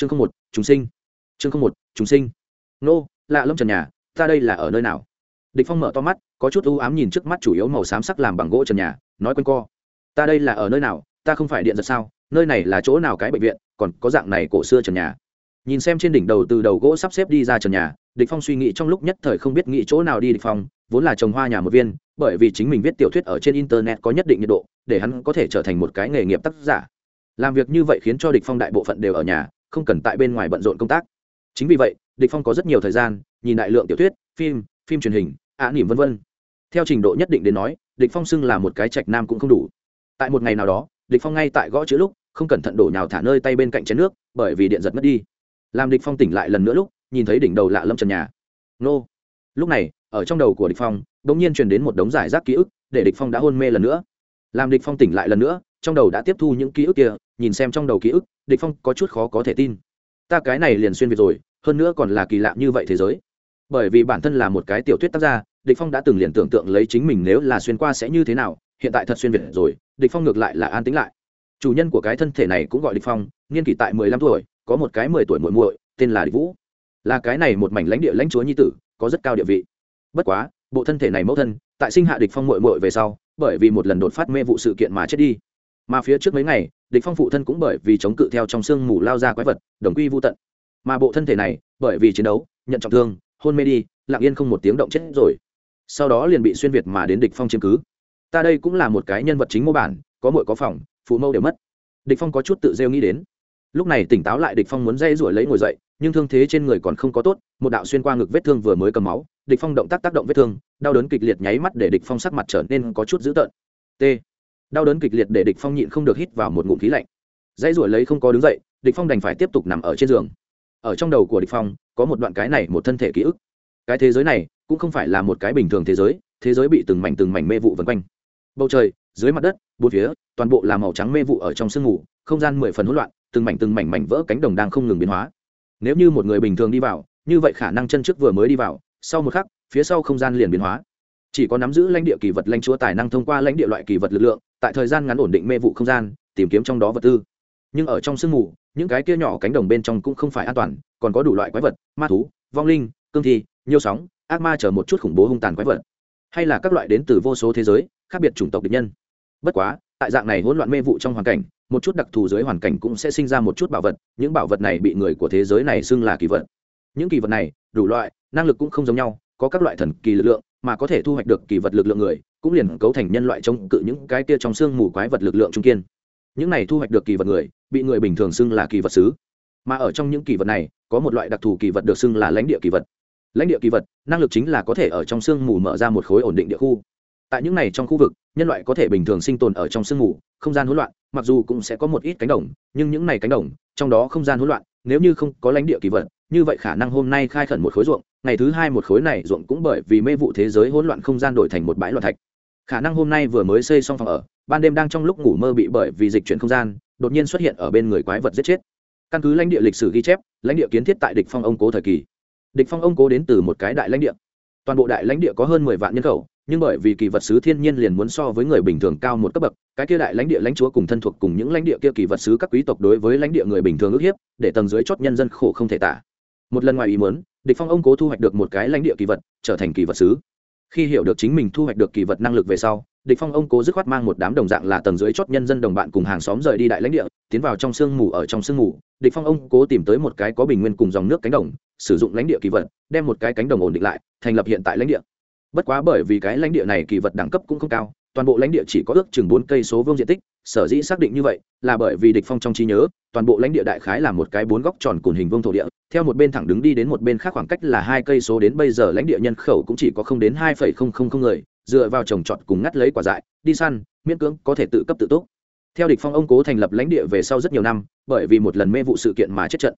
chương không một chúng sinh. Chương không một chúng sinh. Nô, lạ lâm trần nhà, ta đây là ở nơi nào? Địch phong mở to mắt, có chút u ám nhìn trước mắt chủ yếu màu xám sắc làm bằng gỗ trần nhà, nói quanh co. Ta đây là ở nơi nào? Ta không phải điện giật sao? Nơi này là chỗ nào cái bệnh viện? Còn có dạng này cổ xưa trần nhà. Nhìn xem trên đỉnh đầu từ đầu gỗ sắp xếp đi ra trần nhà, địch phong suy nghĩ trong lúc nhất thời không biết nghĩ chỗ nào đi địch phong, vốn là trồng hoa nhà một viên, bởi vì chính mình viết tiểu thuyết ở trên internet có nhất định nhiệt độ, để hắn có thể trở thành một cái nghề nghiệp tác giả. Làm việc như vậy khiến cho địch phong đại bộ phận đều ở nhà không cần tại bên ngoài bận rộn công tác. Chính vì vậy, địch phong có rất nhiều thời gian, nhìn đại lượng tiểu thuyết, phim phim truyền hình, ạ nỉm vân vân. Theo trình độ nhất định đến nói, địch phong xưng là một cái trạch nam cũng không đủ. Tại một ngày nào đó, địch phong ngay tại gõ chữ lúc, không cẩn thận đổ nhào thả nơi tay bên cạnh chén nước, bởi vì điện giật mất đi. Làm địch phong tỉnh lại lần nữa lúc, nhìn thấy đỉnh đầu lạ lâm trần nhà. Nô. Lúc này, ở trong đầu của địch phong, đột nhiên truyền đến một đống giải rác ký ức, để địch phong đã hôn mê lần nữa. Làm địch phong tỉnh lại lần nữa trong đầu đã tiếp thu những ký ức kia, nhìn xem trong đầu ký ức, địch phong có chút khó có thể tin. Ta cái này liền xuyên việt rồi, hơn nữa còn là kỳ lạ như vậy thế giới. Bởi vì bản thân là một cái tiểu thuyết tác gia, địch phong đã từng liền tưởng tượng lấy chính mình nếu là xuyên qua sẽ như thế nào, hiện tại thật xuyên việt rồi, địch phong ngược lại là an tĩnh lại. Chủ nhân của cái thân thể này cũng gọi địch phong, niên kỷ tại 15 tuổi, có một cái 10 tuổi muội muội, tên là địch vũ. Là cái này một mảnh lãnh địa lãnh chúa nhi tử, có rất cao địa vị. Bất quá, bộ thân thể này mẫu thân, tại sinh hạ địch phong muội muội về sau, bởi vì một lần đột phát mê vụ sự kiện mà chết đi mà phía trước mấy ngày, địch phong phụ thân cũng bởi vì chống cự theo trong xương mù lao ra quái vật, đồng quy vu tận. Mà bộ thân thể này, bởi vì chiến đấu, nhận trọng thương, hôn mê đi, lặng yên không một tiếng động chết rồi. Sau đó liền bị xuyên việt mà đến địch phong chiếm cứ. Ta đây cũng là một cái nhân vật chính mô bản, có muội có phòng, phụ mâu đều mất. Địch phong có chút tự rêu nghĩ đến. Lúc này tỉnh táo lại địch phong muốn dây rủi lấy ngồi dậy, nhưng thương thế trên người còn không có tốt, một đạo xuyên qua ngực vết thương vừa mới cầm máu, địch phong động tác tác động vết thương, đau đớn kịch liệt nháy mắt để địch phong sắc mặt trở nên có chút dữ tợn. T đau đớn kịch liệt để địch phong nhịn không được hít vào một ngụm khí lạnh. Dãy rủi lấy không có đứng dậy, địch phong đành phải tiếp tục nằm ở trên giường. Ở trong đầu của địch phong, có một đoạn cái này một thân thể ký ức. Cái thế giới này cũng không phải là một cái bình thường thế giới thế giới bị từng mảnh từng mảnh mê vụ vần quanh. Bầu trời, dưới mặt đất, bốn phía, toàn bộ là màu trắng mê vụ ở trong sương mù, không gian mười phần hỗn loạn, từng mảnh từng mảnh mảnh vỡ cánh đồng đang không ngừng biến hóa. Nếu như một người bình thường đi vào, như vậy khả năng chân trước vừa mới đi vào, sau một khắc, phía sau không gian liền biến hóa. Chỉ có nắm giữ lãnh địa kỳ vật lãnh chúa tài năng thông qua lãnh địa loại kỳ vật lực lượng tại thời gian ngắn ổn định mê vụ không gian, tìm kiếm trong đó vật tư. Nhưng ở trong sương mù, những cái kia nhỏ cánh đồng bên trong cũng không phải an toàn, còn có đủ loại quái vật, ma thú, vong linh, cương thi, nhiều sóng, ác ma chở một chút khủng bố hung tàn quái vật. Hay là các loại đến từ vô số thế giới, khác biệt chủng tộc địch nhân. Bất quá, tại dạng này hỗn loạn mê vụ trong hoàn cảnh, một chút đặc thù dưới hoàn cảnh cũng sẽ sinh ra một chút bảo vật, những bảo vật này bị người của thế giới này xưng là kỳ vật. Những kỳ vật này, đủ loại, năng lực cũng không giống nhau, có các loại thần kỳ lực lượng mà có thể thu hoạch được kỳ vật lực lượng người, cũng liền cấu thành nhân loại chống cự những cái kia trong xương mù quái vật lực lượng trung kiên. Những này thu hoạch được kỳ vật người, bị người bình thường xưng là kỳ vật sứ. Mà ở trong những kỳ vật này, có một loại đặc thù kỳ vật được xưng là lãnh địa kỳ vật. Lãnh địa kỳ vật, năng lực chính là có thể ở trong sương mù mở ra một khối ổn định địa khu. Tại những này trong khu vực, nhân loại có thể bình thường sinh tồn ở trong sương mù, không gian hỗn loạn, mặc dù cũng sẽ có một ít cánh đồng, nhưng những này cánh đồng, trong đó không gian hỗn loạn, nếu như không có lãnh địa kỳ vật như vậy khả năng hôm nay khai khẩn một khối ruộng, ngày thứ hai một khối này ruộng cũng bởi vì mê vụ thế giới hỗn loạn không gian đổi thành một bãi loạn thạch. Khả năng hôm nay vừa mới xây xong phòng ở, ban đêm đang trong lúc ngủ mơ bị bởi vì dịch chuyển không gian, đột nhiên xuất hiện ở bên người quái vật giết chết. Căn cứ lãnh địa lịch sử ghi chép, lãnh địa kiến thiết tại địch phong ông cố thời kỳ. Địch phong ông cố đến từ một cái đại lãnh địa. Toàn bộ đại lãnh địa có hơn mười vạn nhân khẩu, nhưng bởi vì kỳ vật sứ thiên nhiên liền muốn so với người bình thường cao một cấp bậc, cái kia đại lãnh địa lãnh chúa cùng thân thuộc cùng những lãnh địa kia kỳ vật sứ các quý tộc đối với lãnh địa người bình thường ước hiếp, để tầng dưới chót nhân dân khổ không thể tả một lần ngoài ý muốn, địch phong ông cố thu hoạch được một cái lãnh địa kỳ vật, trở thành kỳ vật sứ. Khi hiểu được chính mình thu hoạch được kỳ vật năng lực về sau, địch phong ông cố dứt khoát mang một đám đồng dạng là tầng dưới chót nhân dân đồng bạn cùng hàng xóm rời đi đại lãnh địa, tiến vào trong sương mù ở trong sương mù. Địch phong ông cố tìm tới một cái có bình nguyên cùng dòng nước cánh đồng, sử dụng lãnh địa kỳ vật, đem một cái cánh đồng ổn định lại, thành lập hiện tại lãnh địa. Bất quá bởi vì cái lãnh địa này kỳ vật đẳng cấp cũng không cao toàn bộ lãnh địa chỉ có ước chừng bốn cây số vuông diện tích, sở dĩ xác định như vậy là bởi vì địch phong trong trí nhớ, toàn bộ lãnh địa đại khái là một cái bốn góc tròn cùn hình vuông thổ địa, theo một bên thẳng đứng đi đến một bên khác khoảng cách là hai cây số đến bây giờ lãnh địa nhân khẩu cũng chỉ có không đến hai phẩy không không không người, dựa vào trồng trọt cùng ngắt lấy quả dại, đi săn, miễn cưỡng có thể tự cấp tự túc. Theo địch phong ông cố thành lập lãnh địa về sau rất nhiều năm, bởi vì một lần mê vụ sự kiện mà chết trận.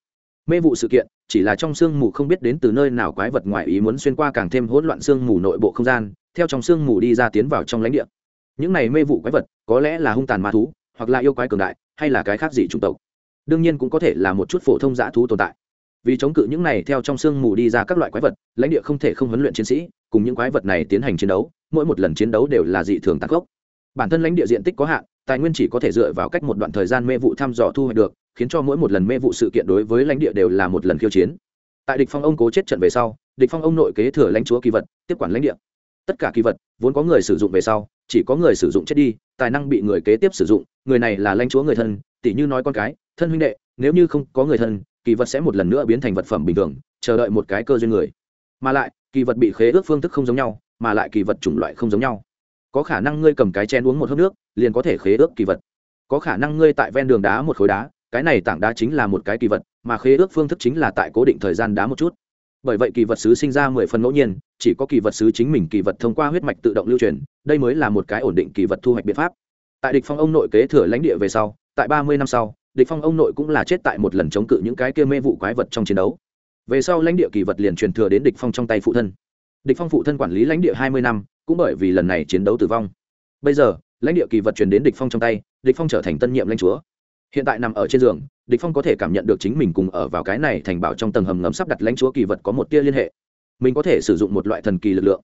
Mê vụ sự kiện, chỉ là trong sương mù không biết đến từ nơi nào quái vật ngoài ý muốn xuyên qua càng thêm hỗn loạn sương mù nội bộ không gian, theo trong sương mù đi ra tiến vào trong lãnh địa những này mê vụ quái vật, có lẽ là hung tàn ma thú, hoặc là yêu quái cường đại, hay là cái khác gì chủng tộc. Đương nhiên cũng có thể là một chút phổ thông dã thú tồn tại. Vì chống cự những này theo trong sương mù đi ra các loại quái vật, lãnh địa không thể không huấn luyện chiến sĩ, cùng những quái vật này tiến hành chiến đấu, mỗi một lần chiến đấu đều là dị thường tăng gốc bản thân lãnh địa diện tích có hạn, tài nguyên chỉ có thể dựa vào cách một đoạn thời gian mê vụ thăm dò thu hoạch được, khiến cho mỗi một lần mê vụ sự kiện đối với lãnh địa đều là một lần khiêu chiến. Tại địch phong ông cố chết trận về sau, địch phong ông nội kế thừa lãnh chúa kỳ vật, tiếp quản lãnh địa tất cả kỳ vật, vốn có người sử dụng về sau, chỉ có người sử dụng chết đi, tài năng bị người kế tiếp sử dụng, người này là lãnh chúa người thân tỷ như nói con cái, thân huynh đệ, nếu như không có người thân, kỳ vật sẽ một lần nữa biến thành vật phẩm bình thường, chờ đợi một cái cơ duyên người. Mà lại, kỳ vật bị khế ước phương thức không giống nhau, mà lại kỳ vật chủng loại không giống nhau. Có khả năng ngươi cầm cái chén uống một hớp nước, liền có thể khế ước kỳ vật. Có khả năng ngươi tại ven đường đá một khối đá, cái này tảng đá chính là một cái kỳ vật, mà khế ước phương thức chính là tại cố định thời gian đá một chút bởi vậy kỳ vật sứ sinh ra mười phần ngẫu nhiên, chỉ có kỳ vật sứ chính mình kỳ vật thông qua huyết mạch tự động lưu truyền, đây mới là một cái ổn định kỳ vật thu hoạch biện pháp. Tại địch phong ông nội kế thừa lãnh địa về sau, tại ba mươi năm sau, địch phong ông nội cũng là chết tại một lần chống cự những cái kia mê vụ quái vật trong chiến đấu. Về sau lãnh địa kỳ vật liền truyền thừa đến địch phong trong tay phụ thân. Địch phong phụ thân quản lý lãnh địa hai mươi năm, cũng bởi vì lần này chiến đấu tử vong. Bây giờ, lãnh địa kỳ vật truyền đến địch phong trong tay, địch phong trở thành tân nhiệm lãnh chúa. Hiện tại nằm ở trên giường địch phong có thể cảm nhận được chính mình cùng ở vào cái này thành bảo trong tầng hầm ngầm sắp đặt lãnh chúa kỳ vật có một tia liên hệ. Mình có thể sử dụng một loại thần kỳ lực lượng.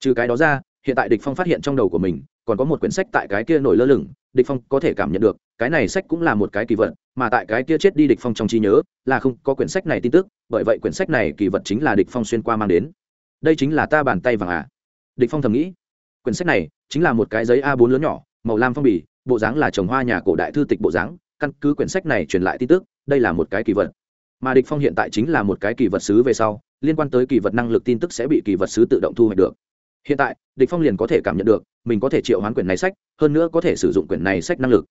Trừ cái đó ra, hiện tại địch phong phát hiện trong đầu của mình, còn có một quyển sách tại cái kia nổi lơ lửng, địch phong có thể cảm nhận được, cái này sách cũng là một cái kỳ vật, mà tại cái kia chết đi địch phong trong trí nhớ, là không có quyển sách này tin tức, bởi vậy quyển sách này kỳ vật chính là địch phong xuyên qua mang đến. Đây chính là ta bàn tay vàng à. Địch phong thầm nghĩ, quyển sách này chính là một cái giấy a 4 lớn nhỏ, màu lam phong bì, bộ dáng là trồng hoa nhà cổ đại thư tịch bộ dáng căn cứ quyển sách này truyền lại tin tức, đây là một cái kỳ vật. Mà địch phong hiện tại chính là một cái kỳ vật sứ về sau, liên quan tới kỳ vật năng lực tin tức sẽ bị kỳ vật sứ tự động thu hoạch được. Hiện tại, địch phong liền có thể cảm nhận được, mình có thể triệu hoán quyển này sách, hơn nữa có thể sử dụng quyển này sách năng lực.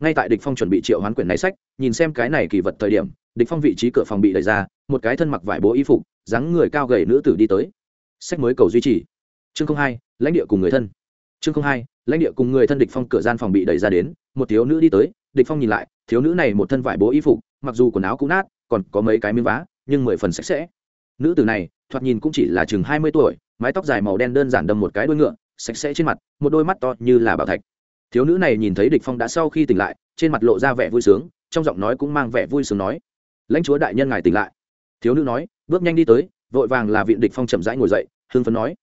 Ngay tại địch phong chuẩn bị triệu hoán quyển này sách, nhìn xem cái này kỳ vật thời điểm, địch phong vị trí cửa phòng bị đẩy ra, một cái thân mặc vải bố y phục, dáng người cao gầy nữ tử đi tới. Sách mới cầu duy trì. Chương không hai, lãnh địa cùng người thân. Chương không hai, lãnh địa cùng người thân địch phong cửa gian phòng bị đẩy ra đến, một thiếu nữ đi tới, địch phong nhìn lại thiếu nữ này một thân vải bố y phục, mặc dù quần áo cũ nát, còn có mấy cái miếng vá, nhưng mười phần sạch sẽ. Nữ tử này, thoạt nhìn cũng chỉ là chừng hai mươi tuổi, mái tóc dài màu đen đơn giản đâm một cái đuôi ngựa, sạch sẽ trên mặt, một đôi mắt to như là bảo thạch. Thiếu nữ này nhìn thấy địch phong đã sau khi tỉnh lại, trên mặt lộ ra vẻ vui sướng, trong giọng nói cũng mang vẻ vui sướng nói, lãnh chúa đại nhân ngài tỉnh lại. Thiếu nữ nói, bước nhanh đi tới, vội vàng là viện địch phong chậm rãi ngồi dậy hương phấn nói,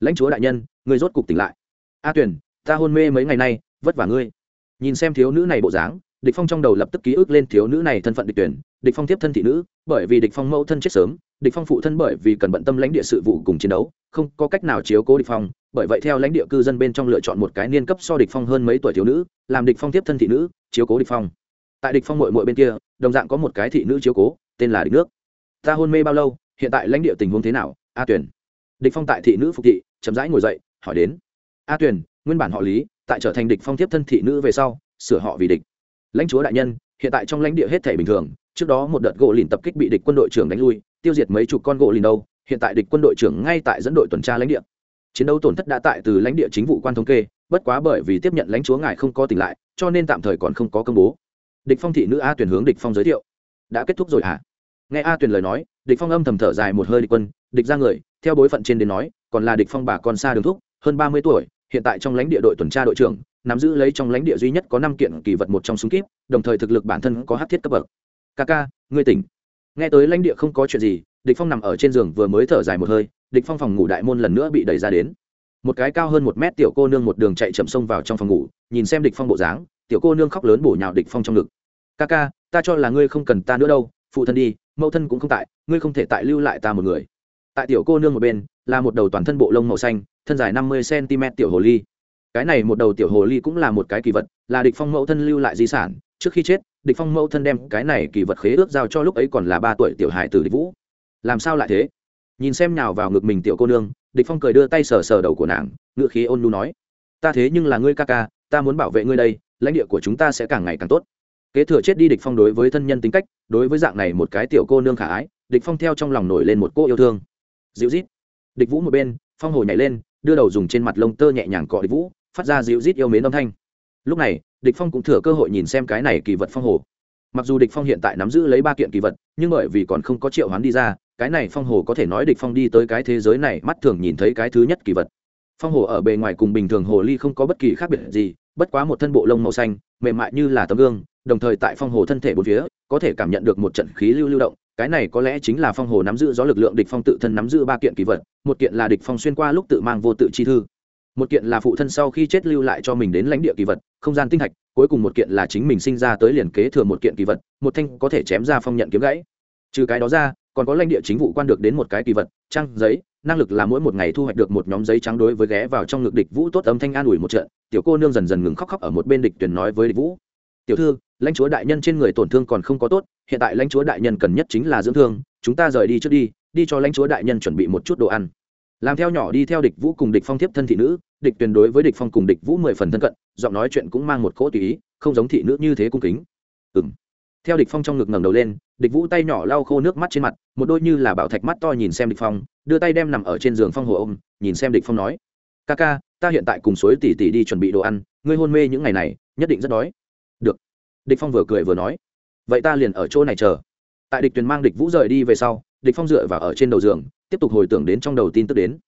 lãnh chúa đại nhân, người rốt cục tỉnh lại. A tuyển ta hôn mê mấy ngày nay, vất vả ngươi. Nhìn xem thiếu nữ này bộ dáng địch phong trong đầu lập tức ký ức lên thiếu nữ này thân phận địch tuyển, địch phong tiếp thân thị nữ, bởi vì địch phong mẫu thân chết sớm, địch phong phụ thân bởi vì cần bận tâm lãnh địa sự vụ cùng chiến đấu, không có cách nào chiếu cố địch phong, bởi vậy theo lãnh địa cư dân bên trong lựa chọn một cái niên cấp so địch phong hơn mấy tuổi thiếu nữ, làm địch phong tiếp thân thị nữ, chiếu cố địch phong. Tại địch phong muội muội bên kia, đồng dạng có một cái thị nữ chiếu cố, tên là địch nước. Ta hôn mê bao lâu, hiện tại lãnh địa tình huống thế nào, a tuyển địch phong tại thị nữ phục thị, chậm rãi ngồi dậy, hỏi đến. A tuyển nguyên bản họ lý, tại trở thành địch phong tiếp thân thị nữ về sau, sửa họ vì địch lãnh chúa đại nhân, hiện tại trong lãnh địa hết thể bình thường, trước đó một đợt gỗ lìn tập kích bị địch quân đội trưởng đánh lui, tiêu diệt mấy chục con gỗ lìn đâu, hiện tại địch quân đội trưởng ngay tại dẫn đội tuần tra lãnh địa. Chiến đấu tổn thất đã tại từ lãnh địa chính vụ quan thống kê, bất quá bởi vì tiếp nhận lãnh chúa ngài không có tỉnh lại, cho nên tạm thời còn không có công bố. Địch phong thị nữ a tuyển hướng địch phong giới thiệu. Đã kết thúc rồi hả? Nghe a tuyển lời nói, địch phong âm thầm thở dài một hơi địch quân, địch ra người, theo bối phận trên đến nói, còn là địch phong bà con xa đường thúc, hơn ba mươi tuổi, hiện tại trong lãnh địa đội tuần tra đội trưởng nắm giữ lấy trong lãnh địa duy nhất có năm kiện kỳ vật một trong súng kíp, đồng thời thực lực bản thân có hát thiết cấp bậc. Ca ca, ngươi tỉnh. Nghe tới lãnh địa không có chuyện gì, địch phong nằm ở trên giường vừa mới thở dài một hơi, địch phong phòng ngủ đại môn lần nữa bị đẩy ra đến. Một cái cao hơn một mét tiểu cô nương một đường chạy chậm xông vào trong phòng ngủ, nhìn xem địch phong bộ dáng, tiểu cô nương khóc lớn bổ nhào địch phong trong ngực. Ca ca, ta cho là ngươi không cần ta nữa đâu, phụ thân đi, mẫu thân cũng không tại, ngươi không thể tại lưu lại ta một người. Tại tiểu cô nương một bên, là một đầu toàn thân bộ lông màu xanh, thân dài năm mươi cm tiểu hồ ly cái này một đầu tiểu hồ ly cũng là một cái kỳ vật, là địch phong mẫu thân lưu lại di sản. Trước khi chết, địch phong mẫu thân đem cái này kỳ vật khế ước giao cho lúc ấy còn là ba tuổi tiểu hải tử địch vũ. Làm sao lại thế? Nhìn xem nhào vào ngực mình tiểu cô nương, địch phong cười đưa tay sờ sờ đầu của nàng ngựa khí ôn nhu nói, ta thế nhưng là ngươi ca ca, ta muốn bảo vệ ngươi đây, lãnh địa của chúng ta sẽ càng ngày càng tốt. Kế thừa chết đi địch phong đối với thân nhân tính cách, đối với dạng này một cái tiểu cô nương khả ái, địch phong theo trong lòng nổi lên một cô yêu thương. Dịu dít. Địch vũ một bên, phong hồ nhảy lên, đưa đầu dùng trên mặt lông tơ nhẹ nhàng cọ địch vũ phát ra dịu rít yêu mến âm thanh. Lúc này, địch phong cũng thừa cơ hội nhìn xem cái này kỳ vật phong hồ. Mặc dù địch phong hiện tại nắm giữ lấy ba kiện kỳ vật, nhưng bởi vì còn không có triệu hoán đi ra, cái này phong hồ có thể nói địch phong đi tới cái thế giới này mắt thường nhìn thấy cái thứ nhất kỳ vật. Phong hồ ở bề ngoài cùng bình thường hồ ly không có bất kỳ khác biệt gì, bất quá một thân bộ lông màu xanh, mềm mại như là tấm gương, đồng thời tại phong hồ thân thể bốn phía, có thể cảm nhận được một trận khí lưu lưu động, cái này có lẽ chính là phong hồ nắm giữ gió lực lượng địch phong tự thân nắm giữ ba kiện kỳ vật, một kiện là địch phong xuyên qua lúc tự mang vô tự chi thư một kiện là phụ thân sau khi chết lưu lại cho mình đến lãnh địa kỳ vật, không gian tinh thạch, cuối cùng một kiện là chính mình sinh ra tới liền kế thừa một kiện kỳ vật, một thanh có thể chém ra phong nhận kiếm gãy. Trừ cái đó ra, còn có lãnh địa chính vụ quan được đến một cái kỳ vật trăng giấy, năng lực là mỗi một ngày thu hoạch được một nhóm giấy trắng đối với ghé vào trong ngực địch vũ tốt âm thanh an ủi một trận, tiểu cô nương dần dần ngừng khóc khóc ở một bên địch tuyển nói với địch vũ. Tiểu thư, lãnh chúa đại nhân trên người tổn thương còn không có tốt, hiện tại lãnh chúa đại nhân cần nhất chính là dưỡng thương, chúng ta rời đi trước đi đi cho lãnh chúa đại nhân chuẩn bị một chút đồ ăn làm theo nhỏ đi theo địch vũ cùng địch phong tiếp thân thị nữ, địch tuyển đối với địch phong cùng địch vũ mười phần thân cận, giọng nói chuyện cũng mang một cỗ tùy ý, không giống thị nữ như thế cung kính. Ừm. Theo địch phong trong ngực ngẩng đầu lên, địch vũ tay nhỏ lau khô nước mắt trên mặt, một đôi như là bảo thạch mắt to nhìn xem địch phong, đưa tay đem nằm ở trên giường phong hồ ôm, nhìn xem địch phong nói, ca ca, ta hiện tại cùng suối tỷ tỷ đi chuẩn bị đồ ăn, ngươi hôn mê những ngày này, nhất định rất đói. Được. Địch phong vừa cười vừa nói, vậy ta liền ở chỗ này chờ. Tại địch tuyền mang địch vũ rời đi về sau, địch phong dựa vào ở trên đầu giường tiếp tục hồi tưởng đến trong đầu tin tức đến.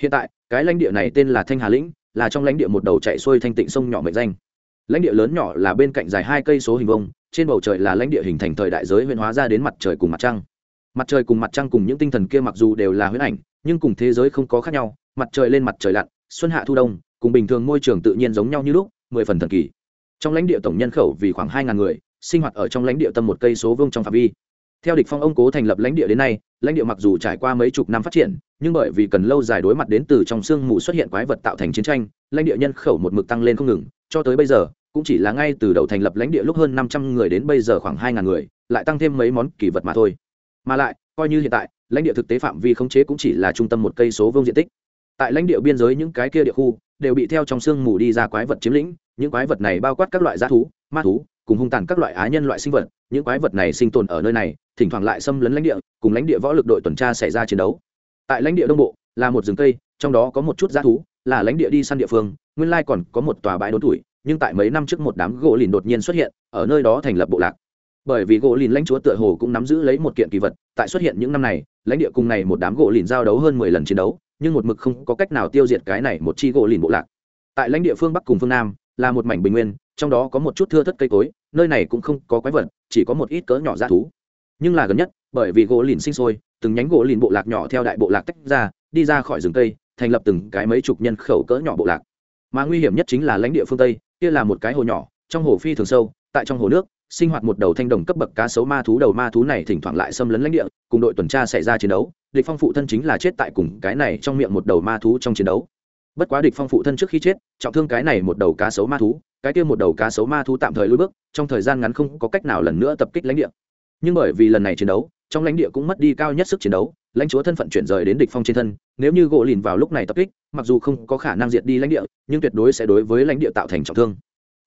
Hiện tại, cái lãnh địa này tên là thanh hà lĩnh, là trong lãnh địa một đầu chạy xuôi thanh tịnh sông nhỏ mệnh danh. Lãnh địa lớn nhỏ là bên cạnh dài hai cây số hình vông trên bầu trời là lãnh địa hình thành thời đại giới huyễn hóa ra đến mặt trời cùng mặt trăng. Mặt trời cùng mặt trăng cùng những tinh thần kia mặc dù đều là huyễn ảnh, nhưng cùng thế giới không có khác nhau, mặt trời lên mặt trời lặn, xuân hạ thu đông, cùng bình thường môi trường tự nhiên giống nhau như lúc, mười phần thần kỳ. Trong lãnh địa tổng nhân khẩu vì khoảng hai ngàn người, sinh hoạt ở trong lãnh địa tâm một cây số vương trong phạm vi theo địch phong ông cố thành lập lãnh địa đến nay, lãnh địa mặc dù trải qua mấy chục năm phát triển, nhưng bởi vì cần lâu dài đối mặt đến từ trong xương mù xuất hiện quái vật tạo thành chiến tranh, lãnh địa nhân khẩu một mực tăng lên không ngừng, cho tới bây giờ, cũng chỉ là ngay từ đầu thành lập lãnh địa lúc hơn năm trăm người đến bây giờ khoảng hai ngàn người, lại tăng thêm mấy món kỳ vật mà thôi. Mà lại, coi như hiện tại, lãnh địa thực tế phạm vi khống chế cũng chỉ là trung tâm một cây số vương diện tích. Tại lãnh địa biên giới những cái kia địa khu, đều bị theo trong xương mù đi ra quái vật chiếm lĩnh, những quái vật này bao quát các loại g thú, ma thú cùng hung tàn các loại á nhân loại sinh vật, những quái vật này sinh tồn ở nơi này, thỉnh thoảng lại xâm lấn lãnh địa, cùng lãnh địa võ lực đội tuần tra xảy ra chiến đấu. Tại lãnh địa đông bộ, là một rừng cây, trong đó có một chút g thú, là lãnh địa đi săn địa phương, nguyên lai còn có một tòa bãi đốn tuổi, nhưng tại mấy năm trước một đám gỗ lìn đột nhiên xuất hiện, ở nơi đó thành lập bộ lạc. Bởi vì gỗ lìn lãnh chúa tựa hồ cũng nắm giữ lấy một kiện kỳ vật, tại xuất hiện những năm này, lãnh địa cùng này một đám gỗ lìn giao đấu hơn mười lần chiến đấu, nhưng một mực không có cách nào tiêu diệt cái này một chi gỗ lìn bộ lạc. Tại lãnh địa phương bắc cùng phương nam, là một mảnh bình nguyên, trong đó có một chút thưa thất cây cối nơi này cũng không có quái vật chỉ có một ít cỡ nhỏ dã thú. Nhưng là gần nhất bởi vì gỗ lìn sinh sôi từng nhánh gỗ lìn bộ lạc nhỏ theo đại bộ lạc tách ra đi ra khỏi rừng tây, thành lập từng cái mấy chục nhân khẩu cỡ nhỏ bộ lạc. Mà nguy hiểm nhất chính là lãnh địa phương tây kia là một cái hồ nhỏ trong hồ phi thường sâu tại trong hồ nước sinh hoạt một đầu thanh đồng cấp bậc cá sấu ma thú đầu ma thú này thỉnh thoảng lại xâm lấn lãnh địa cùng đội tuần tra xảy ra chiến đấu địch phong phụ thân chính là chết tại cùng cái này trong miệng một đầu ma thú trong chiến đấu bất quá địch phong phụ thân trước khi chết, trọng thương cái này một đầu cá sấu ma thú, cái kia một đầu cá sấu ma thú tạm thời lùi bước, trong thời gian ngắn không có cách nào lần nữa tập kích lãnh địa. Nhưng bởi vì lần này chiến đấu, trong lãnh địa cũng mất đi cao nhất sức chiến đấu, lãnh chúa thân phận chuyển rời đến địch phong trên thân, nếu như gỗ lìn vào lúc này tập kích, mặc dù không có khả năng diệt đi lãnh địa, nhưng tuyệt đối sẽ đối với lãnh địa tạo thành trọng thương.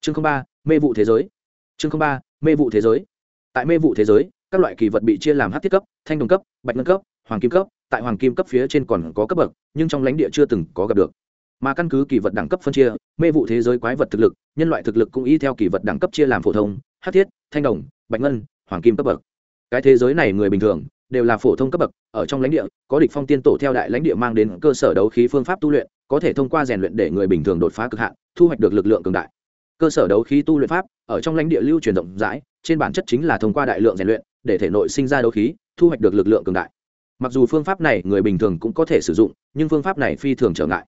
Chương ba, mê vụ thế giới. Chương ba, mê vụ thế giới. Tại mê vụ thế giới, các loại kỳ vật bị chia làm hắc thiết cấp, thanh đồng cấp, bạch ngân cấp, hoàng kim cấp, tại hoàng kim cấp phía trên còn có cấp bậc, nhưng trong lãnh địa chưa từng có gặp được mà căn cứ kỳ vật đẳng cấp phân chia, mê vụ thế giới quái vật thực lực, nhân loại thực lực cũng y theo kỳ vật đẳng cấp chia làm phổ thông hát thiết, thanh đồng, bạch ngân, hoàng kim cấp bậc. Cái thế giới này người bình thường đều là phổ thông cấp bậc, ở trong lãnh địa, có địch phong tiên tổ theo đại lãnh địa mang đến cơ sở đấu khí phương pháp tu luyện, có thể thông qua rèn luyện để người bình thường đột phá cực hạn, thu hoạch được lực lượng cường đại. Cơ sở đấu khí tu luyện pháp ở trong lãnh địa lưu truyền rộng rãi, trên bản chất chính là thông qua đại lượng rèn luyện để thể nội sinh ra đấu khí, thu hoạch được lực lượng cường đại. Mặc dù phương pháp này người bình thường cũng có thể sử dụng, nhưng phương pháp này phi thường trở ngại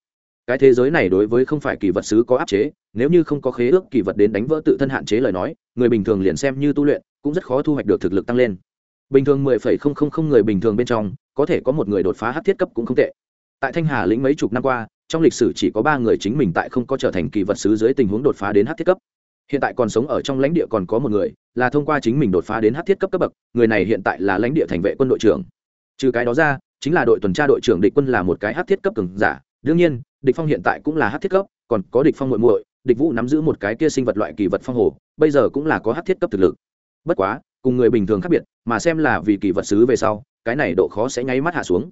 cái thế giới này đối với không phải kỳ vật sứ có áp chế, nếu như không có khế ước kỳ vật đến đánh vỡ tự thân hạn chế lời nói, người bình thường liền xem như tu luyện, cũng rất khó thu hoạch được thực lực tăng lên. Bình thường mười phẩy không không không người bình thường bên trong, có thể có một người đột phá hát thiết cấp cũng không tệ. Tại thanh hà lĩnh mấy chục năm qua, trong lịch sử chỉ có ba người chính mình tại không có trở thành kỳ vật sứ dưới tình huống đột phá đến hát thiết cấp. Hiện tại còn sống ở trong lãnh địa còn có một người, là thông qua chính mình đột phá đến hát thiết cấp cấp bậc, người này hiện tại là lãnh địa thành vệ quân đội trưởng. Trừ cái đó ra, chính là đội tuần tra đội trưởng địch quân là một cái hát thiết cấp cường giả. Đương nhiên địch phong hiện tại cũng là hát thiết cấp, còn có địch phong muội muội, địch vũ nắm giữ một cái kia sinh vật loại kỳ vật phong hồ, bây giờ cũng là có hát thiết cấp thực lực. Bất quá, cùng người bình thường khác biệt, mà xem là vì kỳ vật sứ về sau, cái này độ khó sẽ nháy mắt hạ xuống.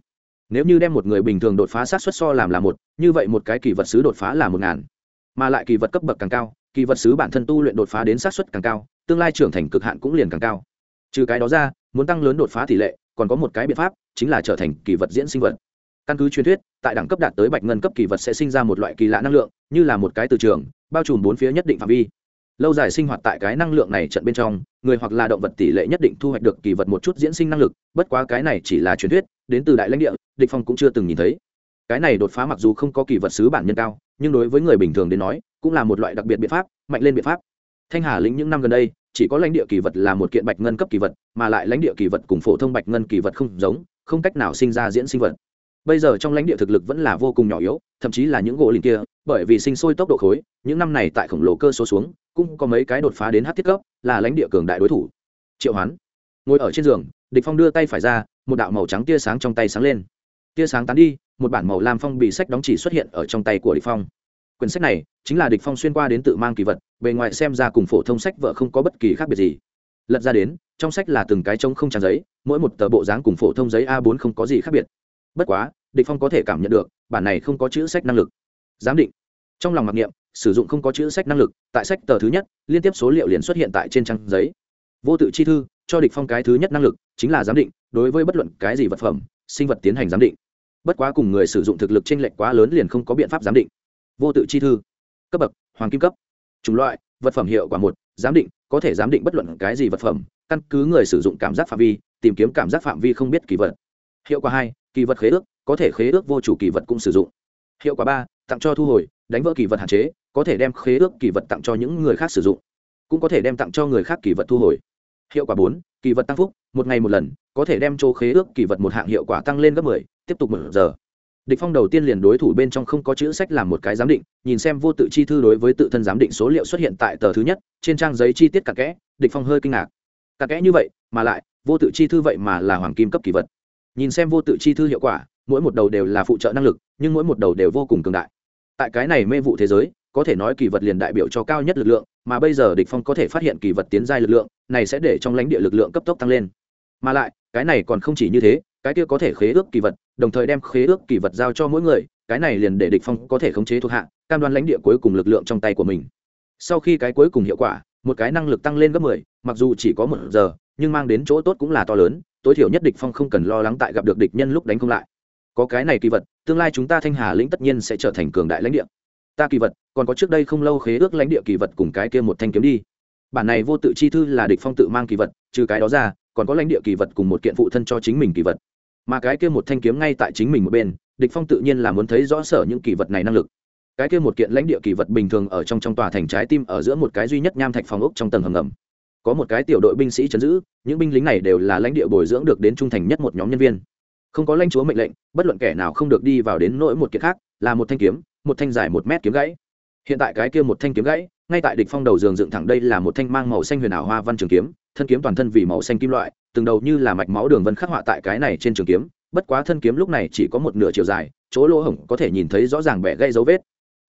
Nếu như đem một người bình thường đột phá sát xuất so làm là một, như vậy một cái kỳ vật sứ đột phá là một ngàn. Mà lại kỳ vật cấp bậc càng cao, kỳ vật sứ bản thân tu luyện đột phá đến sát xuất càng cao, tương lai trưởng thành cực hạn cũng liền càng cao. Trừ cái đó ra, muốn tăng lớn đột phá tỷ lệ, còn có một cái biện pháp, chính là trở thành kỳ vật diễn sinh vật căn cứ truyền thuyết, tại đẳng cấp đạt tới bạch ngân cấp kỳ vật sẽ sinh ra một loại kỳ lạ năng lượng, như là một cái từ trường, bao trùm bốn phía nhất định phạm vi. Lâu dài sinh hoạt tại cái năng lượng này trận bên trong, người hoặc là động vật tỷ lệ nhất định thu hoạch được kỳ vật một chút diễn sinh năng lực, bất quá cái này chỉ là truyền thuyết, đến từ đại lãnh địa, địch phong cũng chưa từng nhìn thấy. Cái này đột phá mặc dù không có kỳ vật sứ bản nhân cao, nhưng đối với người bình thường đến nói, cũng là một loại đặc biệt biện pháp, mạnh lên biện pháp. Thanh hà lĩnh những năm gần đây, chỉ có lãnh địa kỳ vật là một kiện bạch ngân cấp kỳ vật, mà lại lãnh địa kỳ vật cùng phổ thông bạch ngân kỳ vật không giống, không cách nào sinh ra diễn sinh vật bây giờ trong lãnh địa thực lực vẫn là vô cùng nhỏ yếu, thậm chí là những gỗ lìn kia, bởi vì sinh sôi tốc độ khối, những năm này tại khổng lồ cơ số xuống, cũng có mấy cái đột phá đến hát thiết cấp, là lãnh địa cường đại đối thủ. Triệu hoán ngồi ở trên giường, địch phong đưa tay phải ra, một đạo màu trắng tia sáng trong tay sáng lên. Tia sáng tán đi, một bản màu lam phong bì sách đóng chỉ xuất hiện ở trong tay của địch phong. Quyển sách này chính là địch phong xuyên qua đến tự mang kỳ vật, bề ngoài xem ra cùng phổ thông sách vợ không có bất kỳ khác biệt gì. Lật ra đến, trong sách là từng cái trống không trang giấy, mỗi một tờ bộ dáng cùng phổ thông giấy a 4 không có gì khác biệt bất quá, địch phong có thể cảm nhận được, bản này không có chữ sách năng lực. Giám định. Trong lòng mặc niệm, sử dụng không có chữ sách năng lực, tại sách tờ thứ nhất, liên tiếp số liệu liền xuất hiện tại trên trang giấy. Vô tự chi thư, cho địch phong cái thứ nhất năng lực, chính là giám định, đối với bất luận cái gì vật phẩm, sinh vật tiến hành giám định. Bất quá cùng người sử dụng thực lực chênh lệch quá lớn liền không có biện pháp giám định. Vô tự chi thư. Cấp bậc, hoàng kim cấp. Chủng loại, vật phẩm hiệu quả một, giám định, có thể giám định bất luận cái gì vật phẩm, căn cứ người sử dụng cảm giác phạm vi, tìm kiếm cảm giác phạm vi không biết kỳ vật. Hiệu quả hai kỳ vật khế ước, có thể khế ước vô chủ kỳ vật cũng sử dụng. Hiệu quả ba, tặng cho thu hồi, đánh vỡ kỳ vật hạn chế, có thể đem khế ước kỳ vật tặng cho những người khác sử dụng, cũng có thể đem tặng cho người khác kỳ vật thu hồi. Hiệu quả bốn, kỳ vật tăng phúc, một ngày một lần, có thể đem chỗ khế ước kỳ vật một hạng hiệu quả tăng lên gấp mười, tiếp tục một giờ. Địch phong đầu tiên liền đối thủ bên trong không có chữ sách làm một cái giám định, nhìn xem vô tự chi thư đối với tự thân giám định số liệu xuất hiện tại tờ thứ nhất, trên trang giấy chi tiết cả kẽ, địch phong hơi kinh ngạc. Cả kẽ như vậy, mà lại, vô tự chi thư vậy mà là hoàng kim cấp kỳ vật nhìn xem vô tự chi thư hiệu quả mỗi một đầu đều là phụ trợ năng lực nhưng mỗi một đầu đều vô cùng cường đại. Tại cái này mê vụ thế giới có thể nói kỳ vật liền đại biểu cho cao nhất lực lượng mà bây giờ địch phong có thể phát hiện kỳ vật tiến giai lực lượng này sẽ để trong lãnh địa lực lượng cấp tốc tăng lên. Mà lại cái này còn không chỉ như thế cái kia có thể khế ước kỳ vật đồng thời đem khế ước kỳ vật giao cho mỗi người cái này liền để địch phong có thể khống chế thuộc hạ cam đoan lãnh địa cuối cùng lực lượng trong tay của mình. Sau khi cái cuối cùng hiệu quả một cái năng lực tăng lên gấp 10, mặc dù chỉ có một giờ nhưng mang đến chỗ tốt cũng là to lớn tối thiểu nhất địch phong không cần lo lắng tại gặp được địch nhân lúc đánh không lại. Có cái này kỳ vật, tương lai chúng ta thanh hà lĩnh tất nhiên sẽ trở thành cường đại lãnh địa. Ta kỳ vật, còn có trước đây không lâu khế ước lãnh địa kỳ vật cùng cái kia một thanh kiếm đi. Bản này vô tự chi thư là địch phong tự mang kỳ vật, trừ cái đó ra, còn có lãnh địa kỳ vật cùng một kiện phụ thân cho chính mình kỳ vật. Mà cái kia một thanh kiếm ngay tại chính mình một bên, địch phong tự nhiên là muốn thấy rõ sở những kỳ vật này năng lực. Cái kia một kiện lãnh địa kỳ vật bình thường ở trong trong tòa thành trái tim ở giữa một cái duy nhất nham thạch phòng ốc trong tầng hầm ngầm có một cái tiểu đội binh sĩ chấn giữ, những binh lính này đều là lãnh địa bồi dưỡng được đến trung thành nhất một nhóm nhân viên. Không có lãnh chúa mệnh lệnh, bất luận kẻ nào không được đi vào đến nỗi một kiện khác, là một thanh kiếm, một thanh dài một mét kiếm gãy. Hiện tại cái kia một thanh kiếm gãy, ngay tại địch phong đầu giường dựng thẳng đây là một thanh mang màu xanh huyền ảo hoa văn trường kiếm, thân kiếm toàn thân vì màu xanh kim loại, từng đầu như là mạch máu đường vân khắc họa tại cái này trên trường kiếm. Bất quá thân kiếm lúc này chỉ có một nửa chiều dài, chỗ lỗ hổng có thể nhìn thấy rõ ràng bẻ gây dấu vết.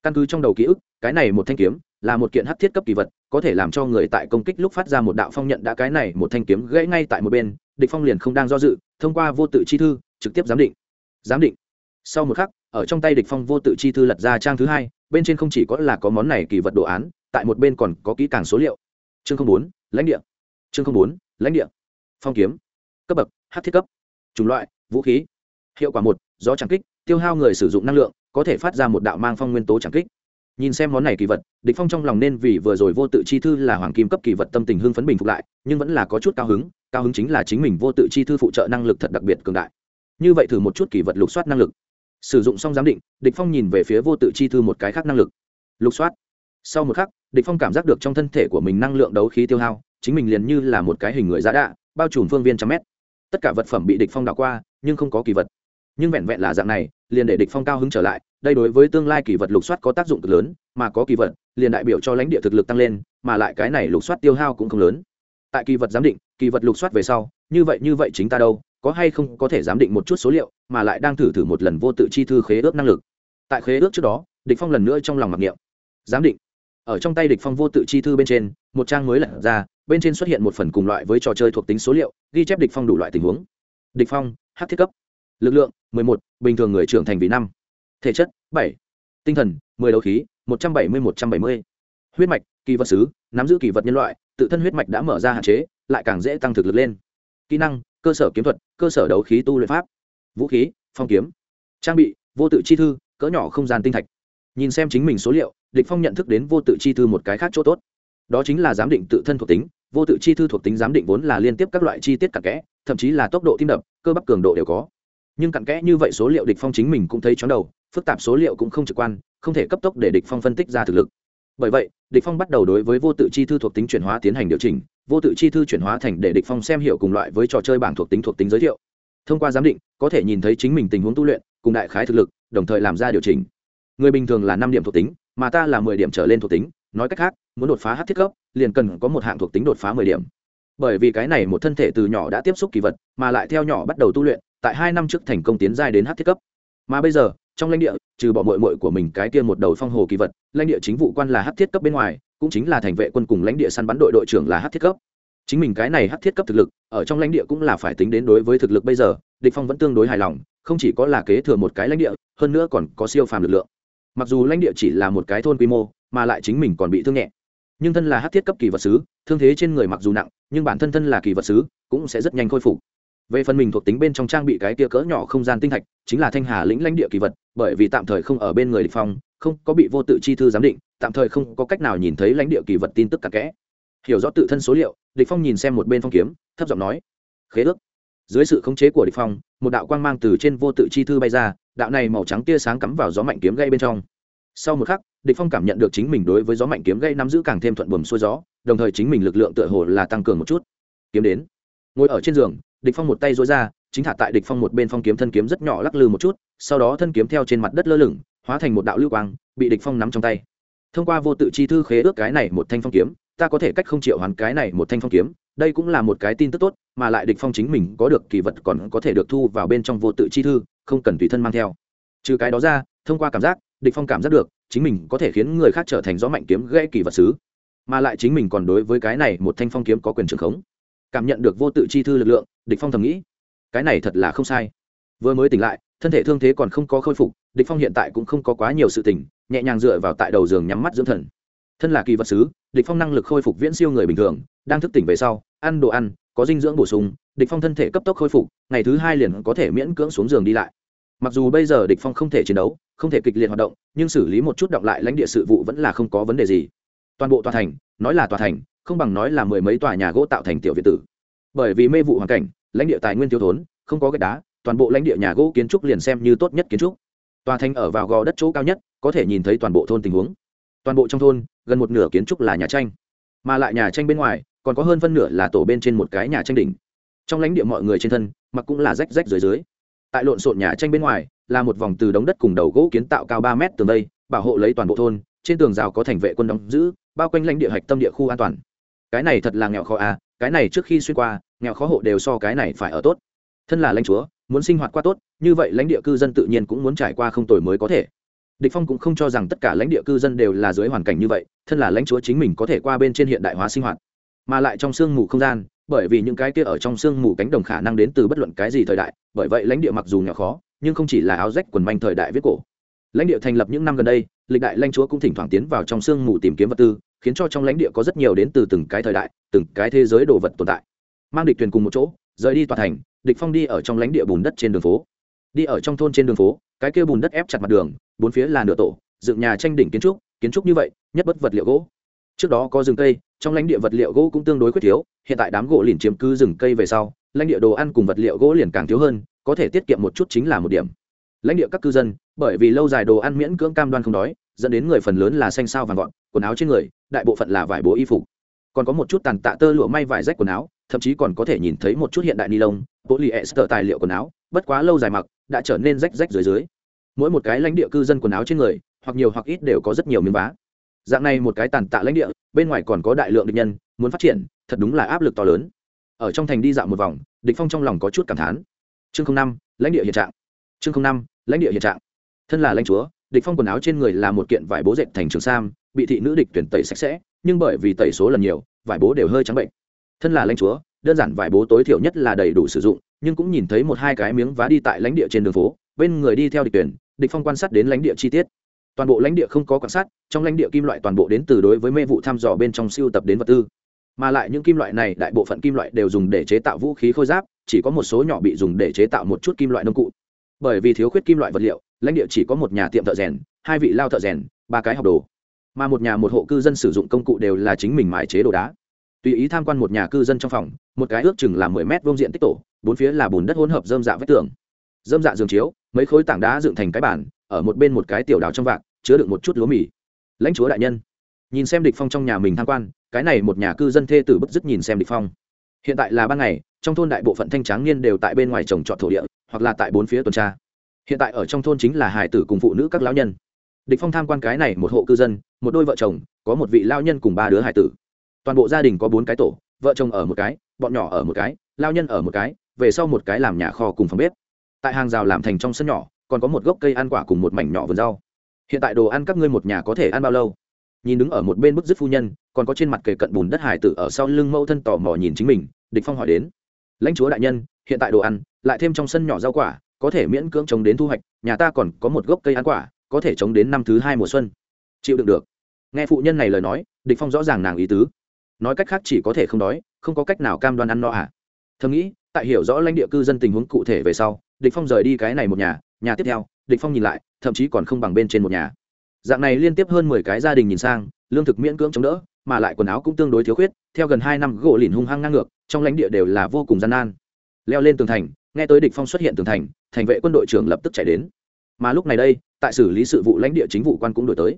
Căn cứ trong đầu ký ức, cái này một thanh kiếm là một kiện hắc thiết cấp kỳ vật có thể làm cho người tại công kích lúc phát ra một đạo phong nhận đã cái này, một thanh kiếm gãy ngay tại một bên, địch phong liền không đang do dự, thông qua vô tự chi thư, trực tiếp giám định. Giám định. Sau một khắc, ở trong tay địch phong vô tự chi thư lật ra trang thứ hai, bên trên không chỉ có là có món này kỳ vật đồ án, tại một bên còn có kỹ càng số liệu. Chương không bốn, lãnh địa. Chương không bốn, lãnh địa. Phong kiếm. Cấp bậc h thiết cấp. Chủng loại, vũ khí. Hiệu quả một, gió tràng kích, tiêu hao người sử dụng năng lượng, có thể phát ra một đạo mang phong nguyên tố tràng kích nhìn xem món này kỳ vật, địch phong trong lòng nên vì vừa rồi vô tự chi thư là hoàng kim cấp kỳ vật tâm tình hưng phấn bình phục lại, nhưng vẫn là có chút cao hứng cao hứng chính là chính mình vô tự chi thư phụ trợ năng lực thật đặc biệt cường đại. Như vậy thử một chút kỳ vật lục soát năng lực. Sử dụng xong giám định, địch phong nhìn về phía vô tự chi thư một cái khác năng lực. Lục soát. Sau một khắc, địch phong cảm giác được trong thân thể của mình năng lượng đấu khí tiêu hao, chính mình liền như là một cái hình người giá đạ, bao trùm phương viên trăm mét. Tất cả vật phẩm bị địch phong đảo qua, nhưng không có kỳ vật nhưng vẹn vẹn là dạng này, liền để địch phong cao hứng trở lại, đây đối với tương lai kỳ vật lục soát có tác dụng cực lớn, mà có kỳ vật, liền đại biểu cho lãnh địa thực lực tăng lên, mà lại cái này lục soát tiêu hao cũng không lớn. Tại kỳ vật giám định, kỳ vật lục soát về sau, như vậy như vậy chính ta đâu, có hay không có thể giám định một chút số liệu, mà lại đang thử thử một lần vô tự chi thư khế ước năng lực. Tại khế ước trước đó, địch phong lần nữa trong lòng mặc niệm. Giám định. Ở trong tay địch phong vô tự chi thư bên trên, một trang mới lật ra, bên trên xuất hiện một phần cùng loại với trò chơi thuộc tính số liệu, ghi chép địch phong đủ loại tình huống. Địch phong hắc thiết cấp. Lực lượng 11, bình thường người trưởng thành vì năm. Thể chất 7, tinh thần 10 đấu khí 170 170. huyết mạch kỳ vật sứ nắm giữ kỳ vật nhân loại tự thân huyết mạch đã mở ra hạn chế lại càng dễ tăng thực lực lên. Kỹ năng cơ sở kiếm thuật cơ sở đấu khí tu luyện pháp. Vũ khí phong kiếm. Trang bị vô tự chi thư cỡ nhỏ không gian tinh thạch. Nhìn xem chính mình số liệu địch phong nhận thức đến vô tự chi thư một cái khác chỗ tốt. Đó chính là giám định tự thân thuộc tính vô tự chi thư thuộc tính giám định vốn là liên tiếp các loại chi tiết cặn kẽ thậm chí là tốc độ tim đập cơ bắp cường độ đều có nhưng cặn kẽ như vậy số liệu địch phong chính mình cũng thấy chóng đầu, phức tạp số liệu cũng không trực quan, không thể cấp tốc để địch phong phân tích ra thực lực. Bởi vậy, địch phong bắt đầu đối với vô tự chi thư thuộc tính chuyển hóa tiến hành điều chỉnh, vô tự chi thư chuyển hóa thành để địch phong xem hiểu cùng loại với trò chơi bảng thuộc tính thuộc tính giới thiệu. Thông qua giám định, có thể nhìn thấy chính mình tình huống tu luyện, cùng đại khái thực lực, đồng thời làm ra điều chỉnh. Người bình thường là năm điểm thuộc tính, mà ta là mười điểm trở lên thuộc tính, nói cách khác, muốn đột phá hát thiết cấp, liền cần có một hạng thuộc tính đột phá mười điểm. Bởi vì cái này một thân thể từ nhỏ đã tiếp xúc kỳ vật, mà lại theo nhỏ bắt đầu tu luyện tại hai năm trước thành công tiến giai đến hát thiết cấp. Mà bây giờ, trong lãnh địa, trừ bỏ mội mội của mình cái kia một đầu phong hồ kỳ vật, lãnh địa chính vụ quan là hát thiết cấp bên ngoài, cũng chính là thành vệ quân cùng lãnh địa săn bắn đội đội trưởng là hát thiết cấp. Chính mình cái này hát thiết cấp thực lực, ở trong lãnh địa cũng là phải tính đến đối với thực lực bây giờ, địch phong vẫn tương đối hài lòng, không chỉ có là kế thừa một cái lãnh địa, hơn nữa còn có siêu phàm lực lượng. Mặc dù lãnh địa chỉ là một cái thôn quy mô, mà lại chính mình còn bị thương nhẹ. Nhưng thân là hát thiết cấp kỳ vật sứ, thương thế trên người mặc dù nặng, nhưng bản thân thân là kỳ vật sứ, cũng sẽ rất nhanh khôi phục về phần mình thuộc tính bên trong trang bị cái tia cỡ nhỏ không gian tinh thạch, chính là thanh hà lĩnh lãnh địa kỳ vật, bởi vì tạm thời không ở bên người địch phong, không có bị vô tự chi thư giám định, tạm thời không có cách nào nhìn thấy lãnh địa kỳ vật tin tức cặn kẽ. Hiểu rõ tự thân số liệu, địch phong nhìn xem một bên phong kiếm, thấp giọng nói, khế ước. Dưới sự khống chế của địch phong, một đạo quang mang từ trên vô tự chi thư bay ra, đạo này màu trắng tia sáng cắm vào gió mạnh kiếm gây bên trong. Sau một khắc, địch phong cảm nhận được chính mình đối với gió mạnh kiếm gây nắm giữ càng thêm thuận buồm xuôi gió, đồng thời chính mình lực lượng tựa hồ là tăng cường một chút. Kiếm đến. Ngồi ở trên giường địch phong một tay duỗi ra, chính thả tại địch phong một bên phong kiếm thân kiếm rất nhỏ lắc lư một chút, sau đó thân kiếm theo trên mặt đất lơ lửng, hóa thành một đạo lưu quang, bị địch phong nắm trong tay. Thông qua vô tự chi thư khế ước cái này một thanh phong kiếm, ta có thể cách không triệu hoàn cái này một thanh phong kiếm, đây cũng là một cái tin tức tốt, mà lại địch phong chính mình có được kỳ vật còn có thể được thu vào bên trong vô tự chi thư, không cần tùy thân mang theo. Trừ cái đó ra, thông qua cảm giác, địch phong cảm giác được, chính mình có thể khiến người khác trở thành gió mạnh kiếm gãy kỳ vật sứ mà lại chính mình còn đối với cái này một thanh phong kiếm có quyền trưởng khống cảm nhận được vô tự chi thư lực lượng, địch phong thầm nghĩ, cái này thật là không sai. Vừa mới tỉnh lại, thân thể thương thế còn không có khôi phục, địch phong hiện tại cũng không có quá nhiều sự tỉnh, nhẹ nhàng dựa vào tại đầu giường nhắm mắt dưỡng thần. Thân là kỳ vật sứ, địch phong năng lực khôi phục viễn siêu người bình thường, đang thức tỉnh về sau, ăn đồ ăn, có dinh dưỡng bổ sung, địch phong thân thể cấp tốc khôi phục, ngày thứ hai liền có thể miễn cưỡng xuống giường đi lại. Mặc dù bây giờ địch phong không thể chiến đấu, không thể kịch liệt hoạt động, nhưng xử lý một chút động lại lãnh địa sự vụ vẫn là không có vấn đề gì. Toàn bộ tòa thành, nói là tòa thành không bằng nói là mười mấy tòa nhà gỗ tạo thành tiểu viện tử. Bởi vì mê vụ hoàn cảnh, lãnh địa tài nguyên thiếu thốn, không có gạch đá, toàn bộ lãnh địa nhà gỗ kiến trúc liền xem như tốt nhất kiến trúc. Tòa thành ở vào gò đất chỗ cao nhất, có thể nhìn thấy toàn bộ thôn tình huống. Toàn bộ trong thôn, gần một nửa kiến trúc là nhà tranh. Mà lại nhà tranh bên ngoài, còn có hơn phân nửa là tổ bên trên một cái nhà tranh đỉnh. Trong lãnh địa mọi người trên thân, mặc cũng là rách rách dưới dưới. Tại lộn xộn nhà tranh bên ngoài, là một vòng từ đống đất cùng đầu gỗ kiến tạo cao ba mét tường đây, bảo hộ lấy toàn bộ thôn, trên tường rào có thành vệ quân đóng giữ, bao quanh lãnh địa hạch tâm địa khu an toàn cái này thật là nghèo khó à cái này trước khi xuyên qua, nghèo khó hộ đều so cái này phải ở tốt. Thân là lãnh chúa, muốn sinh hoạt qua tốt, như vậy lãnh địa cư dân tự nhiên cũng muốn trải qua không tồi mới có thể. Địch phong cũng không cho rằng tất cả lãnh địa cư dân đều là dưới hoàn cảnh như vậy, thân là lãnh chúa chính mình có thể qua bên trên hiện đại hóa sinh hoạt. Mà lại trong sương mù không gian, bởi vì những cái kia ở trong sương mù cánh đồng khả năng đến từ bất luận cái gì thời đại, bởi vậy lãnh địa mặc dù nghèo khó, nhưng không chỉ là áo rách quần manh thời đại viết cổ. Lãnh địa thành lập những năm gần đây, lịch đại lãnh chúa cũng thỉnh thoảng tiến vào trong sương mù tìm kiếm vật tư khiến cho trong lãnh địa có rất nhiều đến từ từng cái thời đại, từng cái thế giới đồ vật tồn tại. Mang địch thuyền cùng một chỗ, rời đi tòa thành, địch phong đi ở trong lãnh địa bùn đất trên đường phố. Đi ở trong thôn trên đường phố, cái kia bùn đất ép chặt mặt đường, bốn phía là nửa tổ, dựng nhà tranh đỉnh kiến trúc kiến trúc như vậy, nhất bất vật liệu gỗ. Trước đó có rừng cây, trong lãnh địa vật liệu gỗ cũng tương đối khuyết thiếu, hiện tại đám gỗ liền chiếm cứ rừng cây về sau, lãnh địa đồ ăn cùng vật liệu gỗ liền càng thiếu hơn, có thể tiết kiệm một chút chính là một điểm. Lãnh địa các cư dân, bởi vì lâu dài đồ ăn miễn cưỡng cam đoan không đói, dẫn đến người phần lớn là xanh sao vàng gọn, quần áo trên người đại bộ phận là vải bố y phục. Còn có một chút tàn tạ tơ lụa may vải rách quần áo, thậm chí còn có thể nhìn thấy một chút hiện đại ni lông, polyester tài liệu quần áo, bất quá lâu dài mặc, đã trở nên rách rách dưới dưới. Mỗi một cái lãnh địa cư dân quần áo trên người, hoặc nhiều hoặc ít đều có rất nhiều miếng vá. Dạng này một cái tàn tạ lãnh địa, bên ngoài còn có đại lượng địch nhân, muốn phát triển, thật đúng là áp lực to lớn. Ở trong thành đi dạo một vòng, địch phong trong lòng có chút cảm thán. Chương năm, lãnh địa hiện trạng. Chương năm, lãnh địa hiện trạng. Thân là lãnh chúa, địch phong quần áo trên người là một kiện vải bố dệt thành trường sam bị thị nữ địch tuyển tẩy sạch sẽ, nhưng bởi vì tẩy số lần nhiều, vải bố đều hơi trắng bệnh. Thân là lãnh chúa, đơn giản vải bố tối thiểu nhất là đầy đủ sử dụng, nhưng cũng nhìn thấy một hai cái miếng vá đi tại lãnh địa trên đường phố, bên người đi theo địch tuyển, địch phong quan sát đến lãnh địa chi tiết. Toàn bộ lãnh địa không có quan sát, trong lãnh địa kim loại toàn bộ đến từ đối với mê vụ thăm dò bên trong siêu tập đến vật tư. Mà lại những kim loại này, đại bộ phận kim loại đều dùng để chế tạo vũ khí khôi giáp, chỉ có một số nhỏ bị dùng để chế tạo một chút kim loại nông cụ. Bởi vì thiếu khuyết kim loại vật liệu, lãnh địa chỉ có một nhà tiệm thợ rèn, hai vị lao thợ rèn, ba cái học đồ mà một nhà một hộ cư dân sử dụng công cụ đều là chính mình mài chế đồ đá. Tùy ý tham quan một nhà cư dân trong phòng, một cái ước chừng là mười mét vuông diện tích tổ, bốn phía là bùn đất hỗn hợp dơm dạ vách tường. Dơm dạ giường chiếu, mấy khối tảng đá dựng thành cái bản ở một bên một cái tiểu đào trong vạc, chứa đựng một chút lúa mì. Lãnh chúa đại nhân, nhìn xem địch phong trong nhà mình tham quan, cái này một nhà cư dân thê tử bức dứt nhìn xem địch phong. Hiện tại là ban ngày, trong thôn đại bộ phận thanh tráng niên đều tại bên ngoài trồng trọt thổ địa, hoặc là tại bốn phía tuần tra. Hiện tại ở trong thôn chính là hải tử cùng phụ nữ các lão nhân địch phong tham quan cái này một hộ cư dân, một đôi vợ chồng, có một vị lao nhân cùng ba đứa hải tử. Toàn bộ gia đình có bốn cái tổ, vợ chồng ở một cái, bọn nhỏ ở một cái, lao nhân ở một cái, về sau một cái làm nhà kho cùng phòng bếp. Tại hàng rào làm thành trong sân nhỏ, còn có một gốc cây ăn quả cùng một mảnh nhỏ vườn rau. Hiện tại đồ ăn các ngươi một nhà có thể ăn bao lâu? Nhìn đứng ở một bên bức dứt phu nhân, còn có trên mặt kề cận bùn đất hải tử ở sau lưng mẫu thân tò mò nhìn chính mình, địch phong hỏi đến. Lãnh chúa đại nhân, hiện tại đồ ăn, lại thêm trong sân nhỏ rau quả, có thể miễn cưỡng trồng đến thu hoạch, nhà ta còn có một gốc cây ăn quả có thể chống đến năm thứ hai mùa xuân. Chịu đựng được. Nghe phụ nhân này lời nói, địch phong rõ ràng nàng ý tứ. Nói cách khác chỉ có thể không đói, không có cách nào cam đoan ăn no à. Thầm nghĩ, tại hiểu rõ lãnh địa cư dân tình huống cụ thể về sau, địch phong rời đi cái này một nhà nhà tiếp theo, địch phong nhìn lại, thậm chí còn không bằng bên trên một nhà. Dạng này liên tiếp hơn mười cái gia đình nhìn sang, lương thực miễn cưỡng chống đỡ, mà lại quần áo cũng tương đối thiếu khuyết, theo gần hai năm gỗ lìn hung hăng ngang ngược, trong lãnh địa đều là vô cùng gian nan. Leo lên tường thành, nghe tới địch phong xuất hiện tường thành thành vệ quân đội trưởng lập tức chạy đến. Mà lúc này đây tại xử lý sự vụ lãnh địa chính vụ quan cũng đổi tới.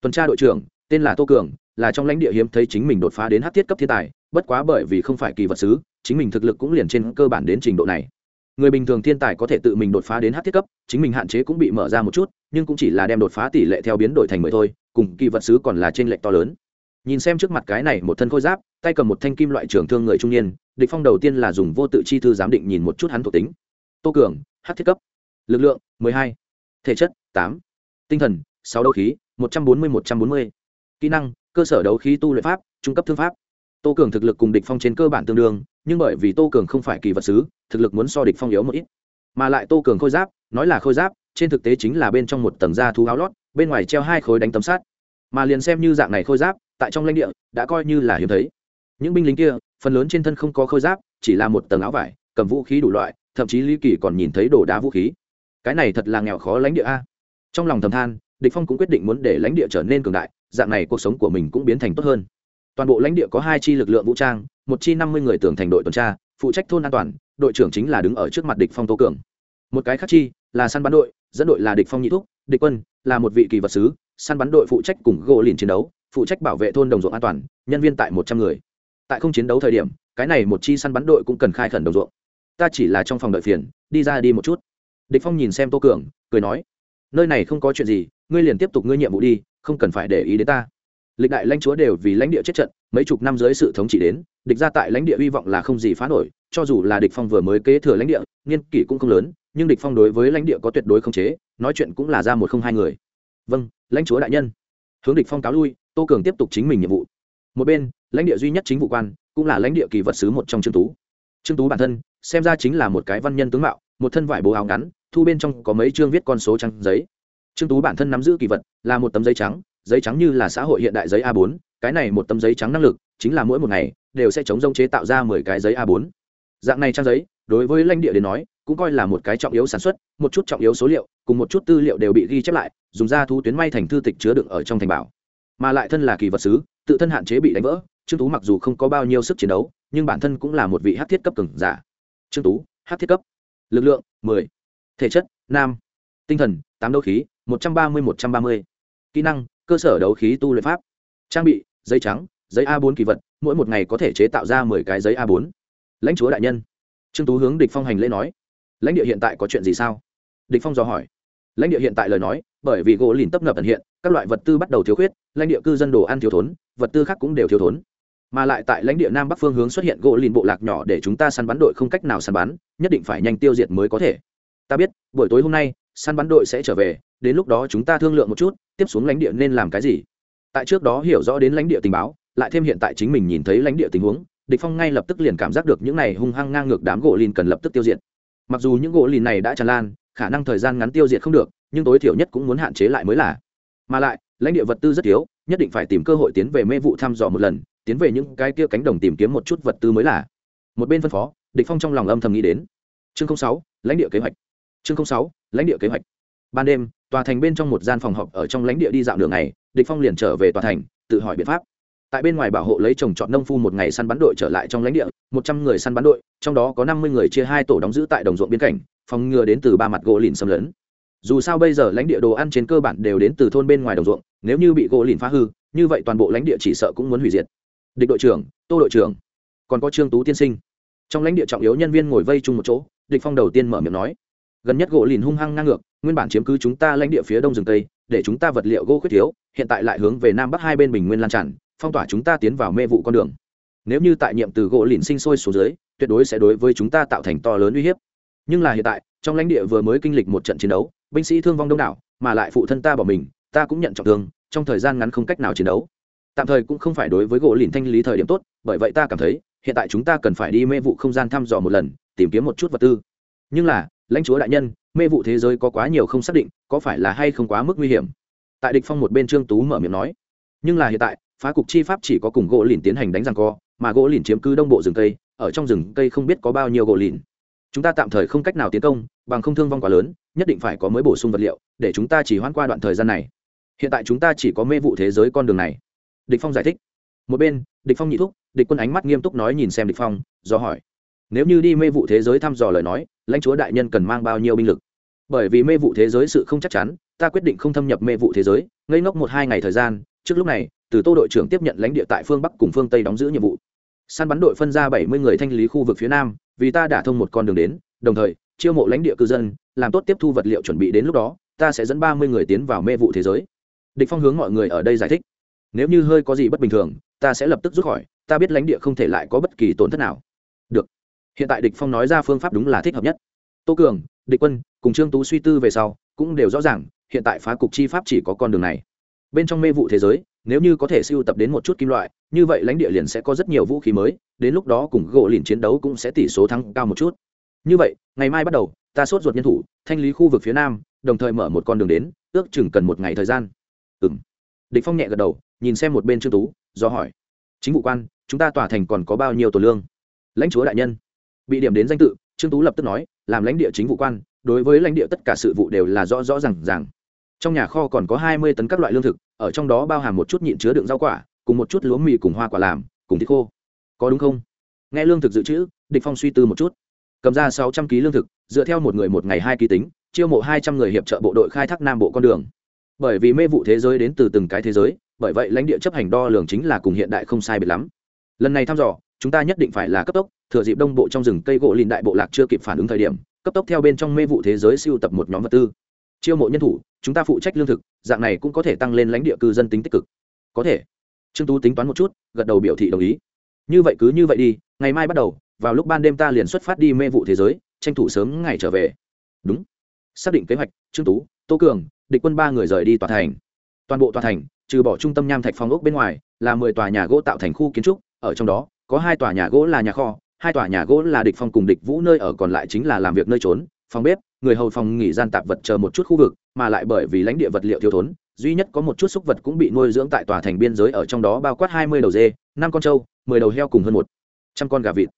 Tuần tra đội trưởng, tên là tô cường, là trong lãnh địa hiếm thấy chính mình đột phá đến hát thiết cấp thiên tài, bất quá bởi vì không phải kỳ vật sứ chính mình thực lực cũng liền trên cơ bản đến trình độ này. Người bình thường thiên tài có thể tự mình đột phá đến hát thiết cấp, chính mình hạn chế cũng bị mở ra một chút, nhưng cũng chỉ là đem đột phá tỷ lệ theo biến đổi thành mười thôi, cùng kỳ vật sứ còn là trên lệch to lớn. Nhìn xem trước mặt cái này một thân khôi giáp, tay cầm một thanh kim loại trưởng thương người trung niên, địch phong đầu tiên là dùng vô tự chi thư giám định nhìn một chút hắn thuộc tính. Tô cường hát thiết cấp. Lực lượng, mười hai. Thể chất tám. Tinh thần, sáu đấu khí, một trăm bốn mươi, một trăm bốn mươi. Kỹ năng, cơ sở đấu khí tu luyện pháp, trung cấp thương pháp. Tô cường thực lực cùng địch phong trên cơ bản tương đương, nhưng bởi vì tô cường không phải kỳ vật sứ, thực lực muốn so địch phong yếu một ít. Mà lại tô cường khôi giáp, nói là khôi giáp, trên thực tế chính là bên trong một tầng da thú áo lót, bên ngoài treo hai khối đánh tấm sát mà liền xem như dạng này khôi giáp, tại trong lãnh địa, đã coi như là hiếm thấy. Những binh lính kia, phần lớn trên thân không có khôi giáp, chỉ là một tầng áo vải, cầm vũ khí đủ loại, thậm chí lý kỳ còn nhìn thấy đồ đá vũ khí. Cái này thật là nghèo khó lãnh địa a trong lòng thầm than, địch phong cũng quyết định muốn để lãnh địa trở nên cường đại, dạng này cuộc sống của mình cũng biến thành tốt hơn. Toàn bộ lãnh địa có hai chi lực lượng vũ trang, một chi năm mươi người tưởng thành đội tuần tra, phụ trách thôn an toàn, đội trưởng chính là đứng ở trước mặt địch phong tô cường. Một cái khác chi là săn bắn đội, dẫn đội là địch phong nhị thúc, địch quân là một vị kỳ vật sứ, săn bắn đội phụ trách cùng gỗ liền chiến đấu, phụ trách bảo vệ thôn đồng ruộng an toàn, nhân viên tại một trăm người. Tại không chiến đấu thời điểm, cái này một chi săn bắn đội cũng cần khai khẩn đồng ruộng. Ta chỉ là trong phòng đợi phiền, đi ra đi một chút. Địch phong nhìn xem tô cường, cười nói nơi này không có chuyện gì, ngươi liền tiếp tục ngươi nhiệm vụ đi, không cần phải để ý đến ta. Lịch đại lãnh chúa đều vì lãnh địa chết trận, mấy chục năm dưới sự thống trị đến, địch ra tại lãnh địa hy vọng là không gì phá nổi, cho dù là địch phong vừa mới kế thừa lãnh địa niên kỷ cũng không lớn, nhưng địch phong đối với lãnh địa có tuyệt đối không chế, nói chuyện cũng là ra một không hai người. Vâng lãnh chúa đại nhân. Hướng địch phong cáo lui, tô cường tiếp tục chính mình nhiệm vụ. Một bên, lãnh địa duy nhất chính vụ quan, cũng là lãnh địa kỳ vật sứ một trong trương tú. Trương tú bản thân, xem ra chính là một cái văn nhân tướng mạo, một thân vải bố áo ngắn thu bên trong có mấy chương viết con số trắng giấy. Trương tú bản thân nắm giữ kỳ vật là một tấm giấy trắng giấy trắng như là xã hội hiện đại giấy a 4 cái này một tấm giấy trắng năng lực, chính là mỗi một ngày đều sẽ chống rông chế tạo ra mười cái giấy a 4 dạng này trang giấy, đối với lãnh địa đến nói, cũng coi là một cái trọng yếu sản xuất, một chút trọng yếu số liệu, cùng một chút tư liệu đều bị ghi chép lại, dùng ra thú tuyến may thành thư tịch chứa đựng ở trong thành bảo. Mà lại thân là kỳ vật sứ, tự thân hạn chế bị đánh vỡ, trương tú mặc dù không có bao nhiêu sức chiến đấu, nhưng bản thân cũng là một vị hát thiết cấp cường giả. Trương tú, hát thiết cấp. Lực lượng 10 thể chất, nam, tinh thần, tám đấu khí, một trăm ba mươi, một trăm ba mươi. Kỹ năng, cơ sở đấu khí tu luyện pháp. Trang bị, giấy trắng, giấy a bốn kỳ vật, mỗi một ngày có thể chế tạo ra mười cái giấy a bốn. Lãnh chúa đại nhân. Trương tú hướng địch phong hành lễ nói. Lãnh địa hiện tại có chuyện gì sao? Địch phong dò hỏi. Lãnh địa hiện tại lời nói, bởi vì gỗ lìn tấp nập ẩn hiện, các loại vật tư bắt đầu thiếu khuyết, lãnh địa cư dân đồ ăn thiếu thốn, vật tư khác cũng đều thiếu thốn. Mà lại tại lãnh địa nam bắc phương hướng xuất hiện gỗ lìn bộ lạc nhỏ để chúng ta săn bắn đội không cách nào săn bắn, nhất định phải nhanh tiêu diệt mới có thể ta biết buổi tối hôm nay săn bắn đội sẽ trở về đến lúc đó chúng ta thương lượng một chút tiếp xuống lãnh địa nên làm cái gì? Tại trước đó hiểu rõ đến lãnh địa tình báo lại thêm hiện tại chính mình nhìn thấy lãnh địa tình huống địch phong ngay lập tức liền cảm giác được những này hung hăng ngang ngược đám gỗ lìn cần lập tức tiêu diệt. Mặc dù những gỗ lìn này đã tràn lan khả năng thời gian ngắn tiêu diệt không được nhưng tối thiểu nhất cũng muốn hạn chế lại mới là. Mà lại lãnh địa vật tư rất thiếu nhất định phải tìm cơ hội tiến về mê vụ thăm dò một lần tiến về những cái kia cánh đồng tìm kiếm một chút vật tư mới là. Một bên phân phó địch phong trong lòng âm thầm nghĩ đến. Chương 06, lãnh địa kế hoạch chương sáu, lãnh địa kế hoạch. Ban đêm, tòa thành bên trong một gian phòng họp ở trong lãnh địa đi dạo đường này địch phong liền trở về tòa thành, tự hỏi biện pháp. Tại bên ngoài bảo hộ lấy trồng trọt nông phu một ngày săn bắn đội trở lại trong lãnh địa, một trăm người săn bắn đội, trong đó có năm mươi người chia hai tổ đóng giữ tại đồng ruộng biên cảnh, phòng ngừa đến từ ba mặt gỗ lìn xâm lấn. Dù sao bây giờ lãnh địa đồ ăn trên cơ bản đều đến từ thôn bên ngoài đồng ruộng, nếu như bị gỗ lìn phá hư, như vậy toàn bộ lãnh địa chỉ sợ cũng muốn hủy diệt. Địch đội trưởng, tô đội trưởng, còn có trương tú tiên sinh. Trong lãnh địa trọng yếu nhân viên ngồi vây chung một chỗ, địch phong đầu tiên mở miệng nói gần nhất gỗ lìn hung hăng ngang ngược, nguyên bản chiếm cứ chúng ta lãnh địa phía đông rừng tây, để chúng ta vật liệu gỗ khuyết thiếu, hiện tại lại hướng về nam bắc hai bên bình nguyên lan tràn, phong tỏa chúng ta tiến vào mê vụ con đường. Nếu như tại nhiệm từ gỗ lìn sinh sôi xuống dưới, tuyệt đối sẽ đối với chúng ta tạo thành to lớn uy hiếp. Nhưng là hiện tại, trong lãnh địa vừa mới kinh lịch một trận chiến đấu, binh sĩ thương vong đông đảo, mà lại phụ thân ta bỏ mình, ta cũng nhận trọng thương, trong thời gian ngắn không cách nào chiến đấu. Tạm thời cũng không phải đối với gỗ lìn thanh lý thời điểm tốt, bởi vậy ta cảm thấy, hiện tại chúng ta cần phải đi mê vụ không gian thăm dò một lần, tìm kiếm một chút vật tư. Nhưng là lãnh chúa đại nhân, mê vụ thế giới có quá nhiều không xác định, có phải là hay không quá mức nguy hiểm? Tại địch phong một bên trương tú mở miệng nói. Nhưng là hiện tại, phá cục chi pháp chỉ có cùng gỗ lìn tiến hành đánh răng co, mà gỗ lìn chiếm cứ đông bộ rừng cây, ở trong rừng cây không biết có bao nhiêu gỗ lìn. Chúng ta tạm thời không cách nào tiến công, bằng không thương vong quá lớn, nhất định phải có mới bổ sung vật liệu, để chúng ta chỉ hoãn qua đoạn thời gian này. Hiện tại chúng ta chỉ có mê vụ thế giới con đường này. Địch phong giải thích. Một bên, địch phong nhị thúc, địch quân ánh mắt nghiêm túc nói nhìn xem địch phong, do hỏi. Nếu như đi mê vụ thế giới thăm dò lời nói lãnh chúa đại nhân cần mang bao nhiêu binh lực? Bởi vì mê vụ thế giới sự không chắc chắn, ta quyết định không thâm nhập mê vụ thế giới, ngây ngốc một hai ngày thời gian, trước lúc này, từ tô đội trưởng tiếp nhận lãnh địa tại phương bắc cùng phương tây đóng giữ nhiệm vụ. Săn bắn đội phân ra bảy mươi người thanh lý khu vực phía nam, vì ta đã thông một con đường đến, đồng thời, chiêu mộ lãnh địa cư dân, làm tốt tiếp thu vật liệu chuẩn bị đến lúc đó, ta sẽ dẫn ba mươi người tiến vào mê vụ thế giới. Địch phong hướng mọi người ở đây giải thích. Nếu như hơi có gì bất bình thường, ta sẽ lập tức rút khỏi, ta biết lãnh địa không thể lại có bất kỳ tổn thất nào. Được hiện tại địch phong nói ra phương pháp đúng là thích hợp nhất. Tô cường, địch quân, cùng trương tú suy tư về sau, cũng đều rõ ràng, hiện tại phá cục chi pháp chỉ có con đường này. Bên trong mê vụ thế giới, nếu như có thể siêu tập đến một chút kim loại, như vậy lãnh địa liền sẽ có rất nhiều vũ khí mới, đến lúc đó cùng gỗ liền chiến đấu cũng sẽ tỷ số thắng cao một chút. Như vậy, ngày mai bắt đầu, ta sốt ruột nhân thủ, thanh lý khu vực phía nam, đồng thời mở một con đường đến, ước chừng cần một ngày thời gian. Ừ m địch phong nhẹ gật đầu, nhìn xem một bên trương tú, do hỏi. Chính vụ quan, chúng ta tỏa thành còn có bao nhiêu tổ lương? Lãnh chúa đại nhân bị điểm đến danh tự, trương tú lập tức nói, làm lãnh địa chính vụ quan, đối với lãnh địa tất cả sự vụ đều là rõ rõ r à n g r à n g trong nhà kho còn có hai mươi tấn các loại lương thực, ở trong đó bao hàm một chút nhịn chứa đựng rau quả, cùng một chút lúa mì cùng hoa quả làm, cùng thịt khô. Có đúng không? Nghe lương thực dự trữ, địch phong suy tư một chút. Cầm ra sáu trăm ký lương thực, dựa theo một người một ngày hai ký tính, chiêu mộ hai trăm người hiệp trợ bộ đội khai thác nam bộ con đường. Bởi vì mê vụ thế giới đến từ từng cái thế giới, bởi vậy lãnh địa chấp hành đo lường chính là cùng hiện đại không sai biệt lắm lần này thăm dò, chúng ta nhất định phải là cấp tốc, thừa dịp đông bộ trong rừng cây gỗ lìn đại bộ lạc chưa kịp phản ứng thời điểm, cấp tốc theo bên trong mê vụ thế giới siêu tập một nhóm vật tư. Chiêu mộ nhân thủ, chúng ta phụ trách lương thực, dạng này cũng có thể tăng lên lãnh địa cư dân tính tích cực. Có thể. Trương tú tính toán một chút, gật đầu biểu thị đồng ý. Như vậy cứ như vậy đi, ngày mai bắt đầu, vào lúc ban đêm ta liền xuất phát đi mê vụ thế giới, tranh thủ sớm ngày trở về. Đúng. Xác định kế hoạch, trương tú, tô cường, địch quân ba người rời đi tòa thành. Toàn bộ tòa thành, trừ bỏ trung tâm nham thạch phong ốc bên ngoài, là mười tòa nhà gỗ tạo thành khu kiến trúc ở trong đó, có hai tòa nhà gỗ là nhà kho, hai tòa nhà gỗ là địch phong cùng địch vũ nơi ở còn lại chính là làm việc nơi trốn, phòng bếp, người hầu phòng nghỉ gian tạp vật chờ một chút khu vực, mà lại bởi vì lãnh địa vật liệu thiếu thốn, duy nhất có một chút xúc vật cũng bị nuôi dưỡng tại tòa thành biên giới ở trong đó bao quát hai mươi đầu dê, năm con trâu, mười đầu heo cùng hơn một trăm con gà vịt.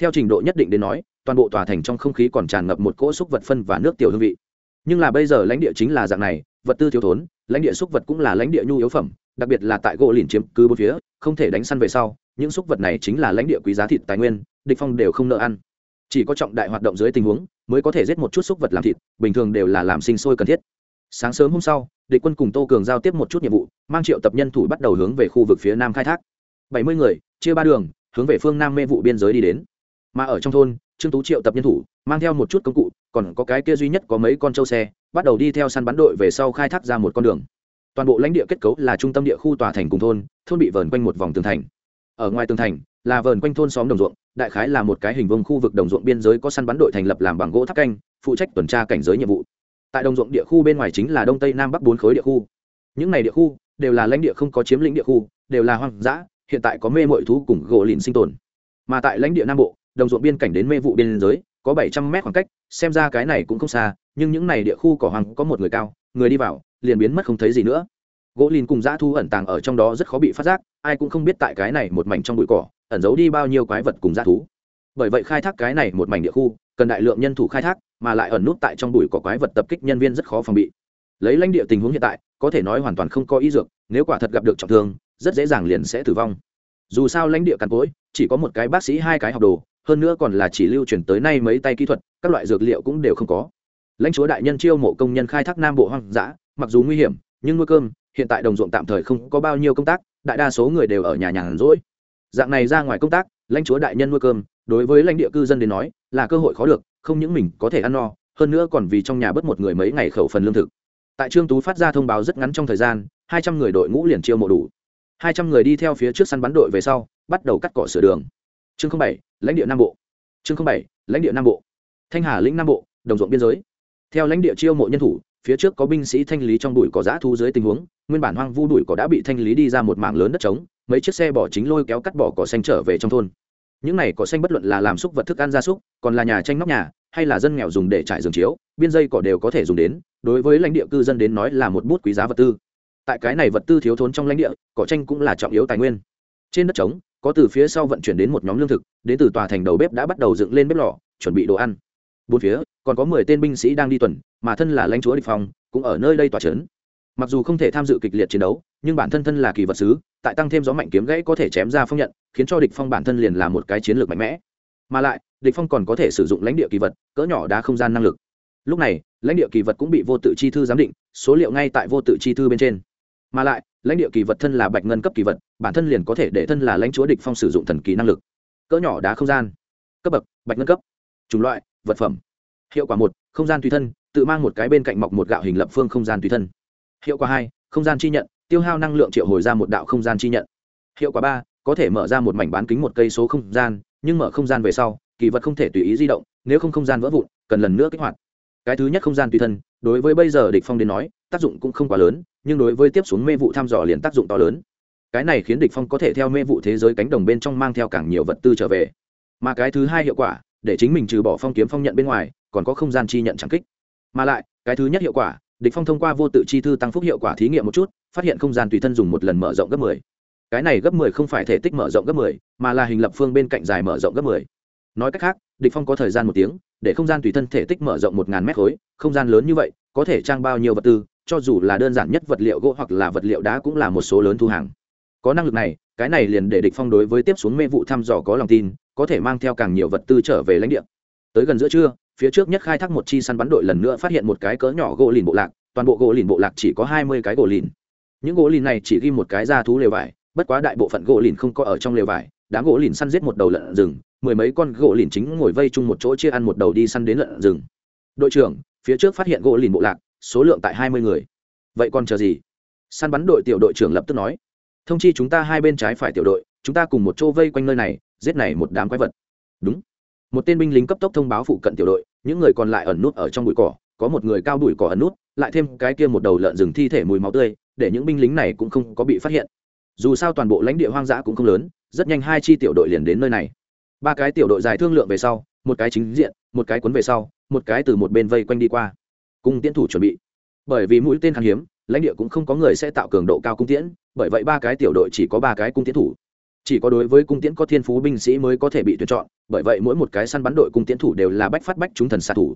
Theo trình độ nhất định đến nói, toàn bộ tòa thành trong không khí còn tràn ngập một cỗ xúc vật phân và nước tiểu hương vị. Nhưng là bây giờ lãnh địa chính là dạng này, vật tư thiếu thốn, lãnh địa xúc vật cũng là lãnh địa nhu yếu phẩm đặc biệt là tại gỗ lìn chiếm cứ bốn phía, không thể đánh săn về sau, những xúc vật này chính là lãnh địa quý giá thịt tài nguyên, địch phong đều không nợ ăn. Chỉ có trọng đại hoạt động dưới tình huống, mới có thể giết một chút xúc vật làm thịt, bình thường đều là làm sinh sôi cần thiết. Sáng sớm hôm sau, địch quân cùng tô cường giao tiếp một chút nhiệm vụ, mang triệu tập nhân thủ bắt đầu hướng về khu vực phía nam khai thác. Bảy mươi người, chia ba đường, hướng về phương nam mê vụ biên giới đi đến. Mà ở trong thôn, trương tú triệu tập nhân thủ, mang theo một chút công cụ, còn có cái kia duy nhất có mấy con trâu xe, bắt đầu đi theo săn bắn đội về sau khai thác ra một con đường toàn bộ lãnh địa kết cấu là trung tâm địa khu tòa thành cùng thôn thôn bị vờn quanh một vòng tường thành. Ở ngoài tường thành, là vờn quanh thôn xóm đồng ruộng, đại khái là một cái hình vông khu vực đồng ruộng biên giới có săn bắn đội thành lập làm bằng gỗ tháp canh, phụ trách tuần tra cảnh giới nhiệm vụ. Tại đồng ruộng địa khu bên ngoài chính là đông tây nam bắc bốn khối địa khu. Những này địa khu đều là lãnh địa không có chiếm lĩnh địa khu, đều là hoang dã, hiện tại có mê mội thú cùng gỗ lìn sinh tồn. Mà tại lãnh địa nam bộ, đồng ruộng biên cảnh đến mê vụ biên giới, có bảy trăm mét khoảng cách, xem ra cái này cũng không xa, nhưng những này địa khu cỏ hoàng có một người cao, người đi vào, liền biến mất không thấy gì nữa gỗ lìn cùng dã thu ẩn tàng ở trong đó rất khó bị phát giác, ai cũng không biết tại cái này một mảnh trong bụi cỏ, ẩn giấu đi bao nhiêu quái vật cùng dã thú. Bởi vậy khai thác cái này một mảnh địa khu, cần đại lượng nhân thủ khai thác, mà lại ẩn nút tại trong bụi cỏ quái vật tập kích nhân viên rất khó phòng bị. Lấy lãnh địa tình huống hiện tại, có thể nói hoàn toàn không có ý dược, nếu quả thật gặp được trọng thương, rất dễ dàng liền sẽ tử vong. Dù sao lãnh địa càn cỗi, chỉ có một cái bác sĩ, hai cái học đồ, hơn nữa còn là chỉ lưu truyền tới nay mấy tay kỹ thuật, các loại dược liệu cũng đều không có. Lãnh chúa đại nhân chiêu mộ công nhân khai thác nam bộ hoang dã, mặc dù nguy hiểm, nhưng nuôi cơm hiện tại đồng ruộng tạm thời không có bao nhiêu công tác, đại đa số người đều ở nhà nhàn rỗi. Dạng này ra ngoài công tác, lãnh chúa đại nhân nuôi cơm, đối với lãnh địa cư dân đến nói, là cơ hội khó được, không những mình có thể ăn no, hơn nữa còn vì trong nhà bớt một người mấy ngày khẩu phần lương thực. Tại trương tú phát ra thông báo rất ngắn trong thời gian, hai trăm người đội ngũ liền chiêu mộ đủ. Hai trăm người đi theo phía trước săn bắn đội về sau, bắt đầu cắt cỏ sửa đường. Chương bảy, lãnh địa nam bộ. Chương bảy, lãnh địa nam bộ. Thanh hà lĩnh nam bộ, đồng ruộng biên giới. Theo lãnh địa chiêu mộ nhân thủ phía trước có binh sĩ thanh lý trong bụi cỏ giã thu dưới tình huống, nguyên bản hoang vu bụi cỏ đã bị thanh lý đi ra một mảng lớn đất trống, mấy chiếc xe bỏ chính lôi kéo cắt bỏ cỏ xanh trở về trong thôn. Những này cỏ xanh bất luận là làm xúc vật thức ăn gia súc, còn là nhà tranh nóc nhà, hay là dân nghèo dùng để trải giường chiếu, biên dây cỏ đều có thể dùng đến, đối với lãnh địa cư dân đến nói là một bút quý giá vật tư. Tại cái này vật tư thiếu thốn trong lãnh địa, cỏ tranh cũng là trọng yếu tài nguyên. Trên đất trống, có từ phía sau vận chuyển đến một nhóm lương thực, đến từ tòa thành đầu bếp đã bắt đầu dựng lên bếp lò, chuẩn bị đồ ăn bốn phía, còn có mười tên binh sĩ đang đi tuần, mà thân là lãnh chúa địch phong, cũng ở nơi đây tòa chấn. mặc dù không thể tham dự kịch liệt chiến đấu, nhưng bản thân thân là kỳ vật sứ, tại tăng thêm gió mạnh kiếm gãy có thể chém ra phong nhận, khiến cho địch phong bản thân liền là một cái chiến lược mạnh mẽ. Mà lại, địch phong còn có thể sử dụng lãnh địa kỳ vật, cỡ nhỏ đá không gian năng lực. Lúc này, lãnh địa kỳ vật cũng bị vô tự chi thư giám định, số liệu ngay tại vô tự chi thư bên trên. Mà lại, lãnh địa kỳ vật thân là bạch ngân cấp kỳ vật, bản thân liền có thể để thân là lãnh chúa địch phong sử dụng thần kỳ năng lực. Cỡ nhỏ đá không gian. Cấp bậc, bạch ngân cấp. Chủng loại vật phẩm. Hiệu quả một, không gian tùy thân, tự mang một cái bên cạnh mọc một gạo hình lập phương không gian tùy thân. Hiệu quả hai, không gian chi nhận, tiêu hao năng lượng triệu hồi ra một đạo không gian chi nhận. Hiệu quả ba, có thể mở ra một mảnh bán kính một cây số không gian, nhưng mở không gian về sau, kỳ vật không thể tùy ý di động, nếu không không gian vỡ vụn, cần lần nữa kích hoạt. Cái thứ nhất không gian tùy thân, đối với bây giờ địch phong đến nói, tác dụng cũng không quá lớn, nhưng đối với tiếp xuống mê vụ thăm dò liền tác dụng to lớn. Cái này khiến địch phong có thể theo mê vụ thế giới cánh đồng bên trong mang theo càng nhiều vật tư trở về. Mà cái thứ hai hiệu quả để chính mình trừ bỏ phong kiếm phong nhận bên ngoài còn có không gian chi nhận chẳng kích mà lại cái thứ nhất hiệu quả địch phong thông qua vô tự chi thư tăng phúc hiệu quả thí nghiệm một chút phát hiện không gian tùy thân dùng một lần mở rộng gấp 10. cái này gấp 10 không phải thể tích mở rộng gấp 10, mà là hình lập phương bên cạnh dài mở rộng gấp 10. nói cách khác địch phong có thời gian một tiếng để không gian tùy thân thể tích mở rộng một ngàn mét khối không gian lớn như vậy có thể trang bao nhiêu vật tư cho dù là đơn giản nhất vật liệu gỗ hoặc là vật liệu đá cũng là một số lớn thu hàng có năng lực này cái này liền để địch phong đối với tiếp xuống mê vụ thăm dò có lòng tin có thể mang theo càng nhiều vật tư trở về lãnh địa. Tới gần giữa trưa, phía trước nhất khai thác một chi săn bắn đội lần nữa phát hiện một cái cỡ nhỏ gỗ lìn bộ lạc, toàn bộ gỗ lìn bộ lạc chỉ có hai mươi cái gỗ lìn. Những gỗ lìn này chỉ ghi một cái ra thú lều vải, bất quá đại bộ phận gỗ lìn không có ở trong lều vải, đám gỗ lìn săn giết một đầu lợn rừng, mười mấy con gỗ lìn chính ngồi vây chung một chỗ chia ăn một đầu đi săn đến lợn rừng. Đội trưởng, phía trước phát hiện gỗ lìn bộ lạc, số lượng tại hai mươi người. Vậy còn chờ gì? Săn bắn đội tiểu đội trưởng lập tức nói. Thông chi chúng ta hai bên trái phải tiểu đội, chúng ta cùng một chỗ vây quanh nơi này giết này một đám quái vật. Đúng. Một tên binh lính cấp tốc thông báo phụ cận tiểu đội, những người còn lại ẩn nút ở trong bụi cỏ, có một người cao bụi cỏ ẩn nút, lại thêm cái kia một đầu lợn rừng thi thể mùi máu tươi, để những binh lính này cũng không có bị phát hiện. Dù sao toàn bộ lãnh địa hoang dã cũng không lớn, rất nhanh hai chi tiểu đội liền đến nơi này. Ba cái tiểu đội dài thương lượng về sau, một cái chính diện, một cái cuốn về sau, một cái từ một bên vây quanh đi qua. Cung tiễn thủ chuẩn bị. Bởi vì mũi tên khan hiếm, lãnh địa cũng không có người sẽ tạo cường độ cao cung tiễn, bởi vậy ba cái tiểu đội chỉ có ba cái cung tiễn thủ chỉ có đối với cung tiễn có thiên phú binh sĩ mới có thể bị tuyển chọn, bởi vậy mỗi một cái săn bắn đội cung tiễn thủ đều là bách phát bách chúng thần xạ thủ.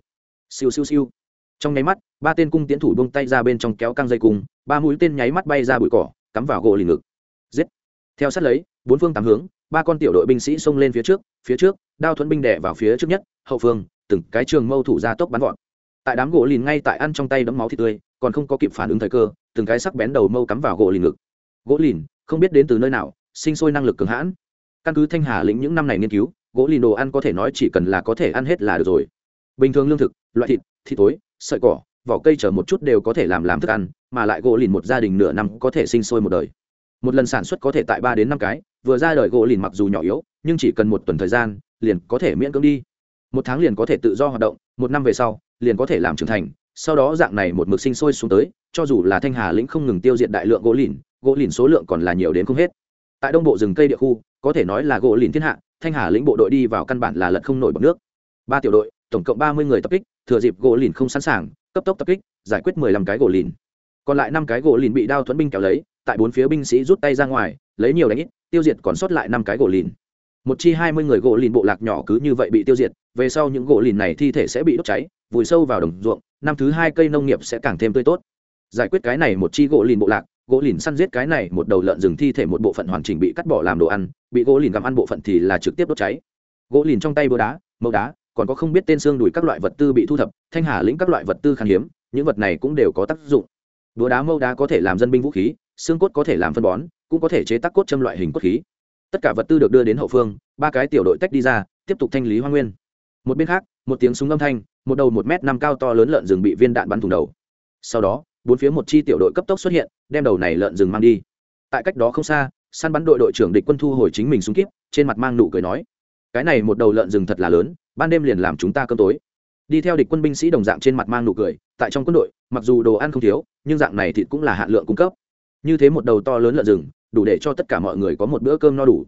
Siêu siêu siêu. Trong nháy mắt, ba tên cung tiễn thủ bông tay ra bên trong kéo căng dây cung, ba mũi tên nháy mắt bay ra bụi cỏ, cắm vào gỗ lì ngực. Giết. Theo sát lấy, bốn phương tám hướng, ba con tiểu đội binh sĩ xông lên phía trước phía trước, đao thuẫn binh đẻ vào phía trước nhất, hậu phương, từng cái trường mâu thủ ra tốc bắn gọn. Tại đám gỗ lìn ngay tại ăn trong tay đấm máu thịt tươi, còn không có kịp phản ứng thời cơ, từng cái sắc bén đầu mâu cắm vào gỗ lìn ngực. Gỗ lìn, không biết đến từ nơi nào sinh sôi năng lực cường hãn. Căn cứ thanh hà lĩnh những năm này nghiên cứu, gỗ lìn đồ ăn có thể nói chỉ cần là có thể ăn hết là được rồi. Bình thường lương thực, loại thịt thịt tối sợi cỏ, vỏ cây chở một chút đều có thể làm làm thức ăn, mà lại gỗ lìn một gia đình nửa năm có thể sinh sôi một đời. Một lần sản xuất có thể tại ba đến năm cái, vừa ra đời gỗ lìn mặc dù nhỏ yếu, nhưng chỉ cần một tuần thời gian, liền có thể miễn cưỡng đi. Một tháng liền có thể tự do hoạt động, một năm về sau, liền có thể làm trưởng thành, sau đó dạng này một mực sinh sôi xuống tới, cho dù là thanh hà lĩnh không ngừng tiêu diệt đại lượng gỗ lìn gỗ lìn số lượng còn là nhiều đến không hết tại đông bộ rừng cây địa khu, có thể nói là gỗ lìn thiên hạ, thanh hà lĩnh bộ đội đi vào căn bản là lật không nổi bọc nước. Ba tiểu đội, tổng cộng ba mươi người tập kích, thừa dịp gỗ lìn không sẵn sàng, cấp tốc tập kích, giải quyết mười lăm cái gỗ lìn. Còn lại năm cái gỗ lìn bị đao thuẫn binh kéo lấy, tại bốn phía binh sĩ rút tay ra ngoài, lấy nhiều đánh ít, tiêu diệt còn sót lại năm cái gỗ lìn. Một chi hai mươi người gỗ lìn bộ lạc nhỏ cứ như vậy bị tiêu diệt, về sau những gỗ lìn này thi thể sẽ bị đốt cháy, vùi sâu vào đồng ruộng, năm thứ hai cây nông nghiệp sẽ càng thêm tươi tốt. Giải quyết cái này một chi gỗ lìn bộ lạc gỗ lìn săn giết cái này, một đầu lợn rừng thi thể một bộ phận hoàn chỉnh bị cắt bỏ làm đồ ăn, bị gỗ lìn gặm ăn bộ phận thì là trực tiếp đốt cháy. Gỗ lìn trong tay búa đá, mẫu đá, còn có không biết tên xương đùi các loại vật tư bị thu thập, thanh hà lĩnh các loại vật tư khan hiếm, những vật này cũng đều có tác dụng. Búa đá mâu đá có thể làm dân binh vũ khí, xương cốt có thể làm phân bón, cũng có thể chế tác cốt châm loại hình cốt khí. Tất cả vật tư được đưa đến hậu phương, ba cái tiểu đội tách đi ra, tiếp tục thanh lý hoa nguyên. Một bên khác, một tiếng súng âm thanh, một đầu một m năm cao to lớn lợn rừng bị viên đạn bắn thủng đầu. Sau đó bốn phía một chi tiểu đội cấp tốc xuất hiện, đem đầu này lợn rừng mang đi. Tại cách đó không xa, săn bắn đội đội trưởng địch quân thu hồi chính mình súng kíp, trên mặt mang nụ cười nói, cái này một đầu lợn rừng thật là lớn, ban đêm liền làm chúng ta cơm tối. Đi theo địch quân binh sĩ đồng dạng trên mặt mang nụ cười, tại trong quân đội, mặc dù đồ ăn không thiếu, nhưng dạng này thịt cũng là hạn lượng cung cấp. Như thế một đầu to lớn lợn rừng, đủ để cho tất cả mọi người có một bữa cơm no đủ.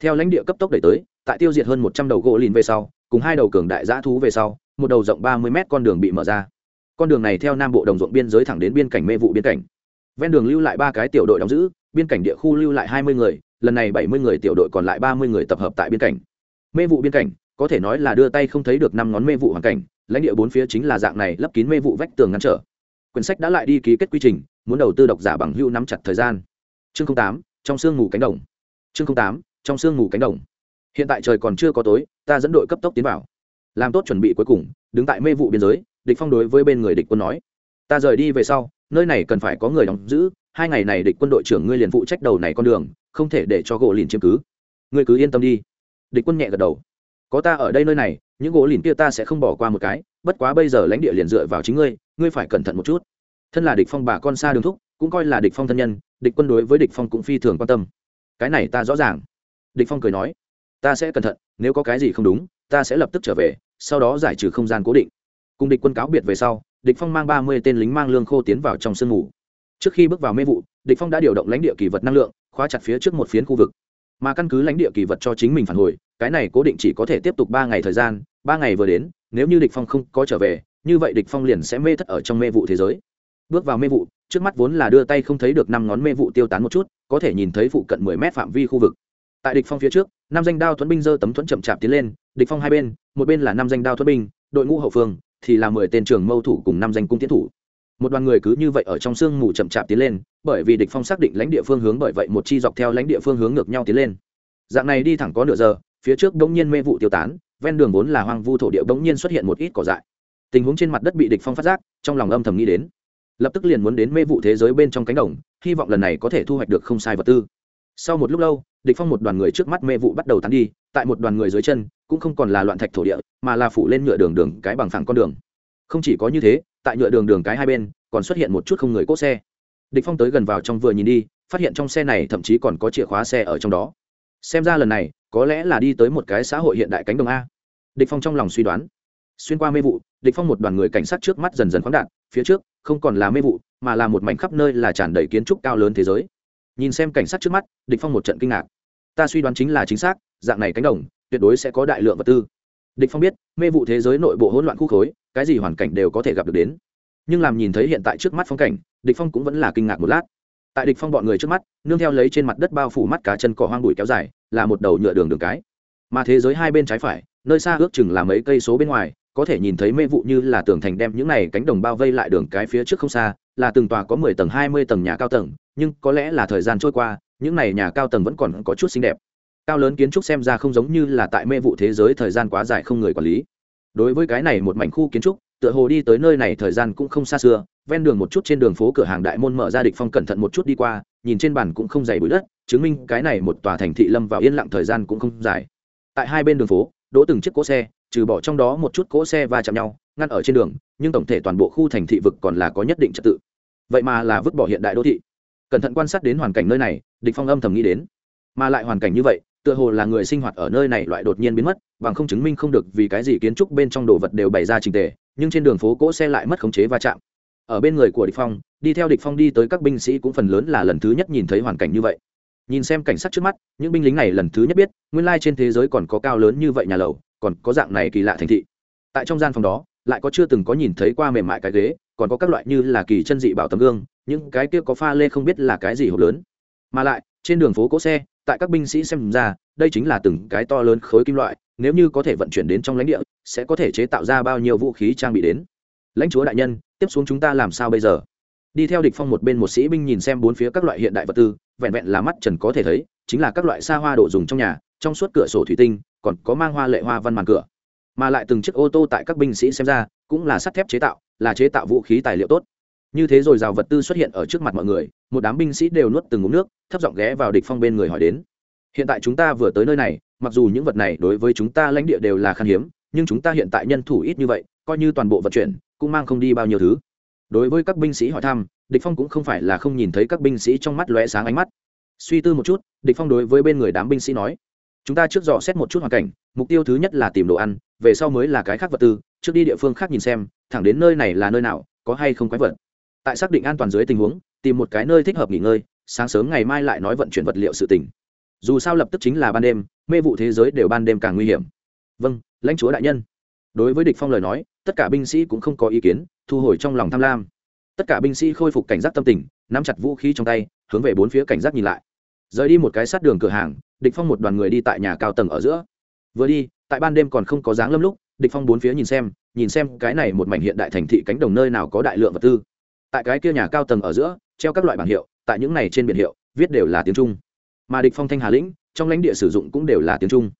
Theo lãnh địa cấp tốc đẩy tới, tại tiêu diệt hơn một trăm đầu gỗ lìn về sau, cùng hai đầu cường đại giã thú về sau, một đầu rộng ba mươi mét con đường bị mở ra con đường này theo nam bộ đồng ruộng biên giới thẳng đến biên cảnh mê vụ biên cảnh. Ven đường lưu lại ba cái tiểu đội đóng giữ, biên cảnh địa khu lưu lại hai mươi người, lần này bảy mươi người tiểu đội còn lại ba mươi người tập hợp tại biên cảnh. Mê vụ biên cảnh, có thể nói là đưa tay không thấy được năm ngón mê vụ hoàn cảnh, lãnh địa bốn phía chính là dạng này lấp kín mê vụ vách tường ngăn trở. Quyển sách đã lại đi ký kết quy trình, muốn đầu tư độc giả bằng hưu nắm chặt thời gian. Chương tám, trong sương ngủ cánh đồng. Chương tám, trong sương ngủ cánh đồng. Hiện tại trời còn chưa có tối, ta dẫn đội cấp tốc tiến vào. Làm tốt chuẩn bị cuối cùng, đứng tại mê vụ biên giới địch phong đối với bên người địch quân nói, ta rời đi về sau, nơi này cần phải có người đóng giữ, hai ngày này địch quân đội trưởng ngươi liền phụ trách đầu này con đường, không thể để cho gỗ lìn chiếm cứ. Ngươi cứ yên tâm đi. Địch quân nhẹ gật đầu, có ta ở đây nơi này, những gỗ lìn kia ta sẽ không bỏ qua một cái, bất quá bây giờ lãnh địa liền dựa vào chính ngươi ngươi phải cẩn thận một chút. Thân là địch phong bà con xa đường thúc, cũng coi là địch phong thân nhân, địch quân đối với địch phong cũng phi thường quan tâm. Cái này ta rõ ràng. Địch phong cười nói, ta sẽ cẩn thận, nếu có cái gì không đúng, ta sẽ lập tức trở về, sau đó giải trừ không gian cố định cùng địch quân cáo biệt về sau, địch phong mang ba mươi tên lính mang lương khô tiến vào trong sương ngủ trước khi bước vào mê vụ, địch phong đã điều động lãnh địa kỳ vật năng lượng, khóa chặt phía trước một phiến khu vực. Mà căn cứ lãnh địa kỳ vật cho chính mình phản hồi, cái này cố định chỉ có thể tiếp tục ba ngày thời gian, ba ngày vừa đến, nếu như địch phong không có trở về, như vậy địch phong liền sẽ mê thất ở trong mê vụ thế giới. Bước vào mê vụ, trước mắt vốn là đưa tay không thấy được năm ngón mê vụ tiêu tán một chút, có thể nhìn thấy phụ cận mười mét phạm vi khu vực. Tại địch phong phía trước, năm danh đao thuẫn binh dơ tấm thuẫn chậm chạp tiến lên, địch phong hai bên, một bên là năm danh đao thuẫn binh, đội ngũ hậu phương thì là mười tên trường mâu thủ cùng năm danh cung tiến thủ. Một đoàn người cứ như vậy ở trong sương mù chậm chạp tiến lên, bởi vì địch phong xác định lãnh địa phương hướng bởi vậy một chi dọc theo lãnh địa phương hướng ngược nhau tiến lên. Dạng này đi thẳng có nửa giờ, phía trước đống nhiên mê vụ tiêu tán, ven đường vốn là hoang vu thổ địa đống nhiên xuất hiện một ít cỏ dại. Tình huống trên mặt đất bị địch phong phát giác, trong lòng âm thầm nghĩ đến. Lập tức liền muốn đến mê vụ thế giới bên trong cánh đồng, hy vọng lần này có thể thu hoạch được không sai vật tư. Sau một lúc lâu, địch phong một đoàn người trước mắt mê vụ bắt đầu tán đi, tại một đoàn người dưới chân cũng không còn là loạn thạch thổ địa, mà là phủ lên nhựa đường đường cái bằng phẳng con đường. Không chỉ có như thế, tại nhựa đường đường cái hai bên, còn xuất hiện một chút không người cốt xe. Địch phong tới gần vào trong vừa nhìn đi, phát hiện trong xe này thậm chí còn có chìa khóa xe ở trong đó. Xem ra lần này, có lẽ là đi tới một cái xã hội hiện đại cánh đồng a. Địch phong trong lòng suy đoán. Xuyên qua mê vụ, địch phong một đoàn người cảnh sát trước mắt dần dần khoáng đạn. phía trước, không còn là mê vụ, mà là một mảnh khắp nơi là tràn đầy kiến trúc cao lớn thế giới. Nhìn xem cảnh sát trước mắt, địch phong một trận kinh ngạc. Ta suy đoán chính là chính xác, dạng này cánh đồng tuyệt đối sẽ có đại lượng vật tư. Địch phong biết, mê vụ thế giới nội bộ hỗn loạn khu khối, cái gì hoàn cảnh đều có thể gặp được đến. Nhưng làm nhìn thấy hiện tại trước mắt phong cảnh, địch phong cũng vẫn là kinh ngạc một lát. Tại địch phong bọn người trước mắt, nương theo lấy trên mặt đất bao phủ mắt cá chân cỏ hoang bụi kéo dài, là một đầu nhựa đường đường cái. Mà thế giới hai bên trái phải, nơi xa ước chừng là mấy cây số bên ngoài, có thể nhìn thấy mê vụ như là tường thành đem những này cánh đồng bao vây lại đường cái phía trước không xa, là từng tòa có mười tầng, hai mươi tầng nhà cao tầng, nhưng có lẽ là thời gian trôi qua, những này nhà cao tầng vẫn còn có chút xinh đẹp cao lớn kiến trúc xem ra không giống như là tại mê vụ thế giới thời gian quá dài không người quản lý. Đối với cái này một mảnh khu kiến trúc, tựa hồ đi tới nơi này thời gian cũng không xa xưa, ven đường một chút trên đường phố cửa hàng đại môn mở ra địch phong cẩn thận một chút đi qua, nhìn trên bàn cũng không dày bụi đất, chứng minh cái này một tòa thành thị lâm vào yên lặng thời gian cũng không dài. Tại hai bên đường phố, đỗ từng chiếc cỗ xe, trừ bỏ trong đó một chút cỗ xe va chạm nhau, ngăn ở trên đường, nhưng tổng thể toàn bộ khu thành thị vực còn là có nhất định trật tự. Vậy mà là vứt bỏ hiện đại đô thị. Cẩn thận quan sát đến hoàn cảnh nơi này, địch phong âm thầm nghĩ đến. Mà lại hoàn cảnh như vậy tựa hồ là người sinh hoạt ở nơi này loại đột nhiên biến mất, bằng không chứng minh không được vì cái gì kiến trúc bên trong đồ vật đều bày ra trình tề, nhưng trên đường phố cỗ xe lại mất khống chế va chạm. Ở bên người của địch phong, đi theo địch phong đi tới các binh sĩ cũng phần lớn là lần thứ nhất nhìn thấy hoàn cảnh như vậy. Nhìn xem cảnh sát trước mắt, những binh lính này lần thứ nhất biết, nguyên lai trên thế giới còn có cao lớn như vậy nhà lầu, còn có dạng này kỳ lạ thành thị. Tại trong gian phòng đó, lại có chưa từng có nhìn thấy qua mềm mại cái ghế, còn có các loại như là kỳ chân dị bảo tấm gương, những cái kia có pha lê không biết là cái gì hộp lớn. Mà lại, trên đường phố cỗ xe tại các binh sĩ xem ra, đây chính là từng cái to lớn khối kim loại, nếu như có thể vận chuyển đến trong lãnh địa, sẽ có thể chế tạo ra bao nhiêu vũ khí trang bị đến. Lãnh chúa đại nhân, tiếp xuống chúng ta làm sao bây giờ? Đi theo địch phong một bên một sĩ binh nhìn xem bốn phía các loại hiện đại vật tư, vẹn vẹn là mắt trần có thể thấy, chính là các loại xa hoa đồ dùng trong nhà, trong suốt cửa sổ thủy tinh, còn có mang hoa lệ hoa văn màn cửa. Mà lại từng chiếc ô tô tại các binh sĩ xem ra, cũng là sắt thép chế tạo, là chế tạo vũ khí tài liệu tốt như thế rồi rào vật tư xuất hiện ở trước mặt mọi người, một đám binh sĩ đều nuốt từng ngụm nước, thấp giọng ghé vào địch phong bên người hỏi đến. Hiện tại chúng ta vừa tới nơi này, mặc dù những vật này đối với chúng ta lãnh địa đều là khan hiếm, nhưng chúng ta hiện tại nhân thủ ít như vậy, coi như toàn bộ vận chuyển, cũng mang không đi bao nhiêu thứ. Đối với các binh sĩ hỏi thăm, địch phong cũng không phải là không nhìn thấy các binh sĩ trong mắt lóe sáng ánh mắt. Suy tư một chút, địch phong đối với bên người đám binh sĩ nói, chúng ta trước dò xét một chút hoàn cảnh, mục tiêu thứ nhất là tìm đồ ăn, về sau mới là cái khác vật tư, trước đi địa phương khác nhìn xem, thẳng đến nơi này là nơi nào, có hay không quái vật tại xác định an toàn dưới tình huống, tìm một cái nơi thích hợp nghỉ ngơi, sáng sớm ngày mai lại nói vận chuyển vật liệu sự tỉnh dù sao lập tức chính là ban đêm, mê vụ thế giới đều ban đêm càng nguy hiểm. Vâng lãnh chúa đại nhân. Đối với địch phong lời nói, tất cả binh sĩ cũng không có ý kiến, thu hồi trong lòng tham lam. Tất cả binh sĩ khôi phục cảnh giác tâm tình, nắm chặt vũ khí trong tay, hướng về bốn phía cảnh giác nhìn lại. Rời đi một cái sát đường cửa hàng, địch phong một đoàn người đi tại nhà cao tầng ở giữa. Vừa đi, tại ban đêm còn không có dáng lâm lúc, địch phong bốn phía nhìn xem nhìn xem cái này một mảnh hiện đại thành thị cánh đồng nơi nào có đại lượng vật tư tại cái kia nhà cao tầng ở giữa, treo các loại bảng hiệu, tại những này trên biển hiệu, viết đều là tiếng trung. Mà địch phong thanh hà lĩnh, trong lãnh địa sử dụng cũng đều là tiếng trung.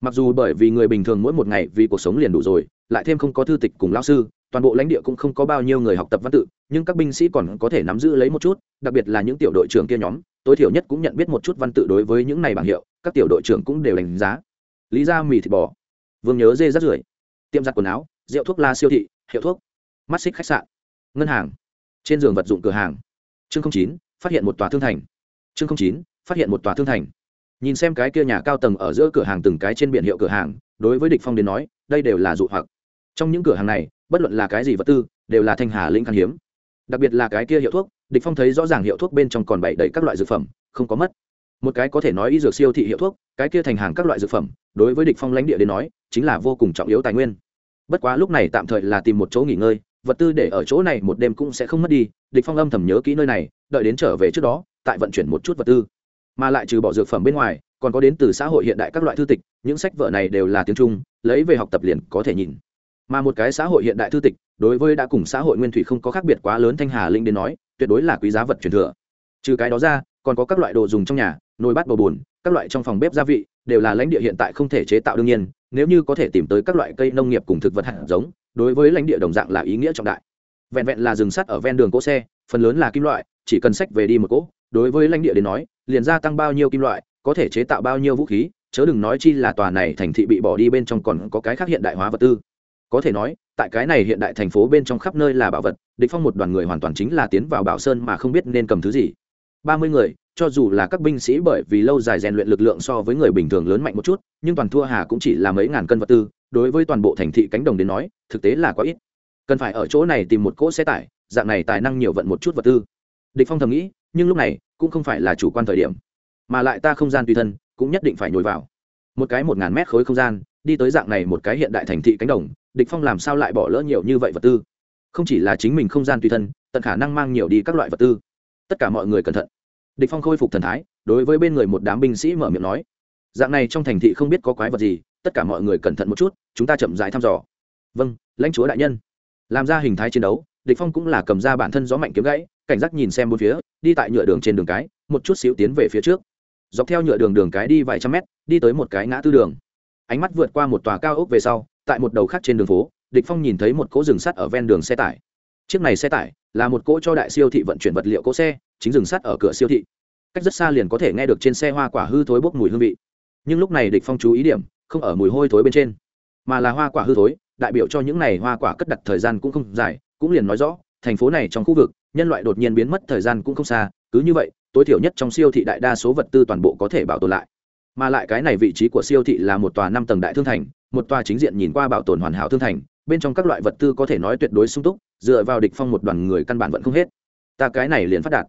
Mặc dù bởi vì người bình thường mỗi một ngày vì cuộc sống liền đủ rồi, lại thêm không có thư tịch cùng lão sư, toàn bộ lãnh địa cũng không có bao nhiêu người học tập văn tự, nhưng các binh sĩ còn có thể nắm giữ lấy một chút, đặc biệt là những tiểu đội trưởng kia nhóm, tối thiểu nhất cũng nhận biết một chút văn tự đối với những này bảng hiệu, các tiểu đội trưởng cũng đều đánh giá. Lý ra mì thịt bò. Vương nhớ dê rắt rưởi. Tiệm giặt quần áo, rượu thuốc la siêu thị, hiệu thuốc. Mắt xích khách sạn. Ngân hàng trên giường vật dụng cửa hàng. Chương chín, phát hiện một tòa thương thành. Chương chín, phát hiện một tòa thương thành. Nhìn xem cái kia nhà cao tầng ở giữa cửa hàng từng cái trên biển hiệu cửa hàng, đối với địch phong đến nói, đây đều là dụ hoặc. Trong những cửa hàng này, bất luận là cái gì vật tư, đều là thanh hà linh khan hiếm. Đặc biệt là cái kia hiệu thuốc, địch phong thấy rõ ràng hiệu thuốc bên trong còn bày đầy các loại dược phẩm, không có mất. Một cái có thể nói y dược siêu thị hiệu thuốc, cái kia thành hàng các loại dược phẩm, đối với địch phong lãnh địa đến nói, chính là vô cùng trọng yếu tài nguyên. Bất quá lúc này tạm thời là tìm một chỗ nghỉ ngơi vật tư để ở chỗ này một đêm cũng sẽ không mất đi, địch phong âm thầm nhớ kỹ nơi này, đợi đến trở về trước đó, tại vận chuyển một chút vật tư. Mà lại trừ bỏ dược phẩm bên ngoài, còn có đến từ xã hội hiện đại các loại thư tịch, những sách vở này đều là tiếng trung, lấy về học tập liền có thể nhìn. Mà một cái xã hội hiện đại thư tịch, đối với đã cùng xã hội nguyên thủy không có khác biệt quá lớn thanh hà linh đến nói, tuyệt đối là quý giá vật truyền thừa. Trừ cái đó ra, còn có các loại đồ dùng trong nhà, nồi bát bầu bùn, các loại trong phòng bếp gia vị, đều là lãnh địa hiện tại không thể chế tạo đương nhiên, nếu như có thể tìm tới các loại cây nông nghiệp cùng thực vật hạt giống đối với lãnh địa đồng dạng là ý nghĩa trọng đại. Vẹn vẹn là rừng sắt ở ven đường cỗ xe, phần lớn là kim loại, chỉ cần sách về đi một cỗ, đối với lãnh địa đến nói, liền gia tăng bao nhiêu kim loại, có thể chế tạo bao nhiêu vũ khí, chớ đừng nói chi là tòa này thành thị bị bỏ đi bên trong còn có cái khác hiện đại hóa vật tư. Có thể nói, tại cái này hiện đại thành phố bên trong khắp nơi là bảo vật, địch phong một đoàn người hoàn toàn chính là tiến vào bảo sơn mà không biết nên cầm thứ gì. Ba mươi người, cho dù là các binh sĩ bởi vì lâu dài rèn luyện lực lượng so với người bình thường lớn mạnh một chút, nhưng toàn thua hà cũng chỉ là mấy ngàn cân vật tư đối với toàn bộ thành thị cánh đồng đến nói, thực tế là quá ít. Cần phải ở chỗ này tìm một cỗ xe tải, dạng này tài năng nhiều vận một chút vật tư. Địch phong thầm nghĩ, nhưng lúc này, cũng không phải là chủ quan thời điểm. Mà lại ta không gian tùy thân, cũng nhất định phải nhồi vào. Một cái một ngàn mét khối không gian, đi tới dạng này một cái hiện đại thành thị cánh đồng, địch phong làm sao lại bỏ lỡ nhiều như vậy vật tư? Không chỉ là chính mình không gian tùy thân, tận khả năng mang nhiều đi các loại vật tư. Tất cả mọi người cẩn thận. Địch phong khôi phục thần thái, đối với bên người một đám binh sĩ mở miệng nói, dạng này trong thành thị không biết có quái vật gì tất cả mọi người cẩn thận một chút, chúng ta chậm rãi thăm dò. Vâng lãnh chúa đại nhân. Làm ra hình thái chiến đấu, địch phong cũng là cầm ra bản thân gió mạnh kiếm gãy, cảnh giác nhìn xem bốn phía, đi tại nhựa đường trên đường cái, một chút xíu tiến về phía trước. Dọc theo nhựa đường đường cái đi vài trăm mét, đi tới một cái ngã tư đường. Ánh mắt vượt qua một tòa cao ốc về sau, tại một đầu khác trên đường phố, địch phong nhìn thấy một cỗ rừng sắt ở ven đường xe tải. Chiếc này xe tải là một cỗ cho đại siêu thị vận chuyển vật liệu cỗ xe, chính rừng sắt ở cửa siêu thị. Cách rất xa liền có thể nghe được trên xe hoa quả hư thối bốc mùi hương vị. Nhưng lúc này địch phong chú ý điểm không ở mùi hôi thối bên trên. Mà là hoa quả hư thối, đại biểu cho những này hoa quả cất đặt thời gian cũng không dài, cũng liền nói rõ, thành phố này trong khu vực, nhân loại đột nhiên biến mất thời gian cũng không xa, cứ như vậy, tối thiểu nhất trong siêu thị đại đa số vật tư toàn bộ có thể bảo tồn lại. Mà lại cái này vị trí của siêu thị là một tòa năm tầng đại thương thành, một tòa chính diện nhìn qua bảo tồn hoàn hảo thương thành, bên trong các loại vật tư có thể nói tuyệt đối sung túc, dựa vào địch phong một đoàn người căn bản vẫn không hết. Ta cái này liền phát đạt.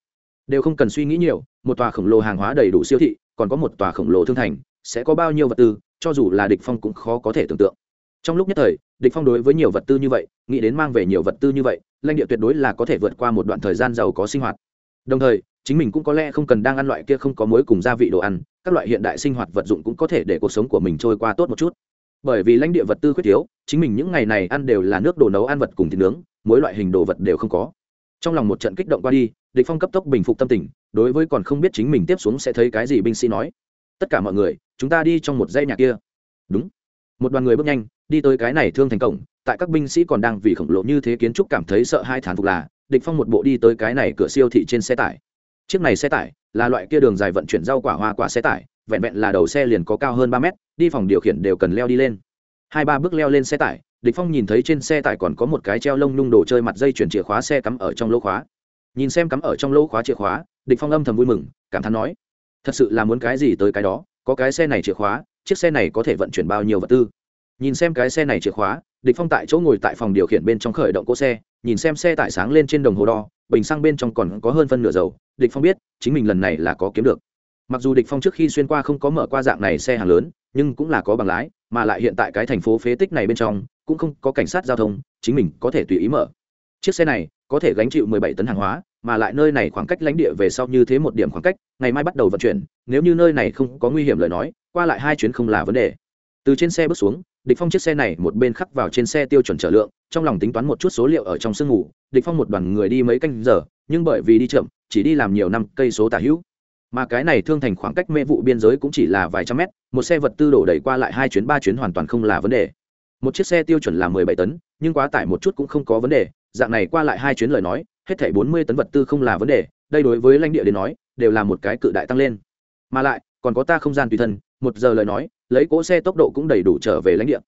Đều không cần suy nghĩ nhiều, một tòa khổng lồ hàng hóa đầy đủ siêu thị, còn có một tòa khổng lồ thương thành, sẽ có bao nhiêu vật tư cho dù là địch phong cũng khó có thể tưởng tượng. Trong lúc nhất thời, địch phong đối với nhiều vật tư như vậy, nghĩ đến mang về nhiều vật tư như vậy, lãnh địa tuyệt đối là có thể vượt qua một đoạn thời gian giàu có sinh hoạt. Đồng thời, chính mình cũng có lẽ không cần đang ăn loại kia không có muối cùng gia vị đồ ăn, các loại hiện đại sinh hoạt vật dụng cũng có thể để cuộc sống của mình trôi qua tốt một chút. Bởi vì lãnh địa vật tư khuyết thiếu, chính mình những ngày này ăn đều là nước đồ nấu ăn vật cùng thịt nướng mỗi loại hình đồ vật đều không có. Trong lòng một trận kích động qua đi, địch phong cấp tốc bình phục tâm tình, đối với còn không biết chính mình tiếp xuống sẽ thấy cái gì binh sĩ nói tất cả mọi người, chúng ta đi trong một dây nhà kia. Đúng. Một đoàn người bước nhanh, đi tới cái này thương thành cổng, tại các binh sĩ còn đang vì khổng lồ như thế kiến trúc cảm thấy sợ hai thán phục là, địch phong một bộ đi tới cái này cửa siêu thị trên xe tải. Chiếc này xe tải là loại kia đường dài vận chuyển rau quả hoa quả xe tải, vẹn vẹn là đầu xe liền có cao hơn ba mét, đi phòng điều khiển đều cần leo đi lên. Hai ba bước leo lên xe tải, địch phong nhìn thấy trên xe tải còn có một cái treo lông nhung đồ chơi mặt dây chuyển chìa khóa xe cắm ở trong lỗ khóa. Nhìn xem cắm ở trong lỗ khóa chìa khóa, địch phong âm thầm vui mừng, cảm thán nói thật sự là muốn cái gì tới cái đó, có cái xe này chìa khóa, chiếc xe này có thể vận chuyển bao nhiêu vật tư? Nhìn xem cái xe này chìa khóa, địch phong tại chỗ ngồi tại phòng điều khiển bên trong khởi động cỗ xe, nhìn xem xe tải sáng lên trên đồng hồ đo, bình xăng bên trong còn có hơn phân nửa dầu. Địch phong biết, chính mình lần này là có kiếm được. Mặc dù địch phong trước khi xuyên qua không có mở qua dạng này xe hàng lớn, nhưng cũng là có bằng lái, mà lại hiện tại cái thành phố phế tích này bên trong, cũng không có cảnh sát giao thông, chính mình có thể tùy ý mở. Chiếc xe này có thể gánh chịu 17 tấn hàng hóa mà lại nơi này khoảng cách lãnh địa về sau như thế một điểm khoảng cách, ngày mai bắt đầu vận chuyển, nếu như nơi này không có nguy hiểm lời nói, qua lại hai chuyến không là vấn đề. Từ trên xe bước xuống, địch phong chiếc xe này một bên khắc vào trên xe tiêu chuẩn trở lượng, trong lòng tính toán một chút số liệu ở trong sương ngủ, địch phong một đoàn người đi mấy canh giờ, nhưng bởi vì đi chậm, chỉ đi làm nhiều năm cây số tả hữu. Mà cái này thương thành khoảng cách mê vụ biên giới cũng chỉ là vài trăm mét, một xe vật tư đổ đẩy qua lại hai chuyến, ba chuyến hoàn toàn không là vấn đề. Một chiếc xe tiêu chuẩn là mười bảy tấn, nhưng quá tải một chút cũng không có vấn đề, dạng này qua lại hai chuyến lời nói hết thảy bốn mươi tấn vật tư không là vấn đề, đây đối với lãnh địa đến nói, đều là một cái cự đại tăng lên. Mà lại, còn có ta không gian tùy thân, một giờ lời nói, lấy cỗ xe tốc độ cũng đầy đủ trở về lãnh địa.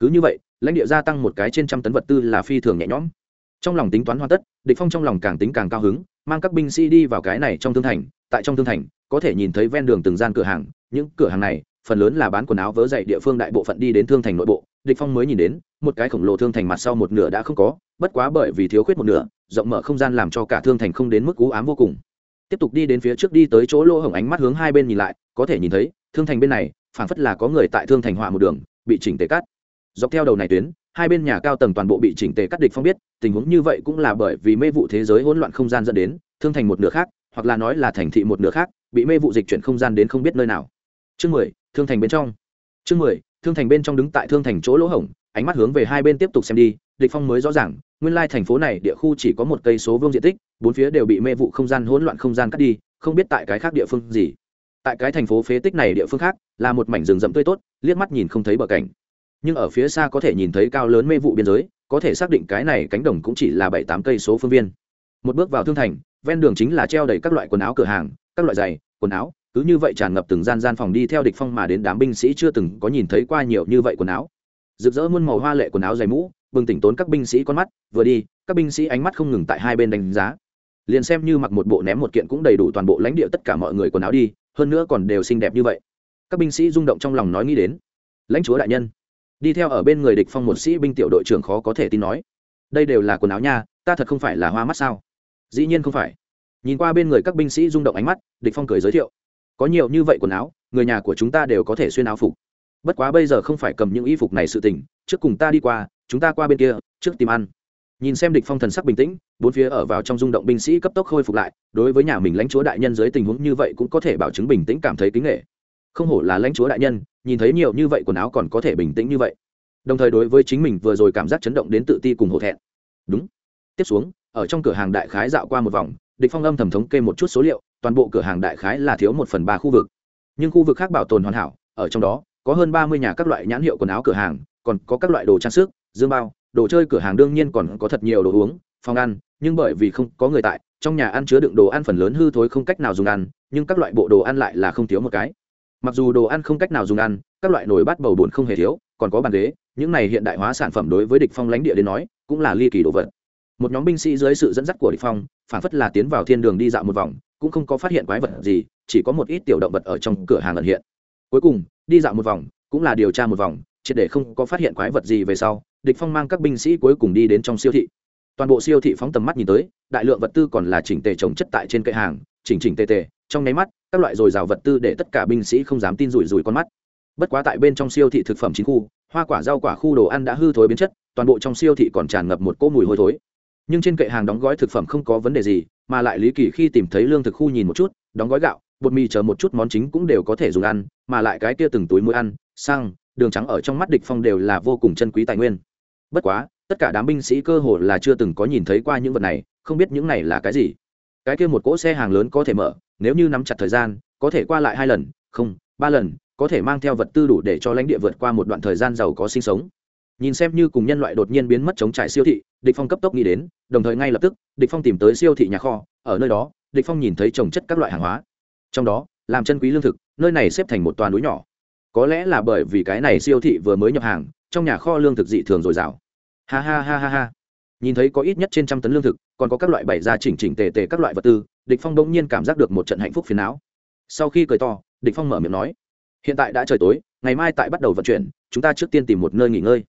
Cứ như vậy, lãnh địa gia tăng một cái trên trăm tấn vật tư là phi thường nhẹ nhõm. Trong lòng tính toán hoàn tất, địch phong trong lòng càng tính càng cao hứng, mang các binh sĩ đi vào cái này trong thương thành, tại trong thương thành, có thể nhìn thấy ven đường từng gian cửa hàng, những cửa hàng này, phần lớn là bán quần áo vớ dậy địa phương đại bộ phận đi đến thương thành nội bộ địch phong mới nhìn đến, một cái khổng lồ thương thành mặt sau một nửa đã không có, bất quá bởi vì thiếu khuyết một nửa, rộng mở không gian làm cho cả thương thành không đến mức cú ám vô cùng. Tiếp tục đi đến phía trước đi tới chỗ lỗ hổng ánh mắt hướng hai bên nhìn lại, có thể nhìn thấy, thương thành bên này, phảng phất là có người tại thương thành họa một đường, bị chỉnh tề cắt. Dọc theo đầu này tuyến, hai bên nhà cao tầng toàn bộ bị chỉnh tề cắt địch phong biết, tình huống như vậy cũng là bởi vì mê vụ thế giới hỗn loạn không gian dẫn đến, thương thành một nửa khác, hoặc là nói là thành thị một nửa khác, bị mê vụ dịch chuyển không gian đến không biết nơi nào. Chương mười, thương thành bên trong. Chương mười thương thành bên trong đứng tại thương thành chỗ lỗ hổng, ánh mắt hướng về hai bên tiếp tục xem đi, địch phong mới rõ ràng, nguyên lai thành phố này địa khu chỉ có một cây số vuông diện tích, bốn phía đều bị mê vụ không gian hỗn loạn không gian cắt đi, không biết tại cái khác địa phương gì. Tại cái thành phố phế tích này địa phương khác, là một mảnh rừng rậm tươi tốt, liếc mắt nhìn không thấy bờ cảnh. Nhưng ở phía xa có thể nhìn thấy cao lớn mê vụ biên giới, có thể xác định cái này cánh đồng cũng chỉ là bảy tám cây số phương viên. Một bước vào thương thành, ven đường chính là treo đầy các loại quần áo cửa hàng, các loại giày, quần áo cứ như vậy tràn ngập từng gian gian phòng đi theo địch phong mà đến đám binh sĩ chưa từng có nhìn thấy qua nhiều như vậy quần áo. Rực rỡ muôn màu hoa lệ quần áo dày mũ, bừng tỉnh tốn các binh sĩ con mắt, vừa đi, các binh sĩ ánh mắt không ngừng tại hai bên đánh giá. Liền xem như mặc một bộ ném một kiện cũng đầy đủ toàn bộ lãnh địa tất cả mọi người quần áo đi, hơn nữa còn đều xinh đẹp như vậy. Các binh sĩ rung động trong lòng nói nghĩ đến. Lãnh chúa đại nhân, đi theo ở bên người địch phong một sĩ binh tiểu đội trưởng khó có thể tin nói. Đây đều là quần áo nha, ta thật không phải là hoa mắt sao? Dĩ nhiên không phải. Nhìn qua bên người các binh sĩ rung động ánh mắt, địch phong cười giới thiệu có nhiều như vậy quần áo, người nhà của chúng ta đều có thể xuyên áo phục. Bất quá bây giờ không phải cầm những y phục này sự tình, trước cùng ta đi qua, chúng ta qua bên kia, trước tìm ăn. Nhìn xem địch phong thần sắc bình tĩnh, bốn phía ở vào trong rung động binh sĩ cấp tốc khôi phục lại, đối với nhà mình lãnh chúa đại nhân dưới tình huống như vậy cũng có thể bảo chứng bình tĩnh cảm thấy kính nghệ không hổ là lãnh chúa đại nhân, nhìn thấy nhiều như vậy quần áo còn có thể bình tĩnh như vậy. Đồng thời đối với chính mình vừa rồi cảm giác chấn động đến tự ti cùng hổ thẹn. Đúng. Tiếp xuống, ở trong cửa hàng đại khái dạo qua một vòng địch phong âm thầm thống kê một chút số liệu, toàn bộ cửa hàng đại khái là thiếu một phần ba khu vực. Nhưng khu vực khác bảo tồn hoàn hảo, ở trong đó, có hơn ba mươi nhà các loại nhãn hiệu quần áo cửa hàng, còn có các loại đồ trang sức, dương bao, đồ chơi cửa hàng đương nhiên còn có thật nhiều đồ uống, phòng ăn, nhưng bởi vì không có người tại, trong nhà ăn chứa đựng đồ ăn phần lớn hư thối không cách nào dùng ăn, nhưng các loại bộ đồ ăn lại là không thiếu một cái. Mặc dù đồ ăn không cách nào dùng ăn, các loại nồi bát bầu bùn không hề thiếu, còn có bàn ghế, những này hiện đại hóa sản phẩm đối với địch phong lãnh địa đến nói, cũng là ly kỳ đồ vật một nhóm binh sĩ dưới sự dẫn dắt của địch phong, phản phất là tiến vào thiên đường đi dạo một vòng, cũng không có phát hiện quái vật gì, chỉ có một ít tiểu động vật ở trong cửa hàng ẩn hiện. Cuối cùng, đi dạo một vòng, cũng là điều tra một vòng, triệt để không có phát hiện quái vật gì về sau, địch phong mang các binh sĩ cuối cùng đi đến trong siêu thị. Toàn bộ siêu thị phóng tầm mắt nhìn tới, đại lượng vật tư còn là chỉnh tề trồng chất tại trên kệ hàng, chỉnh chỉnh tề tề, trong nháy mắt, các loại dồi dào vật tư để tất cả binh sĩ không dám tin rủi rủi con mắt. Bất quá tại bên trong siêu thị thực phẩm chính khu, hoa quả rau quả khu đồ ăn đã hư thối biến chất, toàn bộ trong siêu thị còn tràn ngập một cỗ mùi hôi thối nhưng trên kệ hàng đóng gói thực phẩm không có vấn đề gì, mà lại lý kỳ khi tìm thấy lương thực khu nhìn một chút, đóng gói gạo, bột mì chờ một chút món chính cũng đều có thể dùng ăn, mà lại cái kia từng túi muối ăn, xăng, đường trắng ở trong mắt địch phong đều là vô cùng chân quý tài nguyên. Bất quá, tất cả đám binh sĩ cơ hồ là chưa từng có nhìn thấy qua những vật này, không biết những này là cái gì. Cái kia một cỗ xe hàng lớn có thể mở, nếu như nắm chặt thời gian, có thể qua lại hai lần, không, ba lần, có thể mang theo vật tư đủ để cho lãnh địa vượt qua một đoạn thời gian giàu có sinh sống nhìn xem như cùng nhân loại đột nhiên biến mất chống trải siêu thị, địch phong cấp tốc nghĩ đến, đồng thời ngay lập tức, địch phong tìm tới siêu thị nhà kho, ở nơi đó, địch phong nhìn thấy trồng chất các loại hàng hóa. Trong đó, làm chân quý lương thực, nơi này xếp thành một toàn núi nhỏ. Có lẽ là bởi vì cái này siêu thị vừa mới nhập hàng, trong nhà kho lương thực dị thường dồi dào. Ha ha ha ha ha. Nhìn thấy có ít nhất trên trăm tấn lương thực, còn có các loại bày ra chỉnh chỉnh tề tề các loại vật tư, địch phong đống nhiên cảm giác được một trận hạnh phúc phiền não. Sau khi cười to, địch phong mở miệng nói, hiện tại đã trời tối, ngày mai tại bắt đầu vận chuyển, chúng ta trước tiên tìm một nơi nghỉ ngơi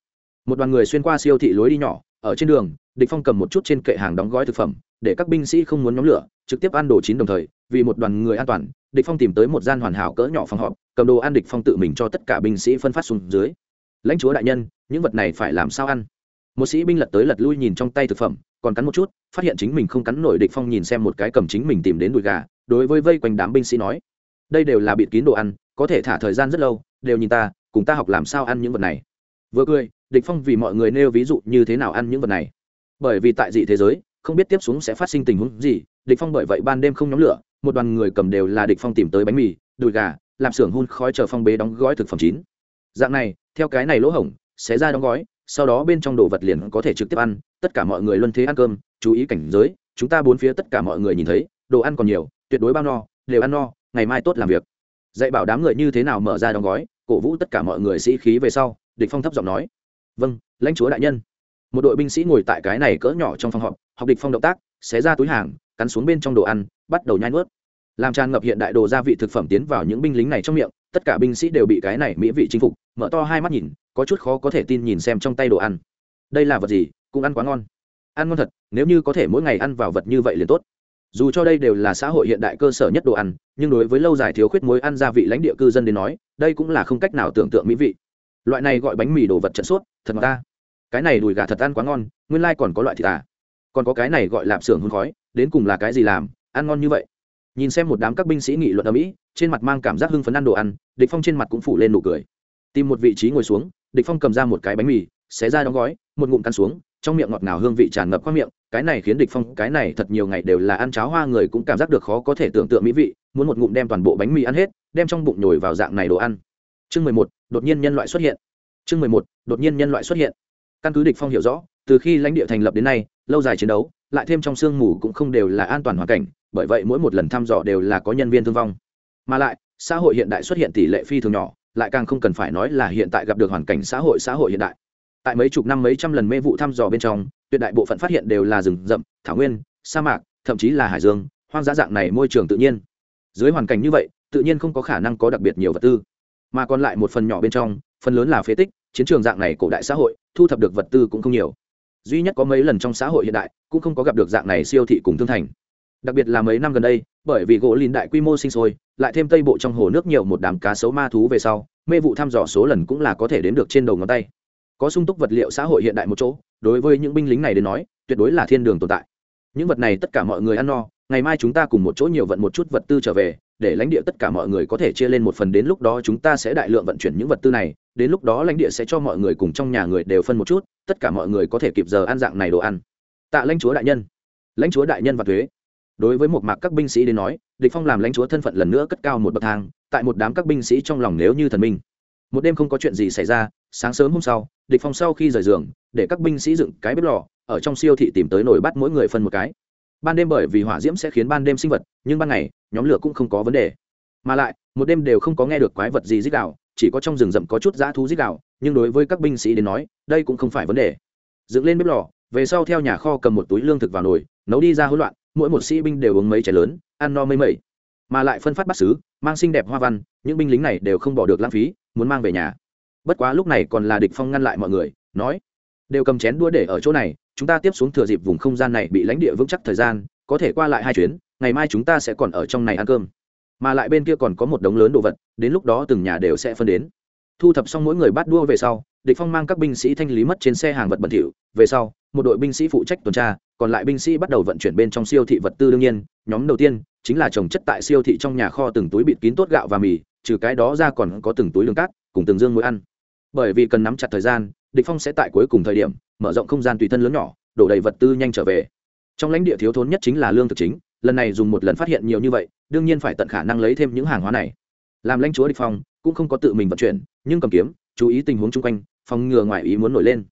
một đoàn người xuyên qua siêu thị lối đi nhỏ, ở trên đường, địch phong cầm một chút trên kệ hàng đóng gói thực phẩm, để các binh sĩ không muốn nhóm lửa, trực tiếp ăn đồ chín đồng thời, vì một đoàn người an toàn, địch phong tìm tới một gian hoàn hảo cỡ nhỏ phòng họp, cầm đồ ăn địch phong tự mình cho tất cả binh sĩ phân phát xuống dưới. Lãnh chúa đại nhân, những vật này phải làm sao ăn? Một sĩ binh lật tới lật lui nhìn trong tay thực phẩm, còn cắn một chút, phát hiện chính mình không cắn nổi địch phong nhìn xem một cái cầm chính mình tìm đến đùi gà, đối với vây quanh đám binh sĩ nói, đây đều là bịt kín đồ ăn, có thể thả thời gian rất lâu, đều nhìn ta, cùng ta học làm sao ăn những vật này. Vừa cười địch phong vì mọi người nêu ví dụ như thế nào ăn những vật này. Bởi vì tại dị thế giới, không biết tiếp xuống sẽ phát sinh tình huống gì, địch phong bởi vậy ban đêm không nhóm lửa, một đoàn người cầm đều là địch phong tìm tới bánh mì, đùi gà làm xưởng hun khói chờ phong bế đóng gói thực phẩm chín. Dạng này, theo cái này lỗ hổng xé ra đóng gói, sau đó bên trong đồ vật liền có thể trực tiếp ăn, tất cả mọi người luân thế ăn cơm, chú ý cảnh giới, chúng ta bốn phía tất cả mọi người nhìn thấy, đồ ăn còn nhiều, tuyệt đối bao no, đều ăn no, ngày mai tốt làm việc. Dạy bảo đám người như thế nào mở ra đóng gói, cổ vũ tất cả mọi người sĩ khí về sau, địch phong thấp giọng nói vâng lãnh chúa đại nhân. Một đội binh sĩ ngồi tại cái này cỡ nhỏ trong phòng họp, học địch phong động tác, xé ra túi hàng, cắn xuống bên trong đồ ăn, bắt đầu nhai nuốt. Làm tràn ngập hiện đại đồ gia vị thực phẩm tiến vào những binh lính này trong miệng, tất cả binh sĩ đều bị cái này mỹ vị chinh phục, mở to hai mắt nhìn, có chút khó có thể tin nhìn xem trong tay đồ ăn. Đây là vật gì? Cũng ăn quá ngon. Ăn ngon thật, nếu như có thể mỗi ngày ăn vào vật như vậy liền tốt. Dù cho đây đều là xã hội hiện đại cơ sở nhất đồ ăn, nhưng đối với lâu dài thiếu khuyết muối ăn gia vị lãnh địa cư dân đến nói, đây cũng là không cách nào tưởng tượng mỹ vị. Loại này gọi bánh mì đồ vật trận suốt thật mà ta. Cái này đùi gà thật ăn quá ngon, nguyên lai còn có loại thịt à. Còn có cái này gọi lạp xưởng hôn khói, đến cùng là cái gì làm, ăn ngon như vậy. Nhìn xem một đám các binh sĩ nghị luận ở mỹ, trên mặt mang cảm giác hưng phấn ăn đồ ăn, địch phong trên mặt cũng phủ lên nụ cười. Tìm một vị trí ngồi xuống, địch phong cầm ra một cái bánh mì, xé ra đóng gói, một ngụm cắn xuống, trong miệng ngọt ngào hương vị tràn ngập qua miệng, cái này khiến địch phong, cái này thật nhiều ngày đều là ăn cháo hoa người cũng cảm giác được khó có thể tưởng tượng mỹ vị, muốn một ngụm đem toàn bộ bánh mì ăn hết, đem trong bụng nhồi vào dạng này đồ ăn. Chương mười một, đột nhiên nhân loại xuất hiện chương mười một, đột nhiên nhân loại xuất hiện. Căn cứ địch phong hiểu rõ, từ khi lãnh địa thành lập đến nay, lâu dài chiến đấu, lại thêm trong sương mù cũng không đều là an toàn hoàn cảnh, bởi vậy mỗi một lần thăm dò đều là có nhân viên thương vong. Mà lại, xã hội hiện đại xuất hiện tỷ lệ phi thường nhỏ, lại càng không cần phải nói là hiện tại gặp được hoàn cảnh xã hội xã hội hiện đại. Tại mấy chục năm mấy trăm lần mê vụ thăm dò bên trong, tuyệt đại bộ phận phát hiện đều là rừng rậm, thảo nguyên, sa mạc, thậm chí là hải dương, hoang dã dạng này môi trường tự nhiên. Dưới hoàn cảnh như vậy, tự nhiên không có khả năng có đặc biệt nhiều vật tư. Mà còn lại một phần nhỏ bên trong, phần lớn là phế tích chiến trường dạng này cổ đại xã hội, thu thập được vật tư cũng không nhiều. Duy nhất có mấy lần trong xã hội hiện đại, cũng không có gặp được dạng này siêu thị cùng thương thành. Đặc biệt là mấy năm gần đây, bởi vì gỗ lìn đại quy mô sinh sôi, lại thêm tây bộ trong hồ nước nhiều một đám cá sấu ma thú về sau, mê vụ thăm dò số lần cũng là có thể đến được trên đầu ngón tay. Có sung túc vật liệu xã hội hiện đại một chỗ, đối với những binh lính này đến nói, tuyệt đối là thiên đường tồn tại. Những vật này tất cả mọi người ăn no, ngày mai chúng ta cùng một chỗ nhiều vận một chút vật tư trở về, để lãnh địa tất cả mọi người có thể chia lên một phần đến lúc đó chúng ta sẽ đại lượng vận chuyển những vật tư này đến lúc đó lãnh địa sẽ cho mọi người cùng trong nhà người đều phân một chút, tất cả mọi người có thể kịp giờ ăn dạng này đồ ăn. Tạ lãnh chúa đại nhân. Lãnh chúa đại nhân và thuế. Đối với một mạc các binh sĩ đến nói, địch phong làm lãnh chúa thân phận lần nữa cất cao một bậc thang, tại một đám các binh sĩ trong lòng nếu như thần minh. Một đêm không có chuyện gì xảy ra, sáng sớm hôm sau, địch phong sau khi rời giường, để các binh sĩ dựng cái bếp lò, ở trong siêu thị tìm tới nồi bắt mỗi người phân một cái. Ban đêm bởi vì hỏa diễm sẽ khiến ban đêm sinh vật, nhưng ban ngày, nhóm lửa cũng không có vấn đề. Mà lại, một đêm đều không có nghe được quái vật gì rít gào chỉ có trong rừng rậm có chút dã thú giết gạo, nhưng đối với các binh sĩ đến nói, đây cũng không phải vấn đề. Dựng lên bếp lò, về sau theo nhà kho cầm một túi lương thực vào nồi, nấu đi ra hỗn loạn, mỗi một sĩ binh đều uống mấy chén lớn, ăn no mây mẩy. Mà lại phân phát bắt xứ, mang xinh đẹp hoa văn, những binh lính này đều không bỏ được lãng phí, muốn mang về nhà. Bất quá lúc này còn là địch phong ngăn lại mọi người, nói, đều cầm chén đua để ở chỗ này, chúng ta tiếp xuống thừa dịp vùng không gian này bị lãnh địa vững chắc thời gian, có thể qua lại hai chuyến, ngày mai chúng ta sẽ còn ở trong này ăn cơm mà lại bên kia còn có một đống lớn đồ vật, đến lúc đó từng nhà đều sẽ phân đến. Thu thập xong mỗi người bắt đua về sau, địch phong mang các binh sĩ thanh lý mất trên xe hàng vật bẩn thỉu. Về sau, một đội binh sĩ phụ trách tuần tra, còn lại binh sĩ bắt đầu vận chuyển bên trong siêu thị vật tư đương nhiên. Nhóm đầu tiên chính là trồng chất tại siêu thị trong nhà kho từng túi bịt kín tốt gạo và mì, trừ cái đó ra còn có từng túi lương cát, cùng từng dương muối ăn. Bởi vì cần nắm chặt thời gian, địch phong sẽ tại cuối cùng thời điểm mở rộng không gian tùy thân lớn nhỏ, đổ đầy vật tư nhanh trở về. Trong lãnh địa thiếu thốn nhất chính là lương thực chính lần này dùng một lần phát hiện nhiều như vậy, đương nhiên phải tận khả năng lấy thêm những hàng hóa này. Làm lãnh chúa địch phong, cũng không có tự mình vận chuyển, nhưng cầm kiếm, chú ý tình huống chung quanh, phòng ngừa ngoài ý muốn nổi lên.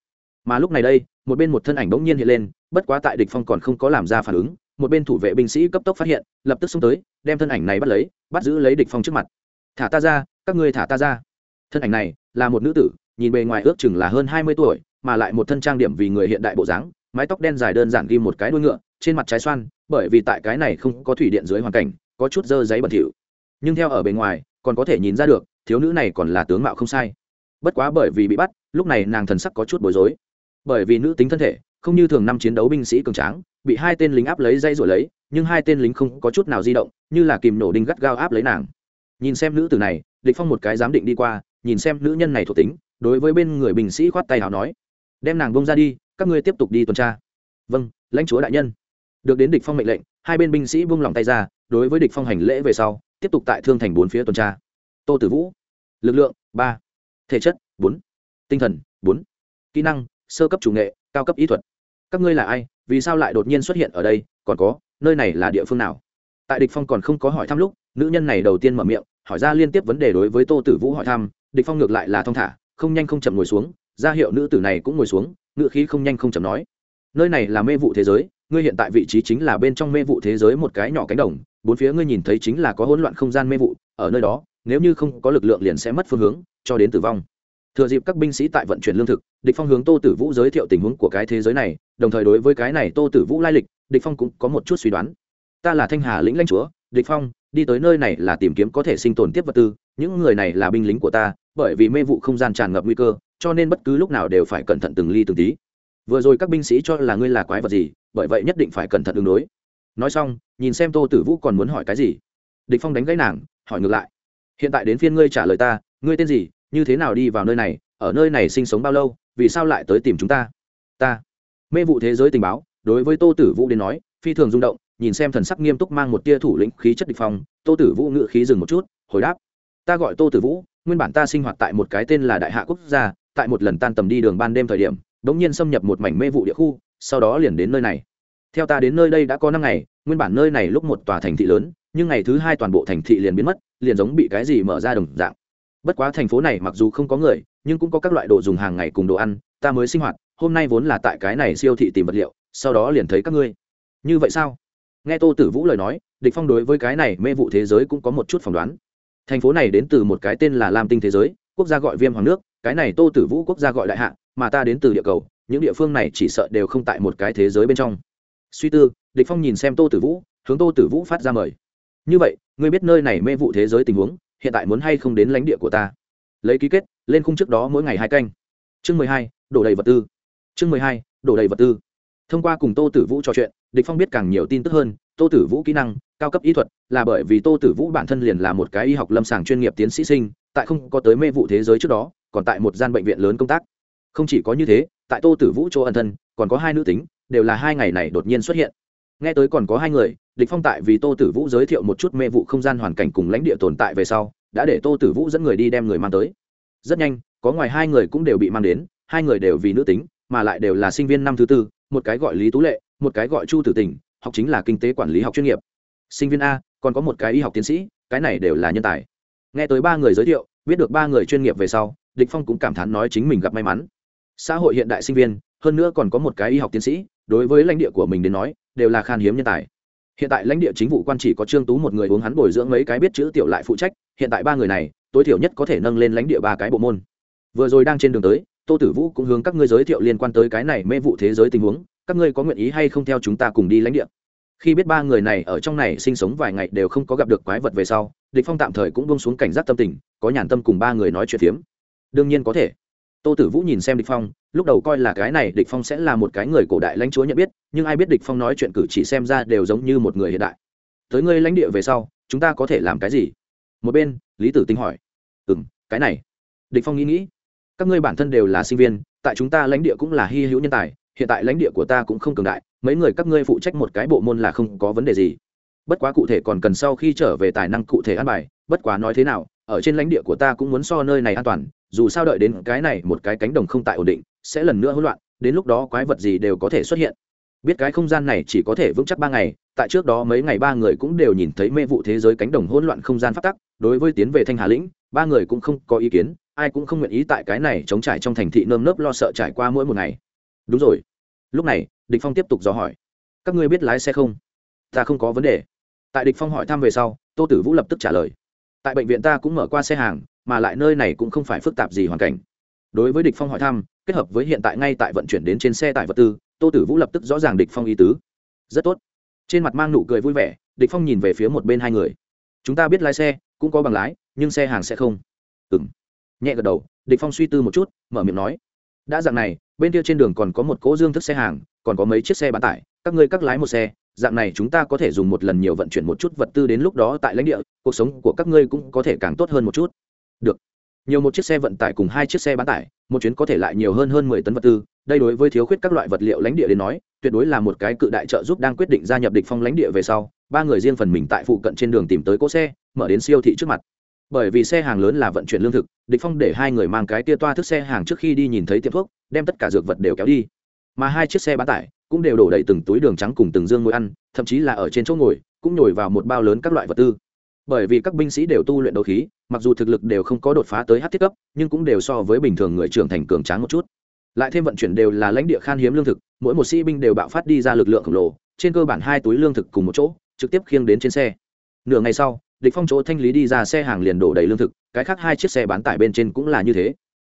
Mà lúc này đây, một bên một thân ảnh bỗng nhiên hiện lên, bất quá tại địch phong còn không có làm ra phản ứng, một bên thủ vệ binh sĩ cấp tốc phát hiện, lập tức xông tới, đem thân ảnh này bắt lấy, bắt giữ lấy địch phong trước mặt. Thả ta ra, các ngươi thả ta ra. Thân ảnh này là một nữ tử, nhìn bề ngoài ước chừng là hơn hai mươi tuổi, mà lại một thân trang điểm vì người hiện đại bộ dáng, mái tóc đen dài đơn giản ghi một cái đuôi ngựa, trên mặt trái xoan bởi vì tại cái này không có thủy điện dưới hoàn cảnh, có chút dơ giấy bẩn thỉu. Nhưng theo ở bề ngoài, còn có thể nhìn ra được, thiếu nữ này còn là tướng mạo không sai. Bất quá bởi vì bị bắt, lúc này nàng thần sắc có chút bối rối. Bởi vì nữ tính thân thể, không như thường năm chiến đấu binh sĩ cường tráng, bị hai tên lính áp lấy dây rồi lấy, nhưng hai tên lính không có chút nào di động, như là kìm nổ đinh gắt gao áp lấy nàng. Nhìn xem nữ tử này địch phong một cái giám định đi qua, nhìn xem nữ nhân này thuộc tính, đối với bên người binh sĩ khoát tay hào nói, đem nàng bông ra đi, các ngươi tiếp tục đi tuần tra. Vâng lãnh chúa đại nhân được đến địch phong mệnh lệnh, hai bên binh sĩ buông lòng tay ra, đối với địch phong hành lễ về sau, tiếp tục tại thương thành bốn phía tuần tra. Tô tử vũ, lực lượng ba, thể chất bốn, tinh thần bốn, kỹ năng, sơ cấp chủ nghệ, cao cấp ý thuật. Các ngươi là ai? Vì sao lại đột nhiên xuất hiện ở đây? Còn có, nơi này là địa phương nào? Tại địch phong còn không có hỏi thăm lúc, nữ nhân này đầu tiên mở miệng, hỏi ra liên tiếp vấn đề đối với tô tử vũ hỏi thăm, địch phong ngược lại là thong thả, không nhanh không chậm ngồi xuống, ra hiệu nữ tử này cũng ngồi xuống ngựa khí không nhanh không chậm nói. Nơi này là mê vụ thế giới ngươi hiện tại vị trí chính là bên trong mê vụ thế giới một cái nhỏ cánh đồng, bốn phía ngươi nhìn thấy chính là có hỗn loạn không gian mê vụ, ở nơi đó, nếu như không có lực lượng liền sẽ mất phương hướng, cho đến tử vong. Thừa dịp các binh sĩ tại vận chuyển lương thực, địch phong hướng tô tử vũ giới thiệu tình huống của cái thế giới này, đồng thời đối với cái này tô tử vũ lai lịch, địch phong cũng có một chút suy đoán. Ta là thanh hà lĩnh lãnh chúa, địch phong, đi tới nơi này là tìm kiếm có thể sinh tồn tiếp vật tư, những người này là binh lính của ta, bởi vì mê vụ không gian tràn ngập nguy cơ, cho nên bất cứ lúc nào đều phải cẩn thận từng ly từng tí vừa rồi các binh sĩ cho là ngươi là quái vật gì, bởi vậy nhất định phải cẩn thận đường đối. Nói xong, nhìn xem tô tử vũ còn muốn hỏi cái gì. Địch phong đánh gãy nàng, hỏi ngược lại. Hiện tại đến phiên ngươi trả lời ta, ngươi tên gì, như thế nào đi vào nơi này, ở nơi này sinh sống bao lâu, vì sao lại tới tìm chúng ta? Ta. Mê vụ thế giới tình báo, đối với tô tử vũ đến nói, phi thường rung động, nhìn xem thần sắc nghiêm túc mang một tia thủ lĩnh khí chất địch phong, tô tử vũ ngự khí dừng một chút, hồi đáp. Ta gọi tô tử vũ, nguyên bản ta sinh hoạt tại một cái tên là đại hạ quốc gia, tại một lần tan tầm đi đường ban đêm thời điểm đống nhiên xâm nhập một mảnh mê vụ địa khu, sau đó liền đến nơi này. Theo ta đến nơi đây đã có năm ngày, nguyên bản nơi này lúc một tòa thành thị lớn, nhưng ngày thứ hai toàn bộ thành thị liền biến mất, liền giống bị cái gì mở ra đồng dạng. Bất quá thành phố này mặc dù không có người, nhưng cũng có các loại đồ dùng hàng ngày cùng đồ ăn, ta mới sinh hoạt, hôm nay vốn là tại cái này siêu thị tìm vật liệu, sau đó liền thấy các ngươi. Như vậy sao? Nghe tô tử vũ lời nói, địch phong đối với cái này mê vụ thế giới cũng có một chút phỏng đoán. Thành phố này đến từ một cái tên là lam tinh thế giới quốc gia gọi viêm hoàng nước, cái này tô tử vũ quốc gia gọi đại hạ, mà ta đến từ địa cầu, những địa phương này chỉ sợ đều không tại một cái thế giới bên trong. Suy tư, địch phong nhìn xem tô tử vũ, hướng tô tử vũ phát ra mời. Như vậy, ngươi biết nơi này mê vụ thế giới tình huống, hiện tại muốn hay không đến lãnh địa của ta? Lấy ký kết, lên khung trước đó mỗi ngày hai canh. Chương mười hai, đổ đầy vật tư. Chương mười hai, đổ đầy vật tư. Thông qua cùng tô tử vũ trò chuyện, địch phong biết càng nhiều tin tức hơn, tô tử vũ kỹ năng, cao cấp y thuật, là bởi vì tô tử vũ bản thân liền là một cái y học lâm sàng chuyên nghiệp tiến sĩ sinh tại không có tới mê vụ thế giới trước đó, còn tại một gian bệnh viện lớn công tác. Không chỉ có như thế, tại tô tử vũ chỗ ẩn thân, còn có hai nữ tính, đều là hai ngày này đột nhiên xuất hiện. Nghe tới còn có hai người, địch phong tại vì tô tử vũ giới thiệu một chút mê vụ không gian hoàn cảnh cùng lãnh địa tồn tại về sau, đã để tô tử vũ dẫn người đi đem người mang tới. Rất nhanh, có ngoài hai người cũng đều bị mang đến, hai người đều vì nữ tính, mà lại đều là sinh viên năm thứ tư, một cái gọi lý tú lệ, một cái gọi chu tử tình, học chính là kinh tế quản lý học chuyên nghiệp. Sinh viên a, còn có một cái y học tiến sĩ, cái này đều là nhân tài nghe tới ba người giới thiệu, biết được ba người chuyên nghiệp về sau, địch phong cũng cảm thán nói chính mình gặp may mắn. Xã hội hiện đại sinh viên, hơn nữa còn có một cái y học tiến sĩ, đối với lãnh địa của mình đến nói, đều là khan hiếm nhân tài. Hiện tại lãnh địa chính vụ quan chỉ có trương tú một người uống hắn bồi dưỡng mấy cái biết chữ tiểu lại phụ trách, hiện tại ba người này, tối thiểu nhất có thể nâng lên lãnh địa ba cái bộ môn. Vừa rồi đang trên đường tới, tô tử vũ cũng hướng các ngươi giới thiệu liên quan tới cái này mê vụ thế giới tình huống, các ngươi có nguyện ý hay không theo chúng ta cùng đi lãnh địa? Khi biết ba người này ở trong này sinh sống vài ngày đều không có gặp được quái vật về sau, địch phong tạm thời cũng buông xuống cảnh giác tâm tình, có nhàn tâm cùng ba người nói chuyện phiếm. Đương nhiên có thể. Tô tử vũ nhìn xem địch phong, lúc đầu coi là cái này địch phong sẽ là một cái người cổ đại lãnh chúa nhận biết, nhưng ai biết địch phong nói chuyện cử chỉ xem ra đều giống như một người hiện đại. Tới ngươi lãnh địa về sau, chúng ta có thể làm cái gì? Một bên, lý tử tinh hỏi. Ừm, cái này. Địch phong nghĩ nghĩ. Các ngươi bản thân đều là sinh viên, tại chúng ta lãnh địa cũng là hy hữu nhân tài, hiện tại lãnh địa của ta cũng không cường đại mấy người các ngươi phụ trách một cái bộ môn là không có vấn đề gì. Bất quá cụ thể còn cần sau khi trở về tài năng cụ thể an bài, bất quá nói thế nào, ở trên lãnh địa của ta cũng muốn so nơi này an toàn, dù sao đợi đến cái này một cái cánh đồng không tại ổn định, sẽ lần nữa hỗn loạn, đến lúc đó quái vật gì đều có thể xuất hiện. Biết cái không gian này chỉ có thể vững chắc ba ngày, tại trước đó mấy ngày ba người cũng đều nhìn thấy mê vụ thế giới cánh đồng hỗn loạn không gian phát tắc, đối với tiến về thanh hà lĩnh, ba người cũng không có ý kiến, ai cũng không nguyện ý tại cái này chống trải trong thành thị nơm nớp lo sợ trải qua mỗi một ngày. Đúng rồi lúc này, địch phong tiếp tục dò hỏi. Các ngươi biết lái xe không? Ta không có vấn đề. Tại địch phong hỏi thăm về sau, tô tử vũ lập tức trả lời. Tại bệnh viện ta cũng mở qua xe hàng, mà lại nơi này cũng không phải phức tạp gì hoàn cảnh. Đối với địch phong hỏi thăm, kết hợp với hiện tại ngay tại vận chuyển đến trên xe tải vật tư, tô tử vũ lập tức rõ ràng địch phong ý tứ. Rất tốt. Trên mặt mang nụ cười vui vẻ, địch phong nhìn về phía một bên hai người. Chúng ta biết lái xe, cũng có bằng lái, nhưng xe hàng sẽ không. Ừm. Nhẹ gật đầu, địch phong suy tư một chút, mở miệng nói. Đã dạng này bên kia trên đường còn có một cỗ dương thức xe hàng, còn có mấy chiếc xe bán tải, các ngươi các lái một xe, dạng này chúng ta có thể dùng một lần nhiều vận chuyển một chút vật tư đến lúc đó tại lãnh địa, cuộc sống của các ngươi cũng có thể càng tốt hơn một chút. Được. Nhiều một chiếc xe vận tải cùng hai chiếc xe bán tải, một chuyến có thể lại nhiều hơn hơn mười tấn vật tư, đây đối với thiếu khuyết các loại vật liệu lãnh địa đến nói, tuyệt đối là một cái cự đại trợ giúp đang quyết định gia nhập địch phong lãnh địa về sau, ba người riêng phần mình tại phụ cận trên đường tìm tới cỗ xe, mở đến siêu thị trước mặt bởi vì xe hàng lớn là vận chuyển lương thực, địch phong để hai người mang cái tia toa thức xe hàng trước khi đi nhìn thấy tiệm thuốc, đem tất cả dược vật đều kéo đi. Mà hai chiếc xe bán tải cũng đều đổ đầy từng túi đường trắng cùng từng dương ngồi ăn, thậm chí là ở trên chỗ ngồi, cũng nhồi vào một bao lớn các loại vật tư. Bởi vì các binh sĩ đều tu luyện đấu khí, mặc dù thực lực đều không có đột phá tới hát thiết cấp, nhưng cũng đều so với bình thường người trưởng thành cường tráng một chút. Lại thêm vận chuyển đều là lãnh địa khan hiếm lương thực, mỗi một sĩ binh đều bạo phát đi ra lực lượng khổng lồ, trên cơ bản hai túi lương thực cùng một chỗ, trực tiếp khiêng đến trên xe. Nửa ngày sau địch phong chỗ thanh lý đi ra xe hàng liền đổ đầy lương thực, cái khác hai chiếc xe bán tải bên trên cũng là như thế.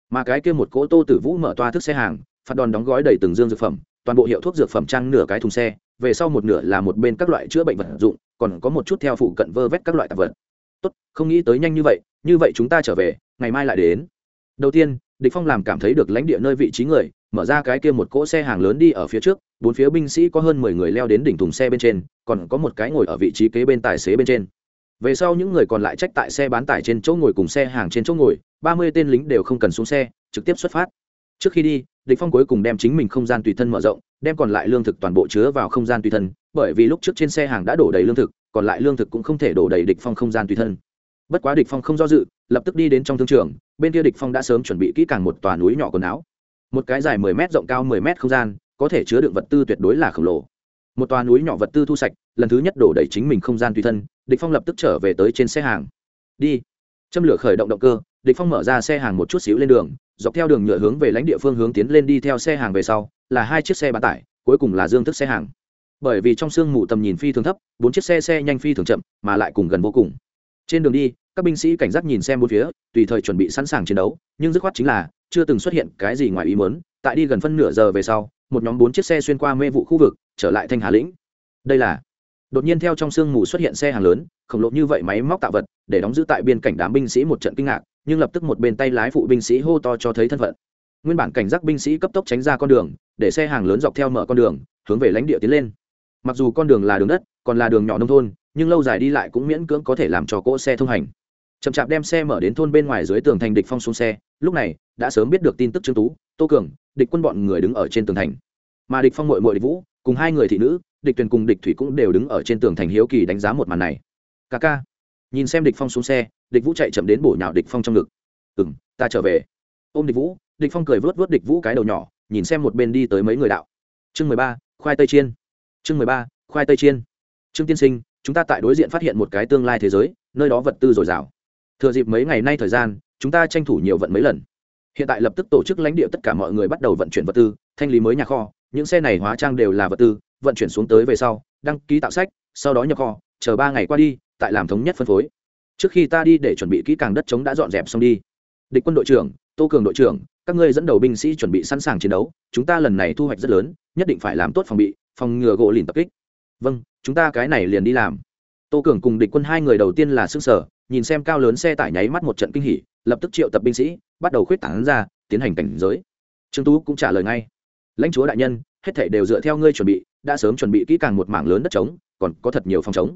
Mà cái kia một cỗ tô tử vũ mở toa thức xe hàng phạt đòn đóng gói đầy từng dương dược phẩm, toàn bộ hiệu thuốc dược phẩm trang nửa cái thùng xe, về sau một nửa là một bên các loại chữa bệnh vật dụng, còn có một chút theo phụ cận vơ vét các loại tạp vật. Tốt, không nghĩ tới nhanh như vậy như vậy chúng ta trở về, ngày mai lại đến. Đầu tiên, địch phong làm cảm thấy được lãnh địa nơi vị trí người, mở ra cái kia một cỗ xe hàng lớn đi ở phía trước, bốn phía binh sĩ có hơn mười người leo đến đỉnh thùng xe bên trên, còn có một cái ngồi ở vị trí kế bên tài xế bên trên về sau những người còn lại trách tại xe bán tải trên chỗ ngồi cùng xe hàng trên chỗ ngồi, ba mươi tên lính đều không cần xuống xe, trực tiếp xuất phát. Trước khi đi, địch phong cuối cùng đem chính mình không gian tùy thân mở rộng, đem còn lại lương thực toàn bộ chứa vào không gian tùy thân, bởi vì lúc trước trên xe hàng đã đổ đầy lương thực, còn lại lương thực cũng không thể đổ đầy địch phong không gian tùy thân. Bất quá địch phong không do dự, lập tức đi đến trong thương trường, bên kia địch phong đã sớm chuẩn bị kỹ càng một tòa núi nhỏ quần áo. Một cái dài 10 mét rộng cao 10 mét không gian, có thể chứa đựng vật tư tuyệt đối là khổng lồ. Một tòa núi nhỏ vật tư thu sạch, lần thứ nhất đổ đầy chính mình không gian tùy thân địch phong lập tức trở về tới trên xe hàng. Đi. Châm lửa khởi động động cơ, địch phong mở ra xe hàng một chút xíu lên đường, dọc theo đường nhựa hướng về lãnh địa phương hướng tiến lên đi theo xe hàng về sau, là hai chiếc xe bán tải, cuối cùng là dương thức xe hàng. Bởi vì trong sương mù tầm nhìn phi thường thấp, bốn chiếc xe xe nhanh phi thường chậm, mà lại cùng gần vô cùng. Trên đường đi, các binh sĩ cảnh giác nhìn xem bốn phía, tùy thời chuẩn bị sẵn sàng chiến đấu, nhưng dứt khoát chính là chưa từng xuất hiện cái gì ngoài ý muốn, tại đi gần phân nửa giờ về sau, một nhóm bốn chiếc xe xuyên qua mê vụ khu vực, trở lại thanh hà lĩnh. Đây là đột nhiên theo trong sương mù xuất hiện xe hàng lớn, khổng lồ như vậy máy móc tạo vật, để đóng giữ tại biên cảnh đám binh sĩ một trận kinh ngạc, nhưng lập tức một bên tay lái phụ binh sĩ hô to cho thấy thân phận. Nguyên bản cảnh giác binh sĩ cấp tốc tránh ra con đường, để xe hàng lớn dọc theo mở con đường, hướng về lãnh địa tiến lên. Mặc dù con đường là đường đất, còn là đường nhỏ nông thôn, nhưng lâu dài đi lại cũng miễn cưỡng có thể làm cho cỗ xe thông hành. Chậm chạp đem xe mở đến thôn bên ngoài dưới tường thành địch phong xuống xe, lúc này, đã sớm biết được tin tức trương tú, tô cường, địch quân bọn người đứng ở trên tường thành. Mà địch phong mội mội địch vũ, cùng hai người thị nữ địch tuyền cùng địch thủy cũng đều đứng ở trên tường thành hiếu kỳ đánh giá một màn này. Ca ca, nhìn xem địch phong xuống xe, địch vũ chạy chậm đến bổ nhào địch phong trong ngực. Ừm, ta trở về. Ôm địch vũ, địch phong cười vớt vớt địch vũ cái đầu nhỏ, nhìn xem một bên đi tới mấy người đạo. Chương mười ba, khoai tây chiên. Chương mười ba, khoai tây chiên. Trương tiên sinh, chúng ta tại đối diện phát hiện một cái tương lai thế giới, nơi đó vật tư dồi dào. Thừa dịp mấy ngày nay thời gian, chúng ta tranh thủ nhiều vận mấy lần. Hiện tại lập tức tổ chức lãnh địa tất cả mọi người bắt đầu vận chuyển vật tư, thanh lý mới nhà kho những xe này hóa trang đều là vật tư, vận chuyển xuống tới về sau, đăng ký tạo sách, sau đó nhập kho, chờ ba ngày qua đi, tại làm thống nhất phân phối. Trước khi ta đi để chuẩn bị kỹ càng đất chống đã dọn dẹp xong đi. Địch quân đội trưởng, tô cường đội trưởng, các ngươi dẫn đầu binh sĩ chuẩn bị sẵn sàng chiến đấu, chúng ta lần này thu hoạch rất lớn, nhất định phải làm tốt phòng bị, phòng ngừa gỗ lìn tập kích. Vâng chúng ta cái này liền đi làm. Tô cường cùng địch quân hai người đầu tiên là s ư ơ n g sở nhìn xem cao lớn xe tải nháy mắt một trận kinh hỉ, lập tức triệu tập binh sĩ, bắt đầu khuyết tảng ra, tiến hành cảnh giới. Trương tú cũng trả lời ngay lãnh chúa đại nhân, hết thể đều dựa theo ngươi chuẩn bị, đã sớm chuẩn bị kỹ càng một mảng lớn đất trống, còn có thật nhiều phòng chống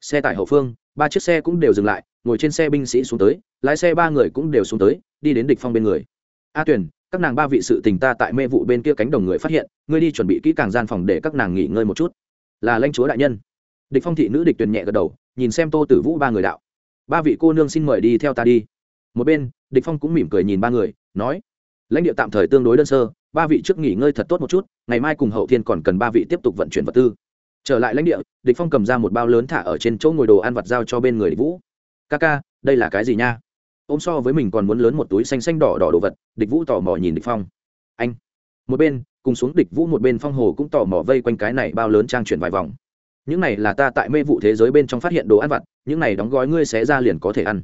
xe tải hậu phương, ba chiếc xe cũng đều dừng lại, ngồi trên xe binh sĩ xuống tới, lái xe ba người cũng đều xuống tới, đi đến địch phong bên người. A tuyển các nàng ba vị sự tình ta tại mê vụ bên kia cánh đồng người phát hiện, ngươi đi chuẩn bị kỹ càng gian phòng để các nàng nghỉ ngơi một chút. Là lãnh chúa đại nhân. Địch phong thị nữ địch tuyển nhẹ gật đầu, nhìn xem tô tử vũ ba người đạo. Ba vị cô nương xin mời đi theo ta đi. Một bên, địch phong cũng mỉm cười nhìn ba người, nói, lãnh địa tạm thời tương đối đơn sơ ba vị trước nghỉ ngơi thật tốt một chút, ngày mai cùng hậu thiên còn cần ba vị tiếp tục vận chuyển vật tư. Trở lại lãnh địa, địch phong cầm ra một bao lớn thả ở trên chỗ ngồi đồ ăn vặt giao cho bên người địch vũ. Ca ca, đây là cái gì nha? Ôm so với mình còn muốn lớn một túi xanh xanh đỏ đỏ đồ vật, địch vũ tò mò nhìn địch phong. Anh. Một bên, cùng xuống địch vũ một bên phong hồ cũng tò mò vây quanh cái này bao lớn trang chuyển vài vòng. Những này là ta tại mê vụ thế giới bên trong phát hiện đồ ăn vặt, những này đóng gói ngươi xé ra liền có thể ăn.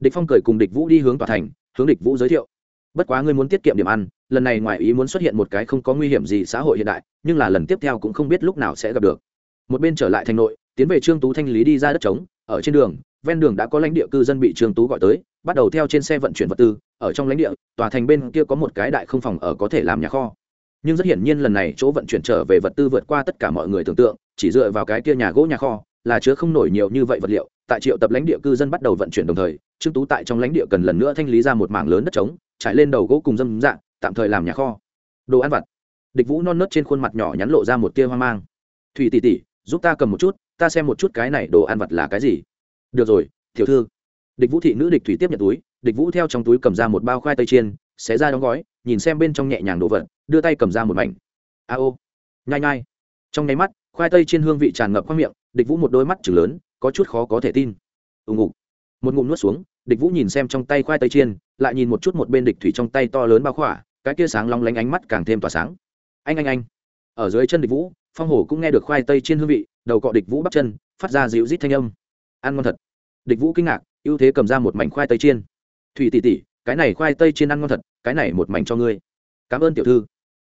Địch phong cười cùng địch vũ đi hướng tòa thành, hướng địch vũ giới thiệu bất quá ngươi muốn tiết kiệm điểm ăn, lần này ngoài ý muốn xuất hiện một cái không có nguy hiểm gì xã hội hiện đại, nhưng là lần tiếp theo cũng không biết lúc nào sẽ gặp được. Một bên trở lại thành nội, tiến về trương tú thanh lý đi ra đất trống, ở trên đường, ven đường đã có lãnh địa cư dân bị trương tú gọi tới, bắt đầu theo trên xe vận chuyển vật tư, ở trong lãnh địa, tòa thành bên kia có một cái đại không phòng ở có thể làm nhà kho. Nhưng rất hiển nhiên lần này chỗ vận chuyển trở về vật tư vượt qua tất cả mọi người tưởng tượng, chỉ dựa vào cái kia nhà gỗ nhà kho, là chứa không nổi nhiều như vậy vật liệu. Tại triệu tập lãnh địa cư dân bắt đầu vận chuyển đồng thời, trương tú tại trong lãnh địa cần lần nữa thanh lý ra một mảng lớn đất trống trải lên đầu gỗ cùng dâm dạng, tạm thời làm nhà kho. Đồ ăn vặt. Địch vũ non nớt trên khuôn mặt nhỏ nhắn lộ ra một tia hoang mang. Thủy tỷ tỷ, giúp ta cầm một chút, ta xem một chút cái này đồ ăn vặt là cái gì. Được rồi, tiểu thư. Địch vũ thị nữ địch thủy tiếp nhận túi, địch vũ theo trong túi cầm ra một bao khoai tây chiên, xé ra đóng gói, nhìn xem bên trong nhẹ nhàng đồ vật, đưa tay cầm ra một mảnh. A ô. Nhai nhai. Trong nháy mắt, khoai tây trên hương vị tràn ngập khoang miệng, địch vũ một đôi mắt chừng lớn, có chút khó có thể tin. Ù ngục. Một ngụm nuốt xuống địch vũ nhìn xem trong tay khoai tây chiên, lại nhìn một chút một bên địch thủy trong tay to lớn bao khỏa, cái kia sáng long lánh ánh mắt càng thêm tỏa sáng. Anh anh anh. Ở dưới chân địch vũ, phong hổ cũng nghe được khoai tây chiên hương vị, đầu cọ địch vũ bắt chân, phát ra dịu rít thanh âm. Ăn ngon thật. Địch vũ kinh ngạc, ưu thế cầm ra một mảnh khoai tây chiên. Thủy tỷ tỷ, cái này khoai tây chiên ăn ngon thật, cái này một mảnh cho ngươi. Cảm ơn tiểu thư.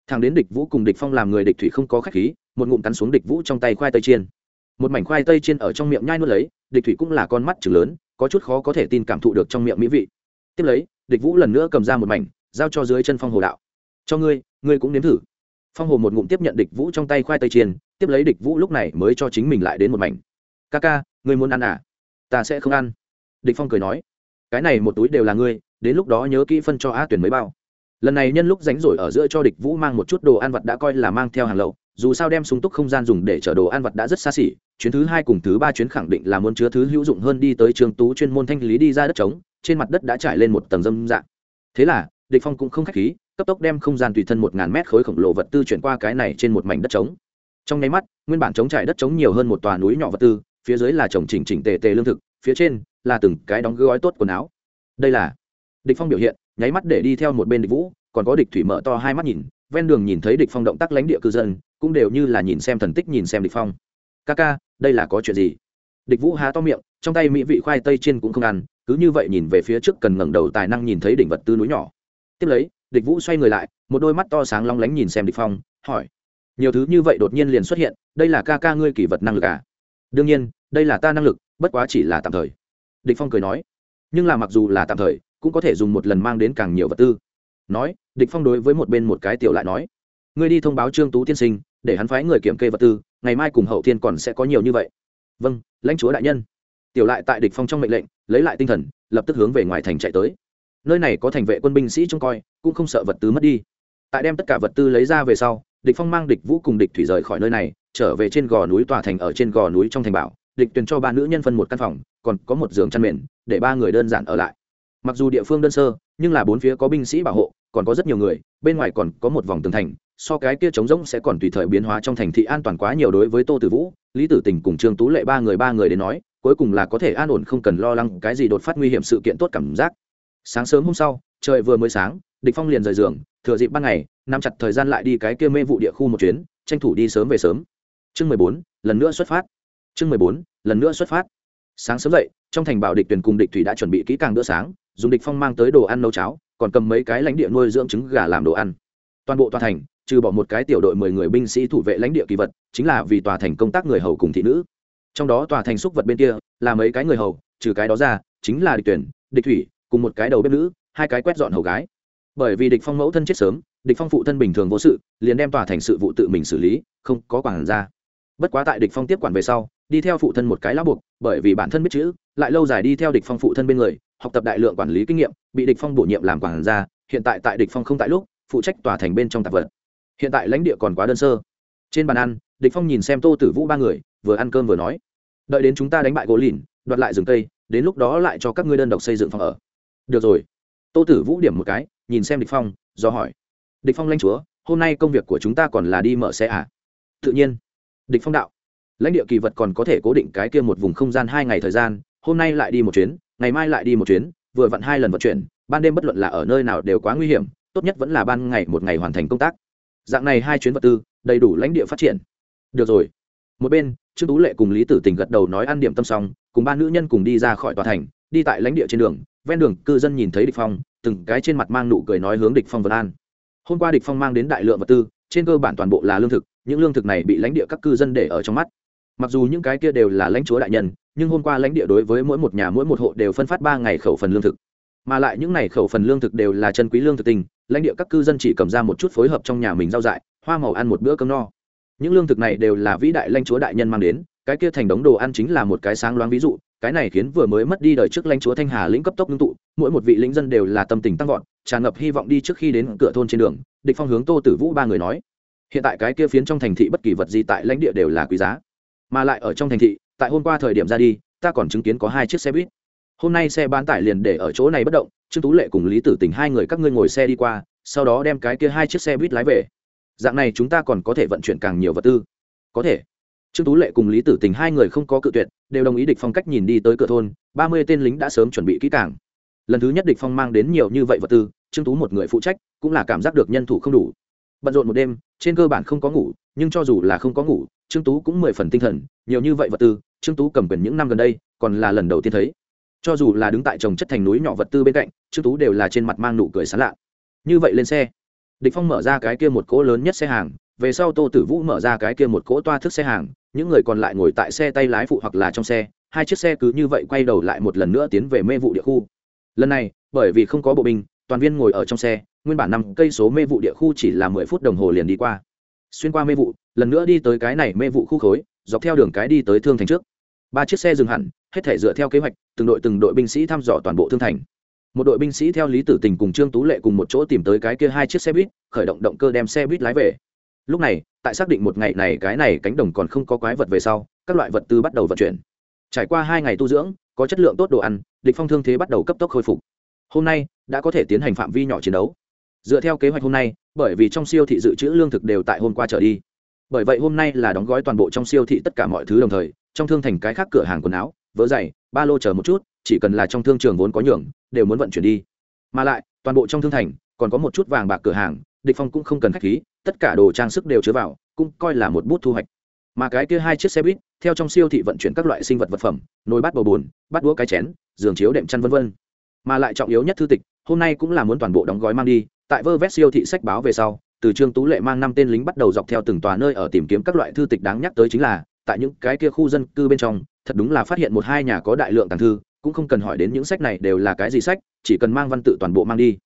Thằng đến địch vũ cùng địch phong làm người địch thủy không có khách khí, một ngụm cắn xuống địch vũ trong tay khoai tây chiên. Một mảnh khoai tây chiên ở trong miệng nhai nuốt lấy, địch thủy cũng là con mắt chừng lớn có chút khó có thể tin cảm thụ được trong miệng mỹ vị. Tiếp lấy, địch vũ lần nữa cầm ra một mảnh, giao cho dưới chân phong hồ đạo. Cho ngươi ngươi cũng nếm thử. Phong hồ một ngụm tiếp nhận địch vũ trong tay khoai tây chiên, tiếp lấy địch vũ lúc này mới cho chính mình lại đến một mảnh. Ca ca, ngươi muốn ăn à? Ta sẽ không ăn. Địch phong cười nói. Cái này một túi đều là ngươi, đến lúc đó nhớ kỹ phân cho a tuyển mấy bao. Lần này nhân lúc rảnh rỗi ở giữa cho địch vũ mang một chút đồ ăn vật đã coi là mang theo hàng lậu dù sao đem súng túc không gian dùng để chở đồ ăn vật đã rất xa xỉ, chuyến thứ hai cùng thứ ba chuyến khẳng định là muốn chứa thứ hữu dụng hơn đi tới trường tú chuyên môn thanh lý đi ra đất trống, trên mặt đất đã trải lên một tầng dâm dạng. Thế là, địch phong cũng không khách khí, cấp tốc đem không gian tùy thân một ngàn mét khối khổng lồ vật tư chuyển qua cái này trên một mảnh đất trống. Trong nháy mắt, nguyên bản chống trải đất trống nhiều hơn một tòa núi nhỏ vật tư, phía dưới là trồng chỉnh chỉnh tề tề lương thực, phía trên là từng cái đóng gói tốt quần áo. Đây là địch phong biểu hiện, nháy mắt để đi theo một bên địch vũ, còn có địch thủy mở to hai mắt nhìn, ven đường nhìn thấy địch phong động tác lãnh địa cư dân cũng đều như là nhìn xem thần tích, nhìn xem địch phong. Ca ca, đây là có chuyện gì? Địch vũ há to miệng, trong tay mỹ vị khoai tây chiên cũng không ăn, cứ như vậy nhìn về phía trước cần ngẩng đầu tài năng nhìn thấy đỉnh vật tư núi nhỏ. Tiếp lấy, địch vũ xoay người lại, một đôi mắt to sáng long lánh nhìn xem địch phong, hỏi, nhiều thứ như vậy đột nhiên liền xuất hiện, đây là ca ca ngươi kỳ vật năng lực à? Đương nhiên, đây là ta năng lực, bất quá chỉ là tạm thời. Địch phong cười nói, nhưng là mặc dù là tạm thời, cũng có thể dùng một lần mang đến càng nhiều vật tư. Nói, địch phong đối với một bên một cái tiểu lại nói, ngươi đi thông báo trương tú tiên sinh để hắn phái người kiểm kê vật tư, ngày mai cùng hậu thiên còn sẽ có nhiều như vậy. Vâng lãnh chúa đại nhân. Tiểu lại tại địch phong trong mệnh lệnh, lấy lại tinh thần, lập tức hướng về ngoài thành chạy tới. Nơi này có thành vệ quân binh sĩ trông coi, cũng không sợ vật tư mất đi. Tại đem tất cả vật tư lấy ra về sau, địch phong mang địch vũ cùng địch thủy rời khỏi nơi này, trở về trên gò núi tòa thành ở trên gò núi trong thành bảo, địch tuyển cho ba nữ nhân phân một căn phòng, còn có một giường chăn mền, để ba người đơn giản ở lại. Mặc dù địa phương đơn sơ, nhưng là bốn phía có binh sĩ bảo hộ, còn có rất nhiều người, bên ngoài còn có một vòng tường thành so cái kia trống rỗng sẽ còn tùy thời biến hóa trong thành thị an toàn quá nhiều đối với tô tử vũ, lý tử tình cùng trương tú lệ ba người ba người đến nói, cuối cùng là có thể an ổn không cần lo lắng cái gì đột phát nguy hiểm sự kiện tốt cảm giác. Sáng sớm hôm sau, trời vừa mới sáng, địch phong liền rời giường, thừa dịp ban ngày, nắm chặt thời gian lại đi cái kia mê vụ địa khu một chuyến, tranh thủ đi sớm về sớm. Chương mười bốn, lần nữa xuất phát. Chương mười bốn, lần nữa xuất phát. Sáng sớm dậy, trong thành bảo địch tuyển cùng địch thủy đã chuẩn bị kỹ càng bữa sáng, dùng địch phong mang tới đồ ăn nấu cháo, còn cầm mấy cái lãnh địa nuôi dưỡng trứng gà làm đồ ăn. Toàn bộ toàn thành trừ bỏ một cái tiểu đội mười người binh sĩ thủ vệ lãnh địa kỳ vật, chính là vì tòa thành công tác người hầu cùng thị nữ. Trong đó tòa thành xúc vật bên kia, là mấy cái người hầu, trừ cái đó ra, chính là địch tuyển, địch thủy, cùng một cái đầu bếp nữ, hai cái quét dọn hầu gái. Bởi vì địch phong mẫu thân chết sớm, địch phong phụ thân bình thường vô sự, liền đem tòa thành sự vụ tự mình xử lý, không có quản ra. Bất quá tại địch phong tiếp quản về sau, đi theo phụ thân một cái lão buộc, bởi vì bản thân biết chữ, lại lâu dài đi theo địch phong phụ thân bên người, học tập đại lượng quản lý kinh nghiệm, bị địch phong bổ nhiệm làm quản gia, hiện tại tại địch phong không tại lúc, phụ trách tòa thành bên trong tạp vật hiện tại lãnh địa còn quá đơn sơ. Trên bàn ăn địch phong nhìn xem tô tử vũ ba người vừa ăn cơm vừa nói đợi đến chúng ta đánh bại gỗ lìn đoạt lại rừng tây, đến lúc đó lại cho các ngươi đơn độc xây dựng phòng ở. Được rồi. Tô tử vũ điểm một cái nhìn xem địch phong do hỏi địch phong lãnh chúa hôm nay công việc của chúng ta còn là đi mở xe à? Tự nhiên. Địch phong đạo lãnh địa kỳ vật còn có thể cố định cái kia một vùng không gian hai ngày thời gian hôm nay lại đi một chuyến ngày mai lại đi một chuyến vừa vặn hai lần vận chuyển ban đêm bất luận là ở nơi nào đều quá nguy hiểm tốt nhất vẫn là ban ngày một ngày hoàn thành công tác dạng này hai chuyến vật tư đầy đủ lãnh địa phát triển. Được rồi. Một bên, trương tú lệ cùng lý tử tình gật đầu nói ăn điểm tâm xong, cùng ba nữ nhân cùng đi ra khỏi tòa thành, đi tại lãnh địa trên đường, ven đường, cư dân nhìn thấy địch phong, từng cái trên mặt mang nụ cười nói hướng địch phong vân an. Hôm qua địch phong mang đến đại lượng vật tư, trên cơ bản toàn bộ là lương thực, những lương thực này bị lãnh địa các cư dân để ở trong mắt. Mặc dù những cái kia đều là lãnh chúa đại nhân, nhưng hôm qua lãnh địa đối với mỗi một nhà, mỗi một hộ đều phân phát ba ngày khẩu phần lương thực. Mà lại những ngày khẩu phần lương thực đều là chân quý lương thực tình lãnh địa các cư dân chỉ cầm ra một chút phối hợp trong nhà mình rau dại, hoa màu ăn một bữa cơm no. Những lương thực này đều là vĩ đại lãnh chúa đại nhân mang đến, cái kia thành đống đồ ăn chính là một cái sáng loáng ví dụ, cái này khiến vừa mới mất đi đời trước lãnh chúa thanh hà lĩnh cấp tốc ngưng tụ, mỗi một vị lĩnh dân đều là tâm tình tăng vọt, tràn ngập hy vọng đi trước khi đến cửa thôn trên đường, địch phong hướng tô tử vũ ba người nói. Hiện tại cái kia phiến trong thành thị bất kỳ vật gì tại lãnh địa đều là quý giá. Mà lại ở trong thành thị, tại hôm qua thời điểm ra đi, ta còn chứng kiến có hai chiếc xe buýt. Hôm nay xe bán tải liền để ở chỗ này bất động trương tú lệ cùng lý tử tình hai người các ngươi ngồi xe đi qua, sau đó đem cái kia hai chiếc xe buýt lái về. Dạng này chúng ta còn có thể vận chuyển càng nhiều vật tư. Có thể. Trương tú lệ cùng lý tử tình hai người không có cự tuyệt, đều đồng ý địch phong cách nhìn đi tới cửa thôn, ba mươi tên lính đã sớm chuẩn bị kỹ càng. Lần thứ nhất địch phong mang đến nhiều như vậy vật tư, trương tú một người phụ trách, cũng là cảm giác được nhân thủ không đủ. Bận rộn một đêm, trên cơ bản không có ngủ, nhưng cho dù là không có ngủ, trương tú cũng mười phần tinh thần, nhiều như vậy vật tư, trương tú cầm quyền những năm gần đây, còn là lần đầu tiên thấy cho dù là đứng tại trồng chất thành núi nhỏ vật tư bên cạnh, trương tú đều là trên mặt mang nụ cười sán lạ. Như vậy lên xe, địch phong mở ra cái kia một cỗ lớn nhất xe hàng, về sau tô tử vũ mở ra cái kia một cỗ toa thức xe hàng, những người còn lại ngồi tại xe tay lái phụ hoặc là trong xe, hai chiếc xe cứ như vậy quay đầu lại một lần nữa tiến về mê vụ địa khu. Lần này, bởi vì không có bộ binh, toàn viên ngồi ở trong xe, nguyên bản năm cây số mê vụ địa khu chỉ là mười phút đồng hồ liền đi qua. Xuyên qua mê vụ, lần nữa đi tới cái này mê vụ khu khối, dọc theo đường cái đi tới thương thành trước ba chiếc xe dừng hẳn, hết thể dựa theo kế hoạch, từng đội từng đội binh sĩ thăm dò toàn bộ thương thành. Một đội binh sĩ theo lý tử tình cùng trương tú lệ cùng một chỗ tìm tới cái kia hai chiếc xe buýt, khởi động động cơ đem xe buýt lái về. Lúc này, tại xác định một ngày này cái này cánh đồng còn không có quái vật về sau, các loại vật tư bắt đầu vận chuyển. Trải qua hai ngày tu dưỡng, có chất lượng tốt đồ ăn, địch phong thương thế bắt đầu cấp tốc khôi phục. Hôm nay, đã có thể tiến hành phạm vi nhỏ chiến đấu. Dựa theo kế hoạch hôm nay, bởi vì trong siêu thị dự trữ lương thực đều tại hôm qua trở đi. Bởi vậy hôm nay là đóng gói toàn bộ trong siêu thị tất cả mọi thứ đồng thời trong thương thành cái khác cửa hàng quần áo, vớ giày, ba lô chờ một chút, chỉ cần là trong thương trường vốn có nhường, đều muốn vận chuyển đi. Mà lại, toàn bộ trong thương thành, còn có một chút vàng bạc cửa hàng, địch phong cũng không cần khách khí, tất cả đồ trang sức đều chứa vào, cũng coi là một bút thu hoạch. Mà cái kia hai chiếc xe buýt, theo trong siêu thị vận chuyển các loại sinh vật vật phẩm, nồi bát bầu bùn, bát đũa cái chén, giường chiếu đệm chăn vân vân. Mà lại trọng yếu nhất thư tịch, hôm nay cũng là muốn toàn bộ đóng gói mang đi, tại vơ vét siêu thị sách báo về sau, từ trương tú lệ mang năm tên lính bắt đầu dọc theo từng tòa nơi ở tìm kiếm các loại thư tịch đáng nhắc tới chính là tại những cái kia khu dân cư bên trong, thật đúng là phát hiện một hai nhà có đại lượng tàng thư, cũng không cần hỏi đến những sách này đều là cái gì sách, chỉ cần mang văn tự toàn bộ mang đi.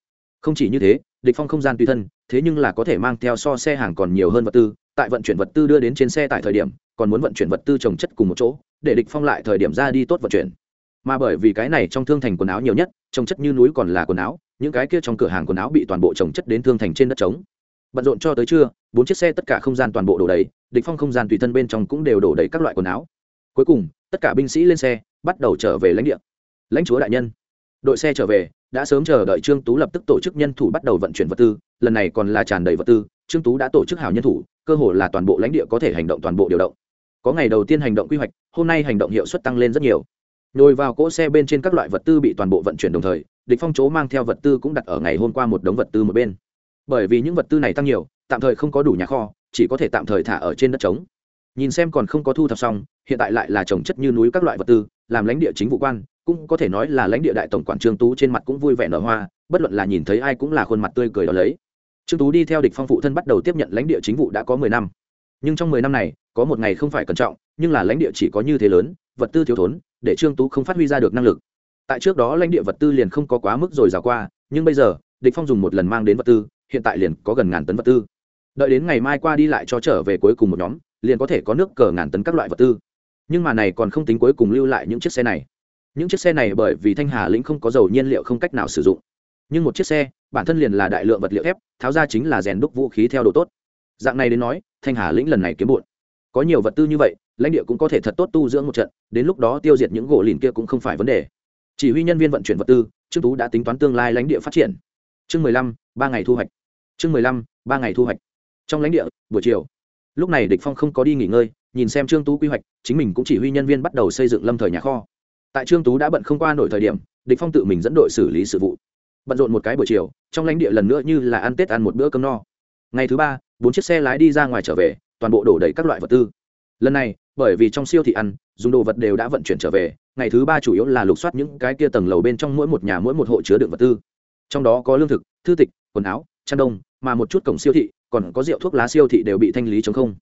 Không chỉ như thế, địch phong không gian tùy thân, thế nhưng là có thể mang theo so xe hàng còn nhiều hơn vật tư, tại vận chuyển vật tư đưa đến trên xe tại thời điểm, còn muốn vận chuyển vật tư trồng chất cùng một chỗ, để địch phong lại thời điểm ra đi tốt vận chuyển. Mà bởi vì cái này trong thương thành quần áo nhiều nhất, trồng chất như núi còn là quần áo, những cái kia trong cửa hàng quần áo bị toàn bộ trồng chất đến thương thành trên đất trống bận rộn cho tới trưa, bốn chiếc xe tất cả không gian toàn bộ đổ đầy, địch phong không gian tùy thân bên trong cũng đều đổ đầy các loại quần áo. Cuối cùng, tất cả binh sĩ lên xe, bắt đầu trở về lãnh địa. Lãnh chúa đại nhân, đội xe trở về, đã sớm chờ đợi trương tú lập tức tổ chức nhân thủ bắt đầu vận chuyển vật tư, lần này còn là tràn đầy vật tư, trương tú đã tổ chức hảo nhân thủ, cơ hồ là toàn bộ lãnh địa có thể hành động toàn bộ điều động. Có ngày đầu tiên hành động quy hoạch, hôm nay hành động hiệu suất tăng lên rất nhiều. Nhồi vào cỗ xe bên trên các loại vật tư bị toàn bộ vận chuyển đồng thời, địch phong chỗ mang theo vật tư cũng đặt ở ngày hôm qua một đống vật tư một bên bởi vì những vật tư này tăng nhiều, tạm thời không có đủ nhà kho, chỉ có thể tạm thời thả ở trên đất trống. Nhìn xem còn không có thu thập xong, hiện tại lại là trồng chất như núi các loại vật tư, làm lãnh địa chính vụ quan, cũng có thể nói là lãnh địa đại tổng quản trương tú trên mặt cũng vui vẻ nở hoa, bất luận là nhìn thấy ai cũng là khuôn mặt tươi cười đó lấy. Trương tú đi theo địch phong phụ thân bắt đầu tiếp nhận lãnh địa chính vụ đã có mười năm. Nhưng trong mười năm này, có một ngày không phải cẩn trọng, nhưng là lãnh địa chỉ có như thế lớn, vật tư thiếu thốn, để trương tú không phát huy ra được năng lực. Tại trước đó lãnh địa vật tư liền không có quá mức rồi rào qua, nhưng bây giờ, địch phong dùng một lần mang đến vật tư hiện tại liền có gần ngàn tấn vật tư. Đợi đến ngày mai qua đi lại cho trở về cuối cùng một nhóm, liền có thể có nước cờ ngàn tấn các loại vật tư. Nhưng mà này còn không tính cuối cùng lưu lại những chiếc xe này. Những chiếc xe này bởi vì thanh hà lĩnh không có dầu nhiên liệu không cách nào sử dụng. Nhưng một chiếc xe, bản thân liền là đại lượng vật liệu thép, tháo ra chính là rèn đúc vũ khí theo độ tốt. Dạng này đến nói, thanh hà lĩnh lần này kiếm bụn có nhiều vật tư như vậy, lãnh địa cũng có thể thật tốt tu dưỡng một trận, đến lúc đó tiêu diệt những gỗ lìn kia cũng không phải vấn đề. Chỉ huy nhân viên vận chuyển vật tư, trương tú đã tính toán tương lai lãnh địa phát triển. Chương mười lăm, ba ngày thu hoạch chương mười lăm, ba ngày thu hoạch. Trong lãnh địa, buổi chiều, lúc này địch phong không có đi nghỉ ngơi, nhìn xem trương tú quy hoạch, chính mình cũng chỉ huy nhân viên bắt đầu xây dựng lâm thời nhà kho. Tại trương tú đã bận không qua nổi thời điểm, địch phong tự mình dẫn đội xử lý sự vụ. Bận rộn một cái buổi chiều, trong lãnh địa lần nữa như là ăn tết ăn một bữa cơm no. Ngày thứ ba, bốn chiếc xe lái đi ra ngoài trở về, toàn bộ đổ đầy các loại vật tư. Lần này, bởi vì trong siêu thị ăn, dùng đồ vật đều đã vận chuyển trở về, ngày thứ ba chủ yếu là lục soát những cái kia tầng lầu bên trong mỗi một nhà mỗi một hộ chứa đựng vật tư. Trong đó có lương thực, thư tịch, quần áo, chăn đông mà một chút cổng siêu thị, còn có rượu thuốc lá siêu thị đều bị thanh lý chống không.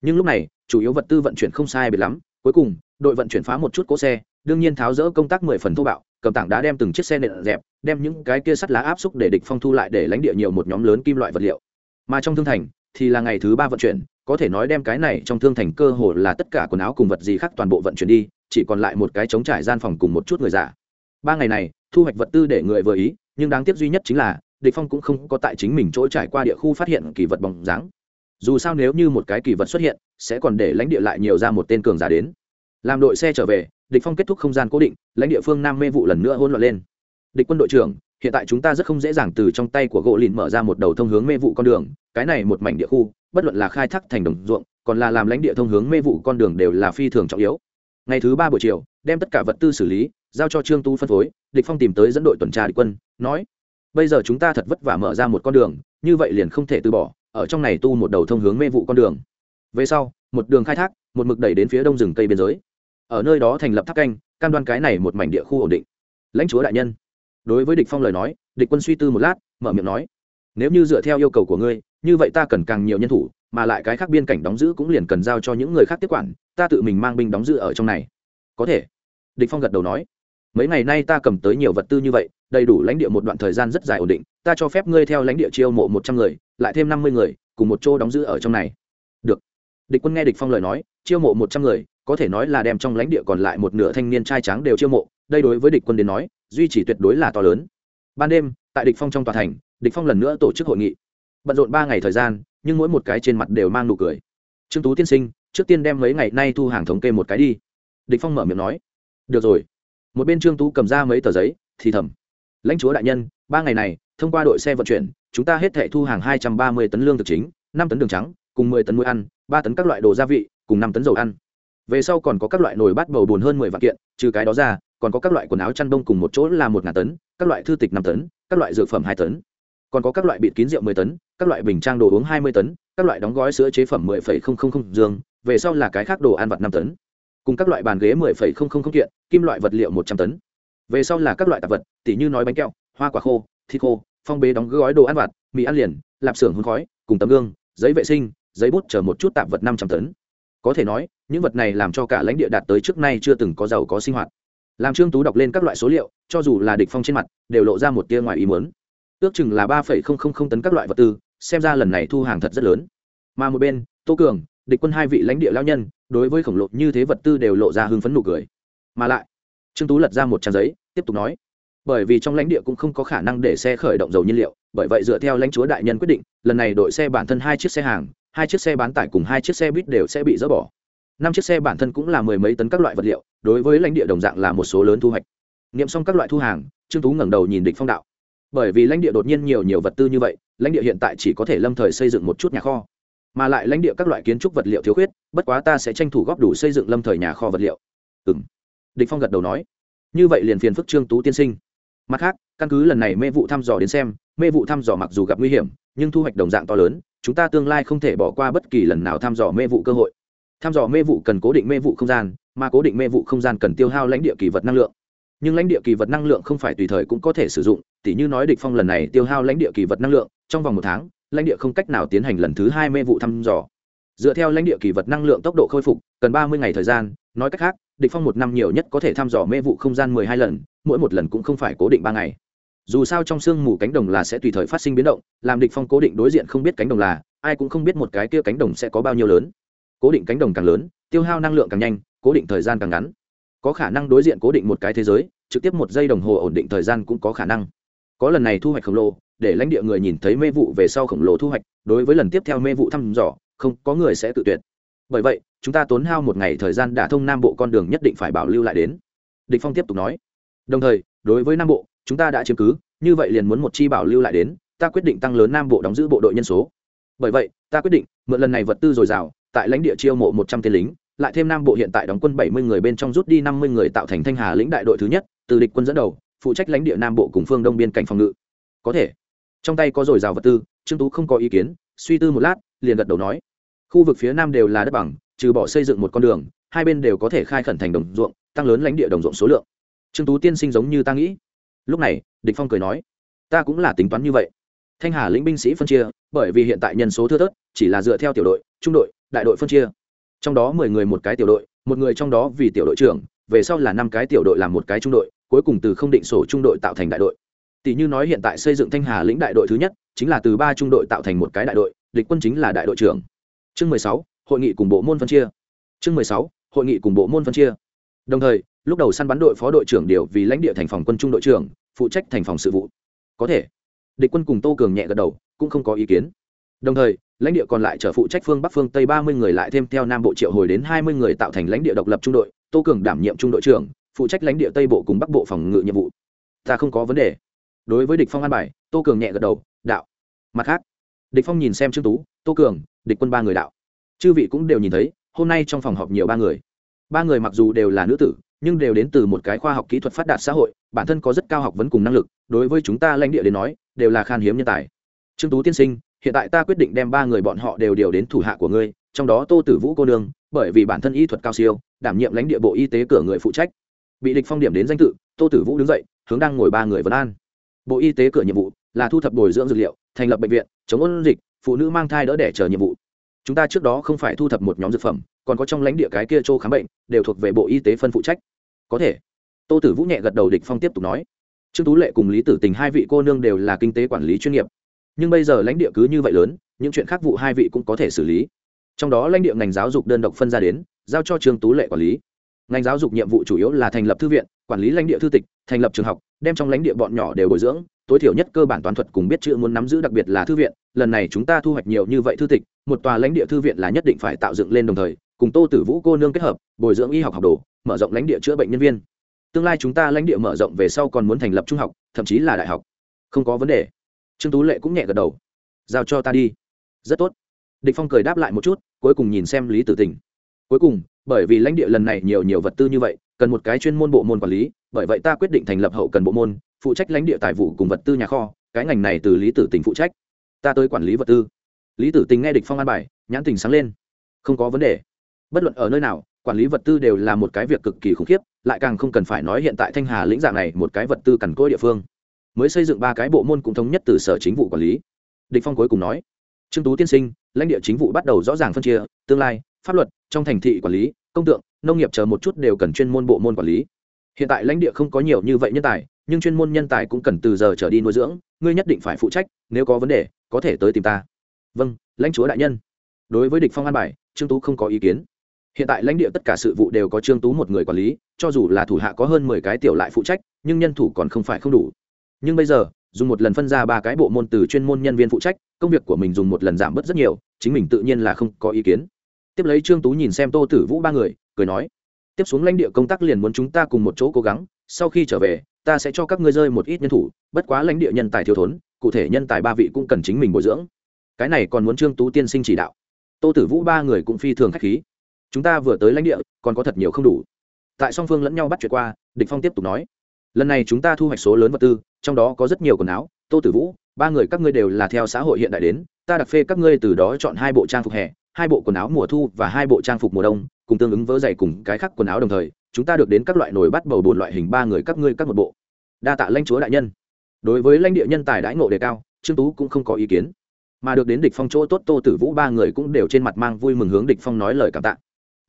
Nhưng lúc này, chủ yếu vật tư vận chuyển không sai biệt lắm, cuối cùng, đội vận chuyển phá một chút cỗ xe, đương nhiên tháo rỡ công tác mười phần thô bạo, cầm tảng đá đem từng chiếc xe nện dẹp, đem những cái kia sắt lá áp xúc để địch phong thu lại để lãnh địa nhiều một nhóm lớn kim loại vật liệu. Mà trong thương thành, thì là ngày thứ ba vận chuyển, có thể nói đem cái này trong thương thành cơ hồ là tất cả quần áo cùng vật gì khác toàn bộ vận chuyển đi, chỉ còn lại một cái chống trải gian phòng cùng một chút người giả ba ngày này, thu hoạch vật tư để người vừa ý, nhưng đáng tiếc duy nhất chính là địch phong cũng không có tại chính mình chỗ trải qua địa khu phát hiện kỳ vật bóng dáng. Dù sao nếu như một cái kỳ vật xuất hiện, sẽ còn để lãnh địa lại nhiều ra một tên cường giả đến. Làm đội xe trở về, địch phong kết thúc không gian cố định, lãnh địa phương nam mê vụ lần nữa hỗn loạn lên. Địch quân đội trưởng, hiện tại chúng ta rất không dễ dàng từ trong tay của gỗ lìn mở ra một đầu thông hướng mê vụ con đường, cái này một mảnh địa khu, bất luận là khai thác thành đồng ruộng, còn là làm lãnh địa thông hướng mê vụ con đường đều là phi thường trọng yếu. Ngày thứ ba buổi chiều, đem tất cả vật tư xử lý, giao cho trương tu phân phối, địch phong tìm tới dẫn đội tuần tra địch quân, nói bây giờ chúng ta thật vất vả mở ra một con đường, như vậy liền không thể từ bỏ, ở trong này tu một đầu thông hướng mê vụ con đường. Về sau, một đường khai thác, một mực đẩy đến phía đông rừng tây biên giới. Ở nơi đó thành lập tháp canh, cam đoan cái này một mảnh địa khu ổn định. Lãnh chúa đại nhân. Đối với địch phong lời nói, địch quân suy tư một lát, mở miệng nói, nếu như dựa theo yêu cầu của ngươi, như vậy ta cần càng nhiều nhân thủ, mà lại cái khác biên cảnh đóng giữ cũng liền cần giao cho những người khác tiếp quản, ta tự mình mang binh đóng giữ ở trong này. Có thể. Địch phong gật đầu nói, mấy ngày nay ta cầm tới nhiều vật tư như vậy đầy đủ lãnh địa một đoạn thời gian rất dài ổn định, ta cho phép ngươi theo lãnh địa chiêu mộ một trăm người, lại thêm năm mươi người, cùng một chỗ đóng giữ ở trong này. Được. Địch quân nghe địch phong lời nói, chiêu mộ một trăm người, có thể nói là đem trong lãnh địa còn lại một nửa thanh niên trai tráng đều chiêu mộ, đây đối với địch quân đến nói, duy trì tuyệt đối là to lớn. Ban đêm, tại địch phong trong tòa thành, địch phong lần nữa tổ chức hội nghị. Bận rộn ba ngày thời gian, nhưng mỗi một cái trên mặt đều mang nụ cười. Trương tú tiên sinh, trước tiên đem mấy ngày nay thu hàng thống kê một cái đi. Địch phong mở miệng nói. Được rồi. Một bên trương tú cầm ra mấy tờ giấy, thì thầm lãnh chúa đại nhân, ba ngày này, thông qua đội xe vận chuyển, chúng ta hết thể thu hàng hai trăm ba mươi tấn lương thực chính, năm tấn đường trắng, cùng mười tấn muối ăn, ba tấn các loại đồ gia vị, cùng năm tấn dầu ăn. Về sau còn có các loại nồi bát bầu bùn hơn mười vạn kiện, trừ cái đó ra, còn có các loại quần áo chăn đông cùng một chỗ là một ngàn tấn, các loại thư tịch năm tấn, các loại dược phẩm hai tấn. Còn có các loại bịt kín rượu mười tấn, các loại bình trang đồ uống hai mươi tấn, các loại đóng gói sữa chế phẩm mười phẩy không không không dương, về sau là cái khác đồ ăn vặt năm tấn. Cùng các loại bàn ghế mười phẩy không không không kiện, kim loại vật liệu một trăm tấn về sau là các loại tạp vật, tỉ như nói bánh kẹo, hoa quả khô, thịt khô, phong bế đóng gói đồ ăn vặt, mì ăn liền, lạp xưởng hôn khói, cùng tấm gương, giấy vệ sinh, giấy bút chở một chút tạp vật năm trăm tấn. Có thể nói, những vật này làm cho cả lãnh địa đạt tới trước nay chưa từng có giàu có sinh hoạt. Làm trương tú đọc lên các loại số liệu, cho dù là địch phong trên mặt, đều lộ ra một tia ngoài ý muốn. Ước chừng là ba phẩy không không tấn các loại vật tư, xem ra lần này thu hàng thật rất lớn. Mà một bên, tô cường, địch quân hai vị lãnh địa lao nhân, đối với khổng lồ như thế vật tư đều lộ ra hưng phấn nụ cười. Mà lại trương tú lật ra một trang giấy, tiếp tục nói, bởi vì trong lãnh địa cũng không có khả năng để xe khởi động dầu nhiên liệu, bởi vậy dựa theo lãnh chúa đại nhân quyết định, lần này đội xe bản thân hai chiếc xe hàng, hai chiếc xe bán tải cùng hai chiếc xe buýt đều sẽ bị dỡ bỏ. Năm chiếc xe bản thân cũng là mười mấy tấn các loại vật liệu, đối với lãnh địa đồng dạng là một số lớn thu hoạch. Nghiệm xong các loại thu hàng, trương tú ngẩng đầu nhìn địch phong đạo, bởi vì lãnh địa đột nhiên nhiều nhiều vật tư như vậy, lãnh địa hiện tại chỉ có thể lâm thời xây dựng một chút nhà kho. Mà lại lãnh địa các loại kiến trúc vật liệu thiếu khuyết, bất quá ta sẽ tranh thủ góp đủ xây dựng lâm thời nhà kho vật liệu. Ừ địch phong gật đầu nói, như vậy liền phiền phức trương tú tiên sinh. Mặt khác, căn cứ lần này mê vụ thăm dò đến xem, mê vụ thăm dò mặc dù gặp nguy hiểm, nhưng thu hoạch đồng dạng to lớn, chúng ta tương lai không thể bỏ qua bất kỳ lần nào thăm dò mê vụ cơ hội. Thăm dò mê vụ cần cố định mê vụ không gian, mà cố định mê vụ không gian cần tiêu hao lãnh địa kỳ vật năng lượng. Nhưng lãnh địa kỳ vật năng lượng không phải tùy thời cũng có thể sử dụng, tỉ như nói địch phong lần này tiêu hao lãnh địa kỳ vật năng lượng, trong vòng một tháng, lãnh địa không cách nào tiến hành lần thứ hai mê vụ thăm dò. Dựa theo lãnh địa kỳ vật năng lượng tốc độ khôi phục, cần ba mươi ngày thời gian nói cách khác, địch phong một năm nhiều nhất có thể thăm dò mê vụ không gian mười hai lần, mỗi một lần cũng không phải cố định ba ngày. Dù sao trong sương mù cánh đồng là sẽ tùy thời phát sinh biến động, làm địch phong cố định đối diện không biết cánh đồng là ai cũng không biết một cái kia cánh đồng sẽ có bao nhiêu lớn. Cố định cánh đồng càng lớn, tiêu hao năng lượng càng nhanh, cố định thời gian càng ngắn. Có khả năng đối diện cố định một cái thế giới, trực tiếp một giây đồng hồ ổn định thời gian cũng có khả năng. Có lần này thu hoạch khổng lồ, để lãnh địa người nhìn thấy mê vụ về sau khổng lồ thu hoạch, đối với lần tiếp theo mê vụ thăm dò, không có người sẽ tự tuyệt. Bởi vậy chúng ta tốn hao một ngày thời gian đả thông nam bộ con đường nhất định phải bảo lưu lại đến. Địch phong tiếp tục nói. Đồng thời, đối với nam bộ, chúng ta đã chiếm cứ, như vậy liền muốn một chi bảo lưu lại đến, ta quyết định tăng lớn nam bộ đóng giữ bộ đội nhân số. Bởi vậy, ta quyết định, mượn lần này vật tư dồi dào, tại lãnh địa chiêu mộ một trăm tên lính, lại thêm nam bộ hiện tại đóng quân bảy mươi người bên trong rút đi năm mươi người tạo thành thanh hà lĩnh đại đội thứ nhất, từ địch quân dẫn đầu, phụ trách lãnh địa nam bộ cùng phương đông biên cảnh phòng ngự. Có thể. Trong tay có dồi dào vật tư, trương tú không có ý kiến, suy tư một lát, liền gật đầu nói. Khu vực phía nam đều là đất bằng trừ bỏ xây dựng một con đường, hai bên đều có thể khai khẩn thành đồng ruộng, tăng lớn lãnh địa đồng ruộng số lượng. Trương tú tiên sinh giống như ta nghĩ. Lúc này, địch phong cười nói, ta cũng là tính toán như vậy. Thanh hà lĩnh binh sĩ phân chia, bởi vì hiện tại nhân số thưa thớt, chỉ là dựa theo tiểu đội, trung đội, đại đội phân chia. Trong đó mười người một cái tiểu đội, một người trong đó vì tiểu đội trưởng, về sau là năm cái tiểu đội làm một cái trung đội, cuối cùng từ không định sổ trung đội tạo thành đại đội. Tỷ như nói hiện tại xây dựng thanh hà lĩnh đại đội thứ nhất, chính là từ ba trung đội tạo thành một cái đại đội, địch quân chính là đại đội trưởng. Chương mười sáu hội nghị cùng bộ môn phân chia. Chương mười sáu, hội nghị cùng bộ môn phân chia. Đồng thời, lúc đầu săn bắn đội phó đội trưởng điều vì lãnh địa thành phòng quân trung đội trưởng, phụ trách thành phòng sự vụ. Có thể, địch quân cùng tô cường nhẹ gật đầu, cũng không có ý kiến. Đồng thời, lãnh địa còn lại trở phụ trách phương bắc phương tây ba mươi người lại thêm theo nam bộ triệu hồi đến hai mươi người tạo thành lãnh địa độc lập trung đội, tô cường đảm nhiệm trung đội trưởng, phụ trách lãnh địa tây bộ cùng bắc bộ phòng ngự nhiệm vụ. Ta không có vấn đề. Đối với địch phong an bài, tô cường nhẹ gật đầu, đạo. Mặt khác, địch phong nhìn xem trương tú, tô cường, địch quân ba người đạo chư vị cũng đều nhìn thấy, hôm nay trong phòng họp nhiều ba người. Ba người mặc dù đều là nữ tử, nhưng đều đến từ một cái khoa học kỹ thuật phát đạt xã hội, bản thân có rất cao học vấn cùng năng lực, đối với chúng ta lãnh địa đến nói, đều là khan hiếm nhân tài. Trương tú tiên sinh, hiện tại ta quyết định đem ba người bọn họ đều điều đến thủ hạ của ngươi, trong đó tô tử vũ cô nương, bởi vì bản thân y thuật cao siêu, đảm nhiệm lãnh địa bộ y tế cửa người phụ trách. Bị địch phong điểm đến danh tự, tô tử vũ đứng dậy, hướng đang ngồi ba người vấn an. Bộ y tế cửa nhiệm vụ là thu thập bồi dưỡng dược liệu, thành lập bệnh viện, chống ôn dịch, phụ nữ mang thai đỡ đẻ chờ nhiệm vụ chúng ta trước đó không phải thu thập một nhóm dược phẩm, còn có trong lãnh địa cái kia châu khám bệnh, đều thuộc về bộ y tế phân phụ trách. Có thể. Tô tử vũ nhẹ gật đầu địch phong tiếp tục nói. Trương tú lệ cùng lý tử tình hai vị cô nương đều là kinh tế quản lý chuyên nghiệp. Nhưng bây giờ lãnh địa cứ như vậy lớn, những chuyện khác vụ hai vị cũng có thể xử lý. Trong đó lãnh địa ngành giáo dục đơn độc phân ra đến, giao cho trương tú lệ quản lý. Ngành giáo dục nhiệm vụ chủ yếu là thành lập thư viện, quản lý lãnh địa thư tịch, thành lập trường học, đem trong lãnh địa bọn nhỏ đều bồi dưỡng, tối thiểu nhất cơ bản toán thuật cùng biết chữ muốn nắm giữ đặc biệt là thư viện, lần này chúng ta thu hoạch nhiều như vậy thư tịch một tòa lãnh địa thư viện là nhất định phải tạo dựng lên đồng thời, cùng tô tử vũ cô nương kết hợp, bồi dưỡng y học học đồ, mở rộng lãnh địa chữa bệnh nhân viên. Tương lai chúng ta lãnh địa mở rộng về sau còn muốn thành lập trung học, thậm chí là đại học. Không có vấn đề. Trương tú lệ cũng nhẹ gật đầu. Giao cho ta đi. Rất tốt. Địch phong cười đáp lại một chút, cuối cùng nhìn xem lý tử tình. Cuối cùng, bởi vì lãnh địa lần này nhiều nhiều vật tư như vậy, cần một cái chuyên môn bộ môn quản lý, bởi vậy ta quyết định thành lập hậu cần bộ môn, phụ trách lãnh địa tài vụ cùng vật tư nhà kho, cái ngành này từ lý tử tình phụ trách. Ta tới quản lý vật tư lý tử tình nghe địch phong an bài, nhãn tình sáng lên. Không có vấn đề. Bất luận ở nơi nào, quản lý vật tư đều là một cái việc cực kỳ khủng khiếp, lại càng không cần phải nói hiện tại thanh hà lĩnh dạng này một cái vật tư cằn cỗi địa phương. Mới xây dựng ba cái bộ môn cũng thống nhất từ sở chính vụ quản lý. Địch phong cuối cùng nói, trương tú tiên sinh, lãnh địa chính vụ bắt đầu rõ ràng phân chia, tương lai, pháp luật, trong thành thị quản lý, công tượng, nông nghiệp chờ một chút đều cần chuyên môn bộ môn quản lý. Hiện tại lãnh địa không có nhiều như vậy nhân tài, nhưng chuyên môn nhân tài cũng cần từ giờ trở đi nuôi dưỡng, ngươi nhất định phải phụ trách, nếu có vấn đề, có thể tới tìm ta vâng lãnh chúa đại nhân. Đối với địch phong an bài, trương tú không có ý kiến. Hiện tại lãnh địa tất cả sự vụ đều có trương tú một người quản lý, cho dù là thủ hạ có hơn mười cái tiểu lại phụ trách, nhưng nhân thủ còn không phải không đủ. Nhưng bây giờ, dùng một lần phân ra ba cái bộ môn từ chuyên môn nhân viên phụ trách, công việc của mình dùng một lần giảm bớt rất nhiều, chính mình tự nhiên là không có ý kiến. Tiếp lấy trương tú nhìn xem tô tử vũ ba người, cười nói, tiếp xuống lãnh địa công tác liền muốn chúng ta cùng một chỗ cố gắng, sau khi trở về, ta sẽ cho các ngươi rơi một ít nhân thủ, bất quá lãnh địa nhân tài thiếu thốn, cụ thể nhân tài ba vị cũng cần chính mình bồi dưỡng cái này còn muốn trương tú tiên sinh chỉ đạo. Tô tử vũ ba người cũng phi thường k h á c h khí. Chúng ta vừa tới lãnh địa, còn có thật nhiều không đủ. Tại song phương lẫn nhau bắt chuyện qua, địch phong tiếp tục nói. Lần này chúng ta thu hoạch số lớn vật tư, trong đó có rất nhiều quần áo, tô tử vũ, ba người các ngươi đều là theo xã hội hiện đại đến, ta đặc phê các ngươi từ đó chọn hai bộ trang phục hè, hai bộ quần áo mùa thu và hai bộ trang phục mùa đông, cùng tương ứng vỡ dày cùng cái khác quần áo đồng thời, chúng ta được đến các loại nồi bắt bầu bồn loại hình ba người các ngươi các một bộ. Đa tạ lãnh chúa đại nhân. Đối với lãnh địa nhân tài đãi ngộ đề cao, trương tú cũng không có ý kiến mà được đến địch phong chỗ tốt tô tử vũ ba người cũng đều trên mặt mang vui mừng hướng địch phong nói lời cảm tạ.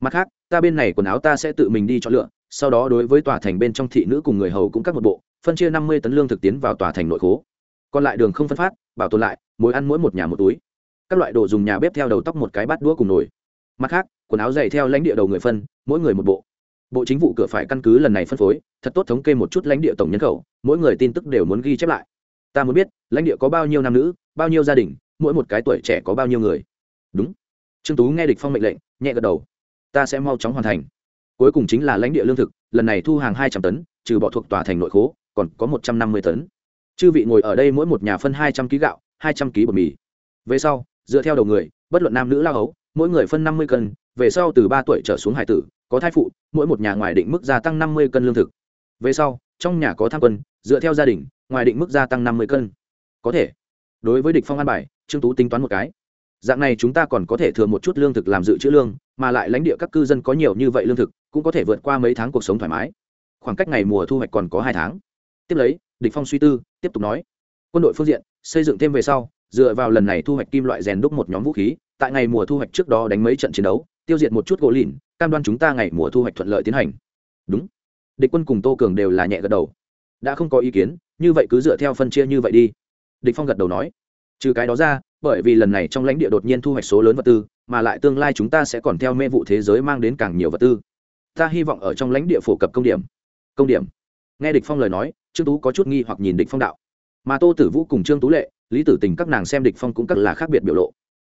Mặt khác, ta bên này quần áo ta sẽ tự mình đi chọn lựa, sau đó đối với tòa thành bên trong thị nữ cùng người hầu cũng các một bộ, phân chia năm mươi tấn lương thực tiến vào tòa thành nội khố. Còn lại đường không phân phát, bảo tồn lại mỗi ăn mỗi một nhà một túi. Các loại đồ dùng nhà bếp theo đầu tóc một cái bát đũa cùng nồi. Mặt khác, quần áo dày theo lãnh địa đầu người phân, mỗi người một bộ. Bộ chính vụ cửa phải căn cứ lần này phân phối, thật tốt thống kê một chút lãnh địa tổng nhân khẩu, mỗi người tin tức đều muốn ghi chép lại. Ta muốn biết, lãnh địa có bao nhiêu nam nữ, bao nhiêu gia đình mỗi một cái tuổi trẻ có bao nhiêu người? Đúng. Trương tú nghe địch phong mệnh lệnh, nhẹ gật đầu. Ta sẽ mau chóng hoàn thành. Cuối cùng chính là lãnh địa lương thực, lần này thu hàng hai trăm tấn, trừ bỏ thuộc tòa thành nội khố, còn có một trăm năm mươi tấn. Chư vị ngồi ở đây mỗi một nhà phân hai trăm kg gạo, hai trăm kg bột mì. Về sau, dựa theo đầu người, bất luận nam nữ lao hấu, mỗi người phân năm mươi cân, về sau từ ba tuổi trở xuống hải tử, có thai phụ, mỗi một nhà ngoài định mức gia tăng năm mươi cân lương thực. Về sau, trong nhà có tham quân, dựa theo gia đình, ngoài định mức gia tăng năm mươi cân. Có thể. Đối với địch phong an bài trương tú tính toán một cái. Dạng này chúng ta còn có thể thừa một chút lương thực làm dự trữ lương, mà lại lãnh địa các cư dân có nhiều như vậy lương thực, cũng có thể vượt qua mấy tháng cuộc sống thoải mái. Khoảng cách ngày mùa thu hoạch còn có hai tháng. Tiếp lấy, địch phong suy tư, tiếp tục nói. Quân đội phương diện, xây dựng thêm về sau, dựa vào lần này thu hoạch kim loại rèn đúc một nhóm vũ khí, tại ngày mùa thu hoạch trước đó đánh mấy trận chiến đấu, tiêu diệt một chút gỗ lìn, cam đoan chúng ta ngày mùa thu hoạch thuận lợi tiến hành. Đúng. Địch quân cùng tô cường đều là nhẹ gật đầu. Đã không có ý kiến, như vậy cứ dựa theo phân chia như vậy đi. Địch phong gật đầu nói trừ cái đó ra, bởi vì lần này trong lãnh địa đột nhiên thu hoạch số lớn vật tư, mà lại tương lai chúng ta sẽ còn theo mê vụ thế giới mang đến càng nhiều vật tư. Ta hy vọng ở trong lãnh địa phổ cập công điểm. Công điểm. Nghe địch phong lời nói, trương tú có chút nghi hoặc nhìn địch phong đạo. Mà tô tử vũ cùng trương tú lệ, lý tử tình các nàng xem địch phong cũng các là khác biệt biểu lộ.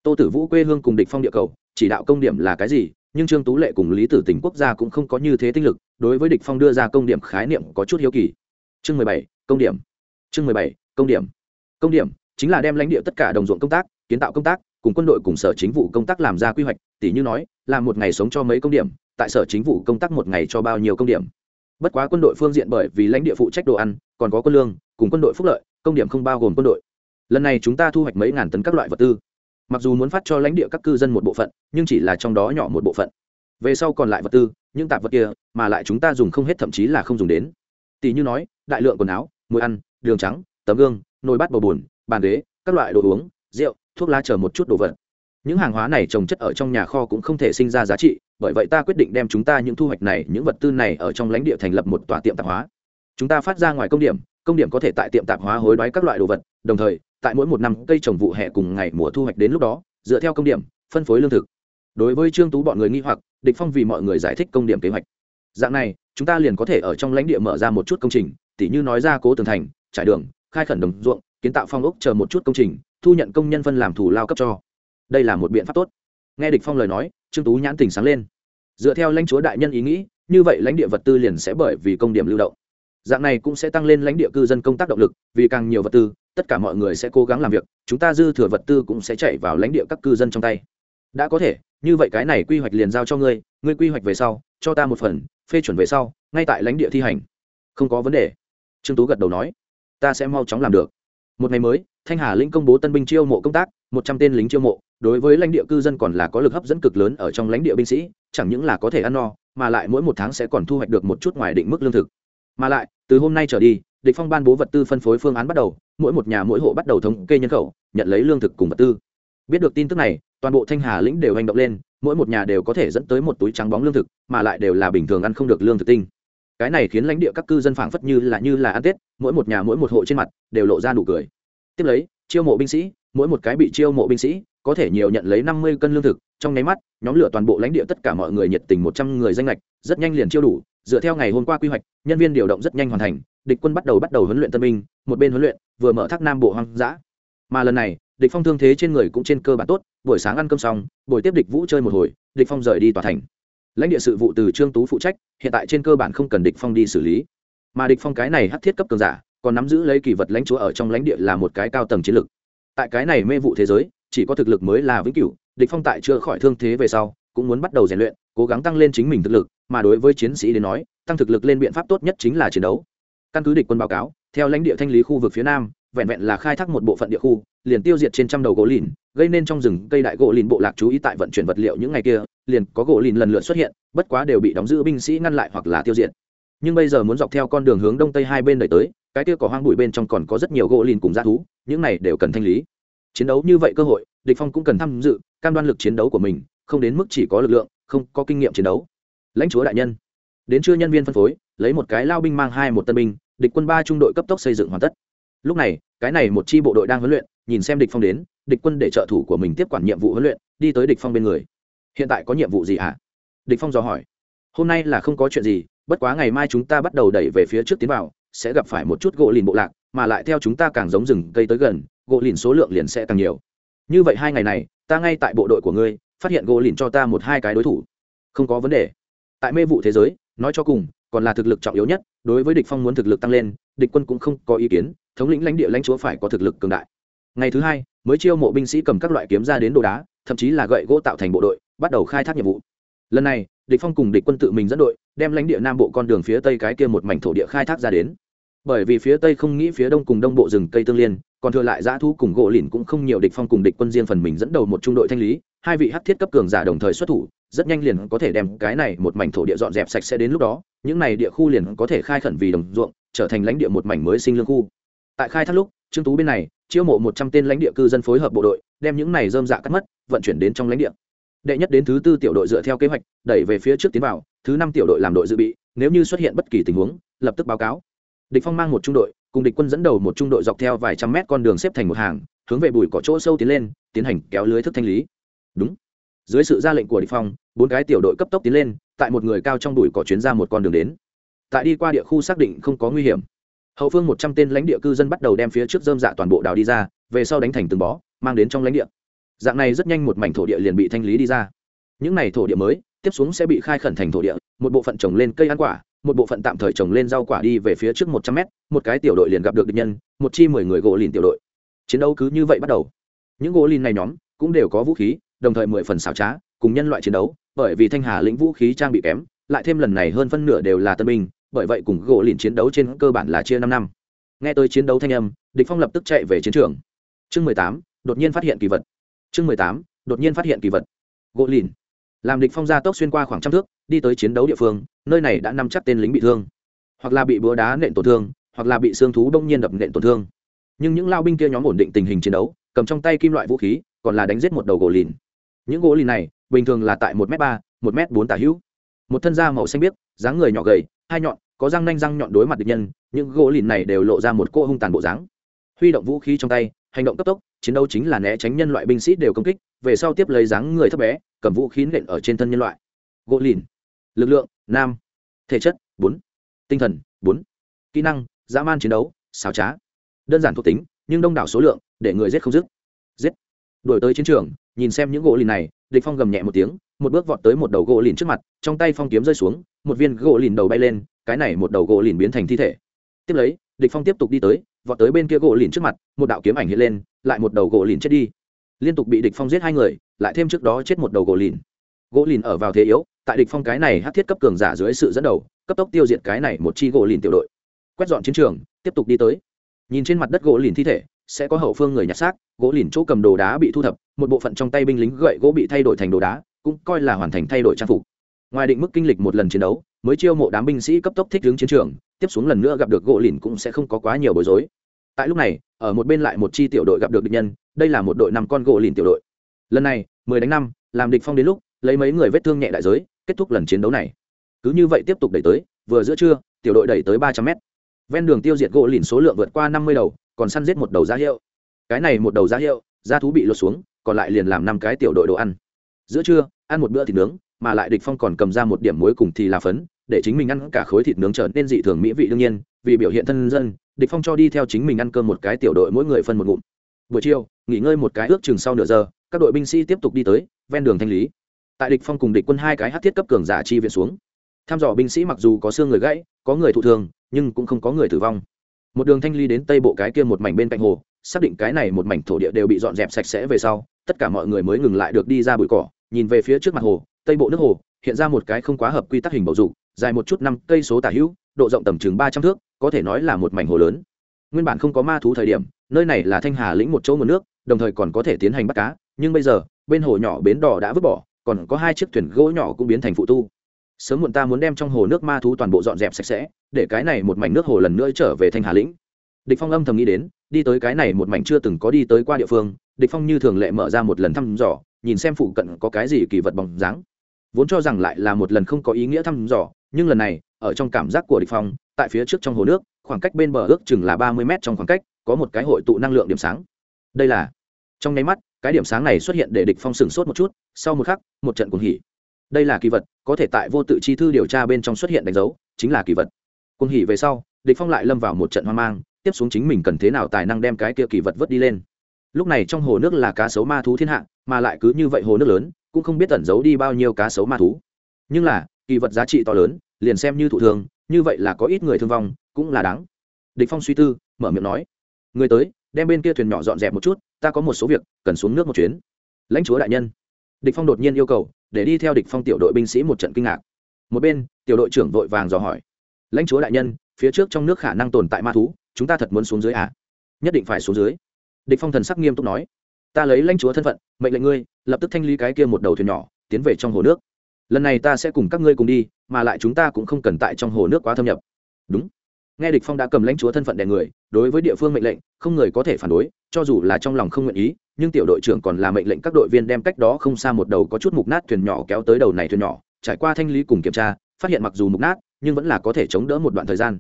Tô tử vũ quê hương cùng địch phong địa cầu, chỉ đạo công điểm là cái gì, nhưng trương tú lệ cùng lý tử tình quốc gia cũng không có như thế tinh lực, đối với địch phong đưa ra công điểm khái niệm có chút hiếu kỳ. Chương mười bảy, công điểm. Chương mười bảy, công điểm. Công điểm chính là đem lãnh địa tất cả đồng ruộng công tác, kiến tạo công tác, cùng quân đội cùng sở chính vụ công tác làm ra quy hoạch tỷ như nói làm một ngày sống cho mấy công điểm, tại sở chính vụ công tác một ngày cho bao nhiêu công điểm. Bất quá quân đội phương diện bởi vì lãnh địa phụ trách đồ ăn, còn có quân lương, cùng quân đội phúc lợi, công điểm không bao gồm quân đội. Lần này chúng ta thu hoạch mấy ngàn tấn các loại vật tư. Mặc dù muốn phát cho lãnh địa các cư dân một bộ phận, nhưng chỉ là trong đó nhỏ một bộ phận. Về sau còn lại vật tư, những tạp vật kia, mà lại chúng ta dùng không hết thậm chí là không dùng đến. Tỷ như nói, đại lượng quần áo muối ăn, đường trắng, tấm gương, nồi bát bầu bùn bàn ghế, các loại đồ uống, rượu, thuốc lá chờ một chút đồ vật. Những hàng hóa này trồng chất ở trong nhà kho cũng không thể sinh ra giá trị, bởi vậy ta quyết định đem chúng ta những thu hoạch này, những vật tư này ở trong lãnh địa thành lập một tòa tiệm tạp hóa. Chúng ta phát ra ngoài công điểm công điểm có thể tại tiệm tạp hóa hối đoái các loại đồ vật, đồng thời, tại mỗi một năm, cây trồng vụ hè cùng ngày mùa thu hoạch đến lúc đó, dựa theo công điểm, phân phối lương thực. Đối với trương tú bọn người nghi hoặc, địch phong vì mọi người giải thích công điểm kế hoạch. Dạng này, chúng ta liền có thể ở trong lãnh địa mở ra một chút công trình, tỉ như nói ra cố tường thành, trải đường, khai khẩn đồng ruộng kiến tạo phong ốc chờ một chút công trình, thu nhận công nhân phân làm thủ lao cấp cho. Đây là một biện pháp tốt. Nghe địch phong lời nói, trương tú nhãn tình sáng lên. Dựa theo lãnh chúa đại nhân ý nghĩ, như vậy lãnh địa vật tư liền sẽ bởi vì công điểm lưu động. Dạng này cũng sẽ tăng lên lãnh địa cư dân công tác động lực, vì càng nhiều vật tư, tất cả mọi người sẽ cố gắng làm việc, chúng ta dư thừa vật tư cũng sẽ chạy vào lãnh địa các cư dân trong tay. Đã có thể, như vậy cái này quy hoạch liền giao cho ngươi ngươi quy hoạch về sau, cho ta một phần, phê chuẩn về sau, ngay tại lãnh địa thi hành. Không có vấn đề. Trương tú gật đầu nói, ta sẽ mau chóng làm được một ngày mới, thanh hà lĩnh công bố tân binh chiêu mộ công tác, một trăm tên lính chiêu mộ. Đối với lãnh địa cư dân còn là có lực hấp dẫn cực lớn ở trong lãnh địa binh sĩ, chẳng những là có thể ăn no, mà lại mỗi một tháng sẽ còn thu hoạch được một chút ngoài định mức lương thực. Mà lại, từ hôm nay trở đi, địch phong ban bố vật tư phân phối phương án bắt đầu, mỗi một nhà mỗi hộ bắt đầu thống kê nhân khẩu, nhận lấy lương thực cùng vật tư. Biết được tin tức này, toàn bộ thanh hà lĩnh đều hành động lên, mỗi một nhà đều có thể dẫn tới một túi trắng bóng lương thực, mà lại đều là bình thường ăn không được lương thực tinh cái này khiến lãnh địa các cư dân phảng phất như là như là ăn tết, mỗi một nhà mỗi một hộ trên mặt đều lộ ra nụ cười. Tiếp lấy, chiêu mộ binh sĩ, mỗi một cái bị chiêu mộ binh sĩ có thể nhiều nhận lấy năm mươi cân lương thực, trong nháy mắt, nhóm lửa toàn bộ lãnh địa tất cả mọi người nhiệt tình một trăm người danh lệch rất nhanh liền chiêu đủ, dựa theo ngày hôm qua quy hoạch, nhân viên điều động rất nhanh hoàn thành, địch quân bắt đầu bắt đầu huấn luyện tân binh, một bên huấn luyện, vừa mở thác nam bộ hoang dã. Mà lần này, địch phong thương thế trên người cũng trên cơ bản tốt, buổi sáng ăn cơm xong, buổi tiếp địch vũ chơi một hồi, địch phong rời đi tòa thành lãnh địa sự vụ từ trương tú phụ trách, hiện tại trên cơ bản không cần địch phong đi xử lý. Mà địch phong cái này hắc thiết cấp cường giả, còn nắm giữ lấy kỳ vật lãnh chúa ở trong lãnh địa là một cái cao tầng chiến lược. Tại cái này mê vụ thế giới, chỉ có thực lực mới là vĩnh cửu, địch phong tại chưa khỏi thương thế về sau, cũng muốn bắt đầu rèn luyện, cố gắng tăng lên chính mình thực lực, mà đối với chiến sĩ đến nói, tăng thực lực lên biện pháp tốt nhất chính là chiến đấu. Căn cứ địch quân báo cáo, theo lãnh địa thanh lý khu vực phía nam, vẹn vẹn là khai thác một bộ phận địa khu, liền tiêu diệt trên trăm đầu gỗ lìn, gây nên trong rừng cây đại gỗ lìn bộ lạc chú ý tại vận chuyển vật liệu những ngày kia liền có gỗ lìn lần lượt xuất hiện, bất quá đều bị đóng giữ binh sĩ ngăn lại hoặc là tiêu diệt. Nhưng bây giờ muốn dọc theo con đường hướng đông tây hai bên đẩy tới, cái kia có hoang bụi bên trong còn có rất nhiều gỗ lìn cùng g thú, những này đều cần thanh lý. Chiến đấu như vậy cơ hội, địch phong cũng cần tham dự, cam đoan lực chiến đấu của mình, không đến mức chỉ có lực lượng, không có kinh nghiệm chiến đấu. Lãnh chúa đại nhân, đến trưa nhân viên phân phối, lấy một cái lao binh mang hai một tân binh, địch quân ba trung đội cấp tốc xây dựng hoàn tất. Lúc này, cái này một chi bộ đội đang huấn luyện, nhìn xem địch phong đến, địch quân để trợ thủ của mình tiếp quản nhiệm vụ huấn luyện, đi tới địch phong bên người hiện tại có nhiệm vụ gì hả? Địch phong dò hỏi. Hôm nay là không có chuyện gì, bất quá ngày mai chúng ta bắt đầu đẩy về phía trước tiến vào, sẽ gặp phải một chút gỗ lìn bộ lạc, mà lại theo chúng ta càng giống rừng cây tới gần, gỗ lìn số lượng liền sẽ càng nhiều. Như vậy hai ngày này, ta ngay tại bộ đội của ngươi, phát hiện gỗ lìn cho ta một hai cái đối thủ. Không có vấn đề. Tại mê vụ thế giới, nói cho cùng, còn là thực lực trọng yếu nhất, đối với địch phong muốn thực lực tăng lên, địch quân cũng không có ý kiến, thống lĩnh lãnh địa lãnh chúa phải có thực lực cường đại. Ngày thứ hai, mới chiêu mộ binh sĩ cầm các loại kiếm ra đến đồ đá, thậm chí là gậy gỗ tạo thành bộ đội bắt đầu khai thác nhiệm vụ. Lần này, địch phong cùng địch quân tự mình dẫn đội, đem lãnh địa nam bộ con đường phía tây cái kia một mảnh thổ địa khai thác ra đến. Bởi vì phía tây không nghĩ phía đông cùng đông bộ rừng cây tương liên, còn thừa lại giã thu cùng gỗ lìn cũng không nhiều địch phong cùng địch quân riêng phần mình dẫn đầu một trung đội thanh lý, hai vị hắc thiết cấp cường giả đồng thời xuất thủ, rất nhanh liền có thể đem cái này một mảnh thổ địa dọn dẹp sạch sẽ đến lúc đó, những này địa khu liền có thể khai khẩn vì đồng ruộng, trở thành lãnh địa một mảnh mới sinh lương khu. Tại khai thác lúc, trương tú bên này, chiêu mộ một trăm tên lãnh địa cư dân phối hợp bộ đội, đem những này dơm dạ cắt mất, vận chuyển đến trong lãnh địa đệ nhất đến thứ tư tiểu đội dựa theo kế hoạch, đẩy về phía trước tiến vào, thứ năm tiểu đội làm đội dự bị, nếu như xuất hiện bất kỳ tình huống, lập tức báo cáo. Địch phong mang một trung đội, cùng địch quân dẫn đầu một trung đội dọc theo vài trăm mét con đường xếp thành một hàng, hướng về bụi cỏ chỗ sâu tiến lên, tiến hành kéo lưới thức thanh lý. Đúng. Dưới sự ra lệnh của địch phong, bốn cái tiểu đội cấp tốc tiến lên, tại một người cao trong bụi cỏ chuyến ra một con đường đến. Tại đi qua địa khu xác định không có nguy hiểm. Hậu phương một trăm tên lãnh địa cư dân bắt đầu đem phía trước dơm dạ toàn bộ đào đi ra, về sau đánh thành từng bó, mang đến trong lãnh địa dạng này rất nhanh một mảnh thổ địa liền bị thanh lý đi ra. Những này thổ địa mới, tiếp xuống sẽ bị khai khẩn thành thổ địa, một bộ phận trồng lên cây ăn quả, một bộ phận tạm thời trồng lên rau quả đi về phía trước một trăm mét, một cái tiểu đội liền gặp được địch nhân, một chi mười người gỗ lìn tiểu đội. Chiến đấu cứ như vậy bắt đầu. Những gỗ lìn này nhóm cũng đều có vũ khí, đồng thời mười phần xảo trá, cùng nhân loại chiến đấu, bởi vì thanh hà lĩnh vũ khí trang bị kém, lại thêm lần này hơn phân nửa đều là tân binh, bởi vậy cùng gỗ lìn chiến đấu trên cơ bản là chia năm năm. Nghe tới chiến đấu thanh âm, địch phong lập tức chạy về chiến trường. Chương mười tám, đột nhiên phát hiện kỳ vật chương mười tám, đột nhiên phát hiện kỳ vật. Gỗ lìn. Làm địch phong ra tốc xuyên qua khoảng trăm thước, đi tới chiến đấu địa phương, nơi này đã nằm chắc tên lính bị thương. Hoặc là bị búa đá nện tổn thương, hoặc là bị xương thú đông nhiên đập nện tổn thương. Nhưng những lao binh kia nhóm ổn định tình hình chiến đấu, cầm trong tay kim loại vũ khí, còn là đánh giết một đầu gỗ lìn. Những gỗ lìn này, bình thường là tại một m ba, một m bốn tả hữu. Một thân da màu xanh biếc, dáng người nhỏ gầy, hai nhọn, có răng nanh răng nhọn đối mặt địch nhân, những gỗ lìn này đều lộ ra một cô hung tàn bộ dáng. Huy động vũ khí trong tay hành động cấp tốc, chiến đấu chính là né tránh nhân loại binh sĩ đều công kích, về sau tiếp lấy dáng người thấp bé, cầm vũ khí nện ở trên thân nhân loại. Gỗ lìn, lực lượng, nam, thể chất, bốn, tinh thần, bốn, kỹ năng, dã man chiến đấu xào trá. Đơn giản thuộc tính, nhưng đông đảo số lượng, để người giết không dứt. Giết. Đổi tới chiến trường, nhìn xem những gỗ lìn này, địch phong gầm nhẹ một tiếng, một bước vọt tới một đầu gỗ lìn trước mặt, trong tay phong kiếm rơi xuống, một viên gỗ lìn đầu bay lên, cái này một đầu gỗ lìn biến thành thi thể. Tiếp lấy, địch phong tiếp tục đi tới vọt tới bên kia gỗ lìn trước mặt, một đạo kiếm ảnh hiện lên, lại một đầu gỗ lìn chết đi. Liên tục bị địch phong giết hai người, lại thêm trước đó chết một đầu gỗ lìn. Gỗ lìn ở vào thế yếu, tại địch phong cái này hắc thiết cấp cường giả dưới sự dẫn đầu, cấp tốc tiêu diệt cái này một chi gỗ lìn tiểu đội. Quét dọn chiến trường, tiếp tục đi tới. Nhìn trên mặt đất gỗ lìn thi thể, sẽ có hậu phương người nhặt xác, gỗ lìn chỗ cầm đồ đá bị thu thập, một bộ phận trong tay binh lính gậy gỗ bị thay đổi thành đồ đá, cũng coi là hoàn thành thay đổi trang phục. Ngoài định mức kinh lịch một lần chiến đấu, mới chiêu mộ đám binh sĩ cấp tốc thích ứng chiến trường, tiếp xuống lần nữa gặp được gỗ lìn cũng sẽ không có quá nhiều bối rối tại lúc này, ở một bên lại một chi tiểu đội gặp được địch nhân, đây là một đội năm con gỗ lìn tiểu đội. Lần này, mười đánh năm, làm địch phong đến lúc, lấy mấy người vết thương nhẹ đại giới, kết thúc lần chiến đấu này. Cứ như vậy tiếp tục đẩy tới, vừa giữa trưa, tiểu đội đẩy tới ba trăm mét. Ven đường tiêu diệt gỗ lìn số lượng vượt qua năm mươi đầu, còn săn giết một đầu giá hiệu. Cái này một đầu giá hiệu da thú bị lột xuống, còn lại liền làm năm cái tiểu đội đồ ăn. Giữa trưa, ăn một bữa thịt nướng, mà lại địch phong còn cầm ra một điểm muối cùng thì là phấn, để chính mình ăn cả khối thịt nướng trở nên dị thường mỹ vị đương nhiên, vì biểu hiện thân dân địch phong cho đi theo chính mình ăn cơm một cái tiểu đội mỗi người phân một ngụm. Buổi chiều, nghỉ ngơi một cái ước chừng sau nửa giờ, các đội binh sĩ tiếp tục đi tới ven đường thanh lý. Tại địch phong cùng địch quân hai cái hắc thiết cấp cường giả chi viện xuống. Tham dò binh sĩ mặc dù có xương người gãy, có người thụ thương, nhưng cũng không có người tử vong. Một đường thanh lý đến tây bộ cái kia một mảnh bên cạnh hồ, xác định cái này một mảnh thổ địa đều bị dọn dẹp sạch sẽ về sau, tất cả mọi người mới ngừng lại được đi ra bụi cỏ, nhìn về phía trước mặt hồ, tây bộ nước hồ, hiện ra một cái không quá hợp quy tắc hình bầu dục, dài một chút năm cây số tả hữu độ rộng tầm chừng ba trăm thước, có thể nói là một mảnh hồ lớn. Nguyên bản không có ma thú thời điểm, nơi này là thanh hà lĩnh một chỗ nguồn nước, đồng thời còn có thể tiến hành bắt cá. Nhưng bây giờ, bên hồ nhỏ bến đỏ đã vứt bỏ, còn có hai chiếc thuyền gỗ nhỏ cũng biến thành phụ tu. Sớm muộn ta muốn đem trong hồ nước ma thú toàn bộ dọn dẹp sạch sẽ, để cái này một mảnh nước hồ lần nữa trở về thanh hà lĩnh. Địch phong âm thầm nghĩ đến, đi tới cái này một mảnh chưa từng có đi tới qua địa phương, địch phong như thường lệ mở ra một lần thăm dò, nhìn xem phụ cận có cái gì kỳ vật bóng dáng. Vốn cho rằng lại là một lần không có ý nghĩa thăm dò, nhưng lần này ở trong cảm giác của địch phong, tại phía trước trong hồ nước, khoảng cách bên bờ ước chừng là ba mươi mét trong khoảng cách, có một cái hội tụ năng lượng điểm sáng. Đây là, trong nháy mắt, cái điểm sáng này xuất hiện để địch phong sửng sốt một chút, sau một khắc, một trận cuồng hỉ. Đây là kỳ vật, có thể tại vô tự chi thư điều tra bên trong xuất hiện đánh dấu, chính là kỳ vật. Cuồng hỉ về sau, địch phong lại lâm vào một trận hoang mang, tiếp xuống chính mình cần thế nào tài năng đem cái kia kỳ vật vớt đi lên. Lúc này trong hồ nước là cá sấu ma thú thiên hạ, mà lại cứ như vậy hồ nước lớn, cũng không biết tẩn giấu đi bao nhiêu cá sấu ma thú. Nhưng là, kỳ vật giá trị to lớn liền xem như thụ thường như vậy là có ít người thương vong, cũng là đáng. Địch phong suy tư, mở miệng nói, người tới, đem bên kia thuyền nhỏ dọn dẹp một chút, ta có một số việc, cần xuống nước một chuyến. Lãnh chúa đại nhân. Địch phong đột nhiên yêu cầu, để đi theo địch phong tiểu đội binh sĩ một trận kinh ngạc. Một bên, tiểu đội trưởng vội vàng dò hỏi, lãnh chúa đại nhân, phía trước trong nước khả năng tồn tại ma thú, chúng ta thật muốn xuống dưới à? Nhất định phải xuống dưới. Địch phong thần sắc nghiêm túc nói, ta lấy lãnh chúa thân phận, mệnh lệnh ngươi, lập tức thanh lý cái kia một đầu thuyền nhỏ, tiến về trong hồ nước lần này ta sẽ cùng các ngươi cùng đi, mà lại chúng ta cũng không cần tại trong hồ nước quá thâm nhập. Đúng. Nghe địch phong đã cầm lãnh chúa thân phận đè người, đối với địa phương mệnh lệnh, không người có thể phản đối, cho dù là trong lòng không nguyện ý, nhưng tiểu đội trưởng còn là mệnh lệnh các đội viên đem cách đó không xa một đầu có chút mục nát thuyền nhỏ kéo tới đầu này thuyền nhỏ, trải qua thanh lý cùng kiểm tra, phát hiện mặc dù mục nát, nhưng vẫn là có thể chống đỡ một đoạn thời gian.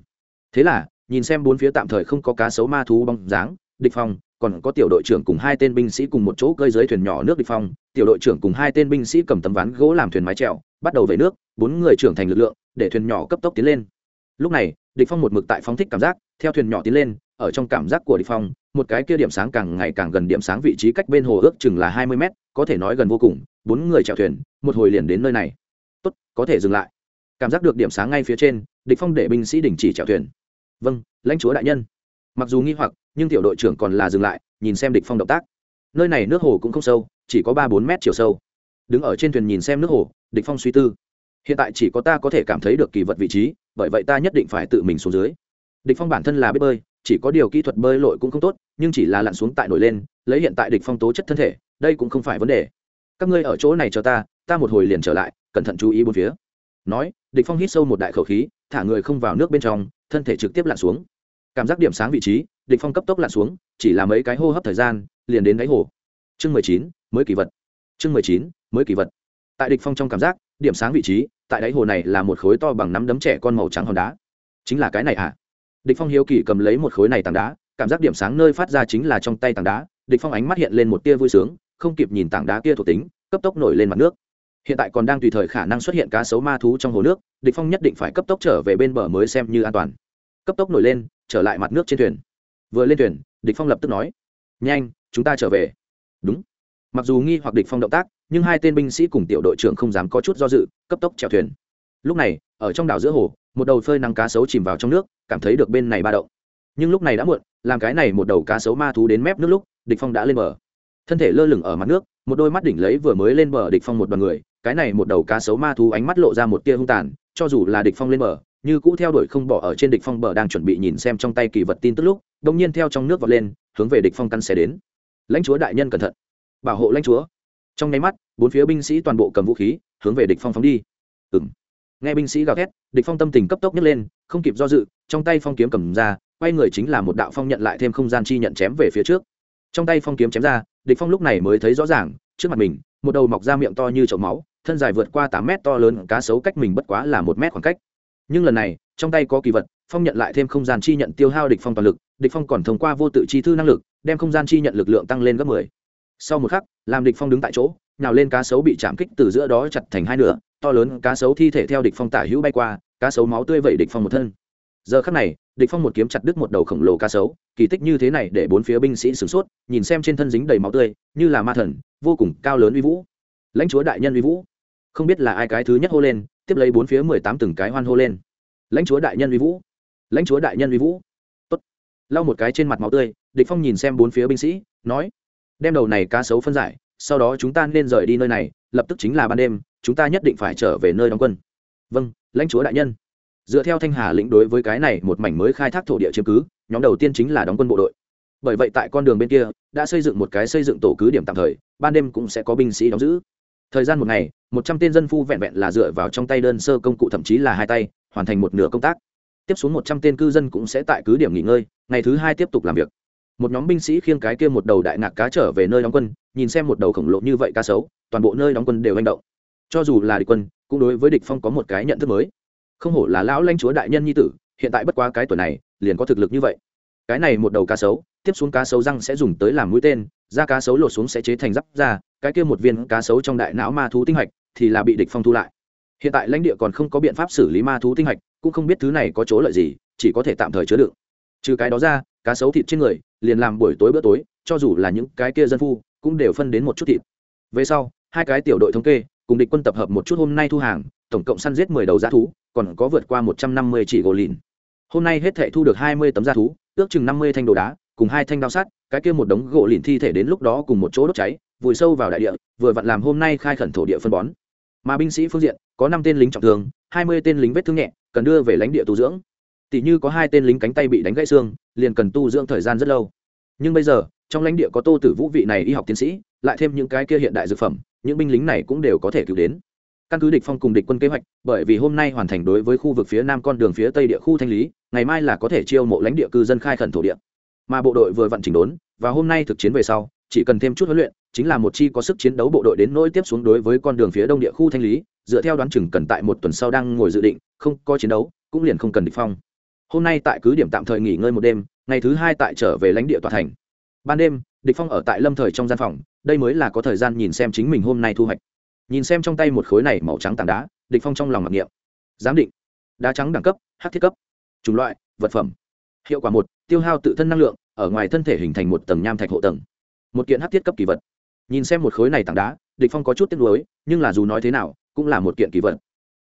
Thế là, nhìn xem bốn phía tạm thời không có cá sấu ma thú bóng dáng, địch phong còn có tiểu đội trưởng cùng hai tên binh sĩ cùng một chỗ cơi dưới thuyền nhỏ nước địch phong. Tiểu đội trưởng cùng hai tên binh sĩ cầm tấm ván gỗ làm thuyền mái chèo, bắt đầu về nước, bốn người trưởng thành lực lượng, để thuyền nhỏ cấp tốc tiến lên. Lúc này, địch phong một mực tại phóng thích cảm giác, theo thuyền nhỏ tiến lên, ở trong cảm giác của địch phong, một cái kia điểm sáng càng ngày càng gần điểm sáng vị trí cách bên hồ ước chừng là 20 mét, có thể nói gần vô cùng, bốn người chèo thuyền, một hồi liền đến nơi này. Tốt, có thể dừng lại. Cảm giác được điểm sáng ngay phía trên, địch phong để binh sĩ đình chỉ chèo thuyền. Vâng lãnh chúa đại nhân. Mặc dù nghi hoặc nhưng tiểu đội trưởng còn là dừng lại, nhìn xem địch phong động tác. Nơi này nước hồ cũng không sâu, chỉ có ba bốn mét chiều sâu. Đứng ở trên thuyền nhìn xem nước hồ, địch phong suy tư. Hiện tại chỉ có ta có thể cảm thấy được kỳ vật vị trí, bởi vậy ta nhất định phải tự mình xuống dưới. Địch phong bản thân là biết bơi, chỉ có điều kỹ thuật bơi lội cũng không tốt, nhưng chỉ là lặn xuống tại nổi lên, lấy hiện tại địch phong tố chất thân thể, đây cũng không phải vấn đề. Các ngươi ở chỗ này cho ta ta một hồi liền trở lại, cẩn thận chú ý bốn phía. Nói, địch phong hít sâu một đại khẩu khí, thả người không vào nước bên trong, thân thể trực tiếp lặn xuống cảm giác điểm sáng vị trí, địch phong cấp tốc lặn xuống, chỉ là mấy cái hô hấp thời gian, liền đến đáy hồ. Chương mười chín, mới kỳ vật. Chương mười chín, mới kỳ vật. Tại địch phong trong cảm giác, điểm sáng vị trí, tại đáy hồ này là một khối to bằng nắm đấm trẻ con màu trắng hòn đá. Chính là cái này à địch phong hiếu kỳ cầm lấy một khối này tảng đá, cảm giác điểm sáng nơi phát ra chính là trong tay tảng đá, địch phong ánh mắt hiện lên một tia vui sướng, không kịp nhìn tảng đá kia thuộc tính, cấp tốc nổi lên mặt nước. Hiện tại còn đang tùy thời khả năng xuất hiện cá sấu ma thú trong hồ nước, địch phong nhất định phải cấp tốc trở về bên bờ mới xem như an toàn. Cấp tốc nổi lên trở lại mặt nước trên thuyền. Vừa lên thuyền, địch phong lập tức nói, nhanh, chúng ta trở về. Đúng. Mặc dù nghi hoặc địch phong động tác, nhưng hai tên binh sĩ cùng tiểu đội trưởng không dám có chút do dự, cấp tốc chèo thuyền. Lúc này, ở trong đảo giữa hồ, một đầu phơi nắng cá sấu chìm vào trong nước, cảm thấy được bên này ba động. Nhưng lúc này đã muộn, làm cái này một đầu cá sấu ma thú đến mép nước lúc, địch phong đã lên bờ. Thân thể lơ lửng ở mặt nước, một đôi mắt đỉnh lấy vừa mới lên bờ địch phong một đoàn người, cái này một đầu cá sấu ma thú ánh mắt lộ ra một tia hung tàn, cho dù là địch phong lên bờ như cũ theo đuổi không bỏ ở trên địch phong bờ đang chuẩn bị nhìn xem trong tay kỳ vật tin tức lúc, đông nhiên theo trong nước vọt lên, hướng về địch phong căn xe đến. Lãnh chúa đại nhân cẩn thận. Bảo hộ lãnh chúa. Trong nháy mắt, bốn phía binh sĩ toàn bộ cầm vũ khí, hướng về địch phong phóng đi. Ừm. Nghe binh sĩ gào thét, địch phong tâm tình cấp tốc nhất lên, không kịp do dự, trong tay phong kiếm cầm ra, quay người chính là một đạo phong nhận lại thêm không gian chi nhận chém về phía trước. Trong tay phong kiếm chém ra, địch phong lúc này mới thấy rõ ràng, trước mặt mình, một đầu mọc ra miệng to như chậu máu, thân dài vượt qua tám mét to lớn, cá sấu cách mình bất quá là một mét khoảng cách nhưng lần này, trong tay có kỳ vật, phong nhận lại thêm không gian chi nhận tiêu hao địch phong toàn lực, địch phong còn thông qua vô tự chi thư năng lực, đem không gian chi nhận lực lượng tăng lên gấp 10. sau một khắc, làm địch phong đứng tại chỗ nào lên cá sấu bị chạm kích từ giữa đó chặt thành hai nửa, to lớn cá sấu thi thể theo địch phong tả hữu bay qua, cá sấu máu tươi vẩy địch phong một thân. Giờ khắc này, địch phong một kiếm chặt đứt một đầu khổng lồ cá sấu, kỳ tích như thế này để bốn phía binh sĩ sửng sốt, nhìn xem trên thân dính đầy máu tươi, như là ma thần, vô cùng cao lớn uy vũ. Lãnh chúa đại nhân uy vũ. Không biết là ai cái thứ nhất hô lên tiếp lấy bốn phía mười tám từng cái hoan hô lên. Lãnh chúa đại nhân uy vũ. Lãnh chúa đại nhân uy vũ. Tốt. Lau một cái trên mặt máu tươi, địch phong nhìn xem bốn phía binh sĩ, nói, đem đầu này cá sấu phân giải, sau đó chúng ta nên rời đi nơi này, lập tức chính là ban đêm, chúng ta nhất định phải trở về nơi đóng quân. Vâng lãnh chúa đại nhân. Dựa theo thanh hà lĩnh đối với cái này một mảnh mới khai thác thổ địa chiếm cứ, nhóm đầu tiên chính là đóng quân bộ đội. Bởi vậy tại con đường bên kia, đã xây dựng một cái xây dựng tổ cứ điểm tạm thời, ban đêm cũng sẽ có binh sĩ đóng giữ. Thời gian một ngày một trăm tên dân phu vẹn vẹn là dựa vào trong tay đơn sơ công cụ thậm chí là hai tay, hoàn thành một nửa công tác. Tiếp xuống một trăm tên cư dân cũng sẽ tại cứ điểm nghỉ ngơi, ngày thứ hai tiếp tục làm việc. Một nhóm binh sĩ khiêng cái kia một đầu đại ngạc cá trở về nơi đóng quân, nhìn xem một đầu khổng lồ như vậy cá sấu, toàn bộ nơi đóng quân đều manh động. Cho dù là địch quân, cũng đối với địch phong có một cái nhận thức mới. Không hổ là lão lãnh chúa đại nhân nhi tử, hiện tại bất quá cái tuổi này, liền có thực lực như vậy. Cái này một đầu cá sấu, tiếp xuống cá sấu răng sẽ dùng tới làm mũi tên, da cá sấu lột xuống sẽ chế thành giáp da, cái kia một viên cá sấu trong đại não ma thú tinh hạch thì là bị địch phong thu lại. Hiện tại lãnh địa còn không có biện pháp xử lý ma thú tinh hạch, cũng không biết thứ này có chỗ lợi gì, chỉ có thể tạm thời chứa đựng. Trừ cái đó ra, cá sấu thịt trên người, liền làm buổi tối bữa tối, cho dù là những cái kia dân phu, cũng đều phân đến một chút thịt. Về sau, hai cái tiểu đội thống kê, cùng địch quân tập hợp một chút hôm nay thu hàng, tổng cộng săn giết mười đầu giá thú, còn có vượt qua một trăm năm mươi chỉ gỗ lìn. Hôm nay hết thảy thu được hai mươi tấm giá thú, ước chừng năm mươi thanh đồ đá, cùng hai thanh đao sắt, cái kia một đống gỗ lìn thi thể đến lúc đó cùng một chỗ đốt cháy, vùi sâu vào đại địa, vừa vặn làm hôm nay khai khẩn thổ địa phân bón mà binh sĩ phương diện, có năm tên lính trọng thương, hai mươi tên lính vết thương nhẹ, cần đưa về lãnh địa tu dưỡng. Tỷ như có hai tên lính cánh tay bị đánh gãy xương, liền cần tu dưỡng thời gian rất lâu. Nhưng bây giờ, trong lãnh địa có tô tử vũ vị này y học tiến sĩ, lại thêm những cái kia hiện đại dược phẩm, những binh lính này cũng đều có thể cứu đến. Căn cứ địch phong cùng địch quân kế hoạch, bởi vì hôm nay hoàn thành đối với khu vực phía nam con đường phía tây địa khu thanh lý, ngày mai là có thể chiêu mộ lãnh địa cư dân khai khẩn thổ địa. Mà bộ đội vừa vận chỉnh đốn, và hôm nay thực chiến về sau chỉ cần thêm chút huấn luyện, chính là một chi có sức chiến đấu bộ đội đến nỗi tiếp xuống đối với con đường phía đông địa khu thanh lý, dựa theo đoán chừng cần tại một tuần sau đang ngồi dự định, không có chiến đấu, cũng liền không cần địch phong. Hôm nay tại cứ điểm tạm thời nghỉ ngơi một đêm, ngày thứ hai tại trở về lãnh địa tòa thành. Ban đêm, địch phong ở tại lâm thời trong gian phòng, đây mới là có thời gian nhìn xem chính mình hôm nay thu hoạch. Nhìn xem trong tay một khối này màu trắng tảng đá, địch phong trong lòng mặc niệm. Giám định. Đá trắng đẳng cấp, hắc thiết cấp. Chủng loại, vật phẩm. Hiệu quả một, tiêu hao tự thân năng lượng, ở ngoài thân thể hình thành một tầng nham thạch hộ tầng một kiện hắc thiết cấp kỳ vật. Nhìn xem một khối này tảng đá, địch phong có chút tiếc nuối, nhưng là dù nói thế nào, cũng là một kiện kỳ vật.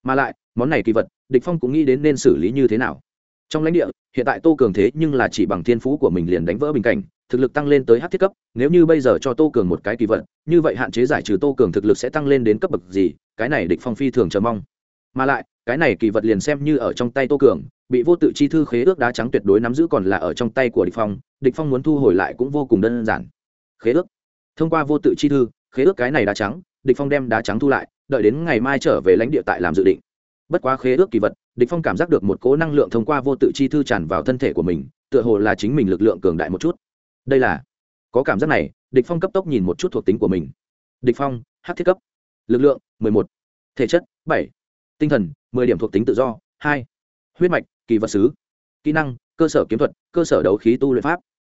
Mà lại, món này kỳ vật, địch phong cũng nghĩ đến nên xử lý như thế nào. Trong lãnh địa, hiện tại tô cường thế nhưng là chỉ bằng thiên phú của mình liền đánh vỡ bình cảnh, thực lực tăng lên tới hát thiết cấp, nếu như bây giờ cho tô cường một cái kỳ vật, như vậy hạn chế giải trừ tô cường thực lực sẽ tăng lên đến cấp bậc gì, cái này địch phong phi thường chờ mong. Mà lại, cái này kỳ vật liền xem như ở trong tay tô cường, bị vô tự chi thư khế ước đá trắng tuyệt đối nắm giữ còn là ở trong tay của địch phong địch phong muốn thu hồi lại cũng vô cùng đơn giản khế ước. Thông qua vô tự chi thư, khế ước cái này đá trắng, địch phong đem đá trắng thu lại, đợi đến ngày mai trở về lãnh địa tại làm dự định. Bất quá khế ước kỳ vật, địch phong cảm giác được một cỗ năng lượng thông qua vô tự chi thư tràn vào thân thể của mình, tựa hồ là chính mình lực lượng cường đại một chút. Đây là, có cảm giác này, địch phong cấp tốc nhìn một chút thuộc tính của mình. Địch phong hắc thiết cấp. Lực lượng 11. thể chất 7. tinh thần 10 điểm thuộc tính tự do 2. huyết mạch, kỳ vật sứ kỹ năng, cơ sở kiếm thuật, cơ sở đấu khí tu luyện pháp.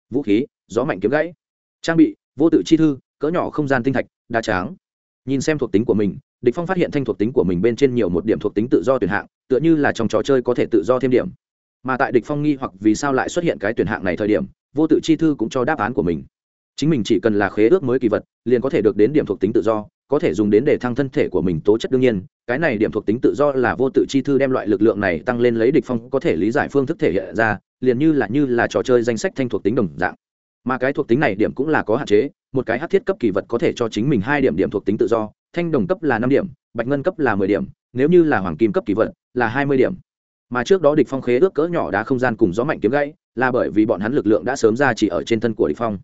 Vũ khí, gió mạnh kiếm gãy trang bị, vô tự chi thư, cỡ nhỏ không gian tinh thạch, đa tráng. Nhìn xem thuộc tính của mình, địch phong phát hiện thanh thuộc tính của mình bên trên nhiều một điểm thuộc tính tự do tuyển hạng, tựa như là trong trò chơi có thể tự do thêm điểm. Mà tại địch phong nghi hoặc vì sao lại xuất hiện cái tuyển hạng này thời điểm, vô tự chi thư cũng cho đáp án của mình. Chính mình chỉ cần là khế ước mới kỳ vật, liền có thể được đến điểm thuộc tính tự do, có thể dùng đến để thăng thân thể của mình tố chất đương nhiên, cái này điểm thuộc tính tự do là vô tự chi thư đem loại lực lượng này tăng lên lấy địch phong có thể lý giải phương thức thể hiện ra, liền như là như là trò chơi danh sách thanh thuộc tính đồng dạng mà cái thuộc tính này điểm cũng là có hạn chế, một cái hát thiết cấp kỳ vật có thể cho chính mình hai điểm điểm thuộc tính tự do, thanh đồng cấp là năm điểm, bạch ngân cấp là mười điểm, nếu như là hoàng kim cấp kỳ vật là hai mươi điểm. Mà trước đó địch phong khế ước cỡ nhỏ đá không gian cùng gió mạnh kiếm gãy, là bởi vì bọn hắn lực lượng đã sớm ra chỉ ở trên thân của địch phong.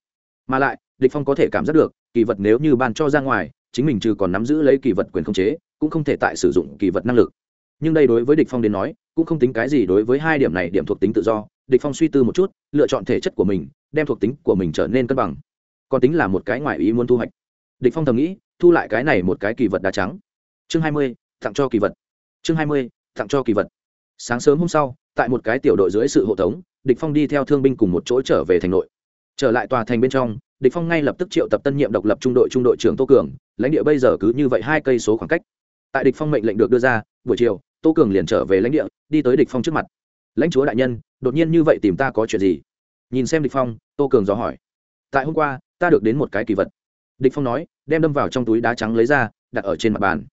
Mà lại, địch phong có thể cảm giác được, kỳ vật nếu như ban cho ra ngoài, chính mình trừ còn nắm giữ lấy kỳ vật quyền không chế, cũng không thể tại sử dụng kỳ vật năng lực. Nhưng đây đối với địch phong đến nói, cũng không tính cái gì đối với hai điểm này điểm thuộc tính tự do địch phong suy tư một chút lựa chọn thể chất của mình đem thuộc tính của mình trở nên cân bằng. Còn tính là một cái ngoại ý muốn thu hoạch. Địch phong thầm nghĩ thu lại cái này một cái kỳ vật đá trắng. Chương 20, tặng cho kỳ vật. Chương 20, tặng cho kỳ vật. Sáng sớm hôm sau tại một cái tiểu đội dưới sự hộ tống địch phong đi theo thương binh cùng một chỗ trở về thành nội. Trở lại tòa thành bên trong địch phong ngay lập tức triệu tập tân nhiệm độc lập trung đội trung đội trưởng tô cường lãnh địa bây giờ cứ như vậy hai cây số khoảng cách. Tại địch phong mệnh lệnh được đưa ra buổi chiều tô cường liền trở về lãnh địa đi tới địch phong trước mặt lãnh chúa đại nhân, đột nhiên như vậy tìm ta có chuyện gì? Nhìn xem địch phong, tô cường dò hỏi. Tại hôm qua, ta được đến một cái kỳ vật. Địch phong nói, đem đâm vào trong túi đá trắng lấy ra, đặt ở trên mặt bàn.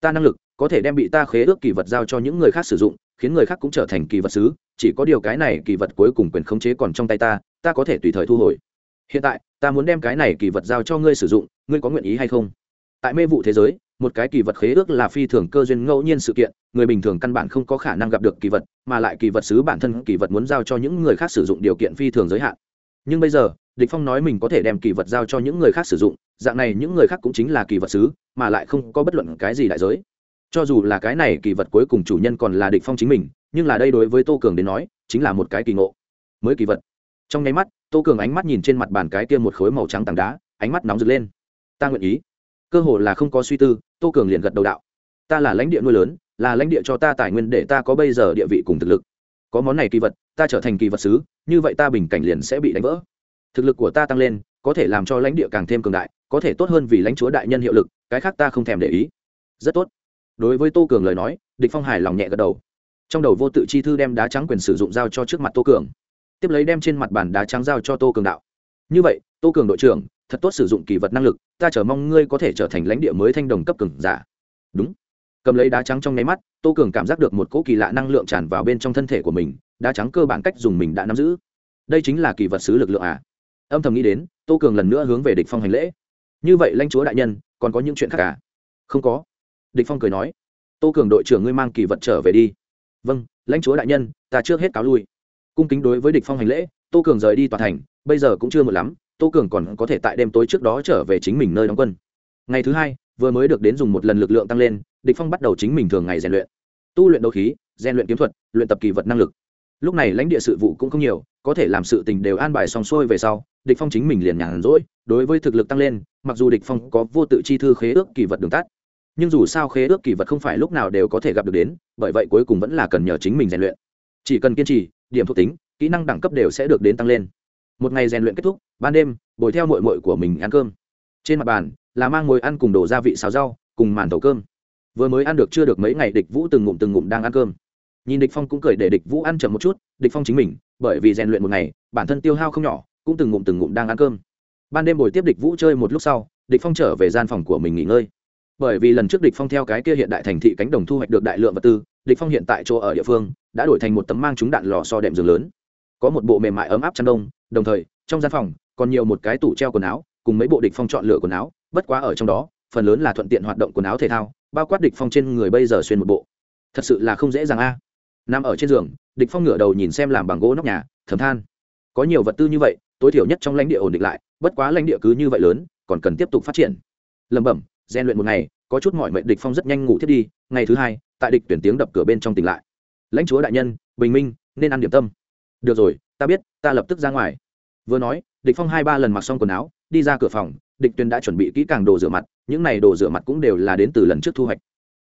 Ta năng lực, có thể đem bị ta khế ước kỳ vật giao cho những người khác sử dụng, khiến người khác cũng trở thành kỳ vật sứ, chỉ có điều cái này kỳ vật cuối cùng quyền khống chế còn trong tay ta ta có thể tùy thời thu hồi. Hiện tại, ta muốn đem cái này kỳ vật giao cho ngươi sử dụng, ngươi có nguyện ý hay không? Tại mê vụ thế giới một cái kỳ vật khế ước là phi thường cơ duyên ngẫu nhiên sự kiện, người bình thường căn bản không có khả năng gặp được kỳ vật, mà lại kỳ vật sứ bản thân kỳ vật muốn giao cho những người khác sử dụng điều kiện phi thường giới hạn. Nhưng bây giờ, địch phong nói mình có thể đem kỳ vật giao cho những người khác sử dụng, dạng này những người khác cũng chính là kỳ vật sứ mà lại không có bất luận cái gì đại giới. Cho dù là cái này kỳ vật cuối cùng chủ nhân còn là địch phong chính mình, nhưng là đây đối với tô cường đến nói, chính là một cái kỳ ngộ. Mới kỳ vật. Trong nháy mắt, tô cường ánh mắt nhìn trên mặt bàn cái kia một khối màu trắng tảng đá, ánh mắt nóng rực lên. Ta nguyện ý cơ hồ là không có suy tư, tô cường liền gật đầu đạo. Ta là lãnh địa nuôi lớn, là lãnh địa cho ta tài nguyên để ta có bây giờ địa vị cùng thực lực. Có món này kỳ vật, ta trở thành kỳ vật sứ, như vậy ta bình cảnh liền sẽ bị đánh vỡ. Thực lực của ta tăng lên, có thể làm cho lãnh địa càng thêm cường đại, có thể tốt hơn vì lãnh chúa đại nhân hiệu lực, cái khác ta không thèm để ý. Rất tốt. Đối với tô cường lời nói, địch phong hài lòng nhẹ gật đầu. Trong đầu vô tự chi thư đem đá trắng quyền sử dụng giao cho trước mặt tô cường. Tiếp lấy đem trên mặt bàn đá trắng giao cho tô cường đạo. Như vậy, tô cường đội trưởng thật tốt sử dụng kỳ vật năng lực, ta chờ mong ngươi có thể trở thành lãnh địa mới thanh đồng cấp cường giả. Đúng. Cầm lấy đá trắng trong nháy mắt, tô cường cảm giác được một cỗ kỳ lạ năng lượng tràn vào bên trong thân thể của mình, đá trắng cơ bản cách dùng mình đã nắm giữ. Đây chính là kỳ vật sứ lực lượng à? Âm thầm nghĩ đến, tô cường lần nữa hướng về địch phong hành lễ. Như vậy lãnh chúa đại nhân, còn có những chuyện khác à? không có. Địch phong cười nói. Tô cường đội trưởng ngươi mang kỳ vật trở về đi. Vâng lãnh chúa đại nhân, ta trước hết cáo lui. Cung kính đối với địch phong hành lễ, tô cường rời đi tòa thành, bây giờ cũng chưa một lắm tô cường còn có thể tại đêm tối trước đó trở về chính mình nơi đóng quân. Ngày thứ hai, vừa mới được đến dùng một lần lực lượng tăng lên, địch phong bắt đầu chính mình thường ngày rèn luyện. Tu luyện đấu khí, rèn luyện kiếm thuật, luyện tập kỳ vật năng lực. Lúc này lãnh địa sự vụ cũng không nhiều, có thể làm sự tình đều an bài xong xuôi về sau, địch phong chính mình liền nhàn rỗi, đối với thực lực tăng lên, mặc dù địch phong có vô tự chi thư khế ước kỳ vật đường tắt, nhưng dù sao khế ước kỳ vật không phải lúc nào đều có thể gặp được đến, bởi vậy cuối cùng vẫn là cần nhờ chính mình rèn luyện. Chỉ cần kiên trì, điểm thuộc tính, kỹ năng đẳng cấp đều sẽ được đến tăng lên một ngày rèn luyện kết thúc, ban đêm, bồi theo mội mội của mình ăn cơm. Trên mặt bàn là mang ngồi ăn cùng đồ gia vị xào rau, cùng màn thầu cơm. Vừa mới ăn được chưa được mấy ngày, địch vũ từng ngụm từng ngụm đang ăn cơm. Nhìn địch phong cũng cười để địch vũ ăn chậm một chút, địch phong chính mình, bởi vì rèn luyện một ngày, bản thân tiêu hao không nhỏ, cũng từng ngụm từng ngụm đang ăn cơm. Ban đêm buổi tiếp địch vũ chơi một lúc sau, địch phong trở về gian phòng của mình nghỉ ngơi. Bởi vì lần trước địch phong theo cái kia hiện đại thành thị cánh đồng thu hoạch được đại lượng vật tư, địch phong hiện tại chỗ ở địa phương, đã đổi thành một tấm mang trúng đạn lò so đệm giường lớn. Có một bộ mềm mại ấm áp chăn đông đồng thời, trong gian phòng, còn nhiều một cái tủ treo quần áo, cùng mấy bộ địch phong chọn lựa quần áo, bất quá ở trong đó, phần lớn là thuận tiện hoạt động quần áo thể thao, bao quát địch phong trên người bây giờ xuyên một bộ. Thật sự là không dễ dàng a. Nằm ở trên giường, địch phong ngửa đầu nhìn xem làm bằng gỗ nóc nhà, thầm than. Có nhiều vật tư như vậy, tối thiểu nhất trong lãnh địa ổn định lại, bất quá lãnh địa cứ như vậy lớn, còn cần tiếp tục phát triển. Lẩm bẩm, rèn luyện một ngày, có chút mọi mệnh địch phong rất nhanh ngủ thiết đi, ngày thứ hai, tại địch tuyển tiếng đập cửa bên trong tỉnh lại. Lãnh chúa đại nhân, bình minh, nên ăn điểm tâm. Được rồi ta biết, ta lập tức ra ngoài. Vừa nói, địch phong hai ba lần mặc xong quần áo, đi ra cửa phòng, địch tuyên đã chuẩn bị kỹ càng đồ rửa mặt, những này đồ rửa mặt cũng đều là đến từ lần trước thu hoạch.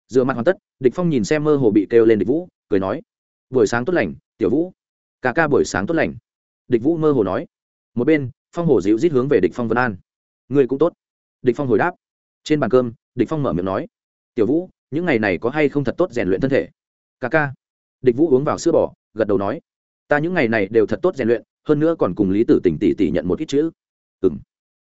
Rửa mặt hoàn tất, địch phong nhìn xem mơ hồ bị kêu lên địch vũ, cười nói, buổi sáng tốt lành, tiểu vũ. Ca ca buổi sáng tốt lành. Địch vũ mơ hồ nói. Một bên, phong hồ dịu rít hướng về địch phong vân an. Người cũng tốt. Địch phong hồi đáp. Trên bàn cơm, địch phong mở miệng nói, tiểu vũ, những ngày này có hay không thật tốt rèn luyện thân thể? Ca ca. Địch vũ uống vào sữa bò, gật đầu nói ta những ngày này đều thật tốt rèn luyện, hơn nữa còn cùng lý tử tỉnh tỷ tỷ nhận một ít chữ. Ừm.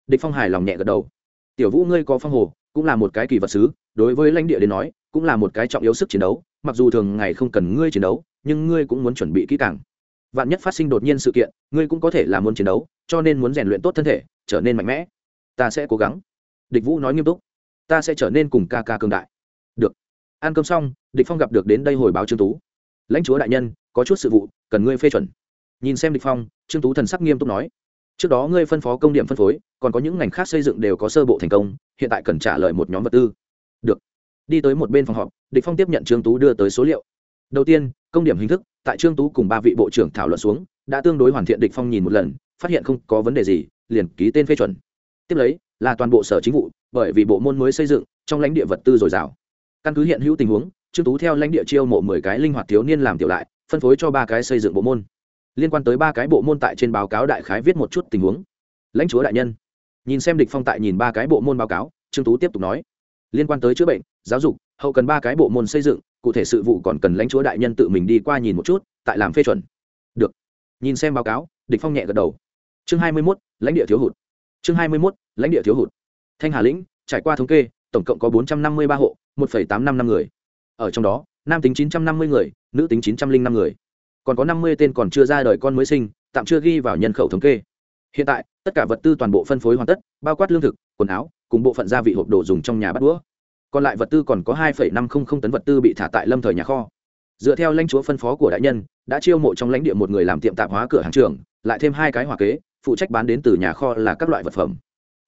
Địch phong hài lòng nhẹ gật đầu. Tiểu vũ ngươi có phong hồ, cũng là một cái kỳ vật sứ, đối với lãnh địa đến nói, cũng là một cái trọng yếu sức chiến đấu, mặc dù thường ngày không cần ngươi chiến đấu, nhưng ngươi cũng muốn chuẩn bị kỹ càng. Vạn nhất phát sinh đột nhiên sự kiện, ngươi cũng có thể là muốn chiến đấu, cho nên muốn rèn luyện tốt thân thể, trở nên mạnh mẽ. Ta sẽ cố gắng. Địch vũ nói nghiêm túc. Ta sẽ trở nên cùng ca ca cường đại. Được. Ăn cơm xong, địch phong gặp được đến đây hồi báo trương tú. Lãnh chúa đại nhân có chút sự vụ, cần ngươi phê chuẩn. Nhìn xem địch phong, trương tú thần sắc nghiêm túc nói, trước đó ngươi phân phó công điểm phân phối, còn có những ngành khác xây dựng đều có sơ bộ thành công, hiện tại cần trả lời một nhóm vật tư. Được. Đi tới một bên phòng họp, địch phong tiếp nhận trương tú đưa tới số liệu. Đầu tiên, công điểm hình thức, tại trương tú cùng ba vị bộ trưởng thảo luận xuống, đã tương đối hoàn thiện địch phong nhìn một lần, phát hiện không có vấn đề gì, liền ký tên phê chuẩn. Tiếp lấy, là toàn bộ sở chính vụ, bởi vì bộ môn mới xây dựng, trong lãnh địa vật tư dồi dào. Căn cứ hiện hữu tình huống, trương tú theo lãnh địa chiêu mộ mười cái linh hoạt thiếu niên làm tiểu lại phân phối cho ba cái xây dựng bộ môn. Liên quan tới ba cái bộ môn tại trên báo cáo đại khái viết một chút tình huống. Lãnh chúa đại nhân. Nhìn xem địch phong tại nhìn ba cái bộ môn báo cáo trương tú tiếp tục nói. Liên quan tới chữa bệnh giáo dục hậu cần ba cái bộ môn xây dựng cụ thể sự vụ còn cần lãnh chúa đại nhân tự mình đi qua nhìn một chút tại làm phê chuẩn. Được. Nhìn xem báo cáo địch phong nhẹ gật đầu. Chương hai mươi 21, lãnh địa thiếu hụt. Chương hai mươi 21, lãnh địa thiếu hụt. Thanh hà lĩnh trải qua thống kê tổng cộng có bốn trăm năm mươi ba hộ một tám năm năm người. Ở trong đó nam tính chín trăm năm mươi người nữ tính chín trăm linh năm người. Còn có năm mươi tên còn chưa ra đời con mới sinh tạm chưa ghi vào nhân khẩu thống kê. Hiện tại tất cả vật tư toàn bộ phân phối hoàn tất bao quát lương thực quần áo cùng bộ phận gia vị hộp đồ dùng trong nhà bắt đũa. Còn lại vật tư còn có hai năm trăm linh tấn vật tư bị thả tại lâm thời nhà kho. Dựa theo lãnh chúa phân phó của đại nhân đã chiêu mộ trong lãnh địa một người làm tiệm tạp hóa cửa hàng trưởng, lại thêm hai cái hòa kế phụ trách bán đến từ nhà kho là các loại vật phẩm.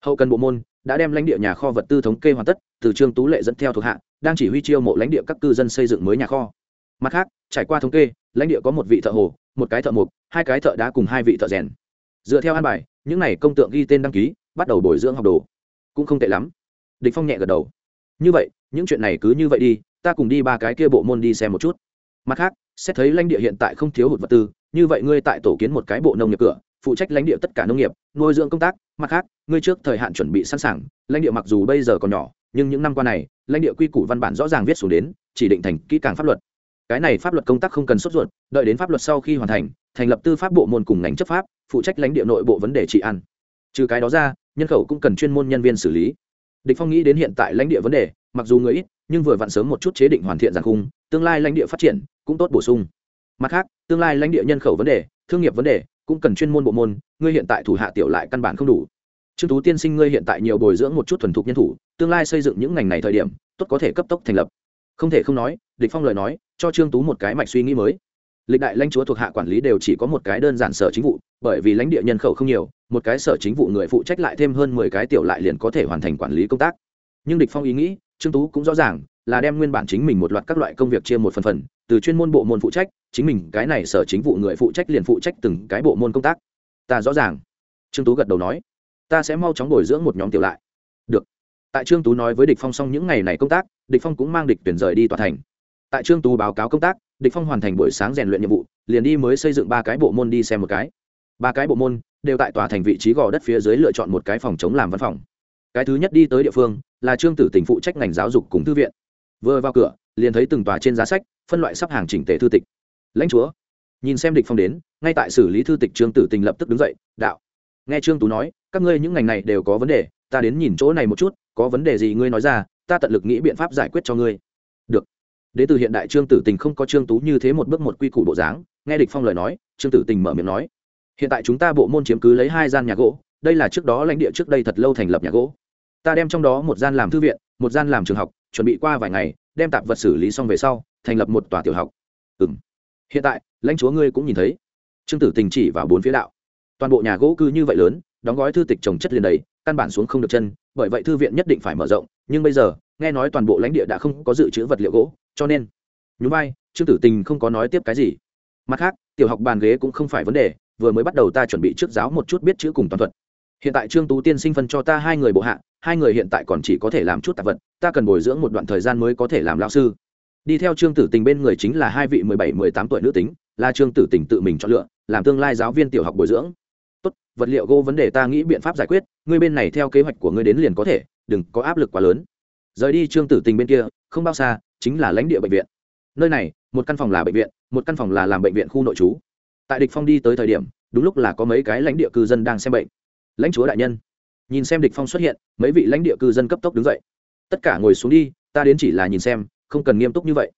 Hậu cần bộ môn đã đem lãnh địa nhà kho vật tư thống kê hoàn tất từ trương tú lệ dẫn theo thuộc hạ đang chỉ huy chiêu mộ lãnh địa các cư dân xây dựng mới nhà kho. Mặt khác, trải qua thống kê, lãnh địa có một vị thợ hồ, một cái thợ mộc, hai cái thợ đá cùng hai vị thợ rèn. Dựa theo an bài, những n à y công tượng ghi tên đăng ký, bắt đầu bồi dưỡng học đồ. Cũng không tệ lắm. Địch phong nhẹ gật đầu. Như vậy, những chuyện này cứ như vậy đi, ta cùng đi ba cái kia bộ môn đi xem một chút. Mặt khác, xét thấy lãnh địa hiện tại không thiếu hụt vật tư, như vậy ngươi tại tổ kiến một cái bộ nông nghiệp cửa, phụ trách lãnh địa tất cả nông nghiệp, nuôi dưỡng công tác. Mặt khác, ngươi trước thời hạn chuẩn bị sẵn sàng, lãnh địa mặc dù bây giờ còn nhỏ nhưng những năm qua này, lãnh địa quy củ văn bản rõ ràng viết xuống đến, chỉ định thành kỹ càng pháp luật. Cái này pháp luật công tác không cần sốt ruột, đợi đến pháp luật sau khi hoàn thành thành lập tư pháp bộ môn cùng ngành chấp pháp, phụ trách lãnh địa nội bộ vấn đề trị an. Trừ cái đó ra, nhân khẩu cũng cần chuyên môn nhân viên xử lý. Địch phong nghĩ đến hiện tại lãnh địa vấn đề, mặc dù người ít, nhưng vừa vặn sớm một chút chế định hoàn thiện giàn khung, tương lai lãnh địa phát triển cũng tốt bổ sung. Mặt khác, tương lai lãnh địa nhân khẩu vấn đề, thương nghiệp vấn đề cũng cần chuyên môn bộ môn, ngươi hiện tại thủ hạ tiểu lại căn bản không đủ trương tú tiên sinh ngươi hiện tại nhiều bồi dưỡng một chút thuần thục nhân thủ, tương lai xây dựng những ngành này thời điểm, tốt có thể cấp tốc thành lập. Không thể không nói, địch phong lời nói, cho trương tú một cái mạch suy nghĩ mới. Lịch đại lãnh chúa thuộc hạ quản lý đều chỉ có một cái đơn giản sở chính vụ, bởi vì lãnh địa nhân khẩu không nhiều, một cái sở chính vụ người phụ trách lại thêm hơn mười cái tiểu lại liền có thể hoàn thành quản lý công tác. Nhưng địch phong ý nghĩ, trương tú cũng rõ ràng, là đem nguyên bản chính mình một loạt các loại công việc chia một phần phần, từ chuyên môn bộ môn phụ trách, chính mình cái này sở chính vụ người phụ trách liền phụ trách từng cái bộ môn công tác. Ta rõ ràng. Trương tú gật đầu nói ta sẽ mau chóng bồi dưỡng một nhóm tiểu lại. Được. Tại trương tú nói với địch phong xong những ngày này công tác, địch phong cũng mang địch tuyển rời đi tòa thành. Tại trương tú báo cáo công tác, địch phong hoàn thành buổi sáng rèn luyện nhiệm vụ, liền đi mới xây dựng ba cái bộ môn đi xem một cái. Ba cái bộ môn đều tại tòa thành vị trí gò đất phía dưới lựa chọn một cái phòng chống làm văn phòng. Cái thứ nhất đi tới địa phương là trương tử tỉnh phụ trách ngành giáo dục cùng thư viện. Vừa vào cửa, liền thấy từng tòa trên giá sách phân loại sắp hàng chỉnh tề thư tịch. Lãnh chúa, nhìn xem địch phong đến, ngay tại xử lý thư tịch, trương tử tình lập tức đứng dậy, đạo. Nghe trương tú nói các ngươi những ngành này đều có vấn đề, ta đến nhìn chỗ này một chút, có vấn đề gì ngươi nói ra, ta tận lực nghĩ biện pháp giải quyết cho ngươi. Được. Đến từ hiện đại trương tử tình không có trương tú như thế một bước một quy củ bộ dáng, nghe địch phong lời nói, trương tử tình mở miệng nói, hiện tại chúng ta bộ môn chiếm cứ lấy hai gian nhà gỗ, đây là trước đó lãnh địa trước đây thật lâu thành lập nhà gỗ. Ta đem trong đó một gian làm thư viện, một gian làm trường học, chuẩn bị qua vài ngày, đem tạp vật xử lý xong về sau, thành lập một tòa tiểu học. Ừm. Hiện tại, lãnh chúa ngươi cũng nhìn thấy. Trương tử tình chỉ vào bốn phía đạo. Toàn bộ nhà gỗ cư như vậy lớn đóng gói thư tịch trồng chất liền đầy, căn bản xuống không được chân, bởi vậy thư viện nhất định phải mở rộng, nhưng bây giờ, nghe nói toàn bộ lãnh địa đã không có dự trữ vật liệu gỗ, cho nên, nhún vai, trương tử tình không có nói tiếp cái gì. Mặt khác, tiểu học bàn ghế cũng không phải vấn đề, vừa mới bắt đầu ta chuẩn bị trước giáo một chút biết chữ cùng toàn thuật. Hiện tại trương tú tiên sinh phân cho ta hai người bộ hạ, hai người hiện tại còn chỉ có thể làm chút tạp vật, ta cần bồi dưỡng một đoạn thời gian mới có thể làm lao sư. Đi theo trương tử tình bên người chính là hai vị mười bảy, mười tám tuổi nữ tính, là trương tử tình tự mình chọn lựa, làm tương lai giáo viên tiểu học bồi dưỡng tốt, vật liệu gỗ vấn đề ta nghĩ biện pháp giải quyết, ngươi bên này theo kế hoạch của ngươi đến liền có thể, đừng có áp lực quá lớn. Rời đi trương tử tình bên kia, không bao xa, chính là lãnh địa bệnh viện. Nơi này, một căn phòng là bệnh viện, một căn phòng là làm bệnh viện khu nội trú. Tại địch phong đi tới thời điểm, đúng lúc là có mấy cái lãnh địa cư dân đang xem bệnh. Lãnh chúa đại nhân. Nhìn xem địch phong xuất hiện, mấy vị lãnh địa cư dân cấp tốc đứng dậy. Tất cả ngồi xuống đi, ta đến chỉ là nhìn xem, không cần nghiêm túc như vậy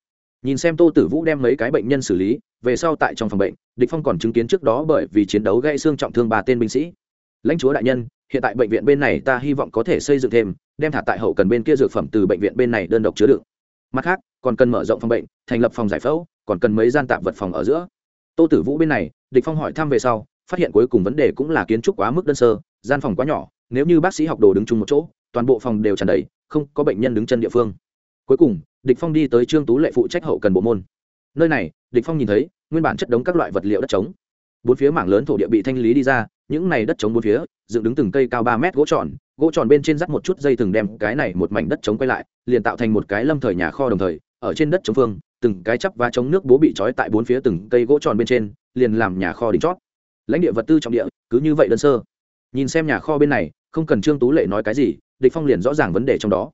nhìn xem tô tử vũ đem mấy cái bệnh nhân xử lý, về sau tại trong phòng bệnh, địch phong còn chứng kiến trước đó bởi vì chiến đấu gây xương trọng thương ba tên binh sĩ. Lãnh chúa đại nhân, hiện tại bệnh viện bên này ta hy vọng có thể xây dựng thêm, đem thả tại hậu cần bên kia dược phẩm từ bệnh viện bên này đơn độc chứa đựng. Mặt khác, còn cần mở rộng phòng bệnh, thành lập phòng giải phẫu, còn cần mấy gian tạp vật phòng ở giữa. Tô tử vũ bên này, địch phong hỏi thăm về sau, phát hiện cuối cùng vấn đề cũng là kiến trúc quá mức đơn sơ, gian phòng quá nhỏ, nếu như bác sĩ học đồ đứng chung một chỗ, toàn bộ phòng đều tràn đầy, không có bệnh nhân đứng chân địa phương. Cuối cùng địch phong đi tới trương tú lệ phụ trách hậu cần bộ môn nơi này địch phong nhìn thấy nguyên bản chất đống các loại vật liệu đất trống bốn phía mảng lớn thổ địa bị thanh lý đi ra những này đất trống bốn phía dựng đứng từng cây cao ba mét gỗ tròn gỗ tròn bên trên dắt một chút dây thừng đem cái này một mảnh đất trống quay lại liền tạo thành một cái lâm thời nhà kho đồng thời ở trên đất trống phương từng cái chắp và chống nước bố bị trói tại bốn phía từng cây gỗ tròn bên trên liền làm nhà kho đỉnh chót lãnh địa vật tư trọng địa cứ như vậy đơn sơ nhìn xem nhà kho bên này không cần trương tú lệ nói cái gì địch phong liền rõ ràng vấn đề trong đó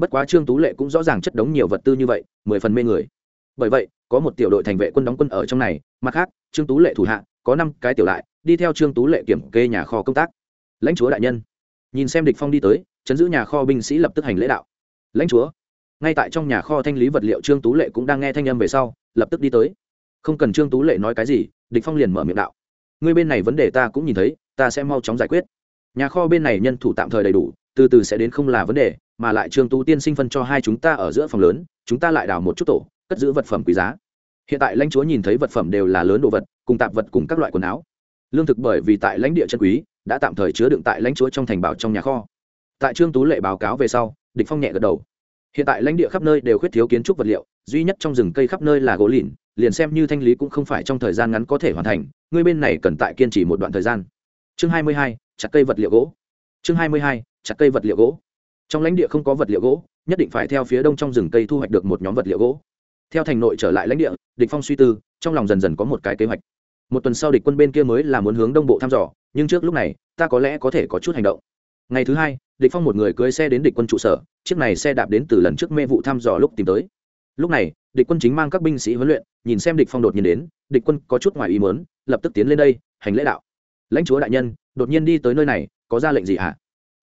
bất quá trương tú lệ cũng rõ ràng chất đống nhiều vật tư như vậy, mười phần mê người. Bởi vậy, có một tiểu đội thành vệ quân đóng quân ở trong này, mặt khác, trương tú lệ thủ hạ, có năm cái tiểu lại, đi theo trương tú lệ kiểm kê nhà kho công tác. Lãnh chúa đại nhân. Nhìn xem địch phong đi tới, chấn giữ nhà kho binh sĩ lập tức hành lễ đạo. Lãnh chúa. Ngay tại trong nhà kho thanh lý vật liệu trương tú lệ cũng đang nghe thanh âm về sau, lập tức đi tới. Không cần trương tú lệ nói cái gì, địch phong liền mở miệng đạo. Người bên này vấn đề ta cũng nhìn thấy, ta sẽ mau chóng giải quyết. Nhà kho bên này nhân thủ tạm thời đầy đủ, từ từ sẽ đến không là vấn đề mà lại trương tú tiên sinh phân cho hai chúng ta ở giữa phòng lớn chúng ta lại đào một chút tổ cất giữ vật phẩm quý giá. Hiện tại lãnh chúa nhìn thấy vật phẩm đều là lớn đồ vật cùng tạp vật cùng các loại quần áo. Lương thực bởi vì tại lãnh địa chân quý đã tạm thời chứa đựng tại lãnh chúa trong thành bảo trong nhà kho. Tại trương tú lệ báo cáo về sau địch phong nhẹ gật đầu. Hiện tại lãnh địa khắp nơi đều khuyết thiếu kiến trúc vật liệu duy nhất trong rừng cây khắp nơi là gỗ lìn liền xem như thanh lý cũng không phải trong thời gian ngắn có thể hoàn thành người bên này cần tại kiên trì một đoạn thời gian. Chương 22, chặt cây vật liệu gỗ. Chương 22, chặt cây vật liệu gỗ trong lãnh địa không có vật liệu gỗ, nhất định phải theo phía đông trong rừng cây thu hoạch được một nhóm vật liệu gỗ. Theo thành nội trở lại lãnh địa, địch phong suy tư, trong lòng dần dần có một cái kế hoạch. Một tuần sau địch quân bên kia mới là muốn hướng đông bộ thăm dò, nhưng trước lúc này, ta có lẽ có thể có chút hành động. Ngày thứ hai, địch phong một người cưỡi xe đến địch quân trụ sở, chiếc này xe đạp đến từ lần trước mê vụ thăm dò lúc tìm tới. Lúc này, địch quân chính mang các binh sĩ huấn luyện, nhìn xem địch phong đột nhiên đến, địch quân có chút ngoài ý muốn, lập tức tiến lên đây, hành lễ đạo. Lãnh chúa đại nhân, đột nhiên đi tới nơi này, có ra lệnh gì hả?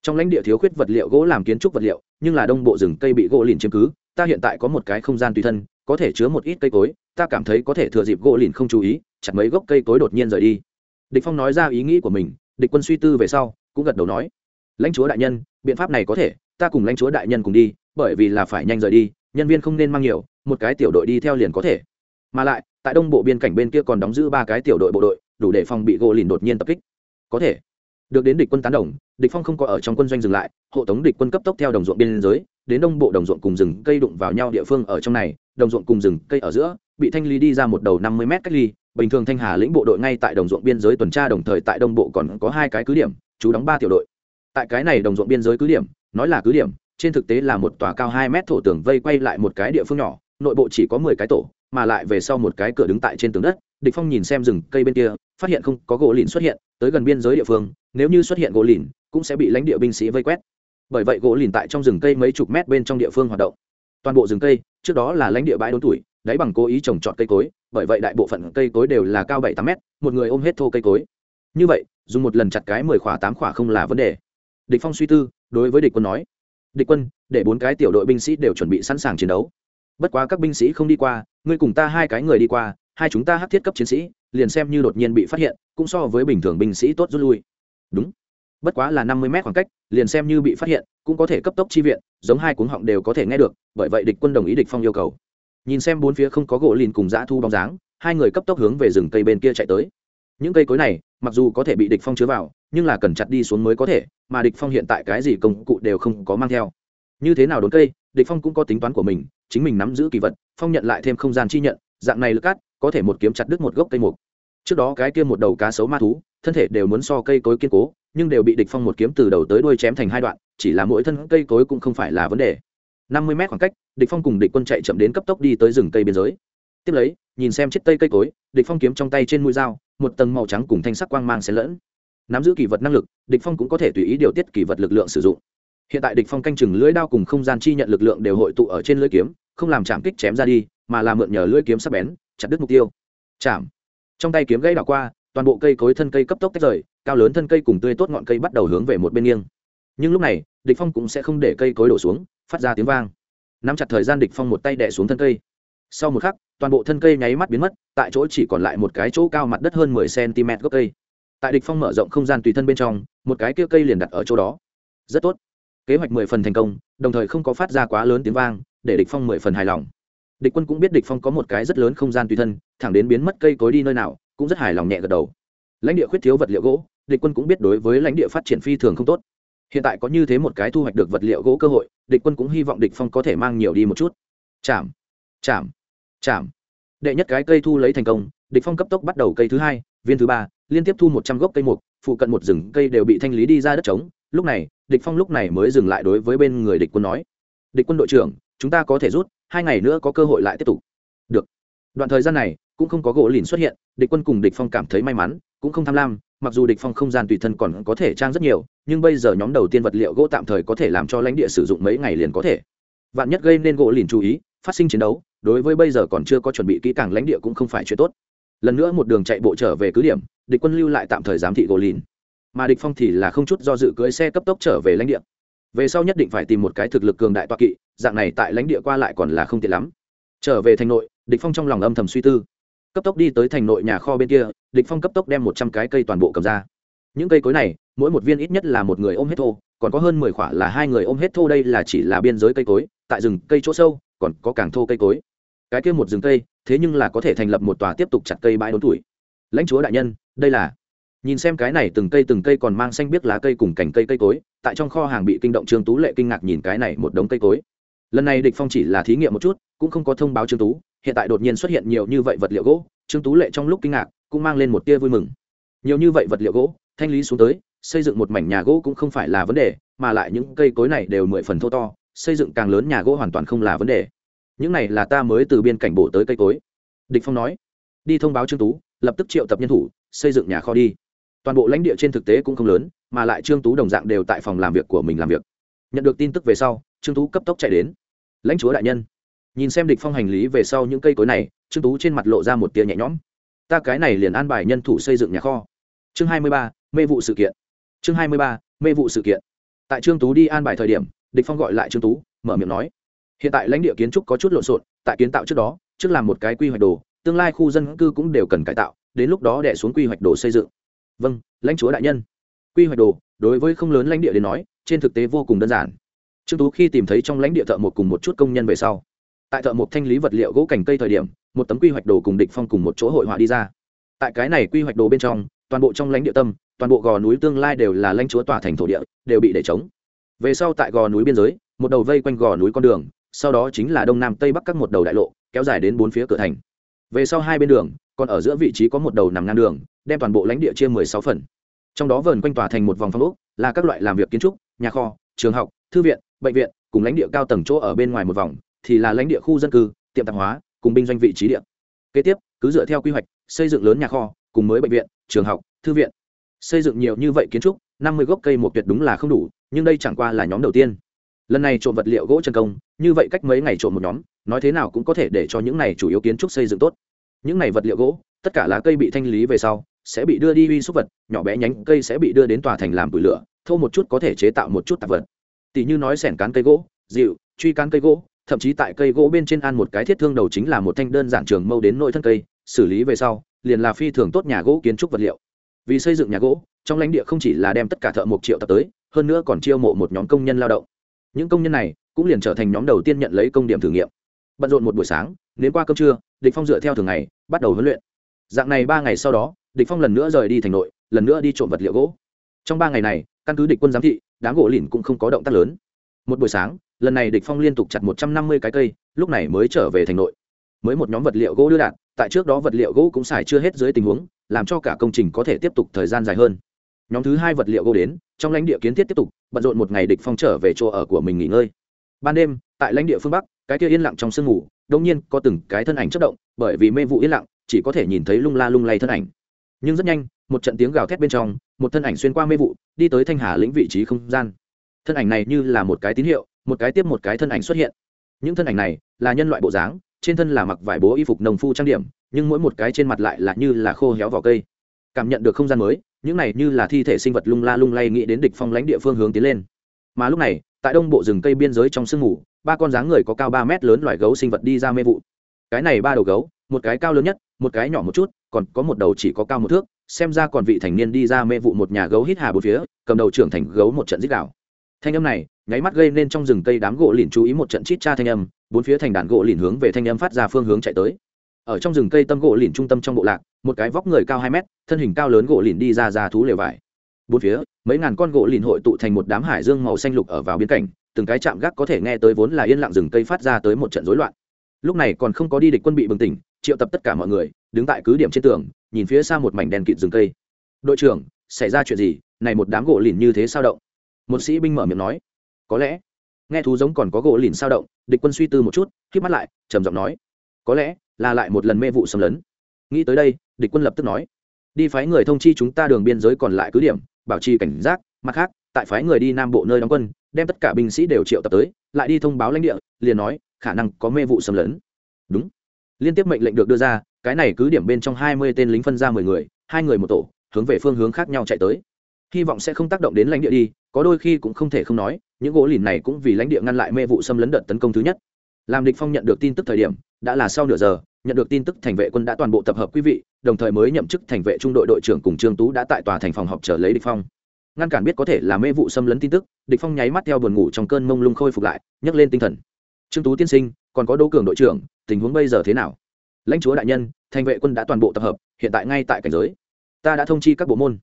Trong lãnh địa thiếu khuyết vật liệu gỗ làm kiến trúc vật liệu, nhưng là đông bộ rừng cây bị gỗ lìn chiếm cứ, ta hiện tại có một cái không gian tùy thân, có thể chứa một ít cây cối, ta cảm thấy có thể thừa dịp gỗ lìn không chú ý, chặt mấy gốc cây cối đột nhiên rời đi. Địch phong nói ra ý nghĩ của mình, địch quân suy tư về sau, cũng gật đầu nói, lãnh chúa đại nhân, biện pháp này có thể, ta cùng lãnh chúa đại nhân cùng đi, bởi vì là phải nhanh rời đi, nhân viên không nên mang nhiều, một cái tiểu đội đi theo liền có thể. Mà lại, tại đông bộ biên cảnh bên kia còn đóng giữ ba cái tiểu đội bộ đội, đủ để phòng bị gỗ lìn đột nhiên tập kích. Có thể được đến địch quân tán đồng, địch phong không có ở trong quân doanh dừng lại, hộ tống địch quân cấp tốc theo đồng ruộng biên giới, đến đông bộ đồng ruộng cùng rừng cây đụng vào nhau địa phương ở trong này, đồng ruộng cùng rừng cây ở giữa, bị thanh lý đi ra một đầu năm mươi mét cách ly, bình thường thanh hà lĩnh bộ đội ngay tại đồng ruộng biên giới tuần tra đồng thời tại đông bộ còn có hai cái cứ điểm, chú đóng ba tiểu đội. Tại cái này đồng ruộng biên giới cứ điểm, nói là cứ điểm, trên thực tế là một tòa cao hai mét thổ tường vây quay lại một cái địa phương nhỏ, nội bộ chỉ có mười cái tổ, mà lại về sau một cái cửa đứng tại trên tường đất địch phong nhìn xem rừng cây bên kia, phát hiện không có gỗ lìn xuất hiện, tới gần biên giới địa phương, nếu như xuất hiện gỗ lìn, cũng sẽ bị lãnh địa binh sĩ vây quét. Bởi vậy gỗ lìn tại trong rừng cây mấy chục mét bên trong địa phương hoạt động. Toàn bộ rừng cây, trước đó là lãnh địa bãi đốn tuổi, đáy bằng cố ý trồng trọt cây cối, bởi vậy đại bộ phận cây cối đều là cao bảy tám mét, một người ôm hết thô cây cối. Như vậy, dùng một lần chặt cái mười khỏa tám khỏa không là vấn đề. Địch phong suy tư, đối với địch quân nói, địch quân, để bốn cái tiểu đội binh sĩ đều chuẩn bị sẵn sàng chiến đấu. Bất quá các binh sĩ không đi qua, ngươi cùng ta hai cái người đi qua hai chúng ta hắc thiết cấp chiến sĩ, liền xem như đột nhiên bị phát hiện, cũng so với bình thường binh sĩ tốt rút lui. Đúng. Bất quá là năm mươi mét khoảng cách, liền xem như bị phát hiện, cũng có thể cấp tốc chi viện, giống hai cuống họng đều có thể nghe được, bởi vậy địch quân đồng ý địch phong yêu cầu. Nhìn xem bốn phía không có gỗ lìn cùng dã thu bóng dáng, hai người cấp tốc hướng về rừng cây bên kia chạy tới. Những cây cối này, mặc dù có thể bị địch phong chứa vào, nhưng là cần chặt đi xuống mới có thể, mà địch phong hiện tại cái gì công cụ đều không có mang theo. Như thế nào đốn cây, địch phong cũng có tính toán của mình, chính mình nắm giữ kỳ vật, phong nhận lại thêm không gian chi nhận, dạng này lực cát có thể một kiếm chặt đứt một gốc cây mục. Trước đó cái kia một đầu cá sấu ma thú, thân thể đều muốn so cây cối kiên cố, nhưng đều bị địch phong một kiếm từ đầu tới đuôi chém thành hai đoạn, chỉ là mỗi thân cây cối cũng không phải là vấn đề. Năm mươi mét khoảng cách, địch phong cùng địch quân chạy chậm đến cấp tốc đi tới rừng cây biên giới. Tiếp lấy, nhìn xem chiếc tây cây cối, địch phong kiếm trong tay trên mũi dao, một tầng màu trắng cùng thanh sắc quang mang xen lẫn. Nắm giữ kỳ vật năng lực, địch phong cũng có thể tùy ý điều tiết kỳ vật lực lượng sử dụng. Hiện tại địch phong canh chừng lưỡi đao cùng không gian chi nhận lực lượng đều hội tụ ở trên lưỡi kiếm, không làm chạm kích chém ra đi, mà là mượn nhờ lưỡi kiếm sắc bén chặt đứt mục tiêu. Chạm trong tay kiếm gãy đảo qua, toàn bộ cây cối thân cây cấp tốc tách rời, cao lớn thân cây cùng tươi tốt ngọn cây bắt đầu hướng về một bên nghiêng. Nhưng lúc này, địch phong cũng sẽ không để cây cối đổ xuống, phát ra tiếng vang. Nắm chặt thời gian địch phong một tay đè xuống thân cây. Sau một khắc, toàn bộ thân cây nháy mắt biến mất, tại chỗ chỉ còn lại một cái chỗ cao mặt đất hơn 10 cm gốc cây. Tại địch phong mở rộng không gian tùy thân bên trong, một cái kia cây liền đặt ở chỗ đó. Rất tốt. Kế hoạch mười phần thành công, đồng thời không có phát ra quá lớn tiếng vang, để địch phong mười phần hài lòng địch quân cũng biết địch phong có một cái rất lớn không gian tùy thân, thẳng đến biến mất cây cối đi nơi nào, cũng rất hài lòng nhẹ gật đầu. Lãnh địa khuyết thiếu vật liệu gỗ, địch quân cũng biết đối với lãnh địa phát triển phi thường không tốt. Hiện tại có như thế một cái thu hoạch được vật liệu gỗ cơ hội, địch quân cũng hy vọng địch phong có thể mang nhiều đi một chút. Chạm chạm chạm. Đệ nhất cái cây thu lấy thành công, địch phong cấp tốc bắt đầu cây thứ hai, viên thứ ba, liên tiếp thu một trăm gốc cây mục, phụ cận một rừng cây đều bị thanh lý đi ra đất trống. Lúc này, địch phong lúc này mới dừng lại đối với bên người địch quân nói, địch quân đội trưởng, chúng ta có thể rút hai ngày nữa có cơ hội lại tiếp tục. Được. Đoạn thời gian này, cũng không có gỗ lìn xuất hiện, địch quân cùng địch phong cảm thấy may mắn, cũng không tham lam, mặc dù địch phong không gian tùy thân còn có thể trang rất nhiều, nhưng bây giờ nhóm đầu tiên vật liệu gỗ tạm thời có thể làm cho lãnh địa sử dụng mấy ngày liền có thể. Vạn nhất gây nên gỗ lìn chú ý, phát sinh chiến đấu, đối với bây giờ còn chưa có chuẩn bị kỹ càng lãnh địa cũng không phải chuyện tốt. Lần nữa một đường chạy bộ trở về cứ điểm, địch quân lưu lại tạm thời giám thị gỗ lìn. Mà địch phong thì là không chút do dự cưỡi xe cấp tốc trở về lãnh địa về sau nhất định phải tìm một cái thực lực cường đại toa kỵ, dạng này tại lãnh địa qua lại còn là không tiện lắm. Trở về thành nội, địch phong trong lòng âm thầm suy tư. Cấp tốc đi tới thành nội nhà kho bên kia, địch phong cấp tốc đem một trăm cái cây toàn bộ cầm ra. Những cây cối này, mỗi một viên ít nhất là một người ôm hết thô, còn có hơn mười khỏa là hai người ôm hết thô đây là chỉ là biên giới cây cối, tại rừng cây chỗ sâu, còn có càng thô cây cối. Cái kia một rừng cây, thế nhưng là có thể thành lập một tòa tiếp tục chặt cây bãi đốn tuổi. Lãnh chúa đại nhân, đây là nhìn xem cái này từng cây từng cây còn mang xanh biếc lá cây cùng cành cây cây cối, tại trong kho hàng bị kinh động trương tú lệ kinh ngạc nhìn cái này một đống cây cối. Lần này địch phong chỉ là thí nghiệm một chút, cũng không có thông báo trương tú, hiện tại đột nhiên xuất hiện nhiều như vậy vật liệu gỗ, trương tú lệ trong lúc kinh ngạc, cũng mang lên một tia vui mừng. Nhiều như vậy vật liệu gỗ, thanh lý xuống tới, xây dựng một mảnh nhà gỗ cũng không phải là vấn đề, mà lại những cây cối này đều mười phần thô to, xây dựng càng lớn nhà gỗ hoàn toàn không là vấn đề. Những này là ta mới từ biên cảnh bổ tới cây cối. Địch phong nói. Đi thông báo trương tú, lập tức triệu tập nhân thủ, xây dựng nhà kho đi toàn bộ lãnh địa trên thực tế cũng không lớn mà lại trương tú đồng dạng đều tại phòng làm việc của mình làm việc. Nhận được tin tức về sau trương tú cấp tốc chạy đến. Lãnh chúa đại nhân. Nhìn xem địch phong hành lý về sau những cây cối này trương tú trên mặt lộ ra một tia nhẹ nhõm. Ta cái này liền an bài nhân thủ xây dựng nhà kho. Chương 23, mê vụ sự kiện. Chương 23, mê vụ sự kiện. Tại trương tú đi an bài thời điểm địch phong gọi lại trương tú mở miệng nói. Hiện tại lãnh địa kiến trúc có chút lộn xộn tại kiến tạo trước đó trước làm một cái quy hoạch đồ tương lai khu dân cư cũng đều cần cải tạo đến lúc đó đẻ xuống quy hoạch đồ xây dựng vâng lãnh chúa đại nhân. Quy hoạch đồ, đối với không lớn lãnh địa đến nói, trên thực tế vô cùng đơn giản. Trương tú khi tìm thấy trong lãnh địa thợ một cùng một chút công nhân về sau, tại thợ một thanh lý vật liệu gỗ cành cây thời điểm, một tấm quy hoạch đồ cùng địch phong cùng một chỗ hội họa đi ra. Tại cái này quy hoạch đồ bên trong, toàn bộ trong lãnh địa tâm, toàn bộ gò núi tương lai đều là lãnh chúa tòa thành thổ địa, đều bị để chống về sau tại gò núi biên giới, một đầu vây quanh gò núi con đường, sau đó chính là đông nam tây bắc các một đầu đại lộ, kéo dài đến bốn phía cửa thành. Về sau hai bên đường, còn ở giữa vị trí có một đầu nằm ngang đường đem toàn bộ lãnh địa chia mười sáu phần. Trong đó vờn quanh tòa thành một vòng phong ốc, là các loại làm việc kiến trúc, nhà kho, trường học, thư viện, bệnh viện, cùng lãnh địa cao tầng chỗ ở bên ngoài một vòng, thì là lãnh địa khu dân cư, tiệm tạp hóa, cùng binh doanh vị trí địa. Kế tiếp, cứ dựa theo quy hoạch, xây dựng lớn nhà kho, cùng mới bệnh viện, trường học, thư viện. Xây dựng nhiều như vậy kiến trúc, năm mươi gốc cây một tuyệt đúng là không đủ, nhưng đây chẳng qua là nhóm đầu tiên. Lần này trộm vật liệu gỗ chân công, như vậy cách mấy ngày trộm một nhóm, nói thế nào cũng có thể để cho những này chủ yếu kiến trúc xây dựng tốt. Những này vật liệu gỗ, tất cả lá cây bị thanh lý về sau sẽ bị đưa đi uy xúc vật, nhỏ bé nhánh cây sẽ bị đưa đến tòa thành làm bụi lửa, thô một chút có thể chế tạo một chút tạp vật. Tỷ như nói sẻn cán cây gỗ dịu truy cán cây gỗ, thậm chí tại cây gỗ bên trên ăn một cái thiết thương đầu chính là một thanh đơn giản trường mâu đến nội thân cây, xử lý về sau, liền là phi thường tốt nhà gỗ kiến trúc vật liệu. Vì xây dựng nhà gỗ, trong lãnh địa không chỉ là đem tất cả thợ một triệu tập tới, hơn nữa còn chiêu mộ một nhóm công nhân lao động. Những công nhân này cũng liền trở thành nhóm đầu tiên nhận lấy công điểm thử nghiệm. Bận rộn một buổi sáng, đến qua cơm trưa, địch phong dựa theo thường ngày, bắt đầu huấn luyện. Dạng này ba ngày sau đó địch phong lần nữa rời đi thành nội, lần nữa đi trộm vật liệu gỗ. Trong ba ngày này, căn cứ địch quân giám thị, đám gỗ lìn cũng không có động tác lớn. Một buổi sáng, lần này địch phong liên tục chặt một trăm năm mươi cái cây, lúc này mới trở về thành nội. Mới một nhóm vật liệu gỗ đưa đạn, tại trước đó vật liệu gỗ cũng xài chưa hết dưới tình huống, làm cho cả công trình có thể tiếp tục thời gian dài hơn. Nhóm thứ hai vật liệu gỗ đến, trong lãnh địa kiến thiết tiếp tục, bận rộn một ngày địch phong trở về chỗ ở của mình nghỉ ngơi. Ban đêm, tại lãnh địa phương bắc, cái kia yên lặng trong sương ngủ, đột nhiên có từng cái thân ảnh chớp động, bởi vì mê vụ yên lặng, chỉ có thể nhìn thấy lung la lung lay thân ảnh nhưng rất nhanh, một trận tiếng gào thét bên trong, một thân ảnh xuyên qua mê vụ, đi tới thanh hà lĩnh vị trí không gian. Thân ảnh này như là một cái tín hiệu, một cái tiếp một cái thân ảnh xuất hiện. Những thân ảnh này là nhân loại bộ dáng, trên thân là mặc vải bố y phục nồng phu trang điểm, nhưng mỗi một cái trên mặt lại là như là khô héo vỏ cây. Cảm nhận được không gian mới, những này như là thi thể sinh vật lung la lung lay nghĩ đến địch phong lãnh địa phương hướng tiến lên. Mà lúc này, tại đông bộ rừng cây biên giới trong sương mù, ba con dáng người có cao ba mét lớn loài gấu sinh vật đi ra mê vụ. Cái này ba đầu gấu một cái cao lớn nhất, một cái nhỏ một chút, còn có một đầu chỉ có cao một thước, xem ra còn vị thành niên đi ra mê vụ một nhà gấu hít hà bốn phía, cầm đầu trưởng thành gấu một trận dích đảo thanh âm này, nháy mắt gây nên trong rừng cây đám gỗ lìn chú ý một trận chít cha thanh âm, bốn phía thành đàn gỗ lìn hướng về thanh âm phát ra phương hướng chạy tới. Ở trong rừng cây tâm gỗ lìn trung tâm trong bộ lạc, một cái vóc người cao hai mét, thân hình cao lớn gỗ lìn đi ra ra thú lều vải. Bốn phía, mấy ngàn con gỗ lìn hội tụ thành một đám hải dương màu xanh lục ở vào biên cảnh, từng cái chạm gác có thể nghe tới vốn là yên lặng rừng cây phát ra tới một trận rối loạn. Lúc này còn không có đi địch quân bị bừng tỉnh triệu tập tất cả mọi người, đứng tại cứ điểm trên tường, nhìn phía xa một mảnh đèn kịt rừng cây. Đội trưởng, xảy ra chuyện gì? Này một đám gỗ lìn như thế sao động? Một sĩ binh mở miệng nói. Có lẽ. Nghe thú giống còn có gỗ lìn sao động, địch quân suy tư một chút k mắt lại, trầm giọng nói. Có lẽ là lại một lần mê vụ xâm lấn. Nghĩ tới đây, địch quân lập tức nói. Đi phái người thông chi chúng ta đường biên giới còn lại cứ điểm, bảo trì cảnh giác, mặt khác, tại phái người đi nam bộ nơi đóng quân, đem tất cả binh sĩ đều triệu tập tới, lại đi thông báo lãnh địa, liền nói khả năng có mê vụ xâm lấn. Đúng liên tiếp mệnh lệnh được đưa ra, cái này cứ điểm bên trong hai mươi tên lính phân ra mười người, hai người một tổ, hướng về phương hướng khác nhau chạy tới. Hy vọng sẽ không tác động đến lãnh địa đi, có đôi khi cũng không thể không nói, những gỗ lìn này cũng vì lãnh địa ngăn lại mê vụ xâm lấn đợt tấn công thứ nhất. Làm địch phong nhận được tin tức thời điểm, đã là sau nửa giờ, nhận được tin tức thành vệ quân đã toàn bộ tập hợp quý vị, đồng thời mới nhậm chức thành vệ trung đội đội trưởng cùng trương tú đã tại tòa thành phòng họp chờ lấy địch phong. Ngăn cản biết có thể là mê vụ xâm lấn tin tức, địch phong nháy mắt theo buồn ngủ trong cơn mông lung khôi phục lại, nhấc lên tinh thần. Trương tú tiên sinh còn có đỗ cường đội trưởng, tình huống bây giờ thế nào? Lãnh chúa đại nhân, thành vệ quân đã toàn bộ tập hợp, hiện tại ngay tại cảnh giới. Ta đã thông chi các bộ môn.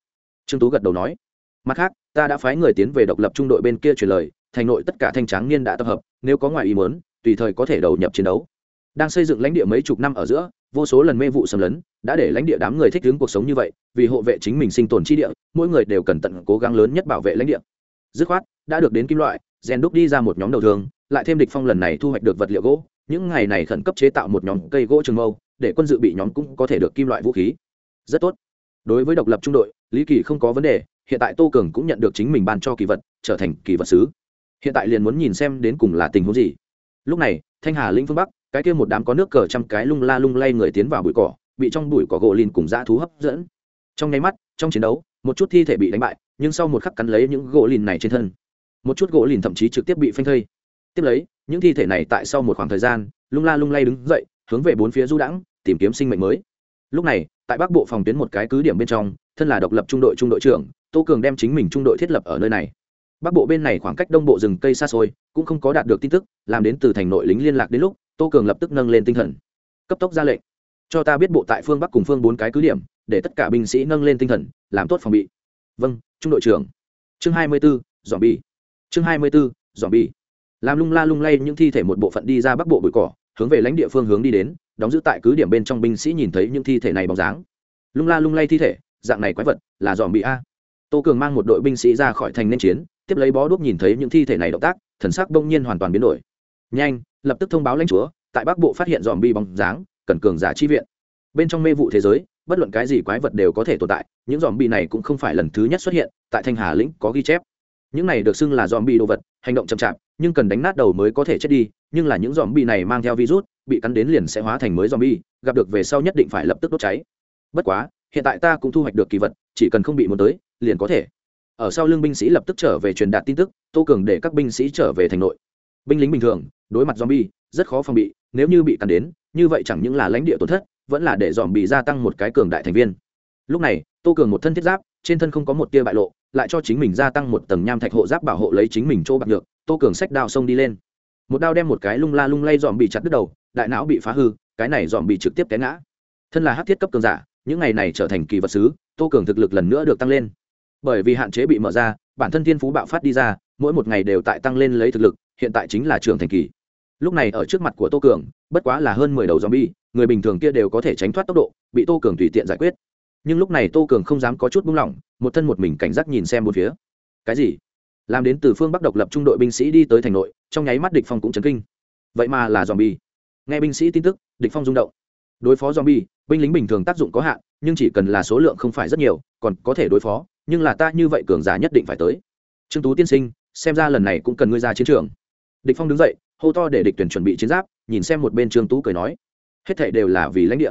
Trương tú gật đầu nói. Mặt khác, ta đã phái người tiến về độc lập trung đội bên kia truyền lời, thành nội tất cả thanh tráng niên đã tập hợp, nếu có ngoài ý muốn, tùy thời có thể đầu nhập chiến đấu. Đang xây dựng lãnh địa mấy chục năm ở giữa, vô số lần mê vụ xâm lấn, đã để lãnh địa đám người thích ứng cuộc sống như vậy, vì hộ vệ chính mình sinh tồn chi địa, mỗi người đều cần tận cố gắng lớn nhất bảo vệ lãnh địa. Dứt khoát, đã được đến kim loại rèn đúc đi ra một nhóm đầu thường lại thêm địch phong lần này thu hoạch được vật liệu gỗ, những ngày này khẩn cấp chế tạo một nhóm cây gỗ trường mâu, để quân dự bị nhóm cũng có thể được kim loại vũ khí. Rất tốt. Đối với độc lập trung đội, lý kỳ không có vấn đề, hiện tại tô cường cũng nhận được chính mình ban cho kỳ vật, trở thành kỳ vật sứ. Hiện tại liền muốn nhìn xem đến cùng là tình huống gì. Lúc này, thanh hà linh phương bắc, cái kia một đám có nước cờ trăm cái lung la lung lay người tiến vào bụi cỏ, bị trong bụi cỏ gỗ lìn cùng dã thú hấp dẫn. Trong nháy mắt, trong chiến đấu, một chút thi thể bị đánh bại, nhưng sau một khắc cắn lấy những gỗ lìn này trên thân một chút gỗ lìn thậm chí trực tiếp bị phanh thây. Tiếp lấy, những thi thể này tại sau một khoảng thời gian, lung la lung lay đứng dậy, hướng về bốn phía du đãng, tìm kiếm sinh mệnh mới. Lúc này, tại bắc bộ phòng tuyến một cái cứ điểm bên trong, thân là độc lập trung đội trung đội trưởng, tô cường đem chính mình trung đội thiết lập ở nơi này. Bắc bộ bên này khoảng cách đông bộ rừng cây xa xôi, cũng không có đạt được tin tức, làm đến từ thành nội lính liên lạc đến lúc, tô cường lập tức nâng lên tinh thần. Cấp tốc ra lệnh. Cho ta biết bộ tại phương bắc cùng phương bốn cái cứ điểm, để tất cả binh sĩ nâng lên tinh thần, làm tốt phòng bị. Vâng trung đội trưởng. Chương hai mươi bốn dòm bi chương hai mươi b ố dòm bi làm lung la lung lay những thi thể một bộ phận đi ra bắc bộ bụi cỏ, hướng về lãnh địa phương hướng đi đến, đóng giữ tại cứ điểm bên trong binh sĩ nhìn thấy những thi thể này bóng dáng. Lung la lung lay thi thể, dạng này quái vật, là dòm bị a. Tô cường mang một đội binh sĩ ra khỏi thành nên chiến, tiếp lấy bó đuốc nhìn thấy những thi thể này động tác, thần sắc đông nhiên hoàn toàn biến đổi. Nhanh, lập tức thông báo lãnh chúa, tại bắc bộ phát hiện dòm bi bóng dáng, cần cường giả chi viện. Bên trong mê vụ thế giới, bất luận cái gì quái vật đều có thể tồn tại, những dòm bi này cũng không phải lần thứ nhất xuất hiện, tại thanh hà lĩnh có ghi chép những này được xưng là dòm bi đồ vật, hành động chậm chạp, nhưng cần đánh nát đầu mới có thể chết đi, nhưng là những dòm bi này mang theo virus, bị cắn đến liền sẽ hóa thành mới dòm bi gặp được về sau nhất định phải lập tức đốt cháy. Bất quá, hiện tại ta cũng thu hoạch được kỳ vật, chỉ cần không bị muốn tới, liền có thể. Ở sau lưng binh sĩ lập tức trở về truyền đạt tin tức, tô cường để các binh sĩ trở về thành nội. Binh lính bình thường, đối mặt zombie, rất khó phòng bị, nếu như bị cắn đến, như vậy chẳng những là lãnh địa tổn thất, vẫn là để dòm bị gia tăng một cái cường đại thành viên. Lúc này, tô cường một thân thiết giáp, trên thân không có một tia bại lộ lại cho chính mình gia tăng một tầng nham thạch hộ giáp bảo hộ lấy chính mình chỗ bạc được tô cường sách đao xông đi lên. Một đao đem một cái lung la lung lay dòm bị chặt đứt đầu, đại não bị phá hư, cái này dòm bị trực tiếp té ngã. Thân là hát thiết cấp cường giả, những ngày này trở thành kỳ vật sứ, tô cường thực lực lần nữa được tăng lên. Bởi vì hạn chế bị mở ra, bản thân thiên phú bạo phát đi ra, mỗi một ngày đều tại tăng lên lấy thực lực, hiện tại chính là trưởng thành kỳ. Lúc này ở trước mặt của tô cường, bất quá là hơn mười đầu dòm bi người bình thường kia đều có thể tránh thoát tốc độ, bị tô cường tùy tiện giải quyết nhưng lúc này tô cường không dám có chút buông lỏng, một thân một mình cảnh giác nhìn xem một phía. Cái gì? Làm đến từ phương bắc độc lập trung đội binh sĩ đi tới thành nội, trong nháy mắt địch phong cũng chấn kinh. Vậy mà là dòm bi nghe binh sĩ tin tức, địch phong rung động. Đối phó dòm bi binh lính bình thường tác dụng có hạn, nhưng chỉ cần là số lượng không phải rất nhiều, còn có thể đối phó, nhưng là ta như vậy cường giả nhất định phải tới. Trương tú tiên sinh, xem ra lần này cũng cần ngươi ra chiến trường. Địch phong đứng dậy, hô to để địch tuyển chuẩn bị chiến giáp, nhìn xem một bên trương tú cười nói. Hết thảy đều là vì lãnh địa.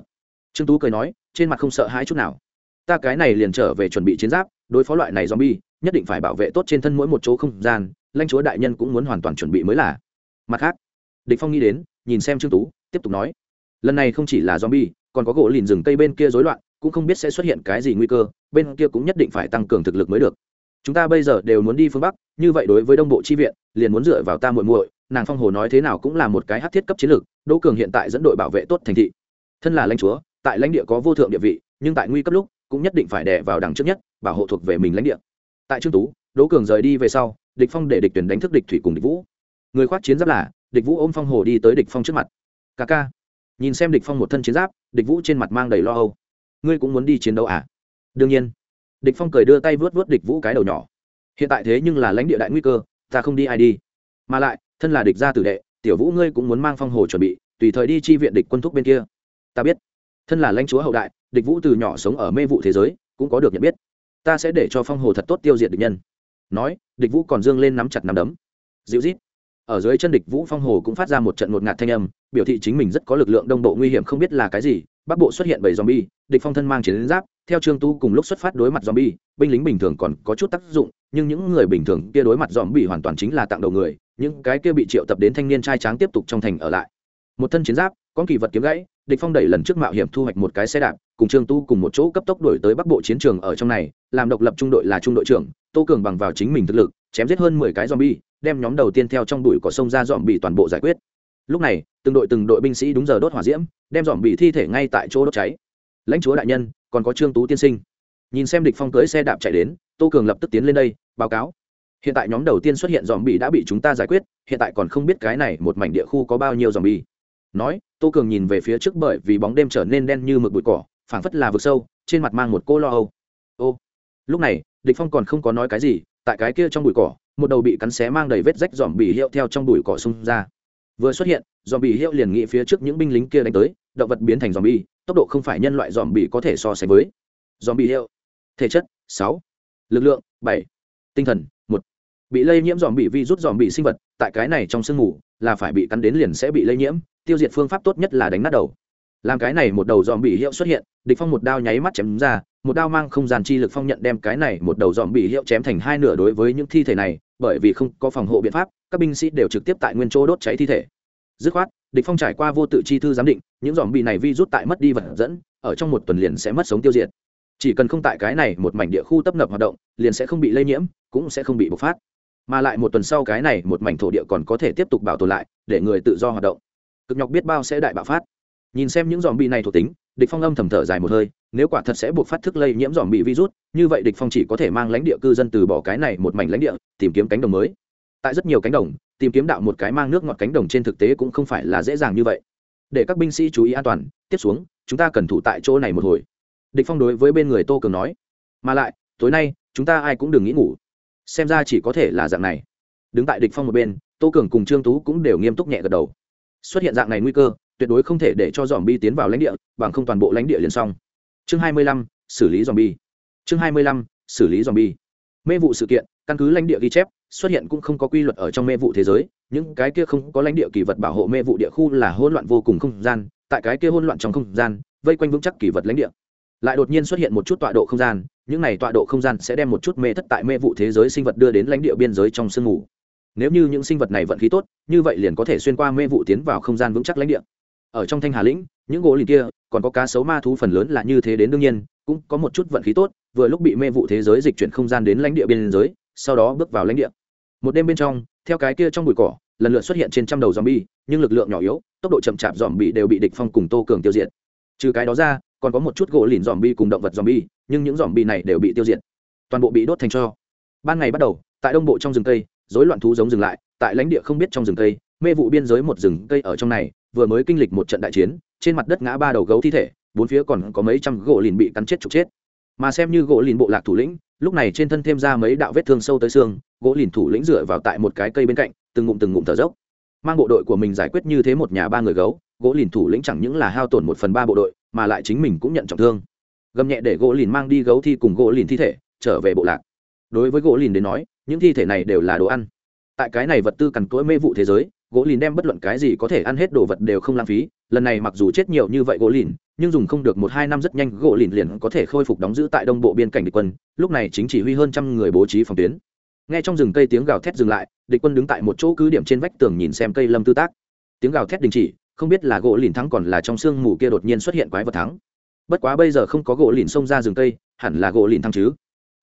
Trương tú cười nói trên mặt không sợ hãi chút nào. Ta cái này liền trở về chuẩn bị chiến giáp, đối phó loại này zombie, nhất định phải bảo vệ tốt trên thân mỗi một chỗ không gian, lãnh chúa đại nhân cũng muốn hoàn toàn chuẩn bị mới là. Mặt khác, địch phong nghĩ đến, nhìn xem trương tú, tiếp tục nói. Lần này không chỉ là zombie, còn có gỗ lìn rừng cây bên kia rối loạn, cũng không biết sẽ xuất hiện cái gì nguy cơ, bên kia cũng nhất định phải tăng cường thực lực mới được. Chúng ta bây giờ đều muốn đi phương bắc, như vậy đối với đông bộ chi viện, liền muốn dựa vào ta muội muội, nàng phong hồ nói thế nào cũng là một cái hắc thiết cấp chiến lược, đỗ cường hiện tại dẫn đội bảo vệ tốt thành thị. Thân là lãnh chúa tại lãnh địa có vô thượng địa vị, nhưng tại nguy cấp lúc, cũng nhất định phải đè vào đằng trước nhất, bảo hộ thuộc về mình lãnh địa. Tại trương tú, đỗ cường rời đi về sau, địch phong để địch tuyển đánh thức địch thủy cùng địch vũ. Người khoác chiến giáp là, địch vũ ôm phong hồ đi tới địch phong trước mặt. Ca ca. Nhìn xem địch phong một thân chiến giáp, địch vũ trên mặt mang đầy lo âu. Ngươi cũng muốn đi chiến đấu à? Đương nhiên. Địch phong cười đưa tay vớt vớt địch vũ cái đầu nhỏ. Hiện tại thế nhưng là lãnh địa đại nguy cơ, ta không đi ai đi. Mà lại, thân là địch gia tử đệ, tiểu vũ ngươi cũng muốn mang phong hồ chuẩn bị, tùy thời đi chi viện địch quân thúc bên kia. Ta biết thân là lãnh chúa hậu đại, địch vũ từ nhỏ sống ở mê vụ thế giới, cũng có được nhận biết. Ta sẽ để cho phong hồ thật tốt tiêu diệt địch nhân. Nói, địch vũ còn dương lên nắm chặt nắm đấm. Dịu rít ở dưới chân địch vũ phong hồ cũng phát ra một trận ngột ngạt thanh âm, biểu thị chính mình rất có lực lượng đông bộ nguy hiểm không biết là cái gì. Bắc bộ xuất hiện bảy zombie, địch phong thân mang chiến giáp, theo trương tu cùng lúc xuất phát đối mặt zombie, binh lính bình thường còn có chút tác dụng, nhưng những người bình thường kia đối mặt zombie hoàn toàn chính là tặng đầu người, những cái kia bị triệu tập đến thanh niên trai tráng tiếp tục trong thành ở lại. Một thân chiến giáp, có kỳ vật kiếm gãy địch phong đẩy lần trước mạo hiểm thu hoạch một cái xe đạp, cùng trương tu cùng một chỗ cấp tốc đuổi tới bắc bộ chiến trường ở trong này, làm độc lập trung đội là trung đội trưởng, tô cường bằng vào chính mình thực lực, chém giết hơn mười cái zombie, đem nhóm đầu tiên theo trong bụi cỏ sông ra dọn bị toàn bộ giải quyết. Lúc này, từng đội từng đội binh sĩ đúng giờ đốt hỏa diễm, đem dọn bị thi thể ngay tại chỗ đốt cháy. Lãnh chúa đại nhân, còn có trương tú tiên sinh. Nhìn xem địch phong cưỡi xe đạp chạy đến, tô cường lập tức tiến lên đây, báo cáo. Hiện tại nhóm đầu tiên xuất hiện dòm bị đã bị chúng ta giải quyết, hiện tại còn không biết cái này một mảnh địa khu có bao nhiêu dòm bi nói tô cường nhìn về phía trước bởi vì bóng đêm trở nên đen như mực bụi cỏ phảng phất là vực sâu trên mặt mang một cô lo âu. Ô lúc này địch phong còn không có nói cái gì tại cái kia trong bụi cỏ một đầu bị cắn xé mang đầy vết rách dòm bị hiệu theo trong bụi cỏ xung ra. Vừa xuất hiện dòm bị hiệu liền nghĩ phía trước những binh lính kia đánh tới động vật biến thành dòm bỉ, tốc độ không phải nhân loại dòm bị có thể so sánh với. Dòm bị hiệu thể chất sáu lực lượng bảy tinh thần một. Bị lây nhiễm dòm bị virus dòm bị sinh vật tại cái này trong sương mù là phải bị cắn đến liền sẽ bị lây nhiễm tiêu diệt phương pháp tốt nhất là đánh nát đầu. Làm cái này một đầu dòm bị hiệu xuất hiện, địch phong một đao nháy mắt chém ra, một đao mang không gian chi lực phong nhận đem cái này một đầu dòm bị hiệu chém thành hai nửa đối với những thi thể này, bởi vì không có phòng hộ biện pháp, các binh sĩ đều trực tiếp tại nguyên chỗ đốt cháy thi thể. Dứt khoát, địch phong trải qua vô tự chi thư giám định, những dòm bị này vi rút tại mất đi vật dẫn, ở trong một tuần liền sẽ mất sống tiêu diệt. Chỉ cần không tại cái này một mảnh địa khu tấp nập hoạt động, liền sẽ không bị lây nhiễm, cũng sẽ không bị bộc phát. Mà lại một tuần sau cái này một mảnh thổ địa còn có thể tiếp tục bảo tồn lại, để người tự do hoạt động cực nhọc biết bao sẽ đại bạo phát. Nhìn xem những dòm bị này thuộc tính, địch phong âm thầm thở dài một hơi, nếu quả thật sẽ buộc phát thức lây nhiễm dòm bị virus, như vậy địch phong chỉ có thể mang lãnh địa cư dân từ bỏ cái này một mảnh lãnh địa, tìm kiếm cánh đồng mới. Tại rất nhiều cánh đồng, tìm kiếm đạo một cái mang nước ngọt cánh đồng trên thực tế cũng không phải là dễ dàng như vậy. Để các binh sĩ chú ý an toàn, tiếp xuống, chúng ta cần thủ tại chỗ này một hồi. Địch phong đối với bên người tô cường nói. Mà lại, tối nay, chúng ta ai cũng đừng nghĩ ngủ. Xem ra chỉ có thể là dạng này. Đứng tại địch phong một bên, tô cường cùng trương tú cũng đều nghiêm túc nhẹ gật đầu xuất hiện dạng này nguy cơ tuyệt đối không thể để cho dòm bi tiến vào lãnh địa bằng không toàn bộ lãnh địa liền xong. Chương 25, xử lý dòm bi chương 25, xử lý dòm bi mê vụ sự kiện căn cứ lãnh địa ghi chép xuất hiện cũng không có quy luật ở trong mê vụ thế giới những cái kia không có lãnh địa kỳ vật bảo hộ mê vụ địa khu là hỗn loạn vô cùng không gian tại cái kia hỗn loạn trong không gian vây quanh vững chắc kỳ vật lãnh địa. Lại đột nhiên xuất hiện một chút tọa độ không gian những này tọa độ không gian sẽ đem một chút mê thất tại mê vụ thế giới sinh vật đưa đến lãnh địa biên giới trong sương mù nếu như những sinh vật này vận khí tốt, như vậy liền có thể xuyên qua mê vụ tiến vào không gian vững chắc lãnh địa. Ở trong thanh hà lĩnh, những gỗ lìn kia, còn có cá sấu ma thú phần lớn là như thế đến đương nhiên, cũng có một chút vận khí tốt, vừa lúc bị mê vụ thế giới dịch chuyển không gian đến lãnh địa biên giới sau đó bước vào lãnh địa. Một đêm bên trong, theo cái kia trong bụi cỏ, lần lượt xuất hiện trên trăm đầu zombie, nhưng lực lượng nhỏ yếu, tốc độ chậm chạp dòm bị đều bị địch phong cùng tô cường tiêu diệt. Trừ cái đó ra, còn có một chút gỗ lìn dòm bi cùng động vật dòm bi nhưng những dòm bi này đều bị tiêu diệt, toàn bộ bị đốt thành cho. Ban ngày bắt đầu, tại đông bộ trong rừng tây rối loạn thú giống dừng lại, tại lãnh địa không biết trong rừng cây, mê vụ biên giới một rừng cây ở trong này, vừa mới kinh lịch một trận đại chiến, trên mặt đất ngã ba đầu gấu thi thể, bốn phía còn có mấy trăm gỗ lìn bị cắn chết trục chết. Mà xem như gỗ lìn bộ lạc thủ lĩnh, lúc này trên thân thêm ra mấy đạo vết thương sâu tới xương, gỗ lìn thủ lĩnh dựa vào tại một cái cây bên cạnh, từng ngụm từng ngụm thở dốc. Mang bộ đội của mình giải quyết như thế một nhà ba người gấu, gỗ lìn thủ lĩnh chẳng những là hao tổn một phần ba bộ đội, mà lại chính mình cũng nhận trọng thương. Gầm nhẹ để gỗ lìn mang đi gấu thi cùng gỗ lìn thi thể, trở về bộ lạc. Đối với gỗ lìn đến nói những thi thể này đều là đồ ăn. Tại cái này vật tư cằn cỗi mê vụ thế giới, gỗ lìn đem bất luận cái gì có thể ăn hết đồ vật đều không lãng phí. Lần này mặc dù chết nhiều như vậy gỗ lìn, nhưng dùng không được một hai năm rất nhanh gỗ lìn liền có thể khôi phục đóng giữ tại đông bộ biên cảnh địch quân. Lúc này chính chỉ huy hơn trăm người bố trí phòng tuyến. Nghe trong rừng cây tiếng gào thét dừng lại, địch quân đứng tại một chỗ cứ điểm trên vách tường nhìn xem cây lâm tư tác. Tiếng gào thét đình chỉ, không biết là gỗ lìn thắng còn là trong sương mù kia đột nhiên xuất hiện quái vật thắng. Bất quá bây giờ không có gỗ lìn xông ra rừng cây, hẳn là gỗ lìn thắng chứ.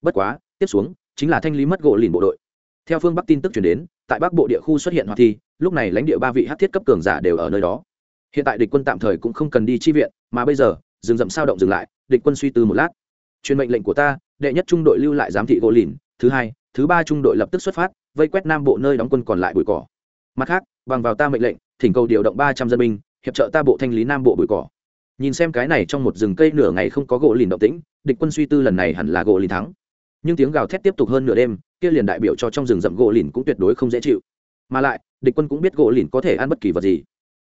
Bất quá, tiếp xuống chính là thanh lý mất gỗ lìn bộ đội. Theo phương bắc tin tức chuyển đến, tại bắc bộ địa khu xuất hiện hoạt thi, lúc này lãnh địa ba vị hát thiết cấp cường giả đều ở nơi đó. Hiện tại địch quân tạm thời cũng không cần đi chi viện, mà bây giờ, rừng rậm sao động dừng lại, địch quân suy tư một lát. Truyền mệnh lệnh của ta, đệ nhất trung đội lưu lại giám thị gỗ lìn, thứ hai, thứ ba trung đội lập tức xuất phát, vây quét nam bộ nơi đóng quân còn lại bụi cỏ. Mặt khác, bằng vào ta mệnh lệnh, thỉnh cầu điều động ba trăm dân binh, hiệp trợ ta bộ thanh lý nam bộ bụi cỏ. Nhìn xem cái này trong một rừng cây nửa ngày không có gỗ lìn động tĩnh, địch quân suy tư lần này hẳn là gỗ lìn thắng nhưng tiếng gào thét tiếp tục hơn nửa đêm, kia liền đại biểu cho trong rừng rậm gỗ lìn cũng tuyệt đối không dễ chịu. Mà lại, địch quân cũng biết gỗ lìn có thể ăn bất kỳ vật gì.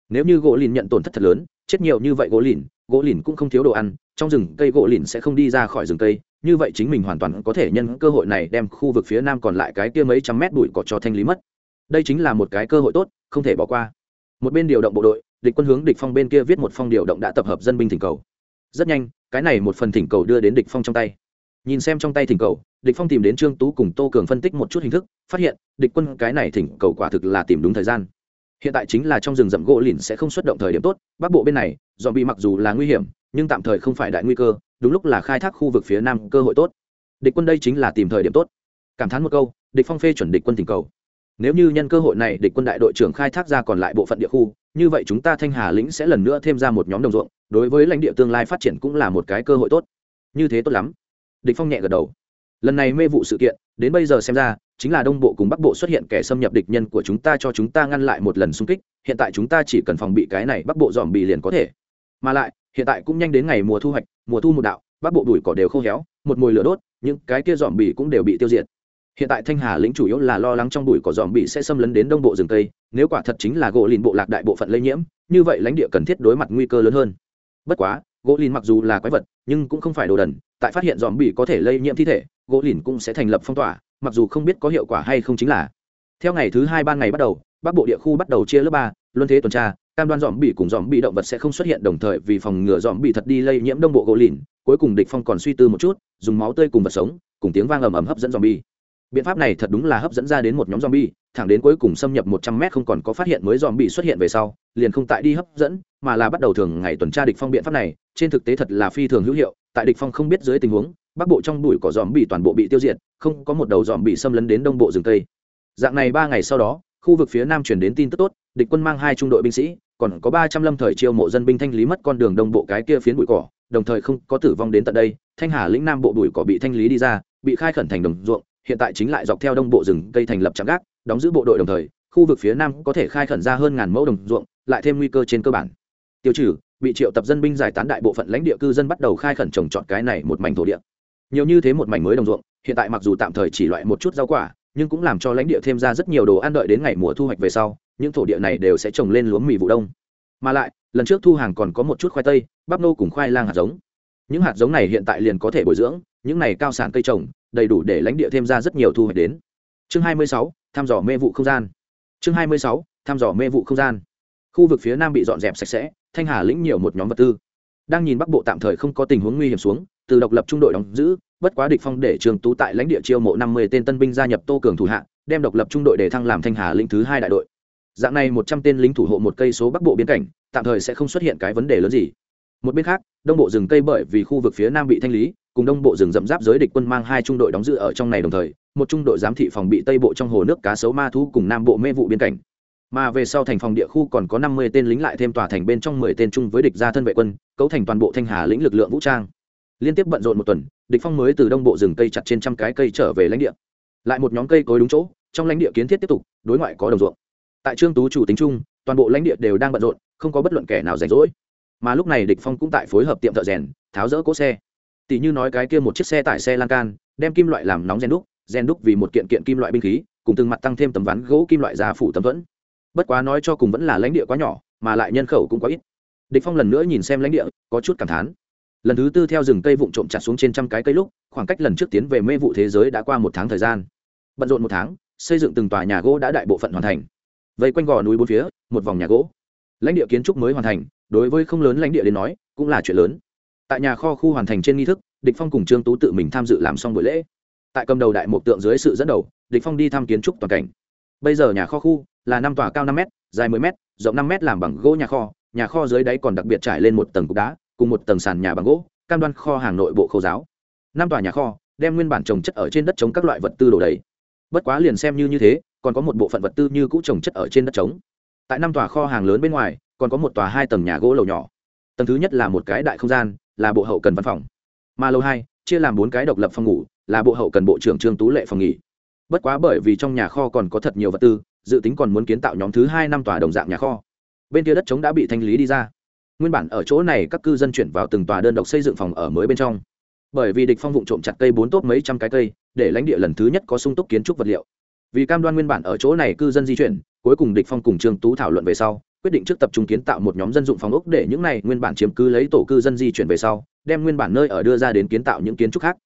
Nếu như gỗ lìn nhận tổn thất thật lớn, chết nhiều như vậy gỗ lìn gỗ lìn cũng không thiếu đồ ăn, trong rừng cây gỗ lìn sẽ không đi ra khỏi rừng cây, như vậy chính mình hoàn toàn có thể nhân cơ hội này đem khu vực phía nam còn lại cái kia mấy trăm mét bụi cỏ cho thanh lý mất. Đây chính là một cái cơ hội tốt, không thể bỏ qua. Một bên điều động bộ đội, địch quân hướng địch phong bên kia viết một phong điều động đã tập hợp dân binh thỉnh cầu. Rất nhanh, cái này một phần thỉnh cầu đưa đến địch phong trong tay nhìn xem trong tay thỉnh cầu, địch phong tìm đến trương tú cùng tô cường phân tích một chút hình thức, phát hiện, địch quân cái này thỉnh cầu quả thực là tìm đúng thời gian. Hiện tại chính là trong rừng rậm gỗ lìn sẽ không xuất động thời điểm tốt, bắc bộ bên này dọn bị mặc dù là nguy hiểm, nhưng tạm thời không phải đại nguy cơ, đúng lúc là khai thác khu vực phía nam cơ hội tốt. Địch quân đây chính là tìm thời điểm tốt. Cảm thán một câu, địch phong phê chuẩn địch quân thỉnh cầu. Nếu như nhân cơ hội này địch quân đại đội trưởng khai thác ra còn lại bộ phận địa khu, như vậy chúng ta thanh hà lĩnh sẽ lần nữa thêm ra một nhóm đồng ruộng, đối với lãnh địa tương lai phát triển cũng là một cái cơ hội tốt. Như thế tốt lắm địch phong nhẹ gật đầu. Lần này mê vụ sự kiện, đến bây giờ xem ra, chính là đông bộ cùng bắc bộ xuất hiện kẻ xâm nhập địch nhân của chúng ta cho chúng ta ngăn lại một lần xung kích, hiện tại chúng ta chỉ cần phòng bị cái này bắc bộ dòm bị liền có thể. Mà lại, hiện tại cũng nhanh đến ngày mùa thu hoạch, mùa thu một đạo, bắc bộ đùi cỏ đều khô héo, một mùi lửa đốt, những cái kia dòm bị cũng đều bị tiêu diệt. Hiện tại thanh hà lĩnh chủ yếu là lo lắng trong bụi cỏ dòm bị sẽ xâm lấn đến đông bộ rừng tây nếu quả thật chính là gỗ lìn bộ lạc đại bộ phận lây nhiễm, như vậy lãnh địa cần thiết đối mặt nguy cơ lớn hơn. Bất quá, gỗ lìn mặc dù là quái vật, nhưng cũng không phải đồ đần tại phát hiện dòm bị có thể lây nhiễm thi thể, gỗ lìn cũng sẽ thành lập phong tỏa, mặc dù không biết có hiệu quả hay không chính là. Theo ngày thứ hai ban ngày bắt đầu, bắc bộ địa khu bắt đầu chia lớp ba, luân thế tuần tra, cam đoan dòm bị cùng dòm bị động vật sẽ không xuất hiện đồng thời vì phòng ngừa dòm bị thật đi lây nhiễm đông bộ gỗ lìn, cuối cùng địch phong còn suy tư một chút, dùng máu tươi cùng vật sống, cùng tiếng vang ầm ầm hấp dẫn dòm bị biện pháp này thật đúng là hấp dẫn ra đến một nhóm dòm bị thẳng đến cuối cùng xâm nhập một trăm mét không còn có phát hiện mới dòm bị xuất hiện về sau, liền không tại đi hấp dẫn, mà là bắt đầu thường ngày tuần tra địch phong biện pháp này trên thực tế thật là phi thường hữu hiệu, tại địch phong không biết dưới tình huống, bắc bộ trong bụi cỏ dòm bị toàn bộ bị tiêu diệt, không có một đầu dòm bị xâm lấn đến đông bộ rừng tây dạng này ba ngày sau đó, khu vực phía nam chuyển đến tin tức tốt, địch quân mang hai trung đội binh sĩ, còn có ba trăm lâm thời chiêu mộ dân binh thanh lý mất con đường đông bộ cái kia phiến bụi cỏ, đồng thời không có tử vong đến tận đây, thanh hà lĩnh nam bộ bụi cỏ bị thanh lý đi ra, bị khai khẩn thành đồng ruộng, hiện tại chính lại dọc theo đông bộ rừng cây thành lập trạm gác, đóng giữ bộ đội đồng thời, khu vực phía nam có thể khai khẩn ra hơn ngàn mẫu đồng ruộng, lại thêm nguy cơ trên cơ bản. Tiêu trừ bị triệu tập dân binh giải tán đại bộ phận lãnh địa cư dân bắt đầu khai khẩn trồng trọt cái này một mảnh thổ địa. Nhiều như thế một mảnh mới đồng ruộng hiện tại mặc dù tạm thời chỉ loại một chút rau quả nhưng cũng làm cho lãnh địa thêm ra rất nhiều đồ ăn đợi đến ngày mùa thu hoạch về sau những thổ địa này đều sẽ trồng lên lúa mì vụ đông. Mà lại lần trước thu hàng còn có một chút khoai tây bắp nô cùng khoai lang hạt giống. Những hạt giống này hiện tại liền có thể bồi dưỡng những này cao sản cây trồng đầy đủ để lãnh địa thêm ra rất nhiều thu hoạch đến. Chương 26, thăm dò mê vụ không gian. Chương 26, thăm dò mê vụ không gian khu vực phía nam bị dọn dẹp sạch sẽ, thanh hà lĩnh nhiều một nhóm vật tư. Đang nhìn bắc bộ tạm thời không có tình huống nguy hiểm xuống, từ độc lập trung đội đóng giữ, bất quá địch phong để trường tú tại lãnh địa chiêu mộ năm mươi tên tân binh gia nhập tô cường thủ hạ, đem độc lập trung đội để thăng làm thanh hà lĩnh thứ hai đại đội. Dạng này một trăm tên lính thủ hộ một cây số bắc bộ biên cảnh, tạm thời sẽ không xuất hiện cái vấn đề lớn gì. Một bên khác, đông bộ rừng cây bởi vì khu vực phía nam bị thanh lý, cùng đông bộ rừng rậm giáp giới địch quân mang hai trung đội đóng giữ ở trong này đồng thời, một trung đội giám thị phòng bị tây bộ trong hồ nước cá sấu ma thu cùng nam bộ mê vụ biên cảnh mà về sau thành phòng địa khu còn có năm mươi tên lính lại thêm tòa thành bên trong mười tên chung với địch gia thân vệ quân, cấu thành toàn bộ thanh hà lĩnh lực lượng vũ trang. Liên tiếp bận rộn một tuần, địch phong mới từ đông bộ rừng cây chặt trên trăm cái cây trở về lãnh địa. Lại một nhóm cây cối đúng chỗ, trong lãnh địa kiến thiết tiếp tục, đối ngoại có đồng ruộng. Tại trương tú chủ tính chung, toàn bộ lãnh địa đều đang bận rộn, không có bất luận kẻ nào rảnh rỗi. Mà lúc này địch phong cũng tại phối hợp tiệm thợ rèn, tháo rỡ cỗ xe. Tỷ như nói cái kia một chiếc xe tải xe lan can, đem kim loại làm nóng rèn đúc rèn đúc vì một kiện kiện kim loại binh khí, cùng từng mặt tăng thêm tấm ván gỗ kim loại giá phủ tấm thuẫn bất quá nói cho cùng vẫn là lãnh địa quá nhỏ, mà lại nhân khẩu cũng quá ít. Địch phong lần nữa nhìn xem lãnh địa, có chút cảm thán. Lần thứ tư theo rừng cây vụn trộm chặt xuống trên trăm cái cây lúc, khoảng cách lần trước tiến về mê vụ thế giới đã qua một tháng thời gian. Bận rộn một tháng, xây dựng từng tòa nhà gỗ đã đại bộ phận hoàn thành. Vây quanh gò núi bốn phía, một vòng nhà gỗ. Lãnh địa kiến trúc mới hoàn thành, đối với không lớn lãnh địa đến nói, cũng là chuyện lớn. Tại nhà kho khu hoàn thành trên nghi thức, địch phong cùng trương tú tự mình tham dự làm xong buổi lễ. Tại cầm đầu đại mục tượng dưới sự dẫn đầu, địch phong đi thăm kiến trúc toàn cảnh. Bây giờ nhà kho khu là năm tòa cao năm m dài 10 m rộng năm m làm bằng gỗ nhà kho. Nhà kho dưới đáy còn đặc biệt trải lên một tầng cục đá, cùng một tầng sàn nhà bằng gỗ, cam đoan kho hàng nội bộ khâu giáo. Năm tòa nhà kho đem nguyên bản trồng chất ở trên đất chống các loại vật tư đổ đầy. Bất quá liền xem như như thế, còn có một bộ phận vật tư như cũ trồng chất ở trên đất trống. Tại năm tòa kho hàng lớn bên ngoài, còn có một tòa hai tầng nhà gỗ lầu nhỏ. Tầng thứ nhất là một cái đại không gian, là bộ hậu cần văn phòng. Mà lầu hai chia làm bốn cái độc lập phòng ngủ, là bộ hậu cần bộ trưởng trương tú lệ phòng nghỉ. Bất quá bởi vì trong nhà kho còn có thật nhiều vật tư dự tính còn muốn kiến tạo nhóm thứ hai năm tòa đồng dạng nhà kho. Bên kia đất trống đã bị thanh lý đi ra. Nguyên bản ở chỗ này các cư dân chuyển vào từng tòa đơn độc xây dựng phòng ở mới bên trong. Bởi vì địch phong vụ trộm chặt cây bốn tốt mấy trăm cái cây, để lãnh địa lần thứ nhất có sung túc kiến trúc vật liệu. Vì cam đoan nguyên bản ở chỗ này cư dân di chuyển, cuối cùng địch phong cùng trương tú thảo luận về sau, quyết định trước tập trung kiến tạo một nhóm dân dụng phòng ốc để những này nguyên bản chiếm cứ lấy tổ cư dân di chuyển về sau, đem nguyên bản nơi ở đưa ra đến kiến tạo những kiến trúc khác.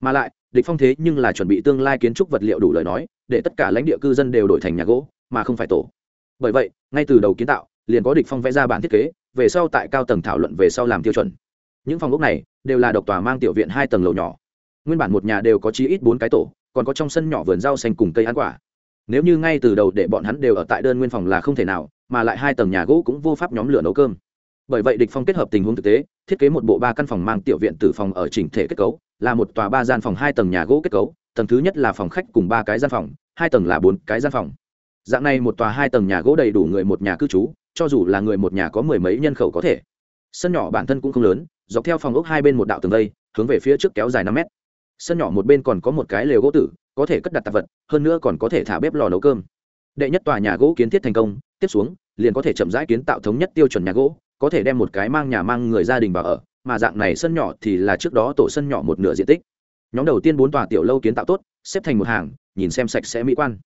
Mà lại địch phong thế nhưng là chuẩn bị tương lai kiến trúc vật liệu đủ lời nói, để tất cả lãnh địa cư dân đều đổi thành nhà gỗ, mà không phải tổ. Bởi vậy, ngay từ đầu kiến tạo, liền có địch phong vẽ ra bản thiết kế, về sau tại cao tầng thảo luận về sau làm tiêu chuẩn. Những phòng ốc này đều là độc tòa mang tiểu viện hai tầng lầu nhỏ. Nguyên bản một nhà đều có chí ít bốn cái tổ, còn có trong sân nhỏ vườn rau xanh cùng cây ăn quả. Nếu như ngay từ đầu để bọn hắn đều ở tại đơn nguyên phòng là không thể nào, mà lại hai tầng nhà gỗ cũng vô pháp nhóm lửa nấu cơm. Bởi vậy địch phong kết hợp tình huống thực tế, thiết kế một bộ ba căn phòng mang tiểu viện tử phòng ở chỉnh thể kết cấu là một tòa ba gian phòng hai tầng nhà gỗ kết cấu, tầng thứ nhất là phòng khách cùng ba cái gian phòng, hai tầng là bốn cái gian phòng. Dạng này một tòa hai tầng nhà gỗ đầy đủ người một nhà cư trú, cho dù là người một nhà có mười mấy nhân khẩu có thể. Sân nhỏ bản thân cũng không lớn, dọc theo phòng ốc hai bên một đạo tường vây, hướng về phía trước kéo dài năm mét. Sân nhỏ một bên còn có một cái lều gỗ tử, có thể cất đặt tạp vật, hơn nữa còn có thể thả bếp lò nấu cơm. Đệ nhất tòa nhà gỗ kiến thiết thành công, tiếp xuống, liền có thể chậm rãi kiến tạo thống nhất tiêu chuẩn nhà gỗ, có thể đem một cái mang nhà mang người gia đình vào ở mà dạng này sân nhỏ thì là trước đó tổ sân nhỏ một nửa diện tích. Nhóm đầu tiên bốn tòa tiểu lâu kiến tạo tốt, xếp thành một hàng, nhìn xem sạch sẽ mỹ quan.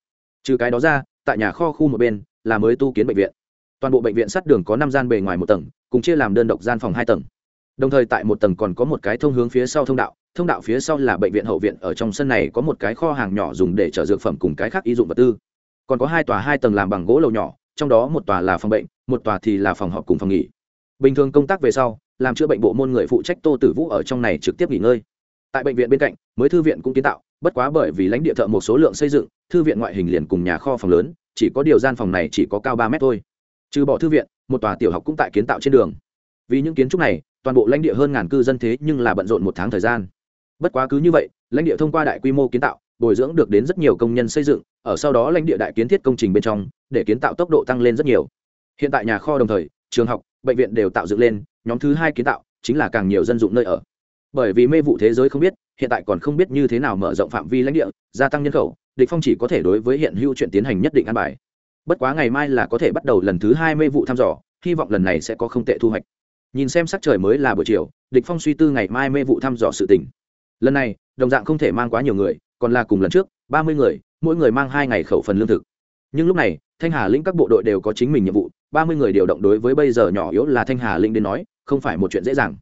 Trừ cái đó ra, tại nhà kho khu một bên là mới tu kiến bệnh viện. Toàn bộ bệnh viện sát đường có năm gian bề ngoài một tầng, cùng chia làm đơn độc gian phòng hai tầng. Đồng thời tại một tầng còn có một cái thông hướng phía sau thông đạo thông đạo phía sau là bệnh viện hậu viện, ở trong sân này có một cái kho hàng nhỏ dùng để chở dược phẩm cùng cái khác y dụng vật tư. Còn có hai tòa hai tầng làm bằng gỗ lầu nhỏ, trong đó một tòa là phòng bệnh, một tòa thì là phòng họp cùng phòng nghỉ. Bình thường công tác về sau làm chữa bệnh bộ môn người phụ trách tô tử vũ ở trong này trực tiếp nghỉ ngơi. Tại bệnh viện bên cạnh, mới thư viện cũng kiến tạo, bất quá bởi vì lãnh địa thợ một số lượng xây dựng, thư viện ngoại hình liền cùng nhà kho phòng lớn, chỉ có điều gian phòng này chỉ có cao ba mét thôi. Trừ bỏ thư viện, một tòa tiểu học cũng tại kiến tạo trên đường. Vì những kiến trúc này, toàn bộ lãnh địa hơn ngàn cư dân thế nhưng là bận rộn một tháng thời gian. Bất quá cứ như vậy, lãnh địa thông qua đại quy mô kiến tạo, bồi dưỡng được đến rất nhiều công nhân xây dựng, ở sau đó lãnh địa đại kiến thiết công trình bên trong, để kiến tạo tốc độ tăng lên rất nhiều. Hiện tại nhà kho đồng thời, trường học, bệnh viện đều tạo dựng lên nhóm thứ hai kiến tạo chính là càng nhiều dân dụng nơi ở. Bởi vì mê vụ thế giới không biết, hiện tại còn không biết như thế nào mở rộng phạm vi lãnh địa, gia tăng nhân khẩu, địch phong chỉ có thể đối với hiện hữu chuyện tiến hành nhất định an bài. Bất quá ngày mai là có thể bắt đầu lần thứ hai mê vụ thăm dò, hy vọng lần này sẽ có không tệ thu hoạch. Nhìn xem sắc trời mới là buổi chiều, địch phong suy tư ngày mai mê vụ thăm dò sự tình. Lần này, đồng dạng không thể mang quá nhiều người, còn là cùng lần trước, ba mươi người, mỗi người mang hai ngày khẩu phần lương thực. Nhưng lúc này, thanh hà lĩnh các bộ đội đều có chính mình nhiệm vụ, ba mươi người điều động đối với bây giờ nhỏ yếu là thanh hà lĩnh đến nói không phải một chuyện dễ dàng.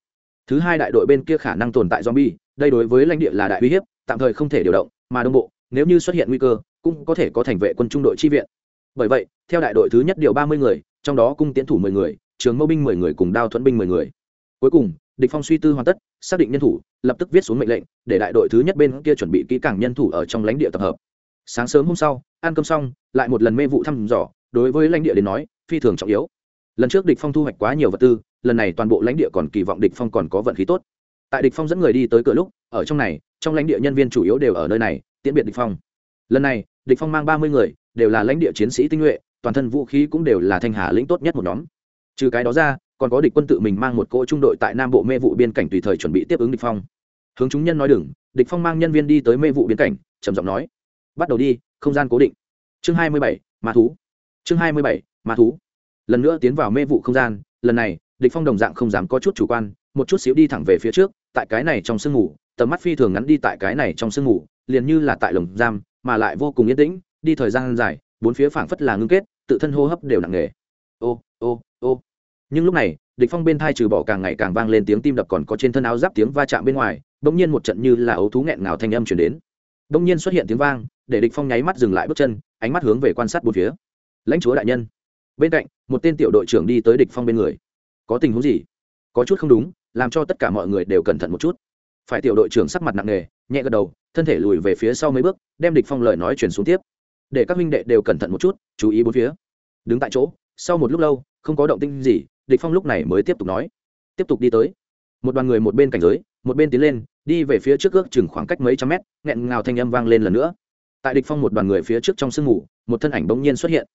Thứ hai đại đội bên kia khả năng tồn tại zombie, đây đối với lãnh địa là đại uy hiếp, tạm thời không thể điều động, mà đồng bộ, nếu như xuất hiện nguy cơ, cũng có thể có thành vệ quân trung đội chi viện. Bởi vậy, theo đại đội thứ nhất điều ba mươi người, trong đó cung tiến thủ mười người, trường mâu binh mười người cùng đao thuẫn binh mười người. Cuối cùng, địch phong suy tư hoàn tất, xác định nhân thủ, lập tức viết xuống mệnh lệnh, để đại đội thứ nhất bên kia chuẩn bị kỹ càng nhân thủ ở trong lãnh địa tập hợp. Sáng sớm hôm sau, ăn cơm xong, lại một lần mê vụ thăm dò, đối với lãnh địa đến nói, phi thường trọng yếu lần trước địch phong thu hoạch quá nhiều vật tư, lần này toàn bộ lãnh địa còn kỳ vọng địch phong còn có vận khí tốt. Tại địch phong dẫn người đi tới cửa lúc, ở trong này, trong lãnh địa nhân viên chủ yếu đều ở nơi này, tiễn biệt địch phong. Lần này, địch phong mang ba mươi người, đều là lãnh địa chiến sĩ tinh nhuệ, toàn thân vũ khí cũng đều là thanh hà lĩnh tốt nhất một nhóm. Trừ cái đó ra, còn có địch quân tự mình mang một cỗ trung đội tại nam bộ mê vụ biên cảnh tùy thời chuẩn bị tiếp ứng địch phong. Hướng chúng nhân nói đừng, địch phong mang nhân viên đi tới mê vụ biên cảnh, trầm giọng nói. Bắt đầu đi, không gian cố định. Chương hai mươi bảy, ma thú. Chương hai mươi bảy, ma thú lần nữa tiến vào mê vụ không gian, lần này, địch phong đồng dạng không dám có chút chủ quan, một chút xíu đi thẳng về phía trước, tại cái này trong sương ngủ, tầm mắt phi thường ngắn đi tại cái này trong sương ngủ, liền như là tại lồng giam, mà lại vô cùng yên tĩnh, đi thời gian dài, bốn phía phảng phất là ngưng kết, tự thân hô hấp đều nặng nề. Ô ô ô. Nhưng lúc này, địch phong bên thai trừ bỏ càng ngày càng vang lên tiếng tim đập còn có trên thân áo giáp tiếng va chạm bên ngoài, bỗng nhiên một trận như là ấu thú nghẹn ngào thanh âm truyền đến. Bỗng nhiên xuất hiện tiếng vang, để địch phong nháy mắt dừng lại bước chân, ánh mắt hướng về quan sát bốn phía. Lãnh chúa đại nhân bên cạnh, một tên tiểu đội trưởng đi tới địch phong bên người. Có tình huống gì? Có chút không đúng, làm cho tất cả mọi người đều cẩn thận một chút. Phải tiểu đội trưởng sắc mặt nặng nề, nhẹ gật đầu, thân thể lùi về phía sau mấy bước, đem địch phong lời nói truyền xuống tiếp. Để các huynh đệ đều cẩn thận một chút, chú ý bốn phía. Đứng tại chỗ, sau một lúc lâu, không có động tĩnh gì, địch phong lúc này mới tiếp tục nói. Tiếp tục đi tới. Một đoàn người một bên cảnh giới, một bên tiến lên, đi về phía trước ước chừng khoảng cách mấy trăm mét, nghẹn ngào thanh âm vang lên lần nữa. Tại địch phong một đoàn người phía trước trong sương mù, một thân ảnh bỗng nhiên xuất hiện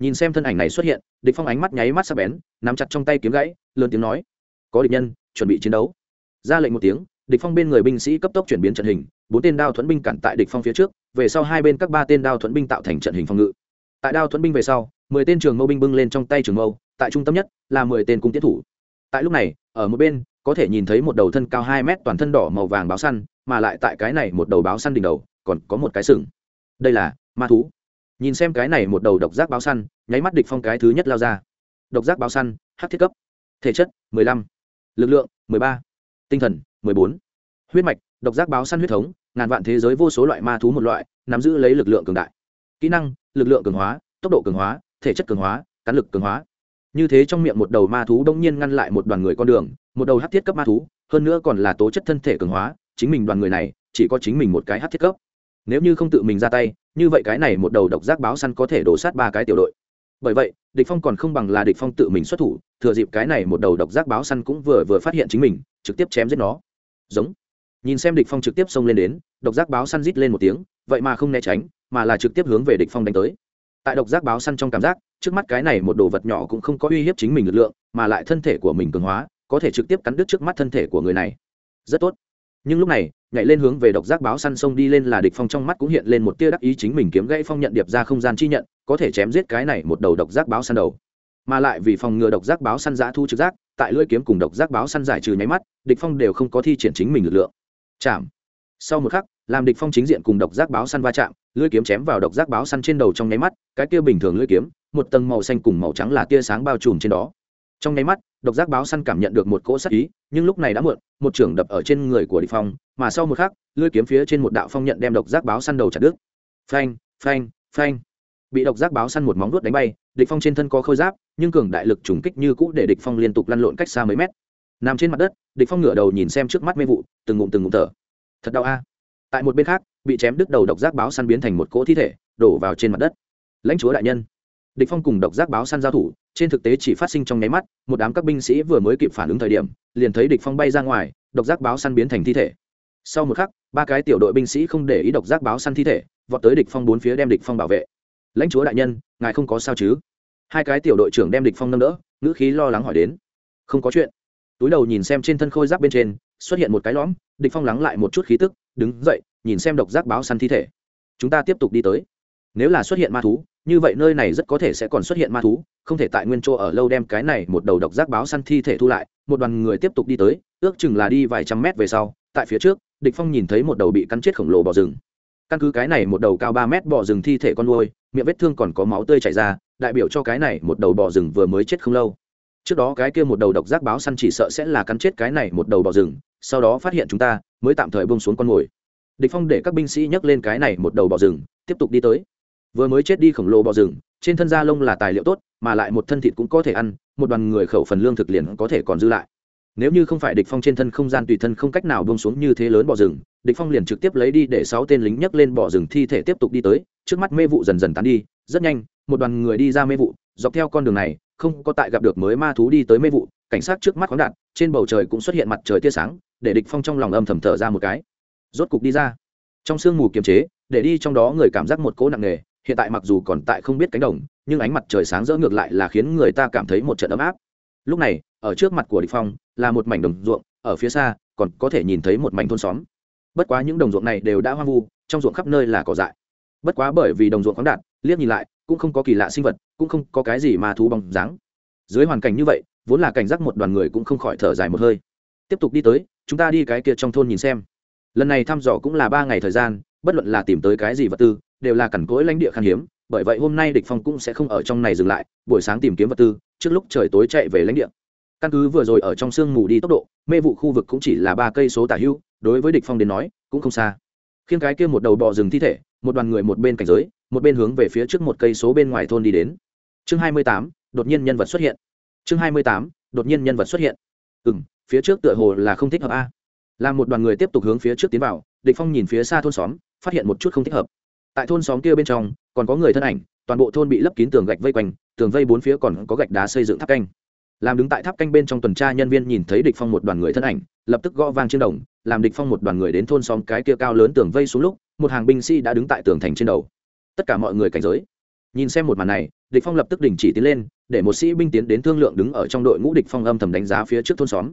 nhìn xem thân ảnh này xuất hiện, địch phong ánh mắt nháy mắt sắc bén, nắm chặt trong tay kiếm gãy, lớn tiếng nói, có địch nhân, chuẩn bị chiến đấu. Ra lệnh một tiếng, địch phong bên người binh sĩ cấp tốc chuyển biến trận hình, bốn tên đao thuẫn binh cản tại địch phong phía trước, về sau hai bên các ba tên đao thuẫn binh tạo thành trận hình phòng ngự. Tại đao thuẫn binh về sau, mười tên trường mâu binh bưng lên trong tay trường mâu, tại trung tâm nhất là mười tên cung tiến thủ. Tại lúc này, ở một bên, có thể nhìn thấy một đầu thân cao hai mét toàn thân đỏ màu vàng báo săn, mà lại tại cái này một đầu báo săn đỉnh đầu, còn có một cái sừng. Đây là ma thú nhìn xem cái này một đầu độc giác báo săn, nháy mắt địch phong cái thứ nhất lao ra độc giác báo săn hắc thiết cấp thể chất 15. lực lượng 13. tinh thần 14. huyết mạch, độc giác báo săn huyết thống, ngàn vạn thế giới vô số loại ma thú một loại, nắm giữ lấy lực lượng cường đại kỹ năng, lực lượng cường hóa, tốc độ cường hóa, thể chất cường hóa cán lực cường hóa như thế trong miệng một đầu ma thú đông nhiên ngăn lại một đoàn người con đường, một đầu hát thiết cấp ma thú, hơn nữa còn là tố chất thân thể cường hóa, chính mình đoàn người này, chỉ có chính mình một cái hát thiết cấp nếu như không tự mình ra tay, như vậy cái này một đầu độc giác báo săn có thể đổ sát ba cái tiểu đội. Bởi vậy, địch phong còn không bằng là địch phong tự mình xuất thủ, thừa dịp cái này một đầu độc giác báo săn cũng vừa vừa phát hiện chính mình, trực tiếp chém giết nó. Giống. Nhìn xem địch phong trực tiếp xông lên đến, độc giác báo săn rít lên một tiếng, vậy mà không né tránh, mà là trực tiếp hướng về địch phong đánh tới. Tại độc giác báo săn trong cảm giác, trước mắt cái này một đồ vật nhỏ cũng không có uy hiếp chính mình lực lượng, mà lại thân thể của mình cường hóa, có thể trực tiếp cắn đứt trước mắt thân thể của người này. Rất tốt nhưng lúc này, nhảy lên hướng về độc giác báo săn sông đi lên là địch phong trong mắt cũng hiện lên một tia đắc ý chính mình kiếm gãy phong nhận điệp ra không gian chi nhận, có thể chém giết cái này một đầu độc giác báo săn đầu. Mà lại vì phòng ngừa độc giác báo săn giã thu trực giác, tại lưỡi kiếm cùng độc giác báo săn giải trừ nháy mắt, địch phong đều không có thi triển chính mình lực lượng. Chạm. Sau một khắc, làm địch phong chính diện cùng độc giác báo săn va chạm, lưỡi kiếm chém vào độc giác báo săn trên đầu trong nháy mắt, cái kia bình thường lưỡi kiếm, một tầng màu xanh cùng màu trắng là tia sáng bao trùm trên đó. Trong nháy mắt độc giác báo săn cảm nhận được một cỗ sát ý, nhưng lúc này đã muộn, một trưởng đập ở trên người của địch phong, mà sau một khắc, lưỡi kiếm phía trên một đạo phong nhận đem độc giác báo săn đầu chặt đứt. Phanh phanh phanh. Bị độc giác báo săn một móng vuốt đánh bay, địch phong trên thân có khôi giáp, nhưng cường đại lực trùng kích như cũ để địch phong liên tục lăn lộn cách xa mấy mét. Nằm trên mặt đất, địch phong ngửa đầu nhìn xem trước mắt mê vụ, từng ngụm từng ngụm thở. Thật đau a. Tại một bên khác, bị chém đứt đầu độc giác báo săn biến thành một cỗ thi thể, đổ vào trên mặt đất. Lãnh chúa đại nhân địch phong cùng độc giác báo săn giao thủ, trên thực tế chỉ phát sinh trong nháy mắt, một đám các binh sĩ vừa mới kịp phản ứng thời điểm, liền thấy địch phong bay ra ngoài, độc giác báo săn biến thành thi thể. Sau một khắc, ba cái tiểu đội binh sĩ không để ý độc giác báo săn thi thể, vọt tới địch phong bốn phía đem địch phong bảo vệ. Lãnh chúa đại nhân, ngài không có sao chứ? Hai cái tiểu đội trưởng đem địch phong nâng đỡ, ngữ khí lo lắng hỏi đến. Không có chuyện. Túi đầu nhìn xem trên thân khôi giáp bên trên, xuất hiện một cái lõm, địch phong lắng lại một chút khí tức, đứng dậy, nhìn xem độc giác báo săn thi thể. Chúng ta tiếp tục đi tới. Nếu là xuất hiện ma thú như vậy nơi này rất có thể sẽ còn xuất hiện ma thú, không thể tại nguyên chỗ ở lâu đem cái này một đầu độc giác báo săn thi thể thu lại, một đoàn người tiếp tục đi tới, ước chừng là đi vài trăm mét về sau, tại phía trước, địch phong nhìn thấy một đầu bị cắn chết khổng lồ bò rừng. Căn cứ cái này một đầu cao ba mét bò rừng thi thể con nuôi, miệng vết thương còn có máu tươi chảy ra, đại biểu cho cái này một đầu bò rừng vừa mới chết không lâu. Trước đó cái kia một đầu độc giác báo săn chỉ sợ sẽ là cắn chết cái này một đầu bò rừng, sau đó phát hiện chúng ta, mới tạm thời bông xuống con mồi. Địch phong để các binh sĩ nhấc lên cái này một đầu bò rừng, tiếp tục đi tới vừa mới chết đi khổng lồ bò rừng, trên thân da lông là tài liệu tốt, mà lại một thân thịt cũng có thể ăn, một đoàn người khẩu phần lương thực liền có thể còn dư lại. Nếu như không phải địch phong trên thân không gian tùy thân không cách nào buông xuống như thế lớn bò rừng, địch phong liền trực tiếp lấy đi để sáu tên lính nhấc lên bò rừng thi thể tiếp tục đi tới, trước mắt mê vụ dần dần tán đi, rất nhanh, một đoàn người đi ra mê vụ, dọc theo con đường này, không có tại gặp được mới ma thú đi tới mê vụ, cảnh sát trước mắt khoáng đạt, trên bầu trời cũng xuất hiện mặt trời tia sáng, để địch phong trong lòng âm thầm thở ra một cái. Rốt cục đi ra. Trong sương mù kiềm chế, để đi trong đó người cảm giác một cỗ nặng nề hiện tại mặc dù còn tại không biết cánh đồng, nhưng ánh mặt trời sáng rỡ ngược lại là khiến người ta cảm thấy một trận ấm áp. Lúc này, ở trước mặt của địch phong là một mảnh đồng ruộng, ở phía xa còn có thể nhìn thấy một mảnh thôn xóm. Bất quá những đồng ruộng này đều đã hoang vu, trong ruộng khắp nơi là cỏ dại. Bất quá bởi vì đồng ruộng khoáng đạt, liếc nhìn lại, cũng không có kỳ lạ sinh vật, cũng không có cái gì mà thú bóng dáng. Dưới hoàn cảnh như vậy, vốn là cảnh giác một đoàn người cũng không khỏi thở dài một hơi. Tiếp tục đi tới, chúng ta đi cái kia trong thôn nhìn xem. Lần này thăm dò cũng là ba ngày thời gian bất luận là tìm tới cái gì vật tư đều là cằn cỗi lãnh địa khan hiếm bởi vậy hôm nay địch phong cũng sẽ không ở trong này dừng lại buổi sáng tìm kiếm vật tư trước lúc trời tối chạy về lãnh địa. Căn cứ vừa rồi ở trong sương mù đi tốc độ mê vụ khu vực cũng chỉ là ba cây số tả hưu đối với địch phong đến nói cũng không xa. Khiêng cái kia một đầu bò rừng thi thể một đoàn người một bên cảnh giới một bên hướng về phía trước một cây số bên ngoài thôn đi đến. Chương 28, đột nhiên nhân vật xuất hiện. Chương 28, đột nhiên nhân vật xuất hiện. Ừm phía trước tựa hồ là không thích hợp a. Làm một đoàn người tiếp tục hướng phía trước tiến vào địch phong nhìn phía xa thôn xóm phát hiện một chút không thích hợp. Tại thôn xóm kia bên trong, còn có người thân ảnh, toàn bộ thôn bị lấp kín tường gạch vây quanh, tường vây bốn phía còn có gạch đá xây dựng tháp canh. Làm đứng tại tháp canh bên trong tuần tra nhân viên nhìn thấy địch phong một đoàn người thân ảnh, lập tức gõ vang trên đồng, làm địch phong một đoàn người đến thôn xóm cái kia cao lớn tường vây xuống lúc, một hàng binh sĩ đã đứng tại tường thành trên đầu. Tất cả mọi người cảnh giới. Nhìn xem một màn này, địch phong lập tức đình chỉ tiến lên, để một sĩ binh tiến đến thương lượng đứng ở trong đội ngũ địch phong âm thầm đánh giá phía trước thôn xóm.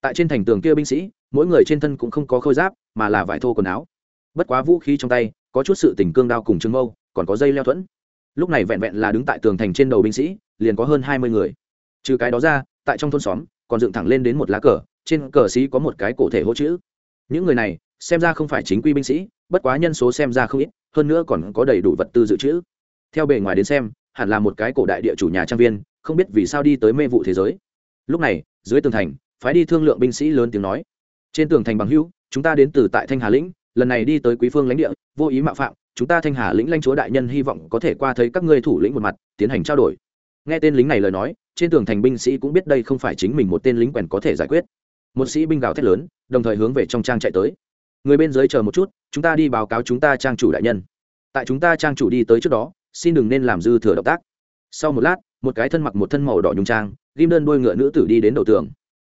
Tại trên thành tường kia binh sĩ, mỗi người trên thân cũng không có khôi giáp, mà là vải thô quần áo bất quá vũ khí trong tay, có chút sự tình cương đao cùng trương mâu, còn có dây leo thuẫn. Lúc này vẹn vẹn là đứng tại tường thành trên đầu binh sĩ, liền có hơn hai mươi người. Trừ cái đó ra, tại trong thôn xóm, còn dựng thẳng lên đến một lá cờ, trên cờ sĩ có một cái cổ thể hỗ chữ. Những người này, xem ra không phải chính quy binh sĩ, bất quá nhân số xem ra không ít, hơn nữa còn có đầy đủ vật tư dự trữ. Theo bề ngoài đến xem, hẳn là một cái cổ đại địa chủ nhà trang viên, không biết vì sao đi tới mê vụ thế giới. Lúc này, dưới tường thành, phái đi thương lượng binh sĩ lớn tiếng nói. Trên tường thành bằng hữu, chúng ta đến từ tại thanh hà lĩnh lần này đi tới quý phương lãnh địa, vô ý mạo phạm, chúng ta thanh hà lĩnh lãnh chúa đại nhân hy vọng có thể qua thấy các ngươi thủ lĩnh một mặt, tiến hành trao đổi. Nghe tên lính này lời nói, trên tường thành binh sĩ cũng biết đây không phải chính mình một tên lính quèn có thể giải quyết. Một sĩ binh gào thét lớn, đồng thời hướng về trong trang chạy tới. Người bên dưới chờ một chút, chúng ta đi báo cáo chúng ta trang chủ đại nhân. Tại chúng ta trang chủ đi tới trước đó, xin đừng nên làm dư thừa động tác. Sau một lát, một cái thân mặc một thân màu đỏ nhung trang, ghim đơn đôi ngựa nữ tử đi đến đầu tường.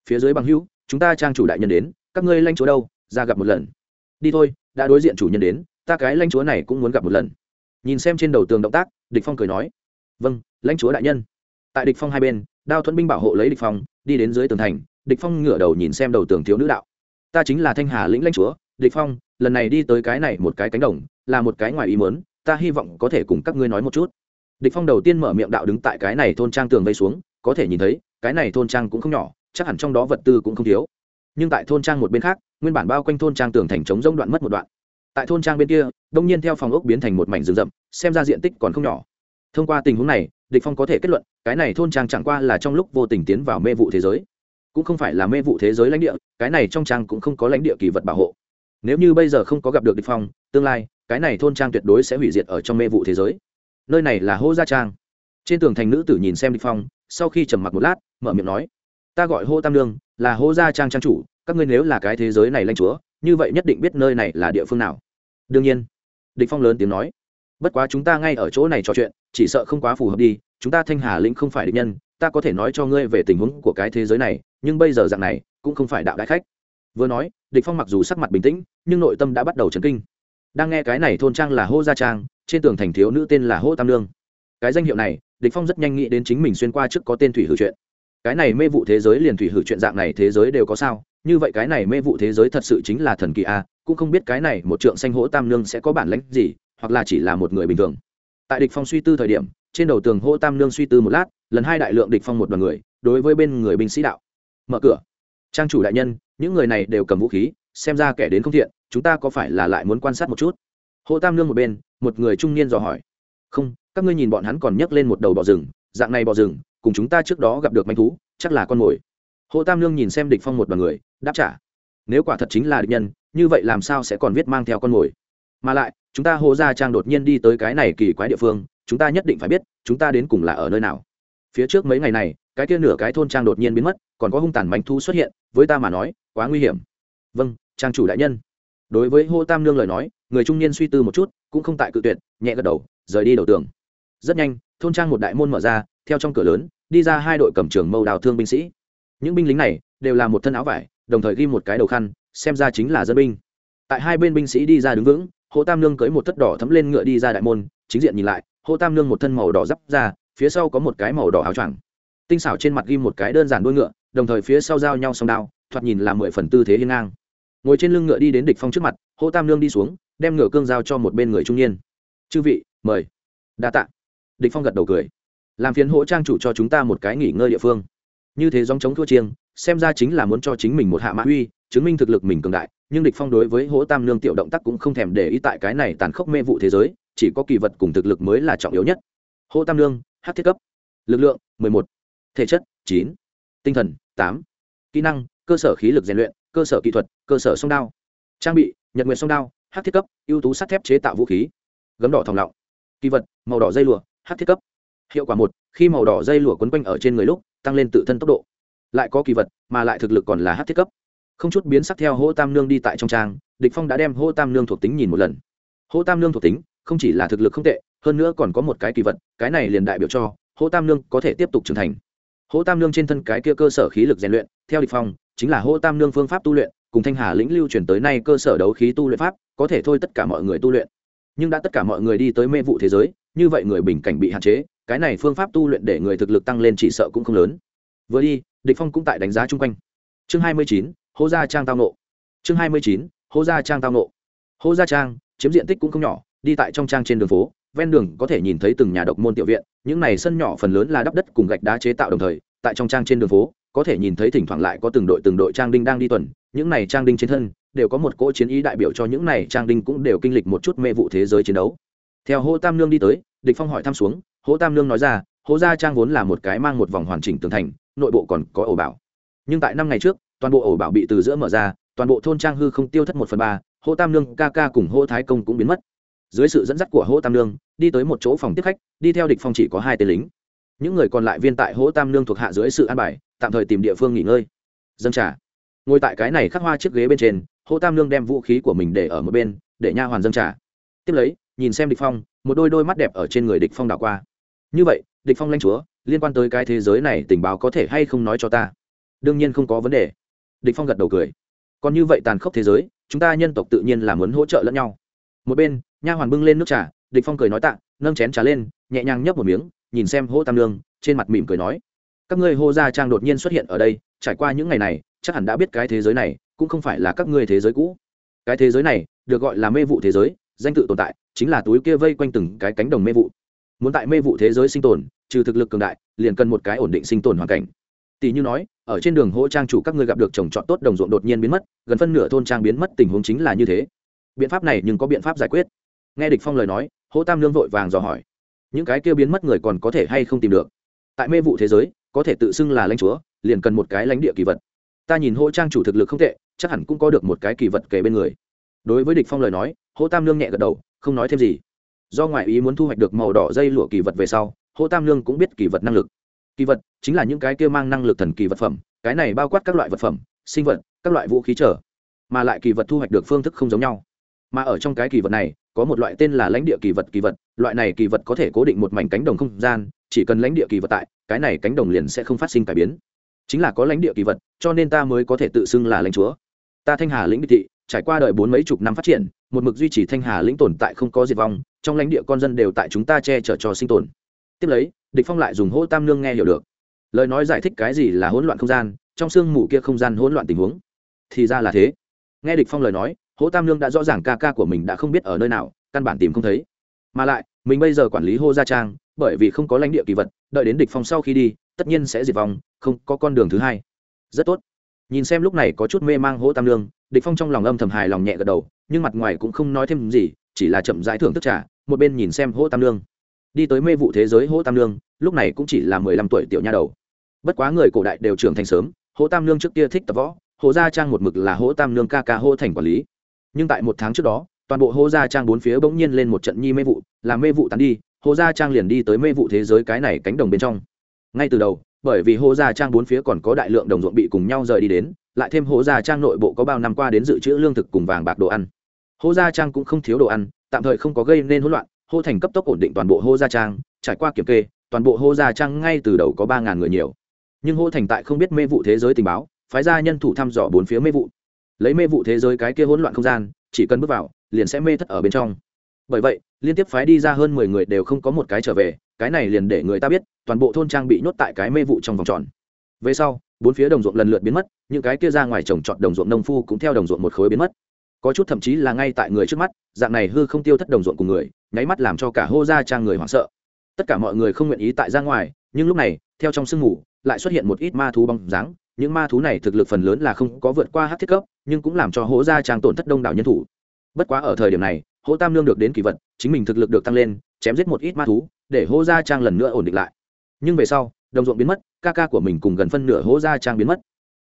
Phía dưới bằng hữu, chúng ta trang chủ đại nhân đến, các ngươi lanh chúa đâu, ra gặp một lần đi thôi, đã đối diện chủ nhân đến, ta cái lãnh chúa này cũng muốn gặp một lần. Nhìn xem trên đầu tường động tác, địch phong cười nói. Vâng lãnh chúa đại nhân. Tại địch phong hai bên, đao thuẫn binh bảo hộ lấy địch phong, đi đến dưới tường thành, địch phong ngửa đầu nhìn xem đầu tường thiếu nữ đạo. Ta chính là thanh hà lĩnh lãnh chúa, địch phong, lần này đi tới cái này một cái cánh đồng, là một cái ngoài ý muốn, ta hy vọng có thể cùng các ngươi nói một chút. Địch phong đầu tiên mở miệng đạo đứng tại cái này thôn trang tường vây xuống, có thể nhìn thấy, cái này thôn trang cũng không nhỏ, chắc hẳn trong đó vật tư cũng không thiếu nhưng tại thôn trang một bên khác, nguyên bản bao quanh thôn trang tường thành trống rỗng đoạn mất một đoạn. Tại thôn trang bên kia, đông nhiên theo phòng ốc biến thành một mảnh rừng rậm, xem ra diện tích còn không nhỏ. Thông qua tình huống này, địch phong có thể kết luận, cái này thôn trang chẳng qua là trong lúc vô tình tiến vào mê vụ thế giới. Cũng không phải là mê vụ thế giới lãnh địa, cái này trong trang cũng không có lãnh địa kỳ vật bảo hộ. Nếu như bây giờ không có gặp được địch phong, tương lai, cái này thôn trang tuyệt đối sẽ hủy diệt ở trong mê vụ thế giới. Nơi này là hô gia trang. Trên tường thành nữ tử nhìn xem địch phong, sau khi trầm mặc một lát, mở miệng nói, ta gọi hô tam lương là hô gia trang trang chủ, các ngươi nếu là cái thế giới này lãnh chúa, như vậy nhất định biết nơi này là địa phương nào. Đương nhiên, địch phong lớn tiếng nói, bất quá chúng ta ngay ở chỗ này trò chuyện, chỉ sợ không quá phù hợp đi, chúng ta thanh hà lĩnh không phải địch nhân, ta có thể nói cho ngươi về tình huống của cái thế giới này, nhưng bây giờ dạng này, cũng không phải đạo đại khách. Vừa nói, địch phong mặc dù sắc mặt bình tĩnh, nhưng nội tâm đã bắt đầu chấn kinh. Đang nghe cái này thôn trang là hô gia trang, trên tường thành thiếu nữ tên là hô tam lương cái danh hiệu này, địch phong rất nhanh nghĩ đến chính mình xuyên qua trước có tên thủy hử chuyện cái này mê vụ thế giới liền thủy hử chuyện dạng này thế giới đều có sao? Như vậy cái này mê vụ thế giới thật sự chính là thần kỳ a, cũng không biết cái này một trượng xanh hỗ tam nương sẽ có bản lãnh gì, hoặc là chỉ là một người bình thường. Tại địch phong suy tư thời điểm, trên đầu tường hỗ tam nương suy tư một lát, lần hai đại lượng địch phong một đoàn người, đối với bên người binh sĩ đạo. Mở cửa. Trang chủ đại nhân, những người này đều cầm vũ khí, xem ra kẻ đến không thiện, chúng ta có phải là lại muốn quan sát một chút? Hỗ tam nương một bên, một người trung niên dò hỏi. Không, các ngươi nhìn bọn hắn còn nhấc lên một đầu bò rừng, dạng này bò rừng cùng chúng ta trước đó gặp được manh thú, chắc là con mồi. Hồ tam lương nhìn xem địch phong một đoàn người, đáp trả. Nếu quả thật chính là địch nhân, như vậy làm sao sẽ còn viết mang theo con mồi? Mà lại, chúng ta hồ gia trang đột nhiên đi tới cái này kỳ quái địa phương, chúng ta nhất định phải biết, chúng ta đến cùng là ở nơi nào. Phía trước mấy ngày này, cái kia nửa cái thôn trang đột nhiên biến mất, còn có hung tàn manh thú xuất hiện, với ta mà nói, quá nguy hiểm. Vâng trang chủ đại nhân. Đối với hô tam nương lời nói, người trung niên suy tư một chút, cũng không tại cự tuyệt, nhẹ gật đầu, rời đi đầu tường. Rất nhanh, thôn trang một đại môn mở ra, theo trong cửa lớn đi ra hai đội cầm trường mâu đào thương binh sĩ. Những binh lính này đều là một thân áo vải, đồng thời ghi một cái đầu khăn, xem ra chính là dân binh. Tại hai bên binh sĩ đi ra đứng vững, hồ tam nương cưỡi một thất đỏ thấm lên ngựa đi ra đại môn, chính diện nhìn lại, hồ tam nương một thân màu đỏ giáp ra, phía sau có một cái màu đỏ áo choàng. Tinh xảo trên mặt ghi một cái đơn giản đuôi ngựa, đồng thời phía sau giao nhau song đao, thoạt nhìn là mười phần tư thế hiên ngang. Ngồi trên lưng ngựa đi đến địch phong trước mặt, hồ tam nương đi xuống, đem ngựa cương giao cho một bên người trung niên. Chư vị, mời. Đa tạ. Địch phong gật đầu cười làm phiền hỗ trang chủ cho chúng ta một cái nghỉ ngơi địa phương. Như thế dòng chống thua chiêng, xem ra chính là muốn cho chính mình một hạ mã uy, chứng minh thực lực mình cường đại, nhưng địch phong đối với hỗ tam nương tiểu động tác cũng không thèm để ý tại cái này tàn khốc mê vụ thế giới, chỉ có kỳ vật cùng thực lực mới là trọng yếu nhất. Hỗ tam nương, hát thiết cấp. Lực lượng 11. thể chất 9. tinh thần 8. kỹ năng, cơ sở khí lực rèn luyện, cơ sở kỹ thuật, cơ sở song đao. Trang bị, nhật nguyện song đao, hát thiết cấp, ưu tú sắt thép chế tạo vũ khí. Gấm đỏ thòng lọng. Kỳ vật, màu đỏ dây lụa, hát thiết cấp hiệu quả một, khi màu đỏ dây lụa quấn quanh ở trên người lúc, tăng lên tự thân tốc độ. Lại có kỳ vật, mà lại thực lực còn là hát thiết cấp. Không chút biến sắc theo hỗ tam nương đi tại trong trang, địch phong đã đem hỗ tam nương thuộc tính nhìn một lần. Hỗ tam nương thuộc tính, không chỉ là thực lực không tệ, hơn nữa còn có một cái kỳ vật, cái này liền đại biểu cho, hỗ tam nương có thể tiếp tục trưởng thành. Hỗ tam nương trên thân cái kia cơ sở khí lực rèn luyện, theo địch phong, chính là hỗ tam nương phương pháp tu luyện, cùng thanh hà lĩnh lưu truyền tới nay cơ sở đấu khí tu luyện pháp, có thể thôi tất cả mọi người tu luyện. Nhưng đã tất cả mọi người đi tới mê vụ thế giới, như vậy người bình cảnh bị hạn chế cái này phương pháp tu luyện để người thực lực tăng lên chỉ sợ cũng không lớn. Vừa đi địch phong cũng tại đánh giá chung quanh. Chương 29, hô gia trang tao nộ. Chương 29, hô gia trang tao nộ. Hô gia trang chiếm diện tích cũng không nhỏ đi tại trong trang trên đường phố ven đường có thể nhìn thấy từng nhà độc môn tiểu viện những này sân nhỏ phần lớn là đắp đất cùng gạch đá chế tạo đồng thời tại trong trang trên đường phố có thể nhìn thấy thỉnh thoảng lại có từng đội từng đội trang đinh đang đi tuần những này trang đinh trên thân đều có một cỗ chiến ý đại biểu cho những này trang đinh cũng đều kinh lịch một chút mê vụ thế giới chiến đấu theo hô tam nương đi tới, địch phong hỏi thăm xuống hô tam nương nói ra hô gia trang vốn là một cái mang một vòng hoàn chỉnh tường thành, nội bộ còn có ổ bảo. Nhưng tại năm ngày trước, toàn bộ ổ bảo bị từ giữa mở ra, toàn bộ thôn trang hư không tiêu thất một phần ba hô tam nương, ca ca cùng hô thái công cũng biến mất. Dưới sự dẫn dắt của hô tam nương, đi tới một chỗ phòng tiếp khách, đi theo địch phong chỉ có hai tên lính. Những người còn lại viên tại hô tam nương thuộc hạ dưới sự an bài, tạm thời tìm địa phương nghỉ ngơi. Dân trà. Ngồi tại cái này khắc hoa chiếc ghế bên trên hô tam nương đem vũ khí của mình để ở một bên, để nha hoàn dân trà. Tiếp lấy nhìn xem địch phong, một đôi đôi mắt đẹp ở trên người địch phong đảo qua. Như vậy, địch phong lãnh chúa, liên quan tới cái thế giới này tình báo có thể hay không nói cho ta? Đương nhiên không có vấn đề. Địch phong gật đầu cười. Còn như vậy tàn khốc thế giới, chúng ta nhân tộc tự nhiên là muốn hỗ trợ lẫn nhau. Một bên, nha hoàn bưng lên nước trà, địch phong cười nói tạ, nâng chén trà lên, nhẹ nhàng nhấp một miếng, nhìn xem hô tam lương trên mặt mỉm cười nói, các ngươi hô gia trang đột nhiên xuất hiện ở đây, trải qua những ngày này, chắc hẳn đã biết cái thế giới này, cũng không phải là các ngươi thế giới cũ. Cái thế giới này, được gọi là mê vụ thế giới, danh tự tồn tại chính là túi kia vây quanh từng cái cánh đồng mê vụ. Muốn tại mê vụ thế giới sinh tồn, trừ thực lực cường đại, liền cần một cái ổn định sinh tồn hoàn cảnh. Tỷ như nói, ở trên đường hỗ trang chủ các ngươi gặp được trồng trọt tốt đồng ruộng đột nhiên biến mất, gần phân nửa thôn trang biến mất, tình huống chính là như thế. Biện pháp này nhưng có biện pháp giải quyết. Nghe địch phong lời nói, hỗ tam lương vội vàng dò hỏi, những cái kia biến mất người còn có thể hay không tìm được? Tại mê vụ thế giới, có thể tự xưng là lãnh chúa, liền cần một cái lãnh địa kỳ vật. Ta nhìn hỗ trang chủ thực lực không tệ, chắc hẳn cũng có được một cái kỳ vật kể bên người. Đối với địch phong lời nói, hỗ tam lương nhẹ gật đầu không nói thêm gì. Do ngoại ý muốn thu hoạch được màu đỏ dây lụa kỳ vật về sau, hô tam lương cũng biết kỳ vật năng lực. Kỳ vật chính là những cái kia mang năng lực thần kỳ vật phẩm, cái này bao quát các loại vật phẩm, sinh vật, các loại vũ khí trở mà lại kỳ vật thu hoạch được phương thức không giống nhau. Mà ở trong cái kỳ vật này, có một loại tên là lãnh địa kỳ vật kỳ vật, loại này kỳ vật có thể cố định một mảnh cánh đồng không gian, chỉ cần lãnh địa kỳ vật tại, cái này cánh đồng liền sẽ không phát sinh cải biến. Chính là có lãnh địa kỳ vật, cho nên ta mới có thể tự xưng là lãnh chúa. Ta thanh hà lĩnh địch thị, trải qua đời bốn mấy chục năm phát triển một mực duy trì thanh hà lĩnh tồn tại không có diệt vong, trong lãnh địa con dân đều tại chúng ta che chở cho sinh tồn. Tiếp lấy, địch phong lại dùng hỗ tam nương nghe hiểu được. Lời nói giải thích cái gì là hỗn loạn không gian, trong xương mù kia không gian hỗn loạn tình huống. Thì ra là thế. Nghe địch phong lời nói hỗ tam nương đã rõ ràng ca ca của mình đã không biết ở nơi nào, căn bản tìm không thấy. Mà lại, mình bây giờ quản lý hô gia trang, bởi vì không có lãnh địa kỳ vật, đợi đến địch phong sau khi đi, tất nhiên sẽ diệt vong, không có con đường thứ hai. Rất tốt. Nhìn xem lúc này có chút mê mang hỗ tam nương, địch phong trong lòng âm thầm hài lòng nhẹ gật đầu nhưng mặt ngoài cũng không nói thêm gì, chỉ là chậm rãi thưởng thức trà, một bên nhìn xem hỗ tam nương. Đi tới mê vụ thế giới hỗ tam nương, lúc này cũng chỉ là mười lăm tuổi tiểu nha đầu. Bất quá người cổ đại đều trưởng thành sớm, hỗ tam nương trước kia thích tập võ hồ gia trang một mực là hỗ tam nương ca ca hô thành quản lý. Nhưng tại một tháng trước đó, toàn bộ hô gia trang bốn phía bỗng nhiên lên một trận nhi mê vụ, làm mê vụ tán đi Hỗ gia trang liền đi tới mê vụ thế giới cái này cánh đồng bên trong. Ngay từ đầu, bởi vì Hỗ gia trang bốn phía còn có đại lượng đồng ruộng bị cùng nhau rời đi đến, lại thêm Hỗ gia trang nội bộ có bao năm qua đến dự trữ lương thực cùng vàng bạc đồ ăn. Hô gia trang cũng không thiếu đồ ăn, tạm thời không có gây nên hỗn loạn, hô thành cấp tốc ổn định toàn bộ hô gia trang, trải qua kiểm kê, toàn bộ hô gia trang ngay từ đầu có ba ngàn người nhiều. Nhưng hô thành tại không biết mê vụ thế giới tình báo, phái ra nhân thủ thăm dò bốn phía mê vụ. Lấy mê vụ thế giới cái kia hỗn loạn không gian, chỉ cần bước vào, liền sẽ mê thất ở bên trong. Bởi vậy, liên tiếp phái đi ra hơn mười người đều không có một cái trở về, cái này liền để người ta biết, toàn bộ thôn trang bị nhốt tại cái mê vụ trong vòng tròn. Về sau, bốn phía đồng ruộng lần lượt biến mất, những cái kia ra ngoài trồng trọt đồng ruộng nông phu cũng theo đồng ruộng một khối biến mất có chút thậm chí là ngay tại người trước mắt, dạng này hư không tiêu thất đồng ruộng của người, nháy mắt làm cho cả hô gia trang người hoảng sợ. Tất cả mọi người không nguyện ý tại ra ngoài, nhưng lúc này, theo trong sương mù, lại xuất hiện một ít ma thú bóng dáng. Những ma thú này thực lực phần lớn là không có vượt qua hát thiết cấp, nhưng cũng làm cho hố gia trang tổn thất đông đảo nhân thủ. Bất quá ở thời điểm này hố tam lương được đến kỳ vật, chính mình thực lực được tăng lên, chém giết một ít ma thú, để hố gia trang lần nữa ổn định lại. Nhưng về sau, đồng ruộng biến mất, ca ca của mình cùng gần phân nửa hố gia trang biến mất.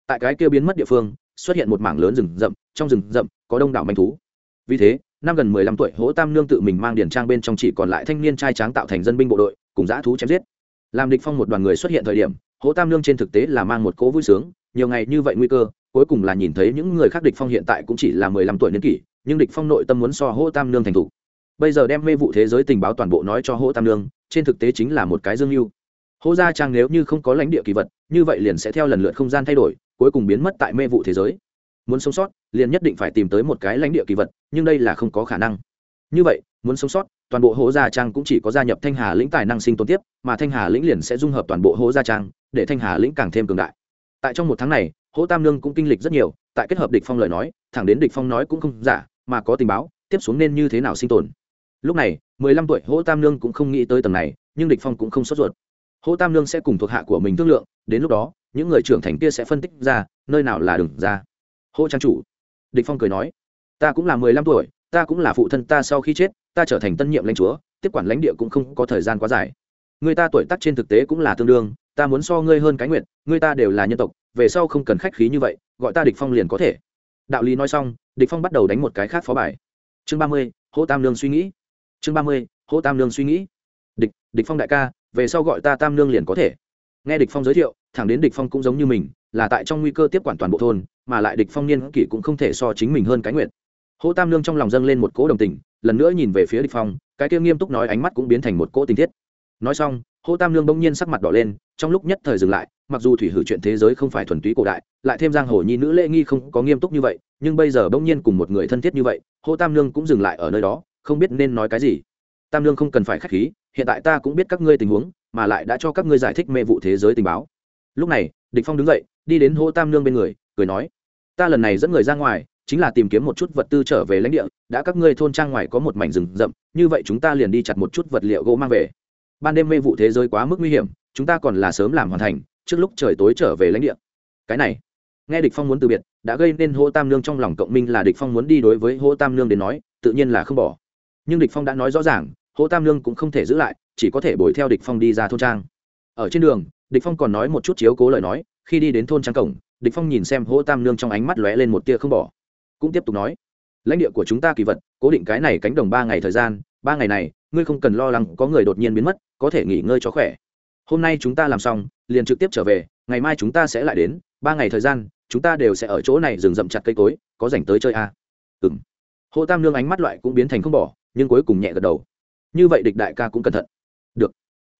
Tại cái kia biến mất địa phương xuất hiện một mảng lớn rừng rậm, trong rừng rậm có đông đảo manh thú. Vì thế, năm gần mười lăm tuổi Hỗ tam nương tự mình mang điển trang bên trong chỉ còn lại thanh niên trai tráng tạo thành dân binh bộ đội, cùng dã thú chém giết. Làm địch phong một đoàn người xuất hiện thời điểm, Hỗ tam nương trên thực tế là mang một cố vui sướng, nhiều ngày như vậy nguy cơ, cuối cùng là nhìn thấy những người khác địch phong hiện tại cũng chỉ là mười lăm tuổi niên kỷ, nhưng địch phong nội tâm muốn so Hỗ tam nương thành thủ bây giờ đem mê vụ thế giới tình báo toàn bộ nói cho Hỗ tam nương, trên thực tế chính là một cái dương lưu Hỗ gia trang nếu như không có lãnh địa kỳ vật, như vậy liền sẽ theo lần lượt không gian thay đổi cuối cùng biến mất tại mê vụ thế giới. Muốn sống sót, liền nhất định phải tìm tới một cái lãnh địa kỳ vật, nhưng đây là không có khả năng. Như vậy, muốn sống sót, toàn bộ hố gia trang cũng chỉ có gia nhập thanh hà lĩnh tài năng sinh tồn tiếp, mà thanh hà lĩnh liền sẽ dung hợp toàn bộ hố gia trang, để thanh hà lĩnh càng thêm cường đại. Tại trong một tháng này, hố tam lương cũng kinh lịch rất nhiều, tại kết hợp địch phong lời nói, thẳng đến địch phong nói cũng không giả, mà có tình báo, tiếp xuống nên như thế nào sinh tồn. Lúc này, mười lăm tuổi hố tam lương cũng không nghĩ tới tầng này, nhưng địch phong cũng không sốt ruột. Hố tam lương sẽ cùng thuộc hạ của mình thương lượng, đến lúc đó những người trưởng thành kia sẽ phân tích ra, nơi nào là đường ra. Hô trang chủ, địch phong cười nói, ta cũng là mười lăm tuổi, ta cũng là phụ thân ta sau khi chết, ta trở thành tân nhiệm lãnh chúa, tiếp quản lãnh địa cũng không có thời gian quá dài. Người ta tuổi tác trên thực tế cũng là tương đương, ta muốn so ngươi hơn cái nguyện, người ta đều là nhân tộc, về sau không cần khách khí như vậy, gọi ta địch phong liền có thể. Đạo lý nói xong, địch phong bắt đầu đánh một cái khác phó bài. Chương ba mươi hỗ tam lương suy nghĩ. Chương ba mươi hỗ tam lương suy nghĩ. Địch địch phong đại ca, về sau gọi ta tam lương liền có thể. Nghe địch phong giới thiệu thẳng đến địch phong cũng giống như mình, là tại trong nguy cơ tiếp quản toàn bộ thôn, mà lại địch phong niên kỷ cũng không thể so chính mình hơn cái nguyện hỗ tam lương trong lòng dâng lên một cỗ đồng tình, lần nữa nhìn về phía địch phong, cái kia nghiêm túc nói ánh mắt cũng biến thành một cỗ tình thiết. Nói xong hỗ tam lương bỗng nhiên sắc mặt đỏ lên, trong lúc nhất thời dừng lại, mặc dù thủy hử chuyện thế giới không phải thuần túy cổ đại, lại thêm giang hồ nhi nữ lễ nghi không có nghiêm túc như vậy, nhưng bây giờ bỗng nhiên cùng một người thân thiết như vậy hỗ tam lương cũng dừng lại ở nơi đó, không biết nên nói cái gì. Tam lương không cần phải khách khí, hiện tại ta cũng biết các ngươi tình huống, mà lại đã cho các ngươi giải thích mê vụ thế giới tình báo lúc này, địch phong đứng dậy, đi đến hô tam lương bên người, cười nói, ta lần này dẫn người ra ngoài, chính là tìm kiếm một chút vật tư trở về lãnh địa, đã các ngươi thôn trang ngoài có một mảnh rừng rậm, như vậy chúng ta liền đi chặt một chút vật liệu gỗ mang về. Ban đêm mê vụ thế giới quá mức nguy hiểm, chúng ta còn là sớm làm hoàn thành, trước lúc trời tối trở về lãnh địa. Cái này, nghe địch phong muốn từ biệt, đã gây nên hô tam nương trong lòng cộng minh là địch phong muốn đi đối với hô tam nương đến nói, tự nhiên là không bỏ. Nhưng địch phong đã nói rõ ràng hô tam nương cũng không thể giữ lại, chỉ có thể bồi theo địch phong đi ra thôn trang. Ở trên đường địch phong còn nói một chút chiếu cố lời nói, khi đi đến thôn trang cổng, địch phong nhìn xem hỗ tam nương trong ánh mắt lóe lên một tia không bỏ. Cũng tiếp tục nói, lãnh địa của chúng ta kỳ vật, cố định cái này cánh đồng ba ngày thời gian, ba ngày này, ngươi không cần lo lắng, có người đột nhiên biến mất, có thể nghỉ ngơi cho khỏe. Hôm nay chúng ta làm xong, liền trực tiếp trở về, ngày mai chúng ta sẽ lại đến, ba ngày thời gian, chúng ta đều sẽ ở chỗ này dừng rậm chặt cây cối, có dành tới chơi à. ừm. Hồ tam nương ánh mắt loại cũng biến thành không bỏ, nhưng cuối cùng nhẹ gật đầu. Như vậy địch đại ca cũng cẩn thận. Được.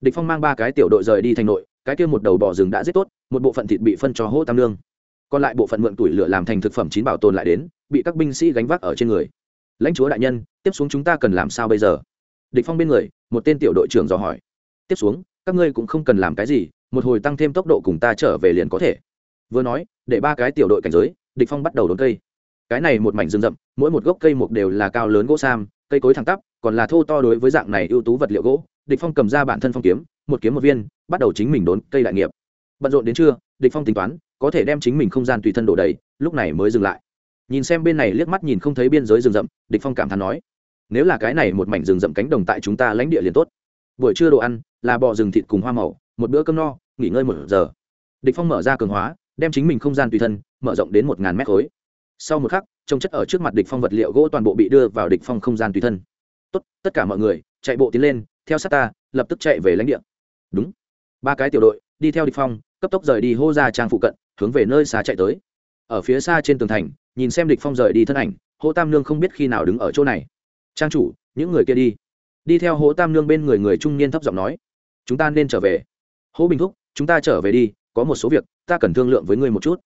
Địch phong mang ba cái tiểu đội rời đi thành nội cái kia một đầu bò rừng đã giết tốt, một bộ phận thịt bị phân cho hô tam lương còn lại bộ phận mượn tuổi lửa làm thành thực phẩm chín bảo tồn lại đến, bị các binh sĩ gánh vác ở trên người. Lãnh chúa đại nhân, tiếp xuống chúng ta cần làm sao bây giờ? Địch phong bên người, một tên tiểu đội trưởng dò hỏi. Tiếp xuống, các ngươi cũng không cần làm cái gì, một hồi tăng thêm tốc độ cùng ta trở về liền có thể. Vừa nói, để ba cái tiểu đội cảnh giới, địch phong bắt đầu đốn cây. Cái này một mảnh rừng rậm, mỗi một gốc cây mục đều là cao lớn gỗ sam, cây cối thẳng tắp, còn là thô to đối với dạng này ưu tú vật liệu gỗ. Địch phong cầm ra bản thân phong kiếm một kiếm một viên, bắt đầu chính mình đốn cây đại nghiệp. Bận rộn đến trưa, địch phong tính toán, có thể đem chính mình không gian tùy thân đổ đầy, lúc này mới dừng lại. Nhìn xem bên này liếc mắt nhìn không thấy biên giới rừng rậm, địch phong cảm thán nói, nếu là cái này một mảnh rừng rậm cánh đồng tại chúng ta lãnh địa liền tốt. Buổi trưa đồ ăn, là bò rừng thịt cùng hoa màu, một bữa cơm no, nghỉ ngơi một giờ. Địch phong mở ra cường hóa, đem chính mình không gian tùy thân, mở rộng đến một ngàn mét khối. Sau một khắc, trông chất ở trước mặt địch phong vật liệu gỗ toàn bộ bị đưa vào địch phong không gian tùy thân. Tốt, tất cả mọi người, chạy bộ tiến lên, theo sát ta, lập tức chạy về lãnh địa đúng. Ba cái tiểu đội, đi theo địch phong, cấp tốc rời đi hô ra trang phụ cận, hướng về nơi xa chạy tới. Ở phía xa trên tường thành, nhìn xem địch phong rời đi thân ảnh, hô tam nương không biết khi nào đứng ở chỗ này. Trang chủ, những người kia đi. Đi theo hô tam nương bên người người trung niên thấp giọng nói. Chúng ta nên trở về. Hô bình thúc, chúng ta trở về đi, có một số việc, ta cần thương lượng với ngươi một chút.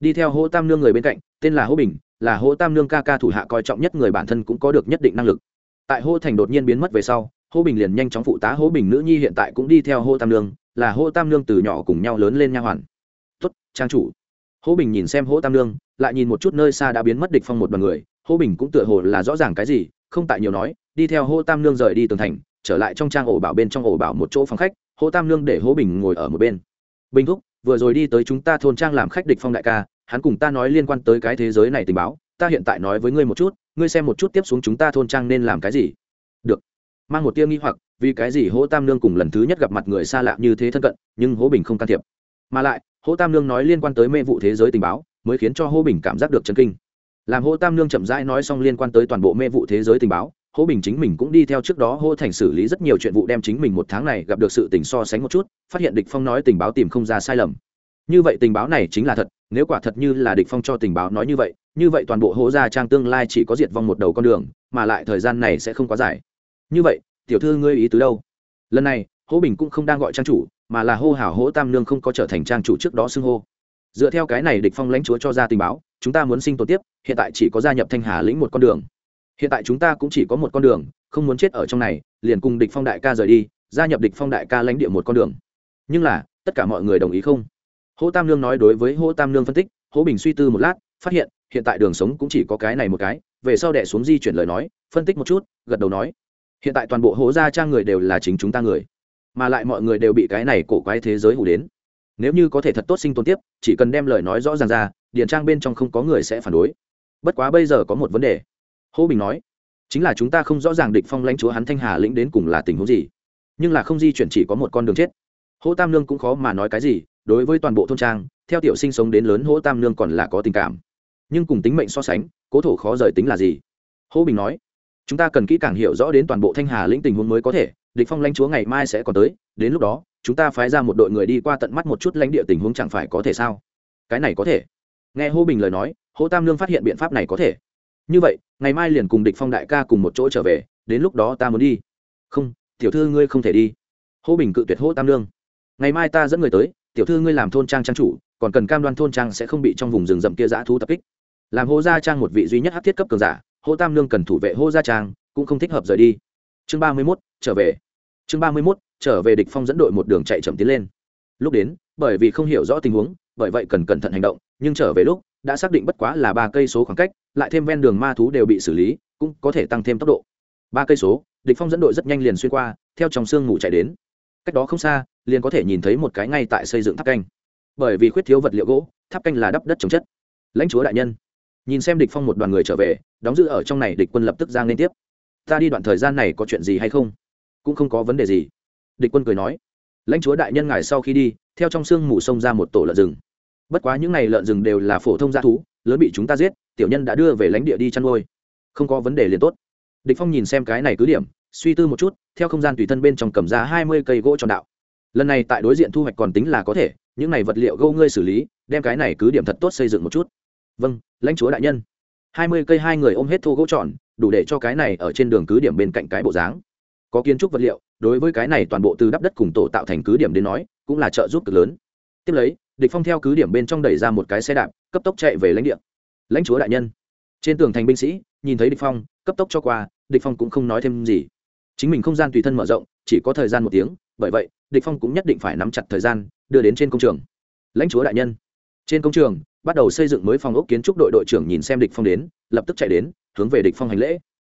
Đi theo hô tam nương người bên cạnh, tên là hô bình, là hô tam nương ca ca thủ hạ coi trọng nhất người bản thân cũng có được nhất định năng lực. Tại hô thành đột nhiên biến mất về sau hô bình liền nhanh chóng phụ tá hô bình nữ nhi hiện tại cũng đi theo hô tam nương, là hô tam nương từ nhỏ cùng nhau lớn lên nha hoàn. Tuất trang chủ. Hô bình nhìn xem hô tam nương, lại nhìn một chút nơi xa đã biến mất địch phong một đoàn người. Hô bình cũng tựa hồ là rõ ràng cái gì, không tại nhiều nói, đi theo hô tam nương rời đi tường thành, trở lại trong trang ổ bảo bên trong ổ bảo một chỗ phòng khách. Hô tam nương để hô bình ngồi ở một bên. Bình thúc, vừa rồi đi tới chúng ta thôn trang làm khách địch phong đại ca, hắn cùng ta nói liên quan tới cái thế giới này tình báo, ta hiện tại nói với ngươi một chút, ngươi xem một chút tiếp xuống chúng ta thôn trang nên làm cái gì. Được mang một tia nghi hoặc, vì cái gì hỗ tam nương cùng lần thứ nhất gặp mặt người xa lạ như thế thân cận, nhưng hỗ bình không can thiệp. Mà lại, hỗ tam nương nói liên quan tới mê vụ thế giới tình báo, mới khiến cho hỗ bình cảm giác được chấn kinh. Làm hỗ tam nương chậm rãi nói xong liên quan tới toàn bộ mê vụ thế giới tình báo, hỗ bình chính mình cũng đi theo trước đó Hỗ thành xử lý rất nhiều chuyện vụ đem chính mình một tháng này gặp được sự tình so sánh một chút, phát hiện địch phong nói tình báo tìm không ra sai lầm. Như vậy tình báo này chính là thật, nếu quả thật như là địch phong cho tình báo nói như vậy như vậy toàn bộ Hỗ gia trang tương lai chỉ có diệt vong một đầu con đường, mà lại thời gian này sẽ không quá dài như vậy, tiểu thư ngươi ý tứ đâu? Lần này Hỗ bình cũng không đang gọi trang chủ, mà là hô hào Hỗ tam nương không có trở thành trang chủ trước đó xưng hô. Dựa theo cái này địch phong lãnh chúa cho ra tình báo, chúng ta muốn sinh tồn tiếp, hiện tại chỉ có gia nhập thanh hà lĩnh một con đường. Hiện tại chúng ta cũng chỉ có một con đường, không muốn chết ở trong này, liền cùng địch phong đại ca rời đi, gia nhập địch phong đại ca lãnh địa một con đường. Nhưng là, tất cả mọi người đồng ý không? Hỗ tam Nương nói đối với hỗ tam Nương phân tích hỗ bình suy tư một lát, phát hiện hiện tại đường sống cũng chỉ có cái này một cái, về sau đẻ xuống di chuyển lời nói, phân tích một chút, gật đầu nói hiện tại toàn bộ hố gia trang người đều là chính chúng ta người, mà lại mọi người đều bị cái này cổ quái thế giới hủ đến. Nếu như có thể thật tốt sinh tồn tiếp, chỉ cần đem lời nói rõ ràng ra, điện trang bên trong không có người sẽ phản đối. Bất quá bây giờ có một vấn đề. Hô bình nói, chính là chúng ta không rõ ràng địch phong lãnh chúa hắn thanh hà lĩnh đến cùng là tình huống gì, nhưng là không di chuyển chỉ có một con đường chết. Hô tam lương cũng khó mà nói cái gì, đối với toàn bộ thôn trang, theo tiểu sinh sống đến lớn hô tam lương còn là có tình cảm. Nhưng cùng tính mệnh so sánh, cố thổ khó rời tính là gì? Hô bình nói chúng ta cần kỹ càng hiểu rõ đến toàn bộ thanh hà lĩnh tình huống mới có thể, địch phong lãnh chúa ngày mai sẽ còn tới, đến lúc đó, chúng ta phái ra một đội người đi qua tận mắt một chút lãnh địa tình huống chẳng phải có thể sao? Cái này có thể. Nghe hô bình lời nói, hô tam lương phát hiện biện pháp này có thể. Như vậy, ngày mai liền cùng địch phong đại ca cùng một chỗ trở về, đến lúc đó ta muốn đi. Không, tiểu thư ngươi không thể đi. Hô bình cự tuyệt hô tam lương ngày mai ta dẫn người tới, tiểu thư ngươi làm thôn trang trang chủ, còn cần cam đoan thôn trang sẽ không bị trong vùng rừng rậm kia dã thú tập kích. Làm hô gia trang một vị duy nhất hấp thiết cấp cường giả hô tam lương cần thủ vệ hô gia trang, cũng không thích hợp rời đi. Chương ba mươi mốt, trở về. Chương ba mươi mốt, trở về địch phong dẫn đội một đường chạy chậm tiến lên. Lúc đến, bởi vì không hiểu rõ tình huống, bởi vậy cần cẩn thận hành động, nhưng trở về lúc, đã xác định bất quá là ba cây số khoảng cách, lại thêm ven đường ma thú đều bị xử lý, cũng có thể tăng thêm tốc độ. Ba cây số, địch phong dẫn đội rất nhanh liền xuyên qua, theo trong sương ngủ chạy đến. Cách đó không xa, liền có thể nhìn thấy một cái ngay tại xây dựng tháp canh. Bởi vì khuyết thiếu vật liệu gỗ, tháp canh là đắp đất trồng chất. Lãnh chúa đại nhân nhìn xem địch phong một đoàn người trở về, đóng giữ ở trong này địch quân lập tức giang lên tiếp. Ta đi đoạn thời gian này có chuyện gì hay không? Cũng không có vấn đề gì. Địch quân cười nói. Lãnh chúa đại nhân ngài sau khi đi, theo trong xương mù sông ra một tổ lợn rừng. Bất quá những này lợn rừng đều là phổ thông gia thú, lớn bị chúng ta giết, tiểu nhân đã đưa về lãnh địa đi chăn nuôi. Không có vấn đề liền tốt. Địch phong nhìn xem cái này cứ điểm, suy tư một chút, theo không gian tùy thân bên trong cầm ra hai mươi cây gỗ tròn đạo. Lần này tại đối diện thu hoạch còn tính là có thể, những này vật liệu gỗ ngươi xử lý, đem cái này cứ điểm thật tốt xây dựng một chút vâng lãnh chúa đại nhân. Hai mươi cây hai người ôm hết thô gỗ tròn, đủ để cho cái này ở trên đường cứ điểm bên cạnh cái bộ dáng. Có kiến trúc vật liệu, đối với cái này toàn bộ từ đắp đất cùng tổ tạo thành cứ điểm đến nói, cũng là trợ giúp cực lớn. Tiếp lấy, địch phong theo cứ điểm bên trong đẩy ra một cái xe đạp, cấp tốc chạy về lãnh địa. Lãnh chúa đại nhân. Trên tường thành binh sĩ, nhìn thấy địch phong, cấp tốc cho qua, địch phong cũng không nói thêm gì. Chính mình không gian tùy thân mở rộng, chỉ có thời gian một tiếng, bởi vậy, địch phong cũng nhất định phải nắm chặt thời gian, đưa đến trên công trường. Lãnh chúa đại nhân. Trên công trường bắt đầu xây dựng mới phòng ốc kiến trúc đội đội trưởng nhìn xem địch phong đến, lập tức chạy đến, hướng về địch phong hành lễ.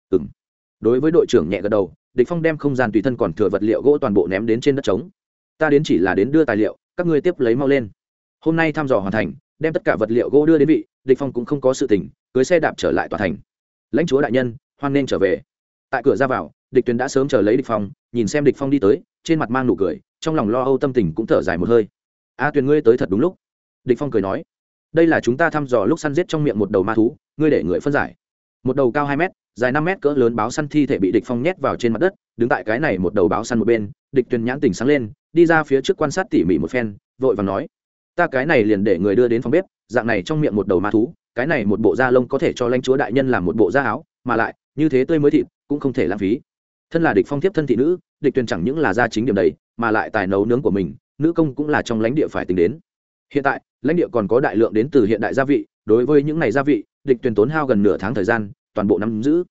Ừ đối với đội trưởng nhẹ gật đầu, địch phong đem không gian tùy thân còn thừa vật liệu gỗ toàn bộ ném đến trên đất trống. Ta đến chỉ là đến đưa tài liệu, các ngươi tiếp lấy mau lên. Hôm nay thăm dò hoàn thành, đem tất cả vật liệu gỗ đưa đến vị, địch phong cũng không có sự tình, cưới xe đạp trở lại tòa thành. Lãnh chúa đại nhân, hoan nên trở về. Tại cửa ra vào, địch tuyền đã sớm chờ lấy địch phong, nhìn xem địch phong đi tới, trên mặt mang nụ cười, trong lòng lo âu tâm tình cũng thở dài một hơi. A tuyền ngươi tới thật đúng lúc. Địch phong cười nói đây là chúng ta thăm dò lúc săn giết trong miệng một đầu ma thú, ngươi để người phân giải. Một đầu cao hai mét, dài năm mét cỡ lớn báo săn thi thể bị địch phong nhét vào trên mặt đất, đứng tại cái này một đầu báo săn một bên, địch tuyền nhãn tỉnh sáng lên, đi ra phía trước quan sát tỉ mỉ một phen, vội vàng nói, ta cái này liền để người đưa đến phòng bếp, dạng này trong miệng một đầu ma thú, cái này một bộ da lông có thể cho lãnh chúa đại nhân làm một bộ da áo, mà lại, như thế tươi mới thịt, cũng không thể lãng phí. Thân là địch phong tiếp thân thị nữ, địch tuyền chẳng những là gia chính điểm đầy, mà lại tài nấu nướng của mình, nữ công cũng là trong lãnh địa phải tính đến. Hiện tại lãnh địa còn có đại lượng đến từ hiện đại gia vị, đối với những ngày gia vị, địch tuyền tốn hao gần nửa tháng thời gian, toàn bộ nắm giữ.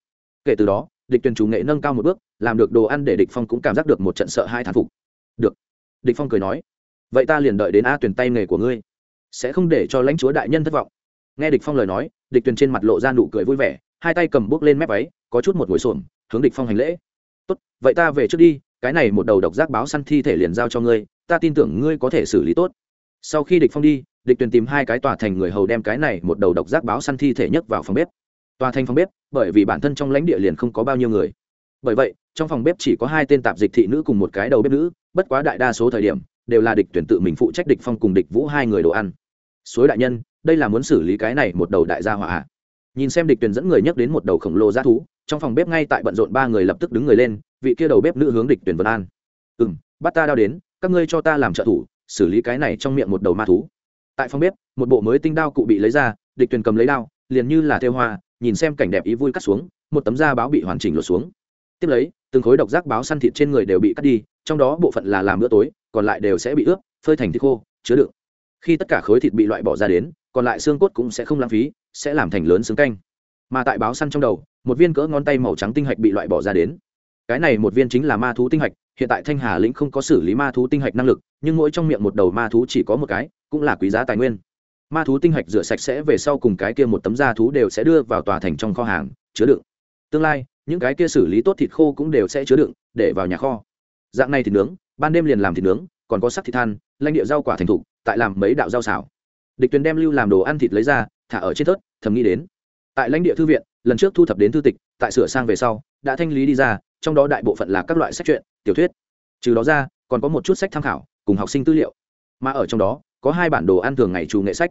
Kể từ đó, địch tuyền chủ nghệ nâng cao một bước, làm được đồ ăn để địch phong cũng cảm giác được một trận sợ hai thán phục. Được. Địch phong cười nói, vậy ta liền đợi đến a tuyển tay nghề của ngươi, sẽ không để cho lãnh chúa đại nhân thất vọng. Nghe địch phong lời nói, địch tuyền trên mặt lộ ra nụ cười vui vẻ, hai tay cầm bước lên mép váy, có chút một ngồi xổm, hướng địch phong hành lễ. Tốt, vậy ta về trước đi, cái này một đầu độc giác báo săn thi thể liền giao cho ngươi, ta tin tưởng ngươi có thể xử lý tốt sau khi địch phong đi, địch tuyền tìm hai cái tòa thành người hầu đem cái này một đầu độc giác báo săn thi thể nhấc vào phòng bếp. Tòa thành phòng bếp, bởi vì bản thân trong lãnh địa liền không có bao nhiêu người. Bởi vậy, trong phòng bếp chỉ có hai tên tạp dịch thị nữ cùng một cái đầu bếp nữ, bất quá đại đa số thời điểm, đều là địch tuyển tự mình phụ trách địch phong cùng địch vũ hai người đồ ăn. Suối đại nhân, đây là muốn xử lý cái này một đầu đại gia hỏa nhìn xem địch tuyển dẫn người nhấc đến một đầu khổng lồ g thú, trong phòng bếp ngay tại bận rộn ba người lập tức đứng người lên, vị kia đầu bếp nữ hướng địch tuyển vân an. Ừ m bắt ta đao đến, các ngươi cho ta làm trợ thủ xử lý cái này trong miệng một đầu ma thú. Tại phòng bếp, một bộ mới tinh đao cụ bị lấy ra, địch tuyển cầm lấy đao, liền như là theo hoa, nhìn xem cảnh đẹp ý vui cắt xuống, một tấm da báo bị hoàn chỉnh lột xuống. Tiếp lấy, từng khối độc giác báo săn thịt trên người đều bị cắt đi, trong đó bộ phận là làm bữa tối, còn lại đều sẽ bị ướp, phơi thành thịt khô, chứa đựng. Khi tất cả khối thịt bị loại bỏ ra đến, còn lại xương cốt cũng sẽ không lãng phí, sẽ làm thành lớn xương canh. Mà tại báo săn trong đầu, một viên cỡ ngón tay màu trắng tinh hạch bị loại bỏ ra đến cái này một viên chính là ma thú tinh hạch, hiện tại thanh hà lĩnh không có xử lý ma thú tinh hạch năng lực, nhưng mỗi trong miệng một đầu ma thú chỉ có một cái, cũng là quý giá tài nguyên. Ma thú tinh hạch rửa sạch sẽ về sau cùng cái kia một tấm da thú đều sẽ đưa vào tòa thành trong kho hàng, chứa đựng. Tương lai, những cái kia xử lý tốt thịt khô cũng đều sẽ chứa đựng, để vào nhà kho. Dạng này thịt nướng, ban đêm liền làm thịt nướng, còn có sắc thịt than lanh địa rau quả thành thục, tại làm mấy đạo rau xào. Địch tuyền đem lưu làm đồ ăn thịt lấy ra, thả ở trên thớt, thầm nghĩ đến. Tại lãnh địa thư viện, lần trước thu thập đến thư tịch, tại sửa sang về sau, đã thanh lý đi ra trong đó đại bộ phận là các loại sách truyện, tiểu thuyết. Trừ đó ra, còn có một chút sách tham khảo, cùng học sinh tư liệu. Mà ở trong đó, có hai bản đồ ăn thường ngày chủ nghệ sách.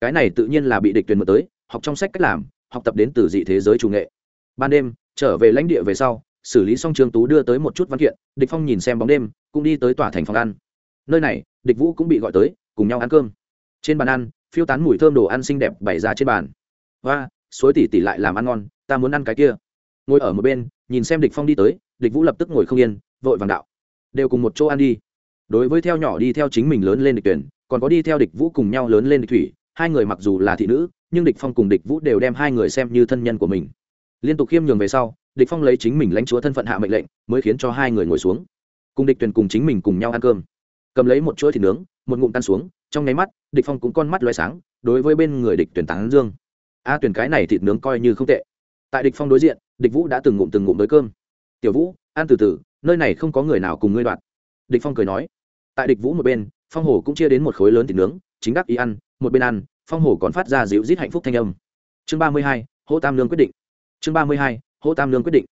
Cái này tự nhiên là bị địch tuyền mượn tới, học trong sách cách làm, học tập đến từ dị thế giới chủ nghệ. Ban đêm, trở về lãnh địa về sau, xử lý xong trương tú đưa tới một chút văn kiện, địch phong nhìn xem bóng đêm, cũng đi tới tòa thành phòng ăn. Nơi này, địch vũ cũng bị gọi tới, cùng nhau ăn cơm. Trên bàn ăn, phiêu tán mùi thơm đồ ăn xinh đẹp bày ra trên bàn. Và suối tỉ tỉ lại làm ăn ngon, ta muốn ăn cái kia. Ngồi ở một bên nhìn xem địch phong đi tới, địch vũ lập tức ngồi không yên, vội vàng đạo. Đều cùng một chỗ ăn đi. Đối với theo nhỏ đi theo chính mình lớn lên địch tuyển, còn có đi theo địch vũ cùng nhau lớn lên địch thủy, hai người mặc dù là thị nữ, nhưng địch phong cùng địch vũ đều đem hai người xem như thân nhân của mình. Liên tục khiêm nhường về sau, địch phong lấy chính mình lãnh chúa thân phận hạ mệnh lệnh, mới khiến cho hai người ngồi xuống. Cùng địch tuyển cùng chính mình cùng nhau ăn cơm. Cầm lấy một chuỗi thịt nướng, một ngụm tan xuống, trong nháy mắt, địch phong cũng con mắt loé sáng, đối với bên người địch tuyển tán dương. A à, tuyển cái này thịt nướng coi như không tệ. Tại địch phong đối diện địch vũ đã từng ngụm từng ngụm tới cơm. Tiểu vũ ăn từ từ nơi này không có người nào cùng ngươi đoạt. Địch phong cười nói. Tại địch vũ một bên phong hồ cũng chia đến một khối lớn thịt nướng chính đắc ý ăn một bên ăn phong hồ còn phát ra dịu rít hạnh phúc thanh âm. Chương ba mươi hai, hỗ tam lương quyết định. Chương ba mươi hai, hỗ tam lương quyết định.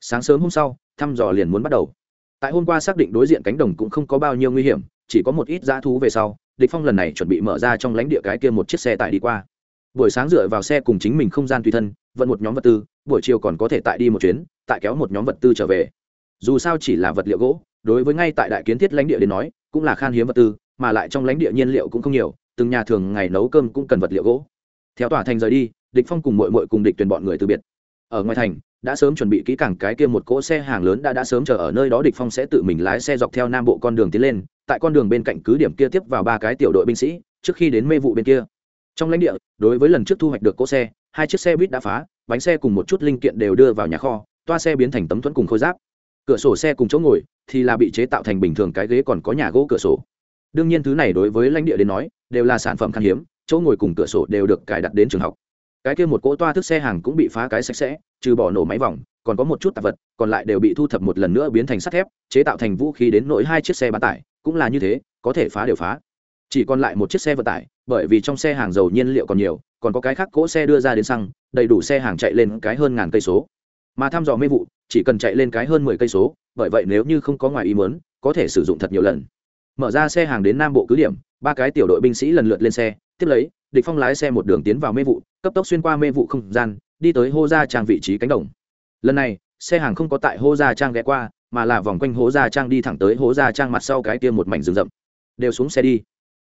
Sáng sớm hôm sau thăm dò liền muốn bắt đầu. Tại hôm qua xác định đối diện cánh đồng cũng không có bao nhiêu nguy hiểm chỉ có một ít dã thú về sau địch phong lần này chuẩn bị mở ra trong lãnh địa cái kia một chiếc xe tải đi qua. Buổi sáng dựa vào xe cùng chính mình không gian tùy thân vận một nhóm vật tư, buổi chiều còn có thể tại đi một chuyến, tại kéo một nhóm vật tư trở về. Dù sao chỉ là vật liệu gỗ, đối với ngay tại đại kiến thiết lãnh địa đến nói, cũng là khan hiếm vật tư, mà lại trong lãnh địa nhiên liệu cũng không nhiều, từng nhà thường ngày nấu cơm cũng cần vật liệu gỗ. Theo tòa thành rời đi, địch phong cùng muội muội cùng địch tuyển bọn người từ biệt. Ở ngoài thành, đã sớm chuẩn bị kỹ càng cái kia một cỗ xe hàng lớn đã đã sớm chờ ở nơi đó, địch phong sẽ tự mình lái xe dọc theo nam bộ con đường tiến lên, tại con đường bên cạnh cứ điểm kia tiếp vào ba cái tiểu đội binh sĩ, trước khi đến mê vụ bên kia. Trong lãnh địa, đối với lần trước thu hoạch được cỗ xe hai chiếc xe buýt đã phá, bánh xe cùng một chút linh kiện đều đưa vào nhà kho, toa xe biến thành tấm thuẫn cùng khôi giáp. Cửa sổ xe cùng chỗ ngồi thì là bị chế tạo thành bình thường cái ghế còn có nhà gỗ cửa sổ. Đương nhiên thứ này đối với lãnh địa đến nói, đều là sản phẩm khan hiếm, chỗ ngồi cùng cửa sổ đều được cài đặt đến trường học. Cái kia một cỗ toa thức xe hàng cũng bị phá cái sạch sẽ, trừ bỏ nổ máy vòng, còn có một chút tạp vật, còn lại đều bị thu thập một lần nữa biến thành sắt thép, chế tạo thành vũ khí đến nỗi hai chiếc xe bán tải, cũng là như thế, có thể phá đều phá chỉ còn lại một chiếc xe vận tải, bởi vì trong xe hàng dầu nhiên liệu còn nhiều, còn có cái khác cỗ xe đưa ra đến xăng, đầy đủ xe hàng chạy lên cái hơn ngàn cây số. Mà thăm dò mê vụ, chỉ cần chạy lên cái hơn mười cây số, bởi vậy nếu như không có ngoài ý muốn, có thể sử dụng thật nhiều lần. Mở ra xe hàng đến nam bộ cứ điểm, ba cái tiểu đội binh sĩ lần lượt lên xe, tiếp lấy, địch phong lái xe một đường tiến vào mê vụ, cấp tốc xuyên qua mê vụ không gian, đi tới hô gia trang vị trí cánh đồng. Lần này, xe hàng không có tại hô gia trang ghé qua, mà là vòng quanh hố gia trang đi thẳng tới hố gia trang mặt sau cái kia một mảnh rừng rậm. Đều xuống xe đi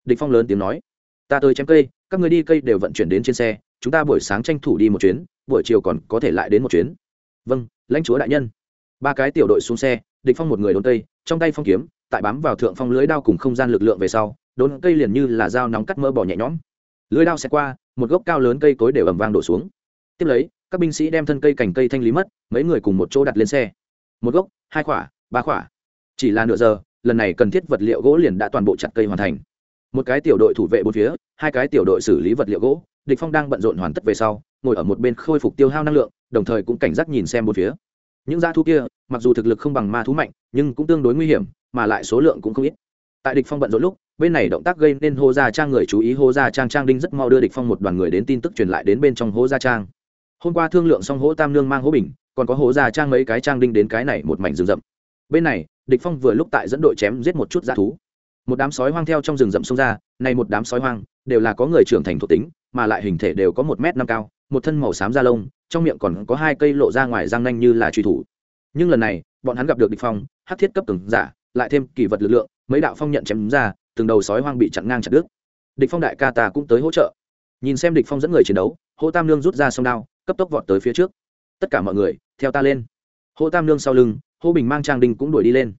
địch phong lớn tiếng nói, ta tới chém cây, các người đi cây đều vận chuyển đến trên xe, chúng ta buổi sáng tranh thủ đi một chuyến, buổi chiều còn có thể lại đến một chuyến. Vâng lãnh chúa đại nhân. Ba cái tiểu đội xuống xe, địch phong một người đốn cây, trong tay phong kiếm, tại bám vào thượng phong lưới đao cùng không gian lực lượng về sau, đốn cây liền như là dao nóng cắt mỡ bỏ nhẹ nhõm. Lưới đao sẽ qua, một gốc cao lớn cây cối đều ầm vang đổ xuống. Tiếp lấy, các binh sĩ đem thân cây cành cây thanh lý mất, mấy người cùng một chỗ đặt lên xe. Một gốc, hai khỏa ba khỏa chỉ là nửa giờ, lần này cần thiết vật liệu gỗ liền đã toàn bộ chặt cây hoàn thành một cái tiểu đội thủ vệ bốn phía, hai cái tiểu đội xử lý vật liệu gỗ, địch phong đang bận rộn hoàn tất về sau, ngồi ở một bên khôi phục tiêu hao năng lượng, đồng thời cũng cảnh giác nhìn xem bốn phía. Những dã thú kia, mặc dù thực lực không bằng ma thú mạnh, nhưng cũng tương đối nguy hiểm, mà lại số lượng cũng không ít. Tại địch phong bận rộn lúc, bên này động tác gây nên hô gia trang người chú ý, hô gia trang trang đinh rất mau đưa địch phong một đoàn người đến tin tức truyền lại đến bên trong hô gia trang. Hôm qua thương lượng xong hỗ tam nương mang hỗ bình, còn có Hô gia trang mấy cái trang đinh đến cái này một mảnh rừng rậm. Bên này, địch phong vừa lúc tại dẫn đội chém giết một chút dã thú một đám sói hoang theo trong rừng rậm xông ra, này một đám sói hoang đều là có người trưởng thành thuộc tính, mà lại hình thể đều có một m năm cao, một thân màu xám da lông, trong miệng còn có hai cây lộ ra ngoài răng nanh như là truy thủ. Nhưng lần này, bọn hắn gặp được địch phong, hắc thiết cấp cường giả, lại thêm kỳ vật lực lượng, mấy đạo phong nhận chém ra, từng đầu sói hoang bị chặn ngang chặt đứt. Địch phong đại ca ta cũng tới hỗ trợ. Nhìn xem địch phong dẫn người chiến đấu, hô tam lương rút ra song đao, cấp tốc vọt tới phía trước. Tất cả mọi người, theo ta lên. Hô tam lương sau lưng, hô bình mang trang đình cũng đuổi đi lên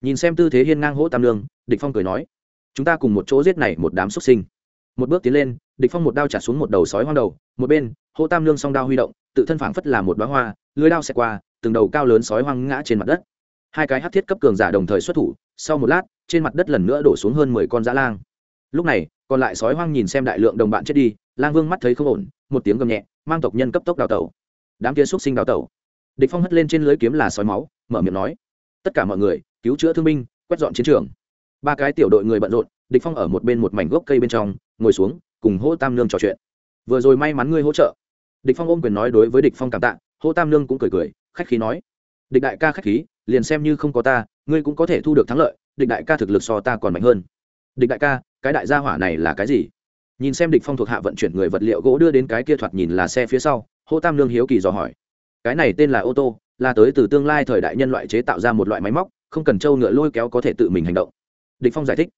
nhìn xem tư thế hiên ngang Hỗ tam Lương, địch phong cười nói chúng ta cùng một chỗ giết này một đám xuất sinh. Một bước tiến lên địch phong một đao trả xuống một đầu sói hoang đầu một bên Hỗ tam Lương song đao huy động tự thân phảng phất là một đóa hoa lưỡi đao xẹt qua từng đầu cao lớn sói hoang ngã trên mặt đất. Hai cái hắc thiết cấp cường giả đồng thời xuất thủ sau một lát trên mặt đất lần nữa đổ xuống hơn mười con dã lang. Lúc này còn lại sói hoang nhìn xem đại lượng đồng bạn chết đi lang vương mắt thấy không ổn một tiếng gầm nhẹ mang tộc nhân cấp tốc đào tẩu. Đám kia xúc sinh đào tẩu. Địch phong hất lên trên lưới kiếm là sói máu mở miệng nói tất cả mọi người, cứu chữa thương binh, quét dọn chiến trường. Ba cái tiểu đội người bận rộn, địch phong ở một bên một mảnh gốc cây bên trong, ngồi xuống, cùng hô tam nương trò chuyện. Vừa rồi may mắn ngươi hỗ trợ. Địch phong ôm quyền nói đối với địch phong cảm tạ, hô tam nương cũng cười cười, khách khí nói. Địch đại ca khách khí, liền xem như không có ta, ngươi cũng có thể thu được thắng lợi, địch đại ca thực lực so ta còn mạnh hơn. Địch đại ca, cái đại gia hỏa này là cái gì? Nhìn xem địch phong thuộc hạ vận chuyển người vật liệu gỗ đưa đến cái kia thoạt nhìn là xe phía sau, hô tam lương hiếu kỳ dò hỏi. Cái này tên là ô tô là tới từ tương lai thời đại nhân loại chế tạo ra một loại máy móc, không cần trâu ngựa lôi kéo có thể tự mình hành động. Địch phong giải thích,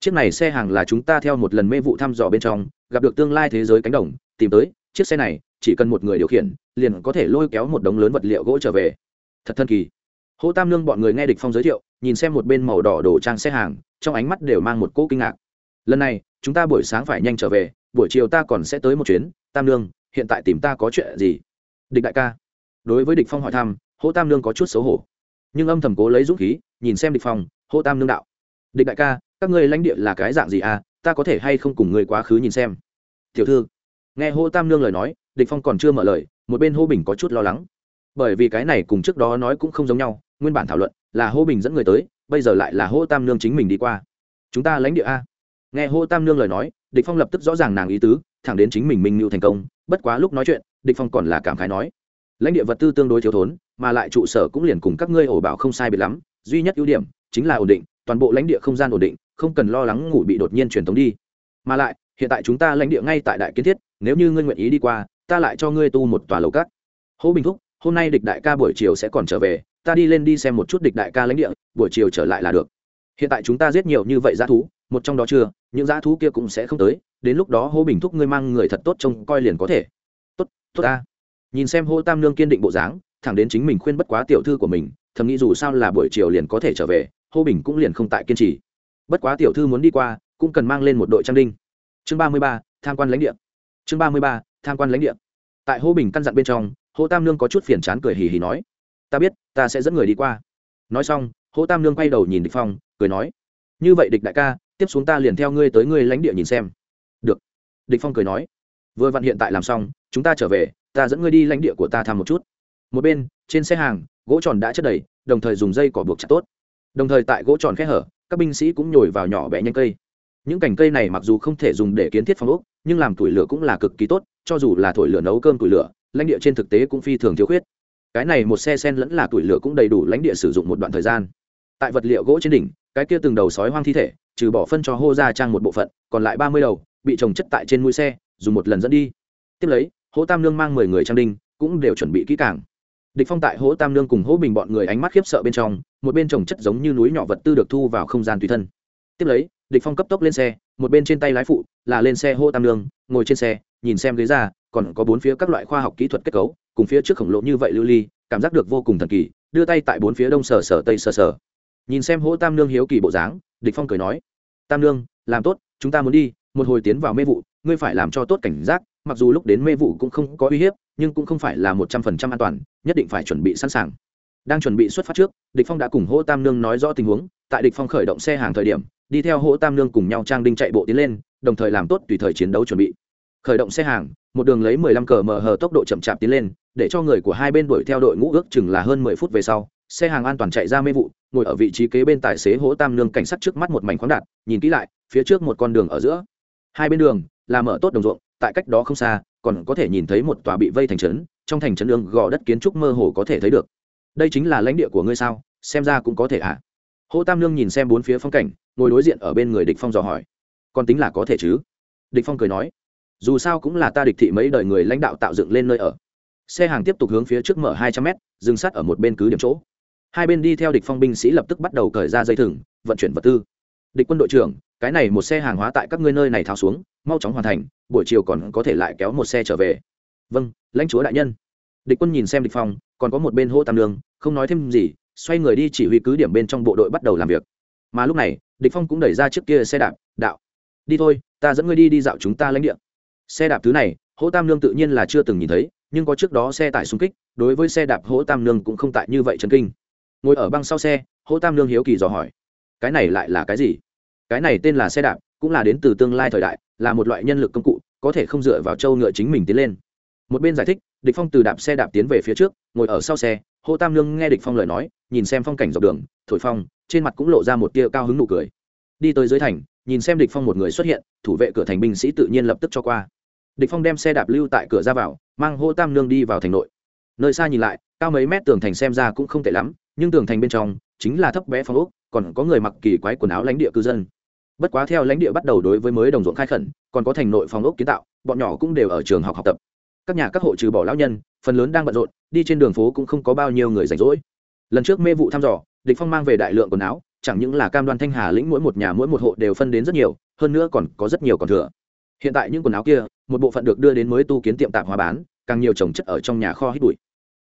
chiếc này xe hàng là chúng ta theo một lần mê vụ thăm dò bên trong, gặp được tương lai thế giới cánh đồng, tìm tới, chiếc xe này, chỉ cần một người điều khiển, liền có thể lôi kéo một đống lớn vật liệu gỗ trở về. Thật thân kỳ. Hô tam lương bọn người nghe địch phong giới thiệu, nhìn xem một bên màu đỏ đổ trang xe hàng, trong ánh mắt đều mang một cỗ kinh ngạc. Lần này, chúng ta buổi sáng phải nhanh trở về, buổi chiều ta còn sẽ tới một chuyến. Tam lương hiện tại tìm ta có chuyện gì? Địch đại ca. Đối với địch phong hỏi thăm hô tam Nương có chút xấu hổ. Nhưng âm thầm cố lấy dũng khí, nhìn xem địch phong, hô tam Nương đạo. Địch đại ca, các ngươi lãnh địa là cái dạng gì à? Ta có thể hay không cùng người quá khứ nhìn xem? Tiểu thư, nghe hô tam Nương lời nói, địch phong còn chưa mở lời, một bên hô bình có chút lo lắng. Bởi vì cái này cùng trước đó nói cũng không giống nhau, nguyên bản thảo luận là hô bình dẫn người tới, bây giờ lại là hô tam nương chính mình đi qua. Chúng ta lãnh địa a. Nghe hô tam nương lời nói, địch phong lập tức rõ ràng nàng ý tứ, thẳng đến chính mình minh mưu thành công, bất quá lúc nói chuyện, địch phong còn là cảm khái nói lãnh địa vật tư tương đối thiếu thốn, mà lại trụ sở cũng liền cùng các ngươi ổ bảo không sai biệt lắm, duy nhất ưu điểm chính là ổn định, toàn bộ lãnh địa không gian ổn định, không cần lo lắng ngủ bị đột nhiên truyền thống đi. Mà lại, hiện tại chúng ta lãnh địa ngay tại đại kiến thiết, nếu như ngươi nguyện ý đi qua, ta lại cho ngươi tu một tòa lầu cát. Hô bình thúc, hôm nay địch đại ca buổi chiều sẽ còn trở về, ta đi lên đi xem một chút địch đại ca lãnh địa, buổi chiều trở lại là được. Hiện tại chúng ta giết nhiều như vậy g thú, một trong đó chưa, những g thú kia cũng sẽ không tới, đến lúc đó hô bình thúc ngươi mang người thật tốt trông coi liền có thể. Tốt tốt ta nhìn xem hô tam nương kiên định bộ dáng, thẳng đến chính mình khuyên bất quá tiểu thư của mình, thầm nghĩ dù sao là buổi chiều liền có thể trở về, hô bình cũng liền không tại kiên trì. Bất quá tiểu thư muốn đi qua, cũng cần mang lên một đội trang đinh. Chương ba mươi ba, tham quan lãnh địa. Chương ba mươi ba, tham quan lãnh địa. Tại hô bình căn dặn bên trong hô tam nương có chút phiền chán cười hì hì nói, ta biết, ta sẽ dẫn người đi qua. Nói xong hô tam nương quay đầu nhìn địch phong, cười nói, như vậy địch đại ca, tiếp xuống ta liền theo ngươi tới ngươi lãnh địa nhìn xem. Được. Địch phong cười nói vừa vặn hiện tại làm xong, chúng ta trở về, ta dẫn ngươi đi lãnh địa của ta thăm một chút. Một bên, trên xe hàng, gỗ tròn đã chất đầy, đồng thời dùng dây cỏ buộc chặt tốt. Đồng thời tại gỗ tròn khe hở, các binh sĩ cũng nhồi vào nhỏ bé nhanh cây. Những cành cây này mặc dù không thể dùng để kiến thiết phong ốc, nhưng làm tuổi lửa cũng là cực kỳ tốt, cho dù là thổi lửa nấu cơm tuổi lửa, lãnh địa trên thực tế cũng phi thường thiếu khuyết. Cái này một xe sen lẫn là tuổi lửa cũng đầy đủ lãnh địa sử dụng một đoạn thời gian. Tại vật liệu gỗ trên đỉnh, cái kia từng đầu sói hoang thi thể, trừ bỏ phân cho hô ra trang một bộ phận, còn lại ba mươi đầu, bị trồng chất tại trên mũi xe dùng một lần dẫn đi. Tiếp lấy, hỗ tam nương mang mười người trang đinh, cũng đều chuẩn bị kỹ càng. Địch phong tại hỗ tam nương cùng hỗ bình bọn người ánh mắt khiếp sợ bên trong, một bên trồng chất giống như núi nhỏ vật tư được thu vào không gian tùy thân. Tiếp lấy, địch phong cấp tốc lên xe, một bên trên tay lái phụ là lên xe hỗ tam nương, ngồi trên xe, nhìn xem ghế ra, còn có bốn phía các loại khoa học kỹ thuật kết cấu, cùng phía trước khổng lồ như vậy lưu ly, cảm giác được vô cùng thần kỳ, đưa tay tại bốn phía đông sở sở tây sở sở nhìn xem hỗ tam nương hiếu kỳ bộ dáng, địch phong cười nói, tam nương, làm tốt, chúng ta muốn đi một hồi tiến vào mê vụ, ngươi phải làm cho tốt cảnh giác, mặc dù lúc đến mê vụ cũng không có uy hiếp, nhưng cũng không phải là một trăm phần trăm an toàn, nhất định phải chuẩn bị sẵn sàng. Đang chuẩn bị xuất phát trước, địch phong đã cùng hỗ tam nương nói rõ tình huống, tại địch phong khởi động xe hàng thời điểm, đi theo hỗ tam nương cùng nhau trang đinh chạy bộ tiến lên, đồng thời làm tốt tùy thời chiến đấu chuẩn bị. Khởi động xe hàng, một đường lấy 15 cờ mở hờ tốc độ chậm chạp tiến lên, để cho người của hai bên đuổi theo đội ngũ ước chừng là hơn 10 phút về sau, xe hàng an toàn chạy ra mê vụ, ngồi ở vị trí kế bên tài xế hỗ tam nương cảnh sát trước mắt một mảnh khoáng đạt, nhìn kỹ lại, phía trước một con đường ở giữa hai bên đường là mở tốt đồng ruộng, tại cách đó không xa, còn có thể nhìn thấy một tòa bị vây thành trấn, trong thành trấn đường gò đất kiến trúc mơ hồ có thể thấy được. Đây chính là lãnh địa của ngươi sao? Xem ra cũng có thể ạ. À. hỗ tam lương nhìn xem bốn phía phong cảnh, ngồi đối diện ở bên người địch phong dò hỏi. Còn tính là có thể chứ? Địch phong cười nói. Dù sao cũng là ta địch thị mấy đời người lãnh đạo tạo dựng lên nơi ở. Xe hàng tiếp tục hướng phía trước mở hai trăm mét, dừng sát ở một bên cứ điểm chỗ. Hai bên đi theo địch phong binh sĩ lập tức bắt đầu cởi ra dây thừng, vận chuyển vật tư. Địch quân đội trưởng cái này một xe hàng hóa tại các ngươi nơi này tháo xuống, mau chóng hoàn thành, buổi chiều còn có thể lại kéo một xe trở về. Vâng lãnh chúa đại nhân. Địch quân nhìn xem địch phong còn có một bên hô tam lương không nói thêm gì, xoay người đi chỉ huy cứ điểm bên trong bộ đội bắt đầu làm việc. Mà lúc này, địch phong cũng đẩy ra trước kia xe đạp, đạo, đi thôi, ta dẫn ngươi đi đi dạo chúng ta lãnh địa. Xe đạp thứ này hỗ tam lương tự nhiên là chưa từng nhìn thấy, nhưng có trước đó xe tải xung kích, đối với xe đạp hỗ tam lương cũng không tại như vậy chấn kinh. Ngồi ở băng sau xe hỗ tam lương hiếu kỳ dò hỏi, cái này lại là cái gì? Cái này tên là xe đạp, cũng là đến từ tương lai thời đại, là một loại nhân lực công cụ, có thể không dựa vào trâu ngựa chính mình tiến lên. Một bên giải thích, địch phong từ đạp xe đạp tiến về phía trước, ngồi ở sau xe, hô tam lương nghe địch phong lời nói, nhìn xem phong cảnh dọc đường, thổi phong, trên mặt cũng lộ ra một tia cao hứng nụ cười. Đi tới dưới thành, nhìn xem địch phong một người xuất hiện, thủ vệ cửa thành binh sĩ tự nhiên lập tức cho qua. Địch phong đem xe đạp lưu tại cửa ra vào, mang hô tam lương đi vào thành nội. Nơi xa nhìn lại, cao mấy mét tường thành xem ra cũng không tệ lắm, nhưng tường thành bên trong, chính là thấp bé phong ốc, còn có người mặc kỳ quái quần áo lãnh địa cư dân bất quá theo lãnh địa bắt đầu đối với mới đồng ruộng khai khẩn, còn có thành nội phòng ốc kiến tạo, bọn nhỏ cũng đều ở trường học học tập. Các nhà các hộ trừ bỏ lão nhân, phần lớn đang bận rộn, đi trên đường phố cũng không có bao nhiêu người rảnh rỗi. Lần trước mê vụ thăm dò, địch phong mang về đại lượng quần áo, chẳng những là cam đoan thanh hà lĩnh mỗi một nhà mỗi một hộ đều phân đến rất nhiều, hơn nữa còn có rất nhiều còn thừa. Hiện tại những quần áo kia, một bộ phận được đưa đến mới tu kiến tiệm tạp hóa bán, càng nhiều trồng chất ở trong nhà kho hít bụi.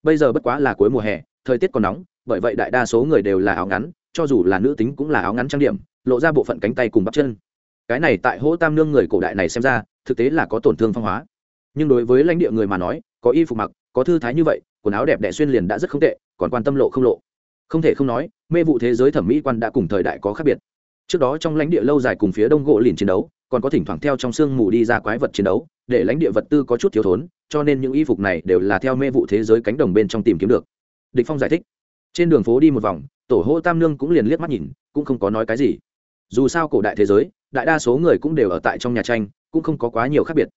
Bây giờ bất quá là cuối mùa hè, thời tiết còn nóng, bởi vậy đại đa số người đều là áo ngắn, cho dù là nữ tính cũng là áo ngắn trang điểm lộ ra bộ phận cánh tay cùng bắp chân. Cái này tại hỗ tam nương người cổ đại này xem ra, thực tế là có tổn thương phong hóa. Nhưng đối với lãnh địa người mà nói, có y phục mặc, có thư thái như vậy, quần áo đẹp đẽ xuyên liền đã rất không tệ, còn quan tâm lộ không lộ. Không thể không nói, mê vụ thế giới thẩm mỹ quan đã cùng thời đại có khác biệt. Trước đó trong lãnh địa lâu dài cùng phía đông gỗ liền chiến đấu, còn có thỉnh thoảng theo trong sương mù đi ra quái vật chiến đấu, để lãnh địa vật tư có chút thiếu thốn, cho nên những y phục này đều là theo mê vụ thế giới cánh đồng bên trong tìm kiếm được. Địch phong giải thích. Trên đường phố đi một vòng, tổ hô tam nương cũng liền liếc mắt nhìn, cũng không có nói cái gì dù sao cổ đại thế giới, đại đa số người cũng đều ở tại trong nhà tranh, cũng không có quá nhiều khác biệt.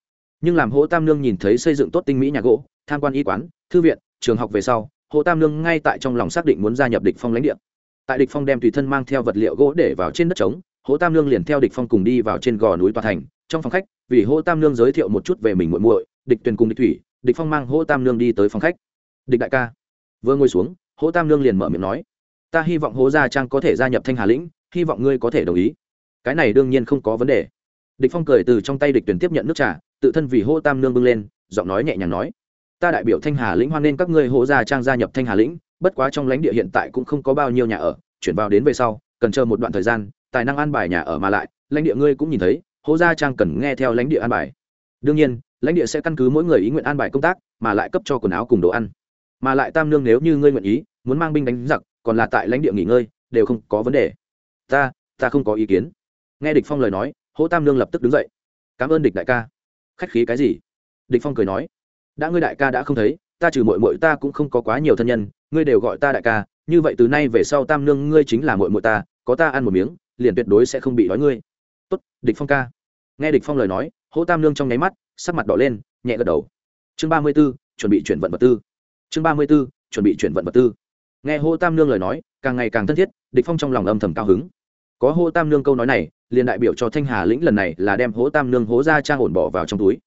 Nhưng làm hỗ tam nương nhìn thấy xây dựng tốt tinh mỹ nhà gỗ, tham quan y quán, thư viện, trường học về sau, hỗ tam nương ngay tại trong lòng xác định muốn gia nhập địch phong lãnh địa. Tại địch phong đem tùy thân mang theo vật liệu gỗ để vào trên đất trống, hỗ tam nương liền theo địch phong cùng đi vào trên gò núi tòa thành. Trong phòng khách, vì hỗ tam nương giới thiệu một chút về mình muội muội, địch tuyền cùng địch thủy, địch phong mang hỗ tam nương đi tới phòng khách. Địch đại ca. Vừa ngồi xuống, hỗ tam nương liền mở miệng nói, ta hy vọng hố gia trang có thể gia nhập thanh hà lĩnh hy vọng ngươi có thể đồng ý. Cái này đương nhiên không có vấn đề. Địch phong cười từ trong tay địch tuyển tiếp nhận nước trà, tự thân vì hô tam nương bưng lên, giọng nói nhẹ nhàng nói, ta đại biểu thanh hà lĩnh hoan nên các ngươi hộ gia trang gia nhập thanh hà lĩnh, bất quá trong lãnh địa hiện tại cũng không có bao nhiêu nhà ở, chuyển vào đến về sau, cần chờ một đoạn thời gian, tài năng an bài nhà ở mà lại, lãnh địa ngươi cũng nhìn thấy hộ gia trang cần nghe theo lãnh địa an bài. Đương nhiên, lãnh địa sẽ căn cứ mỗi người ý nguyện an bài công tác, mà lại cấp cho quần áo cùng đồ ăn. Mà lại tam nương nếu như ngươi nguyện ý, muốn mang binh đánh giặc, còn là tại lãnh địa nghỉ ngơi, đều không có vấn đề ta ta không có ý kiến. Nghe địch phong lời nói hỗ tam nương lập tức đứng dậy. Cảm ơn địch đại ca. Khách khí cái gì? Địch phong cười nói. Đã ngươi đại ca đã không thấy ta trừ muội muội ta cũng không có quá nhiều thân nhân ngươi đều gọi ta đại ca như vậy từ nay về sau tam nương ngươi chính là muội muội ta có ta ăn một miếng liền tuyệt đối sẽ không bị đói ngươi. Tốt địch phong ca. Nghe địch phong lời nói hỗ tam nương trong nháy mắt sắc mặt đỏ lên nhẹ gật đầu. Chương ba mươi 34, chuẩn bị chuyển vận vật tư. Chương ba mươi 34, chuẩn bị chuyển vận vật tư. Nghe hỗ tam nương lời nói càng ngày càng thân thiết địch phong trong lòng âm thầm cao hứng có hô tam nương câu nói này, liền đại biểu cho thanh hà lĩnh lần này là đem hố tam nương hố gia trang ổn bỏ vào trong túi.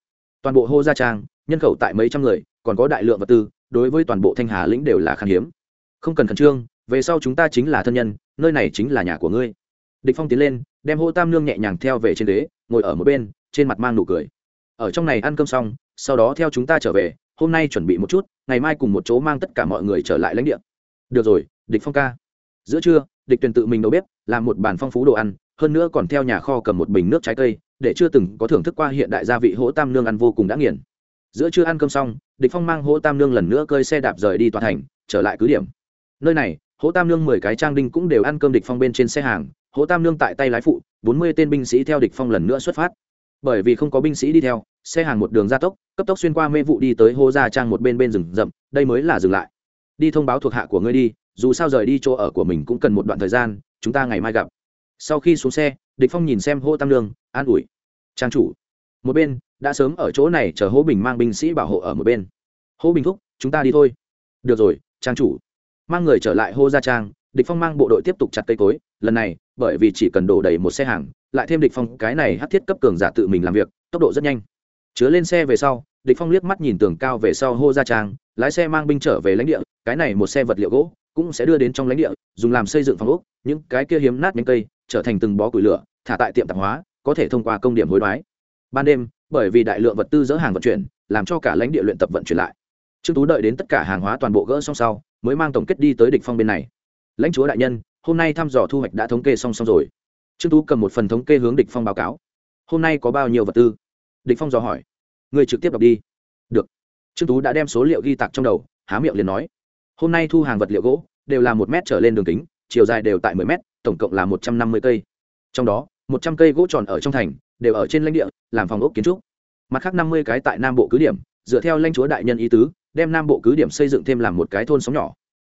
Toàn bộ hô gia trang, nhân khẩu tại mấy trăm người, còn có đại lượng vật tư, đối với toàn bộ thanh hà lĩnh đều là khan hiếm. Không cần khẩn trương, về sau chúng ta chính là thân nhân, nơi này chính là nhà của ngươi. Địch phong tiến lên, đem hô tam nương nhẹ nhàng theo về trên đế ngồi ở một bên, trên mặt mang nụ cười. Ở trong này ăn cơm xong, sau đó theo chúng ta trở về, hôm nay chuẩn bị một chút, ngày mai cùng một chỗ mang tất cả mọi người trở lại lãnh địa. Được rồi, địch phong ca. Giữa trưa địch tuyền tự mình nấu bếp, làm một bàn phong phú đồ ăn, hơn nữa còn theo nhà kho cầm một bình nước trái cây, để chưa từng có thưởng thức qua hiện đại gia vị hỗ tam nương ăn vô cùng đã nghiền. Giữa trưa ăn cơm xong, địch phong mang hỗ tam nương lần nữa cơi xe đạp rời đi toàn thành, trở lại cứ điểm. Nơi này, hỗ tam nương mười cái trang đinh cũng đều ăn cơm địch phong bên trên xe hàng, hỗ tam nương tại tay lái phụ, bốn mươi tên binh sĩ theo địch phong lần nữa xuất phát. Bởi vì không có binh sĩ đi theo, xe hàng một đường gia tốc, cấp tốc xuyên qua mê vụ đi tới hô gia trang một bên bên rừng rậm, đây mới là dừng lại. Đi thông báo thuộc hạ của ngươi đi dù sao rời đi chỗ ở của mình cũng cần một đoạn thời gian, chúng ta ngày mai gặp. Sau khi xuống xe, địch phong nhìn xem hô tam lương an ủi. Trang chủ, một bên, đã sớm ở chỗ này chờ hô bình mang binh sĩ bảo hộ ở một bên. Hô bình thúc, chúng ta đi thôi. Được rồi, trang chủ. Mang người trở lại hô gia trang, địch phong mang bộ đội tiếp tục chặt cây cối. Lần này, bởi vì chỉ cần đổ đầy một xe hàng, lại thêm địch phong, cái này hắc thiết cấp cường giả tự mình làm việc, tốc độ rất nhanh. Chứa lên xe về sau, địch phong liếc mắt nhìn tường cao về sau hô gia trang, lái xe mang binh trở về lãnh địa, cái này một xe vật liệu gỗ cũng sẽ đưa đến trong lãnh địa, dùng làm xây dựng phòng ốc, những cái kia hiếm nát nhánh cây, trở thành từng bó củi lửa, thả tại tiệm tạp hóa, có thể thông qua công điểm hối đoái. Ban đêm, bởi vì đại lượng vật tư dỡ hàng vận chuyển, làm cho cả lãnh địa luyện tập vận chuyển lại. Trương tú đợi đến tất cả hàng hóa toàn bộ gỡ xong sau, mới mang tổng kết đi tới địch phong bên này. Lãnh chúa đại nhân, hôm nay thăm dò thu hoạch đã thống kê xong xong rồi. Trương tú cầm một phần thống kê hướng địch phong báo cáo. Hôm nay có bao nhiêu vật tư? Địch phong dò hỏi. Người trực tiếp đọc đi. Được. Trương tú đã đem số liệu ghi tạc trong đầu, há miệng liền nói hôm nay thu hàng vật liệu gỗ đều là một mét trở lên đường kính, chiều dài đều tại mười mét, tổng cộng là một trăm năm mươi cây. Trong đó, một trăm cây gỗ tròn ở trong thành đều ở trên lãnh địa, làm phòng ốc kiến trúc. Mặt khác năm mươi cái tại nam bộ cứ điểm, dựa theo lãnh chúa đại nhân ý tứ, đem nam bộ cứ điểm xây dựng thêm làm một cái thôn sóng nhỏ.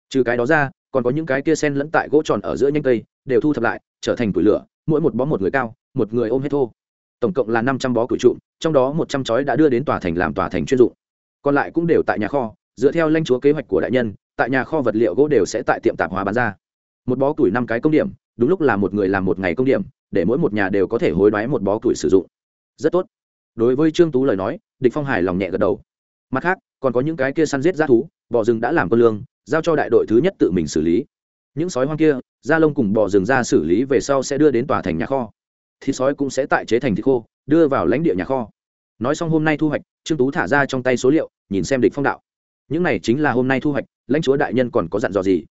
Trừ cái đó ra, còn có những cái kia sen lẫn tại gỗ tròn ở giữa nhanh cây đều thu thập lại, trở thành củi lửa, mỗi một bó một người cao, một người ôm hết thô. Tổng cộng là năm trăm bó củi trụ trong đó một trăm chói đã đưa đến tòa thành làm tòa thành chuyên dụng. Còn lại cũng đều tại nhà kho, dựa theo lãnh chúa kế hoạch của đại nhân tại nhà kho vật liệu gỗ đều sẽ tại tiệm tạp hóa bán ra. Một bó củi năm cái công điểm, đúng lúc là một người làm một ngày công điểm, để mỗi một nhà đều có thể hối đoái một bó củi sử dụng. Rất tốt. Đối với trương tú lời nói, địch phong hải lòng nhẹ gật đầu. Mặt khác, còn có những cái kia săn giết g thú, bò rừng đã làm quân lương, giao cho đại đội thứ nhất tự mình xử lý. Những sói hoang kia, da lông cùng bò rừng ra xử lý về sau sẽ đưa đến tòa thành nhà kho. Thịt sói cũng sẽ tại chế thành thịt khô, đưa vào lãnh địa nhà kho. Nói xong hôm nay thu hoạch, trương tú thả ra trong tay số liệu, nhìn xem địch phong đạo. Những này chính là hôm nay thu hoạch lãnh chúa đại nhân còn có dặn dò gì?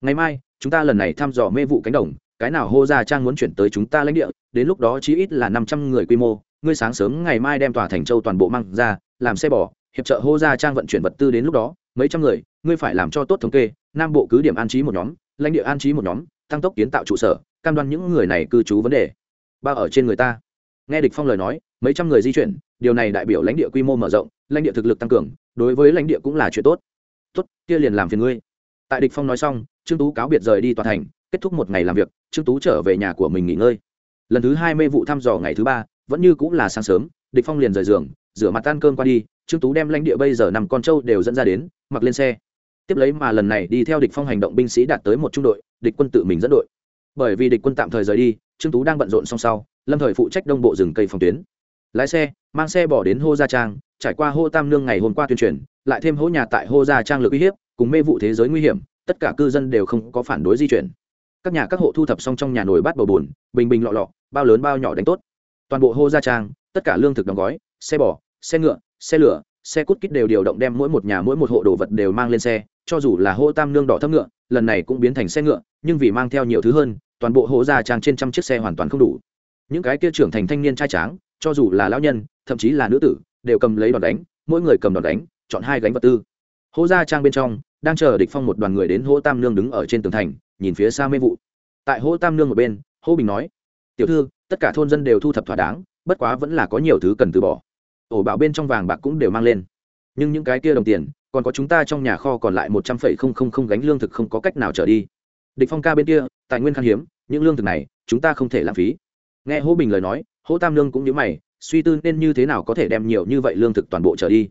Ngày mai, chúng ta lần này thăm dò mê vụ cánh đồng, cái nào hô Gia trang muốn chuyển tới chúng ta lãnh địa, đến lúc đó chí ít là năm trăm người quy mô, ngươi sáng sớm ngày mai đem tòa thành châu toàn bộ mang ra, làm xe bò, hiệp trợ hô Gia trang vận chuyển vật tư đến lúc đó, mấy trăm người, ngươi phải làm cho tốt thống kê, nam bộ cứ điểm an trí một nhóm, lãnh địa an trí một nhóm, tăng tốc kiến tạo trụ sở, cam đoan những người này cư trú vấn đề. Ba ở trên người ta. Nghe địch phong lời nói, mấy trăm người di chuyển, điều này đại biểu lãnh địa quy mô mở rộng, lãnh địa thực lực tăng cường, đối với lãnh địa cũng là chuyện tốt tốt, kia liền làm phiền ngươi. Tại địch phong nói xong, trương tú cáo biệt rời đi tòa thành, kết thúc một ngày làm việc, trương tú trở về nhà của mình nghỉ ngơi. Lần thứ hai mê vụ thăm dò ngày thứ ba, vẫn như cũng là sáng sớm, địch phong liền rời giường, rửa mặt tan cơm qua đi, trương tú đem lãnh địa bây giờ nằm con trâu đều dẫn ra đến, mặc lên xe. Tiếp lấy mà lần này đi theo địch phong hành động binh sĩ đạt tới một trung đội, địch quân tự mình dẫn đội. Bởi vì địch quân tạm thời rời đi, trương tú đang bận rộn song sau, lâm thời phụ trách đông bộ rừng cây phòng tuyến. Lái xe, mang xe bỏ đến hô gia trang, trải qua hô tam nương ngày hôm qua tuyên truyền lại thêm hỗ nhà tại hô gia trang lực uy hiếp, cùng mê vụ thế giới nguy hiểm, tất cả cư dân đều không có phản đối di chuyển. Các nhà các hộ thu thập xong trong nhà nồi bát bầu bùn, bình bình lọ lọ, bao lớn bao nhỏ đánh tốt. Toàn bộ hô gia trang, tất cả lương thực đóng gói, xe bò, xe ngựa, xe lửa, xe cút kít đều điều động đem mỗi một nhà mỗi một hộ đồ vật đều mang lên xe, cho dù là hô tam nương đỏ thấp ngựa, lần này cũng biến thành xe ngựa, nhưng vì mang theo nhiều thứ hơn, toàn bộ hố gia trang trên trăm chiếc xe hoàn toàn không đủ. Những cái kia trưởng thành thanh niên trai tráng, cho dù là lão nhân, thậm chí là nữ tử, đều cầm lấy đòn đánh, mỗi người cầm đòn đánh chọn hai gánh vật tư. Hố gia trang bên trong, đang chờ địch phong một đoàn người đến hố tam nương đứng ở trên tường thành, nhìn phía xa mê vụ. Tại hố tam nương một bên hố bình nói, tiểu thư, tất cả thôn dân đều thu thập thỏa đáng, bất quá vẫn là có nhiều thứ cần từ bỏ. Ổ bảo bên trong vàng bạc cũng đều mang lên. Nhưng những cái kia đồng tiền, còn có chúng ta trong nhà kho còn lại một trăm phẩy không không không gánh lương thực không có cách nào trở đi. Địch phong ca bên kia, tài nguyên khan hiếm, những lương thực này, chúng ta không thể lãng phí. Nghe hô bình lời nói, hô tam lương cũng như mày, suy tư nên như thế nào có thể đem nhiều như vậy lương thực toàn bộ trở đi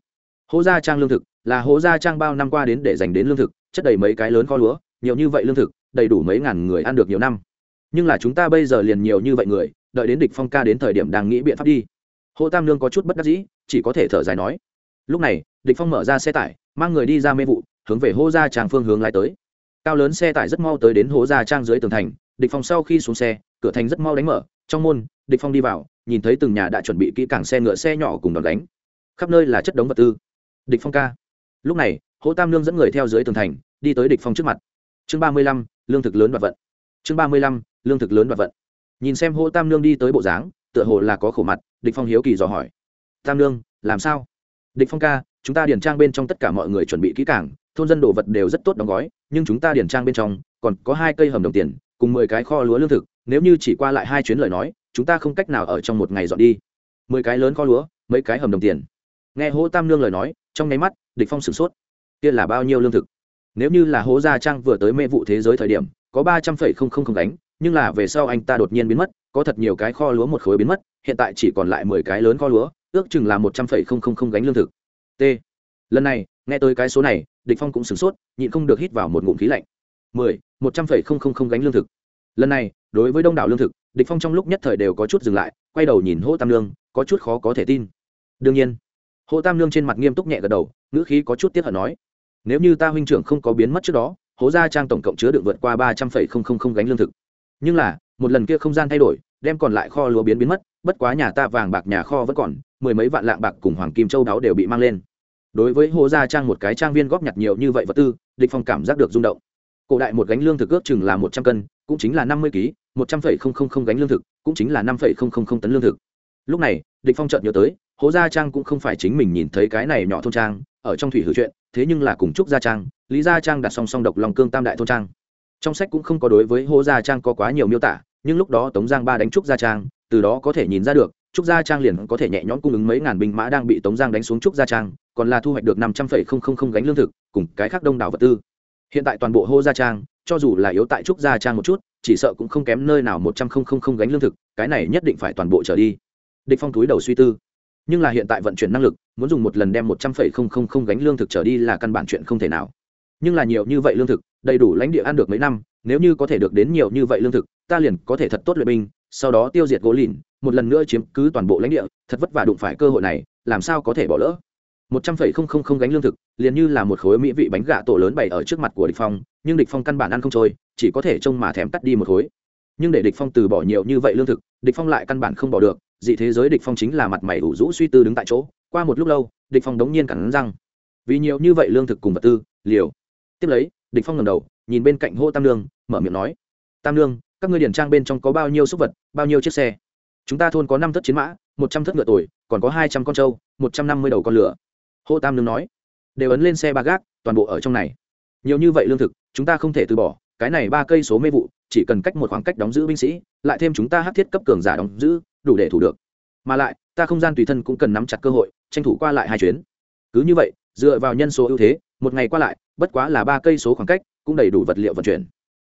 hô gia trang lương thực, là hô gia trang bao năm qua đến để dành đến lương thực, chất đầy mấy cái lớn kho lúa, nhiều như vậy lương thực, đầy đủ mấy ngàn người ăn được nhiều năm. Nhưng là chúng ta bây giờ liền nhiều như vậy người, đợi đến địch phong ca đến thời điểm đang nghĩ biện pháp đi. Hô tam lương có chút bất đắc dĩ, chỉ có thể thở dài nói. Lúc này, địch phong mở ra xe tải, mang người đi ra mê vụ, hướng về hô gia trang phương hướng lái tới. Cao lớn xe tải rất mau tới đến hố gia trang dưới tường thành, địch phong sau khi xuống xe, cửa thành rất mau đánh mở, trong môn, địch phong đi vào, nhìn thấy từng nhà đã chuẩn bị kỹ càng xe ngựa xe nhỏ cùng đòn đánh khắp nơi là chất đống vật tư địch phong ca. Lúc này, hỗ tam lương dẫn người theo dưới tường thành, đi tới địch phong trước mặt. Chương ba mươi lăm, lương thực lớn và vận. Chương ba mươi lăm, lương thực lớn và vận. Nhìn xem hỗ tam lương đi tới bộ dáng, tựa hồ là có khổ mặt, địch phong hiếu kỳ dò hỏi. Tam lương làm sao? Địch phong ca, chúng ta điển trang bên trong tất cả mọi người chuẩn bị kỹ càng, thôn dân đồ vật đều rất tốt đóng gói, nhưng chúng ta điển trang bên trong còn có hai cây hầm đồng tiền, cùng mười cái kho lúa lương thực, nếu như chỉ qua lại hai chuyến lời nói, chúng ta không cách nào ở trong một ngày dọn đi. Mười cái lớn kho lúa, mấy cái hầm đồng tiền nghe hỗ tam nương lời nói, trong nháy mắt, địch phong sửng sốt. Kia là bao nhiêu lương thực? Nếu như là hố gia trang vừa tới mê vụ thế giới thời điểm, có ba trăm phẩy không không không đánh nhưng là về sau anh ta đột nhiên biến mất, có thật nhiều cái kho lúa một khối biến mất, hiện tại chỉ còn lại mười cái lớn kho lúa, ước chừng là một trăm phẩy không không không gánh lương thực. T. Lần này, nghe tới cái số này, địch phong cũng sửng sốt, nhịn không được hít vào một ngụm khí lạnh. Mười, một trăm phẩy không không không gánh lương thực. Lần này, đối với đông đảo lương thực, địch phong trong lúc nhất thời đều có chút dừng lại, quay đầu nhìn Hỗ tam lương có chút khó có thể tin. Đương nhiên hồ tam lương trên mặt nghiêm túc nhẹ gật đầu, ngữ khí có chút tiếc hận nói, nếu như ta huynh trưởng không có biến mất trước đó, hố gia trang tổng cộng chứa được vượt qua ba trăm phẩy không không không gánh lương thực. Nhưng là, một lần kia không gian thay đổi, đem còn lại kho lúa biến biến mất, bất quá nhà ta vàng bạc nhà kho vẫn còn, mười mấy vạn lạng bạc cùng hoàng kim châu đáo đều bị mang lên. Đối với hố gia trang một cái trang viên góp nhặt nhiều như vậy vật tư, địch phong cảm giác được rung động. Cổ đại một gánh lương thực ước chừng là một trăm cân, cũng chính là năm mươi kg một trăm phẩy không không không gánh lương thực, cũng chính là năm phẩy không không không tấn lương thực. Lúc này, địch phong chợt nhớ tới hố gia trang cũng không phải chính mình nhìn thấy cái này nhỏ thôn trang, ở trong thủy hữu chuyện, thế nhưng là cùng trúc gia trang, lý gia trang đặt song song độc lòng cương tam đại thôn trang. Trong sách cũng không có đối với hố gia trang có quá nhiều miêu tả, nhưng lúc đó tống giang ba đánh trúc gia trang, từ đó có thể nhìn ra được, trúc gia trang liền có thể nhẹ nhõm cung ứng mấy ngàn binh mã đang bị tống giang đánh xuống trúc gia trang, còn là thu hoạch được năm trăm phẩy không không không gánh lương thực, cùng cái khác đông đảo vật tư. Hiện tại toàn bộ hô gia trang, cho dù là yếu tại trúc gia trang một chút, chỉ sợ cũng không kém nơi nào một trăm không không không gánh lương thực, cái này nhất định phải toàn bộ trở đi. Địch phong túi đầu suy tư nhưng là hiện tại vận chuyển năng lực, muốn dùng một lần đem một trăm phẩy không không không gánh lương thực trở đi là căn bản chuyện không thể nào. Nhưng là nhiều như vậy lương thực, đầy đủ lãnh địa ăn được mấy năm, nếu như có thể được đến nhiều như vậy lương thực, ta liền có thể thật tốt luyện binh, sau đó tiêu diệt gỗ lìn, một lần nữa chiếm cứ toàn bộ lãnh địa, thật vất vả đụng phải cơ hội này, làm sao có thể bỏ lỡ? Một trăm phẩy không không không gánh lương thực, liền như là một khối mỹ vị bánh gà tổ lớn bày ở trước mặt của địch phong, nhưng địch phong căn bản ăn không trôi, chỉ có thể trông mà thèm tắt đi một khối. Nhưng để địch phong từ bỏ nhiều như vậy lương thực, địch phong lại căn bản không bỏ được dị thế giới địch phong chính là mặt mày ủ rũ suy tư đứng tại chỗ, qua một lúc lâu, địch phong đống nhiên cắn răng. Vì nhiều như vậy lương thực cùng vật tư, liều. Tiếp lấy, địch phong ngẩng đầu, nhìn bên cạnh hô tam lương mở miệng nói, tam lương các ngươi điển trang bên trong có bao nhiêu súc vật, bao nhiêu chiếc xe? Chúng ta thôn có năm thất chiến mã, một trăm thất ngựa tuổi còn có hai trăm con trâu, một trăm năm mươi đầu con lửa. Hô tam lương nói. Đều ấn lên xe ba gác, toàn bộ ở trong này. Nhiều như vậy lương thực, chúng ta không thể từ bỏ cái này ba cây số mê vụ, chỉ cần cách một khoảng cách đóng giữ binh sĩ, lại thêm chúng ta hát thiết cấp cường giả đóng giữ, đủ để thủ được. Mà lại, ta không gian tùy thân cũng cần nắm chặt cơ hội, tranh thủ qua lại hai chuyến. Cứ như vậy, dựa vào nhân số ưu thế, một ngày qua lại, bất quá là ba cây số khoảng cách, cũng đầy đủ vật liệu vận chuyển.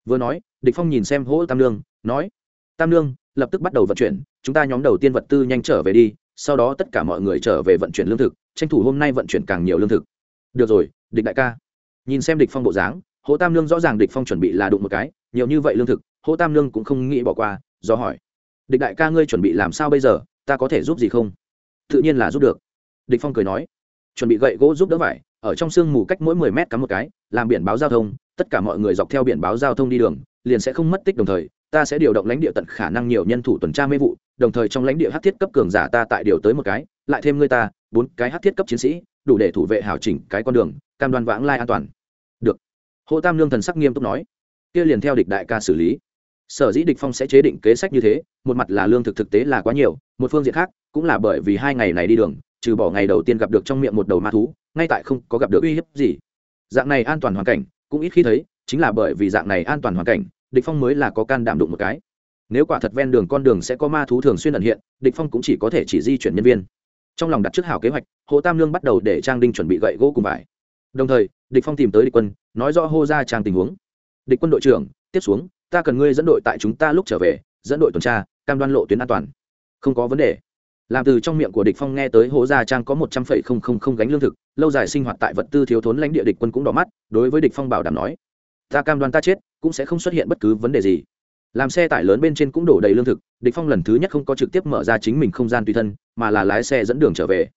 Vừa nói, địch phong nhìn xem hỗ tam lương nói, tam lương lập tức bắt đầu vận chuyển, chúng ta nhóm đầu tiên vật tư nhanh trở về đi, sau đó tất cả mọi người trở về vận chuyển lương thực, tranh thủ hôm nay vận chuyển càng nhiều lương thực. Được rồi, địch đại ca. Nhìn xem địch phong bộ dáng hỗ tam lương rõ ràng địch phong chuẩn bị là đụng một cái, nhiều như vậy lương thực, hỗ tam lương cũng không nghĩ bỏ qua, do hỏi. Địch đại ca ngươi chuẩn bị làm sao bây giờ, ta có thể giúp gì không? Tự nhiên là giúp được. Địch phong cười nói. Chuẩn bị gậy gỗ giúp đỡ vải, ở trong sương mù cách mỗi 10 mét cắm một cái, làm biển báo giao thông, tất cả mọi người dọc theo biển báo giao thông đi đường, liền sẽ không mất tích đồng thời, ta sẽ điều động lãnh địa tận khả năng nhiều nhân thủ tuần tra mê vụ, đồng thời trong lãnh địa hắc thiết cấp cường giả ta tại điều tới một cái, lại thêm ngươi ta, bốn cái hắc thiết cấp chiến sĩ, đủ để thủ vệ hảo chỉnh cái con đường, cam đoan vãng lai an toàn hồ tam lương thần sắc nghiêm túc nói, kia liền theo địch đại ca xử lý. Sở dĩ địch phong sẽ chế định kế sách như thế, một mặt là lương thực thực tế là quá nhiều, một phương diện khác cũng là bởi vì hai ngày này đi đường, trừ bỏ ngày đầu tiên gặp được trong miệng một đầu ma thú, ngay tại không có gặp được uy hiếp gì. Dạng này an toàn hoàn cảnh, cũng ít khi thấy, chính là bởi vì dạng này an toàn hoàn cảnh, địch phong mới là có can đảm đụng một cái. Nếu quả thật ven đường con đường sẽ có ma thú thường xuyên ẩn hiện, địch phong cũng chỉ có thể chỉ di chuyển nhân viên. Trong lòng đặt trước hảo kế hoạch hồ tam lương bắt đầu để trang đinh chuẩn bị gậy gỗ cùng vải đồng thời, địch phong tìm tới địch quân, nói rõ hô ra trang tình huống. Địch quân đội trưởng, tiếp xuống, ta cần ngươi dẫn đội tại chúng ta lúc trở về, dẫn đội tuần tra, cam đoan lộ tuyến an toàn. Không có vấn đề. Làm từ trong miệng của địch phong nghe tới hố gia trang có một trăm phẩy không không không gánh lương thực, lâu dài sinh hoạt tại vật tư thiếu thốn lãnh địa địch quân cũng đỏ mắt, đối với địch phong bảo đảm nói, ta cam đoan ta chết, cũng sẽ không xuất hiện bất cứ vấn đề gì. Làm xe tải lớn bên trên cũng đổ đầy lương thực, địch phong lần thứ nhất không có trực tiếp mở ra chính mình không gian tùy thân, mà là lái xe dẫn đường trở về.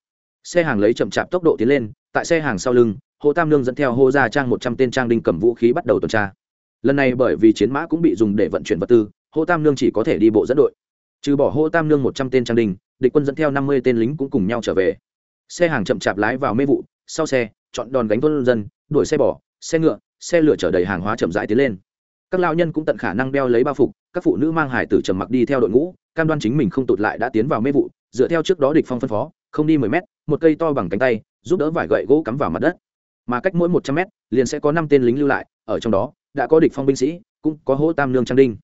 Xe hàng lấy chậm chạp tốc độ tiến lên tại xe hàng sau lưng, hồ tam lương dẫn theo hô gia trang một trăm tên trang đinh cầm vũ khí bắt đầu tuần tra. Lần này bởi vì chiến mã cũng bị dùng để vận chuyển vật tư, hồ tam lương chỉ có thể đi bộ dẫn đội. Trừ bỏ hồ tam lương một trăm tên trang đinh, địch quân dẫn theo năm mươi tên lính cũng cùng nhau trở về. Xe hàng chậm chạp lái vào mê vụ, sau xe, chọn đòn gánh thôn dân, đuổi xe bò, xe ngựa, xe lửa chở đầy hàng hóa chậm rãi tiến lên. Các lao nhân cũng tận khả năng đeo lấy bao phục, các phụ nữ mang hải tử trầm mặc đi theo đội ngũ, cam đoan chính mình không tụt lại đã tiến vào mê vụ, dựa theo trước đó địch phong phân phó không đi mười mét, một cây to bằng cánh tay, giúp đỡ vải gậy gỗ cắm vào mặt đất. Mà cách mỗi một trăm mét, liền sẽ có năm tên lính lưu lại, ở trong đó, đã có địch phong binh sĩ, cũng có hỗ tam lương trang đinh.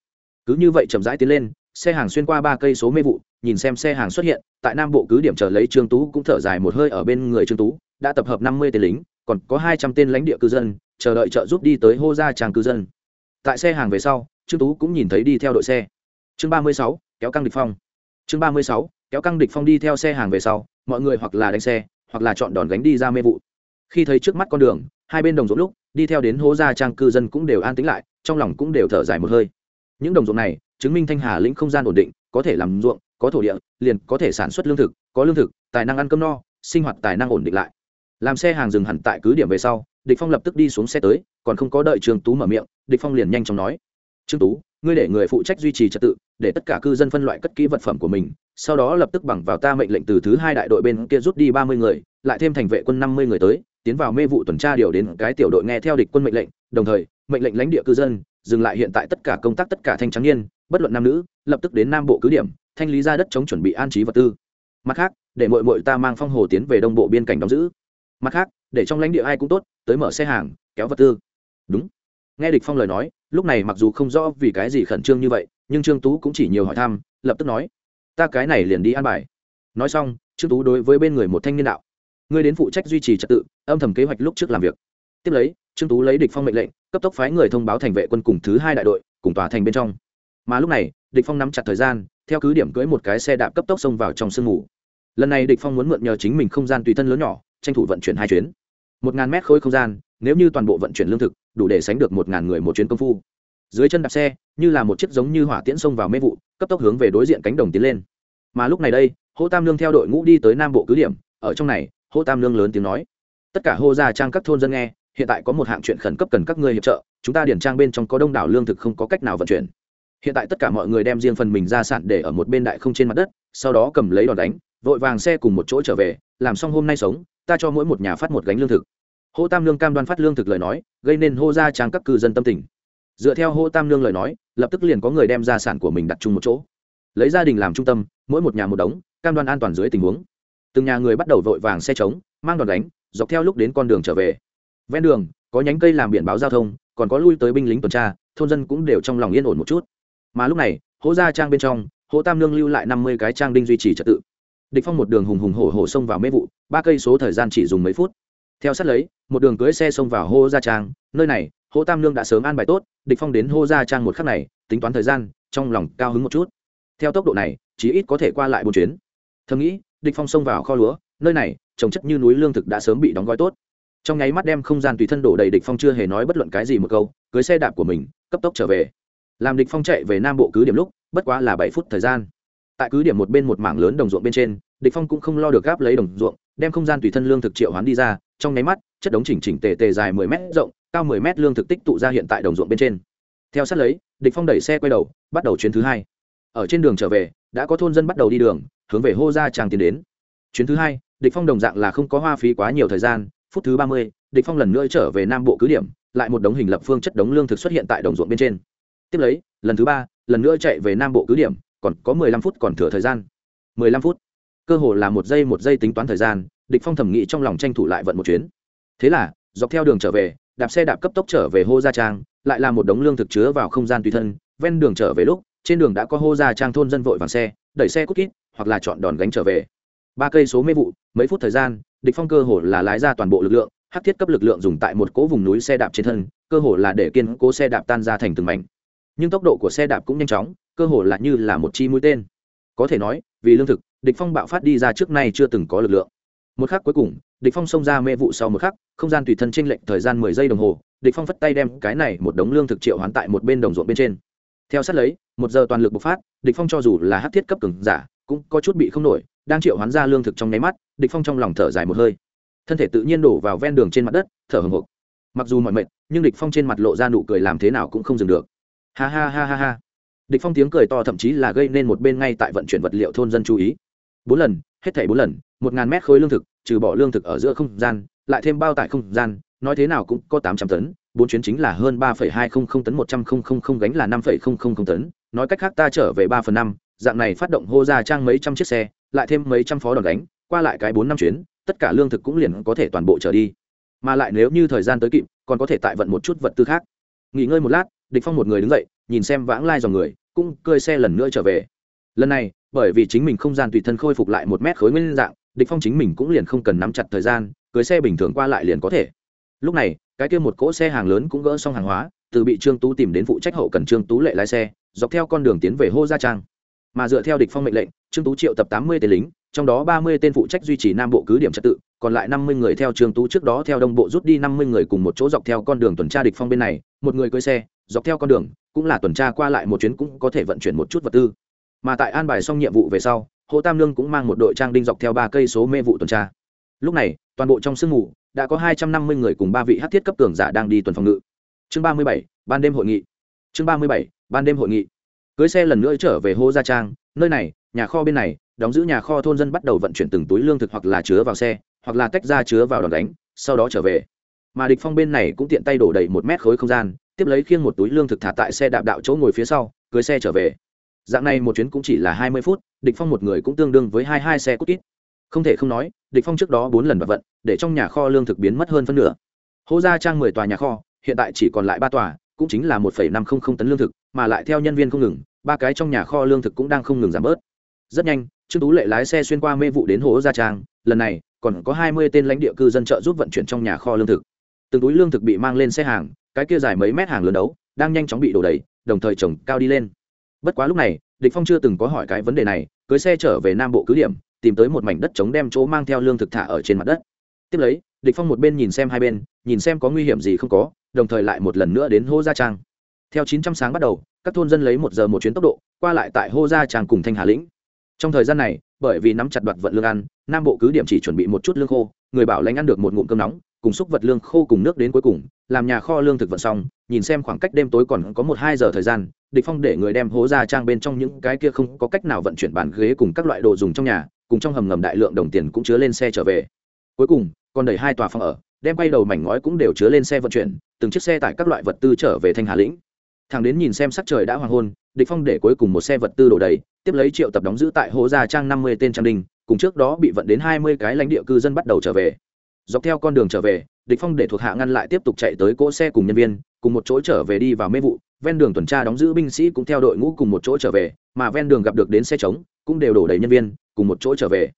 Cứ như vậy chậm rãi tiến lên, xe hàng xuyên qua ba cây số mê vụ, nhìn xem xe hàng xuất hiện, tại nam bộ cứ điểm chờ lấy trương tú cũng thở dài một hơi ở bên người trương tú, đã tập hợp năm mươi tên lính, còn có hai trăm tên lãnh địa cư dân, chờ đợi trợ giúp đi tới hô gia tràng cư dân. Tại xe hàng về sau, trương tú cũng nhìn thấy đi theo đội xe. Chương ba mươi sáu, kéo căng địch phong. Chương ba mươi sáu, kéo căng địch phong đi theo xe hàng về sau mọi người hoặc là đánh xe, hoặc là chọn đòn gánh đi ra mê vụ. Khi thấy trước mắt con đường, hai bên đồng ruộng lúc, đi theo đến hố gia trang cư dân cũng đều an tĩnh lại, trong lòng cũng đều thở dài một hơi. Những đồng ruộng này, chứng minh thanh hà lĩnh không gian ổn định, có thể làm ruộng, có thổ địa, liền có thể sản xuất lương thực, có lương thực, tài năng ăn cơm no, sinh hoạt tài năng ổn định lại. Làm xe hàng dừng hẳn tại cứ điểm về sau, địch phong lập tức đi xuống xe tới, còn không có đợi trường tú mở miệng, địch phong liền nhanh chóng nói trương tú, ngươi để người phụ trách duy trì trật tự, để tất cả cư dân phân loại cất kỹ vật phẩm của mình, sau đó lập tức bằng vào ta mệnh lệnh từ thứ hai đại đội bên kia rút đi ba mươi người, lại thêm thành vệ quân năm mươi người tới, tiến vào mê vụ tuần tra điều đến cái tiểu đội nghe theo địch quân mệnh lệnh, đồng thời, mệnh lệnh lãnh địa cư dân, dừng lại hiện tại tất cả công tác tất cả thanh trắng niên, bất luận nam nữ, lập tức đến nam bộ cứ điểm, thanh lý ra đất chống chuẩn bị an trí vật tư. Mặt khác, để mội mội ta mang phong hồ tiến về đông bộ biên cảnh đóng giữ. Mặt khác, để trong lãnh địa ai cũng tốt, tới mở xe hàng, kéo vật tư. Đúng. Nghe địch phong lời nói lúc này mặc dù không rõ vì cái gì khẩn trương như vậy, nhưng trương tú cũng chỉ nhiều hỏi thăm, lập tức nói, ta cái này liền đi an bài. Nói xong, trương tú đối với bên người một thanh niên đạo, ngươi đến phụ trách duy trì trật tự, âm thầm kế hoạch lúc trước làm việc. Tiếp lấy, trương tú lấy địch phong mệnh lệnh, cấp tốc phái người thông báo thành vệ quân cùng thứ hai đại đội, cùng tòa thành bên trong. Mà lúc này, địch phong nắm chặt thời gian, theo cứ điểm cưỡi một cái xe đạp cấp tốc xông vào trong sương mù. Lần này địch phong muốn mượn nhờ chính mình không gian tùy thân lớn nhỏ, tranh thủ vận chuyển hai chuyến. Một ngàn mét khối không gian nếu như toàn bộ vận chuyển lương thực, đủ để sánh được một ngàn người một chuyến công phu. Dưới chân đạp xe, như là một chiếc giống như hỏa tiễn xông vào mê vụ, cấp tốc hướng về đối diện cánh đồng tiến lên. Mà lúc này đây, hô tam lương theo đội ngũ đi tới nam bộ cứ điểm. Ở trong này, hô tam lương lớn tiếng nói, tất cả hô gia trang các thôn dân nghe, hiện tại có một hạng chuyện khẩn cấp cần các ngươi hiệp trợ, chúng ta điển trang bên trong có đông đảo lương thực không có cách nào vận chuyển. Hiện tại tất cả mọi người đem riêng phần mình ra sản để ở một bên đại không trên mặt đất, sau đó cầm lấy đòn đánh, vội vàng xe cùng một chỗ trở về, làm xong hôm nay sống, ta cho mỗi một nhà phát một gánh lương thực hô tam lương cam đoan phát lương thực lời nói, gây nên hô gia trang các cư dân tâm tình. Dựa theo hô tam lương lời nói, lập tức liền có người đem gia sản của mình đặt chung một chỗ. Lấy gia đình làm trung tâm, mỗi một nhà một đống, cam đoan an toàn dưới tình huống. Từng nhà người bắt đầu vội vàng xe trống, mang đòn đánh, dọc theo lúc đến con đường trở về. Ven đường, có nhánh cây làm biển báo giao thông, còn có lui tới binh lính tuần tra, thôn dân cũng đều trong lòng yên ổn một chút. Mà lúc này hỗ gia trang bên trong hỗ tam lương lưu lại năm mươi cái trang đinh duy trì trật tự. Địch phong một đường hùng hùng hổ hổ xông vào mê vụ, ba cây số thời gian chỉ dùng mấy phút theo sát lấy, một đường cưới xe xông vào hô gia trang. Nơi này, hô tam lương đã sớm an bài tốt, địch phong đến hô gia trang một khắc này, tính toán thời gian, trong lòng cao hứng một chút. Theo tốc độ này, chí ít có thể qua lại bốn chuyến. Thầm nghĩ, địch phong xông vào kho lúa, nơi này, trồng chất như núi lương thực đã sớm bị đóng gói tốt. Trong nháy mắt đem không gian tùy thân đổ đầy địch phong chưa hề nói bất luận cái gì một câu, cưới xe đạp của mình, cấp tốc trở về. Làm địch phong chạy về nam bộ cứ điểm lúc, bất quá là bảy phút thời gian. Tại cứ điểm một bên một mảng lớn đồng ruộng bên trên, địch phong cũng không lo được gáp lấy đồng ruộng, đem không gian tùy thân lương thực triệu hoán đi ra trong nháy mắt chất đống chỉnh chỉnh tề tề dài 10 mét rộng cao 10 mét lương thực tích tụ ra hiện tại đồng ruộng bên trên. Theo sát lấy địch phong đẩy xe quay đầu bắt đầu chuyến thứ hai. Ở trên đường trở về đã có thôn dân bắt đầu đi đường hướng về hô gia trang tiến đến. Chuyến thứ hai địch phong đồng dạng là không có hoa phí quá nhiều thời gian phút thứ ba mươi, địch phong lần nữa trở về nam bộ cứ điểm lại một đống hình lập phương chất đống lương thực xuất hiện tại đồng ruộng bên trên. Tiếp lấy lần thứ ba lần nữa chạy về nam bộ cứ điểm còn có mười lăm phút còn thừa thời gian. Mười lăm phút cơ hồ là một giây một giây tính toán thời gian địch phong thẩm nghĩ trong lòng tranh thủ lại vận một chuyến. Thế là, dọc theo đường trở về, đạp xe đạp cấp tốc trở về hô gia trang, lại là một đống lương thực chứa vào không gian tùy thân, ven đường trở về lúc, trên đường đã có hô gia trang thôn dân vội vàng xe, đẩy xe cút kít, hoặc là chọn đòn gánh trở về. Ba cây số mê vụ, mấy phút thời gian, địch phong cơ hồ là lái ra toàn bộ lực lượng, hắc thiết cấp lực lượng dùng tại một cỗ vùng núi xe đạp trên thân, cơ hồ là để kiên cố xe đạp tan ra thành từng mảnh. Nhưng tốc độ của xe đạp cũng nhanh chóng, cơ hồ là như là một chi mũi tên. Có thể nói, vì lương thực, địch phong bạo phát đi ra trước nay chưa từng có lực lượng một khắc cuối cùng, địch phong xông ra mê vụ sau một khắc, không gian tùy thân chênh lệch thời gian mười giây đồng hồ, địch phong phất tay đem cái này một đống lương thực triệu hoán tại một bên đồng ruộng bên trên. Theo sát lấy, một giờ toàn lực bộc phát, địch phong cho dù là hắc thiết cấp cường giả, cũng có chút bị không nổi, đang triệu hoán ra lương thực trong nháy mắt, địch phong trong lòng thở dài một hơi. Thân thể tự nhiên đổ vào ven đường trên mặt đất, thở hổn hực. mặc dù mọi mệt, nhưng địch phong trên mặt lộ ra nụ cười làm thế nào cũng không dừng được. Ha ha ha ha ha. Địch phong tiếng cười to thậm chí là gây nên một bên ngay tại vận chuyển vật liệu thôn dân chú ý. Bốn lần hết thảy bốn lần một ngàn mét khối lương thực trừ bỏ lương thực ở giữa không gian lại thêm bao tải không gian nói thế nào cũng có tám trăm tấn bốn chuyến chính là hơn ba phẩy hai không không tấn một trăm không không không gánh là năm phẩy không không không tấn. Nói cách khác ta trở về ba phần năm dạng này phát động hô ra trang mấy trăm chiếc xe lại thêm mấy trăm phó đòn gánh, qua lại cái bốn năm chuyến tất cả lương thực cũng liền có thể toàn bộ trở đi. Mà lại nếu như thời gian tới kịp còn có thể tại vận một chút vật tư khác. Nghỉ ngơi một lát địch phong một người đứng dậy nhìn xem vãng lai dòng người cũng cơi xe lần nữa trở về. Lần này bởi vì chính mình không gian tùy thân khôi phục lại một mét khối nguyên dạng, địch phong chính mình cũng liền không cần nắm chặt thời gian, cưới xe bình thường qua lại liền có thể. Lúc này, cái kia một cỗ xe hàng lớn cũng gỡ xong hàng hóa, từ bị trương tú tìm đến phụ trách hậu cần trương tú lệ lái xe, dọc theo con đường tiến về hô gia trang. Mà dựa theo địch phong mệnh lệnh, trương tú triệu tập tám mươi tên lính, trong đó ba mươi tên phụ trách duy trì nam bộ cứ điểm trật tự, còn lại năm mươi người theo trương tú trước đó theo đông bộ rút đi năm mươi người cùng một chỗ dọc theo con đường tuần tra địch phong bên này, một người cưỡi xe, dọc theo con đường, cũng là tuần tra qua lại một chuyến cũng có thể vận chuyển một chút vật tư mà tại an bài xong nhiệm vụ về sau, hồ tam lương cũng mang một đội trang đinh dọc theo ba cây số mê vụ tuần tra. Lúc này, toàn bộ trong sương mù đã có hai trăm năm mươi người cùng ba vị hát thiết cấp cường giả đang đi tuần phòng ngự. Chương ba mươi bảy, ban đêm hội nghị. Chương ba mươi bảy, ban đêm hội nghị. Cưới xe lần nữa trở về hô gia trang, nơi này, nhà kho bên này, đóng giữ nhà kho thôn dân bắt đầu vận chuyển từng túi lương thực hoặc là chứa vào xe, hoặc là tách ra chứa vào đòn đánh, sau đó trở về. Mà địch phong bên này cũng tiện tay đổ đầy một mét khối không gian, tiếp lấy khiêng một túi lương thực thả tại xe đạp đạo chỗ ngồi phía sau, cưới xe trở về dạng này một chuyến cũng chỉ là hai mươi phút, địch phong một người cũng tương đương với hai hai xe cút kít không thể không nói, địch phong trước đó bốn lần vật vận, để trong nhà kho lương thực biến mất hơn phân nửa. Hô gia trang mười tòa nhà kho, hiện tại chỉ còn lại ba tòa, cũng chính là một năm không không tấn lương thực, mà lại theo nhân viên không ngừng, ba cái trong nhà kho lương thực cũng đang không ngừng giảm bớt. Rất nhanh, trương tú lệ lái xe xuyên qua mê vụ đến hồ gia trang, lần này, còn có hai mươi tên lãnh địa cư dân trợ giúp vận chuyển trong nhà kho lương thực. Từng túi lương thực bị mang lên xe hàng, cái kia dài mấy mét hàng lớn đấu, đang nhanh chóng bị đổ đầy, đồng thời trồng cao đi lên bất quá lúc này, địch phong chưa từng có hỏi cái vấn đề này, cưới xe trở về nam bộ cứ điểm, tìm tới một mảnh đất trống đem chỗ mang theo lương thực thả ở trên mặt đất. Tiếp lấy, địch phong một bên nhìn xem hai bên, nhìn xem có nguy hiểm gì không có, đồng thời lại một lần nữa đến hô gia trang. Theo 900 sáng bắt đầu, các thôn dân lấy một giờ một chuyến tốc độ, qua lại tại hô gia trang cùng thanh hà lĩnh. Trong thời gian này bởi vì nắm chặt đoạt vận lương ăn, nam bộ cứ điểm chỉ chuẩn bị một chút lương khô, người bảo lãnh ăn được một ngụm cơm nóng, cùng xúc vật lương khô cùng nước đến cuối cùng, làm nhà kho lương thực vận xong, nhìn xem khoảng cách đêm tối còn có một hai giờ thời gian, địch phong để người đem hố ra trang bên trong những cái kia không có cách nào vận chuyển bàn ghế cùng các loại đồ dùng trong nhà, cùng trong hầm ngầm đại lượng đồng tiền cũng chứa lên xe trở về. Cuối cùng, còn đẩy hai tòa phòng ở, đem quay đầu mảnh ngói cũng đều chứa lên xe vận chuyển, từng chiếc xe tải các loại vật tư trở về thanh hà lĩnh. Thằng đến nhìn xem sắc trời đã hoàng hôn địch phong để cuối cùng một xe vật tư đổ đầy, tiếp lấy triệu tập đóng giữ tại hố gia trang năm mươi tên trang đình cùng trước đó bị vận đến hai mươi cái lãnh địa cư dân bắt đầu trở về. Dọc theo con đường trở về, địch phong để thuộc hạ ngăn lại tiếp tục chạy tới cỗ xe cùng nhân viên, cùng một chỗ trở về đi vào mê vụ. Ven đường tuần tra đóng giữ binh sĩ cũng theo đội ngũ cùng một chỗ trở về, mà ven đường gặp được đến xe trống, cũng đều đổ đầy nhân viên, cùng một chỗ trở về.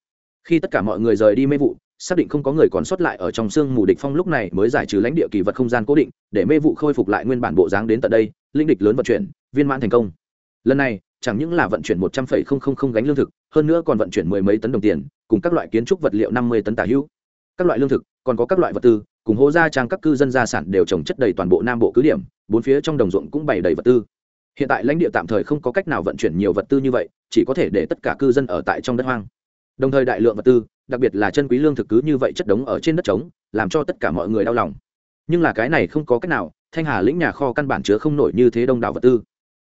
Khi tất cả mọi người rời đi mê vụ, xác định không có người còn sót lại ở trong sương mù, địch phong lúc này mới giải trừ lãnh địa kỳ vật không gian cố định, để mê vụ khôi phục lại nguyên bản bộ dáng đến tận đây, linh địch lớn vận chuyển, viên mãn thành công lần này, chẳng những là vận chuyển một trăm linh không không không gánh lương thực, hơn nữa còn vận chuyển mười mấy tấn đồng tiền, cùng các loại kiến trúc vật liệu năm mươi tấn tả hữu. Các loại lương thực, còn có các loại vật tư, cùng hố gia trang các cư dân gia sản đều trồng chất đầy toàn bộ nam bộ cứ điểm, bốn phía trong đồng ruộng cũng bày đầy vật tư. Hiện tại lãnh địa tạm thời không có cách nào vận chuyển nhiều vật tư như vậy, chỉ có thể để tất cả cư dân ở tại trong đất hoang. Đồng thời đại lượng vật tư, đặc biệt là chân quý lương thực cứ như vậy chất đống ở trên đất trống, làm cho tất cả mọi người đau lòng. Nhưng là cái này không có cách nào, thanh hà lĩnh nhà kho căn bản chứa không nổi như thế đông đảo vật tư.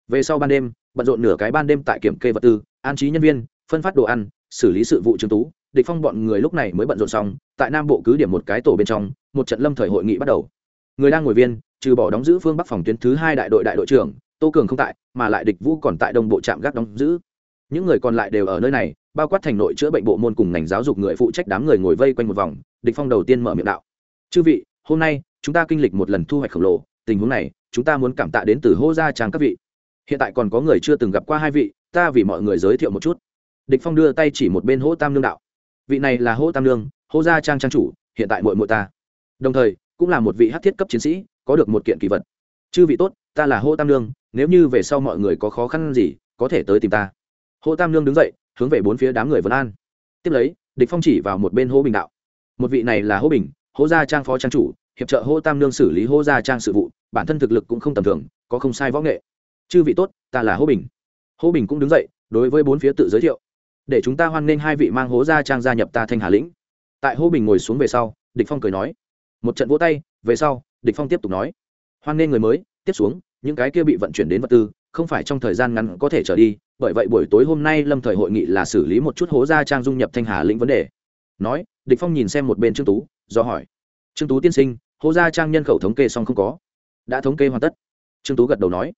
Về sau ban đêm bận rộn nửa cái ban đêm tại kiểm kê vật tư, an trí nhân viên, phân phát đồ ăn, xử lý sự vụ trương tú. Địch phong bọn người lúc này mới bận rộn xong, tại nam bộ cứ điểm một cái tổ bên trong, một trận lâm thời hội nghị bắt đầu. Người đang ngồi viên, trừ bỏ đóng giữ phương bắc phòng tuyến thứ hai đại đội đại đội trưởng, tô cường không tại, mà lại địch vũ còn tại đông bộ trạm gác đóng giữ. Những người còn lại đều ở nơi này, bao quát thành nội chữa bệnh bộ môn cùng ngành giáo dục người phụ trách đám người ngồi vây quanh một vòng, địch phong đầu tiên mở miệng đạo. Chư vị, hôm nay chúng ta kinh lịch một lần thu hoạch khổng lồ, tình huống này, chúng ta muốn cảm tạ đến từ hô gia trang các vị hiện tại còn có người chưa từng gặp qua hai vị, ta vì mọi người giới thiệu một chút. Địch phong đưa tay chỉ một bên hỗ tam lương đạo. Vị này là hỗ tam lương Hỗ gia trang trang chủ, hiện tại muội muội ta. Đồng thời, cũng là một vị hắc thiết cấp chiến sĩ, có được một kiện kỳ vật. Chư vị tốt, ta là Hỗ tam lương nếu như về sau mọi người có khó khăn gì, có thể tới tìm ta. Hỗ tam lương đứng dậy, hướng về bốn phía đám người vân an. Tiếp lấy, địch phong chỉ vào một bên Hỗ bình đạo. Một vị này là Hỗ bình, Hỗ gia trang phó trang chủ, hiệp trợ Hỗ tam lương xử lý Hỗ gia trang sự vụ, bản thân thực lực cũng không tầm thường, có không sai võ nghệ chư vị tốt, ta là Hỗ bình. Hỗ bình cũng đứng dậy, đối với bốn phía tự giới thiệu. Để chúng ta hoan nghênh hai vị mang hố gia trang gia nhập ta thanh hà lĩnh. Tại Hỗ bình ngồi xuống về sau, địch phong cười nói. Một trận vỗ tay, về sau, địch phong tiếp tục nói. Hoan nghênh người mới, tiếp xuống, những cái kia bị vận chuyển đến vật tư, không phải trong thời gian ngắn có thể trở đi, bởi vậy buổi tối hôm nay lâm thời hội nghị là xử lý một chút hố gia trang dung nhập thanh hà lĩnh vấn đề. Nói, địch phong nhìn xem một bên trương tú, do hỏi. Trương tú tiên sinh, hố gia trang nhân khẩu thống kê xong không có? Đã thống kê hoàn tất. Trương tú gật đầu nói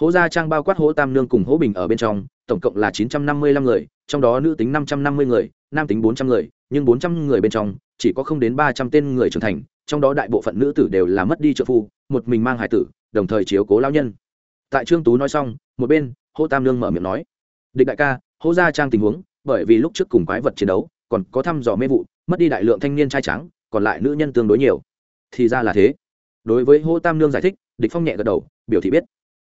hố gia trang bao quát hố tam nương cùng hố bình ở bên trong, tổng cộng là chín trăm năm mươi lăm người, trong đó nữ tính năm trăm năm mươi người, nam tính bốn trăm người, nhưng bốn trăm người bên trong, chỉ có không đến ba trăm tên người trưởng thành, trong đó đại bộ phận nữ tử đều là mất đi trợ phu, một mình mang hải tử, đồng thời chiếu cố lao nhân. Tại trương tú nói xong, một bên hô tam Nương mở miệng nói, địch đại ca hô gia trang tình huống, bởi vì lúc trước cùng quái vật chiến đấu, còn có thăm dò mê vụ, mất đi đại lượng thanh niên trai trắng còn lại nữ nhân tương đối nhiều. Thì ra là thế. Đối với hô tam Nương giải thích, địch phong nhẹ gật đầu, biểu thị biết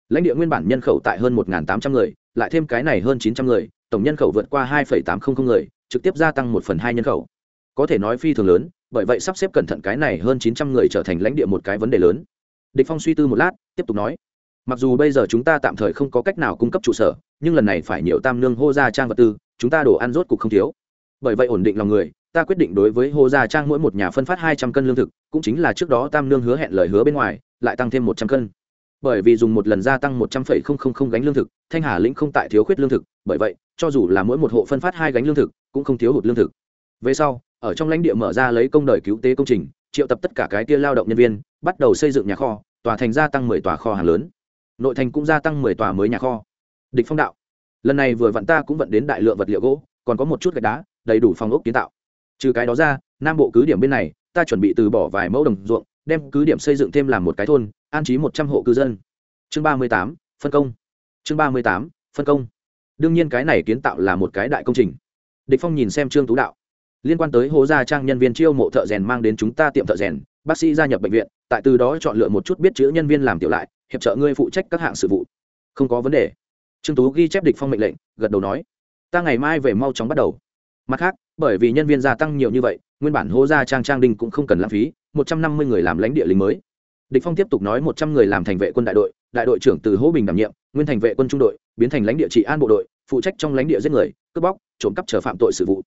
lãnh địa nguyên bản nhân khẩu tại hơn một tám trăm người, lại thêm cái này hơn chín trăm người, tổng nhân khẩu vượt qua hai tám trăm linh người, trực tiếp gia tăng một phần hai nhân khẩu. Có thể nói phi thường lớn, bởi vậy sắp xếp cẩn thận cái này hơn chín trăm người trở thành lãnh địa một cái vấn đề lớn. Địch phong suy tư một lát, tiếp tục nói, mặc dù bây giờ chúng ta tạm thời không có cách nào cung cấp trụ sở, nhưng lần này phải nhiều tam nương hô gia trang vật tư, chúng ta đồ ăn rốt cục không thiếu. Bởi vậy ổn định lòng người, ta quyết định đối với hô gia trang mỗi một nhà phân phát hai trăm cân lương thực, cũng chính là trước đó tam nương hứa hẹn lời hứa bên ngoài, lại tăng thêm một trăm cân bởi vì dùng một lần gia tăng một trăm phẩy không không không gánh lương thực, thanh hà lĩnh không tại thiếu khuyết lương thực, bởi vậy, cho dù là mỗi một hộ phân phát hai gánh lương thực, cũng không thiếu hụt lương thực. Về sau, ở trong lãnh địa mở ra lấy công đời cứu tế công trình, triệu tập tất cả cái kia lao động nhân viên, bắt đầu xây dựng nhà kho, tòa thành gia tăng mười tòa kho hàng lớn. Nội thành cũng gia tăng mười tòa mới nhà kho. Địch phong đạo. Lần này vừa vặn ta cũng vận đến đại lượng vật liệu gỗ, còn có một chút gạch đá, đầy đủ phòng ốc kiến tạo. Trừ cái đó ra, nam bộ cứ điểm bên này, ta chuẩn bị từ bỏ vài mẫu đồng ruộng, đem cứ điểm xây dựng thêm làm một cái thôn an trí một trăm hộ cư dân. Chương ba mươi tám, phân công. Chương ba mươi tám, phân công. Đương nhiên cái này kiến tạo là một cái đại công trình. Địch phong nhìn xem trương tú đạo. Liên quan tới hố gia trang nhân viên chiêu mộ thợ rèn mang đến chúng ta tiệm thợ rèn, bác sĩ gia nhập bệnh viện, tại từ đó chọn lựa một chút biết chữ nhân viên làm tiểu lại, hiệp trợ ngươi phụ trách các hạng sự vụ. Không có vấn đề. Trương tú ghi chép địch phong mệnh lệnh, gật đầu nói. Ta ngày mai về mau chóng bắt đầu. Mặt khác, bởi vì nhân viên gia tăng nhiều như vậy, nguyên bản hố gia trang trang đình cũng không cần lãng phí, một trăm năm mươi người làm lãnh địa lính mới địch phong tiếp tục nói một trăm người làm thành vệ quân đại đội đại đội trưởng từ Hỗ bình đảm nhiệm, nguyên thành vệ quân trung đội, biến thành lãnh địa trị an bộ đội, phụ trách trong lãnh địa giết người, cướp bóc, trộm cắp trở phạm tội sự vụ.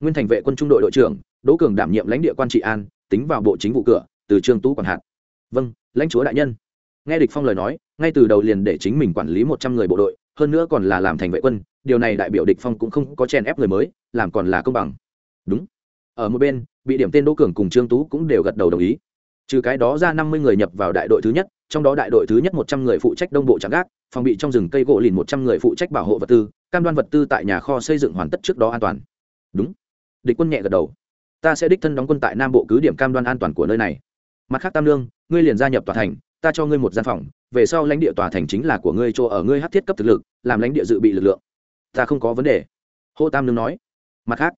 Nguyên thành vệ quân trung đội đội trưởng, đỗ cường đảm nhiệm lãnh địa quan trị an, tính vào bộ chính vụ cửa, từ trương tú quản hạt. Vâng lãnh chúa đại nhân. Nghe địch phong lời nói, ngay từ đầu liền để chính mình quản lý một trăm người bộ đội, hơn nữa còn là làm thành vệ quân, điều này đại biểu địch phong cũng không có chèn ép người mới, làm còn là công bằng. Đúng. Ở một bên, bị điểm tên đỗ cường cùng trương tú cũng đều gật đầu đồng ý trừ cái đó ra năm mươi người nhập vào đại đội thứ nhất, trong đó đại đội thứ nhất một trăm người phụ trách đông bộ trạm gác, phòng bị trong rừng cây gỗ lìn một trăm người phụ trách bảo hộ vật tư, cam đoan vật tư tại nhà kho xây dựng hoàn tất trước đó an toàn. Đúng. Địch quân nhẹ gật đầu. Ta sẽ đích thân đóng quân tại nam bộ cứ điểm cam đoan an toàn của nơi này. Mặt khác tam lương ngươi liền gia nhập tòa thành, ta cho ngươi một gian phòng, về sau lãnh địa tòa thành chính là của ngươi, chỗ ở ngươi hát thiết cấp thực lực, làm lãnh địa dự bị lực lượng. Ta không có vấn đề. Hô tam lương nói. Mặt khác,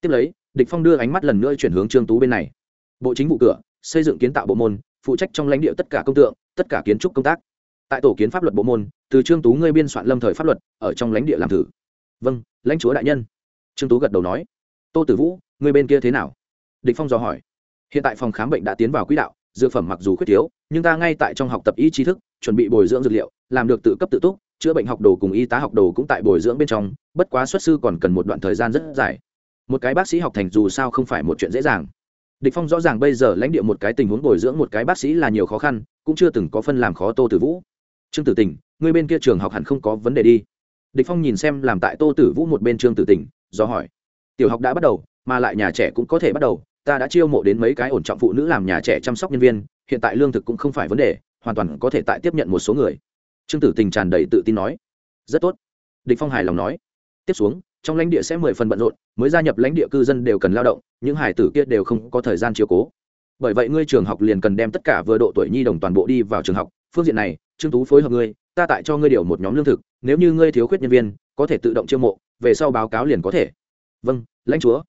tiếp lấy, địch phong đưa ánh mắt lần nữa chuyển hướng trương tú bên này. Bộ chính vụ cửa xây dựng kiến tạo bộ môn, phụ trách trong lãnh địa tất cả công tượng, tất cả kiến trúc công tác. Tại tổ kiến pháp luật bộ môn, từ trương tú ngươi biên soạn lâm thời pháp luật, ở trong lãnh địa làm thử. Vâng lãnh chúa đại nhân. Trương tú gật đầu nói. Tô tử vũ, ngươi bên kia thế nào? Địch phong dò hỏi. Hiện tại phòng khám bệnh đã tiến vào quỹ đạo, dược phẩm mặc dù khuyết thiếu, nhưng ta ngay tại trong học tập y trí thức, chuẩn bị bồi dưỡng dược liệu, làm được tự cấp tự túc, chữa bệnh học đồ cùng y tá học đồ cũng tại bồi dưỡng bên trong, bất quá xuất sư còn cần một đoạn thời gian rất dài. Một cái bác sĩ học thành dù sao không phải một chuyện dễ dàng địch phong rõ ràng bây giờ lãnh địa một cái tình huống bồi dưỡng một cái bác sĩ là nhiều khó khăn, cũng chưa từng có phân làm khó tô tử vũ. Trương tử tình ngươi bên kia trường học hẳn không có vấn đề đi. Địch phong nhìn xem làm tại tô tử vũ một bên trương tử tình, do hỏi. Tiểu học đã bắt đầu, mà lại nhà trẻ cũng có thể bắt đầu, ta đã chiêu mộ đến mấy cái ổn trọng phụ nữ làm nhà trẻ chăm sóc nhân viên, hiện tại lương thực cũng không phải vấn đề, hoàn toàn có thể tại tiếp nhận một số người. Trương tử tình tràn đầy tự tin nói. Rất tốt. Địch phong hài lòng nói. Tiếp xuống trong lãnh địa sẽ mười phần bận rộn, mới gia nhập lãnh địa cư dân đều cần lao động, những hải tử kia đều không có thời gian chiều cố. Bởi vậy ngươi trường học liền cần đem tất cả vừa độ tuổi nhi đồng toàn bộ đi vào trường học. Phương diện này, trương tú phối hợp ngươi, ta tại cho ngươi điều một nhóm lương thực, nếu như ngươi thiếu khuyết nhân viên, có thể tự động chiêu mộ, về sau báo cáo liền có thể. Vâng lãnh chúa.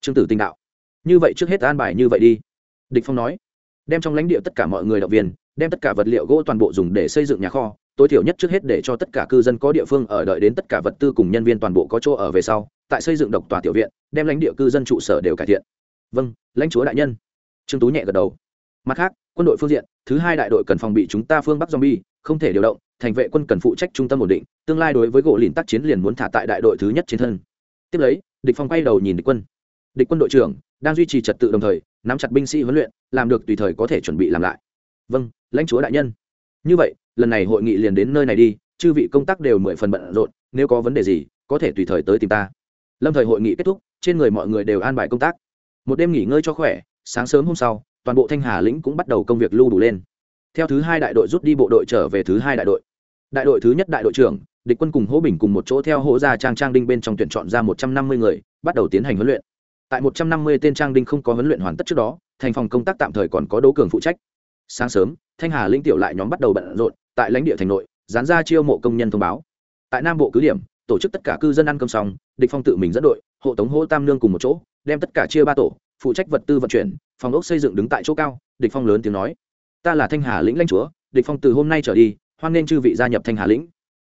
Trương tử tinh đạo. Như vậy trước hết an bài như vậy đi. Địch phong nói. Đem trong lãnh địa tất cả mọi người động viên, đem tất cả vật liệu gỗ toàn bộ dùng để xây dựng nhà kho tối thiểu nhất trước hết để cho tất cả cư dân có địa phương ở đợi đến tất cả vật tư cùng nhân viên toàn bộ có chỗ ở về sau, tại xây dựng độc tòa tiểu viện, đem lãnh địa cư dân trụ sở đều cải thiện. Vâng lãnh chúa đại nhân. Trương tú nhẹ gật đầu. Mặt khác, quân đội phương diện, thứ hai đại đội cần phòng bị chúng ta phương bắc zombie, không thể điều động, thành vệ quân cần phụ trách trung tâm ổn định, tương lai đối với gỗ lìn tác chiến liền muốn thả tại đại đội thứ nhất trên thân. Tiếp lấy, địch phong quay đầu nhìn địch quân. Địch quân đội trưởng đang duy trì trật tự đồng thời, nắm chặt binh sĩ huấn luyện, làm được tùy thời có thể chuẩn bị làm lại. Vâng lãnh chúa đại nhân. Như vậy lần này hội nghị liền đến nơi này đi, chư vị công tác đều mười phần bận rộn, nếu có vấn đề gì, có thể tùy thời tới tìm ta. Lâm thời hội nghị kết thúc, trên người mọi người đều an bài công tác. Một đêm nghỉ ngơi cho khỏe, sáng sớm hôm sau, toàn bộ thanh hà lĩnh cũng bắt đầu công việc lưu đủ lên. Theo thứ hai đại đội rút đi bộ đội trở về thứ hai đại đội. Đại đội thứ nhất đại đội trưởng, địch quân cùng hỗ bình cùng một chỗ theo hỗ gia trang trang đinh bên trong tuyển chọn ra một trăm năm mươi người, bắt đầu tiến hành huấn luyện. Tại một trăm năm mươi tên trang đinh không có huấn luyện hoàn tất trước đó, thành phòng công tác tạm thời còn có đấu cường phụ trách. Sáng sớm, thanh hà linh tiểu lại nhóm bắt đầu bận rộn tại lãnh địa thành nội, dán ra chiêu mộ công nhân thông báo. Tại nam bộ cứ điểm, tổ chức tất cả cư dân ăn cơm xong, địch phong tự mình dẫn đội, hộ tống Hỗ tam nương cùng một chỗ, đem tất cả chia ba tổ, phụ trách vật tư vận chuyển, phòng ốc xây dựng đứng tại chỗ cao, địch phong lớn tiếng nói. Ta là thanh hà lĩnh lãnh chúa, địch phong từ hôm nay trở đi, hoan nên chư vị gia nhập thanh hà lĩnh.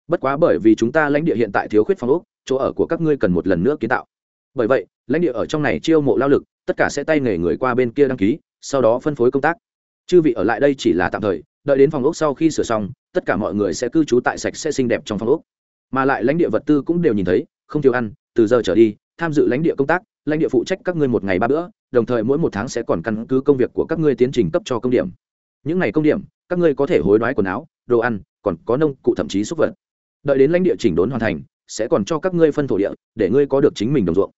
Bất quá bởi vì chúng ta lãnh địa hiện tại thiếu khuyết phòng ốc, chỗ ở của các ngươi cần một lần nữa kiến tạo. Bởi vậy, lãnh địa ở trong này chiêu mộ lao lực, tất cả sẽ tay nghề người qua bên kia đăng ký, sau đó phân phối công tác. Chư vị ở lại đây chỉ là tạm thời đợi đến phòng ốc sau khi sửa xong, tất cả mọi người sẽ cư trú tại sạch sẽ xinh đẹp trong phòng ốc. Mà lại lãnh địa vật tư cũng đều nhìn thấy, không thiếu ăn, từ giờ trở đi, tham dự lãnh địa công tác, lãnh địa phụ trách các ngươi một ngày ba bữa, đồng thời mỗi một tháng sẽ còn căn cứ công việc của các ngươi tiến trình cấp cho công điểm. Những ngày công điểm, các ngươi có thể hối đoái quần áo, đồ ăn, còn có nông cụ thậm chí xúc vật. Đợi đến lãnh địa chỉnh đốn hoàn thành, sẽ còn cho các ngươi phân thổ địa, để ngươi có được chính mình đồng ruộng.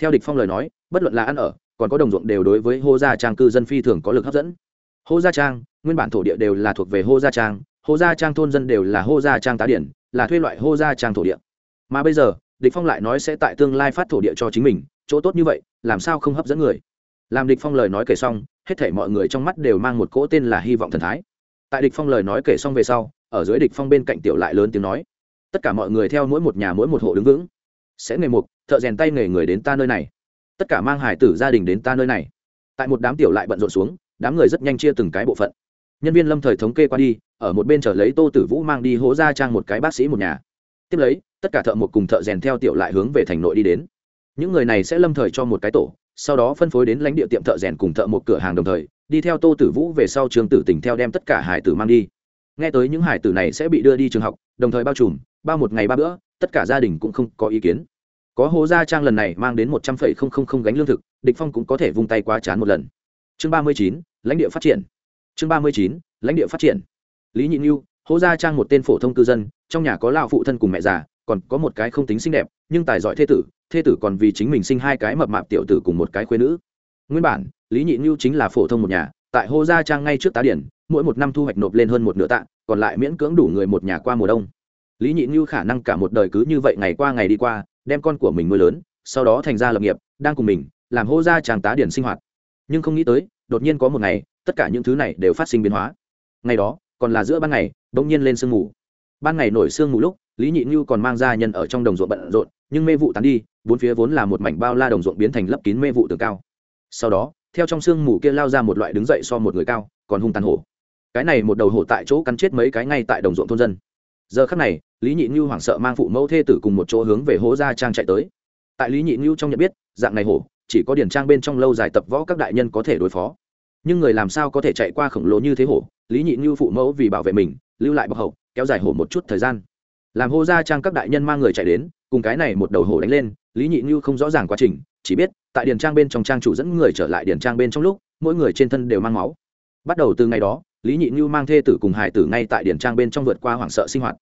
Theo địch phong lời nói, bất luận là ăn ở, còn có đồng ruộng đều đối với hô gia trang cư dân phi thường có lực hấp dẫn hô gia trang, nguyên bản thổ địa đều là thuộc về hô gia trang, hô gia trang thôn dân đều là hô gia trang tá điển, là thuê loại hô gia trang thổ địa. Mà bây giờ, địch phong lại nói sẽ tại tương lai phát thổ địa cho chính mình, chỗ tốt như vậy, làm sao không hấp dẫn người? Làm địch phong lời nói kể xong, hết thảy mọi người trong mắt đều mang một cỗ tên là hy vọng thần thái. Tại địch phong lời nói kể xong về sau, ở dưới địch phong bên cạnh tiểu lại lớn tiếng nói, tất cả mọi người theo mỗi một nhà mỗi một hộ đứng vững. Sẽ nghề mục, thợ rèn tay nghề người đến ta nơi này. Tất cả mang hải tử gia đình đến ta nơi này. Tại một đám tiểu lại bận rộn xuống đám người rất nhanh chia từng cái bộ phận. Nhân viên lâm thời thống kê qua đi, ở một bên chờ lấy tô tử vũ mang đi hố ra trang một cái bác sĩ một nhà. Tiếp lấy, tất cả thợ một cùng thợ rèn theo tiểu lại hướng về thành nội đi đến. Những người này sẽ lâm thời cho một cái tổ, sau đó phân phối đến lãnh địa tiệm thợ rèn cùng thợ một cửa hàng đồng thời, đi theo tô tử vũ về sau trường tử tỉnh theo đem tất cả hải tử mang đi. Nghe tới những hải tử này sẽ bị đưa đi trường học, đồng thời bao trùm, bao một ngày ba bữa, tất cả gia đình cũng không có ý kiến. Có hố gia trang lần này mang đến một trăm phẩy không không không gánh lương thực, địch phong cũng có thể vung tay quá chán một lần chương ba mươi chín, lãnh địa phát triển. Chương ba mươi chín, lãnh địa phát triển. Lý nhị như hố gia trang một tên phổ thông cư dân, trong nhà có lao phụ thân cùng mẹ già, còn có một cái không tính xinh đẹp, nhưng tài giỏi thê tử thê tử còn vì chính mình sinh hai cái mập mạp tiểu tử cùng một cái khuê nữ. Nguyên bản, lý nhị như chính là phổ thông một nhà, tại hô gia trang ngay trước tá điển, mỗi một năm thu hoạch nộp lên hơn một nửa tạ, còn lại miễn cưỡng đủ người một nhà qua mùa đông. Lý nhị như khả năng cả một đời cứ như vậy ngày qua ngày đi qua, đem con của mình nuôi lớn, sau đó thành ra lập nghiệp, đang cùng mình, làm hô gia trang tá điển sinh hoạt nhưng không nghĩ tới, đột nhiên có một ngày, tất cả những thứ này đều phát sinh biến hóa. Ngày đó, còn là giữa ban ngày, bỗng nhiên lên sương mù. Ban ngày nổi sương mù lúc, lý nhị như còn mang ra nhân ở trong đồng ruộng bận rộn, nhưng mê vụ tán đi, bốn phía vốn là một mảnh bao la đồng ruộng biến thành lấp kín mê vụ tường cao. Sau đó, theo trong sương mù kia lao ra một loại đứng dậy so một người cao, còn hung tàn hổ. Cái này một đầu hổ tại chỗ cắn chết mấy cái ngay tại đồng ruộng thôn dân. Giờ khắc này, lý nhị như hoảng sợ mang phụ mẫu thê tử cùng một chỗ hướng về hố gia trang chạy tới. Tại lý nhị như trong nhận biết, dạng này hổ chỉ có điển trang bên trong lâu dài tập võ các đại nhân có thể đối phó. Nhưng người làm sao có thể chạy qua khổng lồ như thế hổ? Lý nhị như phụ mẫu vì bảo vệ mình, lưu lại bọc hậu, kéo dài hổ một chút thời gian. Làm hô gia trang các đại nhân mang người chạy đến, cùng cái này một đầu hổ đánh lên, lý nhị như không rõ ràng quá trình, chỉ biết, tại điền trang bên trong trang chủ dẫn người trở lại điền trang bên trong lúc, mỗi người trên thân đều mang máu. Bắt đầu từ ngày đó, lý nhị như mang thê tử cùng hải tử ngay tại điền trang bên trong vượt qua hoảng sợ sinh hoạt.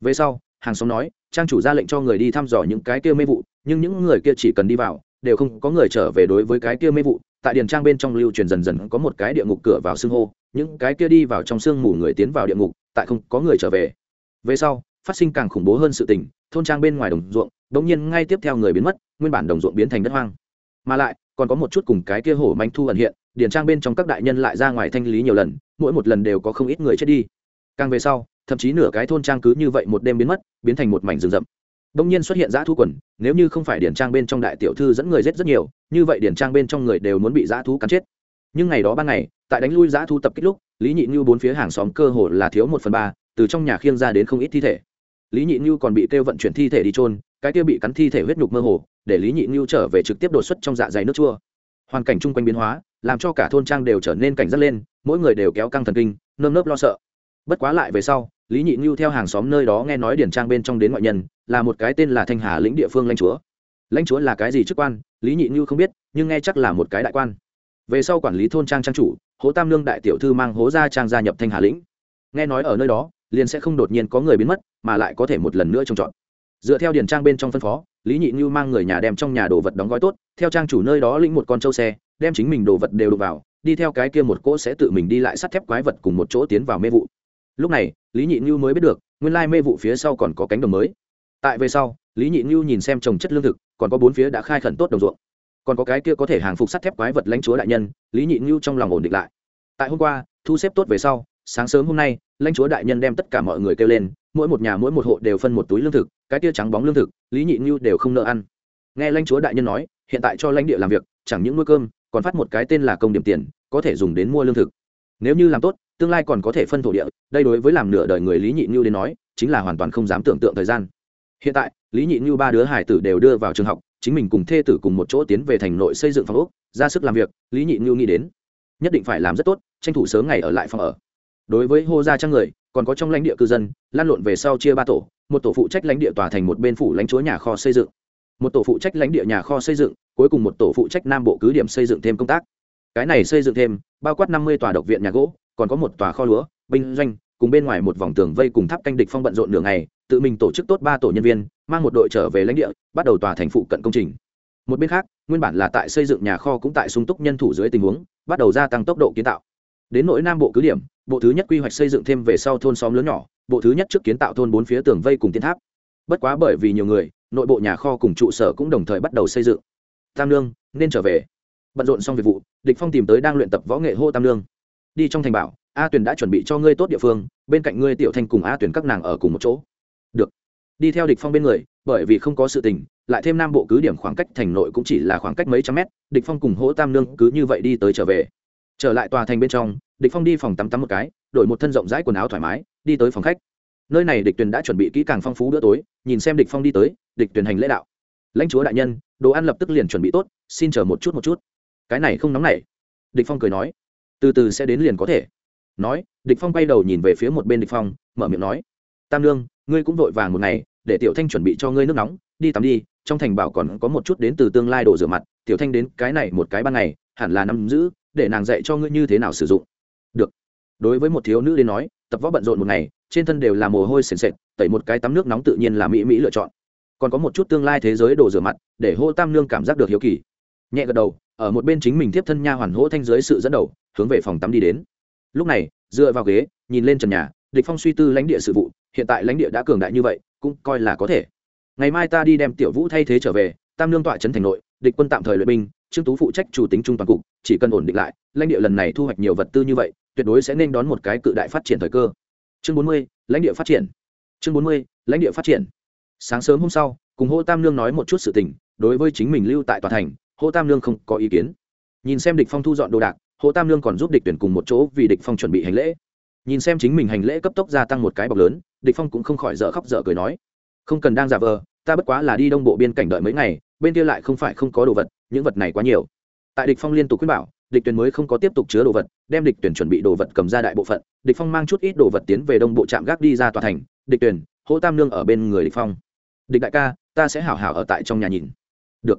Về sau, hàng xóm nói, trang chủ ra lệnh cho người đi thăm dò những cái kia mê vụ, nhưng những người kia chỉ cần đi vào đều không có người trở về đối với cái kia mê vụ. Tại điền trang bên trong lưu truyền dần dần có một cái địa ngục cửa vào xương hô. Những cái kia đi vào trong sương mù người tiến vào địa ngục, tại không có người trở về. Về sau, phát sinh càng khủng bố hơn sự tình, thôn trang bên ngoài đồng ruộng bỗng nhiên ngay tiếp theo người biến mất, nguyên bản đồng ruộng biến thành đất hoang. Mà lại, còn có một chút cùng cái kia hổ manh thu ẩn hiện, điền trang bên trong các đại nhân lại ra ngoài thanh lý nhiều lần, mỗi một lần đều có không ít người chết đi. Càng về sau, thậm chí nửa cái thôn trang cứ như vậy một đêm biến mất, biến thành một mảnh rừng rậm đông nhiên xuất hiện giã thú quần, nếu như không phải điển trang bên trong đại tiểu thư dẫn người giết rất nhiều, như vậy điển trang bên trong người đều muốn bị giã thú cắn chết. Nhưng ngày đó ban ngày, tại đánh lui giã thú tập kích lúc, lý nhị Nhu bốn phía hàng xóm cơ hồ là thiếu một phần ba, từ trong nhà khiêng ra đến không ít thi thể. Lý nhị Nhu còn bị kêu vận chuyển thi thể đi trôn cái kia bị cắn thi thể huyết nhục mơ hồ, để lý nhị Nhu trở về trực tiếp đột xuất trong dạ dày nước chua. Hoàn cảnh chung quanh biến hóa, làm cho cả thôn trang đều trở nên cảnh giác lên, mỗi người đều kéo căng thần kinh, nơm nớp lo sợ. Bất quá lại về sau lý nhị ngưu theo hàng xóm nơi đó nghe nói điển trang bên trong đến ngoại nhân, là một cái tên là thanh hà lĩnh địa phương lãnh chúa. Lãnh chúa là cái gì chức quan, lý nhị ngưu không biết, nhưng nghe chắc là một cái đại quan. Về sau quản lý thôn trang trang chủ, hố tam lương đại tiểu thư mang hố gia trang gia nhập thanh hà lĩnh. Nghe nói ở nơi đó, liền sẽ không đột nhiên có người biến mất, mà lại có thể một lần nữa trông chọn dựa theo điển trang bên trong phân phó, lý nhị như mang người nhà đem trong nhà đồ vật đóng gói tốt, theo trang chủ nơi đó lĩnh một con trâu xe, đem chính mình đồ vật đều đục vào, đi theo cái kia một cỗ sẽ tự mình đi lại sắt thép quái vật cùng một chỗ tiến vào mê vụ. Lúc này lý nhị như mới biết được, nguyên lai mê vụ phía sau còn có cánh đồng mới. Tại về sau, lý nhị như nhìn xem trồng chất lương thực, còn có bốn phía đã khai khẩn tốt đồng ruộng. Còn có cái kia có thể hàng phục sắt thép quái vật lãnh chúa đại nhân, lý nhị như trong lòng ổn định lại. Tại hôm qua, thu xếp tốt về sau, sáng sớm hôm nay, lãnh chúa đại nhân đem tất cả mọi người kêu lên, mỗi một nhà mỗi một hộ đều phân một túi lương thực, cái kia trắng bóng lương thực, lý nhị như đều không nợ ăn. Nghe lãnh chúa đại nhân nói, hiện tại cho lãnh địa làm việc, chẳng những nuôi cơm, còn phát một cái tên là công điểm tiền, có thể dùng đến mua lương thực. Nếu như làm tốt tương lai còn có thể phân thổ địa, đây đối với làm nửa đời người lý nhị như đến nói, chính là hoàn toàn không dám tưởng tượng thời gian. Hiện tại, lý nhị như ba đứa hải tử đều đưa vào trường học, chính mình cùng thê tử cùng một chỗ tiến về thành nội xây dựng phòng ốc, ra sức làm việc, lý nhị như nghĩ đến, nhất định phải làm rất tốt, tranh thủ sớm ngày ở lại phòng ở. Đối với hô gia trang người, còn có trong lãnh địa cư dân, lan lộn về sau chia ba tổ, một tổ phụ trách lãnh địa tòa thành một bên phủ lãnh chúa nhà kho xây dựng. Một tổ phụ trách lãnh địa nhà kho xây dựng, cuối cùng một tổ phụ trách nam bộ cứ điểm xây dựng thêm công tác. Cái này xây dựng thêm, bao quát năm mươi tòa độc viện nhà gỗ còn có một tòa kho lúa, binh doanh, cùng bên ngoài một vòng tường vây cùng tháp canh địch phong bận rộn nửa ngày, tự mình tổ chức tốt ba tổ nhân viên, mang một đội trở về lãnh địa, bắt đầu tòa thành phụ cận công trình. Một bên khác, nguyên bản là tại xây dựng nhà kho cũng tại sung túc nhân thủ dưới tình huống, bắt đầu gia tăng tốc độ kiến tạo. Đến nỗi nam bộ cứ điểm, bộ thứ nhất quy hoạch xây dựng thêm về sau thôn xóm lớn nhỏ, bộ thứ nhất trước kiến tạo thôn bốn phía tường vây cùng tiến tháp. Bất quá bởi vì nhiều người, nội bộ nhà kho cùng trụ sở cũng đồng thời bắt đầu xây dựng. Tam lương nên trở về. Bận rộn xong việc vụ, địch phong tìm tới đang luyện tập võ nghệ hô tam lương đi trong thành bảo, a tuyền đã chuẩn bị cho ngươi tốt địa phương, bên cạnh ngươi tiểu thanh cùng a tuyền các nàng ở cùng một chỗ. Được. Đi theo địch phong bên người, bởi vì không có sự tình, lại thêm nam bộ cứ điểm khoảng cách thành nội cũng chỉ là khoảng cách mấy trăm mét, địch phong cùng hỗ tam nương cứ như vậy đi tới trở về. Trở lại tòa thành bên trong, địch phong đi phòng tắm tắm một cái, đổi một thân rộng rãi quần áo thoải mái, đi tới phòng khách. Nơi này địch tuyền đã chuẩn bị kỹ càng phong phú bữa tối, nhìn xem địch phong đi tới, địch tuyền hành lễ đạo. Lãnh chúa đại nhân, đồ ăn lập tức liền chuẩn bị tốt, xin chờ một chút một chút. Cái này không nóng nảy. Địch phong cười nói từ từ sẽ đến liền có thể. Nói, địch phong bay đầu nhìn về phía một bên địch phong, mở miệng nói, tam lương ngươi cũng vội vàng một ngày, để tiểu thanh chuẩn bị cho ngươi nước nóng, đi tắm đi, trong thành bảo còn có một chút đến từ tương lai đổ rửa mặt, tiểu thanh đến cái này một cái ban ngày, hẳn là nắm giữ, để nàng dạy cho ngươi như thế nào sử dụng. Được. Đối với một thiếu nữ đến nói, tập võ bận rộn một ngày, trên thân đều là mồ hôi sền sệt, tẩy một cái tắm nước nóng tự nhiên là mỹ mỹ lựa chọn. Còn có một chút tương lai thế giới đổ rửa mặt, để hô tam lương cảm giác được hiếu kỳ. Nhẹ gật đầu, ở một bên chính mình tiếp thân nha hoàn hỗ thanh dưới sự dẫn đầu hướng về phòng tắm đi đến. Lúc này dựa vào ghế nhìn lên trần nhà địch phong suy tư lãnh địa sự vụ hiện tại lãnh địa đã cường đại như vậy cũng coi là có thể. Ngày mai ta đi đem tiểu vũ thay thế trở về tam lương tọa trấn thành nội địch quân tạm thời luyện binh trương tú phụ trách chủ tính trung toàn cục chỉ cần ổn định lại lãnh địa lần này thu hoạch nhiều vật tư như vậy tuyệt đối sẽ nên đón một cái cự đại phát triển thời cơ. Chương 40, lãnh địa phát triển. Chương 40, lãnh địa phát triển. Sáng sớm hôm sau cùng hô tam lương nói một chút sự tình đối với chính mình lưu tại tòa thành hô tam lương không có ý kiến. Nhìn xem địch phong thu dọn đồ đạc hồ tam lương còn giúp địch tuyển cùng một chỗ vì địch phong chuẩn bị hành lễ. Nhìn xem chính mình hành lễ cấp tốc gia tăng một cái bọc lớn, địch phong cũng không khỏi dở khóc dở cười nói, không cần đang giả vờ, ta bất quá là đi đông bộ biên cảnh đợi mấy ngày, bên kia lại không phải không có đồ vật, những vật này quá nhiều. Tại địch phong liên tục khuyên bảo, địch tuyển mới không có tiếp tục chứa đồ vật, đem địch tuyển chuẩn bị đồ vật cầm ra đại bộ phận, địch phong mang chút ít đồ vật tiến về đông bộ trạm gác đi ra tòa thành, địch tuyển hỗ tam lương ở bên người địch phong. Địch đại ca, ta sẽ hảo hảo ở tại trong nhà nhìn. Được.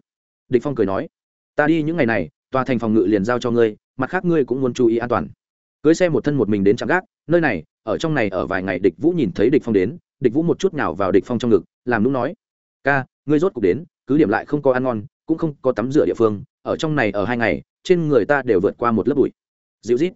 Địch phong cười nói, ta đi những ngày này, tòa thành phòng ngự liền giao cho ngươi mặt khác ngươi cũng muốn chú ý an toàn. Cưới xe một thân một mình đến trạm gác, nơi này, ở trong này ở vài ngày địch vũ nhìn thấy địch phong đến, địch vũ một chút nào vào địch phong trong ngực, làm nũng nói, ca, ngươi rốt cuộc đến, cứ điểm lại không có ăn ngon, cũng không có tắm rửa địa phương, ở trong này ở hai ngày, trên người ta đều vượt qua một lớp bụi. Dịu rít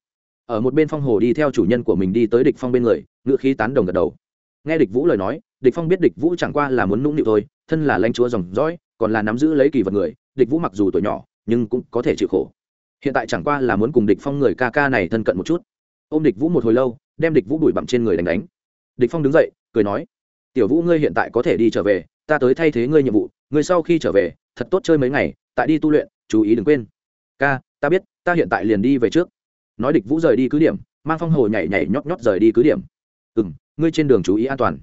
ở một bên phong hồ đi theo chủ nhân của mình đi tới địch phong bên người ngựa khí tán đồng gật đầu. Nghe địch vũ lời nói, địch phong biết địch vũ chẳng qua là muốn nũng nịu thôi, thân là lãnh chúa dòng dõi, còn là nắm giữ lấy kỳ vật người, địch vũ mặc dù tuổi nhỏ, nhưng cũng có thể chịu khổ hiện tại chẳng qua là muốn cùng địch phong người ca ca này thân cận một chút. Ôm địch vũ một hồi lâu, đem địch vũ đuổi bặm trên người đánh đánh. Địch phong đứng dậy, cười nói, tiểu vũ ngươi hiện tại có thể đi trở về, ta tới thay thế ngươi nhiệm vụ, ngươi sau khi trở về, thật tốt chơi mấy ngày, tại đi tu luyện, chú ý đừng quên. Ca, ta biết, ta hiện tại liền đi về trước. Nói địch vũ rời đi cứ điểm, mang phong hồ nhảy nhảy nhót nhót rời đi cứ điểm. Ừ m ngươi trên đường chú ý an toàn.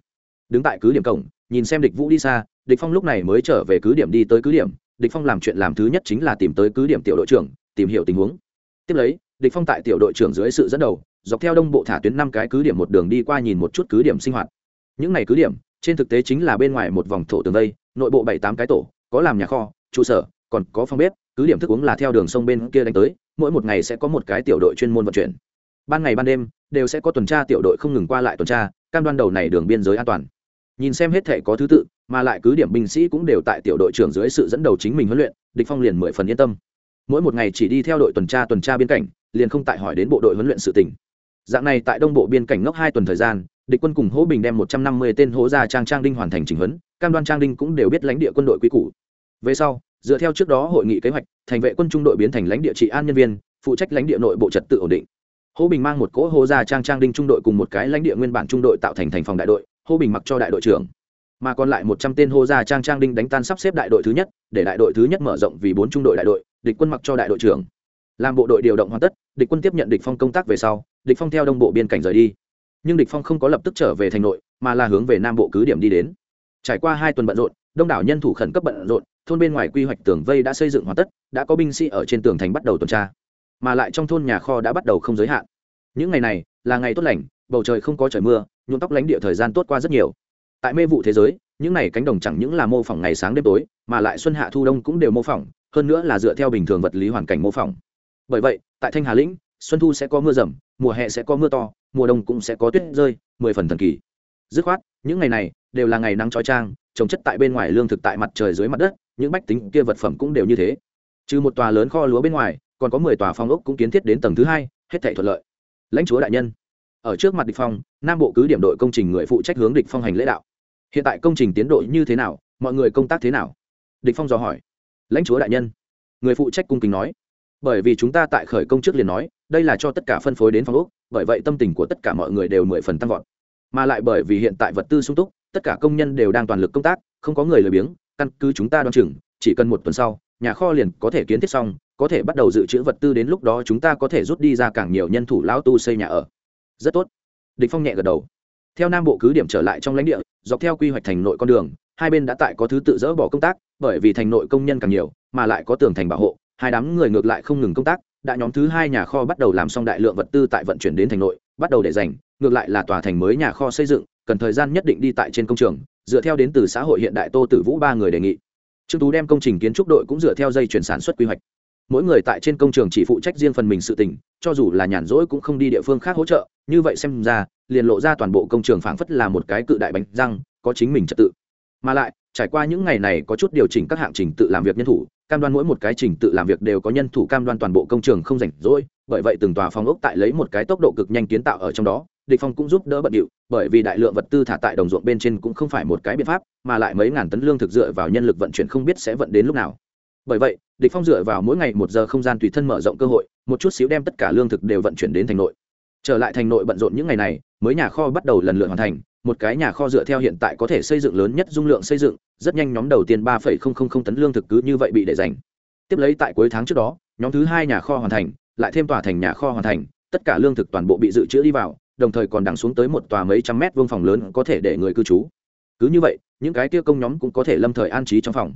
Đứng tại cứ điểm cổng, nhìn xem địch vũ đi xa, địch phong lúc này mới trở về cứ điểm đi tới cứ điểm. Địch phong làm chuyện làm thứ nhất chính là tìm tới cứ điểm tiểu đội trưởng tìm hiểu tình huống. Tiếp lấy, địch phong tại tiểu đội trưởng dưới sự dẫn đầu, dọc theo đông bộ thả tuyến năm cái cứ điểm một đường đi qua nhìn một chút cứ điểm sinh hoạt. Những này cứ điểm, trên thực tế chính là bên ngoài một vòng thổ tường đây nội bộ bảy tám cái tổ, có làm nhà kho, trụ sở, còn có phòng bếp, cứ điểm thức uống là theo đường sông bên kia đánh tới, mỗi một ngày sẽ có một cái tiểu đội chuyên môn vận chuyển. Ban ngày ban đêm, đều sẽ có tuần tra tiểu đội không ngừng qua lại tuần tra, cam đoan đầu này đường biên giới an toàn. Nhìn xem hết thể có thứ tự, mà lại cứ điểm binh sĩ cũng đều tại tiểu đội trưởng dưới sự dẫn đầu chính mình huấn luyện, địch phong liền mười phần yên tâm mỗi một ngày chỉ đi theo đội tuần tra tuần tra biên cảnh, liền không tại hỏi đến bộ đội huấn luyện sự tình. Dạng này tại đông bộ biên cảnh ngốc hai tuần thời gian, địch quân cùng hỗ bình đem một trăm năm mươi tên hố gia trang trang đinh hoàn thành trình huấn, cam đoan trang đinh cũng đều biết lãnh địa quân đội quy củ. Về sau, dựa theo trước đó hội nghị kế hoạch, thành vệ quân trung đội biến thành lãnh địa trị an nhân viên, phụ trách lãnh địa nội bộ trật tự ổn định. Hỗ bình mang một cỗ hố gia trang trang đinh trung đội cùng một cái lãnh địa nguyên bản trung đội tạo thành thành phòng đại đội hô bình mặc cho đại đội trưởng. Mà còn lại một trăm tên hô gia trang trang đinh đánh tan sắp xếp đại đội thứ nhất, để đại đội thứ nhất mở rộng vì bốn trung đội đại đội địch quân mặc cho đại đội trưởng. Làm bộ đội điều động hoàn tất, địch quân tiếp nhận địch phong công tác về sau, địch phong theo đông bộ biên cảnh rời đi. Nhưng địch phong không có lập tức trở về thành nội, mà là hướng về nam bộ cứ điểm đi đến. Trải qua hai tuần bận rộn, đông đảo nhân thủ khẩn cấp bận rộn, thôn bên ngoài quy hoạch tường vây đã xây dựng hoàn tất, đã có binh sĩ ở trên tường thành bắt đầu tuần tra. Mà lại trong thôn nhà kho đã bắt đầu không giới hạn. Những ngày này, là ngày tốt lành, bầu trời không có trời mưa, nhuộm tóc lánh địa thời gian tốt qua rất nhiều. Tại mê vụ thế giới, những ngày cánh đồng chẳng những là mô phỏng ngày sáng đêm tối, mà lại xuân hạ thu đông cũng đều mô phỏng hơn nữa là dựa theo bình thường vật lý hoàn cảnh mô phỏng. Bởi vậy, tại thanh hà lĩnh, xuân thu sẽ có mưa rầm, mùa hè sẽ có mưa to, mùa đông cũng sẽ có tuyết rơi, mười phần thần kỳ. Dứt khoát, những ngày này đều là ngày nắng trói trang, trồng chất tại bên ngoài lương thực tại mặt trời dưới mặt đất, những bách tính kia vật phẩm cũng đều như thế. Trừ một tòa lớn kho lúa bên ngoài, còn có mười tòa phong ốc cũng kiến thiết đến tầng thứ hai, hết thảy thuận lợi. Lãnh chúa đại nhân, ở trước mặt địch phong, nam bộ cứ điểm đội công trình người phụ trách hướng địch phong hành lễ đạo. Hiện tại công trình tiến độ như thế nào, mọi người công tác thế nào? Địch phong dò hỏi lãnh chúa đại nhân. Người phụ trách cung kính nói. Bởi vì chúng ta tại khởi công trước liền nói, đây là cho tất cả phân phối đến phong úc bởi vậy tâm tình của tất cả mọi người đều mười phần tăng vọt. Mà lại bởi vì hiện tại vật tư sung túc, tất cả công nhân đều đang toàn lực công tác, không có người lười biếng, căn cứ chúng ta đoán chừng, chỉ cần một tuần sau, nhà kho liền có thể kiến thiết xong, có thể bắt đầu dự trữ vật tư đến lúc đó chúng ta có thể rút đi ra càng nhiều nhân thủ lão tu xây nhà ở. Rất tốt. Địch phong nhẹ gật đầu. Theo nam bộ cứ điểm trở lại trong lãnh địa, dọc theo quy hoạch thành nội con đường hai bên đã tại có thứ tự dỡ bỏ công tác, bởi vì thành nội công nhân càng nhiều, mà lại có tường thành bảo hộ, hai đám người ngược lại không ngừng công tác, đã nhóm thứ hai nhà kho bắt đầu làm xong đại lượng vật tư tại vận chuyển đến thành nội, bắt đầu để dành, ngược lại là tòa thành mới nhà kho xây dựng, cần thời gian nhất định đi tại trên công trường, dựa theo đến từ xã hội hiện đại tô tử vũ ba người đề nghị. Trương tú đem công trình kiến trúc đội cũng dựa theo dây chuyển sản xuất quy hoạch. Mỗi người tại trên công trường chỉ phụ trách riêng phần mình sự tình, cho dù là nhàn rỗi cũng không đi địa phương khác hỗ trợ, như vậy xem ra, liền lộ ra toàn bộ công trường phảng phất là một cái cự đại bánh răng, có chính mình trật tự mà lại, trải qua những ngày này có chút điều chỉnh các hạng trình tự làm việc nhân thủ, cam đoan mỗi một cái trình tự làm việc đều có nhân thủ cam đoan toàn bộ công trường không rảnh rỗi, bởi vậy từng tòa phòng ốc tại lấy một cái tốc độ cực nhanh kiến tạo ở trong đó, địch phong cũng giúp đỡ bận điệu, bởi vì đại lượng vật tư thả tại đồng ruộng bên trên cũng không phải một cái biện pháp, mà lại mấy ngàn tấn lương thực dựa vào nhân lực vận chuyển không biết sẽ vận đến lúc nào. Bởi vậy, địch phong dựa vào mỗi ngày một giờ không gian tùy thân mở rộng cơ hội, một chút xíu đem tất cả lương thực đều vận chuyển đến thành nội. Trở lại thành nội bận rộn những ngày này, mới nhà kho bắt đầu lần lượt hoàn thành một cái nhà kho dựa theo hiện tại có thể xây dựng lớn nhất dung lượng xây dựng, rất nhanh nhóm đầu tiên ba tấn lương thực cứ như vậy bị để dành. Tiếp lấy tại cuối tháng trước đó, nhóm thứ hai nhà kho hoàn thành, lại thêm tòa thành nhà kho hoàn thành, tất cả lương thực toàn bộ bị dự trữ đi vào, đồng thời còn đằng xuống tới một tòa mấy trăm mét vuông phòng lớn có thể để người cư trú. Cứ như vậy, những cái kia công nhóm cũng có thể lâm thời an trí trong phòng.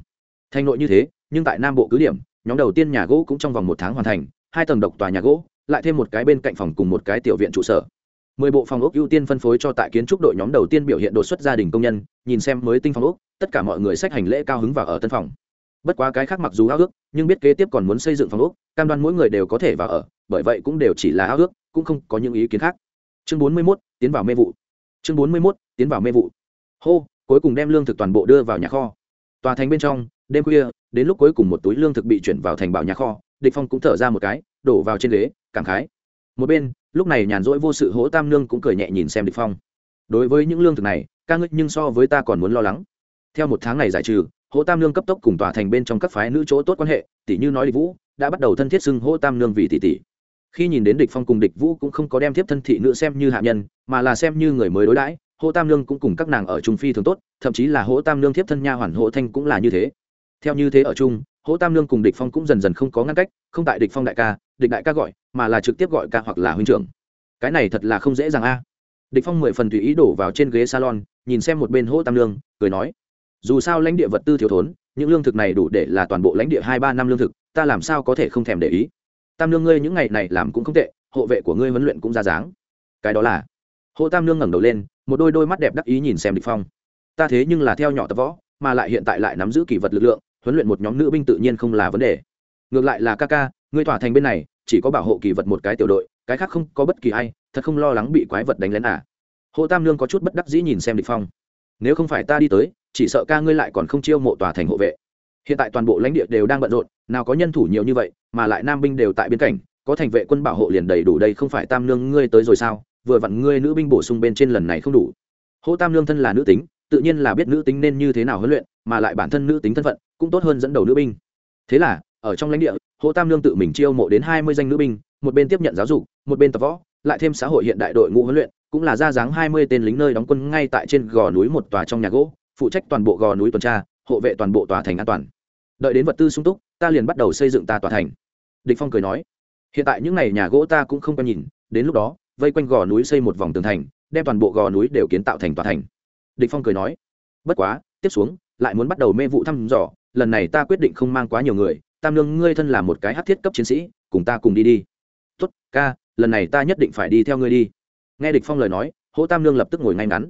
Thành nội như thế, nhưng tại nam bộ cứ điểm, nhóm đầu tiên nhà gỗ cũng trong vòng một tháng hoàn thành, hai tầng độc tòa nhà gỗ, lại thêm một cái bên cạnh phòng cùng một cái tiểu viện trụ sở mười bộ phòng ốc ưu tiên phân phối cho tại kiến trúc đội nhóm đầu tiên biểu hiện đột xuất gia đình công nhân nhìn xem mới tinh phòng ốc tất cả mọi người sách hành lễ cao hứng vào ở tân phòng. Bất quá cái khác mặc dù ao ước nhưng biết kế tiếp còn muốn xây dựng phòng ốc cam đoan mỗi người đều có thể vào ở bởi vậy cũng đều chỉ là ao ước cũng không có những ý kiến khác. Chương bốn mươi 41, tiến vào mê vụ. Chương bốn mươi 41, tiến vào mê vụ. Hô cuối cùng đem lương thực toàn bộ đưa vào nhà kho. Tòa thành bên trong đêm khuya đến lúc cuối cùng một túi lương thực bị chuyển vào thành bảo nhà kho địch phong cũng thở ra một cái đổ vào trên ghế cảm khái. Một bên lúc này nhàn rỗi vô sự hỗ tam nương cũng cười nhẹ nhìn xem địch phong. Đối với những lương thực này, ca ngất nhưng so với ta còn muốn lo lắng. Theo một tháng này giải trừ hỗ tam nương cấp tốc cùng tòa thành bên trong các phái nữ chỗ tốt quan hệ tỷ như nói địch vũ, đã bắt đầu thân thiết xưng hỗ tam nương vì tỷ tỷ. Khi nhìn đến địch phong cùng địch vũ cũng không có đem tiếp thân thị nữ xem như hạ nhân, mà là xem như người mới đối đãi hỗ tam nương cũng cùng các nàng ở trung phi thường tốt, thậm chí là hỗ tam nương tiếp thân nha hoàn hỗ thanh cũng là như thế. Theo như thế ở chung hỗ tam nương cùng địch phong cũng dần dần không có ngăn cách, không tại địch phong đại ca, địch đại ca gọi mà là trực tiếp gọi ca hoặc là huynh trưởng. Cái này thật là không dễ dàng a. Địch phong mười phần tùy ý đổ vào trên ghế salon, nhìn xem một bên hỗ tam nương cười nói, dù sao lãnh địa vật tư thiếu thốn, những lương thực này đủ để là toàn bộ lãnh địa hai ba năm lương thực, ta làm sao có thể không thèm để ý? Tam nương ngươi những ngày này làm cũng không tệ, hộ vệ của ngươi huấn luyện cũng ra dáng. Cái đó là hộ tam nương ngẩng đầu lên, một đôi đôi mắt đẹp đắc ý nhìn xem địch phong. Ta thế nhưng là theo nhỏ tập võ, mà lại hiện tại lại nắm giữ kỷ vật lực lượng, huấn luyện một nhóm nữ binh tự nhiên không là vấn đề. Ngược lại là ca ca, ngươi tỏa thành bên này chỉ có bảo hộ kỳ vật một cái tiểu đội, cái khác không có bất kỳ ai, thật không lo lắng bị quái vật đánh lén à. Hộ tam nương có chút bất đắc dĩ nhìn xem địch phong. Nếu không phải ta đi tới, chỉ sợ ca ngươi lại còn không chiêu mộ tòa thành hộ vệ. Hiện tại toàn bộ lãnh địa đều đang bận rộn, nào có nhân thủ nhiều như vậy, mà lại nam binh đều tại biên cảnh có thành vệ quân bảo hộ liền đầy đủ đây không phải tam nương ngươi tới rồi sao? Vừa vặn ngươi nữ binh bổ sung bên trên lần này không đủ. Hộ tam nương thân là nữ tính, tự nhiên là biết nữ tính nên như thế nào huấn luyện, mà lại bản thân nữ tính thân phận, cũng tốt hơn dẫn đầu nữ binh. Thế là, ở trong lãnh địa Hồ tam nương tự mình chiêu mộ đến hai mươi danh nữ binh, một bên tiếp nhận giáo dục, một bên tập võ, lại thêm xã hội hiện đại đội ngũ huấn luyện, cũng là ra dáng hai mươi tên lính nơi đóng quân ngay tại trên gò núi một tòa trong nhà gỗ, phụ trách toàn bộ gò núi tuần tra, hộ vệ toàn bộ tòa thành an toàn. Đợi đến vật tư sung túc, ta liền bắt đầu xây dựng ta tòa thành. Địch phong cười nói. Hiện tại những ngày nhà gỗ ta cũng không có nhìn, đến lúc đó, vây quanh gò núi xây một vòng tường thành, đem toàn bộ gò núi đều kiến tạo thành tòa thành. Địch phong cười nói. Bất quá, tiếp xuống, lại muốn bắt đầu mê vụ thăm dò, lần này ta quyết định không mang quá nhiều người tam lương ngươi thân là một cái hắc thiết cấp chiến sĩ, cùng ta cùng đi đi. Tốt, ca, lần này ta nhất định phải đi theo ngươi đi. Nghe địch phong lời nói, hỗ tam lương lập tức ngồi ngay ngắn.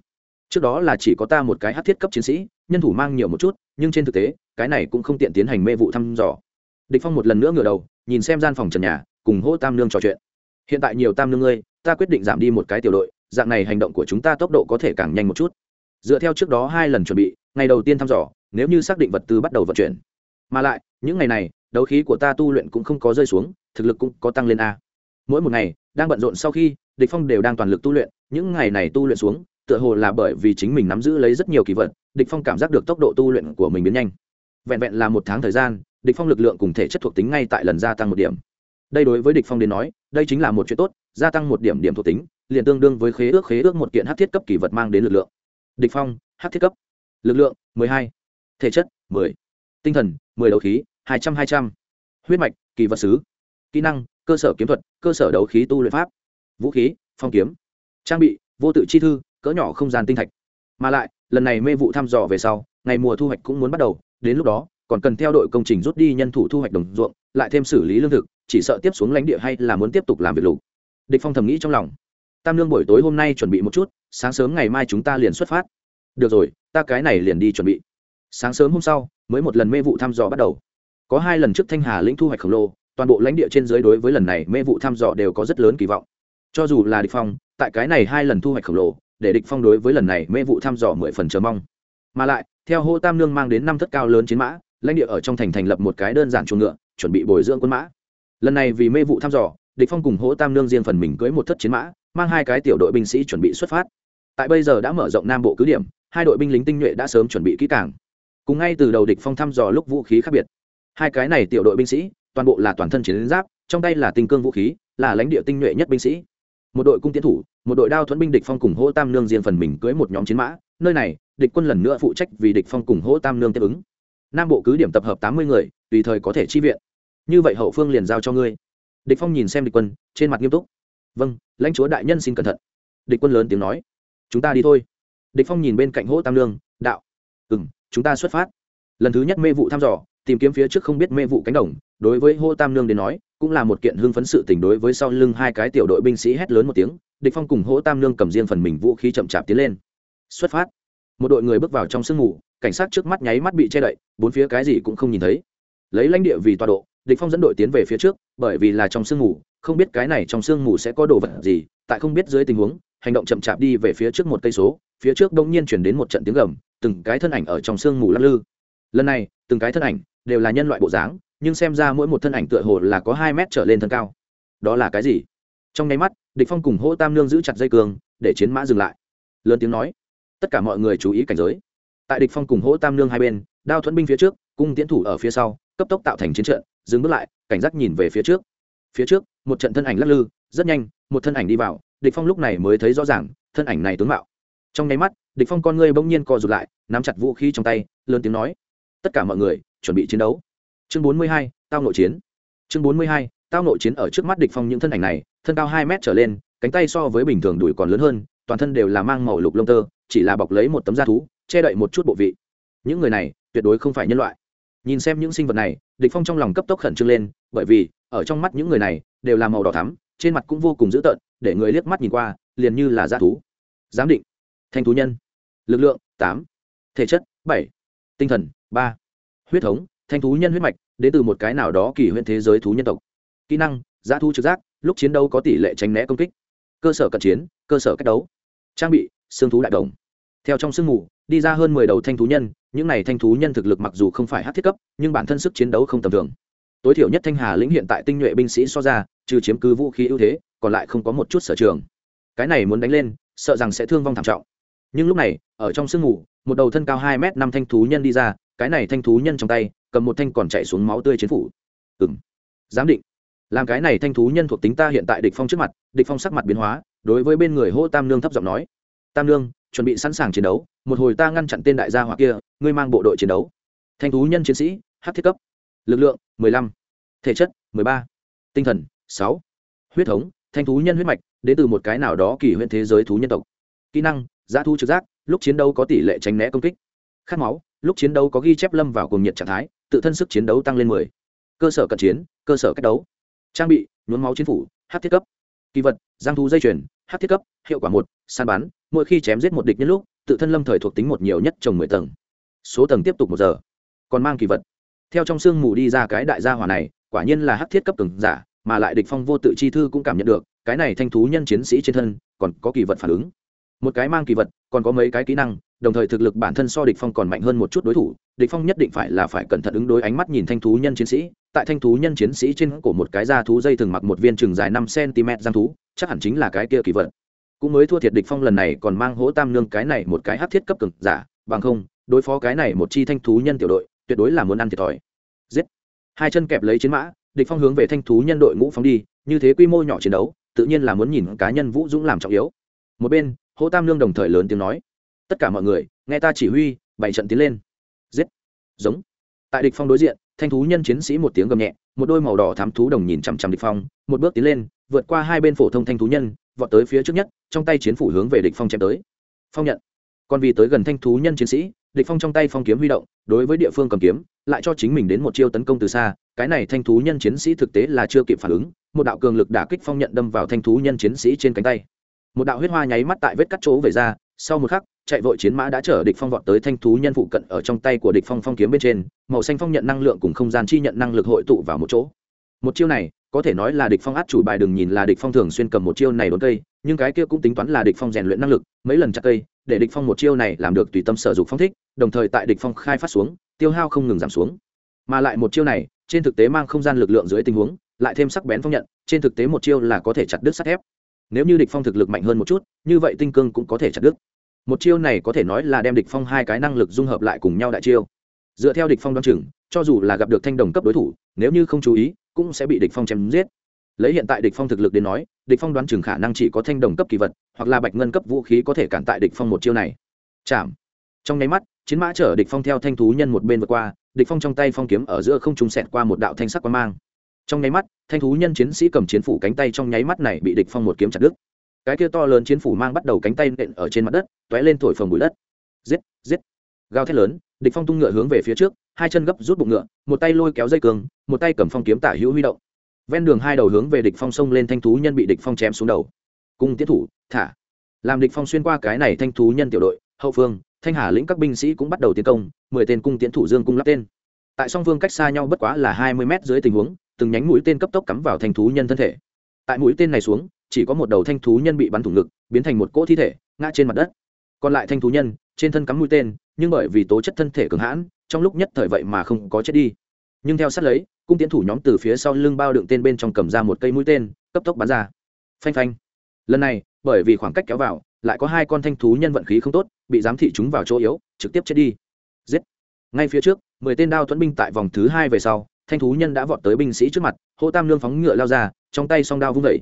Trước đó là chỉ có ta một cái hắc thiết cấp chiến sĩ, nhân thủ mang nhiều một chút, nhưng trên thực tế, cái này cũng không tiện tiến hành mê vụ thăm dò. Địch phong một lần nữa ngửa đầu, nhìn xem gian phòng trần nhà, cùng hỗ tam lương trò chuyện. Hiện tại nhiều tam lương ngươi, ta quyết định giảm đi một cái tiểu đội, dạng này hành động của chúng ta tốc độ có thể càng nhanh một chút. Dựa theo trước đó hai lần chuẩn bị, ngày đầu tiên thăm dò, nếu như xác định vật tư bắt đầu vận chuyển. Mà lại, những ngày này đấu khí của ta tu luyện cũng không có rơi xuống, thực lực cũng có tăng lên a. Mỗi một ngày, đang bận rộn sau khi, địch phong đều đang toàn lực tu luyện, những ngày này tu luyện xuống, tựa hồ là bởi vì chính mình nắm giữ lấy rất nhiều kỳ vật, địch phong cảm giác được tốc độ tu luyện của mình biến nhanh. Vẹn vẹn là một tháng thời gian, địch phong lực lượng cùng thể chất thuộc tính ngay tại lần gia tăng một điểm. Đây đối với địch phong đến nói, đây chính là một chuyện tốt, gia tăng một điểm điểm thuộc tính, liền tương đương với khế ước khế ước một kiện hắc thiết cấp kỳ vật mang đến lực lượng. Địch phong hắc thiết cấp. Lực lượng 12. thể chất 10. tinh thần 10 đấu khí 200 200. huyết mạch, kỳ vật sứ kỹ năng, cơ sở kiếm thuật, cơ sở đấu khí tu luyện pháp. Vũ khí, phong kiếm. Trang bị, vô tự chi thư, cỡ nhỏ không gian tinh thạch. Mà lại, lần này mê vụ thăm dò về sau, ngày mùa thu hoạch cũng muốn bắt đầu. Đến lúc đó, còn cần theo đội công trình rút đi nhân thủ thu hoạch đồng ruộng, lại thêm xử lý lương thực, chỉ sợ tiếp xuống lãnh địa hay là muốn tiếp tục làm việc lục. Địch phong thầm nghĩ trong lòng. Tam lương buổi tối hôm nay chuẩn bị một chút, sáng sớm ngày mai chúng ta liền xuất phát. Được rồi, ta cái này liền đi chuẩn bị. Sáng sớm hôm sau, mới một lần mê vụ thăm dò bắt đầu có hai lần trước thanh hà lĩnh thu hoạch khổng lồ, toàn bộ lãnh địa trên dưới đối với lần này mê vụ thăm dò đều có rất lớn kỳ vọng. Cho dù là địch phong, tại cái này hai lần thu hoạch khổng lồ, để địch phong đối với lần này mê vụ thăm dò mười phần chờ mong. Mà lại, theo hô tam nương mang đến năm thất cao lớn chiến mã, lãnh địa ở trong thành thành lập một cái đơn giản chuồng ngựa, chuẩn bị bồi dưỡng quân mã. Lần này vì mê vụ thăm dò, địch phong cùng hô tam nương riêng phần mình cưỡi một thất chiến mã, mang hai cái tiểu đội binh sĩ chuẩn bị xuất phát. Tại bây giờ đã mở rộng nam bộ cứ điểm, hai đội binh lính tinh nhuệ đã sớm chuẩn bị kỹ càng. Cùng ngay từ đầu địch phong thăm dò lúc vũ khí khác biệt hai cái này tiểu đội binh sĩ, toàn bộ là toàn thân chiến giáp, trong tay là tinh cương vũ khí, là lãnh địa tinh nhuệ nhất binh sĩ. Một đội cung tiến thủ, một đội đao thuẫn binh địch phong cùng hỗ tam nương riêng phần mình cưới một nhóm chiến mã, nơi này, địch quân lần nữa phụ trách vì địch phong cùng hỗ tam nương tiếp ứng. Nam bộ cứ điểm tập hợp tám mươi người, tùy thời có thể chi viện. Như vậy hậu phương liền giao cho ngươi. Địch phong nhìn xem địch quân, trên mặt nghiêm túc. Vâng lãnh chúa đại nhân xin cẩn thận. Địch quân lớn tiếng nói. Chúng ta đi thôi. Địch phong nhìn bên cạnh hỗ tam nương, đạo. Ừm, chúng ta xuất phát. Lần thứ nhất mê vụ thăm dò tìm kiếm phía trước không biết mê vụ cánh đồng, đối với hô tam nương đến nói, cũng là một kiện hưng phấn sự tình đối với sau lưng hai cái tiểu đội binh sĩ hét lớn một tiếng, địch phong cùng hỗ tam nương cầm riêng phần mình vũ khí chậm chạp tiến lên. Xuất phát. Một đội người bước vào trong sương mù, cảnh sát trước mắt nháy mắt bị che đậy, bốn phía cái gì cũng không nhìn thấy. Lấy lãnh địa vì tọa độ, địch phong dẫn đội tiến về phía trước, bởi vì là trong sương mù, không biết cái này trong sương mù sẽ có đồ vật gì, tại không biết dưới tình huống, hành động chậm chạp đi về phía trước một cây số, phía trước đông nhiên chuyển đến một trận tiếng gầm, từng cái thân ảnh ở trong sương mù lắc lư. Lần này từng cái thân ảnh đều là nhân loại bộ dáng, nhưng xem ra mỗi một thân ảnh tựa hồ là có hai mét trở lên thân cao. Đó là cái gì? Trong nháy mắt, địch phong cùng hỗ tam nương giữ chặt dây cường để chiến mã dừng lại. Lớn tiếng nói, tất cả mọi người chú ý cảnh giới. Tại địch phong cùng hỗ tam nương hai bên, đao thuẫn binh phía trước, cung tiến thủ ở phía sau, cấp tốc tạo thành chiến trận, dừng bước lại, cảnh giác nhìn về phía trước. Phía trước, một trận thân ảnh lắc lư, rất nhanh, một thân ảnh đi vào, địch phong lúc này mới thấy rõ ràng, thân ảnh này tướng mạo. Trong nháy mắt, địch phong con ngươi bỗng nhiên co rụt lại, nắm chặt vũ khí trong tay, lớn tiếng nói tất cả mọi người chuẩn bị chiến đấu. Chương 42, tao nội chiến. Chương 42, tao nội chiến ở trước mắt địch phong những thân ảnh này thân cao hai mét trở lên cánh tay so với bình thường đùi còn lớn hơn toàn thân đều là mang màu lục lông tơ chỉ là bọc lấy một tấm da thú che đậy một chút bộ vị. Những người này tuyệt đối không phải nhân loại. Nhìn xem những sinh vật này địch phong trong lòng cấp tốc khẩn trương lên bởi vì ở trong mắt những người này đều là màu đỏ thắm trên mặt cũng vô cùng dữ tợn để người liếc mắt nhìn qua liền như là da thú. Giám định. Thanh thú nhân. Lực lượng tám. Thể chất bảy. Tinh thần ba. Huyết thống, thanh thú nhân huyết mạch, đến từ một cái nào đó kỳ huyễn thế giới thú nhân tộc. Kỹ năng giá thu trực giác, lúc chiến đấu có tỷ lệ tránh né công kích. Cơ sở cận chiến, cơ sở cách đấu. Trang bị, xương thú đại đồng. Theo trong sương mù, đi ra hơn mười đầu thanh thú nhân, những này thanh thú nhân thực lực mặc dù không phải hát thiết cấp, nhưng bản thân sức chiến đấu không tầm thường. Tối thiểu nhất thanh hà lĩnh hiện tại tinh nhuệ binh sĩ so ra, trừ chiếm cứ vũ khí ưu thế, còn lại không có một chút sở trường. Cái này muốn đánh lên, sợ rằng sẽ thương vong thảm trọng. Nhưng lúc này, ở trong sương mù, một đầu thân cao hai m năm thanh thú nhân đi ra cái này thanh thú nhân trong tay, cầm một thanh còn chạy xuống máu tươi chiến phủ. Ừng giám định. Làm cái này thanh thú nhân thuộc tính ta hiện tại địch phong trước mặt, địch phong sắc mặt biến hóa, đối với bên người hô tam nương thấp giọng nói. Tam nương, chuẩn bị sẵn sàng chiến đấu, một hồi ta ngăn chặn tên đại gia hỏa kia, ngươi mang bộ đội chiến đấu. Thanh thú nhân chiến sĩ hắc thiết cấp. Lực lượng 15. thể chất 13. tinh thần 6. huyết thống, thanh thú nhân huyết mạch, đến từ một cái nào đó kỳ huyễn thế giới thú nhân tộc. Kỹ năng giá thu trực giác, lúc chiến đấu có tỷ lệ tránh né công kích. Khát máu lúc chiến đấu có ghi chép lâm vào cùng nhiệt trạng thái, tự thân sức chiến đấu tăng lên 10. cơ sở cận chiến, cơ sở cách đấu. Trang bị, nhuốm máu chiến phủ, hát thiết cấp. Kỳ vật, giang thú dây chuyền, hát thiết cấp, hiệu quả một, săn bắn, mỗi khi chém giết một địch nhân lúc, tự thân lâm thời thuộc tính một nhiều nhất trồng mười tầng. Số tầng tiếp tục một giờ. Còn mang kỳ vật. Theo trong sương mù đi ra cái đại gia hỏa này, quả nhiên là hát thiết cấp cường giả, mà lại địch phong vô tự chi thư cũng cảm nhận được, cái này thanh thú nhân chiến sĩ trên thân, còn có kỳ vật phản ứng. Một cái mang kỳ vật, còn có mấy cái kỹ năng đồng thời thực lực bản thân so địch phong còn mạnh hơn một chút đối thủ, địch phong nhất định phải là phải cẩn thận ứng đối ánh mắt nhìn thanh thú nhân chiến sĩ. Tại thanh thú nhân chiến sĩ trên cổ một cái da thú dây thường mặc một viên trường dài năm cm giang thú, chắc hẳn chính là cái kia kỳ vật. Cũng mới thua thiệt địch phong lần này còn mang hỗ tam nương cái này một cái hắc thiết cấp cường giả, bằng không, đối phó cái này một chi thanh thú nhân tiểu đội, tuyệt đối là muốn ăn thiệt thòi. Giết! Hai chân kẹp lấy chiến mã, địch phong hướng về thanh thú nhân đội ngũ phóng đi, như thế quy mô nhỏ chiến đấu, tự nhiên là muốn nhìn cá nhân vũ dũng làm trọng yếu. Một bên hỗ tam nương đồng thời lớn tiếng nói tất cả mọi người, nghe ta chỉ huy bảy trận tiến lên. Giết. Giống. Tại địch phong đối diện, thanh thú nhân chiến sĩ một tiếng gầm nhẹ, một đôi màu đỏ thám thú đồng nhìn chằm chằm địch phong, một bước tiến lên, vượt qua hai bên phổ thông thanh thú nhân, vọt tới phía trước nhất, trong tay chiến phủ hướng về địch phong chém tới. Phong nhận. Còn vì tới gần thanh thú nhân chiến sĩ, địch phong trong tay phong kiếm huy động, đối với địa phương cầm kiếm, lại cho chính mình đến một chiêu tấn công từ xa. Cái này thanh thú nhân chiến sĩ thực tế là chưa kịp phản ứng, một đạo cường lực đả kích phong nhận đâm vào thanh thú nhân chiến sĩ trên cánh tay. Một đạo huyết hoa nháy mắt tại vết cắt chỗ về ra, sau một khắc chạy vội chiến mã đã chở địch phong vọt tới thanh thú nhân phụ cận ở trong tay của địch phong phong kiếm bên trên, màu xanh phong nhận năng lượng cùng không gian chi nhận năng lực hội tụ vào một chỗ. Một chiêu này, có thể nói là địch phong át chủ bài đừng nhìn là địch phong thường xuyên cầm một chiêu này đốn cây, nhưng cái kia cũng tính toán là địch phong rèn luyện năng lực, mấy lần chặt cây, để địch phong một chiêu này làm được tùy tâm sở dục phong thích, đồng thời tại địch phong khai phát xuống, tiêu hao không ngừng giảm xuống. Mà lại một chiêu này, trên thực tế mang không gian lực lượng dưới tình huống, lại thêm sắc bén phong nhận, trên thực tế một chiêu là có thể chặt đứt sắt thép. Nếu như địch phong thực lực mạnh hơn một chút, như vậy tinh cương cũng có thể chặt đứt một chiêu này có thể nói là đem địch phong hai cái năng lực dung hợp lại cùng nhau đại chiêu. Dựa theo địch phong đoán chừng, cho dù là gặp được thanh đồng cấp đối thủ, nếu như không chú ý, cũng sẽ bị địch phong chém giết. Lấy hiện tại địch phong thực lực đến nói, địch phong đoán chừng khả năng chỉ có thanh đồng cấp kỳ vật, hoặc là bạch ngân cấp vũ khí có thể cản tại địch phong một chiêu này. Chạm. Trong nháy mắt, chiến mã chở địch phong theo thanh thú nhân một bên vượt qua, địch phong trong tay phong kiếm ở giữa không trung xẹt qua một đạo thanh sắc quang mang. Trong nháy mắt, thanh thú nhân chiến sĩ cầm chiến phủ cánh tay trong nháy mắt này bị địch phong một kiếm chặt đứt cái kia to lớn chiến phủ mang bắt đầu cánh tay nện ở trên mặt đất tóe lên thổi phồng bụi đất. Giết giết. Gào thét lớn, địch phong tung ngựa hướng về phía trước, hai chân gấp rút bụng ngựa, một tay lôi kéo dây cường, một tay cầm phong kiếm tả hữu huy động. Ven đường hai đầu hướng về địch phong xông lên thanh thú nhân bị địch phong chém xuống đầu. Cung tiến thủ, thả. Làm địch phong xuyên qua cái này thanh thú nhân tiểu đội, hậu phương, thanh hà lĩnh các binh sĩ cũng bắt đầu tiến công, mười tên cung tiến thủ dương cung lắp tên. Tại song phương cách xa nhau bất quá là hai mươi mét dưới tình huống, từng nhánh mũi tên cấp tốc cắm vào thanh thú nhân thân thể. Tại mũi tên này xuống chỉ có một đầu thanh thú nhân bị bắn thủng ngực, biến thành một cỗ thi thể, ngã trên mặt đất. Còn lại thanh thú nhân, trên thân cắm mũi tên, nhưng bởi vì tố chất thân thể cường hãn, trong lúc nhất thời vậy mà không có chết đi. Nhưng theo sát lấy, cung tiến thủ nhóm từ phía sau lưng bao đựng tên bên trong cầm ra một cây mũi tên, cấp tốc bắn ra. Phanh phanh. Lần này, bởi vì khoảng cách kéo vào, lại có hai con thanh thú nhân vận khí không tốt, bị giám thị chúng vào chỗ yếu, trực tiếp chết đi. Giết. Ngay phía trước, mười tên đao thuẫn binh tại vòng thứ hai về sau, thanh thú nhân đã vọt tới binh sĩ trước mặt, hô tam lương phóng ngựa lao ra, trong tay song đao vung vẩy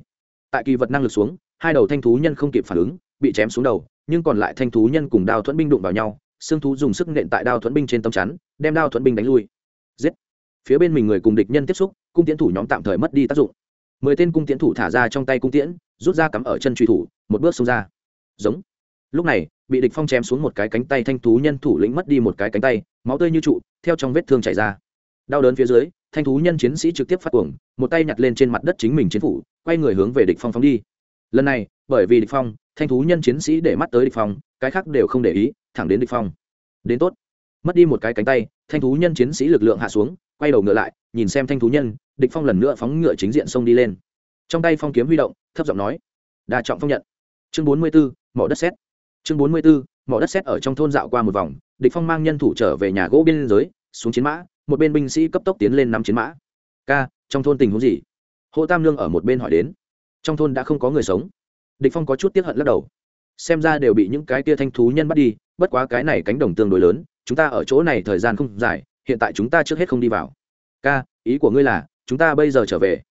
tại kỳ vật năng lực xuống, hai đầu thanh thú nhân không kịp phản ứng, bị chém xuống đầu, nhưng còn lại thanh thú nhân cùng đao thuẫn binh đụng vào nhau, xương thú dùng sức nện tại đao thuẫn binh trên tấm chắn, đem đao thuẫn binh đánh lui. Giết! Phía bên mình người cùng địch nhân tiếp xúc, cung tiến thủ nhóm tạm thời mất đi tác dụng. Mười tên cung tiến thủ thả ra trong tay cung tiễn, rút ra cắm ở chân truy thủ, một bước xông ra. Giống! Lúc này, bị địch phong chém xuống một cái cánh tay thanh thú nhân thủ lĩnh mất đi một cái cánh tay, máu tươi như trụ, theo trong vết thương chảy ra. Đau đớn phía dưới thanh thú nhân chiến sĩ trực tiếp phát cuồng một tay nhặt lên trên mặt đất chính mình chiến phủ quay người hướng về địch phong phóng đi. Lần này bởi vì địch phong thanh thú nhân chiến sĩ để mắt tới địch phong cái khác đều không để ý thẳng đến địch phong. Đến tốt. Mất đi một cái cánh tay thanh thú nhân chiến sĩ lực lượng hạ xuống quay đầu ngựa lại nhìn xem thanh thú nhân địch phong lần nữa phóng ngựa chính diện xông đi lên. Trong tay phong kiếm huy động thấp giọng nói đa trọng phong nhận. Chương 44, mỏ đất sét. Chương 44, mỏ đất sét ở trong thôn dạo qua một vòng địch phong mang nhân thủ trở về nhà gỗ biên giới xuống chiến mã một bên binh sĩ cấp tốc tiến lên nắm chiến mã. Ca, trong thôn tình huống gì? Hồ tam lương ở một bên hỏi đến. Trong thôn đã không có người sống. Địch phong có chút tiếc hận lắc đầu. Xem ra đều bị những cái tia thanh thú nhân bắt đi, bất quá cái này cánh đồng tương đối lớn, chúng ta ở chỗ này thời gian không dài, hiện tại chúng ta trước hết không đi vào. Ca, ý của ngươi là, chúng ta bây giờ trở về?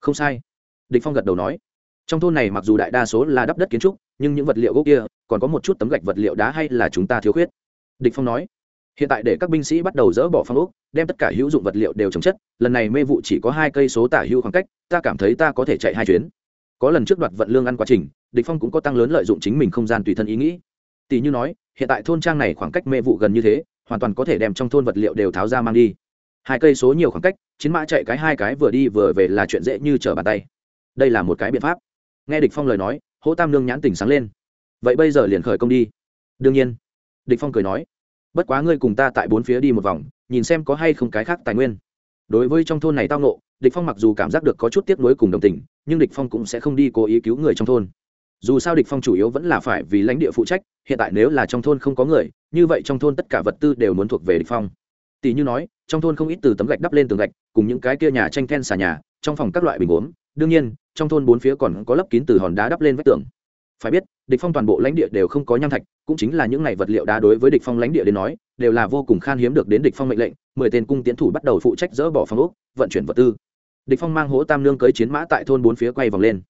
Không sai. Địch phong gật đầu nói. Trong thôn này mặc dù đại đa số là đắp đất kiến trúc, nhưng những vật liệu gỗ kia, còn có một chút tấm gạch vật liệu đá hay là chúng ta thiếu khuyết. Địch phong nói hiện tại để các binh sĩ bắt đầu dỡ bỏ phong ốc, đem tất cả hữu dụng vật liệu đều trồng chất, lần này mê vụ chỉ có hai cây số tả hữu khoảng cách, ta cảm thấy ta có thể chạy hai chuyến. Có lần trước đoạt vận lương ăn quá trình, địch phong cũng có tăng lớn lợi dụng chính mình không gian tùy thân ý nghĩ. Tỷ như nói, hiện tại thôn trang này khoảng cách mê vụ gần như thế, hoàn toàn có thể đem trong thôn vật liệu đều tháo ra mang đi. Hai cây số nhiều khoảng cách, chiến mã chạy cái hai cái vừa đi vừa về là chuyện dễ như trở bàn tay. Đây là một cái biện pháp. Nghe địch phong lời nói, hỗ tam lương nhãn tỉnh sáng lên. Vậy bây giờ liền khởi công đi. Đương nhiên, địch phong cười nói bất quá ngươi cùng ta tại bốn phía đi một vòng, nhìn xem có hay không cái khác tài nguyên. Đối với trong thôn này tao nộ địch phong mặc dù cảm giác được có chút tiếc nuối cùng đồng tình, nhưng địch phong cũng sẽ không đi cố ý cứu người trong thôn. Dù sao địch phong chủ yếu vẫn là phải vì lãnh địa phụ trách, hiện tại nếu là trong thôn không có người, như vậy trong thôn tất cả vật tư đều muốn thuộc về địch phong. Tỷ như nói, trong thôn không ít từ tấm gạch đắp lên tường gạch, cùng những cái kia nhà tranh then xà nhà, trong phòng các loại bình uống đương nhiên, trong thôn bốn phía còn có lấp kín từ hòn đá đắp lên vách tường phải biết, địch phong toàn bộ lãnh địa đều không có nham thạch, cũng chính là những này vật liệu đá đối với địch phong lãnh địa đến nói, đều là vô cùng khan hiếm được đến địch phong mệnh lệnh, mười tên cung tiến thủ bắt đầu phụ trách dỡ bỏ phong ốc, vận chuyển vật tư. Địch phong mang hố tam lương cưới chiến mã tại thôn bốn phía quay vòng lên.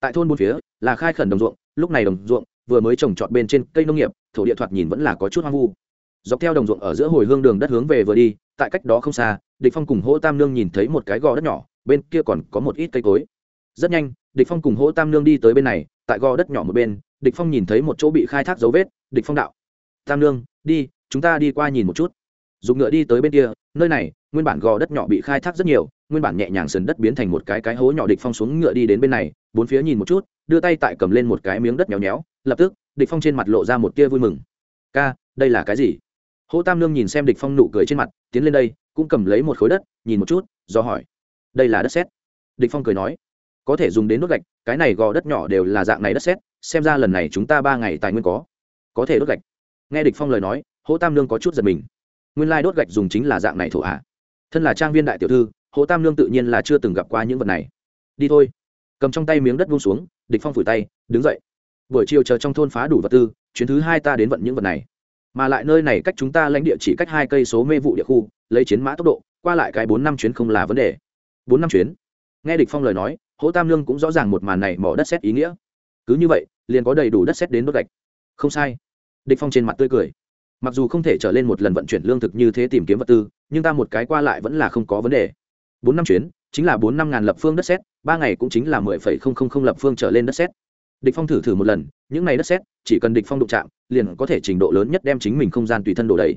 Tại thôn bốn phía, là khai khẩn đồng ruộng, lúc này đồng ruộng vừa mới trồng trọt bên trên cây nông nghiệp, thổ địa thoạt nhìn vẫn là có chút hoang vu. Dọc theo đồng ruộng ở giữa hồi hương đường đất hướng về vừa đi, tại cách đó không xa, địch phong cùng hỗ tam nương nhìn thấy một cái gò đất nhỏ, bên kia còn có một ít cây cối. Rất nhanh, địch phong cùng hỗ tam nương đi tới bên này tại gò đất nhỏ một bên, địch phong nhìn thấy một chỗ bị khai thác dấu vết, địch phong đạo, tam nương, đi, chúng ta đi qua nhìn một chút. Dùng ngựa đi tới bên kia, nơi này, nguyên bản gò đất nhỏ bị khai thác rất nhiều, nguyên bản nhẹ nhàng sườn đất biến thành một cái cái hố nhỏ. Địch phong xuống ngựa đi đến bên này, bốn phía nhìn một chút, đưa tay tại cầm lên một cái miếng đất nhéo nhéo, lập tức, địch phong trên mặt lộ ra một tia vui mừng. Ca, đây là cái gì? Hỗ tam lương nhìn xem địch phong nụ cười trên mặt, tiến lên đây, cũng cầm lấy một khối đất, nhìn một chút, do hỏi, đây là đất sét? Địch phong cười nói có thể dùng đến đốt gạch, cái này gò đất nhỏ đều là dạng này đất sét, xem ra lần này chúng ta ba ngày tài nguyên có có thể đốt gạch. Nghe địch phong lời nói, hỗ tam lương có chút giật mình. Nguyên lai đốt gạch dùng chính là dạng này thổ hạ. Thân là trang viên đại tiểu thư, hỗ tam lương tự nhiên là chưa từng gặp qua những vật này. Đi thôi. Cầm trong tay miếng đất buông xuống, địch phong phủi tay, đứng dậy. Buổi chiều chờ trong thôn phá đủ vật tư, chuyến thứ hai ta đến vận những vật này. Mà lại nơi này cách chúng ta lãnh địa chỉ cách hai cây số mê vụ địa khu, lấy chiến mã tốc độ, qua lại cái bốn năm chuyến không là vấn đề. Bốn năm chuyến. Nghe địch phong lời nói hỗ tam lương cũng rõ ràng một màn này mỏ đất xét ý nghĩa. Cứ như vậy, liền có đầy đủ đất xét đến đốt gạch. Không sai. Địch phong trên mặt tươi cười. Mặc dù không thể trở lên một lần vận chuyển lương thực như thế tìm kiếm vật tư, nhưng ta một cái qua lại vẫn là không có vấn đề. Bốn năm chuyến, chính là bốn năm ngàn lập phương đất xét, ba ngày cũng chính là mười phẩy không không không lập phương trở lên đất xét. Địch phong thử thử một lần, những này đất xét, chỉ cần địch phong đụng chạm, liền có thể trình độ lớn nhất đem chính mình không gian tùy thân đổ đầy.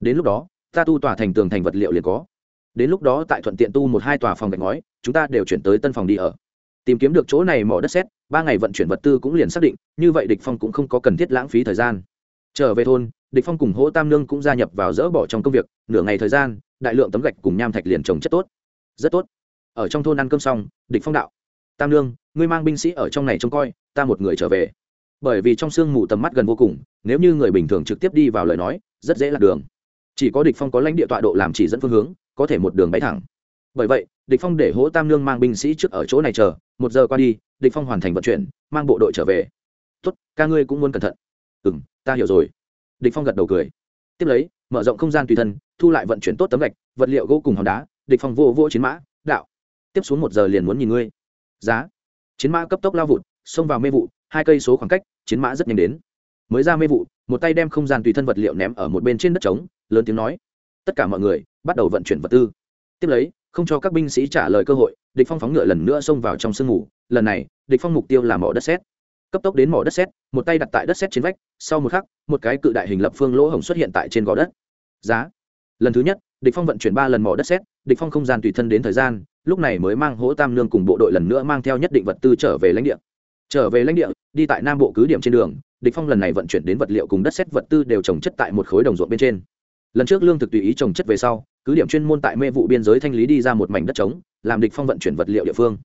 Đến lúc đó, ta tu tỏa thành tường thành vật liệu liền có đến lúc đó tại thuận tiện tu một hai tòa phòng gạch ngói, chúng ta đều chuyển tới tân phòng đi ở. Tìm kiếm được chỗ này mỏ đất xét, ba ngày vận chuyển vật tư cũng liền xác định, như vậy địch phong cũng không có cần thiết lãng phí thời gian. Trở về thôn, địch phong cùng hỗ tam nương cũng gia nhập vào dỡ bỏ trong công việc, nửa ngày thời gian, đại lượng tấm gạch cùng nham thạch liền trồng chất tốt. Rất tốt. Ở trong thôn ăn cơm xong, địch phong đạo, tam nương, ngươi mang binh sĩ ở trong này trông coi, ta một người trở về. Bởi vì trong sương mù tầm mắt gần vô cùng, nếu như người bình thường trực tiếp đi vào lời nói, rất dễ lạc đường. Chỉ có địch phong có lãnh địa tọa độ làm chỉ dẫn phương hướng có thể một đường bay thẳng. Bởi vậy, địch phong để hỗ tam nương mang binh sĩ trước ở chỗ này chờ, một giờ qua đi, địch phong hoàn thành vận chuyển, mang bộ đội trở về. Tốt, ca ngươi cũng muốn cẩn thận. Ừm, ta hiểu rồi. Địch phong gật đầu cười. Tiếp lấy, mở rộng không gian tùy thân, thu lại vận chuyển tốt tấm gạch, vật liệu gỗ cùng hòn đá, địch phong vô vô chiến mã, đạo, tiếp xuống một giờ liền muốn nhìn ngươi. Giá. Chiến mã cấp tốc lao vụt, xông vào mê vụ, hai cây số khoảng cách, chiến mã rất nhanh đến. Mới ra mê vụ, một tay đem không gian tùy thân vật liệu ném ở một bên trên đất trống, lớn tiếng nói. Tất cả mọi người bắt đầu vận chuyển vật tư. Tiếp lấy, không cho các binh sĩ trả lời cơ hội, địch phong phóng ngựa lần nữa xông vào trong sương ngủ. lần này, địch phong mục tiêu là mỏ đất sét. Cấp tốc đến mỏ đất sét, một tay đặt tại đất sét trên vách, sau một khắc, một cái cự đại hình lập phương lỗ hổng xuất hiện tại trên gò đất. Giá. Lần thứ nhất, địch phong vận chuyển ba lần mỏ đất sét, địch phong không gian tùy thân đến thời gian, lúc này mới mang hỗ tam lương cùng bộ đội lần nữa mang theo nhất định vật tư trở về lãnh địa. Trở về lãnh địa, đi tại nam bộ cứ điểm trên đường, địch phong lần này vận chuyển đến vật liệu cùng đất sét vật tư đều trồng chất tại một khối đồng ruộng bên trên lần trước lương thực tùy ý trồng chất về sau cứ điểm chuyên môn tại mê vụ biên giới thanh lý đi ra một mảnh đất trống làm địch phong vận chuyển vật liệu địa phương.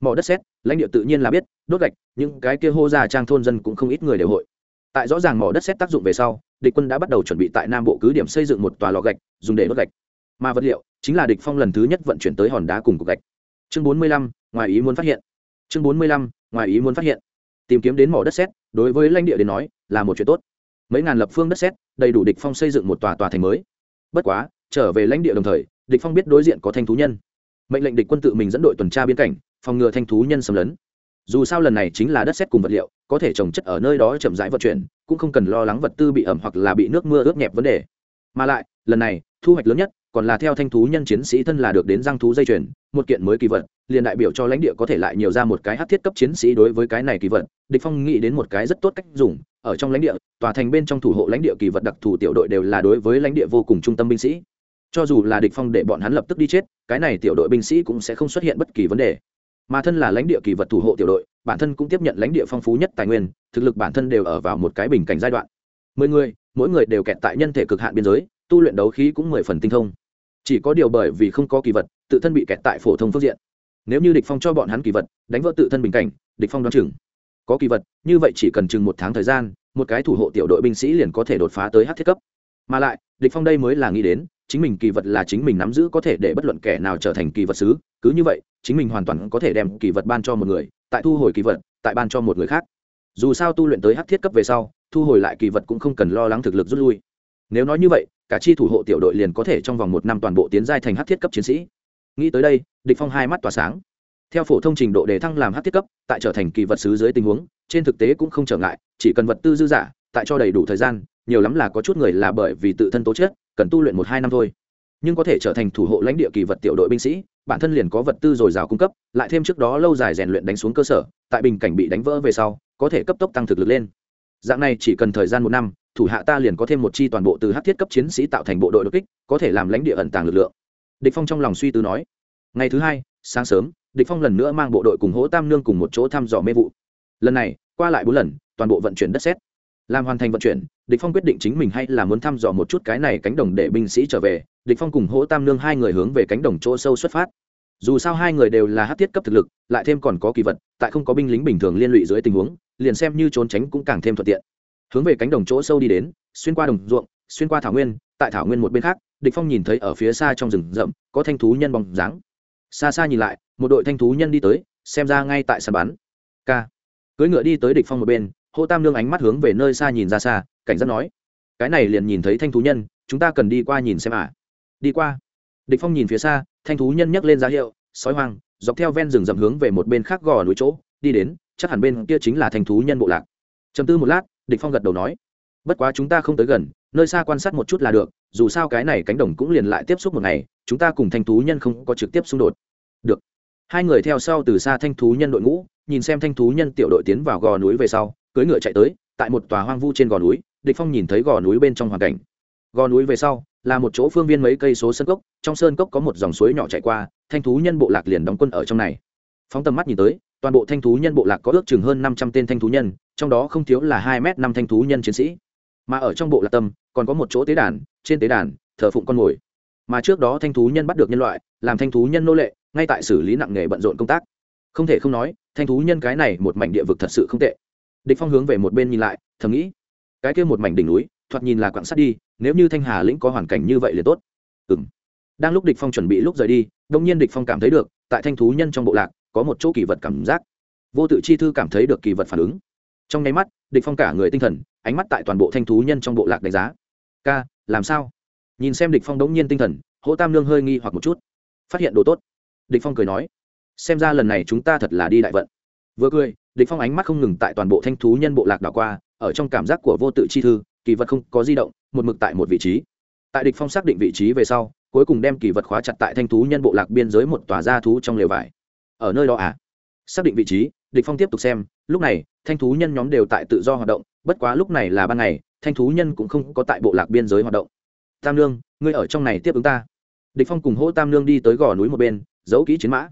Mỏ đất sét lãnh địa tự nhiên là biết đốt gạch những cái kia hô ra trang thôn dân cũng không ít người đều hội. Tại rõ ràng mỏ đất sét tác dụng về sau địch quân đã bắt đầu chuẩn bị tại nam bộ cứ điểm xây dựng một tòa lò gạch dùng để đốt gạch. Mà vật liệu chính là địch phong lần thứ nhất vận chuyển tới hòn đá cùng cục gạch. Chương 45, ngoài ý muốn phát hiện. Chương 45, ngoài ý muốn phát hiện. Tìm kiếm đến mỏ đất sét đối với lãnh địa đến nói là một chuyện tốt. Mấy ngàn lập phương đất sét đầy đủ địch phong xây dựng một tòa tòa thành mới. Bất quá, trở về lãnh địa đồng thời, địch phong biết đối diện có thanh thú nhân. Mệnh lệnh địch quân tự mình dẫn đội tuần tra biên cảnh, phòng ngừa thanh thú nhân xâm lấn. Dù sao lần này chính là đất sét cùng vật liệu, có thể trồng chất ở nơi đó chậm rãi vận chuyển, cũng không cần lo lắng vật tư bị ẩm hoặc là bị nước mưa ướt nhẹp vấn đề. Mà lại, lần này, thu hoạch lớn nhất còn là theo thanh thú nhân chiến sĩ thân là được đến răng thú dây chuyền, một kiện mới kỳ vật, liền đại biểu cho lãnh địa có thể lại nhiều ra một cái hát thiết cấp chiến sĩ đối với cái này kỳ vật. Địch phong nghĩ đến một cái rất tốt cách dùng, ở trong lãnh địa, tòa thành bên trong thủ hộ lãnh địa kỳ vật đặc thù tiểu đội đều là đối với lãnh địa vô cùng trung tâm binh sĩ. Cho dù là địch phong để bọn hắn lập tức đi chết, cái này tiểu đội binh sĩ cũng sẽ không xuất hiện bất kỳ vấn đề. Mà thân là lãnh địa kỳ vật thủ hộ tiểu đội, bản thân cũng tiếp nhận lãnh địa phong phú nhất tài nguyên, thực lực bản thân đều ở vào một cái bình cảnh giai đoạn. Mười người, mỗi người đều kẹt tại nhân thể cực hạn biên giới, tu luyện đấu khí cũng mười phần tinh thông chỉ có điều bởi vì không có kỳ vật, tự thân bị kẹt tại phổ thông phương diện. Nếu như địch phong cho bọn hắn kỳ vật, đánh vỡ tự thân bình cảnh, địch phong đoán chừng. Có kỳ vật, như vậy chỉ cần chừng một tháng thời gian, một cái thủ hộ tiểu đội binh sĩ liền có thể đột phá tới hắc thiết cấp. Mà lại, địch phong đây mới là nghĩ đến, chính mình kỳ vật là chính mình nắm giữ có thể để bất luận kẻ nào trở thành kỳ vật sứ, cứ như vậy, chính mình hoàn toàn có thể đem kỳ vật ban cho một người, tại thu hồi kỳ vật, tại ban cho một người khác. Dù sao tu luyện tới hắc thiết cấp về sau, thu hồi lại kỳ vật cũng không cần lo lắng thực lực rút lui nếu nói như vậy cả chi thủ hộ tiểu đội liền có thể trong vòng một năm toàn bộ tiến giai thành hát thiết cấp chiến sĩ. Nghĩ tới đây địch phong hai mắt tỏa sáng. Theo phổ thông trình độ đề thăng làm hát thiết cấp tại trở thành kỳ vật sứ dưới tình huống trên thực tế cũng không trở ngại chỉ cần vật tư dư giả tại cho đầy đủ thời gian nhiều lắm là có chút người là bởi vì tự thân tố chết, cần tu luyện một hai năm thôi. Nhưng có thể trở thành thủ hộ lãnh địa kỳ vật tiểu đội binh sĩ bản thân liền có vật tư dồi dào cung cấp lại thêm trước đó lâu dài rèn luyện đánh xuống cơ sở tại bình cảnh bị đánh vỡ về sau có thể cấp tốc tăng thực lực lên. Dạng này chỉ cần thời gian một năm thủ hạ ta liền có thêm một chi toàn bộ từ hát thiết cấp chiến sĩ tạo thành bộ đội đột kích, có thể làm lãnh địa ẩn tàng lực lượng. Địch phong trong lòng suy tư nói. Ngày thứ hai, sáng sớm, địch phong lần nữa mang bộ đội cùng hỗ tam nương cùng một chỗ thăm dò mê vụ. Lần này, qua lại bốn lần, toàn bộ vận chuyển đất sét. Làm hoàn thành vận chuyển, địch phong quyết định chính mình hay là muốn thăm dò một chút cái này cánh đồng để binh sĩ trở về. Địch phong cùng hỗ tam nương hai người hướng về cánh đồng chỗ sâu xuất phát. Dù sao hai người đều là hát thiết cấp thực lực, lại thêm còn có kỳ vật, tại không có binh lính bình thường liên lụy dưới tình huống, liền xem như trốn tránh cũng càng thêm thuận tiện hướng về cánh đồng chỗ sâu đi đến, xuyên qua đồng ruộng, xuyên qua thảo nguyên, tại thảo nguyên một bên khác, địch phong nhìn thấy ở phía xa trong rừng rậm, có thanh thú nhân bóng dáng. Xa xa nhìn lại, một đội thanh thú nhân đi tới, xem ra ngay tại sàn bắn. K cưỡi ngựa đi tới địch phong một bên, hô tam lương ánh mắt hướng về nơi xa nhìn ra xa, cảnh giác nói, cái này liền nhìn thấy thanh thú nhân, chúng ta cần đi qua nhìn xem à. Đi qua. Địch phong nhìn phía xa, thanh thú nhân nhấc lên giá hiệu, sói hoang, dọc theo ven rừng rậm hướng về một bên khác gò núi chỗ, đi đến, chắc hẳn bên kia chính là thanh thú nhân bộ lạc. Trầm tư một lát địch phong gật đầu nói, bất quá chúng ta không tới gần, nơi xa quan sát một chút là được, dù sao cái này cánh đồng cũng liền lại tiếp xúc một ngày, chúng ta cùng thanh thú nhân không có trực tiếp xung đột. Được. Hai người theo sau từ xa thanh thú nhân đội ngũ, nhìn xem thanh thú nhân tiểu đội tiến vào gò núi về sau, cưỡi ngựa chạy tới, tại một tòa hoang vu trên gò núi, địch phong nhìn thấy gò núi bên trong hoàn cảnh. Gò núi về sau, là một chỗ phương viên mấy cây số sơn cốc, trong sơn cốc có một dòng suối nhỏ chảy qua, thanh thú nhân bộ lạc liền đóng quân ở trong này. Phóng tầm mắt nhìn tới toàn bộ thanh thú nhân bộ lạc có ước chừng hơn năm trăm tên thanh thú nhân, trong đó không thiếu là hai m năm thanh thú nhân chiến sĩ. Mà ở trong bộ lạc tâm, còn có một chỗ tế đàn, trên tế đàn, thờ phụng con mồi. Mà trước đó thanh thú nhân bắt được nhân loại, làm thanh thú nhân nô lệ, ngay tại xử lý nặng nghề bận rộn công tác. Không thể không nói, thanh thú nhân cái này một mảnh địa vực thật sự không tệ. Địch phong hướng về một bên nhìn lại, thầm nghĩ, cái kia một mảnh đỉnh núi, thoạt nhìn là quặng sắt đi, nếu như thanh hà lĩnh có hoàn cảnh như vậy liền tốt. Ừm. đang lúc địch phong chuẩn bị lúc rời đi đông nhiên địch phong cảm thấy được, tại thanh thú nhân trong bộ lạc có một chỗ kỳ vật cảm giác. Vô tự chi thư cảm thấy được kỳ vật phản ứng. Trong nháy mắt, địch phong cả người tinh thần, ánh mắt tại toàn bộ thanh thú nhân trong bộ lạc đánh giá. Ca, làm sao? Nhìn xem địch phong đống nhiên tinh thần, hỗ tam lương hơi nghi hoặc một chút. Phát hiện đồ tốt. Địch phong cười nói, xem ra lần này chúng ta thật là đi đại vận. Vừa cười, địch phong ánh mắt không ngừng tại toàn bộ thanh thú nhân bộ lạc đảo qua, ở trong cảm giác của vô tự chi thư, kỳ vật không có di động, một mực tại một vị trí. Tại địch phong xác định vị trí về sau, cuối cùng đem kỳ vật khóa chặt tại thanh thú nhân bộ lạc biên giới một tòa gia thú trong lều vải ở nơi đó à? Xác định vị trí, địch phong tiếp tục xem, lúc này, thanh thú nhân nhóm đều tại tự do hoạt động, bất quá lúc này là ban ngày, thanh thú nhân cũng không có tại bộ lạc biên giới hoạt động. Tam lương ngươi ở trong này tiếp ứng ta. Địch phong cùng hỗ tam lương đi tới gò núi một bên, giấu kỹ chiến mã.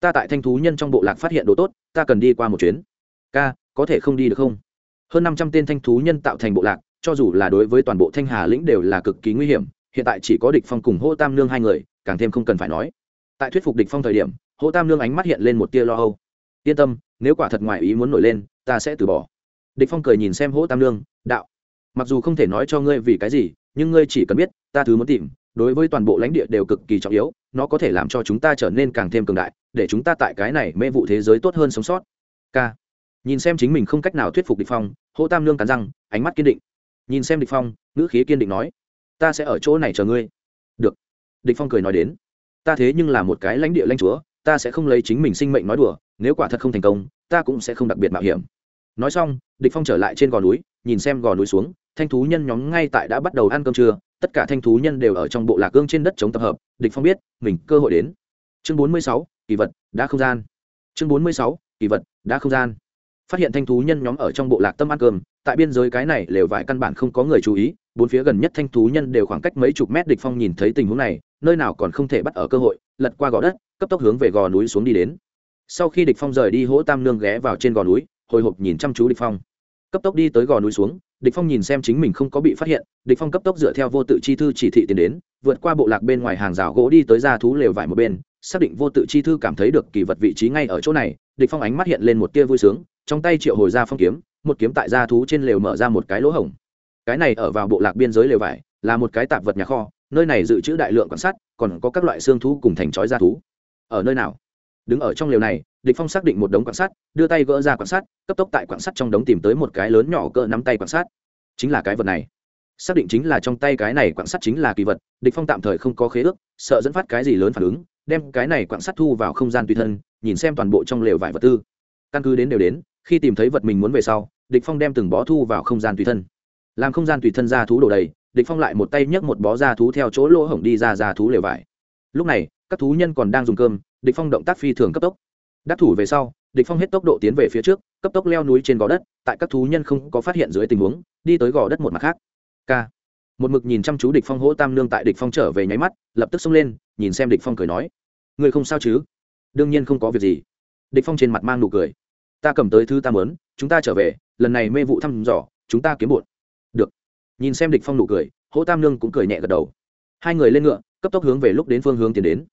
Ta tại thanh thú nhân trong bộ lạc phát hiện đồ tốt, ta cần đi qua một chuyến. Ca, có thể không đi được không? Hơn năm trăm tên thanh thú nhân tạo thành bộ lạc, cho dù là đối với toàn bộ thanh hà lĩnh đều là cực kỳ nguy hiểm, hiện tại chỉ có địch phong cùng hô tam nương hai người, càng thêm không cần phải nói. Tại thuyết phục địch phong thời điểm hô tam nương ánh mắt hiện lên một tia lo âu. Yên tâm, nếu quả thật ngoài ý muốn nổi lên, ta sẽ từ bỏ. Địch phong cười nhìn xem hô tam nương, đạo. Mặc dù không thể nói cho ngươi vì cái gì, nhưng ngươi chỉ cần biết, ta thứ muốn tìm, đối với toàn bộ lãnh địa đều cực kỳ trọng yếu, nó có thể làm cho chúng ta trở nên càng thêm cường đại, để chúng ta tại cái này mê vụ thế giới tốt hơn sống sót. K nhìn xem chính mình không cách nào thuyết phục địch phong hô tam lương cắn răng, ánh mắt kiên định. Nhìn xem địch phong, ngữ khí kiên định nói, ta sẽ ở chỗ này chờ ngươi. Được. Địch phong cười nói đến, ta thế nhưng là một cái lãnh địa lãnh chúa ta sẽ không lấy chính mình sinh mệnh nói đùa nếu quả thật không thành công ta cũng sẽ không đặc biệt mạo hiểm. Nói xong địch phong trở lại trên gò núi nhìn xem gò núi xuống thanh thú nhân nhóm ngay tại đã bắt đầu ăn cơm trưa tất cả thanh thú nhân đều ở trong bộ lạc gương trên đất chống tập hợp địch phong biết mình cơ hội đến. Chương 46, kỳ vật đã không gian. Chương 46, kỳ vật đã không gian. Phát hiện thanh thú nhân nhóm ở trong bộ lạc tâm ăn cơm tại biên giới cái này lều vải căn bản không có người chú ý bốn phía gần nhất thanh thú nhân đều khoảng cách mấy chục mét địch phong nhìn thấy tình huống này nơi nào còn không thể bắt ở cơ hội, lật qua gò đất, cấp tốc hướng về gò núi xuống đi đến. Sau khi địch phong rời đi, hỗ tam nương ghé vào trên gò núi, hồi hộp nhìn chăm chú địch phong. Cấp tốc đi tới gò núi xuống, địch phong nhìn xem chính mình không có bị phát hiện, địch phong cấp tốc dựa theo vô tự chi thư chỉ thị tiến đến, vượt qua bộ lạc bên ngoài hàng rào gỗ đi tới ra thú lều vải một bên, xác định vô tự chi thư cảm thấy được kỳ vật vị trí ngay ở chỗ này, địch phong ánh mắt hiện lên một tia vui sướng, trong tay triệu hồi ra phong kiếm, một kiếm tại ra thú trên lều mở ra một cái lỗ hổng. Cái này ở vào bộ lạc biên giới lều vải, là một cái tạp vật nhà kho nơi này dự trữ đại lượng quan sát còn có các loại xương thú cùng thành chói ra thú. Ở nơi nào? Đứng ở trong lều này, địch phong xác định một đống quan sát đưa tay gỡ ra quan sát cấp tốc tại quan sát trong đống tìm tới một cái lớn nhỏ cỡ nắm tay quan sát chính là cái vật này. Xác định chính là trong tay cái này quan sát chính là kỳ vật, địch phong tạm thời không có khế ước, sợ dẫn phát cái gì lớn phản ứng, đem cái này quan sát thu vào không gian tùy thân, nhìn xem toàn bộ trong lều vải vật tư. Căn cứ đến đều đến, khi tìm thấy vật mình muốn về sau, địch phong đem từng bó thu vào không gian tùy thân. Làm không gian tùy thân ra thú đổ đầy địch phong lại một tay nhấc một bó da thú theo chỗ lỗ hổng đi ra da thú lều vải. Lúc này, các thú nhân còn đang dùng cơm, địch phong động tác phi thường cấp tốc. Đắc thủ về sau, địch phong hết tốc độ tiến về phía trước, cấp tốc leo núi trên gò đất, tại các thú nhân không có phát hiện dưới tình huống, đi tới gò đất một mặt khác. K. Một mực nhìn chăm chú địch phong hỗ tam nương tại địch phong trở về nháy mắt, lập tức xông lên, nhìn xem địch phong cười nói người không sao chứ? Đương nhiên không có việc gì. Địch phong trên mặt mang nụ cười, ta cầm tới thứ ta muốn, chúng ta trở về, lần này mê vụ thăm dò, chúng ta kiếm bụn nhìn xem địch phong nụ cười, hỗ tam nương cũng cười nhẹ gật đầu. Hai người lên ngựa, cấp tốc hướng về lúc đến phương hướng tiến đến.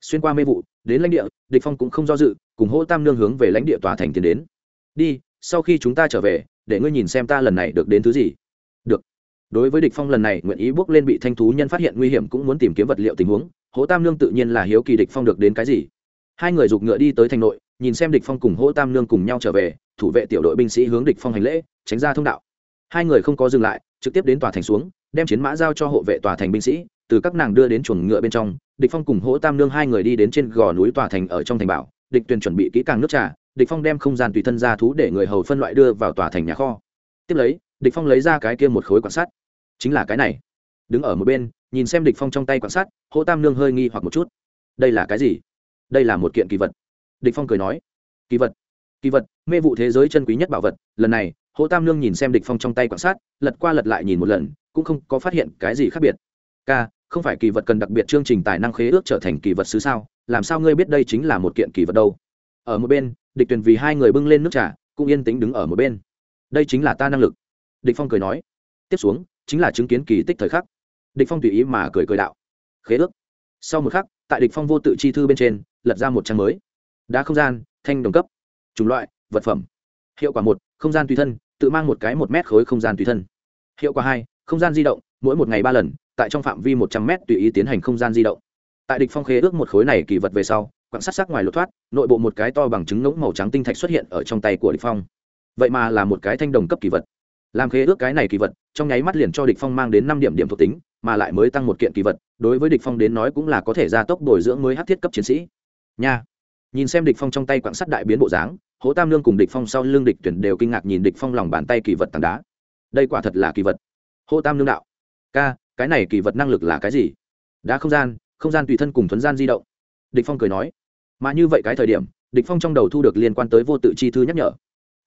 Xuyên qua mê vụ, đến lãnh địa, địch phong cũng không do dự, cùng hỗ tam nương hướng về lãnh địa tòa thành tiến đến. Đi, sau khi chúng ta trở về, để ngươi nhìn xem ta lần này được đến thứ gì. Được. Đối với địch phong lần này nguyện ý bước lên bị thanh thú nhân phát hiện nguy hiểm cũng muốn tìm kiếm vật liệu tình huống, hỗ tam nương tự nhiên là hiếu kỳ địch phong được đến cái gì. Hai người giục ngựa đi tới thành nội, nhìn xem địch phong cùng hỗ tam nương cùng nhau trở về, thủ vệ tiểu đội binh sĩ hướng địch phong hành lễ, tránh ra thông đạo. Hai người không có dừng lại trực tiếp đến tòa thành xuống, đem chiến mã giao cho hộ vệ tòa thành binh sĩ, từ các nàng đưa đến chuồng ngựa bên trong, địch phong cùng hỗ tam nương hai người đi đến trên gò núi tòa thành ở trong thành bảo, địch tuyền chuẩn bị kỹ càng nước trà, địch phong đem không gian tùy thân ra thú để người hầu phân loại đưa vào tòa thành nhà kho. Tiếp lấy, địch phong lấy ra cái kia một khối quan sát chính là cái này. Đứng ở một bên, nhìn xem địch phong trong tay quan sát hỗ tam nương hơi nghi hoặc một chút. Đây là cái gì? Đây là một kiện kỳ vật. Địch phong cười nói. Kỳ vật. Kỳ vật, mê vụ thế giới chân quý nhất bảo vật, lần này hỗ tam nương nhìn xem địch phong trong tay quan sát, lật qua lật lại nhìn một lần, cũng không có phát hiện cái gì khác biệt. K không phải kỳ vật cần đặc biệt chương trình tài năng khế ước trở thành kỳ vật xứ sao? Làm sao ngươi biết đây chính là một kiện kỳ vật đâu? Ở một bên, địch Tuyền vì hai người bưng lên nước trà, cũng yên tĩnh đứng ở một bên. Đây chính là ta năng lực. Địch phong cười nói. Tiếp xuống, chính là chứng kiến kỳ tích thời khắc. Địch phong tùy ý mà cười cười đạo. Khế ước. Sau một khắc, tại địch phong vô tự chi thư bên trên, lật ra một trang mới. Đá không gian, thanh đồng cấp, chủng loại, vật phẩm. Hiệu quả một không gian tùy thân, tự mang một cái một mét khối không gian tùy thân. Hiệu quả hai, không gian di động, mỗi một ngày ba lần, tại trong phạm vi một trăm m tùy ý tiến hành không gian di động. Tại địch phong khế ước một khối này kỳ vật về sau, quặng sắt sắc ngoài lột thoát, nội bộ một cái to bằng trứng ngỗng màu trắng tinh thạch xuất hiện ở trong tay của địch phong. Vậy mà là một cái thanh đồng cấp kỳ vật. Làm khế ước cái này kỳ vật, trong nháy mắt liền cho địch phong mang đến năm điểm điểm thuộc tính, mà lại mới tăng một kiện kỳ vật, đối với địch phong đến nói cũng là có thể gia tốc bồi dưỡng mới hắc thiết cấp chiến sĩ. Nha. Nhìn xem địch phong trong tay quặng sắt đại biến bộ dáng hố tam lương cùng địch phong sau lưng địch tuyển đều kinh ngạc nhìn địch phong lòng bàn tay kỳ vật tảng đá. Đây quả thật là kỳ vật. Hố tam lương đạo, ca, cái này kỳ vật năng lực là cái gì? Đá không gian không gian tùy thân cùng thuấn gian di động. Địch phong cười nói. Mà như vậy cái thời điểm, địch phong trong đầu thu được liên quan tới vô tự chi thư nhắc nhở.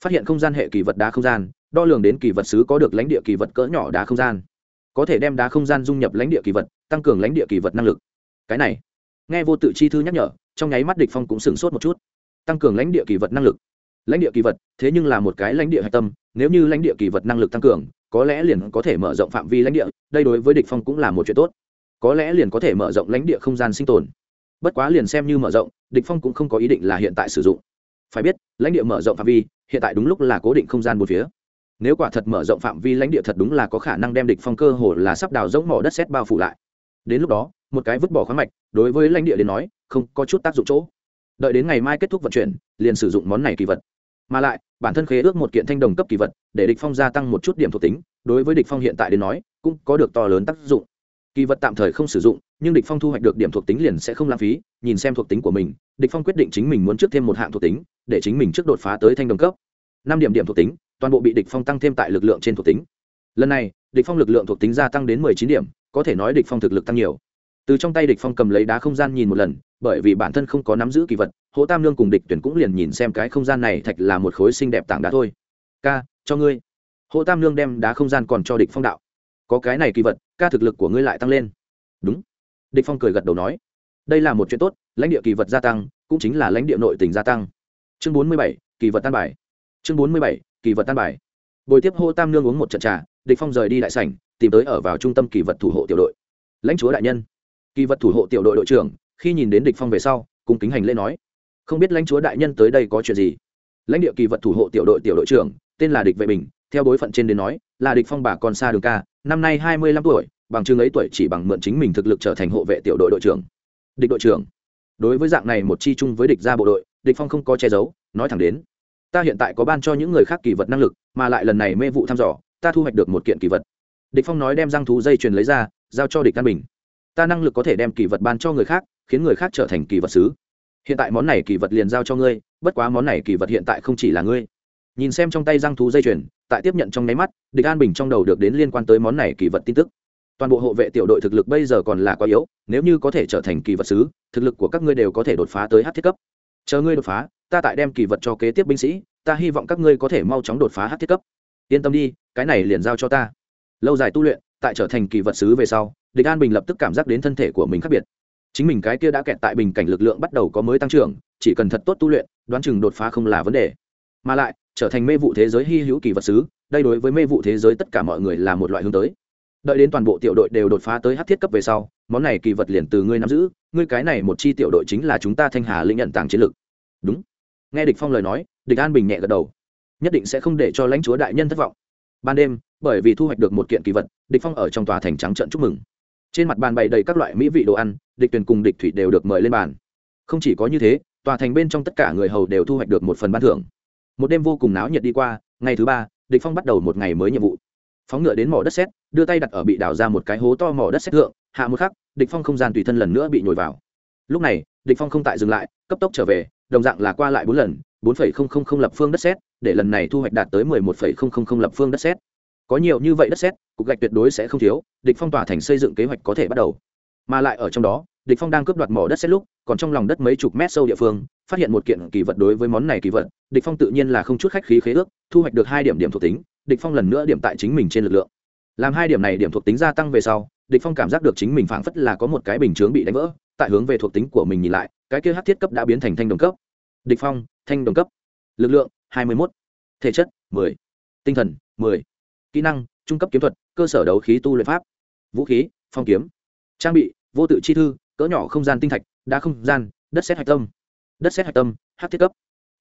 Phát hiện không gian hệ kỳ vật đá không gian, đo lường đến kỳ vật sứ có được lãnh địa kỳ vật cỡ nhỏ đá không gian. Có thể đem đá không gian dung nhập lãnh địa kỳ vật, tăng cường lãnh địa kỳ vật năng lực. Cái này, nghe vô tự chi thư nhắc nhở, trong nháy mắt địch phong cũng sửng sốt một chút tăng cường lãnh địa kỳ vật năng lực. Lãnh địa kỳ vật, thế nhưng là một cái lãnh địa hạch tâm, nếu như lãnh địa kỳ vật năng lực tăng cường, có lẽ liền có thể mở rộng phạm vi lãnh địa, đây đối với địch phong cũng là một chuyện tốt. Có lẽ liền có thể mở rộng lãnh địa không gian sinh tồn. Bất quá liền xem như mở rộng, địch phong cũng không có ý định là hiện tại sử dụng. Phải biết, lãnh địa mở rộng phạm vi, hiện tại đúng lúc là cố định không gian một phía. Nếu quả thật mở rộng phạm vi lãnh địa thật đúng là có khả năng đem địch phong cơ hồ là sắp đào rỗng mỏ đất sét bao phủ lại. Đến lúc đó, một cái vứt bỏ khoáng mạch, đối với lãnh địa đến nói, không có chút tác dụng chỗ đợi đến ngày mai kết thúc vận chuyển, liền sử dụng món này kỳ vật. Mà lại, bản thân khế ước một kiện thanh đồng cấp kỳ vật, để địch phong gia tăng một chút điểm thuộc tính, đối với địch phong hiện tại đến nói, cũng có được to lớn tác dụng. Kỳ vật tạm thời không sử dụng, nhưng địch phong thu hoạch được điểm thuộc tính liền sẽ không lãng phí, nhìn xem thuộc tính của mình, địch phong quyết định chính mình muốn trước thêm một hạng thuộc tính, để chính mình trước đột phá tới thanh đồng cấp. Năm điểm điểm thuộc tính, toàn bộ bị địch phong tăng thêm tại lực lượng trên thuộc tính. Lần này, địch phong lực lượng thuộc tính gia tăng đến mười chín điểm, có thể nói địch phong thực lực tăng nhiều. Từ trong tay địch phong cầm lấy đá không gian nhìn một lần bởi vì bản thân không có nắm giữ kỳ vật hỗ tam lương cùng địch tuyển cũng liền nhìn xem cái không gian này thạch là một khối xinh đẹp tảng đá thôi. Ca, cho ngươi. Hỗ tam lương đem đá không gian còn cho địch phong đạo. Có cái này kỳ vật, ca thực lực của ngươi lại tăng lên. Đúng. Địch phong cười gật đầu nói. Đây là một chuyện tốt, lãnh địa kỳ vật gia tăng, cũng chính là lãnh địa nội tình gia tăng. Chương bốn mươi bảy, kỳ vật tan bài. Chương bốn mươi bảy, kỳ vật tan bài. Buổi tiếp hô tam nương uống một trận trà, địch phong rời đi đại sảnh, tìm tới ở vào trung tâm kỳ vật thủ hộ tiểu đội. Lãnh chúa đại nhân. Kỳ vật thủ hộ tiểu đội đội trưởng khi nhìn đến địch phong về sau, cung kính hành lễ nói, không biết lãnh chúa đại nhân tới đây có chuyện gì? Lãnh địa kỳ vật thủ hộ tiểu đội tiểu đội trưởng, tên là địch vệ bình, theo bối phận trên đến nói, là địch phong bà con xa đường ca, năm nay hai mươi lăm tuổi, bằng chứng ấy tuổi chỉ bằng mượn chính mình thực lực trở thành hộ vệ tiểu đội đội trưởng. Địch đội trưởng, đối với dạng này một chi chung với địch gia bộ đội, địch phong không có che giấu, nói thẳng đến, ta hiện tại có ban cho những người khác kỳ vật năng lực, mà lại lần này mê vụ thăm dò, ta thu hoạch được một kiện kỳ vật. Địch phong nói đem răng thú dây truyền lấy ra, giao cho địch căn bình. Ta năng lực có thể đem kỳ vật ban cho người khác khiến người khác trở thành kỳ vật sứ. Hiện tại món này kỳ vật liền giao cho ngươi, bất quá món này kỳ vật hiện tại không chỉ là ngươi. Nhìn xem trong tay răng thú dây chuyền, tại tiếp nhận trong nháy mắt, địch an bình trong đầu được đến liên quan tới món này kỳ vật tin tức. Toàn bộ hộ vệ tiểu đội thực lực bây giờ còn là quá yếu, nếu như có thể trở thành kỳ vật sứ, thực lực của các ngươi đều có thể đột phá tới hát thiết cấp. Chờ ngươi đột phá, ta tại đem kỳ vật cho kế tiếp binh sĩ, ta hy vọng các ngươi có thể mau chóng đột phá hát thiết cấp. Yên tâm đi, cái này liền giao cho ta. Lâu dài tu luyện, tại trở thành kỳ vật sứ về sau, địch an bình lập tức cảm giác đến thân thể của mình khác biệt chính mình cái kia đã kẹt tại bình cảnh lực lượng bắt đầu có mới tăng trưởng, chỉ cần thật tốt tu luyện, đoán chừng đột phá không là vấn đề. Mà lại, trở thành mê vụ thế giới hy hữu kỳ vật xứ đây đối với mê vụ thế giới tất cả mọi người là một loại hướng tới. Đợi đến toàn bộ tiểu đội đều đột phá tới hát thiết cấp về sau, món này kỳ vật liền từ ngươi nắm giữ, ngươi cái này một chi tiểu đội chính là chúng ta thanh hà linh nhận tàng chiến lược đúng. Nghe địch phong lời nói, địch an bình nhẹ gật đầu. Nhất định sẽ không để cho lãnh chúa đại nhân thất vọng. Ban đêm, bởi vì thu hoạch được một kiện kỳ vật, địch phong ở trong tòa thành trắng trận chúc mừng. Trên mặt bàn bày đầy các loại mỹ vị đồ ăn địch tuyển cùng địch thủy đều được mời lên bàn. Không chỉ có như thế, tòa thành bên trong tất cả người hầu đều thu hoạch được một phần ban thưởng. Một đêm vô cùng náo nhiệt đi qua, ngày thứ ba, địch phong bắt đầu một ngày mới nhiệm vụ. Phóng ngựa đến mỏ đất sét, đưa tay đặt ở bị đào ra một cái hố to mỏ đất sét thượng, hạ một khắc, địch phong không gian tùy thân lần nữa bị nhồi vào. Lúc này, địch phong không tại dừng lại, cấp tốc trở về, đồng dạng là qua lại bốn lần, bốn phẩy không không không lập phương đất sét, để lần này thu hoạch đạt tới mười một phẩy không không không lập phương đất sét. Có nhiều như vậy đất sét, cục gạch tuyệt đối sẽ không thiếu, địch phong tỏa thành xây dựng kế hoạch có thể bắt đầu mà lại ở trong đó, địch phong đang cướp đoạt mỏ đất sét lúc, còn trong lòng đất mấy chục mét sâu địa phương, phát hiện một kiện kỳ vật đối với món này kỳ vật, địch phong tự nhiên là không chút khách khí khế ước, thu hoạch được hai điểm điểm thuộc tính, địch phong lần nữa điểm tại chính mình trên lực lượng làm hai điểm này điểm thuộc tính gia tăng về sau, địch phong cảm giác được chính mình phảng phất là có một cái bình chướng bị đánh vỡ, tại hướng về thuộc tính của mình nhìn lại, cái kia hắc thiết cấp đã biến thành thanh đồng cấp địch phong, thanh đồng cấp lực lượng 21. thể chất 10. tinh thần 10. kỹ năng, trung cấp kiếm thuật, cơ sở đấu khí tu luyện pháp vũ khí, phong kiếm trang bị, vô tự chi thư, cỡ nhỏ không gian tinh thạch, đá không gian, đất xét hạch tâm. Đất xét hạch tâm hắc thiết cấp.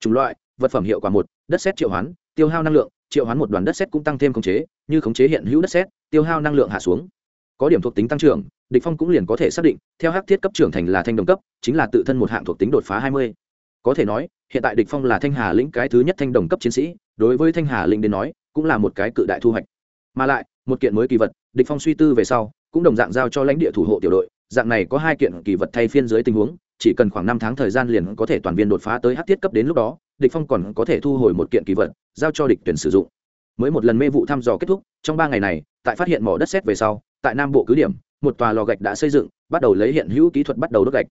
Chủng loại, vật phẩm hiệu quả một, đất xét triệu hoán, tiêu hao năng lượng, triệu hoán một đoàn đất xét cũng tăng thêm khống chế, như khống chế hiện hữu đất xét tiêu hao năng lượng hạ xuống. Có điểm thuộc tính tăng trưởng, địch phong cũng liền có thể xác định, theo hắc thiết cấp trưởng thành là thanh đồng cấp, chính là tự thân một hạng thuộc tính đột phá hai mươi. Có thể nói, hiện tại địch phong là thanh hà lĩnh cái thứ nhất thanh đồng cấp chiến sĩ, đối với thanh hà lĩnh đến nói, cũng là một cái cự đại thu hoạch. Mà lại, một kiện mới kỳ vật, địch phong suy tư về sau cũng đồng dạng giao cho lãnh địa thủ hộ tiểu đội, dạng này có hai kiện kỳ vật thay phiên dưới tình huống, chỉ cần khoảng năm tháng thời gian liền có thể toàn viên đột phá tới hắc thiết cấp đến lúc đó, địch phong còn có thể thu hồi một kiện kỳ vật, giao cho địch tuyển sử dụng. Mới một lần mê vụ thăm dò kết thúc, trong ba ngày này, tại phát hiện mỏ đất xét về sau, tại nam bộ cứ điểm, một tòa lò gạch đã xây dựng, bắt đầu lấy hiện hữu kỹ thuật bắt đầu đốt gạch.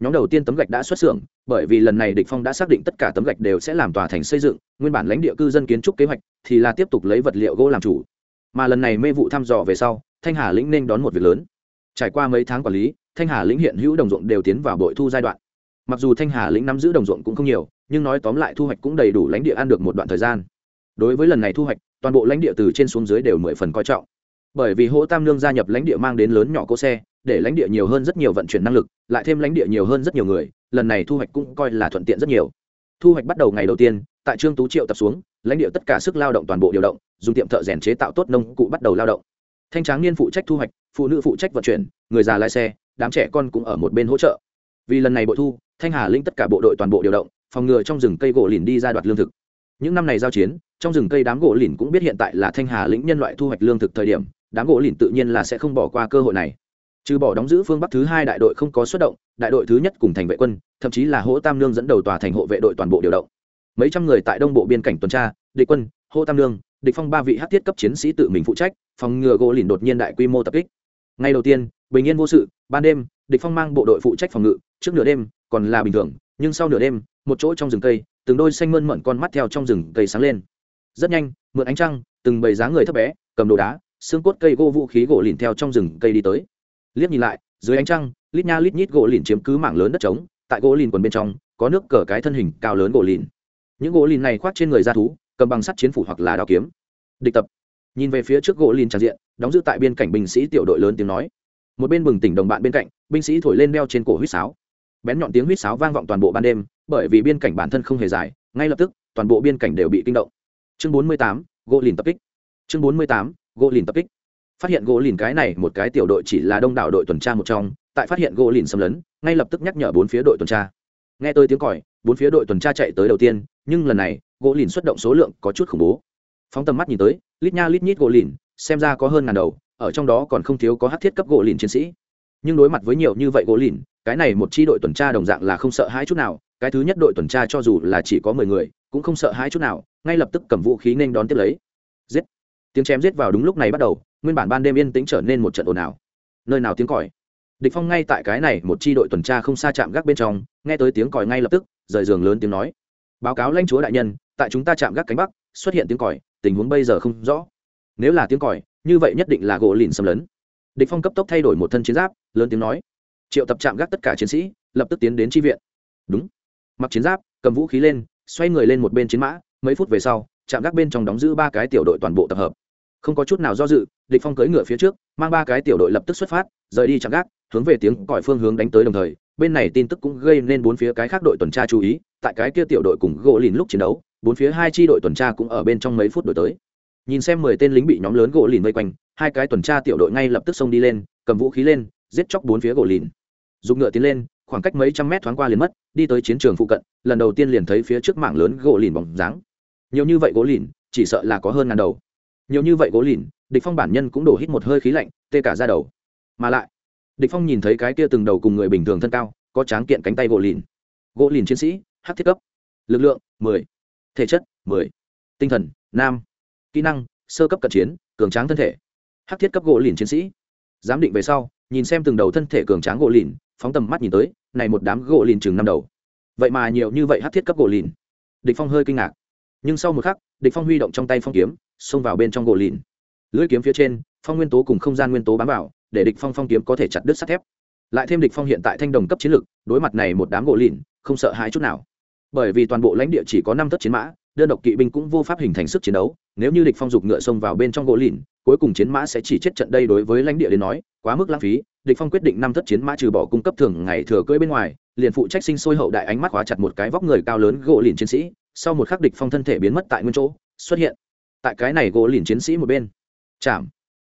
Nhóm đầu tiên tấm gạch đã xuất xưởng, bởi vì lần này địch phong đã xác định tất cả tấm gạch đều sẽ làm tòa thành xây dựng, nguyên bản lãnh địa cư dân kiến trúc kế hoạch thì là tiếp tục lấy vật liệu gỗ làm chủ. Mà lần này mê vụ thăm dò về sau thanh hà lĩnh nên đón một việc lớn. Trải qua mấy tháng quản lý, thanh hà lĩnh hiện hữu đồng ruộng đều tiến vào bội thu giai đoạn. Mặc dù thanh hà lĩnh nắm giữ đồng ruộng cũng không nhiều, nhưng nói tóm lại thu hoạch cũng đầy đủ lãnh địa ăn được một đoạn thời gian. Đối với lần này thu hoạch, toàn bộ lãnh địa từ trên xuống dưới đều mười phần coi trọng. Bởi vì hỗ tam lương gia nhập lãnh địa mang đến lớn nhỏ cỗ xe, để lãnh địa nhiều hơn rất nhiều vận chuyển năng lực, lại thêm lãnh địa nhiều hơn rất nhiều người, lần này thu hoạch cũng coi là thuận tiện rất nhiều. Thu hoạch bắt đầu ngày đầu tiên, tại trương tú triệu tập xuống, lãnh địa tất cả sức lao động toàn bộ điều động, dùng tiệm thợ rèn chế tạo tốt nông cụ bắt đầu lao động thanh tráng niên phụ trách thu hoạch, phụ nữ phụ trách vận chuyển, người già lái xe, đám trẻ con cũng ở một bên hỗ trợ. Vì lần này bội thu, thanh hà linh tất cả bộ đội toàn bộ điều động, phòng ngừa trong rừng cây gỗ lìn đi ra đoạt lương thực. Những năm này giao chiến, trong rừng cây đám gỗ lìn cũng biết hiện tại là thanh hà lĩnh nhân loại thu hoạch lương thực thời điểm, đám gỗ lìn tự nhiên là sẽ không bỏ qua cơ hội này. Trừ bỏ đóng giữ phương bắc thứ hai đại đội không có xuất động, đại đội thứ nhất cùng thành vệ quân, thậm chí là hỗ tam lương dẫn đầu tòa thành hộ vệ đội toàn bộ điều động. Mấy trăm người tại đông bộ biên cảnh tuần tra, địch quân, Hỗ tam lương địch phong ba vị hắc thiết cấp chiến sĩ tự mình phụ trách, phòng ngừa gỗ lìn đột nhiên đại quy mô tập kích. Ngay đầu tiên, bình yên vô sự, ban đêm, địch phong mang bộ đội phụ trách phòng ngự, trước nửa đêm, còn là bình thường, nhưng sau nửa đêm, một chỗ trong rừng cây, từng đôi xanh mơn mởn con mắt theo trong rừng cây sáng lên. Rất nhanh, mượn ánh trăng, từng bầy dáng người thấp bé, cầm đồ đá, xương cốt cây gỗ vũ khí gỗ lìn theo trong rừng cây đi tới. Liếc nhìn lại, dưới ánh trăng, lít nha lít nhít gỗ lìn chiếm cứ mảng lớn đất trống, tại gỗ lìn quần bên trong, có nước cờ cái thân hình cao lớn gỗ lìn. Những gỗ lìn này khoác trên người ra thú cầm bằng sắt chiến phủ hoặc là đao kiếm. Địch tập. Nhìn về phía trước gỗ lìn tràn diện, đóng giữ tại biên cảnh binh sĩ tiểu đội lớn tiếng nói. Một bên bừng tỉnh đồng bạn bên cạnh, binh sĩ thổi lên đeo trên cổ huýt sáo. Bén nhọn tiếng huýt sáo vang vọng toàn bộ ban đêm, bởi vì biên cảnh bản thân không hề dài, ngay lập tức, toàn bộ biên cảnh đều bị kinh động. Chương bốn mươi tám, gỗ lìn tập kích. Chương bốn mươi tám, gỗ lìn tập kích. Phát hiện gỗ lìn cái này, một cái tiểu đội chỉ là đông đảo đội tuần tra một trong, tại phát hiện gỗ lìn xâm lấn, ngay lập tức nhắc nhở bốn phía đội tuần tra nghe tôi tiếng còi, bốn phía đội tuần tra chạy tới đầu tiên, nhưng lần này, gỗ lìn xuất động số lượng có chút khủng bố. Phóng tầm mắt nhìn tới, lít nha lít nhít gỗ lìn, xem ra có hơn ngàn đầu, ở trong đó còn không thiếu có hát thiết cấp gỗ lìn chiến sĩ. Nhưng đối mặt với nhiều như vậy gỗ lìn, cái này một chi đội tuần tra đồng dạng là không sợ hãi chút nào, cái thứ nhất đội tuần tra cho dù là chỉ có mười người, cũng không sợ hãi chút nào, ngay lập tức cầm vũ khí nên đón tiếp lấy. Giết! Tiếng chém giết vào đúng lúc này bắt đầu, nguyên bản ban đêm yên tĩnh trở nên một trận ồn ào. Nơi nào tiếng còi? Địch phong ngay tại cái này một chi đội tuần tra không xa chạm gác bên trong, nghe tới tiếng còi ngay lập tức, rời giường lớn tiếng nói. Báo cáo lãnh chúa đại nhân, tại chúng ta chạm gác cánh bắc, xuất hiện tiếng còi, tình huống bây giờ không rõ. Nếu là tiếng còi, như vậy nhất định là gỗ lìn xâm lấn. Địch phong cấp tốc thay đổi một thân chiến giáp, lớn tiếng nói. Triệu tập chạm gác tất cả chiến sĩ, lập tức tiến đến tri viện. Đúng. Mặc chiến giáp, cầm vũ khí lên, xoay người lên một bên chiến mã, mấy phút về sau chạm gác bên trong đóng giữ ba cái tiểu đội toàn bộ tập hợp. Không có chút nào do dự, địch phong cưỡi ngựa phía trước, mang ba cái tiểu đội lập tức xuất phát, rời đi chạm gác hướng về tiếng còi phương hướng đánh tới đồng thời, bên này tin tức cũng gây nên bốn phía cái khác đội tuần tra chú ý, tại cái kia tiểu đội cùng gỗ lìn lúc chiến đấu, bốn phía hai chi đội tuần tra cũng ở bên trong mấy phút đổi tới. Nhìn xem mười tên lính bị nhóm lớn gỗ lìn vây quanh, hai cái tuần tra tiểu đội ngay lập tức xông đi lên, cầm vũ khí lên, giết chóc bốn phía gỗ lìn. Dùng ngựa tiến lên, khoảng cách mấy trăm mét thoáng qua liền mất, đi tới chiến trường phụ cận, lần đầu tiên liền thấy phía trước mảng lớn gỗ lìn bóng dáng. Nhiều như vậy gỗ lìn, chỉ sợ là có hơn ngàn đầu. Nhiều như vậy gỗ lìn, địch phong bản nhân cũng đổ hít một hơi khí lạnh, tê cả ra đầu. Mà lại địch phong nhìn thấy cái kia từng đầu cùng người bình thường thân cao, có tráng kiện cánh tay gỗ lìn. Gỗ lìn chiến sĩ hắc thiết cấp. Lực lượng 10. thể chất 10. tinh thần nam kỹ năng, sơ cấp cận chiến, cường tráng thân thể. Hắc thiết cấp gỗ lìn chiến sĩ. Giám định về sau, nhìn xem từng đầu thân thể cường tráng gỗ lìn, phóng tầm mắt nhìn tới, này một đám gỗ lìn chừng năm đầu. Vậy mà nhiều như vậy hắc thiết cấp gỗ lìn. Địch phong hơi kinh ngạc. Nhưng sau một khắc, địch phong huy động trong tay phong kiếm, xông vào bên trong gỗ lìn. Lưỡi kiếm phía trên, phong nguyên tố cùng không gian nguyên tố bám vào để địch phong phong kiếm có thể chặt đứt sắt thép. Lại thêm địch phong hiện tại thanh đồng cấp chiến lực đối mặt này một đám gỗ lìn, không sợ hãi chút nào. Bởi vì toàn bộ lãnh địa chỉ có năm thất chiến mã, đơn độc kỵ binh cũng vô pháp hình thành sức chiến đấu, nếu như địch phong dục ngựa xông vào bên trong gỗ lìn, cuối cùng chiến mã sẽ chỉ chết trận đây đối với lãnh địa đến nói, quá mức lãng phí, địch phong quyết định năm thất chiến mã trừ bỏ cung cấp thường ngày thừa cưỡi bên ngoài, liền phụ trách sinh sôi hậu đại ánh mắt khóa chặt một cái vóc người cao lớn gỗ lìn chiến sĩ, sau một khắc địch phong thân thể biến mất tại nguyên chỗ, xuất hiện tại cái này gỗ lìn chiến sĩ một bên. Chạm.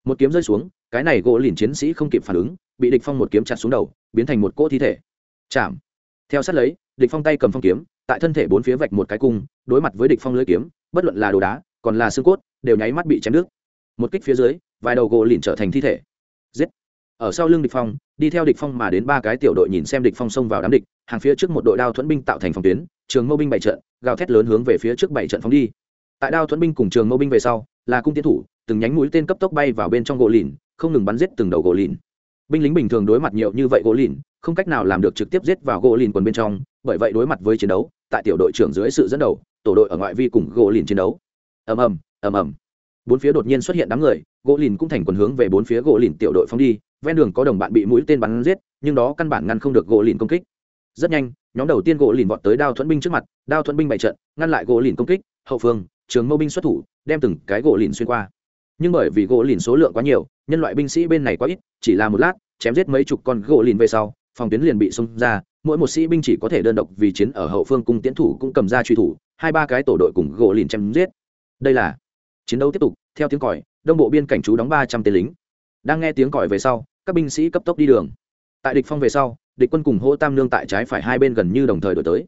Một kiếm rơi xuống cái này gỗ lìn chiến sĩ không kịp phản ứng, bị địch phong một kiếm chặt xuống đầu, biến thành một cỗ thi thể. Chạm. Theo sát lấy, địch phong tay cầm phong kiếm, tại thân thể bốn phía vạch một cái cung, đối mặt với địch phong lưỡi kiếm, bất luận là đồ đá, còn là xương cốt, đều nháy mắt bị chém đứt. Một kích phía dưới, vài đầu gỗ lìn trở thành thi thể. Giết. Ở sau lưng địch phong, đi theo địch phong mà đến ba cái tiểu đội nhìn xem địch phong xông vào đám địch, hàng phía trước một đội đao thuẫn binh tạo thành phòng tuyến, trường mâu binh bảy trận, gào thét lớn hướng về phía trước bảy trận phóng đi. Tại đao thuẫn binh cùng trường mâu binh về sau, là cung tiến thủ, từng nhánh mũi tên cấp tốc bay vào bên trong gỗ lìn không ngừng bắn giết từng đầu gỗ lìn. Binh lính bình thường đối mặt nhiều như vậy gỗ lìn, không cách nào làm được trực tiếp giết vào gỗ lìn quần bên trong, bởi vậy đối mặt với chiến đấu, tại tiểu đội trưởng dưới sự dẫn đầu, tổ đội ở ngoại vi cùng gỗ lìn chiến đấu. Ầm ầm ầm ầm. Bốn phía đột nhiên xuất hiện đám người, gỗ lìn cũng thành quần hướng về bốn phía gỗ lìn tiểu đội phóng đi, ven đường có đồng bạn bị mũi tên bắn giết, nhưng đó căn bản ngăn không được gỗ lìn công kích. Rất nhanh, nhóm đầu tiên gỗ lìn vọt tới đao thuẫn binh trước mặt, đao thuẫn binh bày trận, ngăn lại gỗ lìn công kích, hậu phương, trường mâu binh xuất thủ, đem từng cái gỗ lìn xuyên qua nhưng bởi vì gỗ lìn số lượng quá nhiều, nhân loại binh sĩ bên này quá ít, chỉ là một lát, chém giết mấy chục con gỗ lìn về sau, phòng tuyến liền bị xông ra, mỗi một sĩ binh chỉ có thể đơn độc vì chiến ở hậu phương cung tiến thủ cũng cầm ra truy thủ, hai ba cái tổ đội cùng gỗ lìn chém giết. Đây là chiến đấu tiếp tục, theo tiếng còi, đông bộ biên cảnh chú đóng ba trăm tên lính. Đang nghe tiếng còi về sau, các binh sĩ cấp tốc đi đường. Tại địch phong về sau, địch quân cùng hô tam lương tại trái phải hai bên gần như đồng thời đổi tới.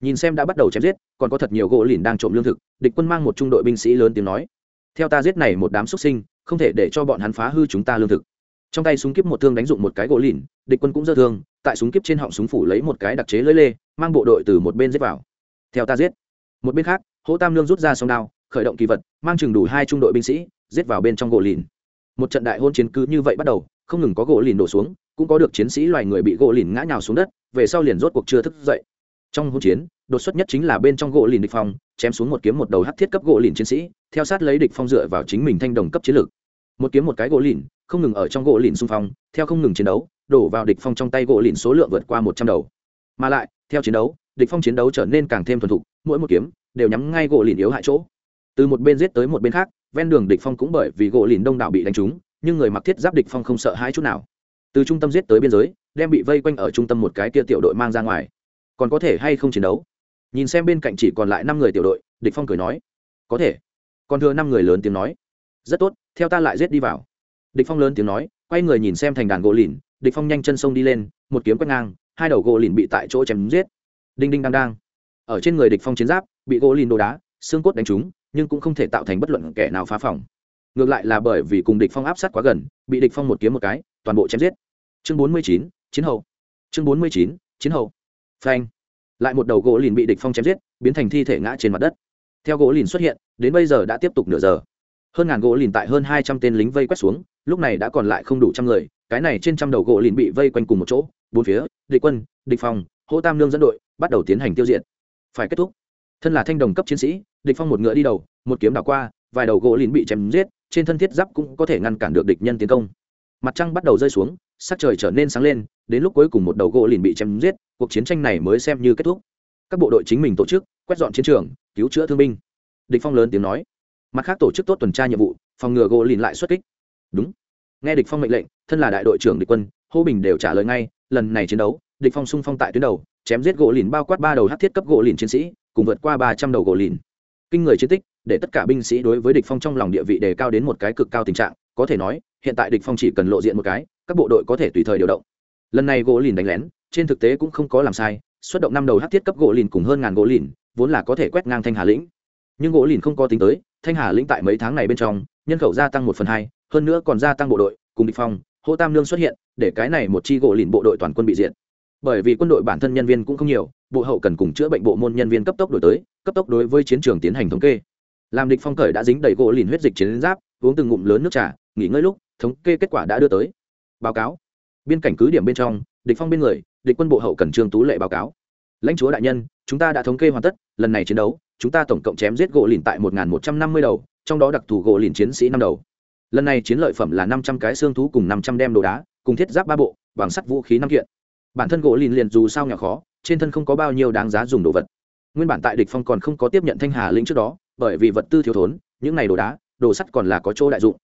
Nhìn xem đã bắt đầu chém giết, còn có thật nhiều gỗ lìn đang trộm lương thực, địch quân mang một trung đội binh sĩ lớn tiếng nói theo ta giết này một đám xuất sinh, không thể để cho bọn hắn phá hư chúng ta lương thực. Trong tay súng kíp một thương đánh dụng một cái gỗ lìn, địch quân cũng dơ thương, tại súng kíp trên họng súng phủ lấy một cái đặc chế lưỡi lê, mang bộ đội từ một bên giết vào. Theo ta giết. Một bên khác, hỗ tam lương rút ra sông đao, khởi động kỳ vật, mang chừng đủ hai trung đội binh sĩ, giết vào bên trong gỗ lìn. Một trận đại hôn chiến cứ như vậy bắt đầu, không ngừng có gỗ lìn đổ xuống, cũng có được chiến sĩ loài người bị gỗ lìn ngã nhào xuống đất, về sau liền rốt cuộc chưa thức dậy. Trong hôn chiến đột xuất nhất chính là bên trong gỗ lìn địch phong, chém xuống một kiếm một đầu hắc thiết cấp gỗ lìn chiến sĩ, theo sát lấy địch phong dựa vào chính mình thanh đồng cấp chiến lược. Một kiếm một cái gỗ lìn, không ngừng ở trong gỗ lìn xung phong, theo không ngừng chiến đấu, đổ vào địch phong trong tay gỗ lìn số lượng vượt qua một trăm đầu. Mà lại, theo chiến đấu, địch phong chiến đấu trở nên càng thêm thuần thục, mỗi một kiếm đều nhắm ngay gỗ lìn yếu hại chỗ. Từ một bên giết tới một bên khác, ven đường địch phong cũng bởi vì gỗ lìn đông đảo bị đánh trúng, nhưng người mặc thiết giáp địch phong không sợ hãi chút nào. Từ trung tâm giết tới biên giới, đem bị vây quanh ở trung tâm một cái kia tiểu đội mang ra ngoài. Còn có thể hay không chiến đấu? Nhìn xem bên cạnh chỉ còn lại năm người tiểu đội, địch phong cười nói, có thể. Còn thừa năm người lớn tiếng nói, rất tốt, theo ta lại giết đi vào. Địch phong lớn tiếng nói, quay người nhìn xem thành đàn gỗ lìn, địch phong nhanh chân sông đi lên, một kiếm quét ngang, hai đầu gỗ lìn bị tại chỗ chém giết. Đinh đinh đang đang. Ở trên người địch phong chiến giáp, bị gỗ lìn đồ đá, xương cốt đánh trúng, nhưng cũng không thể tạo thành bất luận kẻ nào phá phòng. Ngược lại là bởi vì cùng địch phong áp sát quá gần, bị địch phong một kiếm một cái, toàn bộ chém giết. Chương bốn mươi chín, chiến hậu. Chương bốn mươi chín, chiến hậu. Phanh lại một đầu gỗ lìn bị địch phong chém giết, biến thành thi thể ngã trên mặt đất. Theo gỗ lìn xuất hiện, đến bây giờ đã tiếp tục nửa giờ. Hơn ngàn gỗ lìn tại hơn hai trăm tên lính vây quét xuống, lúc này đã còn lại không đủ trăm người, cái này trên trăm đầu gỗ lìn bị vây quanh cùng một chỗ, bốn phía, địch quân, địch phòng hỗ tam lương dẫn đội, bắt đầu tiến hành tiêu diệt. Phải kết thúc. Thân là thanh đồng cấp chiến sĩ, địch phong một ngựa đi đầu, một kiếm đảo qua, vài đầu gỗ lìn bị chém giết, trên thân thiết giáp cũng có thể ngăn cản được địch nhân tiến công. Mặt trăng bắt đầu rơi xuống sắc trời trở nên sáng lên, đến lúc cuối cùng một đầu gỗ lìn bị chém giết, cuộc chiến tranh này mới xem như kết thúc. Các bộ đội chính mình tổ chức, quét dọn chiến trường, cứu chữa thương binh. Địch phong lớn tiếng nói. Mặt khác tổ chức tốt tuần tra nhiệm vụ, phòng ngừa gỗ lìn lại xuất kích. Đúng. Nghe địch phong mệnh lệnh, thân là đại đội trưởng địch quân, hô bình đều trả lời ngay, lần này chiến đấu, địch phong sung phong tại tuyến đầu, chém giết gỗ lìn bao quát ba đầu hắc thiết cấp gỗ lìn chiến sĩ, cùng vượt qua ba trăm đầu gỗ lìn kinh người chiến tích, để tất cả binh sĩ đối với địch phong trong lòng địa vị đề cao đến một cái cực cao tình trạng, có thể nói, hiện tại địch phong chỉ cần lộ diện một cái các bộ đội có thể tùy thời điều động. Lần này gỗ lìn đánh lén, trên thực tế cũng không có làm sai, xuất động năm đầu hắc thiết cấp gỗ lìn cùng hơn ngàn gỗ lìn, vốn là có thể quét ngang thanh hà lĩnh. Nhưng gỗ lìn không có tính tới, thanh hà lĩnh tại mấy tháng này bên trong, nhân khẩu gia tăng một phần hai, hơn nữa còn gia tăng bộ đội, cùng địch phong hô tam lương xuất hiện, để cái này một chi gỗ lìn bộ đội toàn quân bị diệt. Bởi vì quân đội bản thân nhân viên cũng không nhiều, bộ hậu cần cùng chữa bệnh bộ môn nhân viên cấp tốc đổi tới, cấp tốc đối với chiến trường tiến hành thống kê. Làm địch phong cởi đã dính đầy gỗ lìn huyết dịch chiến giáp, uống từng ngụm lớn nước trà, nghỉ ngơi lúc, thống kê kết quả đã đưa tới báo cáo. Biên cảnh cứ điểm bên trong, địch phong bên người, địch quân bộ hậu cần trương tú lệ báo cáo. Lãnh chúa đại nhân, chúng ta đã thống kê hoàn tất, lần này chiến đấu, chúng ta tổng cộng chém giết gỗ lìn tại một một trăm năm mươi đầu, trong đó đặc thù gỗ lìn chiến sĩ năm đầu. Lần này chiến lợi phẩm là năm trăm cái xương thú cùng năm trăm đem đồ đá, cùng thiết giáp ba bộ, bằng sắt vũ khí năm kiện. Bản thân gỗ lìn liền dù sao nhỏ khó, trên thân không có bao nhiêu đáng giá dùng đồ vật. Nguyên bản tại địch phong còn không có tiếp nhận thanh hà lĩnh trước đó, bởi vì vật tư thiếu thốn, những này đồ đá, đồ sắt còn là có chỗ đại dụng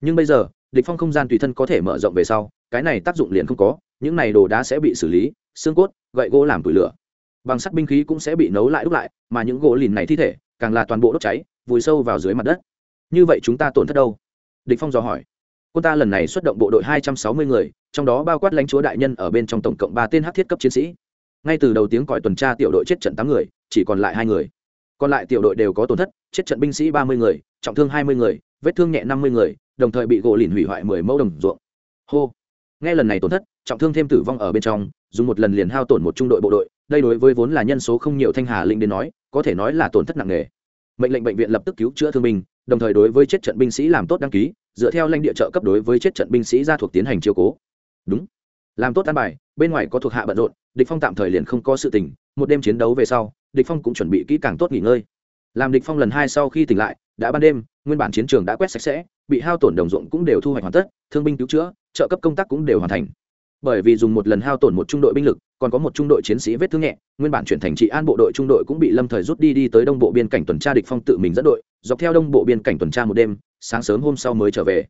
nhưng bây giờ, địch phong không gian tùy thân có thể mở rộng về sau, cái này tác dụng liền không có, những này đồ đá sẽ bị xử lý, xương cốt, gậy gỗ làm tủi lửa. Bằng sắt binh khí cũng sẽ bị nấu lại đúc lại, mà những gỗ lìn này thi thể, càng là toàn bộ đốt cháy, vùi sâu vào dưới mặt đất. Như vậy chúng ta tổn thất đâu? Địch phong dò hỏi. Quân ta lần này xuất động bộ đội hai trăm sáu mươi người, trong đó bao quát lãnh chúa đại nhân ở bên trong tổng cộng ba tên hắc thiết cấp chiến sĩ. Ngay từ đầu tiếng còi tuần tra tiểu đội chết trận tám người, chỉ còn lại hai người. Còn lại tiểu đội đều có tổn thất, chết trận binh sĩ ba mươi người, trọng thương hai mươi người, vết thương nhẹ năm mươi người đồng thời bị gỗ lìn hủy hoại mười mẫu đồng ruộng. Hô. Nghe lần này tổn thất, trọng thương thêm tử vong ở bên trong, dùng một lần liền hao tổn một trung đội bộ đội, đây đối với vốn là nhân số không nhiều thanh hà linh đến nói, có thể nói là tổn thất nặng nề. Mệnh lệnh bệnh viện lập tức cứu chữa thương binh, đồng thời đối với chết trận binh sĩ làm tốt đăng ký, dựa theo lãnh địa trợ cấp đối với chết trận binh sĩ ra thuộc tiến hành chiêu cố. Đúng. Làm tốt an bài, bên ngoài có thuộc hạ bận rộn, địch phong tạm thời liền không có sự tình, một đêm chiến đấu về sau, địch phong cũng chuẩn bị kỹ càng tốt nghỉ ngơi. Làm địch phong lần hai sau khi tỉnh lại, đã ban đêm, nguyên bản chiến trường đã quét sạch sẽ bị hao tổn đồng ruộng cũng đều thu hoạch hoàn tất, thương binh cứu chữa, trợ cấp công tác cũng đều hoàn thành. Bởi vì dùng một lần hao tổn một trung đội binh lực, còn có một trung đội chiến sĩ vết thương nhẹ, nguyên bản chuyển thành trị an bộ đội trung đội cũng bị lâm thời rút đi đi tới đông bộ biên cảnh tuần tra địch phong tự mình dẫn đội, dọc theo đông bộ biên cảnh tuần tra một đêm, sáng sớm hôm sau mới trở về.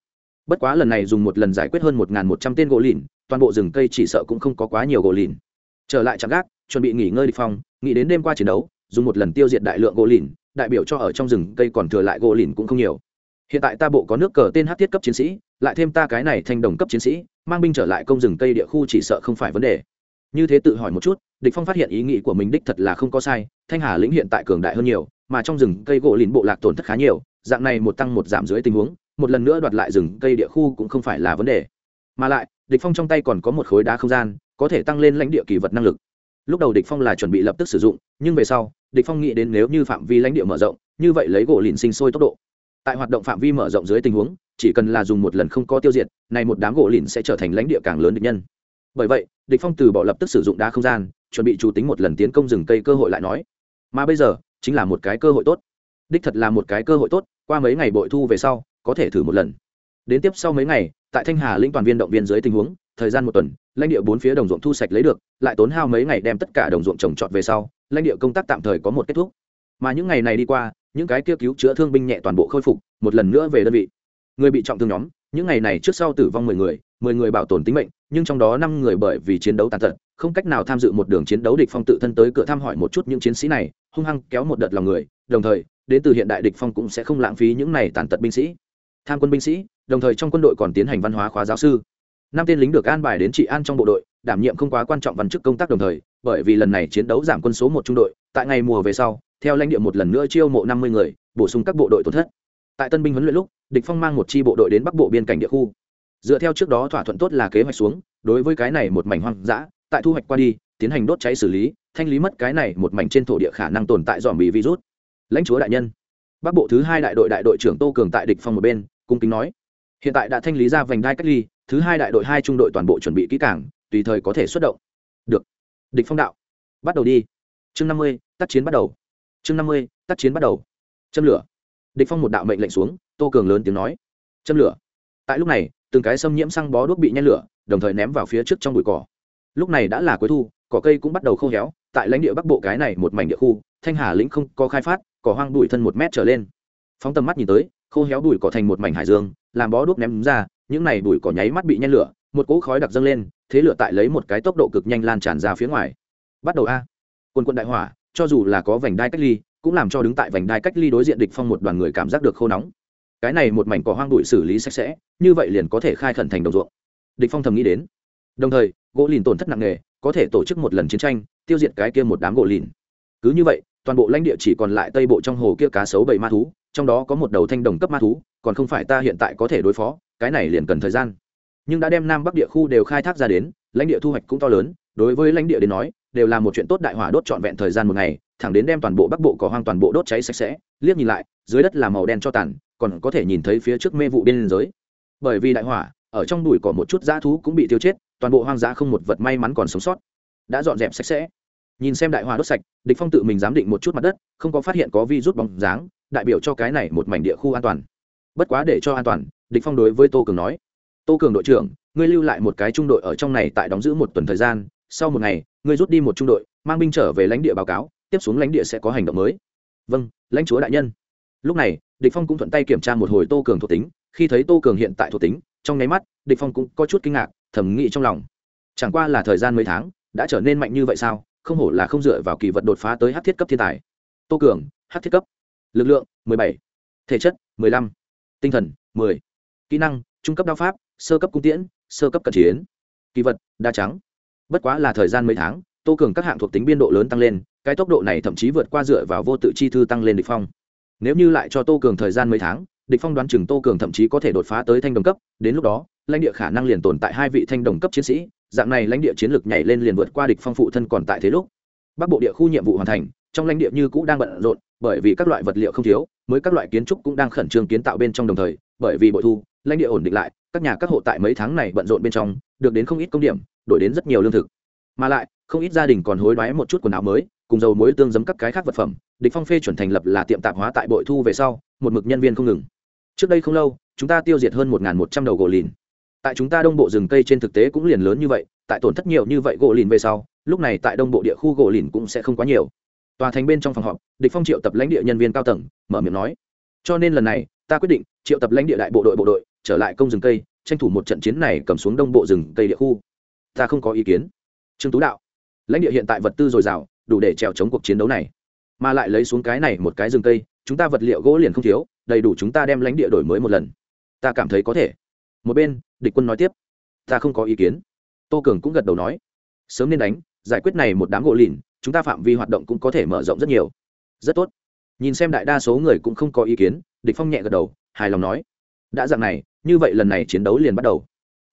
Bất quá lần này dùng một lần giải quyết hơn một một trăm tên gỗ lìn, toàn bộ rừng cây chỉ sợ cũng không có quá nhiều gỗ lìn. Trở lại trạm gác, chuẩn bị nghỉ ngơi địch phong, nghĩ đến đêm qua chiến đấu, dùng một lần tiêu diệt đại lượng gỗ lìn, đại biểu cho ở trong rừng cây còn thừa lại gỗ lìn cũng không nhiều hiện tại ta bộ có nước cờ tên hát thiết cấp chiến sĩ, lại thêm ta cái này thành đồng cấp chiến sĩ, mang binh trở lại công rừng cây địa khu chỉ sợ không phải vấn đề. Như thế tự hỏi một chút, địch phong phát hiện ý nghĩ của mình đích thật là không có sai, thanh hà lĩnh hiện tại cường đại hơn nhiều, mà trong rừng cây gỗ lìn bộ lạc tổn thất khá nhiều, dạng này một tăng một giảm dưới tình huống, một lần nữa đoạt lại rừng cây địa khu cũng không phải là vấn đề. Mà lại, địch phong trong tay còn có một khối đá không gian, có thể tăng lên lãnh địa kỳ vật năng lực. Lúc đầu địch phong là chuẩn bị lập tức sử dụng, nhưng về sau, địch phong nghĩ đến nếu như phạm vi lãnh địa mở rộng, như vậy lấy gỗ lìn sinh sôi tốc độ tại hoạt động phạm vi mở rộng dưới tình huống, chỉ cần là dùng một lần không có tiêu diệt, này một đám gỗ lìn sẽ trở thành lãnh địa càng lớn địch nhân. Bởi vậy, địch phong từ bỏ lập tức sử dụng đá không gian, chuẩn bị chủ tính một lần tiến công rừng cây cơ hội lại nói. Mà bây giờ, chính là một cái cơ hội tốt. Đích thật là một cái cơ hội tốt, qua mấy ngày bội thu về sau, có thể thử một lần. Đến tiếp sau mấy ngày, tại thanh hà lĩnh toàn viên động viên dưới tình huống, thời gian một tuần, lãnh địa bốn phía đồng ruộng thu sạch lấy được, lại tốn hao mấy ngày đem tất cả đồng ruộng trồng trọt về sau, lãnh địa công tác tạm thời có một kết thúc mà những ngày này đi qua, những cái kia cứu chữa thương binh nhẹ toàn bộ khôi phục, một lần nữa về đơn vị. Người bị trọng thương nhóm, những ngày này trước sau tử vong mười người mười người bảo tồn tính mệnh, nhưng trong đó năm người bởi vì chiến đấu tàn tật, không cách nào tham dự một đường chiến đấu địch phong tự thân tới cửa thăm hỏi một chút những chiến sĩ này, hung hăng kéo một đợt lòng người, đồng thời, đến từ hiện đại địch phong cũng sẽ không lãng phí những này tàn tật binh sĩ. Tham quân binh sĩ, đồng thời trong quân đội còn tiến hành văn hóa khóa giáo sư. Năm tên lính được an bài đến trị an trong bộ đội, đảm nhiệm không quá quan trọng văn chức công tác đồng thời, bởi vì lần này chiến đấu giảm quân số một trung đội, tại ngày mùa về sau theo lãnh địa một lần nữa chiêu mộ năm mươi người, bổ sung các bộ đội tổn thất. Tại tân binh huấn luyện lúc, địch phong mang một chi bộ đội đến bắc bộ biên cảnh địa khu. Dựa theo trước đó thỏa thuận tốt là kế hoạch xuống, đối với cái này một mảnh hoang dã, tại thu hoạch qua đi, tiến hành đốt cháy xử lý, thanh lý mất cái này một mảnh trên thổ địa khả năng tồn tại dòm bị virus. Lãnh chúa đại nhân, bắc bộ thứ hai đại đội đại đội trưởng tô cường tại địch phong một bên, cung kính nói, hiện tại đã thanh lý ra vành đai cách ly, thứ hai đại đội hai trung đội toàn bộ chuẩn bị kỹ cảng tùy thời có thể xuất động. Được. Địch phong đạo, bắt đầu đi. Chương năm mươi, tác chiến bắt đầu chương năm mươi, tác chiến bắt đầu. Châm lửa. Địch phong một đạo mệnh lệnh xuống, tô cường lớn tiếng nói. Châm lửa. Tại lúc này, từng cái xâm nhiễm xăng bó đuốc bị nhen lửa, đồng thời ném vào phía trước trong bụi cỏ. Lúc này đã là cuối thu, cỏ cây cũng bắt đầu khô héo, tại lãnh địa bắc bộ cái này một mảnh địa khu, thanh hà lĩnh không có khai phát, cỏ hoang bụi thân một mét trở lên. Phóng tầm mắt nhìn tới, khô héo bụi cỏ thành một mảnh hải dương, làm bó đuốc ném ra, những này bụi cỏ nháy mắt bị nhen lửa, một cỗ khói đặc dâng lên, thế lửa tại lấy một cái tốc độ cực nhanh lan tràn ra phía ngoài. Bắt đầu a. Quân quân đại hỏa cho dù là có vành đai cách ly, cũng làm cho đứng tại vành đai cách ly đối diện địch phong một đoàn người cảm giác được khô nóng. Cái này một mảnh cỏ hoang bụi xử lý sạch sẽ, như vậy liền có thể khai khẩn thành đồng ruộng. Địch phong thầm nghĩ đến. Đồng thời, gỗ lìn tổn thất nặng nề, có thể tổ chức một lần chiến tranh, tiêu diệt cái kia một đám gỗ lìn. Cứ như vậy, toàn bộ lãnh địa chỉ còn lại tây bộ trong hồ kia cá sấu bảy ma thú, trong đó có một đầu thanh đồng cấp ma thú, còn không phải ta hiện tại có thể đối phó, cái này liền cần thời gian. Nhưng đã đem nam bắc địa khu đều khai thác ra đến, lãnh địa thu hoạch cũng to lớn đối với lãnh địa đến nói, đều là một chuyện tốt đại hỏa đốt trọn vẹn thời gian một ngày, thẳng đến đem toàn bộ bắc bộ cỏ hoang toàn bộ đốt cháy sạch sẽ, liếc nhìn lại, dưới đất là màu đen cho tàn, còn có thể nhìn thấy phía trước mê vụ bên giới. Bởi vì đại hỏa, ở trong đùi cỏ một chút dã thú cũng bị tiêu chết, toàn bộ hoang dã không một vật may mắn còn sống sót. Đã dọn dẹp sạch sẽ. Nhìn xem đại hỏa đốt sạch, địch phong tự mình giám định một chút mặt đất, không có phát hiện có vi rút bóng dáng, đại biểu cho cái này một mảnh địa khu an toàn. Bất quá để cho an toàn, địch phong đối với tô cường nói, tô cường đội trưởng, ngươi lưu lại một cái trung đội ở trong này tại đóng giữ một tuần thời gian sau một ngày, ngươi rút đi một trung đội, mang binh trở về lãnh địa báo cáo, tiếp xuống lãnh địa sẽ có hành động mới. Vâng lãnh chúa đại nhân. Lúc này, địch phong cũng thuận tay kiểm tra một hồi tô cường thuộc tính, khi thấy tô cường hiện tại thuộc tính, trong nháy mắt, địch phong cũng có chút kinh ngạc, thầm nghĩ trong lòng. Chẳng qua là thời gian mấy tháng, đã trở nên mạnh như vậy sao? Không hổ là không dựa vào kỳ vật đột phá tới hắc thiết cấp thiên tài. Tô cường hắc thiết cấp. Lực lượng 17. thể chất 15. tinh thần 10. kỹ năng, trung cấp đao pháp, sơ cấp cung tiễn, sơ cấp cận chiến. Kỳ vật, đa trắng bất quá là thời gian mấy tháng, tô cường các hạng thuộc tính biên độ lớn tăng lên, cái tốc độ này thậm chí vượt qua dựa vào vô tự chi thư tăng lên địch phong. Nếu như lại cho tô cường thời gian mấy tháng, địch phong đoán chừng tô cường thậm chí có thể đột phá tới thanh đồng cấp, đến lúc đó, lãnh địa khả năng liền tồn tại hai vị thanh đồng cấp chiến sĩ, dạng này lãnh địa chiến lược nhảy lên liền vượt qua địch phong phụ thân còn tại thế lúc. Bắc bộ địa khu nhiệm vụ hoàn thành, trong lãnh địa như cũ đang bận rộn, bởi vì các loại vật liệu không thiếu, mới các loại kiến trúc cũng đang khẩn trương kiến tạo bên trong đồng thời, bởi vì bội thu, lãnh địa ổn định lại, các nhà các hộ tại mấy tháng này bận rộn bên trong, được đến không ít công điểm đổi đến rất nhiều lương thực. Mà lại, không ít gia đình còn hối đoái một chút quần áo mới, cùng dầu muối tương giấm các cái khác vật phẩm. Địch phong phê chuẩn thành lập là tiệm tạp hóa tại bội thu về sau, một mực nhân viên không ngừng. Trước đây không lâu, chúng ta tiêu diệt hơn một một trăm đầu gỗ lìn. Tại chúng ta đông bộ rừng cây trên thực tế cũng liền lớn như vậy, tại tổn thất nhiều như vậy gỗ lìn về sau, lúc này tại đông bộ địa khu gỗ lìn cũng sẽ không quá nhiều. Tòa thành bên trong phòng họp, địch phong triệu tập lãnh địa nhân viên cao tầng, mở miệng nói. Cho nên lần này, ta quyết định triệu tập lãnh địa đại bộ đội bộ đội, trở lại công rừng cây, tranh thủ một trận chiến này cầm xuống đông bộ rừng cây địa khu ta không có ý kiến. Trương tú đạo, lãnh địa hiện tại vật tư dồi dào, đủ để trèo chống cuộc chiến đấu này. Mà lại lấy xuống cái này một cái rừng cây, chúng ta vật liệu gỗ liền không thiếu, đầy đủ chúng ta đem lãnh địa đổi mới một lần. Ta cảm thấy có thể. Một bên, địch quân nói tiếp. Ta không có ý kiến. Tô cường cũng gật đầu nói. Sớm nên đánh, giải quyết này một đám gỗ lìn, chúng ta phạm vi hoạt động cũng có thể mở rộng rất nhiều. Rất tốt. Nhìn xem đại đa số người cũng không có ý kiến, địch phong nhẹ gật đầu, hài lòng nói. Đã dạng này, như vậy lần này chiến đấu liền bắt đầu.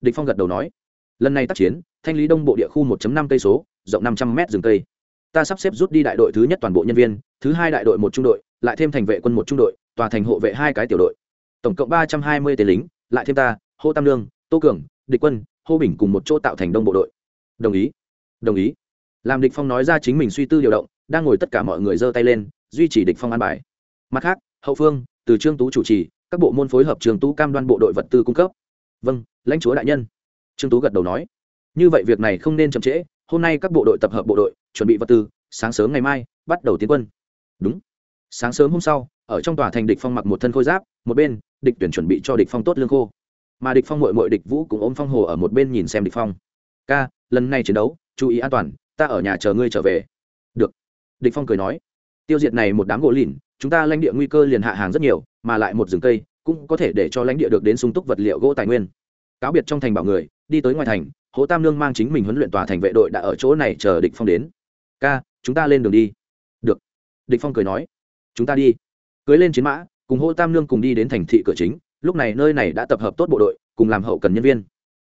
Địch phong gật đầu nói. Lần này tác chiến thanh lý đông bộ địa khu 1.5 cây số, rộng 500 mét rừng cây. Ta sắp xếp rút đi đại đội thứ nhất toàn bộ nhân viên, thứ hai đại đội một trung đội, lại thêm thành vệ quân một trung đội, tòa thành hộ vệ hai cái tiểu đội. Tổng cộng ba trăm hai mươi tên lính, lại thêm ta Hồ tam lương tô cường, địch quân Hồ bình cùng một chỗ tạo thành đông bộ đội. Đồng ý đồng ý. Làm địch phong nói ra chính mình suy tư điều động, đang ngồi tất cả mọi người giơ tay lên, duy trì địch phong an bài. Mặt khác, hậu phương, từ trương tú chủ trì, các bộ môn phối hợp trường tú cam đoan bộ đội vật tư cung cấp. Vâng lãnh chúa đại nhân. Trương tú gật đầu nói như vậy việc này không nên chậm trễ, hôm nay các bộ đội tập hợp bộ đội, chuẩn bị vật tư, sáng sớm ngày mai, bắt đầu tiến quân. Đúng. Sáng sớm hôm sau, ở trong tòa thành địch phong mặc một thân khôi giáp, một bên, địch tuyển chuẩn bị cho địch phong tốt lương khô. Mà địch phong mội mội địch vũ cũng ôm phong hồ ở một bên nhìn xem địch phong. Ca, lần này chiến đấu, chú ý an toàn, ta ở nhà chờ ngươi trở về. Được. Địch phong cười nói. Tiêu diệt này một đám gỗ lìn, chúng ta lãnh địa nguy cơ liền hạ hàng rất nhiều, mà lại một rừng cây, cũng có thể để cho lãnh địa được đến sung túc vật liệu gỗ tài nguyên. Cáo biệt trong thành bảo người, đi tới ngoài thành hố tam lương mang chính mình huấn luyện tòa thành vệ đội đã ở chỗ này chờ địch phong đến. Ca, chúng ta lên đường đi. Được. Địch phong cười nói. Chúng ta đi. Cưới lên chiến mã, cùng hô tam lương cùng đi đến thành thị cửa chính, lúc này nơi này đã tập hợp tốt bộ đội, cùng làm hậu cần nhân viên.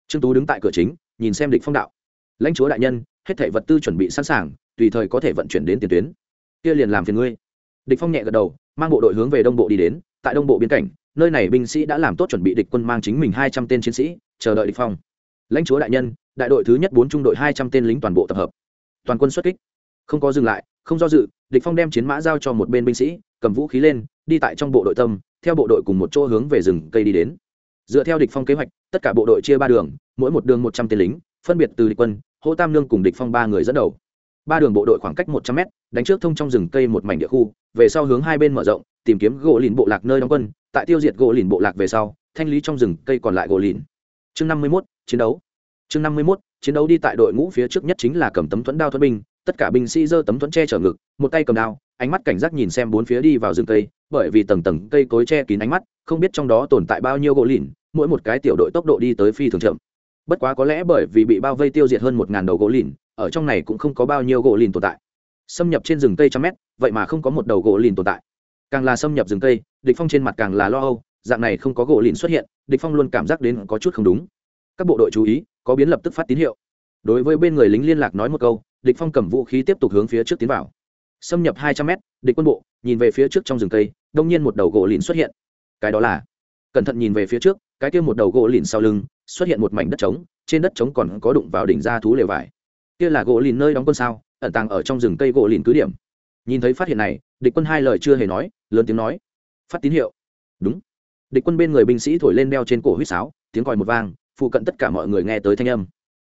Trương tú đứng tại cửa chính, nhìn xem địch phong đạo. Lãnh chúa đại nhân, hết thảy vật tư chuẩn bị sẵn sàng, tùy thời có thể vận chuyển đến tiền tuyến. Kia liền làm phiền ngươi. Địch phong nhẹ gật đầu, mang bộ đội hướng về đông bộ đi đến, tại đông bộ biên cảnh, nơi này binh sĩ đã làm tốt chuẩn bị địch quân mang chính mình hai trăm tên chiến sĩ, chờ đợi địch phong lãnh chúa đại nhân đại đội thứ nhất bốn trung đội hai trăm tên lính toàn bộ tập hợp. Toàn quân xuất kích. Không có dừng lại không do dự địch phong đem chiến mã giao cho một bên binh sĩ cầm vũ khí lên đi tại trong bộ đội tâm theo bộ đội cùng một chỗ hướng về rừng cây đi đến. Dựa theo địch phong kế hoạch tất cả bộ đội chia ba đường mỗi một đường một trăm tên lính phân biệt từ địch quân hỗ tam lương cùng địch phong ba người dẫn đầu. Ba đường bộ đội khoảng cách một trăm mét đánh trước thông trong rừng cây một mảnh địa khu về sau hướng hai bên mở rộng tìm kiếm gỗ lìn bộ lạc nơi đóng quân tại tiêu diệt gỗ lìn bộ lạc về sau thanh lý trong rừng cây còn lại gỗ lìn. Chương năm mươi 51, chiến đấu. Chương năm mươi 51, chiến đấu đi tại đội ngũ phía trước nhất chính là cầm tấm thuẫn đao thuẫn binh. Tất cả binh sĩ giơ tấm thuẫn che chở ngực một tay cầm đao ánh mắt cảnh giác nhìn xem bốn phía đi vào rừng cây bởi vì tầng tầng cây cối che kín ánh mắt không biết trong đó tồn tại bao nhiêu gỗ lìn mỗi một cái tiểu đội tốc độ đi tới phi thường chậm. Bất quá có lẽ bởi vì bị bao vây tiêu diệt hơn một ngàn đầu gỗ lìn ở trong này cũng không có bao nhiêu gỗ lìn tồn tại. Xâm nhập trên rừng cây trăm mét vậy mà không có một đầu gỗ lìn tồn tại. Càng là xâm nhập rừng cây địch phong trên mặt càng là lo âu dạng này không có gỗ lìn xuất hiện địch phong luôn cảm giác đến có chút không đúng các bộ đội chú ý, có biến lập tức phát tín hiệu. Đối với bên người lính liên lạc nói một câu, địch phong cầm vũ khí tiếp tục hướng phía trước tiến vào. Xâm nhập hai trăm mét, địch quân bộ, nhìn về phía trước trong rừng cây, đông nhiên một đầu gỗ lìn xuất hiện. Cái đó là, cẩn thận nhìn về phía trước, cái kia một đầu gỗ lìn sau lưng, xuất hiện một mảnh đất trống, trên đất trống còn có đụng vào đỉnh ra thú lều vải. Kia là gỗ lìn nơi đóng quân sao, ẩn tàng ở trong rừng cây gỗ lìn cứ điểm. Nhìn thấy phát hiện này, địch quân hai lời chưa hề nói, lớn tiếng nói. Phát tín hiệu. Đúng. Địch quân bên người binh sĩ thổi lên đeo trên cổ huýt sáo, tiếng còi một vang phụ cận tất cả mọi người nghe tới thanh âm.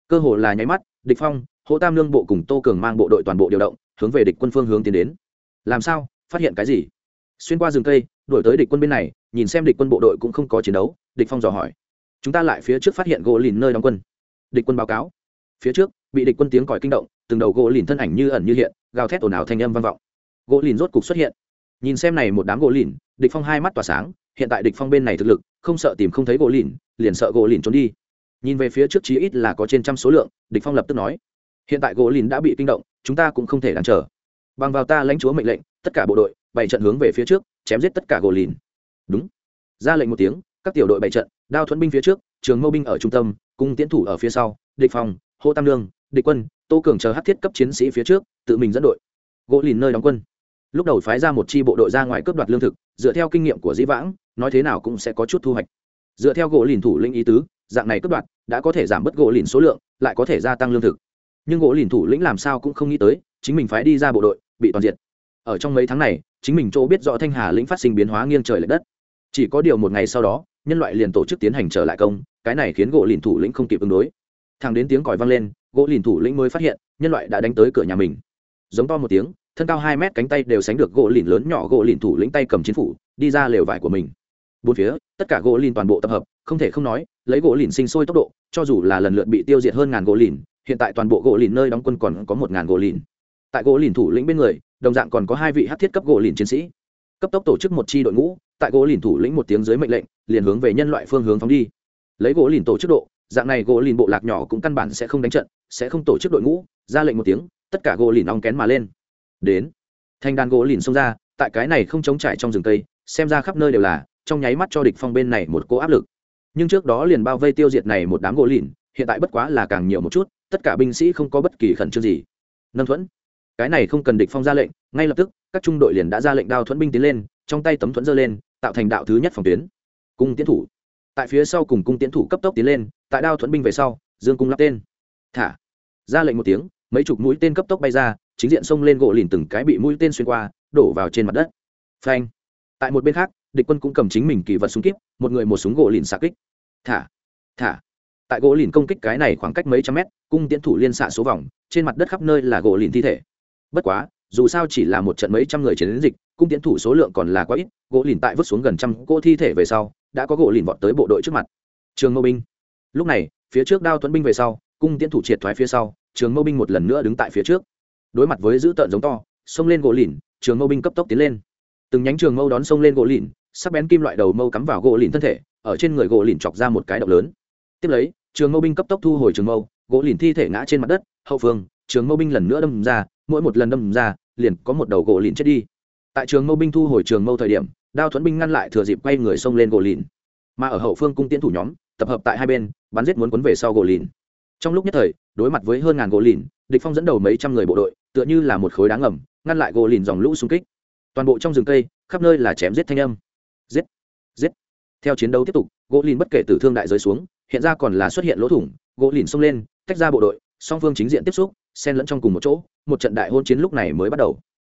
Cơ hồ là nháy mắt, địch phong, hỗ tam lương bộ cùng tô cường mang bộ đội toàn bộ điều động, hướng về địch quân phương hướng tiến đến. Làm sao? Phát hiện cái gì? Xuyên qua rừng cây, đuổi tới địch quân bên này, nhìn xem địch quân bộ đội cũng không có chiến đấu, địch phong dò hỏi. Chúng ta lại phía trước phát hiện gỗ lìn nơi đóng quân. Địch quân báo cáo. Phía trước, bị địch quân tiếng còi kinh động, từng đầu gỗ lìn thân ảnh như ẩn như hiện, gào thét ồn ào thanh âm vang vọng. Gỗ lìn rốt cục xuất hiện. Nhìn xem này một đám gỗ lìn, địch phong hai mắt tỏa sáng hiện tại địch phong bên này thực lực, không sợ tìm không thấy gỗ lìn, liền sợ gỗ lìn trốn đi. Nhìn về phía trước chí ít là có trên trăm số lượng, địch phong lập tức nói, hiện tại gỗ lìn đã bị kinh động, chúng ta cũng không thể đáng chờ bằng vào ta lãnh chúa mệnh lệnh, tất cả bộ đội bày trận hướng về phía trước, chém giết tất cả gỗ lìn. Đúng. Ra lệnh một tiếng, các tiểu đội bày trận, đao thuẫn binh phía trước, trường mâu binh ở trung tâm, cung tiến thủ ở phía sau, địch phòng hô tam lương, địch quân, tô cường chờ hát thiết cấp chiến sĩ phía trước, tự mình dẫn đội. Gỗ lìn nơi đóng quân lúc đầu phái ra một chi bộ đội ra ngoài cướp đoạt lương thực, dựa theo kinh nghiệm của dĩ vãng, nói thế nào cũng sẽ có chút thu hoạch. Dựa theo gỗ lìn thủ lĩnh ý tứ, dạng này cướp đoạt đã có thể giảm bớt gỗ lìn số lượng, lại có thể gia tăng lương thực. Nhưng gỗ lìn thủ lĩnh làm sao cũng không nghĩ tới, chính mình phái đi ra bộ đội, bị toàn diện ở trong mấy tháng này, chính mình chỗ biết rõ thanh hà lĩnh phát sinh biến hóa nghiêng trời l ệ đất. Chỉ có điều một ngày sau đó, nhân loại liền tổ chức tiến hành trở lại công, cái này khiến gỗ lìn thủ lĩnh không kịp ứng đối. Thằng đến tiếng còi vang lên, gỗ lìn thủ lĩnh mới phát hiện, nhân loại đã đánh tới cửa nhà mình. Giống to một tiếng thân cao hai mét cánh tay đều sánh được gỗ lìn lớn nhỏ gỗ lìn thủ lĩnh tay cầm chiến phủ đi ra lều vải của mình bốn phía tất cả gỗ lìn toàn bộ tập hợp không thể không nói lấy gỗ lìn sinh sôi tốc độ cho dù là lần lượt bị tiêu diệt hơn ngàn gỗ lìn hiện tại toàn bộ gỗ lìn nơi đóng quân còn có một ngàn gỗ lìn tại gỗ lìn thủ lĩnh bên người đồng dạng còn có hai vị hát thiết cấp gỗ lìn chiến sĩ cấp tốc tổ chức một chi đội ngũ tại gỗ lìn thủ lĩnh một tiếng dưới mệnh lệnh liền hướng về nhân loại phương hướng phóng đi lấy gỗ lìn tổ chức độ dạng này gỗ lìn bộ lạc nhỏ cũng căn bản sẽ không đánh trận sẽ không tổ chức đội ngũ ra lệnh một tiếng tất cả gỗ lìn ong kén mà lên đến. Thành đàn gỗ lìn xông ra tại cái này không chống trải trong rừng tây, xem ra khắp nơi đều là trong nháy mắt cho địch phong bên này một cỗ áp lực. Nhưng trước đó liền bao vây tiêu diệt này một đám gỗ lìn hiện tại bất quá là càng nhiều một chút tất cả binh sĩ không có bất kỳ khẩn trương gì. Nâng thuẫn. Cái này không cần địch phong ra lệnh ngay lập tức các trung đội liền đã ra lệnh đao thuẫn binh tiến lên trong tay tấm thuẫn giơ lên tạo thành đạo thứ nhất phòng tuyến. Cung tiến thủ. Tại phía sau cùng cung tiến thủ cấp tốc tiến lên tại đao thuẫn binh về sau dương cung lắp tên. Thả. Ra lệnh một tiếng mấy chục mũi tên cấp tốc bay ra chính diện xông lên gỗ lìn từng cái bị mũi tên xuyên qua, đổ vào trên mặt đất. Phanh. Tại một bên khác, địch quân cũng cầm chính mình kỳ vật súng kíp, một người một súng gỗ lìn xạ kích. Thả. Thả. Tại gỗ lìn công kích cái này khoảng cách mấy trăm mét, cung tiến thủ liên xạ số vòng, trên mặt đất khắp nơi là gỗ lìn thi thể. Bất quá, dù sao chỉ là một trận mấy trăm người chiến dịch, cung tiến thủ số lượng còn là quá ít, gỗ lìn tại vứt xuống gần trăm cô thi thể về sau, đã có gỗ lìn vọt tới bộ đội trước mặt. Trường mâu binh. Lúc này, phía trước đao tuấn binh về sau, cung tiến thủ triệt thoái phía sau, trường mâu binh một lần nữa đứng tại phía trước đối mặt với dữ tợn giống to, xông lên gỗ lìn, trường mâu binh cấp tốc tiến lên. Từng nhánh trường mâu đón xông lên gỗ lìn, sắc bén kim loại đầu mâu cắm vào gỗ lìn thân thể, ở trên người gỗ lìn chọc ra một cái động lớn. Tiếp lấy, trường mâu binh cấp tốc thu hồi trường mâu, gỗ lìn thi thể ngã trên mặt đất, hậu phương, trường mâu binh lần nữa đâm ra, mỗi một lần đâm ra, liền có một đầu gỗ lìn chết đi. Tại trường mâu binh thu hồi trường mâu thời điểm, đao thuẫn binh ngăn lại thừa dịp quay người xông lên gỗ lìn. Mà ở hậu phương cung tiến thủ nhóm, tập hợp tại hai bên, bắn giết muốn quấn về sau gỗ lìn. Trong lúc nhất thời, đối mặt với hơn ngàn gỗ lìn địch phong dẫn đầu mấy trăm người bộ đội, tựa như là một khối đá ngầm, ngăn lại gỗ lìn dòng lũ xung kích. Toàn bộ trong rừng cây, khắp nơi là chém giết thanh âm. Giết giết. Theo chiến đấu tiếp tục, gỗ lìn bất kể tử thương đại giới xuống, hiện ra còn là xuất hiện lỗ thủng, gỗ lìn xông lên, tách ra bộ đội, song phương chính diện tiếp xúc, xen lẫn trong cùng một chỗ, một trận đại hôn chiến lúc này mới bắt đầu.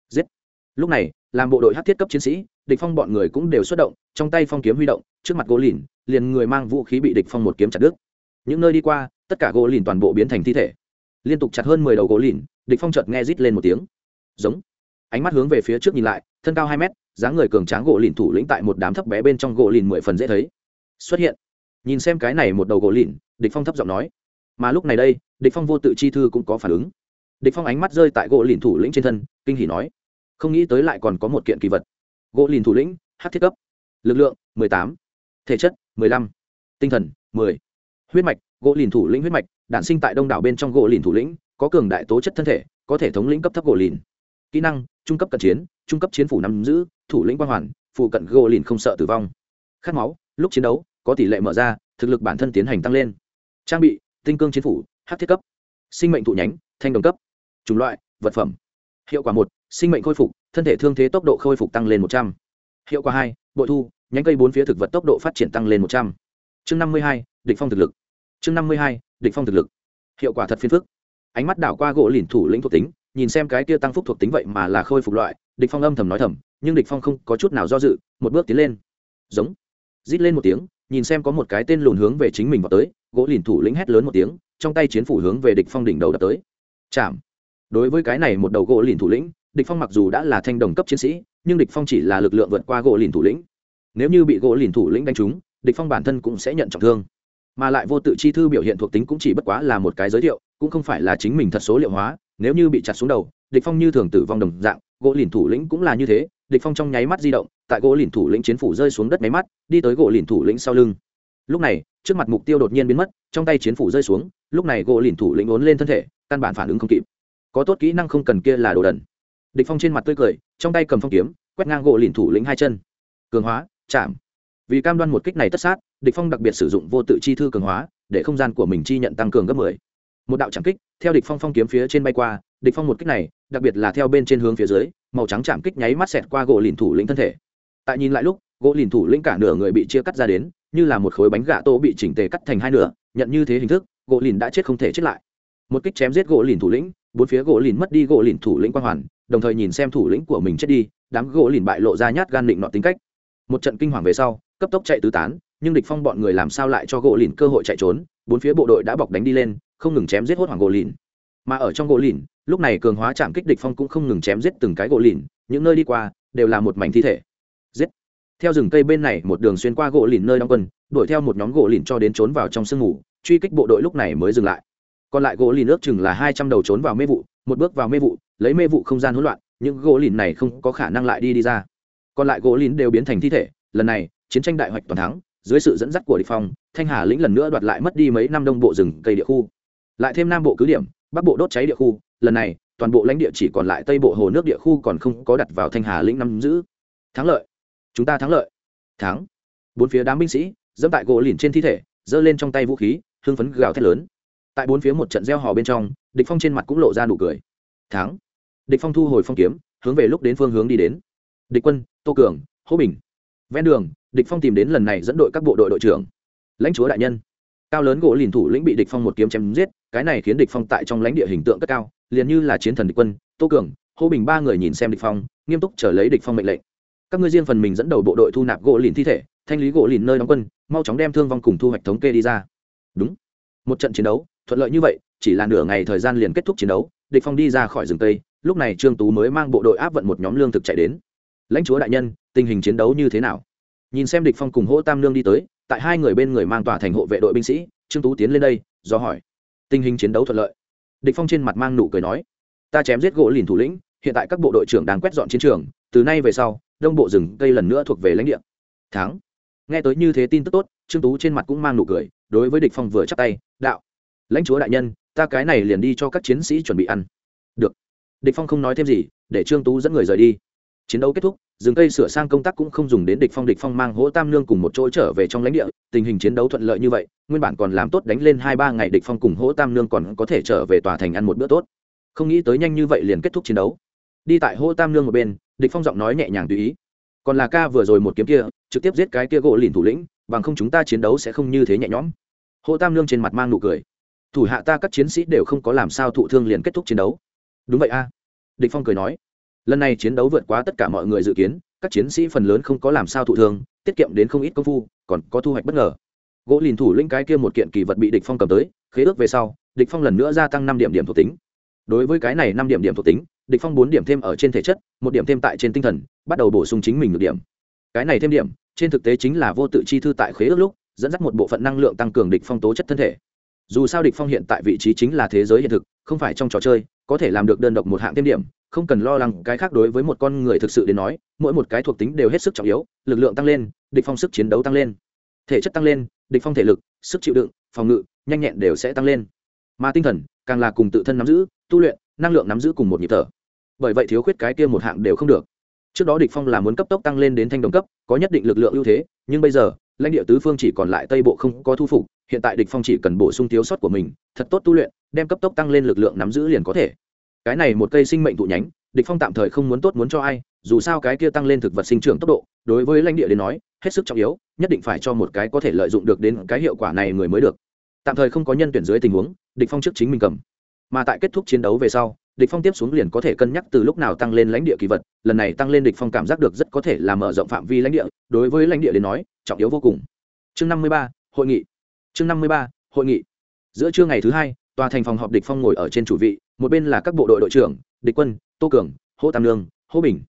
Giết. Lúc này, làm bộ đội hát thiết cấp chiến sĩ, địch phong bọn người cũng đều xuất động, trong tay phong kiếm huy động, trước mặt gỗ lìn, liền người mang vũ khí bị địch phong một kiếm chặt đứt. Những nơi đi qua, tất cả gỗ lìn toàn bộ biến thành thi thể liên tục chặt hơn mười đầu gỗ lìn, địch phong chợt nghe rít lên một tiếng. Giống. Ánh mắt hướng về phía trước nhìn lại, thân cao hai mét, dáng người cường tráng gỗ lìn thủ lĩnh tại một đám thấp bé bên trong gỗ lìn mười phần dễ thấy. Xuất hiện. Nhìn xem cái này một đầu gỗ lìn, địch phong thấp giọng nói. Mà lúc này đây, địch phong vô tự chi thư cũng có phản ứng. Địch phong ánh mắt rơi tại gỗ lìn thủ lĩnh trên thân, kinh hỉ nói. Không nghĩ tới lại còn có một kiện kỳ vật. Gỗ lìn thủ lĩnh, hát thiết cấp. Lực lượng 18. thể chất 15. tinh thần 10. huyết mạch, gỗ lìn thủ lĩnh huyết mạch đản sinh tại đông đảo bên trong gỗ lìn thủ lĩnh, có cường đại tố chất thân thể, có thể thống lĩnh cấp thấp gỗ lìn. Kỹ năng, trung cấp cận chiến, trung cấp chiến phủ nắm giữ, thủ lĩnh quang hoàn, phụ cận gỗ lìn không sợ tử vong. Khát máu, lúc chiến đấu, có tỷ lệ mở ra, thực lực bản thân tiến hành tăng lên. Trang bị, tinh cương chiến phủ hát thiết cấp. Sinh mệnh thụ nhánh, thanh đồng cấp. Chủng loại, vật phẩm. Hiệu quả một, sinh mệnh khôi phục, thân thể thương thế tốc độ khôi phục tăng lên một trăm. Hiệu quả hai, bội thu, nhánh cây bốn phía thực vật tốc độ phát triển tăng lên một trăm. Chương năm mươi hai, địch phong thực lực chương năm mươi hai, địch phong thực lực. Hiệu quả thật phiền phức. Ánh mắt đảo qua gỗ lìn thủ lĩnh thuộc tính, nhìn xem cái kia tăng phúc thuộc tính vậy mà là khôi phục loại, địch phong âm thầm nói thầm, nhưng địch phong không có chút nào do dự, một bước tiến lên. Giống. Rít lên một tiếng, nhìn xem có một cái tên lùn hướng về chính mình vào tới, gỗ lìn thủ lĩnh hét lớn một tiếng, trong tay chiến phủ hướng về địch phong đỉnh đầu đập tới. Chạm. Đối với cái này một đầu gỗ lìn thủ lĩnh, địch phong mặc dù đã là thanh đồng cấp chiến sĩ, nhưng địch phong chỉ là lực lượng vượt qua gỗ lìn thủ lĩnh. Nếu như bị gỗ lìn thủ lĩnh đánh trúng, địch phong bản thân cũng sẽ nhận trọng thương mà lại vô tự chi thư biểu hiện thuộc tính cũng chỉ bất quá là một cái giới thiệu, cũng không phải là chính mình thật số liệu hóa, nếu như bị chặt xuống đầu, địch phong như thường tử vong đồng dạng, gỗ lìn thủ lĩnh cũng là như thế, địch phong trong nháy mắt di động, tại gỗ lìn thủ lĩnh chiến phủ rơi xuống đất máy mắt, đi tới gỗ lìn thủ lĩnh sau lưng. Lúc này, trước mặt mục tiêu đột nhiên biến mất, trong tay chiến phủ rơi xuống, lúc này gỗ lìn thủ lĩnh uốn lên thân thể, căn bản phản ứng không kịp. Có tốt kỹ năng không cần kia là đồ đần. Địch phong trên mặt tươi cười, trong tay cầm phong kiếm, quét ngang gỗ lìn thủ lĩnh hai chân. Cường hóa, chạm vì cam đoan một kích này tất sát, địch phong đặc biệt sử dụng vô tự chi thư cường hóa, để không gian của mình chi nhận tăng cường gấp 10. một đạo chạm kích, theo địch phong phong kiếm phía trên bay qua, địch phong một kích này, đặc biệt là theo bên trên hướng phía dưới, màu trắng chạm kích nháy mắt xẹt qua gỗ lìn thủ lĩnh thân thể. Tại nhìn lại lúc, gỗ lìn thủ lĩnh cả nửa người bị chia cắt ra đến, như là một khối bánh gà tô bị chỉnh tề cắt thành hai nửa, nhận như thế hình thức, gỗ lìn đã chết không thể chết lại. Một kích chém giết gỗ lìn thủ lĩnh, bốn phía gỗ lìn mất đi gỗ lìn thủ lĩnh quang hoàn, đồng thời nhìn xem thủ lĩnh của mình chết đi, đám gỗ lìn bại lộ ra nhát gan định nọ tính cách. Một trận kinh hoàng về sau cấp tốc chạy tứ tán, nhưng địch phong bọn người làm sao lại cho gỗ lìn cơ hội chạy trốn, bốn phía bộ đội đã bọc đánh đi lên, không ngừng chém giết hốt hoảng gỗ lìn. Mà ở trong gỗ lìn, lúc này cường hóa chạm kích địch phong cũng không ngừng chém giết từng cái gỗ lìn, những nơi đi qua đều là một mảnh thi thể. Giết. Theo rừng cây bên này một đường xuyên qua gỗ lìn nơi đóng quân, đuổi theo một nhóm gỗ lìn cho đến trốn vào trong sương ngủ truy kích bộ đội lúc này mới dừng lại. Còn lại gỗ lìn ước chừng là hai trăm đầu trốn vào mê vụ, một bước vào mê vụ, lấy mê vụ không gian hỗn loạn, những gỗ lìn này không có khả năng lại đi đi ra. Còn lại gỗ lìn đều biến thành thi thể, lần này chiến tranh đại hoạch toàn thắng, dưới sự dẫn dắt của địch phong, thanh hà lĩnh lần nữa đoạt lại mất đi mấy năm đông bộ rừng cây địa khu. Lại thêm nam bộ cứ điểm, bắc bộ đốt cháy địa khu, lần này, toàn bộ lãnh địa chỉ còn lại tây bộ hồ nước địa khu còn không có đặt vào thanh hà lĩnh năm giữ. Thắng lợi. Chúng ta thắng lợi. Thắng. Bốn phía đám binh sĩ, dẫm tại gỗ lìn trên thi thể, giơ lên trong tay vũ khí, hưng phấn gào thét lớn. Tại bốn phía một trận gieo hò bên trong, địch phong trên mặt cũng lộ ra nụ cười. Thắng. Địch phong thu hồi phong kiếm, hướng về lúc đến phương hướng đi đến. Địch quân, tô cường, hỗ bình. Ven đường địch phong tìm đến lần này dẫn đội các bộ đội đội trưởng. Lãnh chúa đại nhân. Cao lớn gỗ lìn thủ lĩnh bị địch phong một kiếm chém giết, cái này khiến địch phong tại trong lãnh địa hình tượng cất cao, liền như là chiến thần địch quân, tô cường, hô bình ba người nhìn xem địch phong, nghiêm túc chờ lấy địch phong mệnh lệnh. Các ngươi riêng phần mình dẫn đầu bộ đội thu nạp gỗ lìn thi thể, thanh lý gỗ lìn nơi đóng quân, mau chóng đem thương vong cùng thu hoạch thống kê đi ra. Đúng. Một trận chiến đấu, thuận lợi như vậy, chỉ là nửa ngày thời gian liền kết thúc chiến đấu, địch phong đi ra khỏi rừng tây, lúc này trương tú mới mang bộ đội áp vận một nhóm lương thực chạy đến. Lãnh chúa đại nhân, tình hình chiến đấu như thế nào? Nhìn xem địch phong cùng hỗ tam nương đi tới, tại hai người bên người mang tòa thành hộ vệ đội binh sĩ, trương tú tiến lên đây, do hỏi. Tình hình chiến đấu thuận lợi. Địch phong trên mặt mang nụ cười nói. Ta chém giết gỗ lìn thủ lĩnh, hiện tại các bộ đội trưởng đang quét dọn chiến trường, từ nay về sau, đông bộ rừng cây lần nữa thuộc về lãnh địa. Thắng. Nghe tới như thế tin tức tốt, trương tú trên mặt cũng mang nụ cười, đối với địch phong vừa chắp tay, đạo, lãnh chúa đại nhân, ta cái này liền đi cho các chiến sĩ chuẩn bị ăn. Được. Địch phong không nói thêm gì, để trương tú dẫn người rời đi. Chiến đấu kết thúc rừng cây sửa sang công tác cũng không dùng đến địch phong địch phong mang hỗ tam nương cùng một chỗ trở về trong lãnh địa. Tình hình chiến đấu thuận lợi như vậy, nguyên bản còn làm tốt đánh lên hai ba ngày địch phong cùng hỗ tam nương còn có thể trở về tòa thành ăn một bữa tốt. Không nghĩ tới nhanh như vậy liền kết thúc chiến đấu. Đi tại hỗ tam nương một bên, địch phong giọng nói nhẹ nhàng tùy ý. Còn là ca vừa rồi một kiếm kia, trực tiếp giết cái kia gỗ lìn thủ lĩnh, bằng không chúng ta chiến đấu sẽ không như thế nhẹ nhõm. Hỗ tam nương trên mặt mang nụ cười. Thủ hạ ta các chiến sĩ đều không có làm sao thụ thương liền kết thúc chiến đấu. Đúng vậy a. Địch phong cười nói lần này chiến đấu vượt quá tất cả mọi người dự kiến, các chiến sĩ phần lớn không có làm sao thụ thương, tiết kiệm đến không ít công phu, còn có thu hoạch bất ngờ. Gỗ lìn thủ lĩnh cái kia một kiện kỳ vật bị địch phong cầm tới, khế ước về sau, địch phong lần nữa gia tăng năm điểm điểm thuộc tính. Đối với cái này năm điểm điểm thuộc tính, địch phong bốn điểm thêm ở trên thể chất, một điểm thêm tại trên tinh thần, bắt đầu bổ sung chính mình được điểm. Cái này thêm điểm, trên thực tế chính là vô tự chi thư tại khế ước lúc, dẫn dắt một bộ phận năng lượng tăng cường địch phong tố chất thân thể. Dù sao địch phong hiện tại vị trí chính là thế giới hiện thực, không phải trong trò chơi, có thể làm được đơn độc một hạng thêm điểm không cần lo lắng, cái khác đối với một con người thực sự đến nói, mỗi một cái thuộc tính đều hết sức trọng yếu, lực lượng tăng lên, địch phong sức chiến đấu tăng lên, thể chất tăng lên, địch phong thể lực, sức chịu đựng, phòng ngự, nhanh nhẹn đều sẽ tăng lên. Mà tinh thần, càng là cùng tự thân nắm giữ, tu luyện, năng lượng nắm giữ cùng một nhịp thở. Bởi vậy thiếu khuyết cái kia một hạng đều không được. Trước đó địch phong là muốn cấp tốc tăng lên đến thanh đồng cấp, có nhất định lực lượng ưu thế, nhưng bây giờ, lãnh địa tứ phương chỉ còn lại tây bộ không có thu phục, hiện tại địch phong chỉ cần bổ sung thiếu sót của mình, thật tốt tu luyện, đem cấp tốc tăng lên lực lượng nắm giữ liền có thể cái này một cây sinh mệnh thụ nhánh địch phong tạm thời không muốn tốt muốn cho ai dù sao cái kia tăng lên thực vật sinh trưởng tốc độ đối với lãnh địa đến nói hết sức trọng yếu nhất định phải cho một cái có thể lợi dụng được đến cái hiệu quả này người mới được. Tạm thời không có nhân tuyển dưới tình huống địch phong trước chính mình cầm. Mà tại kết thúc chiến đấu về sau địch phong tiếp xuống liền có thể cân nhắc từ lúc nào tăng lên lãnh địa kỳ vật lần này tăng lên địch phong cảm giác được rất có thể là mở rộng phạm vi lãnh địa đối với lãnh địa đến nói trọng yếu vô cùng. Chương 53, hội nghị. Chương 53, hội nghị. Giữa trưa ngày thứ hai tòa thành phòng họp địch phong ngồi ở trên chủ vị, một bên là các bộ đội đội trưởng, địch quân, tô cường, hô tam lương hô bình.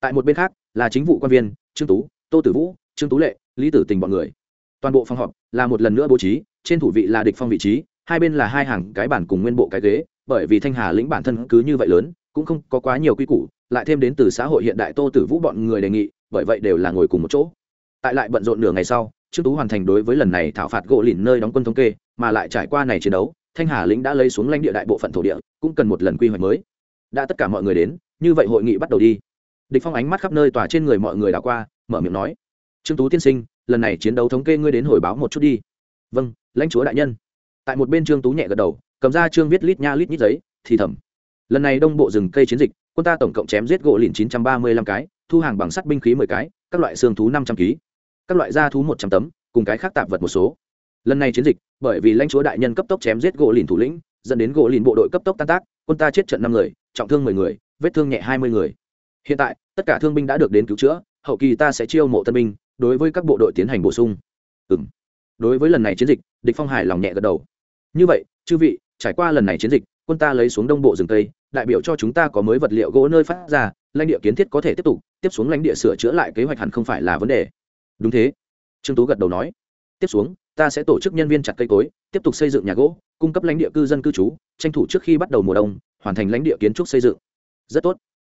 Tại một bên khác là chính vụ quan viên, trương tú, tô tử vũ, trương tú lệ, lý tử tình bọn người. Toàn bộ phòng họp là một lần nữa bố trí, trên thủ vị là địch phong vị trí, hai bên là hai hàng cái bản cùng nguyên bộ cái ghế, bởi vì thanh hà lĩnh bản thân cứ như vậy lớn, cũng không có quá nhiều quy củ, lại thêm đến từ xã hội hiện đại tô tử vũ bọn người đề nghị, bởi vậy đều là ngồi cùng một chỗ. Tại lại bận rộn nửa ngày sau, trương tú hoàn thành đối với lần này thảo phạt gỗ lìn nơi đóng quân thống kê, mà lại trải qua này chiến đấu thanh hà lĩnh đã lấy xuống lãnh địa đại bộ phận thổ địa, cũng cần một lần quy hoạch mới. Đã tất cả mọi người đến, như vậy hội nghị bắt đầu đi. Địch phong ánh mắt khắp nơi tỏa trên người mọi người đảo qua, mở miệng nói, trương tú tiên sinh, lần này chiến đấu thống kê ngươi đến hồi báo một chút đi. Vâng lãnh chúa đại nhân. Tại một bên trương tú nhẹ gật đầu, cầm ra trương viết lít nha lít nhít giấy, thì thầm, lần này đông bộ rừng cây chiến dịch, quân ta tổng cộng chém giết gỗ lìn chín trăm ba mươi lăm cái, thu hàng bằng sắt binh khí mười cái, các loại xương thú năm trăm kg các loại da thú một trăm tấm, cùng cái khác tạp vật một số lần này chiến dịch, bởi vì lãnh chúa đại nhân cấp tốc chém giết gỗ lìn thủ lĩnh, dẫn đến gỗ lìn bộ đội cấp tốc tan tác, quân ta chết trận năm người, trọng thương mười người, vết thương nhẹ hai mươi người. Hiện tại, tất cả thương binh đã được đến cứu chữa, hậu kỳ ta sẽ chiêu mộ tân binh, đối với các bộ đội tiến hành bổ sung. Ừ m đối với lần này chiến dịch, địch phong hải lòng nhẹ gật đầu. Như vậy, chư vị, trải qua lần này chiến dịch, quân ta lấy xuống đông bộ rừng tây đại biểu cho chúng ta có mới vật liệu gỗ nơi phát ra, lãnh địa kiến thiết có thể tiếp tục, tiếp xuống lãnh địa sửa chữa lại kế hoạch hẳn không phải là vấn đề. Đúng thế. Trương tú gật đầu nói. Tiếp xuống ta sẽ tổ chức nhân viên chặt cây cối, tiếp tục xây dựng nhà gỗ, cung cấp lãnh địa cư dân cư trú, tranh thủ trước khi bắt đầu mùa đông, hoàn thành lãnh địa kiến trúc xây dựng. Rất tốt.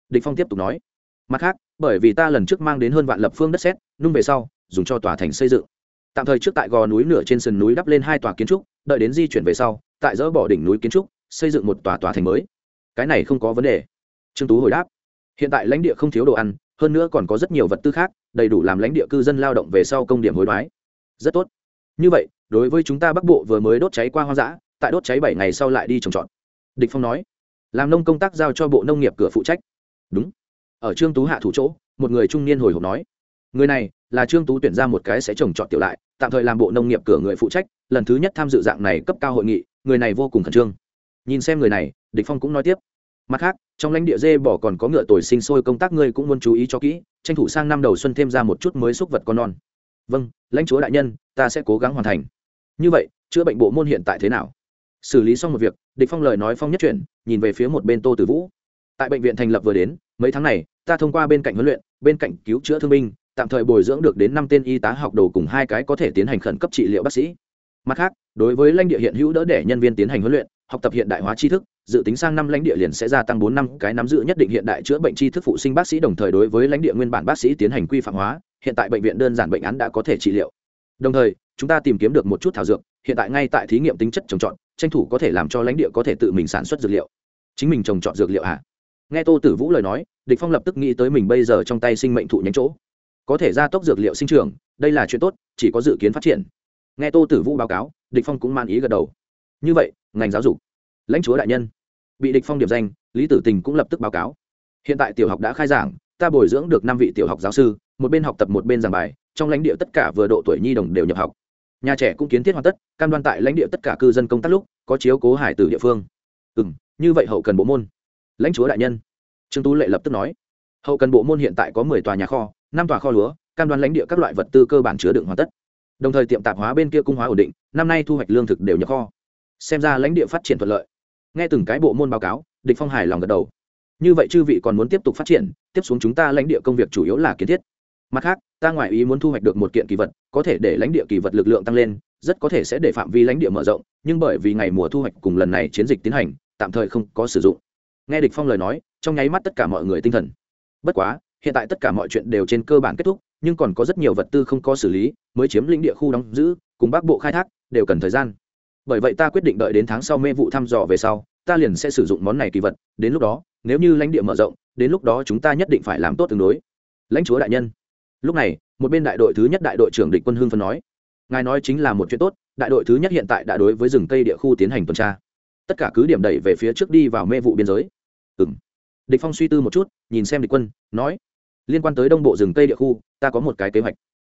Địch phong tiếp tục nói. Mặt khác, bởi vì ta lần trước mang đến hơn vạn lập phương đất sét, nung về sau, dùng cho tòa thành xây dựng. Tạm thời trước tại gò núi nửa trên sườn núi đắp lên hai tòa kiến trúc, đợi đến di chuyển về sau, tại dỡ bỏ đỉnh núi kiến trúc, xây dựng một tòa tòa thành mới. Cái này không có vấn đề. Trương tú hồi đáp. Hiện tại lãnh địa không thiếu đồ ăn, hơn nữa còn có rất nhiều vật tư khác, đầy đủ làm lãnh địa cư dân lao động về sau công điểm hối đoái. Rất tốt như vậy, đối với chúng ta bắc bộ vừa mới đốt cháy qua hoang dã, tại đốt cháy bảy ngày sau lại đi trồng trọt. Địch phong nói, làm nông công tác giao cho bộ nông nghiệp cửa phụ trách. Đúng. Ở trương tú hạ thủ chỗ, một người trung niên hồi hộp nói, người này là trương tú tuyển ra một cái sẽ trồng trọt tiểu lại, tạm thời làm bộ nông nghiệp cửa người phụ trách, lần thứ nhất tham dự dạng này cấp cao hội nghị, người này vô cùng khẩn trương. Nhìn xem người này, địch phong cũng nói tiếp, mặt khác, trong lãnh địa dê bỏ còn có ngựa tuổi sinh sôi công tác ngươi cũng muốn chú ý cho kỹ, tranh thủ sang năm đầu xuân thêm ra một chút mới xúc vật con non vâng lãnh chúa đại nhân, ta sẽ cố gắng hoàn thành. Như vậy, chữa bệnh bộ môn hiện tại thế nào? Xử lý xong một việc, địch phong lời nói phong nhất chuyển, nhìn về phía một bên tô tử vũ. Tại bệnh viện thành lập vừa đến, mấy tháng này, ta thông qua bên cạnh huấn luyện, bên cạnh cứu chữa thương binh, tạm thời bồi dưỡng được đến năm tên y tá học đồ cùng hai cái có thể tiến hành khẩn cấp trị liệu bác sĩ. Mặt khác, đối với lãnh địa hiện hữu đỡ để nhân viên tiến hành huấn luyện, học tập hiện đại hóa tri thức dự tính sang năm lãnh địa liền sẽ gia tăng bốn năm, cái nắm giữ nhất định hiện đại chữa bệnh tri thức phụ sinh bác sĩ đồng thời đối với lãnh địa nguyên bản bác sĩ tiến hành quy phạm hóa, hiện tại bệnh viện đơn giản bệnh án đã có thể trị liệu. Đồng thời, chúng ta tìm kiếm được một chút thảo dược, hiện tại ngay tại thí nghiệm tính chất trồng trọt, tranh thủ có thể làm cho lãnh địa có thể tự mình sản xuất dược liệu. Chính mình trồng trọt dược liệu à? nghe tô tử vũ lời nói, địch phong lập tức nghĩ tới mình bây giờ trong tay sinh mệnh thụ nhánh chỗ. Có thể gia tốc dược liệu sinh trưởng, đây là chuyện tốt, chỉ có dự kiến phát triển. Nghe tô tử vũ báo cáo, địch phong cũng man ý gật đầu. Như vậy, ngành giáo dục. Lãnh chúa đại nhân bị địch phong điểm danh, lý tử tình cũng lập tức báo cáo. Hiện tại tiểu học đã khai giảng, ta bồi dưỡng được năm vị tiểu học giáo sư, một bên học tập một bên giảng bài, trong lãnh địa tất cả vừa độ tuổi nhi đồng đều nhập học. Nhà trẻ cũng kiến thiết hoàn tất, cam đoan tại lãnh địa tất cả cư dân công tác lúc, có chiếu cố hải tử địa phương. Ừ như vậy hậu cần bộ môn. Lãnh chúa đại nhân. Trương tú lệ lập tức nói. Hậu cần bộ môn hiện tại có mười tòa nhà kho, năm tòa kho lúa, cam đoan lãnh địa các loại vật tư cơ bản chứa đựng hoàn tất. Đồng thời tiệm tạp hóa bên kia cung hóa ổn định, năm nay thu hoạch lương thực đều nhập kho. Xem ra lãnh địa phát triển thuận lợi nghe từng cái bộ môn báo cáo, địch phong hài lòng gật đầu. Như vậy chư vị còn muốn tiếp tục phát triển, tiếp xuống chúng ta lãnh địa công việc chủ yếu là kiến thiết. Mặt khác, ta ngoại ý muốn thu hoạch được một kiện kỳ vật, có thể để lãnh địa kỳ vật lực lượng tăng lên, rất có thể sẽ để phạm vi lãnh địa mở rộng, nhưng bởi vì ngày mùa thu hoạch cùng lần này chiến dịch tiến hành, tạm thời không có sử dụng. Nghe địch phong lời nói, trong nháy mắt tất cả mọi người tinh thần. Bất quá, hiện tại tất cả mọi chuyện đều trên cơ bản kết thúc, nhưng còn có rất nhiều vật tư không có xử lý, mới chiếm lĩnh địa khu đóng giữ, cùng bắc bộ khai thác, đều cần thời gian bởi vậy ta quyết định đợi đến tháng sau mê vụ thăm dò về sau, ta liền sẽ sử dụng món này kỳ vật, đến lúc đó, nếu như lãnh địa mở rộng, đến lúc đó chúng ta nhất định phải làm tốt tương đối. Lãnh chúa đại nhân. Lúc này, một bên đại đội thứ nhất đại đội trưởng địch quân hưng phân nói, ngài nói chính là một chuyện tốt, đại đội thứ nhất hiện tại đã đối với rừng cây địa khu tiến hành tuần tra. Tất cả cứ điểm đẩy về phía trước đi vào mê vụ biên giới. Ừ m địch phong suy tư một chút, nhìn xem địch quân, nói, liên quan tới đông bộ rừng cây địa khu, ta có một cái kế hoạch.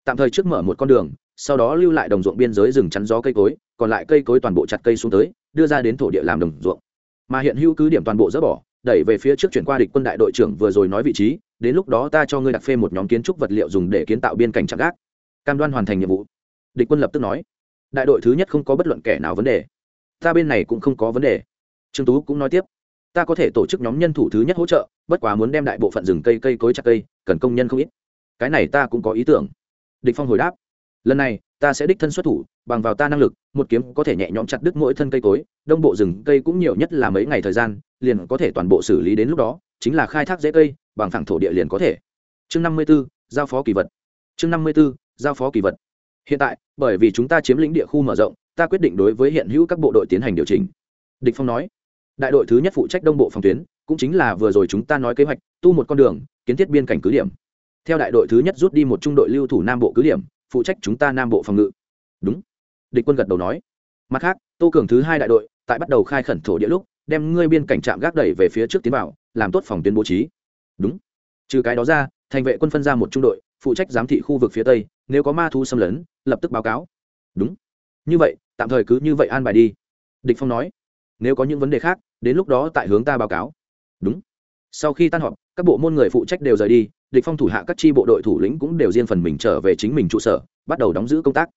Tạm thời trước mở một con đường sau đó lưu lại đồng ruộng biên giới rừng chắn gió cây cối, còn lại cây cối toàn bộ chặt cây xuống tới, đưa ra đến thổ địa làm đồng ruộng. Mà hiện hữu cứ điểm toàn bộ dỡ bỏ, đẩy về phía trước chuyển qua địch quân đại đội trưởng vừa rồi nói vị trí, đến lúc đó ta cho ngươi đặt phê một nhóm kiến trúc vật liệu dùng để kiến tạo biên cảnh chạm gác. Cam đoan hoàn thành nhiệm vụ. Địch quân lập tức nói. Đại đội thứ nhất không có bất luận kẻ nào vấn đề. Ta bên này cũng không có vấn đề. Trương tú cũng nói tiếp. Ta có thể tổ chức nhóm nhân thủ thứ nhất hỗ trợ, bất quá muốn đem đại bộ phận rừng cây cây cối chặt cây, cần công nhân không ít. Cái này ta cũng có ý tưởng. Địch phong hồi đáp lần này ta sẽ đích thân xuất thủ bằng vào ta năng lực một kiếm có thể nhẹ nhõm chặt đứt mỗi thân cây cối đông bộ rừng cây cũng nhiều nhất là mấy ngày thời gian liền có thể toàn bộ xử lý đến lúc đó chính là khai thác dễ cây bằng thẳng thổ địa liền có thể. Chương năm mươi 54, giao phó kỳ vật. Chương năm mươi b ố giao phó kỳ vật. Hiện tại bởi vì chúng ta chiếm lĩnh địa khu mở rộng ta quyết định đối với hiện hữu các bộ đội tiến hành điều chỉnh. Địch phong nói đại đội thứ nhất phụ trách đông bộ phòng tuyến cũng chính là vừa rồi chúng ta nói kế hoạch tu một con đường kiến thiết biên cảnh cứ điểm. Theo đại đội thứ nhất rút đi một trung đội lưu thủ nam bộ cứ điểm phụ trách chúng ta nam bộ phòng ngự. Đúng. Địch quân gật đầu nói. Mặt khác, tô cường thứ hai đại đội, tại bắt đầu khai khẩn thổ địa lúc, đem ngươi biên cảnh trạm gác đẩy về phía trước tiến vào, làm tốt phòng tuyến bố trí. Đúng. Trừ cái đó ra, thành vệ quân phân ra một trung đội, phụ trách giám thị khu vực phía tây, nếu có ma thu xâm lấn, lập tức báo cáo. Đúng. Như vậy, tạm thời cứ như vậy an bài đi. Địch phong nói. Nếu có những vấn đề khác, đến lúc đó tại hướng ta báo cáo. Đúng. Sau khi tan họp, các bộ môn người phụ trách đều rời đi địch phong thủ hạ các chi bộ đội thủ lĩnh cũng đều riêng phần mình trở về chính mình trụ sở, bắt đầu đóng giữ công tác.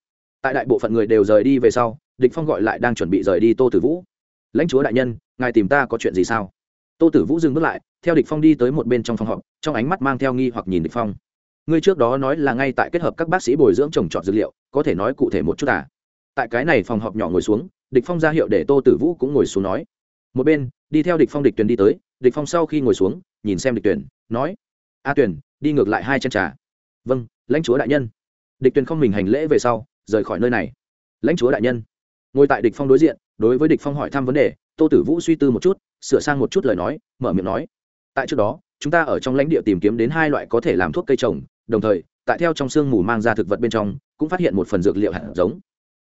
Tại đại bộ phận người đều rời đi về sau, địch phong gọi lại đang chuẩn bị rời đi tô tử vũ. Lãnh chúa đại nhân, ngài tìm ta có chuyện gì sao? Tô tử vũ dừng bước lại, theo địch phong đi tới một bên trong phòng họp, trong ánh mắt mang theo nghi hoặc nhìn địch phong. Ngươi trước đó nói là ngay tại kết hợp các bác sĩ bồi dưỡng trồng trọt dữ liệu, có thể nói cụ thể một chút à? Tại cái này phòng họp nhỏ ngồi xuống, địch phong ra hiệu để tô tử vũ cũng ngồi xuống nói. Một bên, đi theo địch phong địch tuyển đi tới, địch phong sau khi ngồi xuống, nhìn xem địch tuyển, nói a tuyển đi ngược lại hai chân trà. Vâng lãnh chúa đại nhân. Địch Tuyền không mình hành lễ về sau, rời khỏi nơi này. Lãnh chúa đại nhân. Ngồi tại địch phong đối diện, đối với địch phong hỏi thăm vấn đề, tô tử vũ suy tư một chút, sửa sang một chút lời nói, mở miệng nói. Tại trước đó, chúng ta ở trong lãnh địa tìm kiếm đến hai loại có thể làm thuốc cây trồng, đồng thời, tại theo trong xương mù mang ra thực vật bên trong, cũng phát hiện một phần dược liệu hạt giống.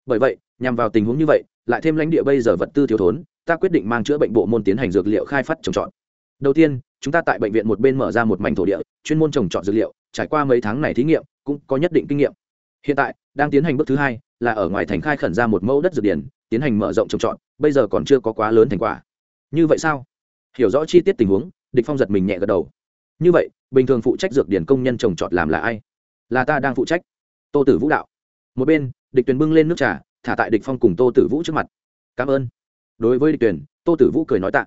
Bởi vậy, nhằm vào tình huống như vậy, lại thêm lãnh địa bây giờ vật tư thiếu thốn, ta quyết định mang chữa bệnh bộ môn tiến hành dược liệu khai phát trồng trọt. Đầu tiên chúng ta tại bệnh viện một bên mở ra một mảnh thổ địa, chuyên môn trồng trọt dược liệu, trải qua mấy tháng này thí nghiệm, cũng có nhất định kinh nghiệm. Hiện tại, đang tiến hành bước thứ hai, là ở ngoài thành khai khẩn ra một mẫu đất dược điển, tiến hành mở rộng trồng trọt, bây giờ còn chưa có quá lớn thành quả. Như vậy sao? Hiểu rõ chi tiết tình huống, địch phong giật mình nhẹ gật đầu. Như vậy, bình thường phụ trách dược điển công nhân trồng trọt làm là ai? Là ta đang phụ trách. Tô tử vũ đạo. Một bên, địch tuyền bưng lên nước trà, thả tại địch phong cùng tô tử vũ trước mặt. Cảm ơn. Đối với địch tuyền, tô tử vũ cười nói tạ.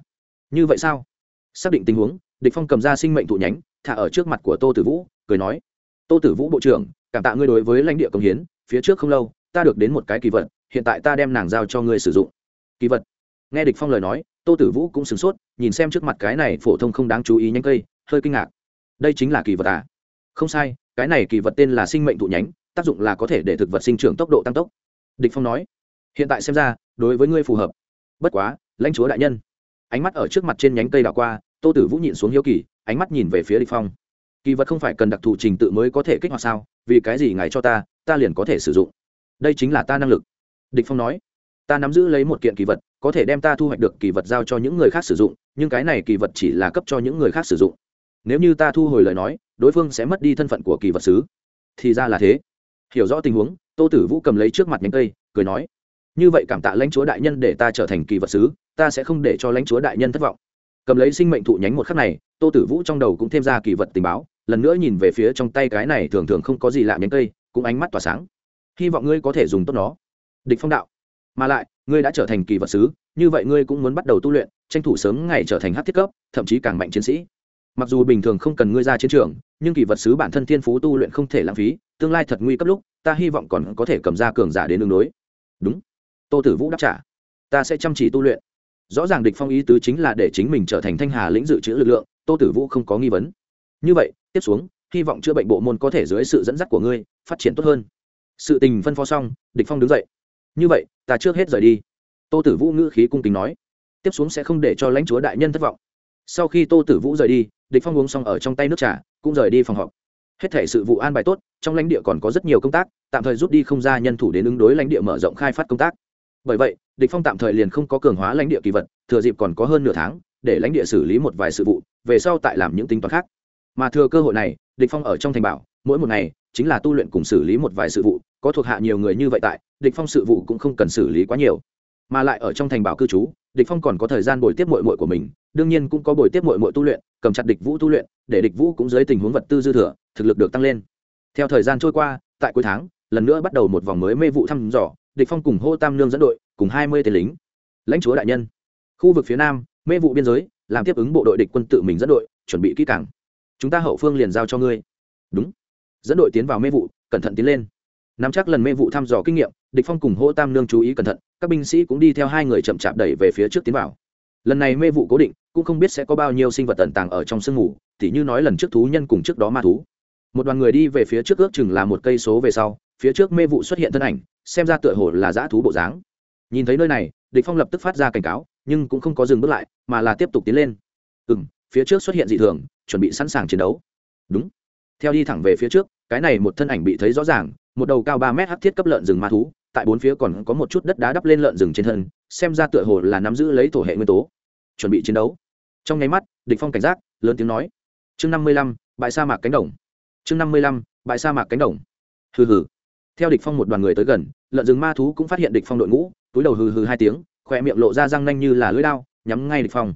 Như vậy sao? Xác định tình huống, địch phong cầm ra sinh mệnh thụ nhánh, thả ở trước mặt của tô tử vũ, cười nói, tô tử vũ bộ trưởng, cảm tạ ngươi đối với lãnh địa công hiến, phía trước không lâu, ta được đến một cái kỳ vật, hiện tại ta đem nàng giao cho ngươi sử dụng. Kỳ vật. Nghe địch phong lời nói, tô tử vũ cũng sửng sốt, nhìn xem trước mặt cái này phổ thông không đáng chú ý nhánh cây, hơi kinh ngạc. Đây chính là kỳ vật à? Không sai, cái này kỳ vật tên là sinh mệnh thụ nhánh, tác dụng là có thể để thực vật sinh trưởng tốc độ tăng tốc. Địch phong nói. Hiện tại xem ra, đối với ngươi phù hợp. Bất quá, lãnh chúa đại nhân ánh mắt ở trước mặt trên nhánh cây đảo qua, tô tử vũ nhịn xuống hiếu kỳ, ánh mắt nhìn về phía địch phong. Kỳ vật không phải cần đặc thù trình tự mới có thể kích hoạt sao? Vì cái gì ngài cho ta ta liền có thể sử dụng. Đây chính là ta năng lực. Địch phong nói, ta nắm giữ lấy một kiện kỳ vật, có thể đem ta thu hoạch được kỳ vật giao cho những người khác sử dụng, nhưng cái này kỳ vật chỉ là cấp cho những người khác sử dụng. Nếu như ta thu hồi lời nói, đối phương sẽ mất đi thân phận của kỳ vật sứ. Thì ra là thế. Hiểu rõ tình huống, tô tử vũ cầm lấy trước mặt nhánh cây, cười nói như vậy cảm tạ lãnh chúa đại nhân để ta trở thành kỳ vật sứ, ta sẽ không để cho lãnh chúa đại nhân thất vọng. Cầm lấy sinh mệnh thụ nhánh một khắc này, tô tử vũ trong đầu cũng thêm ra kỳ vật tình báo, lần nữa nhìn về phía trong tay cái này thường thường không có gì lạ nhánh cây, cũng ánh mắt tỏa sáng. Hy vọng ngươi có thể dùng tốt nó. Địch phong đạo, mà lại, ngươi đã trở thành kỳ vật sứ, như vậy ngươi cũng muốn bắt đầu tu luyện, tranh thủ sớm ngày trở thành hát thiết cấp, thậm chí càng mạnh chiến sĩ. Mặc dù bình thường không cần ngươi ra chiến trường, nhưng kỳ vật sứ bản thân thiên phú tu luyện không thể lãng phí, tương lai thật nguy cấp lúc, ta hy vọng còn có thể cầm ra cường giả đến đường đối. Đúng tô tử vũ đáp trả, ta sẽ chăm chỉ tu luyện. Rõ ràng địch phong ý tứ chính là để chính mình trở thành thanh hà lĩnh dự trữ lực lượng, tô tử vũ không có nghi vấn. Như vậy, tiếp xuống, hy vọng chữa bệnh bộ môn có thể dưới sự dẫn dắt của ngươi, phát triển tốt hơn. Sự tình phân phó xong, địch phong đứng dậy. Như vậy, ta trước hết rời đi. Tô tử vũ ngữ khí cung kính nói. Tiếp xuống sẽ không để cho lãnh chúa đại nhân thất vọng. Sau khi tô tử vũ rời đi, địch phong uống xong ở trong tay nước trà, cũng rời đi phòng họp. Hết thể sự vụ an bài tốt, trong lãnh địa còn có rất nhiều công tác, tạm thời rút đi không ra nhân thủ đến ứng đối lãnh địa mở rộng khai phát công tác bởi vậy, địch phong tạm thời liền không có cường hóa lãnh địa kỳ vật, thừa dịp còn có hơn nửa tháng, để lãnh địa xử lý một vài sự vụ, về sau tại làm những tính toán khác. Mà thừa cơ hội này, địch phong ở trong thành bảo, mỗi một ngày, chính là tu luyện cùng xử lý một vài sự vụ, có thuộc hạ nhiều người như vậy tại, địch phong sự vụ cũng không cần xử lý quá nhiều. Mà lại ở trong thành bảo cư trú, địch phong còn có thời gian bồi tiếp muội muội của mình, đương nhiên cũng có bồi tiếp muội muội tu luyện, cầm chặt địch vũ tu luyện, để địch vũ cũng dưới tình huống vật tư dư thừa, thực lực được tăng lên. Theo thời gian trôi qua, tại cuối tháng, lần nữa bắt đầu một vòng mới mê vụ thăm dò địch phong cùng hô tam nương dẫn đội cùng hai mươi tên lính. Lãnh chúa đại nhân, khu vực phía nam, mê vụ biên giới, làm tiếp ứng bộ đội địch quân tự mình dẫn đội, chuẩn bị kỹ càng. Chúng ta hậu phương liền giao cho ngươi. Đúng. Dẫn đội tiến vào mê vụ, cẩn thận tiến lên. Nắm chắc lần mê vụ thăm dò kinh nghiệm, địch phong cùng hô tam nương chú ý cẩn thận, các binh sĩ cũng đi theo hai người chậm chạp đẩy về phía trước tiến vào. Lần này mê vụ cố định, cũng không biết sẽ có bao nhiêu sinh vật tận tàng ở trong sương mù, tỉ như nói lần trước thú nhân cùng trước đó ma thú. Một đoàn người đi về phía trước ước chừng là một cây số về sau, phía trước mê vụ xuất hiện thân ảnh xem ra tựa hồ là dã thú bộ dáng. Nhìn thấy nơi này, địch phong lập tức phát ra cảnh cáo, nhưng cũng không có dừng bước lại, mà là tiếp tục tiến lên. Ừ phía trước xuất hiện dị thường, chuẩn bị sẵn sàng chiến đấu. Đúng. Theo đi thẳng về phía trước, cái này một thân ảnh bị thấy rõ ràng, một đầu cao ba mét hắc thiết cấp lợn rừng ma thú, tại bốn phía còn có một chút đất đá đắp lên lợn rừng trên thân, xem ra tựa hồ là nắm giữ lấy thổ hệ nguyên tố. Chuẩn bị chiến đấu. Trong nháy mắt, địch phong cảnh giác, lớn tiếng nói. Chương năm mươi lăm bãi sa mạc cánh đồng. Chương năm mươi lăm bãi sa mạc cánh đồng. Hừ hừ theo địch phong một đoàn người tới gần, lợn rừng ma thú cũng phát hiện địch phong đội ngũ, túi đầu hừ hừ hai tiếng khoe miệng lộ ra răng nanh như là lưỡi dao nhắm ngay địch phong.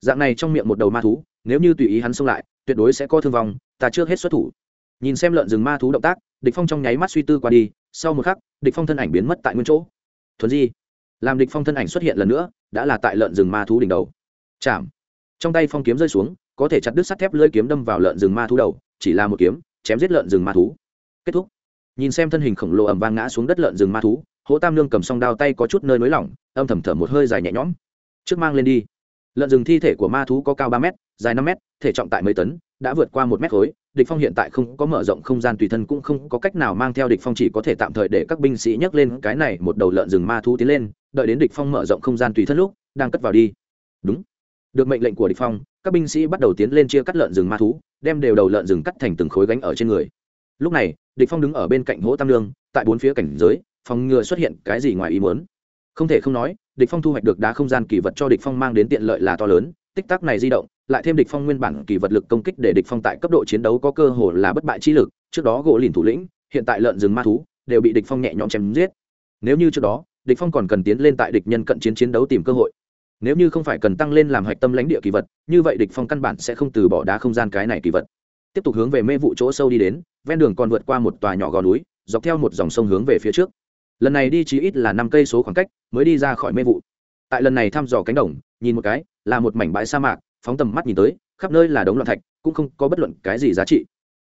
Dạng này trong miệng một đầu ma thú, nếu như tùy ý hắn xông lại, tuyệt đối sẽ có thương vong, ta trước hết xuất thủ. Nhìn xem lợn rừng ma thú động tác, địch phong trong nháy mắt suy tư qua đi, sau một khắc, địch phong thân ảnh biến mất tại nguyên chỗ. Thuần di, làm địch phong thân ảnh xuất hiện lần nữa, đã là tại lợn rừng ma thú đỉnh đầu. Chạm. Trong tay phong kiếm rơi xuống, có thể chặt đứt sắt thép lưỡi kiếm đâm vào lợn rừng ma thú đầu, chỉ là một kiếm, chém giết lợn rừng ma thú. Kết thúc nhìn xem thân hình khổng lồ ầm vang ngã xuống đất lợn rừng ma thú hỗ tam lương cầm song đao tay có chút nơi nới lỏng, âm thầm thở một hơi dài nhẹ nhõm. Trước mang lên đi. Lợn rừng thi thể của ma thú có cao ba m dài năm m thể trọng tại mấy tấn, đã vượt qua một mét khối. Địch phong hiện tại không có mở rộng không gian tùy thân cũng không có cách nào mang theo địch phong chỉ có thể tạm thời để các binh sĩ nhấc lên cái này một đầu lợn rừng ma thú tiến lên, đợi đến địch phong mở rộng không gian tùy thân lúc, đang cất vào đi. Đúng. Được mệnh lệnh của địch phong, các binh sĩ bắt đầu tiến lên chia cắt lợn rừng ma thú, đem đều đầu lợn rừng cắt thành từng khối gánh ở trên người lúc này, địch phong đứng ở bên cạnh hỗ tam lương, tại bốn phía cảnh giới, phòng ngừa xuất hiện cái gì ngoài ý muốn. Không thể không nói, địch phong thu hoạch được đá không gian kỳ vật cho địch phong mang đến tiện lợi là to lớn, tích tắc này di động, lại thêm địch phong nguyên bản kỳ vật lực công kích để địch phong tại cấp độ chiến đấu có cơ hội là bất bại chi lực, trước đó gỗ lìn thủ lĩnh, hiện tại lợn rừng ma thú, đều bị địch phong nhẹ nhõm chém giết. Nếu như trước đó, địch phong còn cần tiến lên tại địch nhân cận chiến chiến đấu tìm cơ hội. Nếu như không phải cần tăng lên làm hạch tâm lãnh địa kỳ vật, như vậy địch phong căn bản sẽ không từ bỏ đá không gian cái này kỳ vật. Tiếp tục hướng về mê vụ chỗ sâu đi đến ven đường còn vượt qua một tòa nhỏ gò núi, dọc theo một dòng sông hướng về phía trước. Lần này đi chỉ ít là năm cây số khoảng cách mới đi ra khỏi mê vụ. Tại lần này thăm dò cánh đồng, nhìn một cái, là một mảnh bãi sa mạc, phóng tầm mắt nhìn tới, khắp nơi là đống loạn thạch, cũng không có bất luận cái gì giá trị.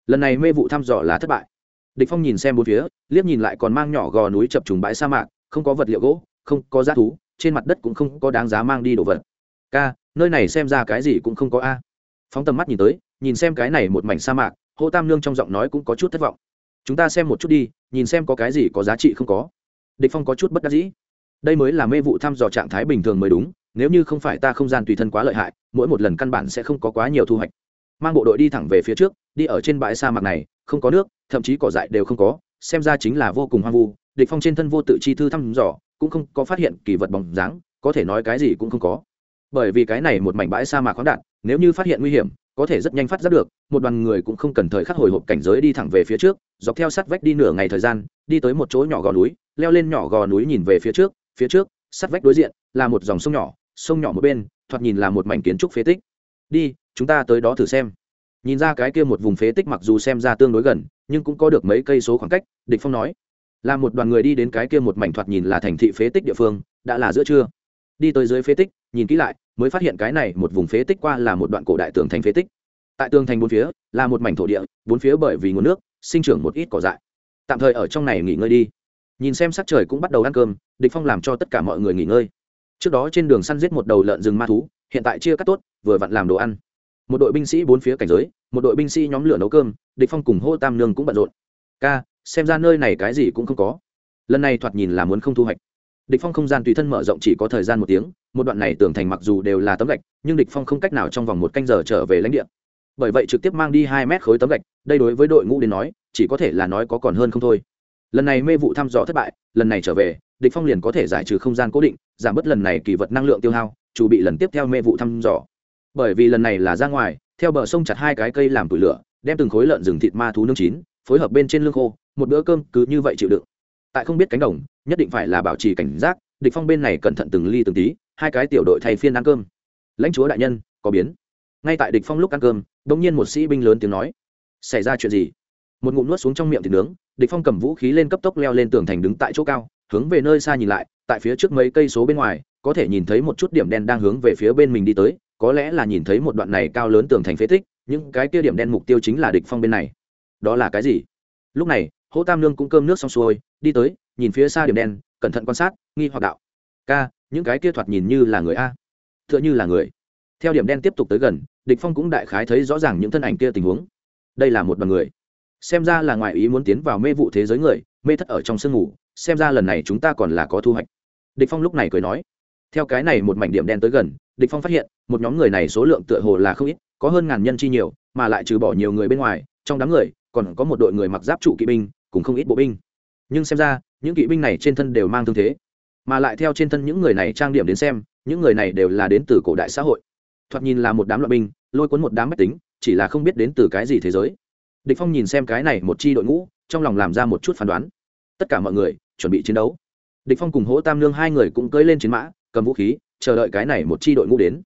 Lần này mê vụ thăm dò là thất bại. Địch phong nhìn xem bốn phía, liếc nhìn lại còn mang nhỏ gò núi chập trùng bãi sa mạc, không có vật liệu gỗ, không có giá thú, trên mặt đất cũng không có đáng giá mang đi đồ vật. Ca, nơi này xem ra cái gì cũng không có a. Phóng tầm mắt nhìn tới, nhìn xem cái này một mảnh sa mạc hô tam nương trong giọng nói cũng có chút thất vọng. Chúng ta xem một chút đi, nhìn xem có cái gì có giá trị không có. Địch phong có chút bất đắc dĩ. Đây mới là mê vụ thăm dò trạng thái bình thường mới đúng, nếu như không phải ta không gian tùy thân quá lợi hại, mỗi một lần căn bản sẽ không có quá nhiều thu hoạch. Mang bộ đội đi thẳng về phía trước, đi ở trên bãi sa mạc này, không có nước, thậm chí cỏ dại đều không có, xem ra chính là vô cùng hoang vu. Địch phong trên thân vô tự chi thư thăm dò, cũng không có phát hiện kỳ vật bóng dáng, có thể nói cái gì cũng không có. Bởi vì cái này một mảnh bãi sa mạc khoáng đạn, nếu như phát hiện nguy hiểm có thể rất nhanh phát giác được, một đoàn người cũng không cần thời khắc hồi hộp cảnh giới đi thẳng về phía trước, dọc theo sát vách đi nửa ngày thời gian, đi tới một chỗ nhỏ gò núi, leo lên nhỏ gò núi nhìn về phía trước phía trước, sát vách đối diện, là một dòng sông nhỏ sông nhỏ một bên, thoạt nhìn là một mảnh kiến trúc phế tích. Đi, chúng ta tới đó thử xem. Nhìn ra cái kia một vùng phế tích mặc dù xem ra tương đối gần, nhưng cũng có được mấy cây số khoảng cách, địch phong nói. Là một đoàn người đi đến cái kia một mảnh thoạt nhìn là thành thị phế tích địa phương, đã là giữa trưa. Đi tới dưới phế tích, nhìn kỹ lại mới phát hiện cái này một vùng phế tích qua là một đoạn cổ đại tường thành phế tích. Tại tường thành bốn phía, là một mảnh thổ địa, bốn phía bởi vì nguồn nước, sinh trưởng một ít cỏ dại. Tạm thời ở trong này nghỉ ngơi đi. Nhìn xem sắc trời cũng bắt đầu ăn cơm, địch phong làm cho tất cả mọi người nghỉ ngơi. Trước đó trên đường săn giết một đầu lợn rừng ma thú, hiện tại chia cắt tốt, vừa vặn làm đồ ăn. Một đội binh sĩ bốn phía cảnh giới, một đội binh sĩ nhóm lửa nấu cơm, địch phong cùng hô tam nương cũng bận rộn. Ca, xem ra nơi này cái gì cũng không có. Lần này thoạt nhìn là muốn không thu hoạch địch phong không gian tùy thân mở rộng chỉ có thời gian một tiếng, một đoạn này tưởng thành mặc dù đều là tấm gạch, nhưng địch phong không cách nào trong vòng một canh giờ trở về lãnh địa. Bởi vậy trực tiếp mang đi hai mét khối tấm gạch, đây đối với đội ngũ đến nói, chỉ có thể là nói có còn hơn không thôi. Lần này mê vụ thăm dò thất bại, lần này trở về, địch phong liền có thể giải trừ không gian cố định, giảm bớt lần này kỳ vật năng lượng tiêu hao chuẩn bị lần tiếp theo mê vụ thăm dò. Bởi vì lần này là ra ngoài, theo bờ sông chặt hai cái cây làm tủi lửa, đem từng khối lợn rừng thịt ma thú nướng chín, phối hợp bên trên lương khô, một bữa cơm cứ như vậy chịu đựng tại không biết cánh đồng, nhất định phải là bảo trì cảnh giác, địch phong bên này cẩn thận từng ly từng tí, hai cái tiểu đội thay phiên ăn cơm. Lãnh chúa đại nhân, có biến. Ngay tại địch phong lúc ăn cơm đột nhiên một sĩ binh lớn tiếng nói, xảy ra chuyện gì? Một ngụm nuốt xuống trong miệng thịt nướng, địch phong cầm vũ khí lên cấp tốc leo lên tường thành đứng tại chỗ cao, hướng về nơi xa nhìn lại, tại phía trước mấy cây số bên ngoài, có thể nhìn thấy một chút điểm đen đang hướng về phía bên mình đi tới, có lẽ là nhìn thấy một đoạn này cao lớn tường thành phế tích, những cái kia điểm đen mục tiêu chính là địch phong bên này. Đó là cái gì? Lúc này, hỗ tam lương cũng cơm nước xong xuôi đi tới, nhìn phía xa điểm đen, cẩn thận quan sát, nghi hoặc đạo. Ca, những cái kia thoạt nhìn như là người a. Tựa như là người. Theo điểm đen tiếp tục tới gần, địch phong cũng đại khái thấy rõ ràng những thân ảnh kia tình huống. Đây là một bằng người. Xem ra là ngoại ý muốn tiến vào mê vụ thế giới người, mê thất ở trong sương ngủ, xem ra lần này chúng ta còn là có thu hoạch. Địch phong lúc này cười nói. Theo cái này một mảnh điểm đen tới gần, địch phong phát hiện, một nhóm người này số lượng tựa hồ là không ít, có hơn ngàn nhân chi nhiều, mà lại trừ bỏ nhiều người bên ngoài, trong đám người, còn có một đội người mặc giáp trụ kỵ binh, cùng không ít bộ binh nhưng xem ra, những kỵ binh này trên thân đều mang thương thế. Mà lại theo trên thân những người này trang điểm đến xem, những người này đều là đến từ cổ đại xã hội. Thoạt nhìn là một đám loại binh, lôi cuốn một đám máy tính, chỉ là không biết đến từ cái gì thế giới. Địch phong nhìn xem cái này một chi đội ngũ, trong lòng làm ra một chút phán đoán. Tất cả mọi người, chuẩn bị chiến đấu. Địch phong cùng hỗ tam nương hai người cũng cưỡi lên chiến mã, cầm vũ khí, chờ đợi cái này một chi đội ngũ đến.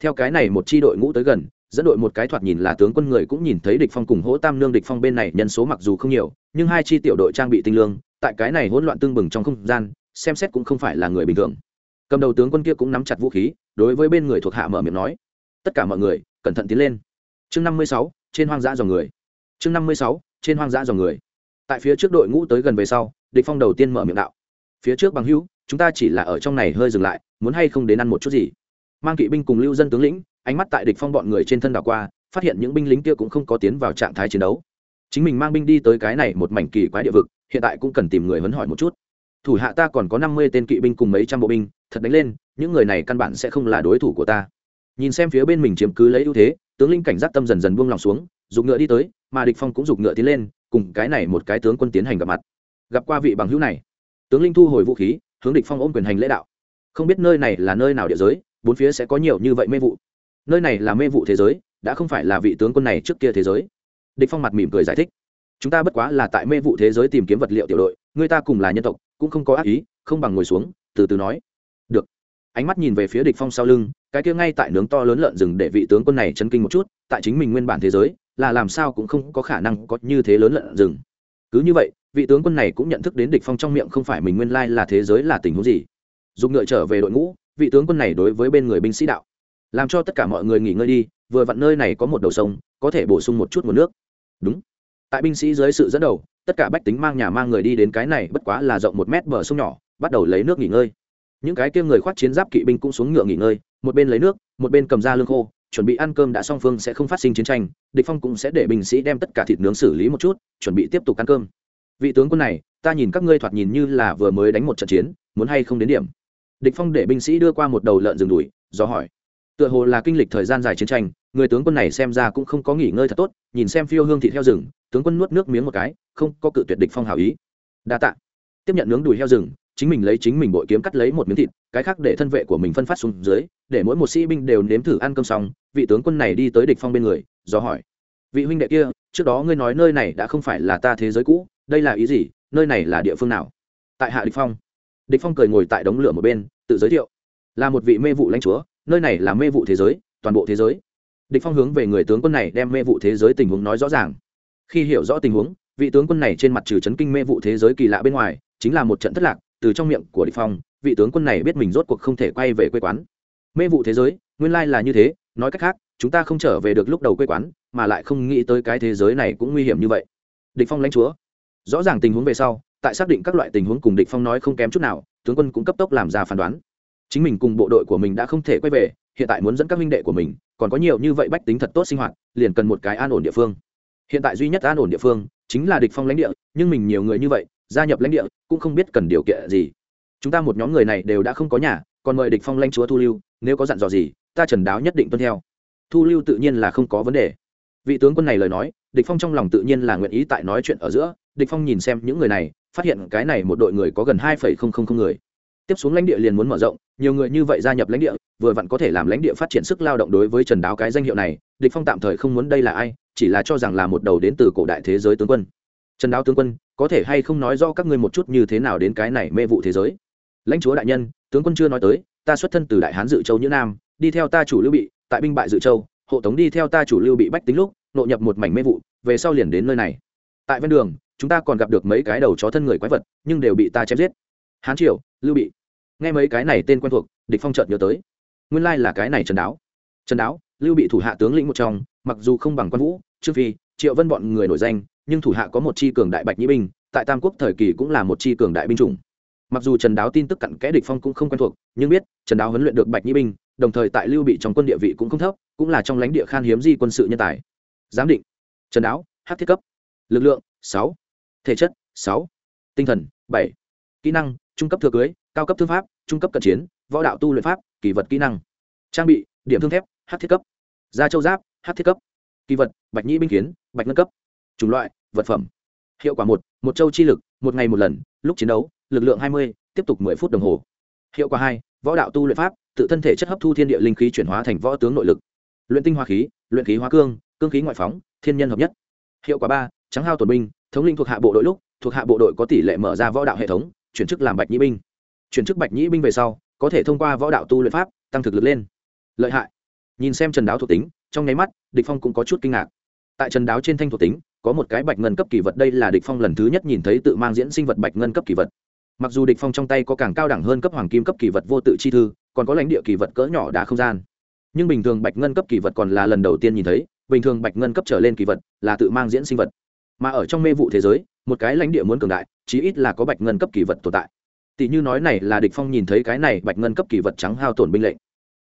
Theo cái này một chi đội ngũ tới gần dẫn đội một cái thoạt nhìn là tướng quân người cũng nhìn thấy địch phong cùng hỗ tam nương địch phong bên này nhân số mặc dù không nhiều, nhưng hai chi tiểu đội trang bị tinh lương, tại cái này hỗn loạn tương bừng trong không gian, xem xét cũng không phải là người bình thường. Cầm đầu tướng quân kia cũng nắm chặt vũ khí, đối với bên người thuộc hạ mở miệng nói, tất cả mọi người, cẩn thận tiến lên. Chương năm mươi sáu, trên hoang dã dòng người. Chương năm mươi sáu, trên hoang dã dòng người. Tại phía trước đội ngũ tới gần về sau, địch phong đầu tiên mở miệng đạo, phía trước bằng hữu, chúng ta chỉ là ở trong này hơi dừng lại, muốn hay không đến ăn một chút gì? Mang kỵ binh cùng lưu dân tướng lĩnh ánh mắt tại địch phong bọn người trên thân đảo qua, phát hiện những binh lính kia cũng không có tiến vào trạng thái chiến đấu. Chính mình mang binh đi tới cái này một mảnh kỳ quái địa vực, hiện tại cũng cần tìm người huấn hỏi một chút. Thủ hạ ta còn có năm mươi tên kỵ binh cùng mấy trăm bộ binh, thật đánh lên, những người này căn bản sẽ không là đối thủ của ta. Nhìn xem phía bên mình chiếm cứ lấy ưu thế, tướng linh cảnh giác tâm dần dần buông lòng xuống dùng ngựa đi tới, mà địch phong cũng dùng ngựa tiến lên, cùng cái này một cái tướng quân tiến hành gặp mặt. Gặp qua vị bằng hữu này, tướng linh thu hồi vũ khí, hướng địch phong ôm quyền hành lễ đạo. Không biết nơi này là nơi nào địa giới, bốn phía sẽ có nhiều như vậy mê vụ nơi này là mê vụ thế giới, đã không phải là vị tướng quân này trước kia thế giới. Địch phong mặt mỉm cười giải thích. Chúng ta bất quá là tại mê vụ thế giới tìm kiếm vật liệu tiểu đội, người ta cùng là nhân tộc, cũng không có ác ý, không bằng ngồi xuống, từ từ nói. Được. Ánh mắt nhìn về phía địch phong sau lưng, cái kia ngay tại nướng to lớn lợn rừng để vị tướng quân này chấn kinh một chút, tại chính mình nguyên bản thế giới, là làm sao cũng không có khả năng có như thế lớn lợn rừng. Cứ như vậy, vị tướng quân này cũng nhận thức đến địch phong trong miệng không phải mình nguyên lai là thế giới là tình huống gì. Dùng ngựa trở về đội ngũ, vị tướng quân này đối với bên người binh sĩ đạo làm cho tất cả mọi người nghỉ ngơi đi, vừa vặn nơi này có một đầu sông, có thể bổ sung một chút nguồn nước. Đúng. Tại binh sĩ dưới sự dẫn đầu, tất cả bách tính mang nhà mang người đi đến cái này bất quá là rộng một mét bờ sông nhỏ, bắt đầu lấy nước nghỉ ngơi. Những cái kia người khoác chiến giáp kỵ binh cũng xuống ngựa nghỉ ngơi, một bên lấy nước, một bên cầm ra lương khô, chuẩn bị ăn cơm đã song phương sẽ không phát sinh chiến tranh, địch phong cũng sẽ để binh sĩ đem tất cả thịt nướng xử lý một chút, chuẩn bị tiếp tục ăn cơm. Vị tướng quân này, ta nhìn các ngươi thoạt nhìn như là vừa mới đánh một trận chiến, muốn hay không đến điểm. Địch phong để binh sĩ đưa qua một đầu lợn rừng đuổi do hỏi tựa hồ là kinh lịch thời gian dài chiến tranh, người tướng quân này xem ra cũng không có nghỉ ngơi thật tốt, nhìn xem phiêu hương thịt heo rừng, tướng quân nuốt nước miếng một cái, không có cự tuyệt địch phong hảo ý. Đa tạ. Tiếp nhận nướng đùi heo rừng, chính mình lấy chính mình bội kiếm cắt lấy một miếng thịt, cái khác để thân vệ của mình phân phát xuống dưới, để mỗi một sĩ binh đều nếm thử ăn cơm xong, vị tướng quân này đi tới địch phong bên người, do hỏi. Vị huynh đệ kia, trước đó ngươi nói nơi này đã không phải là ta thế giới cũ, đây là ý gì, nơi này là địa phương nào? Tại hạ địch phong. Địch phong cười ngồi tại đống lửa một bên, tự giới thiệu. Là một vị mê vụ lãnh chúa nơi này là mê vụ thế giới, toàn bộ thế giới. Địch phong hướng về người tướng quân này đem mê vụ thế giới tình huống nói rõ ràng. Khi hiểu rõ tình huống, vị tướng quân này trên mặt trừ chấn kinh mê vụ thế giới kỳ lạ bên ngoài, chính là một trận thất lạc từ trong miệng của địch phong, vị tướng quân này biết mình rốt cuộc không thể quay về quê quán. Mê vụ thế giới, nguyên lai là như thế, nói cách khác, chúng ta không trở về được lúc đầu quê quán, mà lại không nghĩ tới cái thế giới này cũng nguy hiểm như vậy. Địch phong lãnh chúa. Rõ ràng tình huống về sau, tại xác định các loại tình huống cùng địch phong nói không kém chút nào, tướng quân cũng cấp tốc làm ra phán đoán chính mình cùng bộ đội của mình đã không thể quay về, hiện tại muốn dẫn các minh đệ của mình, còn có nhiều như vậy bách tính thật tốt sinh hoạt, liền cần một cái an ổn địa phương. Hiện tại duy nhất an ổn địa phương chính là địch phong lãnh địa, nhưng mình nhiều người như vậy, gia nhập lãnh địa cũng không biết cần điều kiện gì. Chúng ta một nhóm người này đều đã không có nhà, còn mời địch phong lãnh chúa thu lưu, nếu có dặn dò gì, ta trần đáo nhất định tuân theo. Thu lưu tự nhiên là không có vấn đề. Vị tướng quân này lời nói, địch phong trong lòng tự nhiên là nguyện ý tại nói chuyện ở giữa, địch phong nhìn xem những người này, phát hiện cái này một đội người có gần hai người tiếp xuống lãnh địa liền muốn mở rộng, nhiều người như vậy gia nhập lãnh địa, vừa vặn có thể làm lãnh địa phát triển sức lao động đối với trần đáo cái danh hiệu này, địch phong tạm thời không muốn đây là ai, chỉ là cho rằng là một đầu đến từ cổ đại thế giới tướng quân. Trần đáo tướng quân, có thể hay không nói rõ các ngươi một chút như thế nào đến cái này mê vụ thế giới? Lãnh chúa đại nhân, tướng quân chưa nói tới, ta xuất thân từ đại hán dự châu như nam, đi theo ta chủ lưu bị, tại binh bại dự châu, hộ tống đi theo ta chủ lưu bị bách tính lúc, nội nhập một mảnh mê vụ, về sau liền đến nơi này. Tại ven đường, chúng ta còn gặp được mấy cái đầu chó thân người quái vật, nhưng đều bị ta chém giết hán triều, lưu bị. Nghe mấy cái này tên quen thuộc, địch phong chợt nhớ tới. Nguyên lai là cái này trần đáo. Trần đáo, lưu bị thủ hạ tướng lĩnh một trong, mặc dù không bằng quan vũ, trương phi, triệu vân bọn người nổi danh, nhưng thủ hạ có một chi cường đại bạch nhĩ binh, tại tam quốc thời kỳ cũng là một chi cường đại binh chủng. Mặc dù trần đáo tin tức cặn kẽ địch phong cũng không quen thuộc, nhưng biết, trần đáo huấn luyện được bạch nhĩ binh, đồng thời tại lưu bị trong quân địa vị cũng không thấp, cũng là trong lãnh địa khan hiếm di quân sự nhân tài. Giám định. Trần đáo, hát thiết cấp. Lực lượng, sáu. Thể chất, sáu. Tinh thần, bảy kỹ năng, trung cấp thừa cưới, cao cấp thương pháp, trung cấp cận chiến, võ đạo tu luyện pháp, kỳ vật kỹ năng. Trang bị, điểm thương thép h thiết cấp. Da châu giáp h thiết cấp. Kỳ vật, bạch nhĩ binh kiến, bạch nâng cấp. Chủng loại, vật phẩm. Hiệu quả một một châu chi lực, một ngày một lần, lúc chiến đấu, lực lượng hai mươi, tiếp tục mười phút đồng hồ. Hiệu quả hai, võ đạo tu luyện pháp, tự thân thể chất hấp thu thiên địa linh khí chuyển hóa thành võ tướng nội lực. Luyện tinh hoa khí, luyện khí hóa cương cương khí ngoại phóng, thiên nhân hợp nhất. Hiệu quả ba, trắng hao tổn binh, thống linh thuộc hạ bộ đội lúc, thuộc hạ bộ đội có tỷ lệ mở ra võ đạo hệ thống chuyển chức làm bạch nhĩ binh. Chuyển chức bạch nhĩ binh về sau, có thể thông qua võ đạo tu luyện pháp, tăng thực lực lên. Lợi hại. Nhìn xem trần đáo thuộc tính, trong nháy mắt, địch phong cũng có chút kinh ngạc. Tại trần đáo trên thanh thuộc tính, có một cái bạch ngân cấp kỳ vật, đây là địch phong lần thứ nhất nhìn thấy tự mang diễn sinh vật bạch ngân cấp kỳ vật. Mặc dù địch phong trong tay có càng cao đẳng hơn cấp hoàng kim cấp kỳ vật vô tự chi thư, còn có lãnh địa kỳ vật cỡ nhỏ đá không gian. Nhưng bình thường bạch ngân cấp kỳ vật còn là lần đầu tiên nhìn thấy, bình thường bạch ngân cấp trở lên kỳ vật là tự mang diễn sinh vật. Mà ở trong mê vụ thế giới một cái lãnh địa muốn cường đại, chí ít là có bạch ngân cấp kỳ vật tồn tại. Tỷ như nói này là địch phong nhìn thấy cái này bạch ngân cấp kỳ vật trắng hao tổn binh lệnh.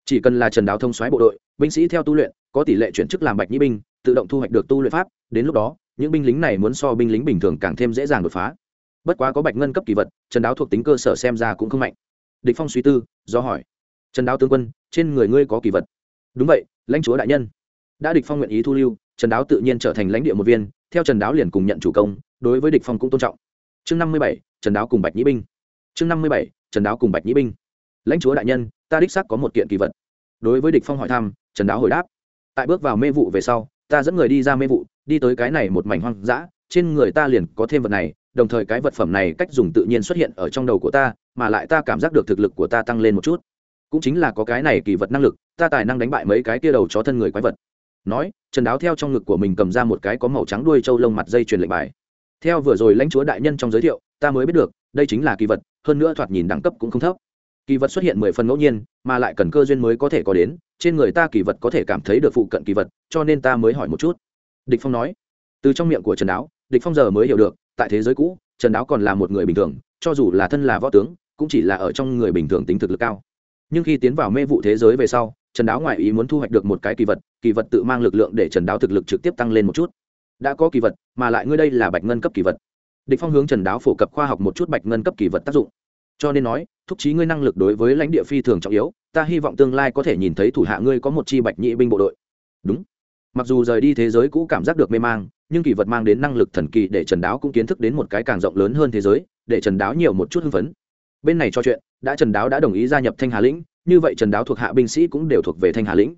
Chỉ cần là trần đáo thông xoáy bộ đội, binh sĩ theo tu luyện, có tỷ lệ chuyển chức làm bạch nhĩ binh, tự động thu hoạch được tu luyện pháp, đến lúc đó, những binh lính này muốn so binh lính bình thường càng thêm dễ dàng đột phá. Bất quá có bạch ngân cấp kỳ vật, trần đáo thuộc tính cơ sở xem ra cũng không mạnh. Địch phong suy tư, do hỏi. Trần đáo tướng quân, trên người ngươi có kỳ vật. Đúng vậy, lãnh chúa đại nhân. Đã địch phong nguyện ý thu lưu, trần đáo tự nhiên trở thành lãnh địa một viên, theo trần đáo liền cùng nhận chủ công đối với địch phong cũng tôn trọng. Chương năm mươi bảy, trần đáo cùng bạch nhĩ binh. Chương năm mươi bảy, trần đáo cùng bạch nhĩ binh. Lãnh chúa đại nhân, ta đích xác có một kiện kỳ vật. Đối với địch phong hỏi thăm, trần đáo hồi đáp. Tại bước vào mê vụ về sau, ta dẫn người đi ra mê vụ, đi tới cái này một mảnh hoang dã, trên người ta liền có thêm vật này, đồng thời cái vật phẩm này cách dùng tự nhiên xuất hiện ở trong đầu của ta, mà lại ta cảm giác được thực lực của ta tăng lên một chút. Cũng chính là có cái này kỳ vật năng lực, ta tài năng đánh bại mấy cái kia đầu chó thân người quái vật. Nói, trần đáo theo trong ngực của mình cầm ra một cái có màu trắng đuôi trâu lông mặt dây truyền lệnh bài theo vừa rồi lãnh chúa đại nhân trong giới thiệu, ta mới biết được, đây chính là kỳ vật, hơn nữa thoạt nhìn đẳng cấp cũng không thấp. Kỳ vật xuất hiện mười phần ngẫu nhiên, mà lại cần cơ duyên mới có thể có đến, trên người ta kỳ vật có thể cảm thấy được phụ cận kỳ vật, cho nên ta mới hỏi một chút. Địch phong nói. Từ trong miệng của trần đáo, địch phong giờ mới hiểu được, tại thế giới cũ, trần đáo còn là một người bình thường, cho dù là thân là võ tướng, cũng chỉ là ở trong người bình thường tính thực lực cao. Nhưng khi tiến vào mê vụ thế giới về sau, trần đáo ngoại ý muốn thu hoạch được một cái kỳ vật kỳ vật tự mang lực lượng để trần đáo thực lực trực tiếp tăng lên một chút đã có kỳ vật, mà lại ngươi đây là bạch ngân cấp kỳ vật. Địch phong hướng trần đáo phổ cập khoa học một chút bạch ngân cấp kỳ vật tác dụng. Cho nên nói, thúc trí ngươi năng lực đối với lãnh địa phi thường trọng yếu, ta hy vọng tương lai có thể nhìn thấy thủ hạ ngươi có một chi bạch nhị binh bộ đội. Đúng. Mặc dù rời đi thế giới cũ cảm giác được mê mang, nhưng kỳ vật mang đến năng lực thần kỳ để trần đáo cũng kiến thức đến một cái càng rộng lớn hơn thế giới, để trần đáo nhiều một chút hưng phấn. Bên này cho chuyện, đã trần đáo đã đồng ý gia nhập thanh hà lĩnh, như vậy trần đáo thuộc hạ binh sĩ cũng đều thuộc về thanh hà lĩnh.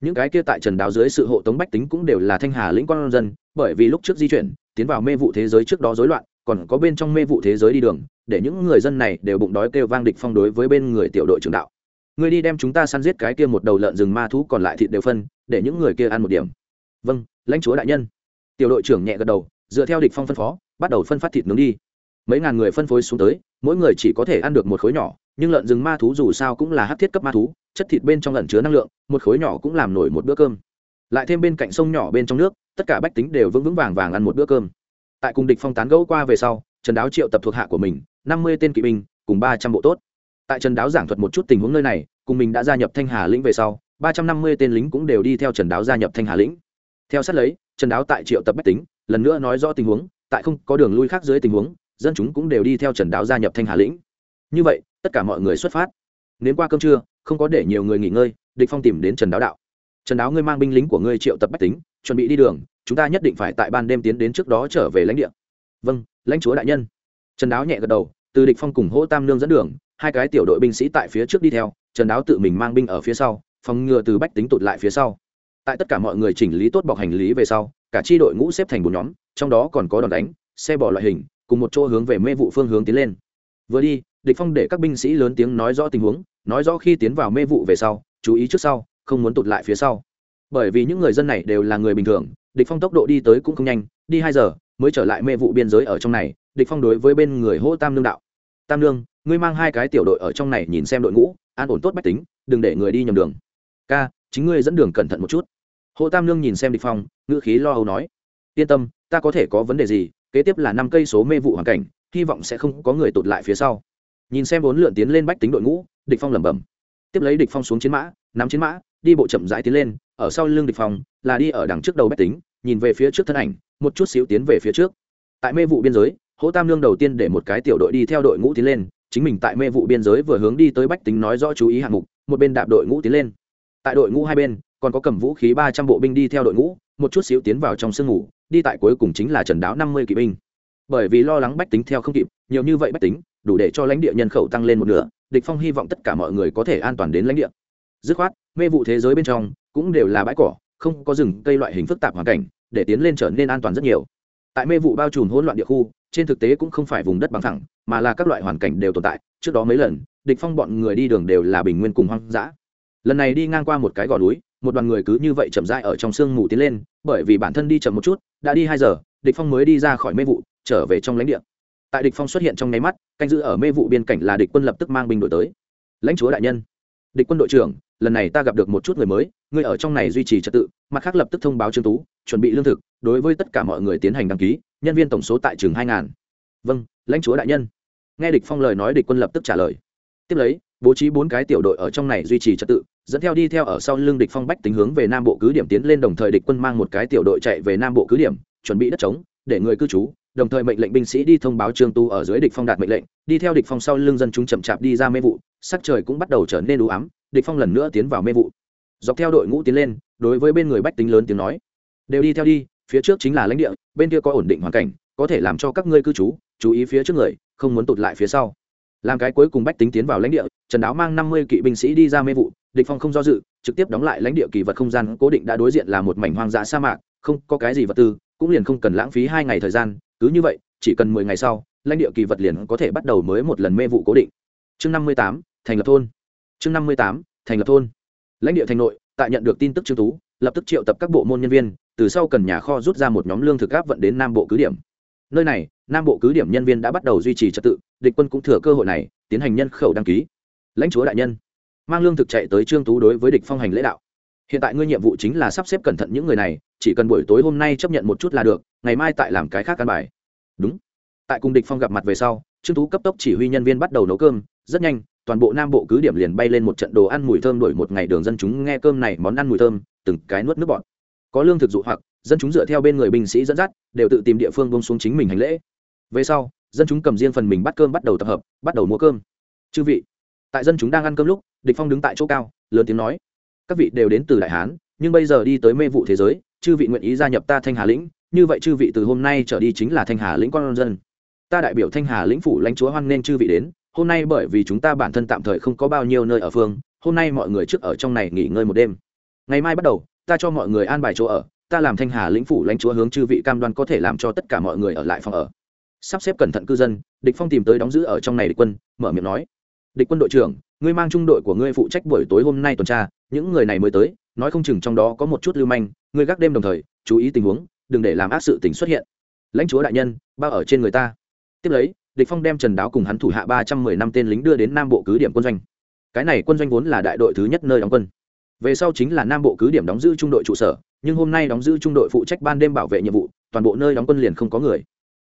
Những cái kia tại trần đáo dưới sự hộ tống bách tính cũng đều là thanh hà lĩnh con dân bởi vì lúc trước di chuyển, tiến vào mê vụ thế giới trước đó rối loạn, còn có bên trong mê vụ thế giới đi đường, để những người dân này đều bụng đói kêu vang địch phong đối với bên người tiểu đội trưởng đạo. Người đi đem chúng ta săn giết cái kia một đầu lợn rừng ma thú còn lại thịt đều phân, để những người kia ăn một điểm. Vâng lãnh chúa đại nhân. Tiểu đội trưởng nhẹ gật đầu, dựa theo địch phong phân phó, bắt đầu phân phát thịt nướng đi. Mấy ngàn người phân phối xuống tới, mỗi người chỉ có thể ăn được một khối nhỏ, nhưng lợn rừng ma thú dù sao cũng là hắc thiết cấp ma thú, chất thịt bên trong lợn chứa năng lượng, một khối nhỏ cũng làm nổi một bữa cơm. Lại thêm bên cạnh sông nhỏ bên trong nước tất cả bách tính đều vững vững vàng vàng ăn một bữa cơm. Tại cùng địch phong tán gẫu qua về sau, trần đáo triệu tập thuộc hạ của mình, năm mươi tên kỵ binh, cùng ba trăm bộ tốt. Tại trần đáo giảng thuật một chút tình huống nơi này, cùng mình đã gia nhập thanh hà lĩnh về sau, ba trăm năm mươi tên lính cũng đều đi theo trần đáo gia nhập thanh hà lĩnh. Theo sát lấy, trần đáo tại triệu tập bách tính, lần nữa nói rõ tình huống, tại không có đường lui khác dưới tình huống, dân chúng cũng đều đi theo trần đáo gia nhập thanh hà lĩnh. Như vậy, tất cả mọi người xuất phát. Đến qua cơm trưa, không có để nhiều người nghỉ ngơi, địch phong tìm đến trần đáo đạo trần đáo, ngươi mang binh lính của ngươi triệu tập bách tính, chuẩn bị đi đường, chúng ta nhất định phải tại ban đêm tiến đến trước đó trở về lãnh địa. Vâng lãnh chúa đại nhân. Trần đáo nhẹ gật đầu, từ địch phong cùng hỗ tam nương dẫn đường, hai cái tiểu đội binh sĩ tại phía trước đi theo, trần đáo tự mình mang binh ở phía sau, phòng ngừa từ bách tính tụt lại phía sau. Tại tất cả mọi người chỉnh lý tốt bọc hành lý về sau, cả chi đội ngũ xếp thành bốn nhóm, trong đó còn có đòn đánh, xe bò loại hình, cùng một chỗ hướng về mê vụ phương hướng tiến lên. Vừa đi, địch phong để các binh sĩ lớn tiếng nói rõ tình huống, nói rõ khi tiến vào mê vụ về sau, chú ý trước sau không muốn tụt lại phía sau. Bởi vì những người dân này đều là người bình thường, địch phong tốc độ đi tới cũng không nhanh, đi hai giờ mới trở lại mê vụ biên giới ở trong này, địch phong đối với bên người hô tam lương đạo. Tam lương ngươi mang hai cái tiểu đội ở trong này nhìn xem đội ngũ, an ổn tốt bách tính, đừng để người đi nhầm đường. Ca, chính ngươi dẫn đường cẩn thận một chút. Hỗ tam lương nhìn xem địch phong, ngữ khí lo âu nói. Yên tâm, ta có thể có vấn đề gì, kế tiếp là năm cây số mê vụ hoàn cảnh, hy vọng sẽ không có người tụt lại phía sau. Nhìn xem bốn lượn tiến lên bách tính đội ngũ, địch phong lẩm bẩm. Tiếp lấy địch phong xuống chiến mã, nắm chiến mã đi bộ chậm rãi tiến lên, ở sau lưng địch phong là đi ở đằng trước đầu bách tính, nhìn về phía trước thân ảnh, một chút xíu tiến về phía trước. Tại mê vụ biên giới, hỗ tam lương đầu tiên để một cái tiểu đội đi theo đội ngũ tiến lên, chính mình tại mê vụ biên giới vừa hướng đi tới bách tính nói rõ chú ý hạng mục, một bên đạp đội ngũ tiến lên. Tại đội ngũ hai bên, còn có cầm vũ khí ba trăm bộ binh đi theo đội ngũ, một chút xíu tiến vào trong sương ngủ, đi tại cuối cùng chính là trần đáo năm mươi kỵ binh. Bởi vì lo lắng bách tính theo không kịp, nhiều như vậy bách tính, đủ để cho lãnh địa nhân khẩu tăng lên một nửa, địch phong hy vọng tất cả mọi người có thể an toàn đến lãnh địa dứt khoát, mê vụ thế giới bên trong cũng đều là bãi cỏ, không có rừng, cây loại hình phức tạp hoàn cảnh, để tiến lên trở nên an toàn rất nhiều. Tại mê vụ bao trùm hỗn loạn địa khu, trên thực tế cũng không phải vùng đất bằng thẳng mà là các loại hoàn cảnh đều tồn tại. Trước đó mấy lần, địch phong bọn người đi đường đều là bình nguyên cùng hoang dã. Lần này đi ngang qua một cái gò núi, một đoàn người cứ như vậy chậm rãi ở trong sương mù tiến lên, bởi vì bản thân đi chậm một chút, đã đi hai giờ, địch phong mới đi ra khỏi mê vụ, trở về trong lãnh địa. Tại địch phong xuất hiện trong nháy mắt, canh giữ ở mê vụ biên cảnh là địch quân lập tức mang binh đội tới. Lãnh chúa đại nhân địch quân đội trưởng, lần này ta gặp được một chút người mới người ở trong này duy trì trật tự, mặt khác lập tức thông báo trương tú, chuẩn bị lương thực, đối với tất cả mọi người tiến hành đăng ký, nhân viên tổng số tại trường hai ngàn. Vâng lãnh chúa đại nhân. Nghe địch phong lời nói địch quân lập tức trả lời. Tiếp lấy, bố trí bốn cái tiểu đội ở trong này duy trì trật tự, dẫn theo đi theo ở sau lưng địch phong bách tính hướng về nam bộ cứ điểm tiến lên đồng thời địch quân mang một cái tiểu đội chạy về nam bộ cứ điểm, chuẩn bị đất trống, để người cư trú đồng thời mệnh lệnh binh sĩ đi thông báo trương tu ở dưới địch phong đạt mệnh lệnh, đi theo địch phong sau lưng dân chúng chậm chạp đi ra mê vụ, sắc trời cũng bắt đầu trở nên đủ ám, địch phong lần nữa tiến vào mê vụ. Dọc theo đội ngũ tiến lên, đối với bên người bách tính lớn tiếng nói, đều đi theo đi, phía trước chính là lãnh địa, bên kia có ổn định hoàn cảnh, có thể làm cho các ngươi cư trú, chú ý phía trước người, không muốn tụt lại phía sau. Làm cái cuối cùng bách tính tiến vào lãnh địa, trần đáo mang năm mươi kỵ binh sĩ đi ra mê vụ, địch phong không do dự, trực tiếp đóng lại lãnh địa kỳ vật không gian, cố định đã đối diện là một mảnh hoang dã sa mạc, không có cái gì vật tư, cũng liền không cần lãng phí hai ngày thời gian cứ như vậy, chỉ cần mười ngày sau, lãnh địa kỳ vật liền có thể bắt đầu mới một lần mê vụ cố định. Chương năm mươi tám, thành lập thôn. Chương năm mươi tám, thành lập thôn. Lãnh địa thành nội, tại nhận được tin tức trương tú, lập tức triệu tập các bộ môn nhân viên, từ sau cần nhà kho rút ra một nhóm lương thực áp vận đến nam bộ cứ điểm. Nơi này, nam bộ cứ điểm nhân viên đã bắt đầu duy trì trật tự, địch quân cũng thừa cơ hội này, tiến hành nhân khẩu đăng ký. Lãnh chúa đại nhân, mang lương thực chạy tới trương tú đối với địch phong hành lễ đạo hiện tại ngươi nhiệm vụ chính là sắp xếp cẩn thận những người này, chỉ cần buổi tối hôm nay chấp nhận một chút là được, ngày mai tại làm cái khác căn bài. Đúng. Tại cùng địch phong gặp mặt về sau, trương tú cấp tốc chỉ huy nhân viên bắt đầu nấu cơm, rất nhanh, toàn bộ nam bộ cứ điểm liền bay lên một trận đồ ăn mùi thơm đổi một ngày đường dân chúng nghe cơm này món ăn mùi thơm, từng cái nuốt nước bọt. Có lương thực dụ hoặc, dân chúng dựa theo bên người binh sĩ dẫn dắt, đều tự tìm địa phương bông xuống chính mình hành lễ. Về sau, dân chúng cầm riêng phần mình bắt cơm bắt đầu tập hợp, bắt đầu mua cơm. Chư vị, tại dân chúng đang ăn cơm lúc, địch phong đứng tại chỗ cao, lớn tiếng nói các vị đều đến từ đại hán, nhưng bây giờ đi tới mê vụ thế giới, chư vị nguyện ý gia nhập ta thanh hà lĩnh, như vậy chư vị từ hôm nay trở đi chính là thanh hà lĩnh con dân. Ta đại biểu thanh hà lĩnh phủ lãnh chúa hoan nên chư vị đến, hôm nay bởi vì chúng ta bản thân tạm thời không có bao nhiêu nơi ở phương, hôm nay mọi người trước ở trong này nghỉ ngơi một đêm. Ngày mai bắt đầu, ta cho mọi người an bài chỗ ở, ta làm thanh hà lĩnh phủ lãnh chúa hướng chư vị cam đoan có thể làm cho tất cả mọi người ở lại phòng ở. Sắp xếp cẩn thận cư dân, địch phong tìm tới đóng giữ ở trong này địch quân, mở miệng nói địch quân đội trưởng, ngươi mang trung đội của ngươi phụ trách buổi tối hôm nay tuần tra, những người này mới tới, nói không chừng trong đó có một chút lưu manh, ngươi gác đêm đồng thời, chú ý tình huống, đừng để làm ác sự tình xuất hiện. Lãnh chúa đại nhân, bao ở trên người ta. Tiếp lấy, địch phong đem trần đáo cùng hắn thủ hạ ba trăm mười năm tên lính đưa đến nam bộ cứ điểm quân doanh. Cái này quân doanh vốn là đại đội thứ nhất nơi đóng quân. Về sau chính là nam bộ cứ điểm đóng giữ trung đội trụ sở, nhưng hôm nay đóng giữ trung đội phụ trách ban đêm bảo vệ nhiệm vụ, toàn bộ nơi đóng quân liền không có người.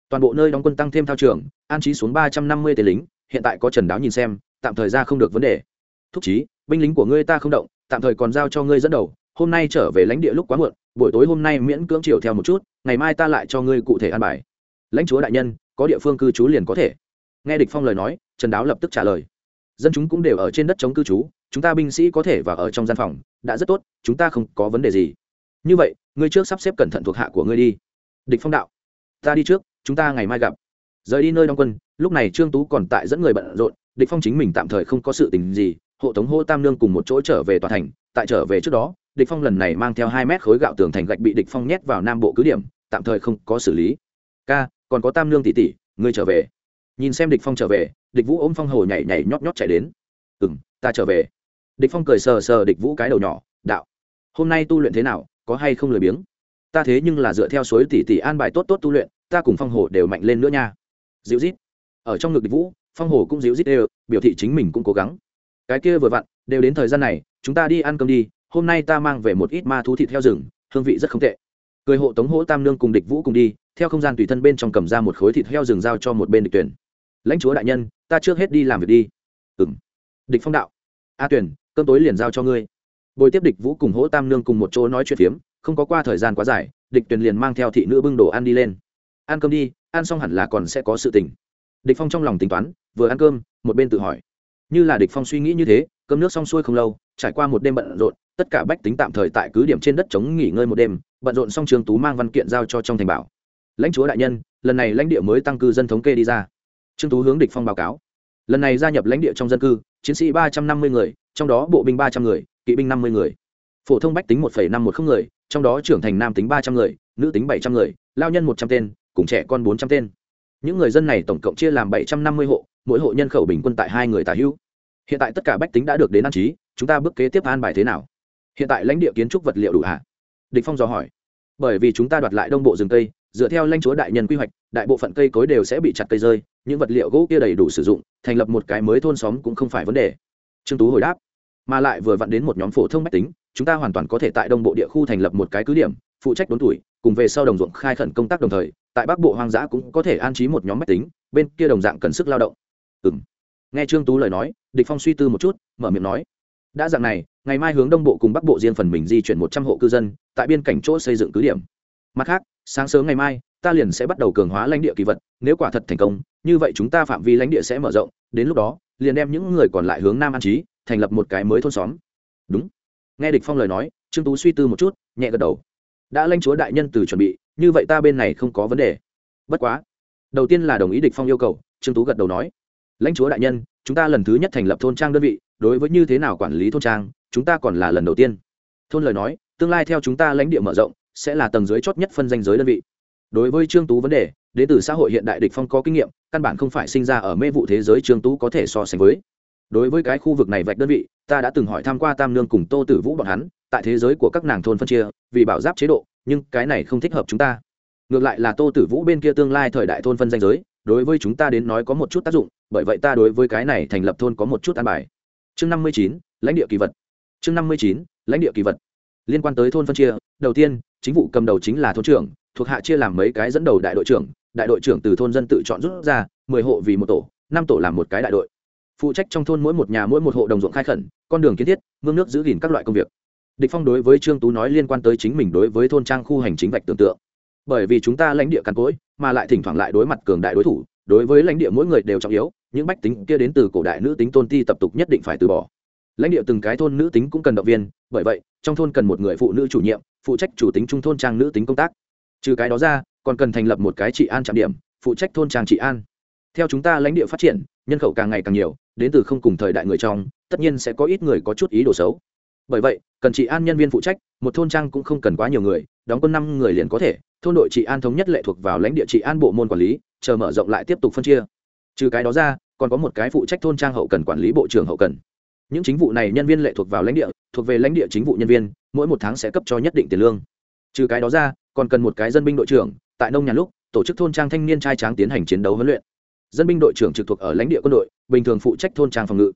Toàn bộ nơi đóng quân tăng thêm thao trường, an trí xuống ba trăm năm mươi tên lính, hiện tại có trần đáo nhìn xem tạm thời ra không được vấn đề. Thúc chí, binh lính của ngươi ta không động, tạm thời còn giao cho ngươi dẫn đầu, hôm nay trở về lãnh địa lúc quá muộn, buổi tối hôm nay miễn cưỡng chiều theo một chút, ngày mai ta lại cho ngươi cụ thể an bài. Lãnh chúa đại nhân, có địa phương cư trú liền có thể. Nghe địch phong lời nói, trần đáo lập tức trả lời. Dân chúng cũng đều ở trên đất chống cư trú, chúng ta binh sĩ có thể vào ở trong gian phòng, đã rất tốt, chúng ta không có vấn đề gì. Như vậy, ngươi trước sắp xếp cẩn thận thuộc hạ của ngươi đi. Địch phong đạo. Ta đi trước, chúng ta ngày mai gặp. Rời đi nơi đóng quân, lúc này trương tú còn tại dẫn người bận rộn địch phong chính mình tạm thời không có sự tình gì, hộ tống hô tam nương cùng một chỗ trở về tòa thành. Tại trở về trước đó, địch phong lần này mang theo hai mét khối gạo tường thành gạch bị địch phong nhét vào nam bộ cứ điểm, tạm thời không có xử lý. Ca, còn có tam nương tỷ tỷ, ngươi trở về. Nhìn xem địch phong trở về, địch vũ ôm phong hồ nhảy nhảy nhót nhót chạy đến. Ừm, ta trở về. Địch phong cười sờ sờ địch vũ cái đầu nhỏ, đạo, hôm nay tu luyện thế nào, có hay không lười biếng? Ta thế nhưng là dựa theo suối tỷ tỷ an bài tốt tốt tu luyện, ta cùng phong hồ đều mạnh lên nữa nha. Dịu rít ở trong ngực địch vũ phong hồ cũng dịu dít đều, biểu thị chính mình cũng cố gắng. Cái kia vừa vặn, đều đến thời gian này, chúng ta đi ăn cơm đi, hôm nay ta mang về một ít ma thú thịt heo rừng, hương vị rất không tệ. Cười hộ tống hỗ tam nương cùng địch vũ cùng đi, theo không gian tùy thân bên trong cầm ra một khối thịt heo rừng giao cho một bên địch tuyển lãnh chúa đại nhân, ta trước hết đi làm việc đi. Ừ m địch phong đạo. A tuyển cơm tối liền giao cho ngươi. Bồi tiếp địch vũ cùng hỗ tam nương cùng một chỗ nói chuyện phiếm, không có qua thời gian quá dài, địch tuyền liền mang theo thị nữ bưng đồ ăn đi lên. Ăn cơm đi, ăn xong hẳn là còn sẽ có sự tình địch phong trong lòng tính toán, vừa ăn cơm, một bên tự hỏi. Như là địch phong suy nghĩ như thế, cơm nước xong xuôi không lâu, trải qua một đêm bận rộn, tất cả bách tính tạm thời tại cứ điểm trên đất chống nghỉ ngơi một đêm, bận rộn xong trường tú mang văn kiện giao cho trong thành bảo. Lãnh chúa đại nhân, lần này lãnh địa mới tăng cư dân thống kê đi ra. Trương tú hướng địch phong báo cáo. Lần này gia nhập lãnh địa trong dân cư, chiến sĩ ba trăm năm mươi người, trong đó bộ binh ba trăm người, kỵ binh năm mươi người. Phổ thông bách tính một năm một không người, trong đó trưởng thành nam tính ba trăm người, nữ tính bảy trăm người, lao nhân một trăm tên, cùng trẻ con bốn trăm tên những người dân này tổng cộng chia làm bảy trăm năm mươi hộ, mỗi hộ nhân khẩu bình quân tại hai người tả hữu. Hiện tại tất cả bách tính đã được đến an trí, chúng ta bước kế tiếp an bài thế nào? Hiện tại lãnh địa kiến trúc vật liệu đủ hạ địch phong dò hỏi. Bởi vì chúng ta đoạt lại đông bộ rừng cây, dựa theo lãnh chúa đại nhân quy hoạch, đại bộ phận cây cối đều sẽ bị chặt cây rơi, những vật liệu gỗ kia đầy đủ sử dụng, thành lập một cái mới thôn xóm cũng không phải vấn đề. Trương tú hồi đáp. Mà lại vừa vặn đến một nhóm phổ thông bách tính, chúng ta hoàn toàn có thể tại đông bộ địa khu thành lập một cái cứ điểm, phụ trách đốn tuổi, cùng về sau đồng ruộng khai khẩn công tác đồng thời tại bắc bộ hoang dã cũng có thể an trí một nhóm máy tính, bên kia đồng dạng cần sức lao động. Ừ m nghe trương tú lời nói, địch phong suy tư một chút, mở miệng nói, đã dạng này, ngày mai hướng đông bộ cùng bắc bộ riêng phần mình di chuyển một trăm hộ cư dân, tại biên cảnh chỗ xây dựng cứ điểm. Mặt khác, sáng sớm ngày mai, ta liền sẽ bắt đầu cường hóa lãnh địa kỳ vật, nếu quả thật thành công, như vậy chúng ta phạm vi lãnh địa sẽ mở rộng, đến lúc đó, liền đem những người còn lại hướng nam an trí, thành lập một cái mới thôn xóm. Đúng. Nghe địch phong lời nói, trương tú suy tư một chút, nhẹ gật đầu. Đã lãnh chúa đại nhân từ chuẩn bị như vậy ta bên này không có vấn đề. Bất quá, đầu tiên là đồng ý địch phong yêu cầu, trương tú gật đầu nói, lãnh chúa đại nhân, chúng ta lần thứ nhất thành lập thôn trang đơn vị, đối với như thế nào quản lý thôn trang, chúng ta còn là lần đầu tiên. Thôn lời nói, tương lai theo chúng ta lãnh địa mở rộng, sẽ là tầng dưới chót nhất phân danh giới đơn vị. Đối với trương tú vấn đề, đến từ xã hội hiện đại địch phong có kinh nghiệm, căn bản không phải sinh ra ở mê vụ thế giới trương tú có thể so sánh với. Đối với cái khu vực này vạch đơn vị, ta đã từng hỏi tham qua tam nương cùng tô tử vũ bọn hắn, tại thế giới của các nàng thôn phân chia, vì bảo giáp chế độ nhưng cái này không thích hợp chúng ta. Ngược lại là tô tử vũ bên kia tương lai thời đại thôn phân danh giới, đối với chúng ta đến nói có một chút tác dụng, bởi vậy ta đối với cái này thành lập thôn có một chút an bài. Chương năm mươi chín, lãnh địa kỳ vật. Chương năm mươi chín, lãnh địa kỳ vật. Liên quan tới thôn phân chia, đầu tiên, chính vụ cầm đầu chính là thôn trưởng, thuộc hạ chia làm mấy cái dẫn đầu đại đội trưởng, đại đội trưởng từ thôn dân tự chọn rút ra, mười hộ vì một tổ, năm tổ làm một cái đại đội. Phụ trách trong thôn mỗi một nhà mỗi một hộ đồng ruộng khai khẩn, con đường kiến thiết, mương nước giữ gìn các loại công việc địch phong đối với trương tú nói liên quan tới chính mình đối với thôn trang khu hành chính vạch tưởng tượng. Bởi vì chúng ta lãnh địa cằn cỗi, mà lại thỉnh thoảng lại đối mặt cường đại đối thủ, đối với lãnh địa mỗi người đều trọng yếu, những bách tính kia đến từ cổ đại nữ tính tôn ti tập tục nhất định phải từ bỏ. Lãnh địa từng cái thôn nữ tính cũng cần động viên, bởi vậy, trong thôn cần một người phụ nữ chủ nhiệm, phụ trách chủ tính trung thôn trang nữ tính công tác. Trừ cái đó ra, còn cần thành lập một cái trị an trạm điểm, phụ trách thôn trang trị an. Theo chúng ta lãnh địa phát triển, nhân khẩu càng ngày càng nhiều, đến từ không cùng thời đại người trong, tất nhiên sẽ có ít người có chút ý đồ xấu bởi vậy, cần trị an nhân viên phụ trách, một thôn trang cũng không cần quá nhiều người, đóng quân năm người liền có thể. Thôn đội trị an thống nhất lệ thuộc vào lãnh địa trị an bộ môn quản lý, chờ mở rộng lại tiếp tục phân chia. Trừ cái đó ra, còn có một cái phụ trách thôn trang hậu cần quản lý bộ trưởng hậu cần. Những chính vụ này nhân viên lệ thuộc vào lãnh địa, thuộc về lãnh địa chính vụ nhân viên, mỗi một tháng sẽ cấp cho nhất định tiền lương. Trừ cái đó ra, còn cần một cái dân binh đội trưởng, tại nông nhà lúc, tổ chức thôn trang thanh niên trai tráng tiến hành chiến đấu huấn luyện. Dân binh đội trưởng trực thuộc ở lãnh địa quân đội, bình thường phụ trách thôn trang phòng ngự.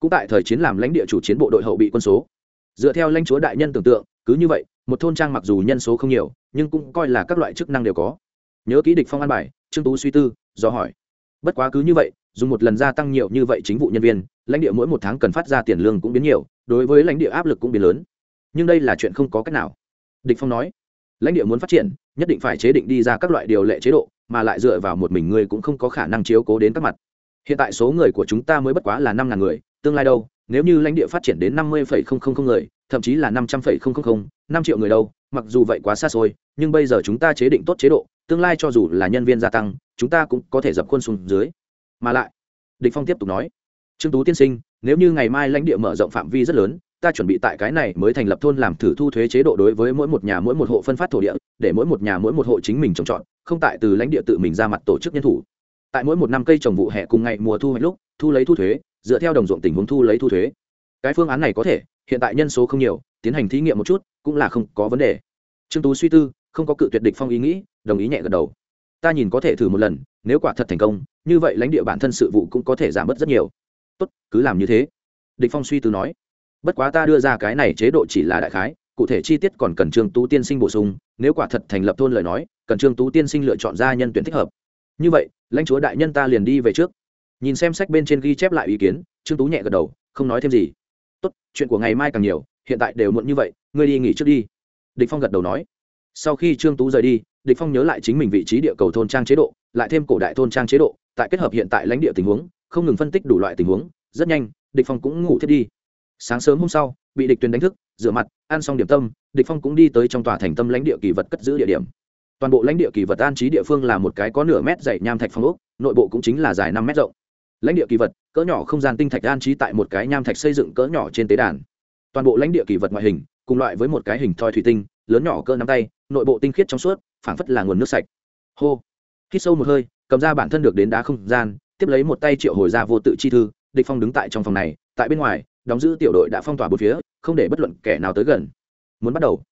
Cũng tại thời chiến làm lãnh địa chủ chiến bộ đội hậu bị quân số dựa theo lãnh chúa đại nhân tưởng tượng, cứ như vậy, một thôn trang mặc dù nhân số không nhiều, nhưng cũng coi là các loại chức năng đều có. Nhớ kỹ địch phong an bài, trương tú suy tư, do hỏi. Bất quá cứ như vậy dùng một lần gia tăng nhiều như vậy chính vụ nhân viên, lãnh địa mỗi một tháng cần phát ra tiền lương cũng biến nhiều, đối với lãnh địa áp lực cũng biến lớn. Nhưng đây là chuyện không có cách nào. Địch phong nói, lãnh địa muốn phát triển, nhất định phải chế định đi ra các loại điều lệ chế độ, mà lại dựa vào một mình ngươi cũng không có khả năng chiếu cố đến các mặt. Hiện tại số người của chúng ta mới bất quá là năm ngàn người, tương lai đâu nếu như lãnh địa phát triển đến năm mươi người, thậm chí là năm trăm linh năm triệu người đâu, mặc dù vậy quá xa xôi, nhưng bây giờ chúng ta chế định tốt chế độ, tương lai cho dù là nhân viên gia tăng, chúng ta cũng có thể dập khuôn xuống dưới. Mà lại, địch phong tiếp tục nói, trương tú tiên sinh, nếu như ngày mai lãnh địa mở rộng phạm vi rất lớn, ta chuẩn bị tại cái này mới thành lập thôn làm thử thu thuế chế độ đối với mỗi một nhà mỗi một hộ phân phát thổ địa, để mỗi một nhà mỗi một hộ chính mình trồng trọt, không tại từ lãnh địa tự mình ra mặt tổ chức nhân thủ. Tại mỗi một năm cây trồng vụ hè cùng ngày mùa thu hoạch lúc, thu lấy thu thuế dựa theo đồng ruộng tình huống thu lấy thu thuế. Cái phương án này có thể, hiện tại nhân số không nhiều, tiến hành thí nghiệm một chút, cũng là không có vấn đề. Trương tú suy tư, không có cự tuyệt địch phong ý nghĩ, đồng ý nhẹ gật đầu. Ta nhìn có thể thử một lần, nếu quả thật thành công, như vậy lãnh địa bản thân sự vụ cũng có thể giảm bớt rất nhiều. Tốt, cứ làm như thế. Địch phong suy tư nói. Bất quá ta đưa ra cái này chế độ chỉ là đại khái, cụ thể chi tiết còn cần trương tú tiên sinh bổ sung, nếu quả thật thành lập thôn lời nói, cần trương tú tiên sinh lựa chọn ra nhân tuyển thích hợp. Như vậy, lãnh chúa đại nhân ta liền đi về trước nhìn xem sách bên trên ghi chép lại ý kiến, trương tú nhẹ gật đầu, không nói thêm gì. Tốt, chuyện của ngày mai càng nhiều, hiện tại đều muộn như vậy, ngươi đi nghỉ trước đi. Địch phong gật đầu nói. Sau khi trương tú rời đi, địch phong nhớ lại chính mình vị trí địa cầu thôn trang chế độ, lại thêm cổ đại thôn trang chế độ, tại kết hợp hiện tại lãnh địa tình huống, không ngừng phân tích đủ loại tình huống, rất nhanh, địch phong cũng ngủ thiết đi. Sáng sớm hôm sau, bị địch tuyền đánh thức, rửa mặt, ăn xong điểm tâm, địch phong cũng đi tới trong tòa thành tâm lãnh địa kỳ vật cất giữ địa điểm. Toàn bộ lãnh địa kỳ vật an trí địa phương là một cái có nửa mét dày nham thạch phong ốc, nội bộ cũng chính là dài năm mét rộng lãnh địa kỳ vật, cỡ nhỏ không gian tinh thạch an trí tại một cái nham thạch xây dựng cỡ nhỏ trên tế đàn. Toàn bộ lãnh địa kỳ vật ngoại hình, cùng loại với một cái hình thoi thủy tinh, lớn nhỏ cỡ nắm tay, nội bộ tinh khiết trong suốt, phảng phất là nguồn nước sạch. Hô! Hít sâu một hơi, cầm ra bản thân được đến đá không gian, tiếp lấy một tay triệu hồi ra vô tự chi thư, địch phong đứng tại trong phòng này, tại bên ngoài, đóng giữ tiểu đội đã phong tỏa bốn phía, không để bất luận kẻ nào tới gần. Muốn bắt đầu.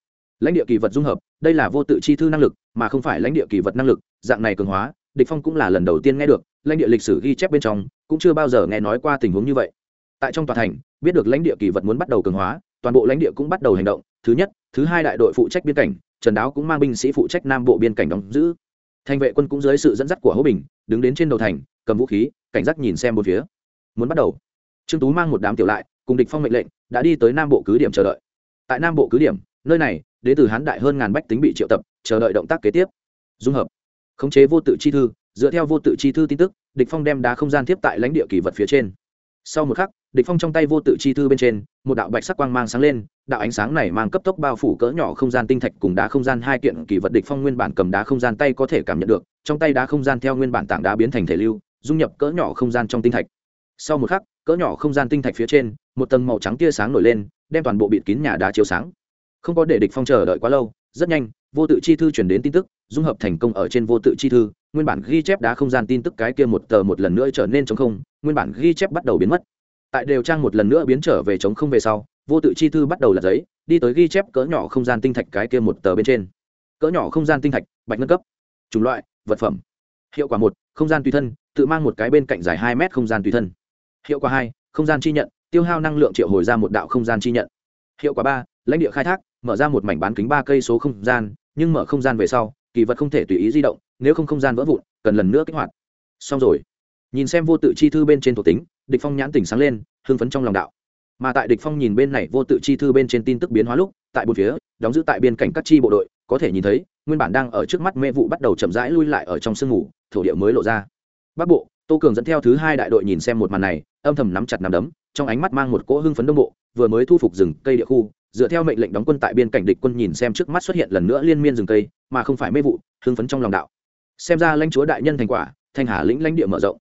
Lãnh địa kỳ vật dung hợp, đây là vô tự chi thư năng lực, mà không phải lãnh địa kỳ vật năng lực, dạng này cường hóa, địch phong cũng là lần đầu tiên nghe được lãnh địa lịch sử ghi chép bên trong, cũng chưa bao giờ nghe nói qua tình huống như vậy. Tại trong tòa thành, biết được lãnh địa kỳ vật muốn bắt đầu cường hóa, toàn bộ lãnh địa cũng bắt đầu hành động. Thứ nhất, thứ hai đại đội phụ trách biên cảnh, trần đáo cũng mang binh sĩ phụ trách nam bộ biên cảnh đóng giữ. Thành vệ quân cũng dưới sự dẫn dắt của hữu bình, đứng đến trên đầu thành, cầm vũ khí, cảnh giác nhìn xem một phía. Muốn bắt đầu, trương tú mang một đám tiểu lại, cùng địch phong mệnh lệnh, đã đi tới nam bộ cứ điểm chờ đợi. Tại nam bộ cứ điểm, nơi này, đến từ hán đại hơn ngàn bách tính bị triệu tập, chờ đợi động tác kế tiếp. Dung hợp, khống chế vô tự chi thư dựa theo vô tự chi thư tin tức, địch phong đem đá không gian tiếp tại lãnh địa kỳ vật phía trên. Sau một khắc, địch phong trong tay vô tự chi thư bên trên, một đạo bạch sắc quang mang sáng lên, đạo ánh sáng này mang cấp tốc bao phủ cỡ nhỏ không gian tinh thạch cùng đá không gian hai kiện kỳ vật địch phong nguyên bản cầm đá không gian tay có thể cảm nhận được, trong tay đá không gian theo nguyên bản tảng đá biến thành thể lưu, dung nhập cỡ nhỏ không gian trong tinh thạch. Sau một khắc, cỡ nhỏ không gian tinh thạch phía trên, một tầng màu trắng tia sáng nổi lên, đem toàn bộ bịt kín nhà đá chiếu sáng. Không có để địch phong chờ đợi quá lâu, rất nhanh, vô tự chi thư chuyển đến tin tức, dung hợp thành công ở trên vô tự chi thư nguyên bản ghi chép đá không gian tin tức cái kia một tờ một lần nữa trở nên chống không, nguyên bản ghi chép bắt đầu biến mất. Tại đều trang một lần nữa biến trở về chống không về sau, vô tự chi thư bắt đầu là giấy, đi tới ghi chép cỡ nhỏ không gian tinh thạch cái kia một tờ bên trên. Cỡ nhỏ không gian tinh thạch, bạch ngân cấp, chủng loại, vật phẩm. Hiệu quả một, không gian tùy thân, tự mang một cái bên cạnh dài hai mét không gian tùy thân. Hiệu quả hai, không gian chi nhận, tiêu hao năng lượng triệu hồi ra một đạo không gian chi nhận. Hiệu quả ba, lãnh địa khai thác, mở ra một mảnh bán kính ba cây số không gian, nhưng mở không gian về sau kỳ vật không thể tùy ý di động, nếu không không gian vỡ vụn, cần lần nữa kích hoạt. Xong rồi. Nhìn xem vô tự chi thư bên trên thuộc tính, địch phong nhãn tỉnh sáng lên, hưng phấn trong lòng đạo. Mà tại địch phong nhìn bên này vô tự chi thư bên trên tin tức biến hóa lúc, tại bốn phía, đóng giữ tại biên cảnh các chi bộ đội, có thể nhìn thấy, nguyên bản đang ở trước mắt mê vụ bắt đầu chậm rãi lui lại ở trong sương ngủ thổ địa mới lộ ra. Bắc bộ, tô cường dẫn theo thứ hai đại đội nhìn xem một màn này, âm thầm nắm chặt nắm đấm, trong ánh mắt mang một cỗ hưng phấn đông bộ, vừa mới thu phục rừng cây địa khu dựa theo mệnh lệnh đóng quân tại biên cảnh địch quân nhìn xem trước mắt xuất hiện lần nữa liên miên rừng cây, mà không phải mê vụ, hưng phấn trong lòng đạo. Xem ra lãnh chúa đại nhân thành quả thanh hà lĩnh lãnh địa mở rộng.